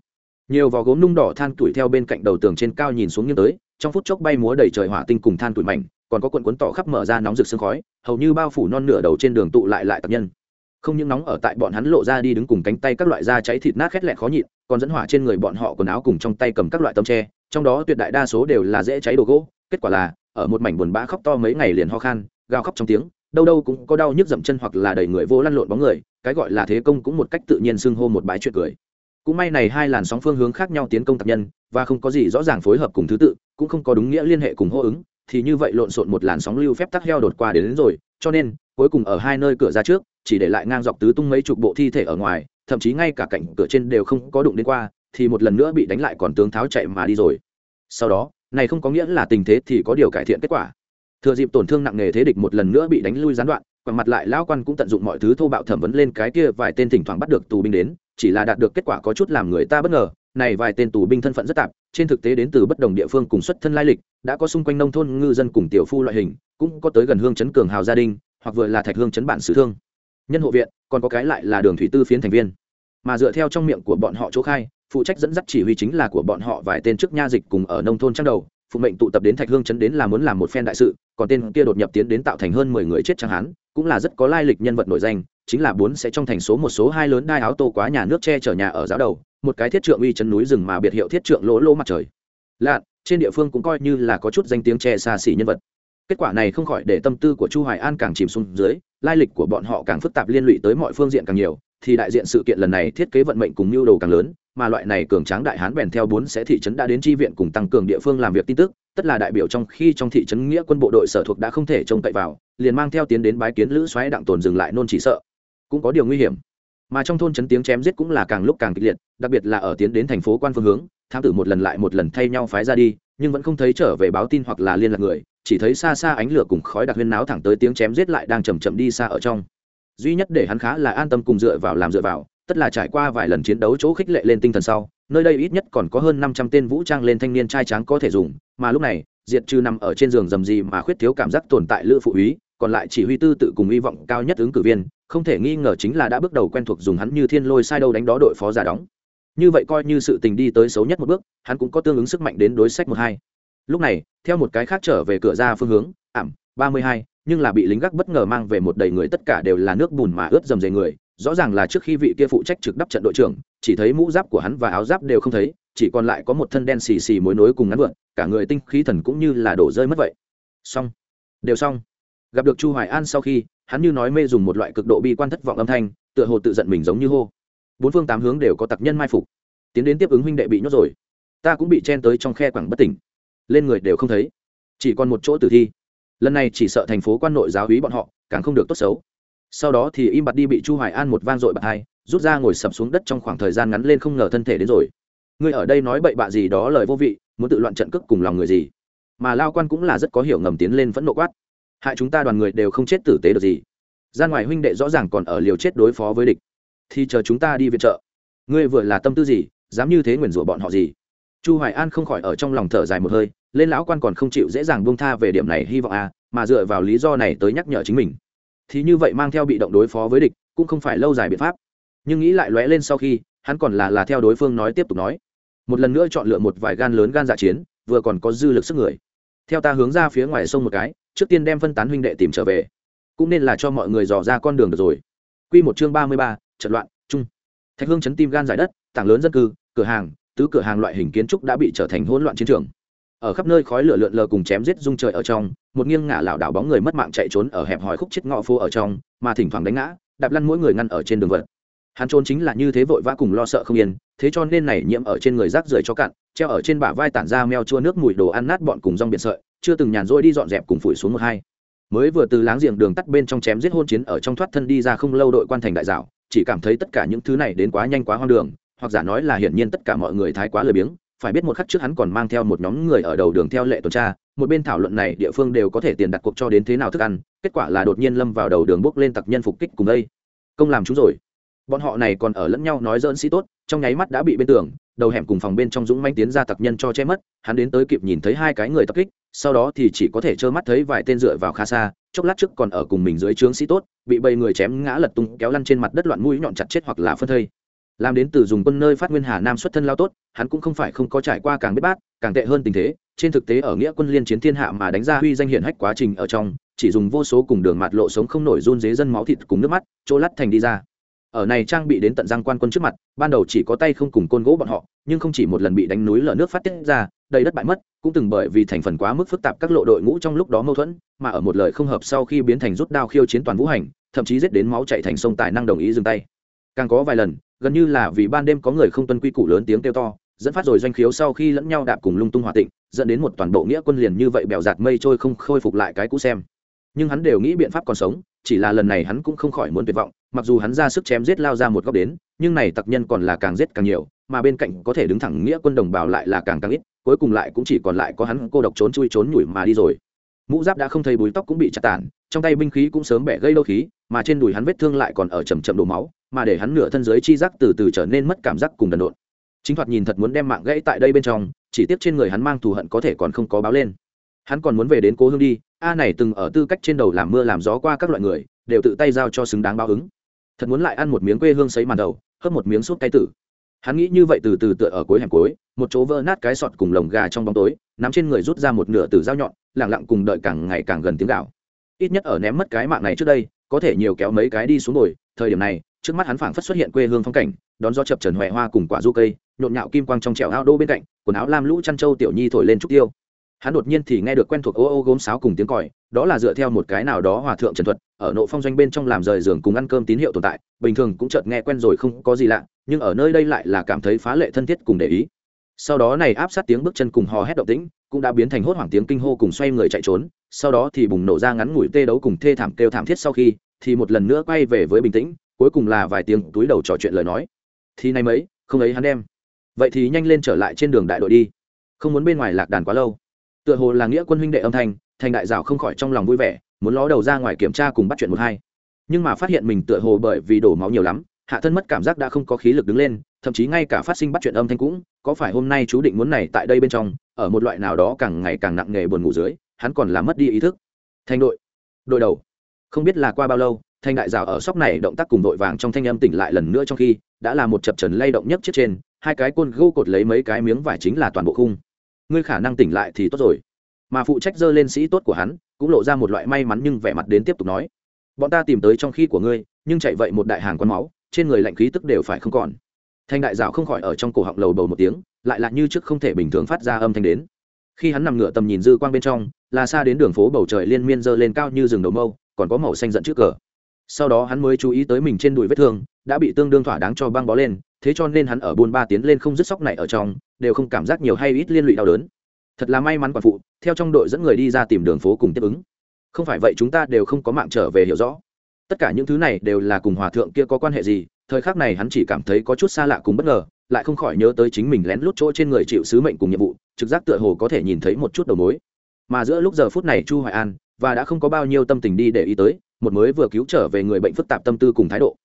Speaker 1: nhiều vò gốm nung đỏ than tuổi theo bên cạnh đầu tường trên cao nhìn xuống nghiêng tới trong phút chốc bay múa đầy trời hỏa tinh cùng than tuổi mảnh, còn có cuộn cuốn tỏ khắp mở ra nóng rực sương khói, hầu như bao phủ non nửa đầu trên đường tụ lại lại tập nhân. Không những nóng ở tại bọn hắn lộ ra đi đứng cùng cánh tay các loại da cháy thịt nát khét lẹt khó nhịn, còn dẫn hỏa trên người bọn họ quần áo cùng trong tay cầm các loại tấm tre, trong đó tuyệt đại đa số đều là dễ cháy đồ gỗ, kết quả là, ở một mảnh buồn bã khóc to mấy ngày liền ho khan, gào khóc trong tiếng, đâu đâu cũng có đau nhức dậm chân hoặc là đầy người vô lăn lộn bóng người, cái gọi là thế công cũng một cách tự nhiên xưng hô một bãi chuyện cười. Cũng may này hai làn sóng phương hướng khác nhau tiến công tập nhân, và không có gì rõ ràng phối hợp cùng thứ tự cũng không có đúng nghĩa liên hệ cùng hô ứng thì như vậy lộn xộn một làn sóng lưu phép tắc heo đột qua đến, đến rồi cho nên cuối cùng ở hai nơi cửa ra trước chỉ để lại ngang dọc tứ tung mấy chục bộ thi thể ở ngoài thậm chí ngay cả cạnh cửa trên đều không có đụng đến qua thì một lần nữa bị đánh lại còn tướng tháo chạy mà đi rồi. Sau đó này không có nghĩa là tình thế thì có điều cải thiện kết quả. Thừa dịp tổn thương nặng nề thế địch một lần nữa bị đánh lui gián đoạn và mặt lại lão quan cũng tận dụng mọi thứ thô bạo thẩm vấn lên cái kia vài tên thỉnh thoảng bắt được tù binh đến chỉ là đạt được kết quả có chút làm người ta bất ngờ này vài tên tù binh thân phận rất tạp, trên thực tế đến từ bất đồng địa phương cùng xuất thân lai lịch, đã có xung quanh nông thôn, ngư dân cùng tiểu phu loại hình, cũng có tới gần hương chấn cường hào gia đình, hoặc vừa là thạch hương chấn bản sử thương. Nhân hộ viện, còn có cái lại là đường thủy tư phiến thành viên. Mà dựa theo trong miệng của bọn họ chỗ khai, phụ trách dẫn dắt chỉ huy chính là của bọn họ vài tên trước nha dịch cùng ở nông thôn trang đầu, phụ mệnh tụ tập đến thạch hương chấn đến là muốn làm một phen đại sự, còn tên kia đột nhập tiến đến tạo thành hơn mười người chết chẳng hán, cũng là rất có lai lịch nhân vật nổi danh, chính là bốn sẽ trong thành số một số hai lớn đai áo tô quá nhà nước che chở nhà ở giáo đầu một cái thiết trượng uy chấn núi rừng mà biệt hiệu thiết trượng lỗ lỗ mặt trời. Lạn trên địa phương cũng coi như là có chút danh tiếng che xa xỉ nhân vật. Kết quả này không khỏi để tâm tư của chu hoài an càng chìm xuống dưới, lai lịch của bọn họ càng phức tạp liên lụy tới mọi phương diện càng nhiều, thì đại diện sự kiện lần này thiết kế vận mệnh cùng mưu đồ càng lớn, mà loại này cường tráng đại hán bèn theo bốn sẽ thị trấn đã đến tri viện cùng tăng cường địa phương làm việc tin tức, tất là đại biểu trong khi trong thị trấn nghĩa quân bộ đội sở thuộc đã không thể trông cậy vào, liền mang theo tiến đến bái kiến lữ xoáy đặng tồn dừng lại nôn chỉ sợ. Cũng có điều nguy hiểm mà trong thôn chấn tiếng chém giết cũng là càng lúc càng kịch liệt, đặc biệt là ở tiến đến thành phố quan phương hướng, thám tử một lần lại một lần thay nhau phái ra đi, nhưng vẫn không thấy trở về báo tin hoặc là liên lạc người, chỉ thấy xa xa ánh lửa cùng khói đặc huyên náo thẳng tới tiếng chém giết lại đang chầm chậm đi xa ở trong. Duy nhất để hắn khá là an tâm cùng dựa vào làm dựa vào, tất là trải qua vài lần chiến đấu chỗ khích lệ lên tinh thần sau, nơi đây ít nhất còn có hơn năm trăm tên vũ trang lên thanh niên trai tráng có thể dùng, mà lúc này, diệt trừ nằm ở trên giường dầm gì mà khuyết thiếu cảm giác tồn tại lữ phụ úy, còn lại chỉ huy tư tự cùng hy vọng cao nhất ứng cử viên không thể nghi ngờ chính là đã bước đầu quen thuộc dùng hắn như thiên lôi sai đâu đánh đó đội phó giả đóng. Như vậy coi như sự tình đi tới xấu nhất một bước, hắn cũng có tương ứng sức mạnh đến đối sách một hai. Lúc này, theo một cái khác trở về cửa ra phương hướng, ảm, ba mươi hai, nhưng là bị lính gác bất ngờ mang về một đầy người tất cả đều là nước bùn mà ướt dầm dề người. Rõ ràng là trước khi vị kia phụ trách trực đắp trận đội trưởng, chỉ thấy mũ giáp của hắn và áo giáp đều không thấy, chỉ còn lại có một thân đen xì xì mối nối cùng ngắn vượn, cả người tinh khí thần cũng như là đổ rơi mất vậy. Xong. Đều xong. Gặp được chu hoài an sau khi hắn như nói mê dùng một loại cực độ bi quan thất vọng âm thanh, tựa hồ tự giận mình giống như hô. Bốn phương tám hướng đều có tặc nhân mai phục. Tiến đến tiếp ứng huynh đệ bị nhốt rồi. Ta cũng bị chen tới trong khe quẳng bất tỉnh. Lên người đều không thấy. Chỉ còn một chỗ tử thi. Lần này chỉ sợ thành phố quan nội giáo hí bọn họ, càng không được tốt xấu. Sau đó thì im bặt đi bị chu hoài an một vang dội bạc hai, rút ra ngồi sập xuống đất trong khoảng thời gian ngắn lên không ngờ thân thể đến rồi. Người ở đây nói bậy bạ gì đó lời vô vị, muốn tự loạn trận cước cùng lòng người gì? Mà lao quan cũng là rất có hiểu ngầm tiến lên phẫn nộ quát hại chúng ta đoàn người đều không chết tử tế được gì. Ra ngoài huynh đệ rõ ràng còn ở liều chết đối phó với địch. Thì chờ chúng ta đi viện trợ. Ngươi vừa là tâm tư gì, dám như thế nguyền rủa bọn họ gì? Chu hoài an không khỏi ở trong lòng thở dài một hơi, lên lão quan còn không chịu dễ dàng buông tha về điểm này hy vọng à mà dựa vào lý do này tới nhắc nhở chính mình. Thì như vậy mang theo bị động đối phó với địch, cũng không phải lâu dài biện pháp. Nhưng nghĩ lại lóe lên sau khi, hắn còn là là theo đối phương nói tiếp tục nói. Một lần nữa chọn lựa một vài gan lớn gan dạ chiến, vừa còn có dư lực sức người. Theo ta hướng ra phía ngoài sông một cái trước tiên đem phân tán huynh đệ tìm trở về cũng nên là cho mọi người dò ra con đường được rồi Quy một chương ba mươi ba, trận loạn, chung. Thạch Hương chấn tim gan giải đất, tảng lớn dân cư, cửa hàng, tứ cửa hàng loại hình kiến trúc đã bị trở thành hỗn loạn chiến trường. Ở khắp nơi khói lửa lượn lờ cùng chém giết rung trời ở trong, một nghiêng ngả lảo đảo bóng người mất mạng chạy trốn ở hẹp hòi khúc chết ngõ phố ở trong, mà thỉnh thoảng đánh ngã, đạp lăn mỗi người ngăn ở trên đường vật. Hắn trốn chính là như thế vội vã cùng lo sợ không yên, thế cho nên này nhiễm ở trên người rác rưởi cho cạn, treo ở trên bả vai tản ra meo chua nước mùi đồ ăn nát bọn cùng rong biển sợi, chưa từng nhàn rỗi đi dọn dẹp cùng phủi xuống một hai. Mới vừa từ láng giềng đường tắt bên trong chém giết hôn chiến ở trong thoát thân đi ra không lâu đội quan thành đại dạo chỉ cảm thấy tất cả những thứ này đến quá nhanh quá hoang đường hoặc giả nói là hiển nhiên tất cả mọi người thái quá lười biếng phải biết một khắc trước hắn còn mang theo một nhóm người ở đầu đường theo lệ tuần tra một bên thảo luận này địa phương đều có thể tiền đặt cuộc cho đến thế nào thức ăn kết quả là đột nhiên lâm vào đầu đường bước lên tặc nhân phục kích cùng đây. Công làm chúng rồi bọn họ này còn ở lẫn nhau nói dỡn sĩ tốt, trong nháy mắt đã bị bên tường, đầu hẻm cùng phòng bên trong dũng manh tiến ra tặc nhân cho che mất, hắn đến tới kịp nhìn thấy hai cái người tập kích, sau đó thì chỉ có thể trơ mắt thấy vài tên dựa vào khá xa, chốc lát trước còn ở cùng mình dưới trướng sĩ tốt, bị bầy người chém ngã lật tung, kéo lăn trên mặt đất loạn mũi nhọn chặt chết hoặc là phân thây. Làm đến từ dùng quân nơi phát nguyên hà nam xuất thân lao tốt, hắn cũng không phải không có trải qua càng biết bát, càng tệ hơn tình thế, trên thực tế ở nghĩa quân liên chiến thiên hạ mà đánh ra huy danh hiển hách quá trình ở trong, chỉ dùng vô số cùng đường mặt lộ sống không nổi run dế dân máu thịt cùng nước mắt, chỗ lắt thành đi ra ở này trang bị đến tận răng quan quân trước mặt, ban đầu chỉ có tay không cùng côn gỗ bọn họ, nhưng không chỉ một lần bị đánh núi lở nước phát tiết ra, đầy đất bại mất, cũng từng bởi vì thành phần quá mức phức tạp các lộ đội ngũ trong lúc đó mâu thuẫn, mà ở một lời không hợp sau khi biến thành rút đao khiêu chiến toàn vũ hành, thậm chí giết đến máu chạy thành sông tài năng đồng ý dừng tay. Càng có vài lần, gần như là vì ban đêm có người không tuân quy củ lớn tiếng kêu to, dẫn phát rồi doanh khiếu sau khi lẫn nhau đạp cùng lung tung hòa tịnh, dẫn đến một toàn bộ nghĩa quân liền như vậy bèo giạt mây trôi không khôi phục lại cái cũ xem. Nhưng hắn đều nghĩ biện pháp còn sống chỉ là lần này hắn cũng không khỏi muốn tuyệt vọng, mặc dù hắn ra sức chém giết lao ra một góc đến, nhưng này tặc nhân còn là càng giết càng nhiều, mà bên cạnh có thể đứng thẳng nghĩa quân đồng bào lại là càng càng ít, cuối cùng lại cũng chỉ còn lại có hắn cô độc trốn chui trốn nhủi mà đi rồi. Mũ giáp đã không thấy búi tóc cũng bị chặt tản, trong tay binh khí cũng sớm bẻ gây lâu khí, mà trên đùi hắn vết thương lại còn ở chầm chậm đổ máu, mà để hắn nửa thân dưới chi giác từ từ trở nên mất cảm giác cùng đần độn. Chính thoạt nhìn thật muốn đem mạng gãy tại đây bên trong, chỉ tiếc trên người hắn mang thù hận có thể còn không có báo lên. Hắn còn muốn về đến cố hương đi a này từng ở tư cách trên đầu làm mưa làm gió qua các loại người, đều tự tay giao cho xứng đáng báo ứng. Thật muốn lại ăn một miếng quê hương sấy màn đầu, hớp một miếng súp cay tử. Hắn nghĩ như vậy từ từ tựa ở cuối hẻm cuối, một chỗ vỡ nát cái sọt cùng lồng gà trong bóng tối, nắm trên người rút ra một nửa từ dao nhọn lẳng lặng cùng đợi càng ngày càng gần tiếng gạo ít nhất ở ném mất cái mạng này trước đây, có thể nhiều kéo mấy cái đi xuống ngồi thời điểm này, trước mắt hắn phảng phất xuất hiện quê hương phong cảnh, đón gió chập trần hoè hoa cùng quả du cây, nhộn nhạo kim quang trong trẻo ao đô bên cạnh, quần áo lam lũ chăn trâu tiểu nhi thổi lên trúc tiêu hắn đột nhiên thì nghe được quen thuộc ô ô gốm sáo cùng tiếng còi, đó là dựa theo một cái nào đó hòa thượng trần thuật, ở nộ phong doanh bên trong làm rời giường cùng ăn cơm tín hiệu tồn tại, bình thường cũng chợt nghe quen rồi không có gì lạ, nhưng ở nơi đây lại là cảm thấy phá lệ thân thiết cùng để ý. Sau đó này áp sát tiếng bước chân cùng hò hét động tĩnh, cũng đã biến thành hốt hoảng tiếng kinh hô cùng xoay người chạy trốn, sau đó thì bùng nổ ra ngắn ngủi tê đấu cùng thê thảm kêu thảm thiết sau khi, thì một lần nữa quay về với bình tĩnh, cuối cùng là vài tiếng túi đầu trò chuyện lời nói. Thì nay mấy, không ấy hắn đem. Vậy thì nhanh lên trở lại trên đường đại đội đi. Không muốn bên ngoài lạc đàn quá lâu tựa hồ là nghĩa quân huynh đệ âm thanh, thành đại rào không khỏi trong lòng vui vẻ, muốn ló đầu ra ngoài kiểm tra cùng bắt chuyện một hai. Nhưng mà phát hiện mình tựa hồ bởi vì đổ máu nhiều lắm, hạ thân mất cảm giác đã không có khí lực đứng lên, thậm chí ngay cả phát sinh bắt chuyện âm thanh cũng, có phải hôm nay chú định muốn này tại đây bên trong, ở một loại nào đó càng ngày càng nặng nề buồn ngủ dưới, hắn còn làm mất đi ý thức. Thành đội đội đầu. Không biết là qua bao lâu thanh đại rào ở sóc này động tác cùng đội vàng trong thanh âm tỉnh lại lần nữa trong khi, đã là một chập trần lay động nhất chiếc trên, hai cái côn gô cột lấy mấy cái miếng vải chính là toàn bộ khung ngươi khả năng tỉnh lại thì tốt rồi. Mà phụ trách dơ lên sĩ tốt của hắn, cũng lộ ra một loại may mắn nhưng vẻ mặt đến tiếp tục nói. Bọn ta tìm tới trong khi của ngươi, nhưng chạy vậy một đại hàng con máu, trên người lạnh khí tức đều phải không còn. Thanh đại dạo không khỏi ở trong cổ họng lầu bầu một tiếng, lại là như trước không thể bình thường phát ra âm thanh đến. Khi hắn nằm ngửa tầm nhìn dư quang bên trong, là xa đến đường phố bầu trời liên miên dơ lên cao như rừng đầu mâu, còn có màu xanh dẫn trước cờ sau đó hắn mới chú ý tới mình trên đùi vết thương, đã bị tương đương thỏa đáng cho băng bó lên, thế cho nên hắn ở buôn ba tiến lên không dứt sóc này ở trong, đều không cảm giác nhiều hay ít liên lụy đau đớn. Thật là may mắn quản phụ, theo trong đội dẫn người đi ra tìm đường phố cùng tiếp ứng. Không phải vậy chúng ta đều không có mạng trở về hiểu rõ. Tất cả những thứ này đều là cùng hòa thượng kia có quan hệ gì, thời khắc này hắn chỉ cảm thấy có chút xa lạ cùng bất ngờ, lại không khỏi nhớ tới chính mình lén lút chỗ trên người chịu sứ mệnh cùng nhiệm vụ, trực giác tựa hồ có thể nhìn thấy một chút đầu mối. Mà giữa lúc giờ phút này chu hoài an, và đã không có bao nhiêu tâm tình đi để ý tới một mới vừa cứu trở về người bệnh phức tạp tâm tư cùng thái độ.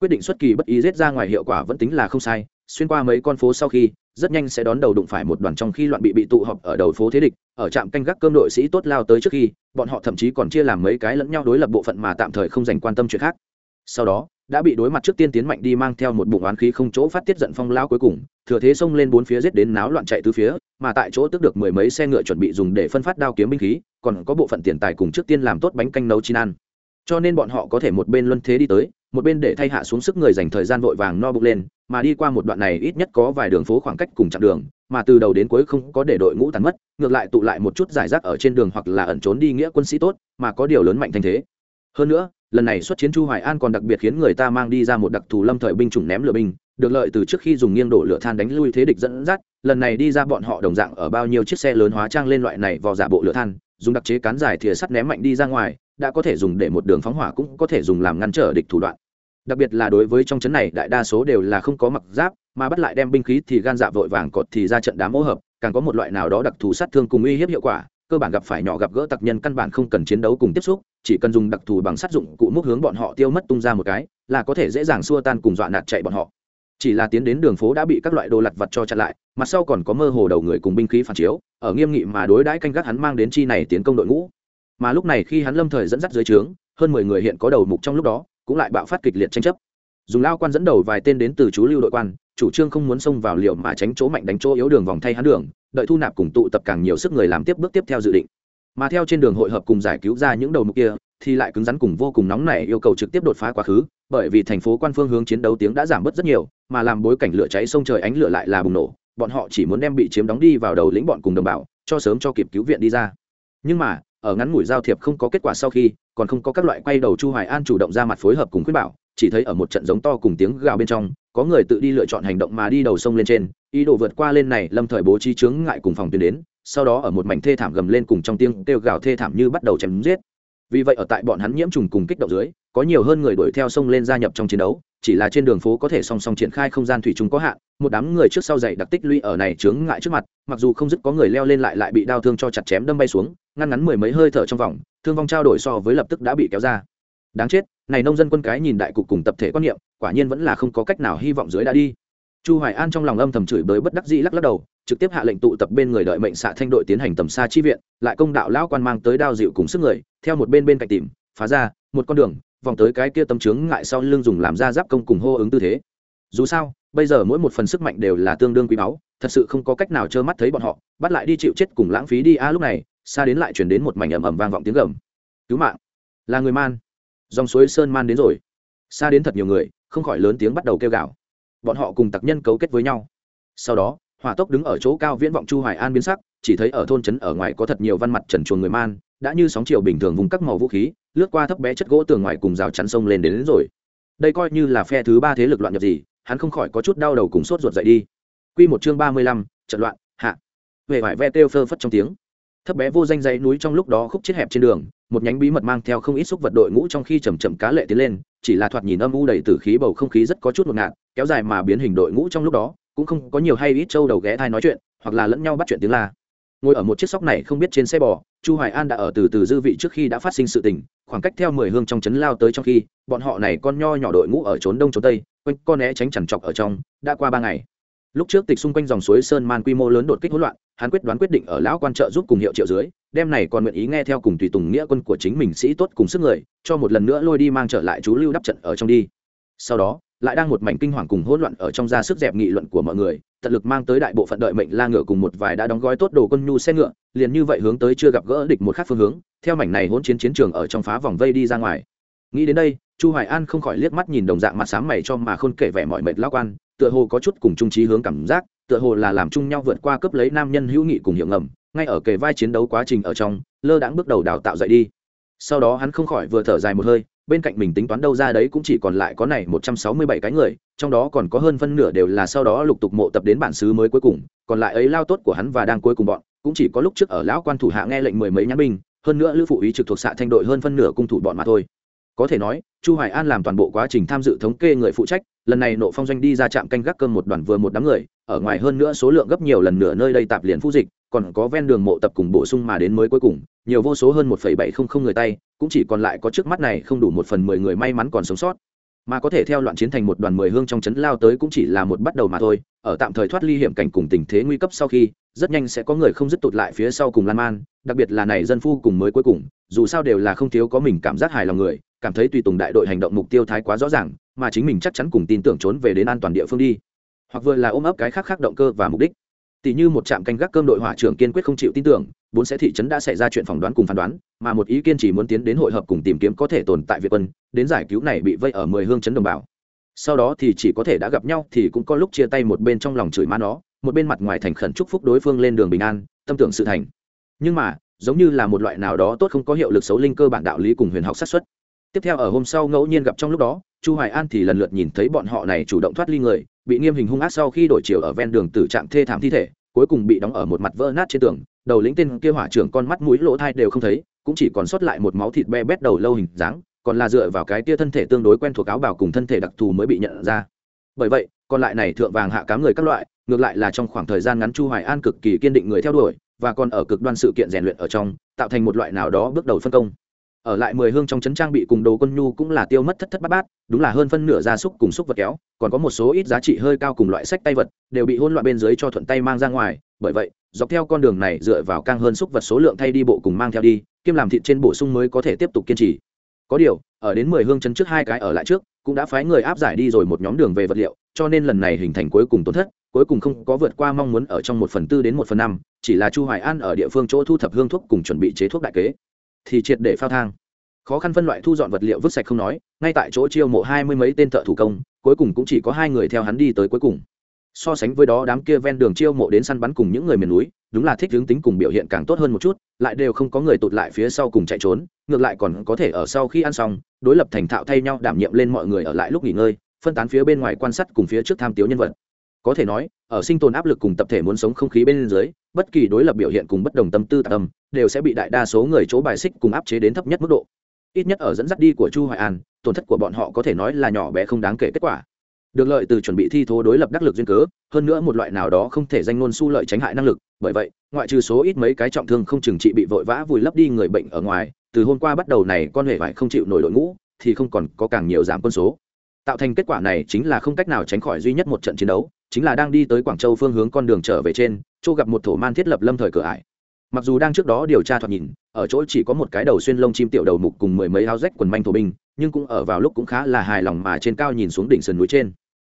Speaker 1: Quyết định xuất kỳ bất ý giết ra ngoài hiệu quả vẫn tính là không sai, xuyên qua mấy con phố sau khi, rất nhanh sẽ đón đầu đụng phải một đoàn trong khi loạn bị bị tụ họp ở đầu phố thế địch, ở trạm canh gác cơm đội sĩ tốt lao tới trước khi, bọn họ thậm chí còn chia làm mấy cái lẫn nhau đối lập bộ phận mà tạm thời không dành quan tâm chuyện khác. Sau đó, đã bị đối mặt trước tiên tiến mạnh đi mang theo một bụng oán khí không chỗ phát tiết giận phong lao cuối cùng, thừa thế xông lên bốn phía giết đến náo loạn chạy từ phía, mà tại chỗ tức được mười mấy xe ngựa chuẩn bị dùng để phân phát đao kiếm binh khí, còn có bộ phận tiền tài cùng trước tiên làm tốt bánh canh nấu chín ăn cho nên bọn họ có thể một bên luân thế đi tới, một bên để thay hạ xuống sức người dành thời gian vội vàng no bụng lên, mà đi qua một đoạn này ít nhất có vài đường phố khoảng cách cùng chặng đường, mà từ đầu đến cuối không có để đội ngũ tàn mất, ngược lại tụ lại một chút giải rác ở trên đường hoặc là ẩn trốn đi nghĩa quân sĩ tốt, mà có điều lớn mạnh thành thế. Hơn nữa, lần này xuất chiến chu hoài an còn đặc biệt khiến người ta mang đi ra một đặc thù lâm thời binh chủng ném lửa binh, được lợi từ trước khi dùng nghiêng đổ lửa than đánh lui thế địch dẫn dắt, lần này đi ra bọn họ đồng dạng ở bao nhiêu chiếc xe lớn hóa trang lên loại này vào giả bộ lửa than dùng đặc chế cán dài thìa sắt ném mạnh đi ra ngoài, đã có thể dùng để một đường phóng hỏa cũng có thể dùng làm ngăn trở địch thủ đoạn. Đặc biệt là đối với trong chấn này, đại đa số đều là không có mặc giáp, mà bắt lại đem binh khí thì gan dạ vội vàng cọt thì ra trận đám ô hợp, càng có một loại nào đó đặc thù sát thương cùng uy hiếp hiệu quả, cơ bản gặp phải nhỏ gặp gỡ tặc nhân căn bản không cần chiến đấu cùng tiếp xúc, chỉ cần dùng đặc thù bằng sát dụng cụ múc hướng bọn họ tiêu mất tung ra một cái, là có thể dễ dàng xua tan cùng dọa nạt chạy bọn họ chỉ là tiến đến đường phố đã bị các loại đồ lặt vặt cho chặn lại, mặt sau còn có mơ hồ đầu người cùng binh khí phản chiếu, ở nghiêm nghị mà đối đãi canh gác hắn mang đến chi này tiến công đội ngũ. Mà lúc này khi hắn lâm thời dẫn dắt dưới trướng, hơn mười người hiện có đầu mục trong lúc đó, cũng lại bạo phát kịch liệt tranh chấp. Dùng lao quan dẫn đầu vài tên đến từ chú lưu đội quan, chủ trương không muốn xông vào liều mà tránh chỗ mạnh đánh chỗ yếu đường vòng thay hắn đường, đợi thu nạp cùng tụ tập càng nhiều sức người làm tiếp bước tiếp theo dự định. Mà theo trên đường hội hợp cùng giải cứu ra những đầu mục kia thì lại cứng rắn cùng vô cùng nóng nảy yêu cầu trực tiếp đột phá quá khứ, bởi vì thành phố quan phương hướng chiến đấu tiếng đã giảm bớt rất nhiều, mà làm bối cảnh lửa cháy sông trời ánh lửa lại là bùng nổ, bọn họ chỉ muốn đem bị chiếm đóng đi vào đầu lĩnh bọn cùng đồng bào, cho sớm cho kịp cứu viện đi ra. Nhưng mà, ở ngắn ngủi giao thiệp không có kết quả sau khi, còn không có các loại quay đầu chu hoài an chủ động ra mặt phối hợp cùng khuyến bảo, chỉ thấy ở một trận giống to cùng tiếng gào bên trong, có người tự đi lựa chọn hành động mà đi đầu sông lên trên, ý đồ vượt qua lên này, lâm thời bố trí chướng ngại cùng phòng tuyến đến, sau đó ở một mảnh thê thảm gầm lên cùng trong tiếng kêu gào thê thảm như bắt đầu chém giết vì vậy ở tại bọn hắn nhiễm trùng cùng kích động dưới, có nhiều hơn người đuổi theo sông lên gia nhập trong chiến đấu, chỉ là trên đường phố có thể song song triển khai không gian thủy chung có hạn, một đám người trước sau dậy đặc tích lũy ở này chướng ngại trước mặt, mặc dù không dứt có người leo lên lại lại bị đau thương cho chặt chém đâm bay xuống, ngăn ngắn mười mấy hơi thở trong vòng, thương vong trao đổi so với lập tức đã bị kéo ra. Đáng chết, này nông dân quân cái nhìn đại cục cùng tập thể quan niệm, quả nhiên vẫn là không có cách nào hy vọng dưới đã đi. Chu hoài an trong lòng âm thầm chửi bới bất đắc dĩ lắc lắc đầu trực tiếp hạ lệnh tụ tập bên người đợi mệnh xạ thanh đội tiến hành tầm xa chi viện, lại công đạo lão quan mang tới đao dịu cùng sức người, theo một bên bên cạnh tìm, phá ra, một con đường, vòng tới cái kia tâm chướng ngại sau lưng dùng làm ra giáp công cùng hô ứng tư thế. Dù sao, bây giờ mỗi một phần sức mạnh đều là tương đương quý báu, thật sự không có cách nào trơ mắt thấy bọn họ, bắt lại đi chịu chết cùng lãng phí đi a lúc này, xa đến lại chuyển đến một mảnh ầm ầm vang vọng tiếng gầm. Cứu mạng. Là người man. Dòng suối sơn man đến rồi. Xa đến thật nhiều người, không khỏi lớn tiếng bắt đầu kêu gào. Bọn họ cùng tặc nhân cấu kết với nhau. Sau đó hỏa tốc đứng ở chỗ cao viễn vọng chu hoài an biến sắc chỉ thấy ở thôn trấn ở ngoài có thật nhiều văn mặt trần chuồng người man đã như sóng chiều bình thường vùng các màu vũ khí lướt qua thấp bé chất gỗ tường ngoài cùng rào chắn sông lên đến, đến rồi. Đây coi như là phe thứ ba thế lực loạn nhập gì hắn không khỏi có chút đau đầu cùng sốt ruột dậy đi. Quy một chương ba mươi lăm, trận loạn hạ. Về vải ve têu phơ phất trong tiếng. Thấp bé vô danh dãy núi trong lúc đó khúc chết hẹp trên đường một nhánh bí mật mang theo không ít xúc vật đội ngũ trong khi chầm chậm cá lệ tiến lên chỉ là thoạt nhìn âm u đầy tử khí bầu không khí rất có chút ngột ngạt kéo dài mà biến hình đội ngũ trong lúc đó cũng không có nhiều hay ít trâu đầu ghé thai nói chuyện, hoặc là lẫn nhau bắt chuyện tiếng la. Ngồi ở một chiếc sóc này không biết trên xe bò, chu hoài an đã ở từ từ dư vị trước khi đã phát sinh sự tình, khoảng cách theo mười hương trong trấn lao tới trong khi, bọn họ này con nho nhỏ đội ngũ ở trốn đông trốn tây, quanh con né tránh chằn chọc ở trong, đã qua ba ngày. Lúc trước tịch xung quanh dòng suối sơn man quy mô lớn đột kích hỗn loạn, hắn quyết đoán quyết định ở lão quan trợ giúp cùng hiệu triệu dưới đem này còn nguyện ý nghe theo cùng tùy tùng nghĩa quân của chính mình sĩ tốt cùng sức người, cho một lần nữa lôi đi mang trở lại chú lưu đắp trận ở trong đi. Sau đó lại đang một mảnh kinh hoàng cùng hỗn loạn ở trong ra sức dẹp nghị luận của mọi người, tận lực mang tới đại bộ phận đợi mệnh la ngựa cùng một vài đã đóng gói tốt đồ quân nhu xe ngựa, liền như vậy hướng tới chưa gặp gỡ địch một khác phương hướng, theo mảnh này hỗn chiến chiến trường ở trong phá vòng vây đi ra ngoài. Nghĩ đến đây, chu hoài an không khỏi liếc mắt nhìn đồng dạng mặt sáng mày cho mà khôn kể vẻ mọi mệt lão quan, tựa hồ có chút cùng trung trí hướng cảm giác, tựa hồ là làm chung nhau vượt qua cấp lấy nam nhân hữu nghị cùng hiệu ngầm, ngay ở kề vai chiến đấu quá trình ở trong, lơ đãng bước đầu đào tạo dậy đi. Sau đó hắn không khỏi vừa thở dài một hơi bên cạnh mình tính toán đâu ra đấy cũng chỉ còn lại có này một trăm sáu mươi bảy cái người, trong đó còn có hơn phân nửa đều là sau đó lục tục mộ tập đến bản xứ mới cuối cùng, còn lại ấy lao tốt của hắn và đang cuối cùng bọn, cũng chỉ có lúc trước ở lão quan thủ hạ nghe lệnh mười mấy nhãn binh, hơn nữa lữ phụ ý trực thuộc xạ thanh đội hơn phân nửa cung thủ bọn mà thôi. Có thể nói, chu hoài an làm toàn bộ quá trình tham dự thống kê người phụ trách, lần này nộ phong doanh đi ra trạm canh gác cơm một đoàn vừa một đám người, ở ngoài hơn nữa số lượng gấp nhiều lần nửa nơi đây tạp liền phu dịch còn có ven đường mộ tập cùng bổ sung mà đến mới cuối cùng, nhiều vô số hơn một phẩy bảy không không người tay, cũng chỉ còn lại có trước mắt này không đủ một phần mười người may mắn còn sống sót. Mà có thể theo loạn chiến thành một đoàn mười hương trong chấn lao tới cũng chỉ là một bắt đầu mà thôi, ở tạm thời thoát ly hiểm cảnh cùng tình thế nguy cấp sau khi, rất nhanh sẽ có người không dứt tụt lại phía sau cùng lan man, đặc biệt là này dân phu cùng mới cuối cùng, dù sao đều là không thiếu có mình cảm giác hài lòng người, cảm thấy tùy tùng đại đội hành động mục tiêu thái quá rõ ràng, mà chính mình chắc chắn cùng tin tưởng trốn về đến an toàn địa phương đi. Hoặc vừa là ôm ấp cái khác khác động cơ và mục đích tỷ như một trạm canh gác cơm đội hỏa trưởng kiên quyết không chịu tin tưởng, bốn sẽ thị trấn đã xảy ra chuyện phỏng đoán cùng phán đoán, mà một ý kiên chỉ muốn tiến đến hội hợp cùng tìm kiếm có thể tồn tại việt quân, đến giải cứu này bị vây ở mười hương trấn đồng bào. Sau đó thì chỉ có thể đã gặp nhau thì cũng có lúc chia tay một bên trong lòng chửi má nó, một bên mặt ngoài thành khẩn chúc phúc đối phương lên đường bình an, tâm tưởng sự thành. Nhưng mà, giống như là một loại nào đó tốt không có hiệu lực xấu linh cơ bản đạo lý cùng huyền học sát xuất tiếp theo ở hôm sau ngẫu nhiên gặp trong lúc đó chu hoài an thì lần lượt nhìn thấy bọn họ này chủ động thoát ly người, bị nghiêm hình hung ác sau khi đổi chiều ở ven đường tử trạng thê thảm thi thể, cuối cùng bị đóng ở một mặt vỡ nát trên tường, đầu lĩnh tên kia hỏa trưởng con mắt mũi lỗ thai đều không thấy, cũng chỉ còn sót lại một máu thịt be bét đầu lâu hình dáng, còn là dựa vào cái tia thân thể tương đối quen thuộc áo bào cùng thân thể đặc thù mới bị nhận ra. Bởi vậy, còn lại này thượng vàng hạ cám người các loại, ngược lại là trong khoảng thời gian ngắn chu hoài an cực kỳ kiên định người theo đuổi, và còn ở cực đoan sự kiện rèn luyện ở trong, tạo thành một loại nào đó bước đầu phân công ở lại mười hương trong trấn trang bị cùng đồ quân nhu cũng là tiêu mất thất thất bát bát, đúng là hơn phân nửa gia súc cùng xúc vật kéo, còn có một số ít giá trị hơi cao cùng loại sách tay vật, đều bị hỗn loạn bên dưới cho thuận tay mang ra ngoài. Bởi vậy, dọc theo con đường này dựa vào càng hơn xúc vật số lượng thay đi bộ cùng mang theo đi, kiêm làm thịt trên bổ sung mới có thể tiếp tục kiên trì. Có điều, ở đến mười hương trấn trước hai cái ở lại trước, cũng đã phái người áp giải đi rồi một nhóm đường về vật liệu, cho nên lần này hình thành cuối cùng tổn thất, cuối cùng không có vượt qua mong muốn ở trong một phần tư đến một phần năm, chỉ là chu hoài an ở địa phương chỗ thu thập hương thuốc cùng chuẩn bị chế thuốc đại kế thì triệt để phao thang. Khó khăn phân loại thu dọn vật liệu vứt sạch không nói, ngay tại chỗ chiêu mộ hai mươi mấy tên thợ thủ công, cuối cùng cũng chỉ có hai người theo hắn đi tới cuối cùng. So sánh với đó, đám kia ven đường chiêu mộ đến săn bắn cùng những người miền núi, đúng là thích hướng tính cùng biểu hiện càng tốt hơn một chút, lại đều không có người tụt lại phía sau cùng chạy trốn, ngược lại còn có thể ở sau khi ăn xong, đối lập thành thạo thay nhau đảm nhiệm lên mọi người ở lại lúc nghỉ ngơi, phân tán phía bên ngoài quan sát cùng phía trước tham tiếu nhân vật. Có thể nói, ở sinh tồn áp lực cùng tập thể muốn sống không khí bên dưới bất kỳ đối lập biểu hiện cùng bất đồng tâm tư tâm đều sẽ bị đại đa số người chỗ bài xích cùng áp chế đến thấp nhất mức độ. Ít nhất ở dẫn dắt đi của chu hoài an, tổn thất của bọn họ có thể nói là nhỏ bé không đáng kể kết quả. Được lợi từ chuẩn bị thi thố đối lập đắc lực duyên cớ, hơn nữa một loại nào đó không thể danh ngôn su lợi tránh hại năng lực, bởi vậy, ngoại trừ số ít mấy cái trọng thương không chừng trị bị vội vã vùi lấp đi người bệnh ở ngoài, từ hôm qua bắt đầu này con hề vải không chịu nổi đội ngũ, thì không còn có càng nhiều giảm quân số. Tạo thành kết quả này chính là không cách nào tránh khỏi duy nhất một trận chiến đấu chính là đang đi tới quảng châu phương hướng con đường trở về trên châu gặp một thổ man thiết lập lâm thời cửa ải. Mặc dù đang trước đó điều tra thoạt nhìn, ở chỗ chỉ có một cái đầu xuyên lông chim tiểu đầu mục cùng mười mấy áo rách quần manh thổ binh, nhưng cũng ở vào lúc cũng khá là hài lòng mà trên cao nhìn xuống đỉnh sườn núi trên.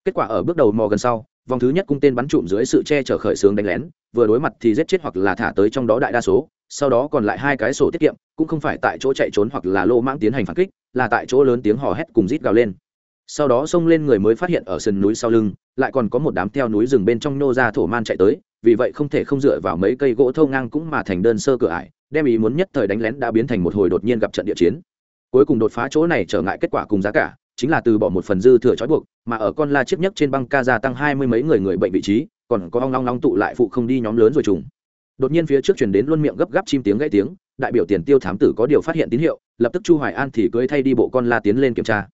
Speaker 1: Kết quả ở bước đầu mò gần sau, vòng thứ nhất cung tên bắn trụm dưới sự che chở khởi xướng đánh lén, vừa đối mặt thì giết chết hoặc là thả tới trong đó đại đa số, sau đó còn lại hai cái sổ tiết kiệm, cũng không phải tại chỗ chạy trốn hoặc là lô mãng tiến hành phản kích, là tại chỗ lớn tiếng hò hét cùng rít gào lên. Sau đó xông lên người mới phát hiện ở sườn núi sau lưng lại còn có một đám theo núi rừng bên trong nô ra thổ man chạy tới, vì vậy không thể không dựa vào mấy cây gỗ thâu ngang cũng mà thành đơn sơ cửa ải, đem ý muốn nhất thời đánh lén đã biến thành một hồi đột nhiên gặp trận địa chiến. Cuối cùng đột phá chỗ này trở ngại kết quả cùng giá cả, chính là từ bỏ một phần dư thừa trói buộc, mà ở con la chiếc nhất trên băng ca gia tăng hai mươi mấy người người bệnh vị trí, còn có ong long long tụ lại phụ không đi nhóm lớn rồi trùng. Đột nhiên phía trước chuyển đến luôn miệng gấp gáp chim tiếng gãy tiếng, đại biểu tiền tiêu thám tử có điều phát hiện tín hiệu, lập tức chu hoài an thì cưới thay đi bộ con la tiến lên kiểm tra.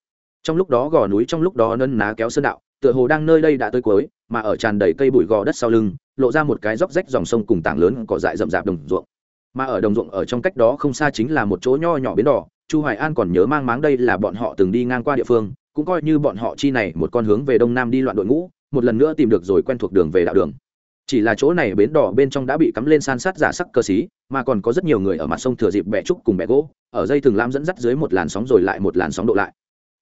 Speaker 1: Trong lúc đó gò núi trong lúc đó nân ná kéo sơn đạo tựa hồ đang nơi đây đã tới cuối, mà ở tràn đầy cây bụi gò đất sau lưng, lộ ra một cái róc rách dòng sông cùng tảng lớn cỏ dại rậm rạp đồng ruộng. Mà ở đồng ruộng ở trong cách đó không xa chính là một chỗ nho nhỏ bến đỏ, chu hoài an còn nhớ mang máng đây là bọn họ từng đi ngang qua địa phương, cũng coi như bọn họ chi này một con hướng về đông nam đi loạn đội ngũ, một lần nữa tìm được rồi quen thuộc đường về đạo đường. Chỉ là chỗ này bến đỏ bên trong đã bị cắm lên san sát giả sắc cơ xí, mà còn có rất nhiều người ở mặt sông thừa dịp bẹ trúc cùng bẹ gỗ, ở dây thường lam dẫn dắt dưới một làn sóng rồi lại một làn sóng độ lại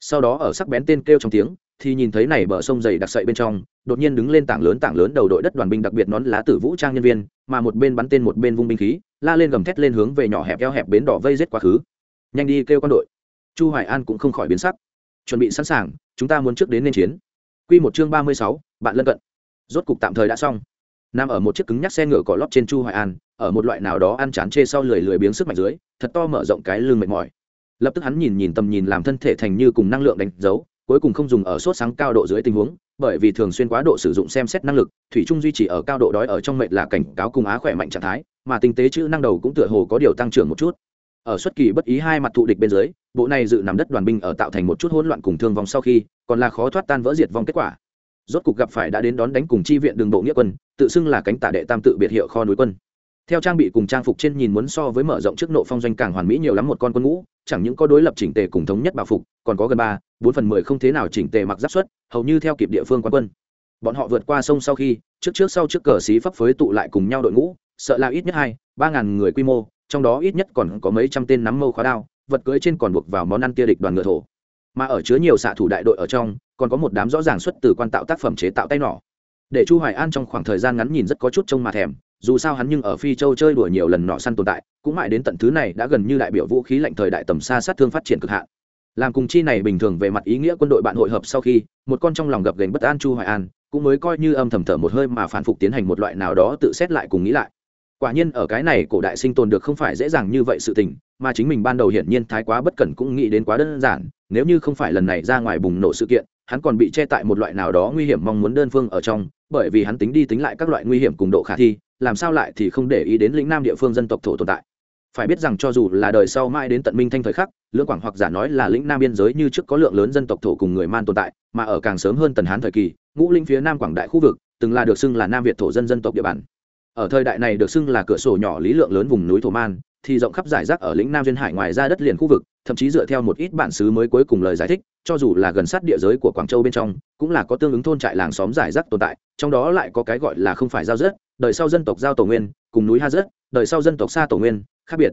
Speaker 1: sau đó ở sắc bén tên kêu trong tiếng thì nhìn thấy này bờ sông dày đặc sậy bên trong đột nhiên đứng lên tảng lớn tảng lớn đầu đội đất đoàn binh đặc biệt nón lá tử vũ trang nhân viên mà một bên bắn tên một bên vung binh khí la lên gầm thét lên hướng về nhỏ hẹp eo hẹp bến đỏ vây rết quá khứ. Nhanh đi kêu con đội. Chu hoài an cũng không khỏi biến sắc. Chuẩn bị sẵn sàng chúng ta muốn trước đến nên chiến. Quy một chương ba mươi sáu, bạn lân cận. Rốt cục tạm thời đã xong. Nằm ở một chiếc cứng nhắc xe ngựa cỏ lót trên chu hoài an ở một loại nào đó ăn chán chê sau lười lười biếng sức mạnh dưới thật to mở rộng cái lưng mệt mỏi lập tức hắn nhìn nhìn tầm nhìn làm thân thể thành như cùng năng lượng đánh dấu, cuối cùng không dùng ở sốt sáng cao độ dưới tình huống, bởi vì thường xuyên quá độ sử dụng xem xét năng lực, thủy trung duy trì ở cao độ đói ở trong mệnh là cảnh cáo cùng á khỏe mạnh trạng thái, mà tinh tế chữ năng đầu cũng tựa hồ có điều tăng trưởng một chút. Ở xuất kỳ bất ý hai mặt thụ địch bên dưới, bộ này dự nằm đất đoàn binh ở tạo thành một chút hỗn loạn cùng thương vong sau khi, còn là khó thoát tan vỡ diệt vong kết quả. Rốt cục gặp phải đã đến đón đánh cùng chi viện đường bộ nghĩa quân, tự xưng là cánh tả đệ tam tự biệt hiệu kho núi quân. Theo trang bị cùng trang phục trên nhìn muốn so với mở rộng trước nộ phong doanh càng hoàn mỹ nhiều lắm một con quân ngũ chẳng những có đối lập chỉnh tề cùng thống nhất bảo phục, còn có gần ba, bốn phần mười không thế nào chỉnh tề mặc giáp xuất hầu như theo kịp địa phương quan quân. Bọn họ vượt qua sông sau khi, trước trước sau trước cờ xí phấp phới tụ lại cùng nhau đội ngũ, sợ là ít nhất hai, ba ngàn người quy mô, trong đó ít nhất còn có mấy trăm tên nắm mâu khóa đao, vật cưỡi trên còn buộc vào món ăn tia địch đoàn ngựa thổ. Mà ở chứa nhiều xạ thủ đại đội ở trong, còn có một đám rõ ràng xuất từ quan tạo tác phẩm chế tạo tay nỏ. Để chu hoài an trong khoảng thời gian ngắn nhìn rất có chút trông mà thèm dù sao hắn nhưng ở phi châu chơi đùa nhiều lần nọ săn tồn tại, cũng mãi đến tận thứ này đã gần như đại biểu vũ khí lạnh thời đại tầm xa sát thương phát triển cực hạn. Làm cùng chi này bình thường về mặt ý nghĩa quân đội bạn hội hợp sau khi, một con trong lòng gập gành bất an chu hoài an cũng mới coi như âm thầm thở một hơi mà phản phục tiến hành một loại nào đó tự xét lại cùng nghĩ lại. Quả nhiên ở cái này cổ đại sinh tồn được không phải dễ dàng như vậy sự tình, mà chính mình ban đầu hiển nhiên thái quá bất cẩn cũng nghĩ đến quá đơn giản, nếu như không phải lần này ra ngoài bùng nổ sự kiện hắn còn bị che tại một loại nào đó nguy hiểm mong muốn đơn phương ở trong, bởi vì hắn tính đi tính lại các loại nguy hiểm cùng độ khả thi, làm sao lại thì không để ý đến lĩnh nam địa phương dân tộc thổ tồn tại. Phải biết rằng cho dù là đời sau mãi đến tận minh thanh thời khắc, lưỡng quảng hoặc giả nói là lĩnh nam biên giới như trước có lượng lớn dân tộc thổ cùng người man tồn tại, mà ở càng sớm hơn tần hán thời kỳ, ngũ linh phía nam quảng đại khu vực, từng là được xưng là nam việt thổ dân dân tộc địa bàn. Ở thời đại này được xưng là cửa sổ nhỏ lý lượng lớn vùng núi thổ man, thì rộng khắp giải rác ở lĩnh nam duyên hải ngoài ra đất liền khu vực, thậm chí dựa theo một ít bản xứ mới cuối cùng lời giải thích cho dù là gần sát địa giới của quảng châu bên trong, cũng là có tương ứng thôn trại làng xóm giải rác tồn tại, trong đó lại có cái gọi là không phải giao rớt, đời sau dân tộc giao tổ nguyên, cùng núi ha rớt, đời sau dân tộc xa tổ nguyên, khác biệt.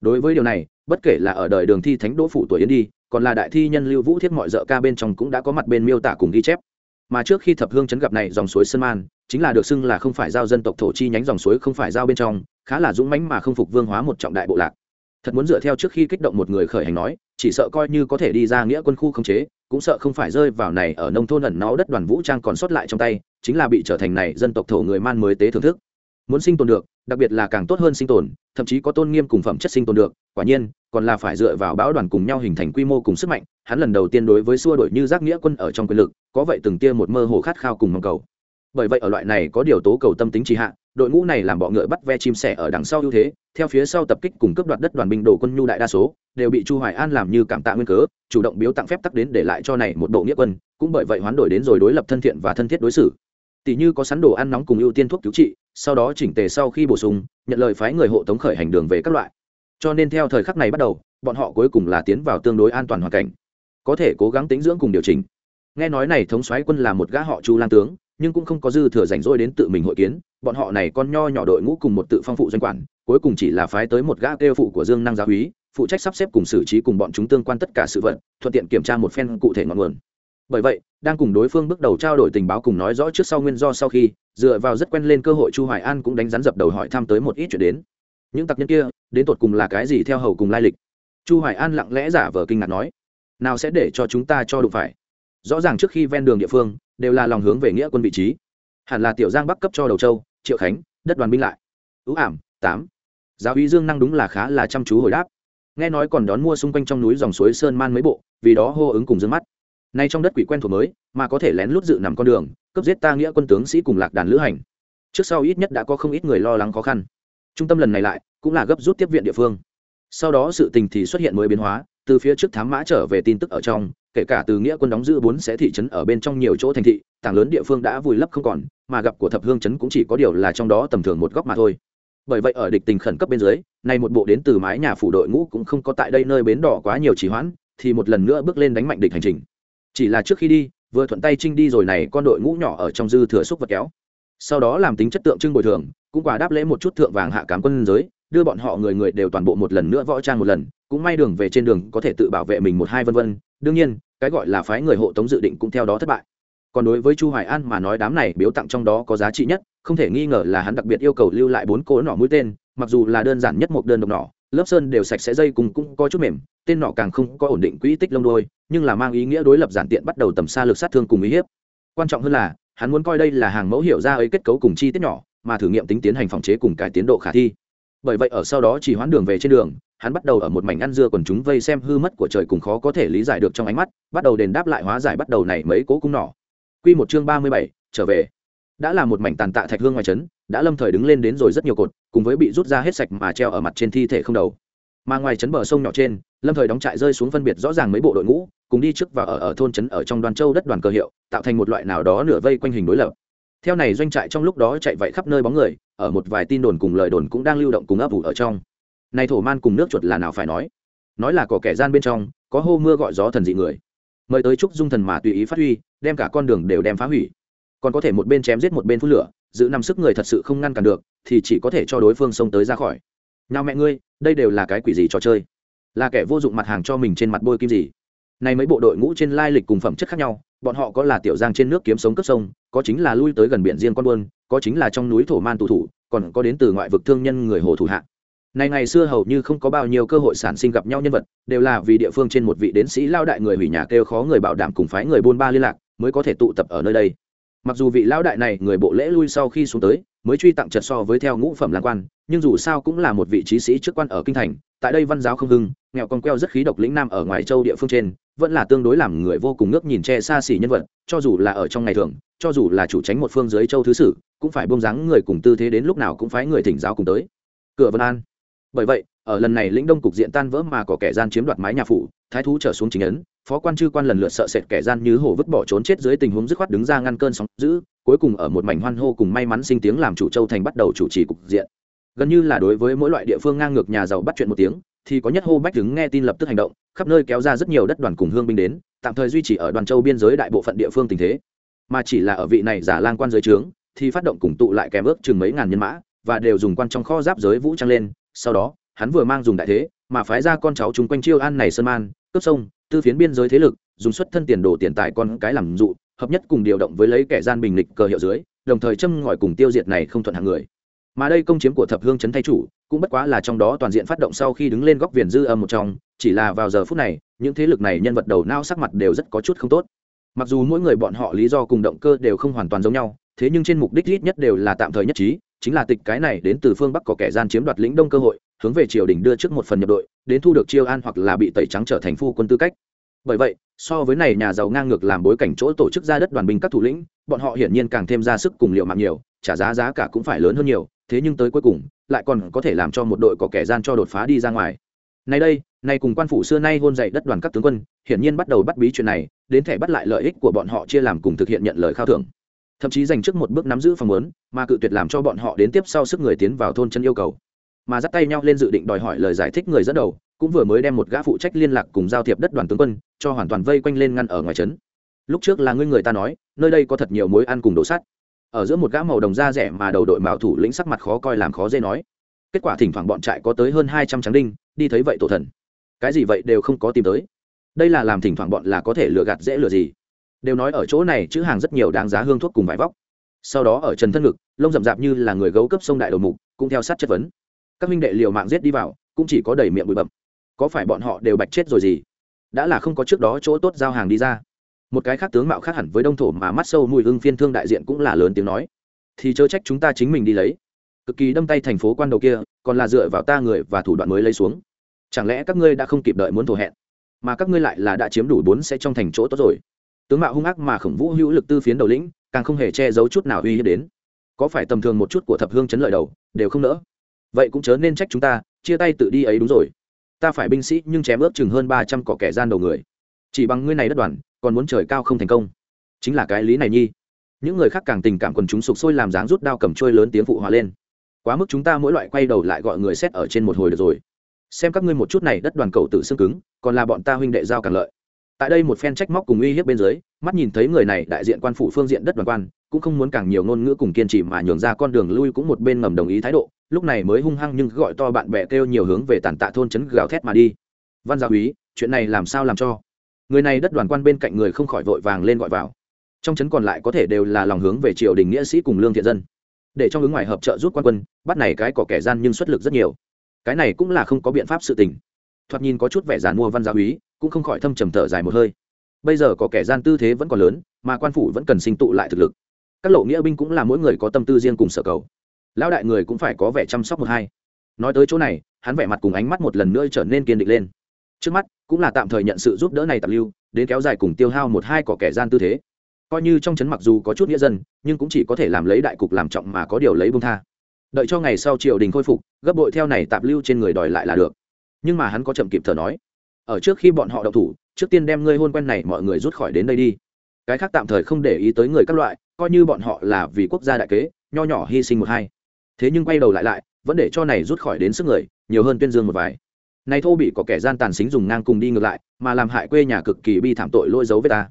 Speaker 1: Đối với điều này, bất kể là ở đời đường thi thánh đỗ phủ tuổi yến đi, còn là đại thi nhân lưu vũ thiết mọi dợ ca bên trong cũng đã có mặt bên miêu tả cùng ghi chép. Mà trước khi thập hương chấn gặp này dòng suối sơn man, chính là được xưng là không phải giao dân tộc thổ chi nhánh dòng suối không phải giao bên trong, khá là dũng mãnh mà không phục vương hóa một trọng đại bộ lạc. Thật muốn dựa theo trước khi kích động một người khởi hành nói chỉ sợ coi như có thể đi ra nghĩa quân khu khống chế, cũng sợ không phải rơi vào này ở nông thôn ẩn náu đất đoàn vũ trang còn sót lại trong tay, chính là bị trở thành này dân tộc thổ người man mới tế thưởng thức. Muốn sinh tồn được, đặc biệt là càng tốt hơn sinh tồn, thậm chí có tôn nghiêm cùng phẩm chất sinh tồn được, quả nhiên, còn là phải dựa vào bão đoàn cùng nhau hình thành quy mô cùng sức mạnh, hắn lần đầu tiên đối với xua đổi như giác nghĩa quân ở trong quyền lực, có vậy từng tia một mơ hồ khát khao cùng mong cầu bởi vậy ở loại này có điều tố cầu tâm tính trì hạ, đội ngũ này làm bọ ngựa bắt ve chim sẻ ở đằng sau ưu thế, theo phía sau tập kích cùng cướp đoạt đất đoàn binh đổ quân nhu đại đa số, đều bị chu hoài an làm như cảm tạ nguyên cớ, chủ động biếu tặng phép tắc đến để lại cho này một bộ nghĩa quân, cũng bởi vậy hoán đổi đến rồi đối lập thân thiện và thân thiết đối xử. Tỷ như có sẵn đồ ăn nóng cùng ưu tiên thuốc cứu trị, sau đó chỉnh tề sau khi bổ sung, nhận lời phái người hộ tống khởi hành đường về các loại. Cho nên theo thời khắc này bắt đầu, bọn họ cuối cùng là tiến vào tương đối an toàn hoàn cảnh. Có thể cố gắng tính dưỡng cùng điều chỉnh. Nghe nói này thống soái quân là một gã họ chu lang tướng nhưng cũng không có dư thừa rảnh rỗi đến tự mình hội kiến, bọn họ này con nho nhỏ đội ngũ cùng một tự phong phụ doanh quản, cuối cùng chỉ là phái tới một gã kêu phụ của dương năng giáo úy phụ trách sắp xếp cùng xử trí cùng bọn chúng tương quan tất cả sự vật, thuận tiện kiểm tra một phen cụ thể ngọn nguồn. Bởi vậy, đang cùng đối phương bước đầu trao đổi tình báo cùng nói rõ trước sau nguyên do sau khi, dựa vào rất quen lên cơ hội chu hoài an cũng đánh rắn dập đầu hỏi thăm tới một ít chuyện đến. Những tặc nhân kia, đến tột cùng là cái gì theo hầu cùng lai lịch? Chu hoài an lặng lẽ giả vờ kinh ngạc nói, nào sẽ để cho chúng ta cho đụng phải? Rõ ràng trước khi ven đường địa phương đều là lòng hướng về nghĩa quân vị trí. Hẳn là tiểu giang bắc cấp cho đầu châu, triệu khánh, đất đoàn binh lại. Ưu ảm, tám. Giáo uy dương năng đúng là khá là chăm chú hồi đáp. Nghe nói còn đón mua xung quanh trong núi dòng suối sơn man mấy bộ, vì đó hô ứng cùng dương mắt. Nay trong đất quỷ quen thuộc mới, mà có thể lén lút dự nằm con đường cấp giết ta nghĩa quân tướng sĩ cùng lạc đàn lữ hành. Trước sau ít nhất đã có không ít người lo lắng khó khăn. Trung tâm lần này lại, cũng là gấp rút tiếp viện địa phương. Sau đó sự tình thì xuất hiện mới biến hóa từ phía trước thám mã trở về tin tức ở trong, kể cả từ nghĩa quân đóng giữ bốn sẽ thị trấn ở bên trong nhiều chỗ thành thị, tảng lớn địa phương đã vùi lấp không còn, mà gặp của thập hương trấn cũng chỉ có điều là trong đó tầm thường một góc mà thôi. Bởi vậy ở địch tình khẩn cấp bên dưới, nay một bộ đến từ mái nhà phủ đội ngũ cũng không có tại đây nơi bến đỏ quá nhiều trì hoãn, thì một lần nữa bước lên đánh mạnh địch hành trình. Chỉ là trước khi đi, vừa thuận tay trinh đi rồi này con đội ngũ nhỏ ở trong dư thừa xúc vật kéo. Sau đó làm tính chất tượng trưng bồi thường, cũng quả đáp lễ một chút thượng vàng hạ cám quân giới, đưa bọn họ người người đều toàn bộ một lần nữa võ trang một lần cũng may đường về trên đường có thể tự bảo vệ mình một hai vân vân. Đương nhiên, cái gọi là phái người hộ tống dự định cũng theo đó thất bại. Còn đối với chu hoài an mà nói đám này biếu tặng trong đó có giá trị nhất, không thể nghi ngờ là hắn đặc biệt yêu cầu lưu lại bốn cỗ nỏ mũi tên, mặc dù là đơn giản nhất một đơn độc nỏ, lớp sơn đều sạch sẽ dây cùng cũng có chút mềm, tên nỏ càng không có ổn định quỹ tích lông đôi, nhưng là mang ý nghĩa đối lập giản tiện bắt đầu tầm xa lực sát thương cùng ý hiếp. Quan trọng hơn là, hắn muốn coi đây là hàng mẫu hiểu ra ấy kết cấu cùng chi tiết nhỏ, mà thử nghiệm tính tiến hành phòng chế cùng cải tiến độ khả thi. Bởi vậy ở sau đó chỉ hoãn đường về trên đường hắn bắt đầu ở một mảnh ăn dưa còn chúng vây xem hư mất của trời cùng khó có thể lý giải được trong ánh mắt, bắt đầu đền đáp lại hóa giải bắt đầu này mấy cố cung nỏ. Quy một chương ba mươi bảy, trở về. Đã là một mảnh tàn tạ thạch hương ngoài trấn, đã lâm thời đứng lên đến rồi rất nhiều cột, cùng với bị rút ra hết sạch mà treo ở mặt trên thi thể không đầu. Mà ngoài trấn bờ sông nhỏ trên, lâm thời đóng trại rơi xuống phân biệt rõ ràng mấy bộ đội ngũ, cùng đi trước và ở ở thôn trấn ở trong đoàn châu đất đoàn cơ hiệu, tạo thành một loại nào đó nửa vây quanh hình đối lập. Theo này doanh trại trong lúc đó chạy vậy khắp nơi bóng người, ở một vài tin đồn cùng lời đồn cũng đang lưu động cùng ấp ủ ở trong này thổ man cùng nước chuột là nào phải nói? Nói là có kẻ gian bên trong, có hô mưa gọi gió thần dị người. Mời tới chúc dung thần mà tùy ý phát huy, đem cả con đường đều đem phá hủy. Còn có thể một bên chém giết một bên phun lửa, giữ nằm sức người thật sự không ngăn cản được, thì chỉ có thể cho đối phương xông tới ra khỏi. Nào mẹ ngươi, đây đều là cái quỷ gì trò chơi? Là kẻ vô dụng mặt hàng cho mình trên mặt bôi kim gì? Nay mấy bộ đội ngũ trên lai lịch cùng phẩm chất khác nhau, bọn họ có là tiểu giang trên nước kiếm sống cấp sông, có chính là lui tới gần biển riêng con buôn, có chính là trong núi thổ man tù thủ, còn có đến từ ngoại vực thương nhân người hồ thủ hạ này ngày xưa hầu như không có bao nhiêu cơ hội sản sinh gặp nhau nhân vật, đều là vì địa phương trên một vị đến sĩ lao đại người hủy nhà kêu khó người bảo đảm cùng phái người buôn ba liên lạc, mới có thể tụ tập ở nơi đây. Mặc dù vị lão đại này người bộ lễ lui sau khi xuống tới, mới truy tặng trật so với theo ngũ phẩm lan quan, nhưng dù sao cũng là một vị trí sĩ trước quan ở kinh thành, tại đây văn giáo không hưng, nghèo con queo rất khí độc lĩnh nam ở ngoài châu địa phương trên, vẫn là tương đối làm người vô cùng ngước nhìn che xa xỉ nhân vật, cho dù là ở trong ngày thường, cho dù là chủ tránh một phương dưới châu thứ sử, cũng phải bông dáng người cùng tư thế đến lúc nào cũng phái người thỉnh giáo cùng tới. Cửa vân an bởi vậy, ở lần này lĩnh đông cục diện tan vỡ mà có kẻ gian chiếm đoạt mái nhà phủ, thái thú trở xuống chính ấn, phó quan chư quan lần lượt sợ sệt kẻ gian như hổ vứt bỏ trốn chết dưới tình huống dứt khoát đứng ra ngăn cơn sóng dữ, cuối cùng ở một mảnh hoan hô cùng may mắn sinh tiếng làm chủ châu thành bắt đầu chủ trì cục diện. Gần như là đối với mỗi loại địa phương ngang ngược nhà giàu bắt chuyện một tiếng, thì có nhất hô bách đứng nghe tin lập tức hành động, khắp nơi kéo ra rất nhiều đất đoàn cùng hương binh đến, tạm thời duy trì ở đoàn châu biên giới đại bộ phận địa phương tình thế. Mà chỉ là ở vị này giả lang quan giới trướng, thì phát động cùng tụ lại kèm ước chừng mấy ngàn nhân mã, và đều dùng quan trong kho giáp giới vũ trang lên sau đó, hắn vừa mang dùng đại thế, mà phái ra con cháu chúng quanh chiêu an này sơn man, cướp sông, tư phiến biên giới thế lực, dùng xuất thân tiền đồ tiền tài con cái làm dụ, hợp nhất cùng điều động với lấy kẻ gian bình lịch cờ hiệu dưới, đồng thời châm ngòi cùng tiêu diệt này không thuận hàng người. Mà đây công chiếm của thập hương trấn thay chủ, cũng bất quá là trong đó toàn diện phát động sau khi đứng lên góc viền dư âm một trong, chỉ là vào giờ phút này, những thế lực này nhân vật đầu nao sắc mặt đều rất có chút không tốt. Mặc dù mỗi người bọn họ lý do cùng động cơ đều không hoàn toàn giống nhau, thế nhưng trên mục đích ít nhất đều là tạm thời nhất trí chính là tịch cái này đến từ phương bắc có kẻ gian chiếm đoạt lĩnh đông cơ hội, hướng về triều đình đưa trước một phần nhập đội, đến thu được chiêu an hoặc là bị tẩy trắng trở thành phu quân tư cách. Bởi vậy, so với này nhà giàu ngang ngược làm bối cảnh chỗ tổ chức ra đất đoàn binh các thủ lĩnh, bọn họ hiển nhiên càng thêm ra sức cùng liệu mạng nhiều, trả giá giá cả cũng phải lớn hơn nhiều, thế nhưng tới cuối cùng, lại còn có thể làm cho một đội có kẻ gian cho đột phá đi ra ngoài. Nay đây, nay cùng quan phủ xưa nay hôn dạy đất đoàn các tướng quân, hiển nhiên bắt đầu bắt bí chuyện này, đến thể bắt lại lợi ích của bọn họ chia làm cùng thực hiện nhận lời khao thưởng thậm chí dành trước một bước nắm giữ phòng lớn mà cự tuyệt làm cho bọn họ đến tiếp sau sức người tiến vào thôn chân yêu cầu. Mà dắt tay nhau lên dự định đòi hỏi lời giải thích người dẫn đầu, cũng vừa mới đem một gã phụ trách liên lạc cùng giao thiệp đất đoàn tướng quân, cho hoàn toàn vây quanh lên ngăn ở ngoài trấn. Lúc trước là ngươi người ta nói, nơi đây có thật nhiều mối ăn cùng đổ sắt ở giữa một gã màu đồng da rẻ mà đầu đội mạo thủ lĩnh sắc mặt khó coi làm khó dễ nói. Kết quả thỉnh thoảng bọn trại có tới hơn hai trăm tráng đinh, đi thấy vậy tổ thần. Cái gì vậy đều không có tìm tới. Đây là làm thỉnh thoảng bọn là có thể lừa gạt dễ lừa gì đều nói ở chỗ này chữ hàng rất nhiều đáng giá hương thuốc cùng vải vóc. Sau đó ở trần thân ngực, lông rậm rạp như là người gấu cấp sông đại đầu mục, cũng theo sát chất vấn. Các minh đệ liều mạng giết đi vào, cũng chỉ có đầy miệng bụi bậm có phải bọn họ đều bạch chết rồi gì? Đã là không có trước đó chỗ tốt giao hàng đi ra. Một cái khác tướng mạo khác hẳn với đông thổ mà mắt sâu mùi hương phiên thương đại diện cũng là lớn tiếng nói. Thì chớ trách chúng ta chính mình đi lấy. Cực kỳ đâm tay thành phố quan đầu kia, còn là dựa vào ta người và thủ đoạn mới lấy xuống. Chẳng lẽ các ngươi đã không kịp đợi muốn thổ hẹn? Mà các ngươi lại là đã chiếm đủ bốn sẽ trong thành chỗ tốt rồi tướng mạo hung ác mà khổng vũ hữu lực tư phiến đầu lĩnh, càng không hề che giấu chút nào uy hiếp đến. Có phải tầm thường một chút của thập hương chấn lợi đầu, đều không nỡ? Vậy cũng chớ nên trách chúng ta, chia tay tự đi ấy đúng rồi. Ta phải binh sĩ nhưng chém ướp chừng hơn ba trăm cỏ kẻ gian đầu người. Chỉ bằng ngươi này đất đoàn, còn muốn trời cao không thành công. Chính là cái lý này nhi. Những người khác càng tình cảm quần chúng sục sôi làm dáng rút đao cầm trôi lớn tiếng phụ hòa lên. Quá mức chúng ta mỗi loại quay đầu lại gọi người xét ở trên một hồi được rồi. Xem các ngươi một chút này đất đoàn cầu tự xương cứng, còn là bọn ta huynh đệ giao càng lợi tại đây một phen trách móc cùng uy hiếp bên dưới, mắt nhìn thấy người này đại diện quan phủ phương diện đất đoàn quan, cũng không muốn càng nhiều ngôn ngữ cùng kiên trì mà nhường ra con đường lui cũng một bên ngầm đồng ý thái độ, lúc này mới hung hăng nhưng gọi to bạn bè kêu nhiều hướng về tàn tạ thôn trấn gào thét mà đi. Văn gia úy chuyện này làm sao làm cho? Người này đất đoàn quan bên cạnh người không khỏi vội vàng lên gọi vào. Trong trấn còn lại có thể đều là lòng hướng về triều đình nghĩa sĩ cùng lương thiện dân. Để trong ứng ngoài hợp trợ giúp quan quân, bắt này cái có kẻ gian nhưng xuất lực rất nhiều. Cái này cũng là không có biện pháp sự tình. Thoạt nhìn có chút vẻ giàn mua văn gia úy cũng không khỏi thâm trầm thở dài một hơi. Bây giờ có kẻ gian tư thế vẫn còn lớn, mà quan phủ vẫn cần sinh tụ lại thực lực. Các lộ nghĩa binh cũng là mỗi người có tâm tư riêng cùng sở cầu. Lão đại người cũng phải có vẻ chăm sóc một hai. Nói tới chỗ này, hắn vẻ mặt cùng ánh mắt một lần nữa trở nên kiên định lên. Trước mắt, cũng là tạm thời nhận sự giúp đỡ này tạm lưu, đến kéo dài cùng tiêu hao một hai cỏ kẻ gian tư thế. Coi như trong trấn mặc dù có chút nghĩa dân, nhưng cũng chỉ có thể làm lấy đại cục làm trọng mà có điều lấy bông tha. Đợi cho ngày sau triều đình khôi phục, gấp bội theo này tạm lưu trên người đòi lại là được. Nhưng mà hắn có chậm kịp thở nói ở trước khi bọn họ đậu thủ, trước tiên đem ngươi hôn quen này mọi người rút khỏi đến đây đi. Cái khác tạm thời không để ý tới người các loại, coi như bọn họ là vì quốc gia đại kế, nho nhỏ hy sinh một hai. Thế nhưng quay đầu lại lại, vẫn để cho này rút khỏi đến sức người, nhiều hơn tuyên dương một vài. Này thô bị có kẻ gian tàn xính dùng ngang cùng đi ngược lại, mà làm hại quê nhà cực kỳ bi thảm tội lôi dấu với ta.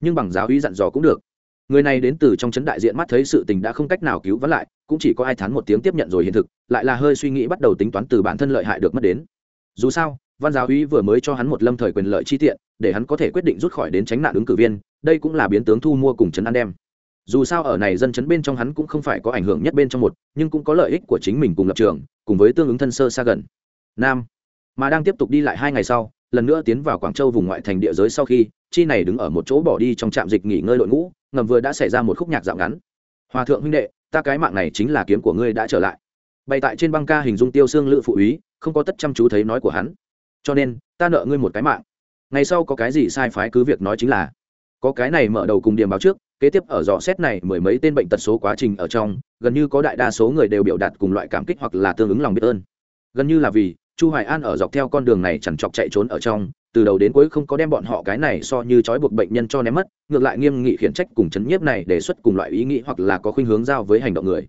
Speaker 1: Nhưng bằng giáo uy dặn dò cũng được. Người này đến từ trong chấn đại diện mắt thấy sự tình đã không cách nào cứu vãn lại, cũng chỉ có ai thắn một tiếng tiếp nhận rồi hiện thực, lại là hơi suy nghĩ bắt đầu tính toán từ bản thân lợi hại được mất đến. Dù sao văn giáo uy vừa mới cho hắn một lâm thời quyền lợi chi tiện, để hắn có thể quyết định rút khỏi đến tránh nạn ứng cử viên, đây cũng là biến tướng thu mua cùng chấn an đem. Dù sao ở này dân chấn bên trong hắn cũng không phải có ảnh hưởng nhất bên trong một, nhưng cũng có lợi ích của chính mình cùng lập trường, cùng với tương ứng thân sơ xa gần. Nam. Mà đang tiếp tục đi lại hai ngày sau, lần nữa tiến vào quảng châu vùng ngoại thành địa giới sau khi, chi này đứng ở một chỗ bỏ đi trong trạm dịch nghỉ ngơi đội ngũ, ngầm vừa đã xảy ra một khúc nhạc dạo ngắn. Hòa thượng huynh đệ, ta cái mạng này chính là kiếm của ngươi đã trở lại. Bày tại trên băng ca hình dung tiêu xương lự phụ úy, không có tất chăm chú thấy nói của hắn cho nên, ta nợ ngươi một cái mạng. Ngày sau có cái gì sai phái cứ việc nói chính là. Có cái này mở đầu cùng điểm báo trước, kế tiếp ở dò xét này mười mấy tên bệnh tật số quá trình ở trong, gần như có đại đa số người đều biểu đạt cùng loại cảm kích hoặc là tương ứng lòng biết ơn. Gần như là vì, chu hoài an ở dọc theo con đường này chẳng chọc chạy trốn ở trong, từ đầu đến cuối không có đem bọn họ cái này so như trói buộc bệnh nhân cho ném mất, ngược lại nghiêm nghị khiển trách cùng chấn nhiếp này đề xuất cùng loại ý nghĩ hoặc là có khuynh hướng giao với hành động người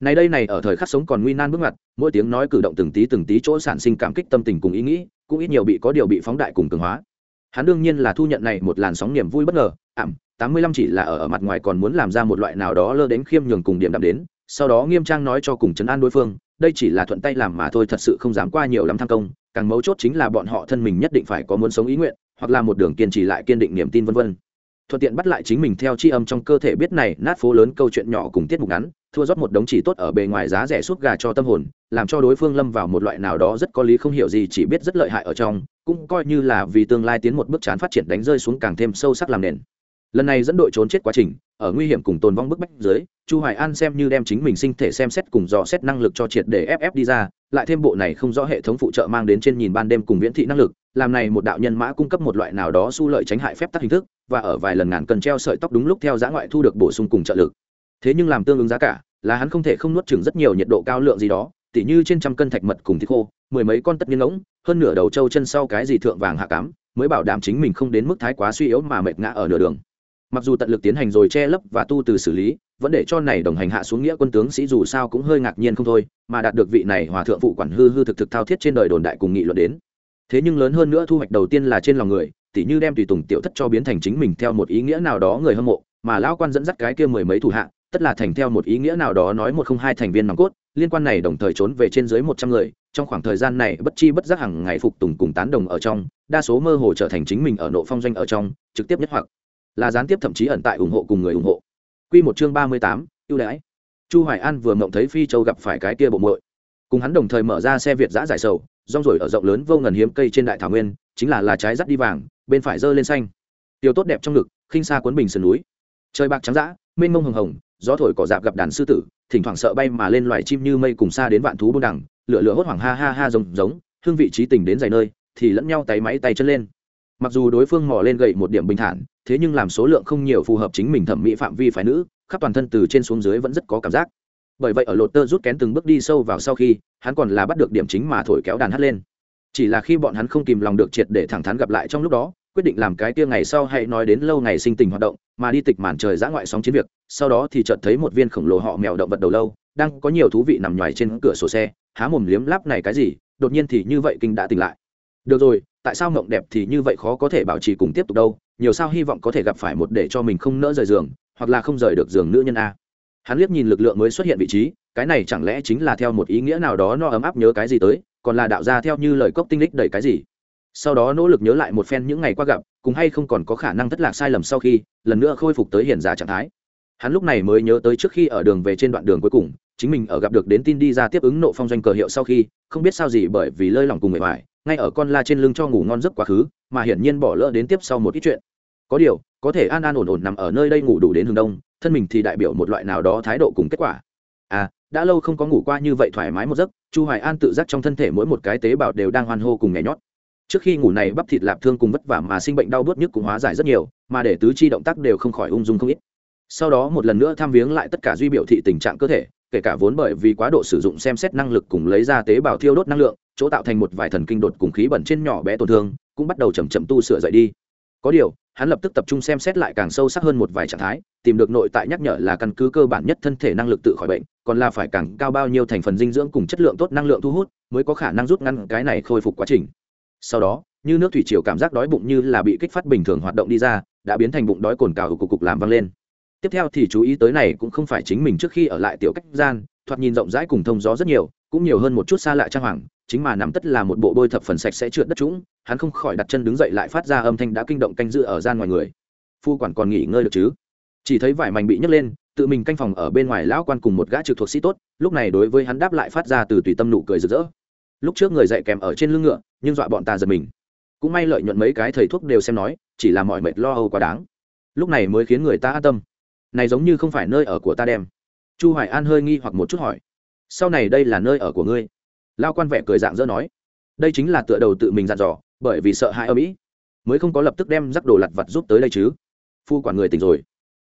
Speaker 1: này đây này ở thời khắc sống còn nguy nan bước ngoặt mỗi tiếng nói cử động từng tí từng tí chỗ sản sinh cảm kích tâm tình cùng ý nghĩ cũng ít nhiều bị có điều bị phóng đại cùng cường hóa. Hắn đương nhiên là thu nhận này một làn sóng niềm vui bất ngờ ảm tám mươi lăm chỉ là ở, ở mặt ngoài còn muốn làm ra một loại nào đó lơ đến khiêm nhường cùng điểm đạm đến sau đó nghiêm trang nói cho cùng chấn an đối phương đây chỉ là thuận tay làm mà thôi thật sự không dám qua nhiều lắm tham công càng mấu chốt chính là bọn họ thân mình nhất định phải có muốn sống ý nguyện hoặc là một đường kiên trì lại kiên định niềm tin vân vân thuận tiện bắt lại chính mình theo chi âm trong cơ thể biết này, nát phố lớn câu chuyện nhỏ cùng tiết mục ngắn, thua rót một đống chỉ tốt ở bề ngoài giá rẻ suốt gà cho tâm hồn, làm cho đối phương lâm vào một loại nào đó rất có lý không hiểu gì chỉ biết rất lợi hại ở trong, cũng coi như là vì tương lai tiến một bước chán phát triển đánh rơi xuống càng thêm sâu sắc làm nền. Lần này dẫn đội trốn chết quá trình, ở nguy hiểm cùng tồn vong bức bách dưới, chu hoài an xem như đem chính mình sinh thể xem xét cùng dò xét năng lực cho triệt để ép ép đi ra lại thêm bộ này không rõ hệ thống phụ trợ mang đến trên nhìn ban đêm cùng viễn thị năng lực, làm này một đạo nhân mã cung cấp một loại nào đó su lợi tránh hại phép tắc hình thức, và ở vài lần ngàn cần treo sợi tóc đúng lúc theo giá ngoại thu được bổ sung cùng trợ lực. Thế nhưng làm tương ứng giá cả, là hắn không thể không nuốt chừng rất nhiều nhiệt độ cao lượng gì đó, tỉ như trên trăm cân thạch mật cùng thịt khô, mười mấy con tất nhiên ngỗng, hơn nửa đầu trâu chân sau cái gì thượng vàng hạ cám, mới bảo đảm chính mình không đến mức thái quá suy yếu mà mệt ngã ở nửa đường. Mặc dù tận lực tiến hành rồi che lấp và tu từ xử lý vẫn để cho này đồng hành hạ xuống nghĩa quân tướng sĩ dù sao cũng hơi ngạc nhiên không thôi, mà đạt được vị này hòa thượng phụ quản hư hư thực thực thao thiết trên đời đồn đại cùng nghị luận đến. Thế nhưng lớn hơn nữa thu hoạch đầu tiên là trên lòng người, tỉ như đem tùy tùng tiểu thất cho biến thành chính mình theo một ý nghĩa nào đó người hâm mộ, mà lão quan dẫn dắt cái kia mười mấy thủ hạ, tất là thành theo một ý nghĩa nào đó nói một không hai thành viên nòng cốt, liên quan này đồng thời trốn về trên dưới một trăm người, trong khoảng thời gian này bất chi bất giác hàng ngày phục tùng cùng tán đồng ở trong, đa số mơ hồ trở thành chính mình ở nộ phong doanh ở trong, trực tiếp nhất hoặc là gián tiếp thậm chí ẩn tại ủng hộ cùng người ủng hộ. Quy một chương ba mươi tám, ưu đãi. Chu hoài an vừa mộng thấy phi châu gặp phải cái kia bộ muội. Cùng hắn đồng thời mở ra xe việt giã giải sầu, rong rồi ở rộng lớn vô ngần hiếm cây trên đại thảo nguyên, chính là là trái dắt đi vàng, bên phải dơ lên xanh. Tiêu tốt đẹp trong ngực, khinh xa cuốn bình sườn núi. Trời bạc trắng dã, mênh mông hồng hồng, gió thổi cỏ dạp gặp đàn sư tử, thỉnh thoảng sợ bay mà lên loài chim như mây cùng xa đến vạn thú buông đẳng lửa lửa hốt hoảng ha ha ha giống giống, hương vị trí tình đến dày nơi, thì lẫn nhau tay máy tay chân lên mặc dù đối phương mò lên gậy một điểm bình thản, thế nhưng làm số lượng không nhiều phù hợp chính mình thẩm mỹ phạm vi phái nữ, khắp toàn thân từ trên xuống dưới vẫn rất có cảm giác. Bởi vậy ở lột tơ rút kén từng bước đi sâu vào sau khi, hắn còn là bắt được điểm chính mà thổi kéo đàn hát lên. Chỉ là khi bọn hắn không kìm lòng được triệt để thẳng thắn gặp lại trong lúc đó, quyết định làm cái kia ngày sau hay nói đến lâu ngày sinh tình hoạt động, mà đi tịch màn trời giã ngoại sóng chiến việc, sau đó thì chợt thấy một viên khổng lồ họ mèo động vật đầu lâu, đang có nhiều thú vị nằm nhoài trên cửa sổ xe, há mồm liếm láp này cái gì, đột nhiên thì như vậy kinh đã tỉnh lại. Được rồi tại sao mộng đẹp thì như vậy khó có thể bảo trì cùng tiếp tục đâu, nhiều sao hy vọng có thể gặp phải một để cho mình không nỡ rời giường, hoặc là không rời được giường nữ nhân a. Hắn liếc nhìn lực lượng mới xuất hiện vị trí, cái này chẳng lẽ chính là theo một ý nghĩa nào đó no ấm áp nhớ cái gì tới, còn là đạo ra theo như lời cốc tinh lích đầy cái gì? Sau đó nỗ lực nhớ lại một phen những ngày qua gặp, cùng hay không còn có khả năng thất lạc sai lầm sau khi, lần nữa khôi phục tới hiện giả trạng thái. Hắn lúc này mới nhớ tới trước khi ở đường về trên đoạn đường cuối cùng, chính mình ở gặp được đến tin đi ra tiếp ứng nộ phong doanh cờ hiệu sau khi, không biết sao gì bởi vì lơi lỏng cùng người ngoài ngay ở con la trên lưng cho ngủ ngon giấc quá khứ, mà hiển nhiên bỏ lỡ đến tiếp sau một ít chuyện. Có điều, có thể an an ổn ổn nằm ở nơi đây ngủ đủ đến hướng đông, thân mình thì đại biểu một loại nào đó thái độ cùng kết quả. À đã lâu không có ngủ qua như vậy thoải mái một giấc, chu hoài an tự giác trong thân thể mỗi một cái tế bào đều đang hoan hô cùng nhảy nhót. Trước khi ngủ này bắp thịt lạp thương cùng vất vả mà sinh bệnh đau bớt nhức cũng hóa giải rất nhiều, mà để tứ chi động tác đều không khỏi ung dung không ít. Sau đó một lần nữa tham viếng lại tất cả duy biểu thị tình trạng cơ thể, kể cả vốn bởi vì quá độ sử dụng xem xét năng lực cùng lấy ra tế bào thiêu đốt năng lượng chỗ tạo thành một vài thần kinh đột cùng khí bẩn trên nhỏ bé tổn thương, cũng bắt đầu chầm chậm tu sửa dậy đi. Có điều, hắn lập tức tập trung xem xét lại càng sâu sắc hơn một vài trạng thái, tìm được nội tại nhắc nhở là căn cứ cơ bản nhất thân thể năng lực tự khỏi bệnh, còn là phải càng cao bao nhiêu thành phần dinh dưỡng cùng chất lượng tốt năng lượng thu hút, mới có khả năng rút ngăn cái này khôi phục quá trình. Sau đó, như nước thủy triều cảm giác đói bụng như là bị kích phát bình thường hoạt động đi ra, đã biến thành bụng đói cồn cào cục cục làm vang lên. Tiếp theo thì chú ý tới này cũng không phải chính mình trước khi ở lại tiểu cách gian, thoạt nhìn rộng rãi cùng thông gió rất nhiều, cũng nhiều hơn một chút xa lạ trang hoàng chính mà nằm tất là một bộ bôi thập phần sạch sẽ trượt đất trũng, hắn không khỏi đặt chân đứng dậy lại phát ra âm thanh đã kinh động canh dự ở gian ngoài người. Phu quản còn nghỉ ngơi được chứ? Chỉ thấy vải mảnh bị nhấc lên, tự mình canh phòng ở bên ngoài lão quan cùng một gã trực thuộc sĩ tốt, lúc này đối với hắn đáp lại phát ra từ tùy tâm nụ cười rực rỡ. Lúc trước người dạy kèm ở trên lưng ngựa, nhưng dọa bọn ta giật mình. Cũng may lợi nhuận mấy cái thầy thuốc đều xem nói, chỉ là mọi mệt lo âu quá đáng. Lúc này mới khiến người ta an tâm. Này giống như không phải nơi ở của ta đem. Chu hoài an hơi nghi hoặc một chút hỏi, sau này đây là nơi ở của ngươi? Lao quan vẻ cười dạng dỡ nói, đây chính là tựa đầu tự mình dặn dò, bởi vì sợ hãi ở mỹ mới không có lập tức đem rắc đồ lặt vặt giúp tới đây chứ. Phu quản người tỉnh rồi.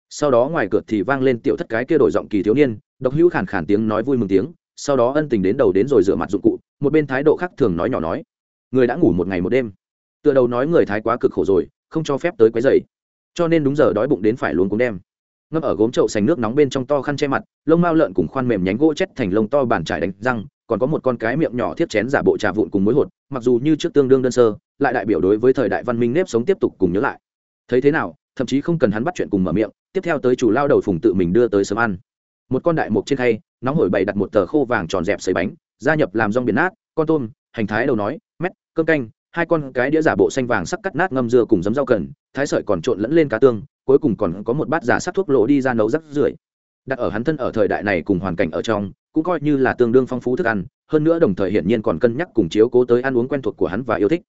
Speaker 1: Sau đó ngoài cửa thì vang lên tiểu thất cái kia đổi giọng kỳ thiếu niên, độc hữu khàn khàn tiếng nói vui mừng tiếng, sau đó ân tình đến đầu đến rồi rửa mặt dụng cụ, một bên thái độ khác thường nói nhỏ nói, người đã ngủ một ngày một đêm. Tựa đầu nói người thái quá cực khổ rồi, không cho phép tới quấy dày cho nên đúng giờ đói bụng đến phải luôn cũng đem. Ngâm ở gốm chậu sành nước nóng bên trong to khăn che mặt, lông mao lợn cùng khoan mềm nhánh gỗ chết thành lông to bàn trải đánh răng còn có một con cái miệng nhỏ thiết chén giả bộ trà vụn cùng mối hột, mặc dù như trước tương đương đơn sơ, lại đại biểu đối với thời đại văn minh nếp sống tiếp tục cùng nhớ lại. Thấy thế nào, thậm chí không cần hắn bắt chuyện cùng mở miệng, tiếp theo tới chủ lao đầu phùng tự mình đưa tới sớm ăn. Một con đại mục trên khay, nóng hổi bày đặt một tờ khô vàng tròn dẹp xấy bánh, gia nhập làm rong biển nát, con tôm, hành thái đầu nói, mét, cơm canh, hai con cái đĩa giả bộ xanh vàng sắc cắt nát ngâm dưa cùng giấm rau cần, thái sợi còn trộn lẫn lên cá tương, cuối cùng còn có một bát giả sắc thuốc lỗ đi ra nấu rắc rưởi. Đặt ở hắn thân ở thời đại này cùng hoàn cảnh ở trong cũng coi như là tương đương phong phú thức ăn, hơn nữa đồng thời hiển nhiên còn cân nhắc cùng chiếu cố tới ăn uống quen thuộc của hắn và yêu thích.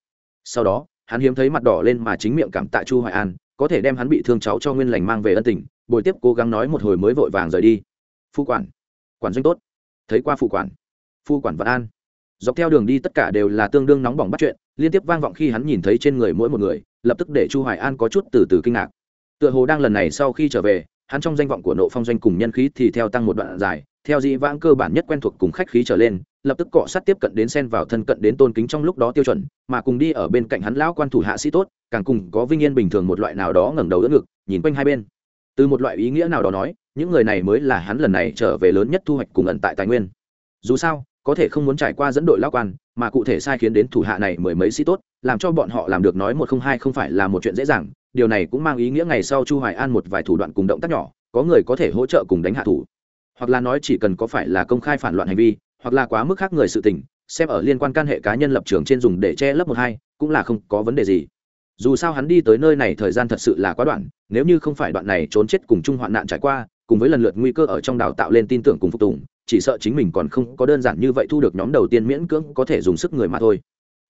Speaker 1: Sau đó, hắn hiếm thấy mặt đỏ lên mà chính miệng cảm tạ chu hoài an, có thể đem hắn bị thương cháu cho nguyên lành mang về ân tình, bồi tiếp cố gắng nói một hồi mới vội vàng rời đi. Phu quản quản doanh tốt. Thấy qua phu quản phu quản vạn an. Dọc theo đường đi tất cả đều là tương đương nóng bỏng bắt chuyện, liên tiếp vang vọng khi hắn nhìn thấy trên người mỗi một người, lập tức để chu hoài an có chút từ từ kinh ngạc. Tựa hồ đang lần này sau khi trở về, hắn trong danh vọng của nộ phong doanh cùng nhân khí thì theo tăng một đoạn dài theo dĩ vãng cơ bản nhất quen thuộc cùng khách khí trở lên, lập tức cọ sát tiếp cận đến sen vào thân cận đến tôn kính trong lúc đó tiêu chuẩn, mà cùng đi ở bên cạnh hắn lão quan thủ hạ sĩ tốt, càng cùng có vinh yên bình thường một loại nào đó ngẩng đầu đỡ ngực, nhìn quanh hai bên. Từ một loại ý nghĩa nào đó nói, những người này mới là hắn lần này trở về lớn nhất thu hoạch cùng ẩn tại tài nguyên. Dù sao, có thể không muốn trải qua dẫn đội lão quan, mà cụ thể sai khiến đến thủ hạ này mười mấy sĩ tốt, làm cho bọn họ làm được nói một không hai không phải là một chuyện dễ dàng, điều này cũng mang ý nghĩa ngày sau chu hoài an một vài thủ đoạn cùng động tác nhỏ, có người có thể hỗ trợ cùng đánh hạ thủ hoặc là nói chỉ cần có phải là công khai phản loạn hành vi, hoặc là quá mức khác người sự tình, xem ở liên quan can hệ cá nhân lập trường trên dùng để che lấp một hai, cũng là không có vấn đề gì. Dù sao hắn đi tới nơi này thời gian thật sự là quá đoạn, nếu như không phải đoạn này trốn chết cùng chung hoạn nạn trải qua, cùng với lần lượt nguy cơ ở trong đào tạo lên tin tưởng cùng phục tùng, chỉ sợ chính mình còn không có đơn giản như vậy thu được nhóm đầu tiên miễn cưỡng có thể dùng sức người mà thôi.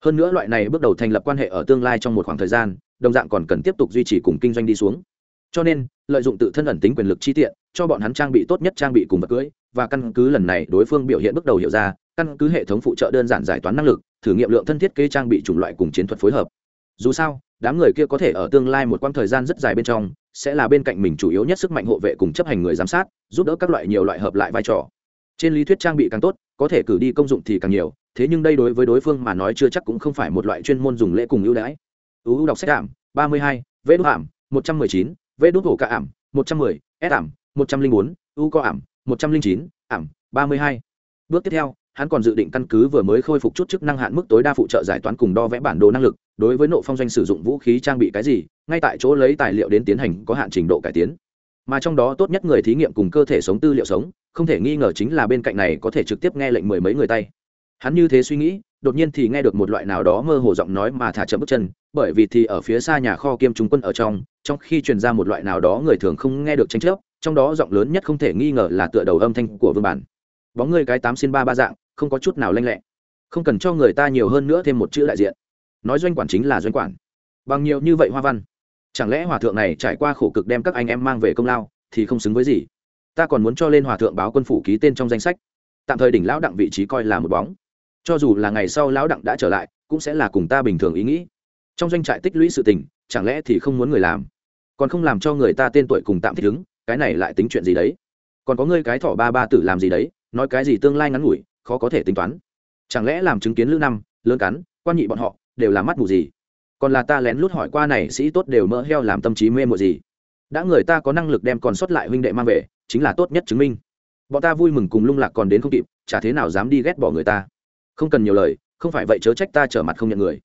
Speaker 1: Hơn nữa loại này bước đầu thành lập quan hệ ở tương lai trong một khoảng thời gian, đồng dạng còn cần tiếp tục duy trì cùng kinh doanh đi xuống cho nên, lợi dụng tự thân ẩn tính quyền lực chi tiện, cho bọn hắn trang bị tốt nhất trang bị cùng vật cưới, và căn cứ lần này đối phương biểu hiện bước đầu hiểu ra, căn cứ hệ thống phụ trợ đơn giản giải toán năng lực, thử nghiệm lượng thân thiết kế trang bị chủng loại cùng chiến thuật phối hợp. Dù sao, đám người kia có thể ở tương lai một quãng thời gian rất dài bên trong, sẽ là bên cạnh mình chủ yếu nhất sức mạnh hộ vệ cùng chấp hành người giám sát, giúp đỡ các loại nhiều loại hợp lại vai trò. Trên lý thuyết trang bị càng tốt, có thể cử đi công dụng thì càng nhiều, thế nhưng đây đối với đối phương mà nói chưa chắc cũng không phải một loại chuyên môn dùng lễ cùng ưu đãi. Ưu đọc sách ảm ba mươi hai, vê đốt ảm một trăm mười chín vê đốt hổ ca ảm, một trăm mười, s ảm, một trăm linh bốn, u co ảm, một trăm linh chín, ảm, ba mươi hai. Bước tiếp theo, hắn còn dự định căn cứ vừa mới khôi phục chút chức năng hạn mức tối đa phụ trợ giải toán cùng đo vẽ bản đồ năng lực, đối với nộ phong doanh sử dụng vũ khí trang bị cái gì, ngay tại chỗ lấy tài liệu đến tiến hành có hạn trình độ cải tiến. Mà trong đó tốt nhất người thí nghiệm cùng cơ thể sống tư liệu sống, không thể nghi ngờ chính là bên cạnh này có thể trực tiếp nghe lệnh mười mấy người tay. Hắn như thế suy nghĩ, đột nhiên thì nghe được một loại nào đó mơ hồ giọng nói mà thả chậm bước chân bởi vì thì ở phía xa nhà kho kiêm trung quân ở trong trong khi truyền ra một loại nào đó người thường không nghe được tranh chấp, trong đó giọng lớn nhất không thể nghi ngờ là tựa đầu âm thanh của vương bản. Bóng người cái tám xin ba ba dạng, không có chút nào lanh lẹ. Không cần cho người ta nhiều hơn nữa thêm một chữ đại diện. Nói doanh quản chính là doanh quản. Bằng nhiều như vậy hoa văn, chẳng lẽ hòa thượng này trải qua khổ cực đem các anh em mang về công lao, thì không xứng với gì? Ta còn muốn cho lên hòa thượng báo quân phủ ký tên trong danh sách. Tạm thời đỉnh lão đặng vị trí coi là một bóng. Cho dù là ngày sau lão đặng đã trở lại, cũng sẽ là cùng ta bình thường ý nghĩ trong doanh trại tích lũy sự tình, chẳng lẽ thì không muốn người làm? Còn không làm cho người ta tên tuổi cùng tạm thích ứng, cái này lại tính chuyện gì đấy? Còn có ngươi cái thỏ ba ba tử làm gì đấy, nói cái gì tương lai ngắn ngủi, khó có thể tính toán. Chẳng lẽ làm chứng kiến lữ năm lớn cắn, quan nhị bọn họ, đều là mắt mù gì? Còn là ta lén lút hỏi qua này, sĩ tốt đều mỡ heo làm tâm trí mê mộ gì? Đã người ta có năng lực đem còn sót lại huynh đệ mang về, chính là tốt nhất chứng minh. Bọn ta vui mừng cùng lung lạc còn đến không kịp, chả thế nào dám đi ghét bỏ người ta. Không cần nhiều lời, không phải vậy chớ trách ta trở mặt không nhận người.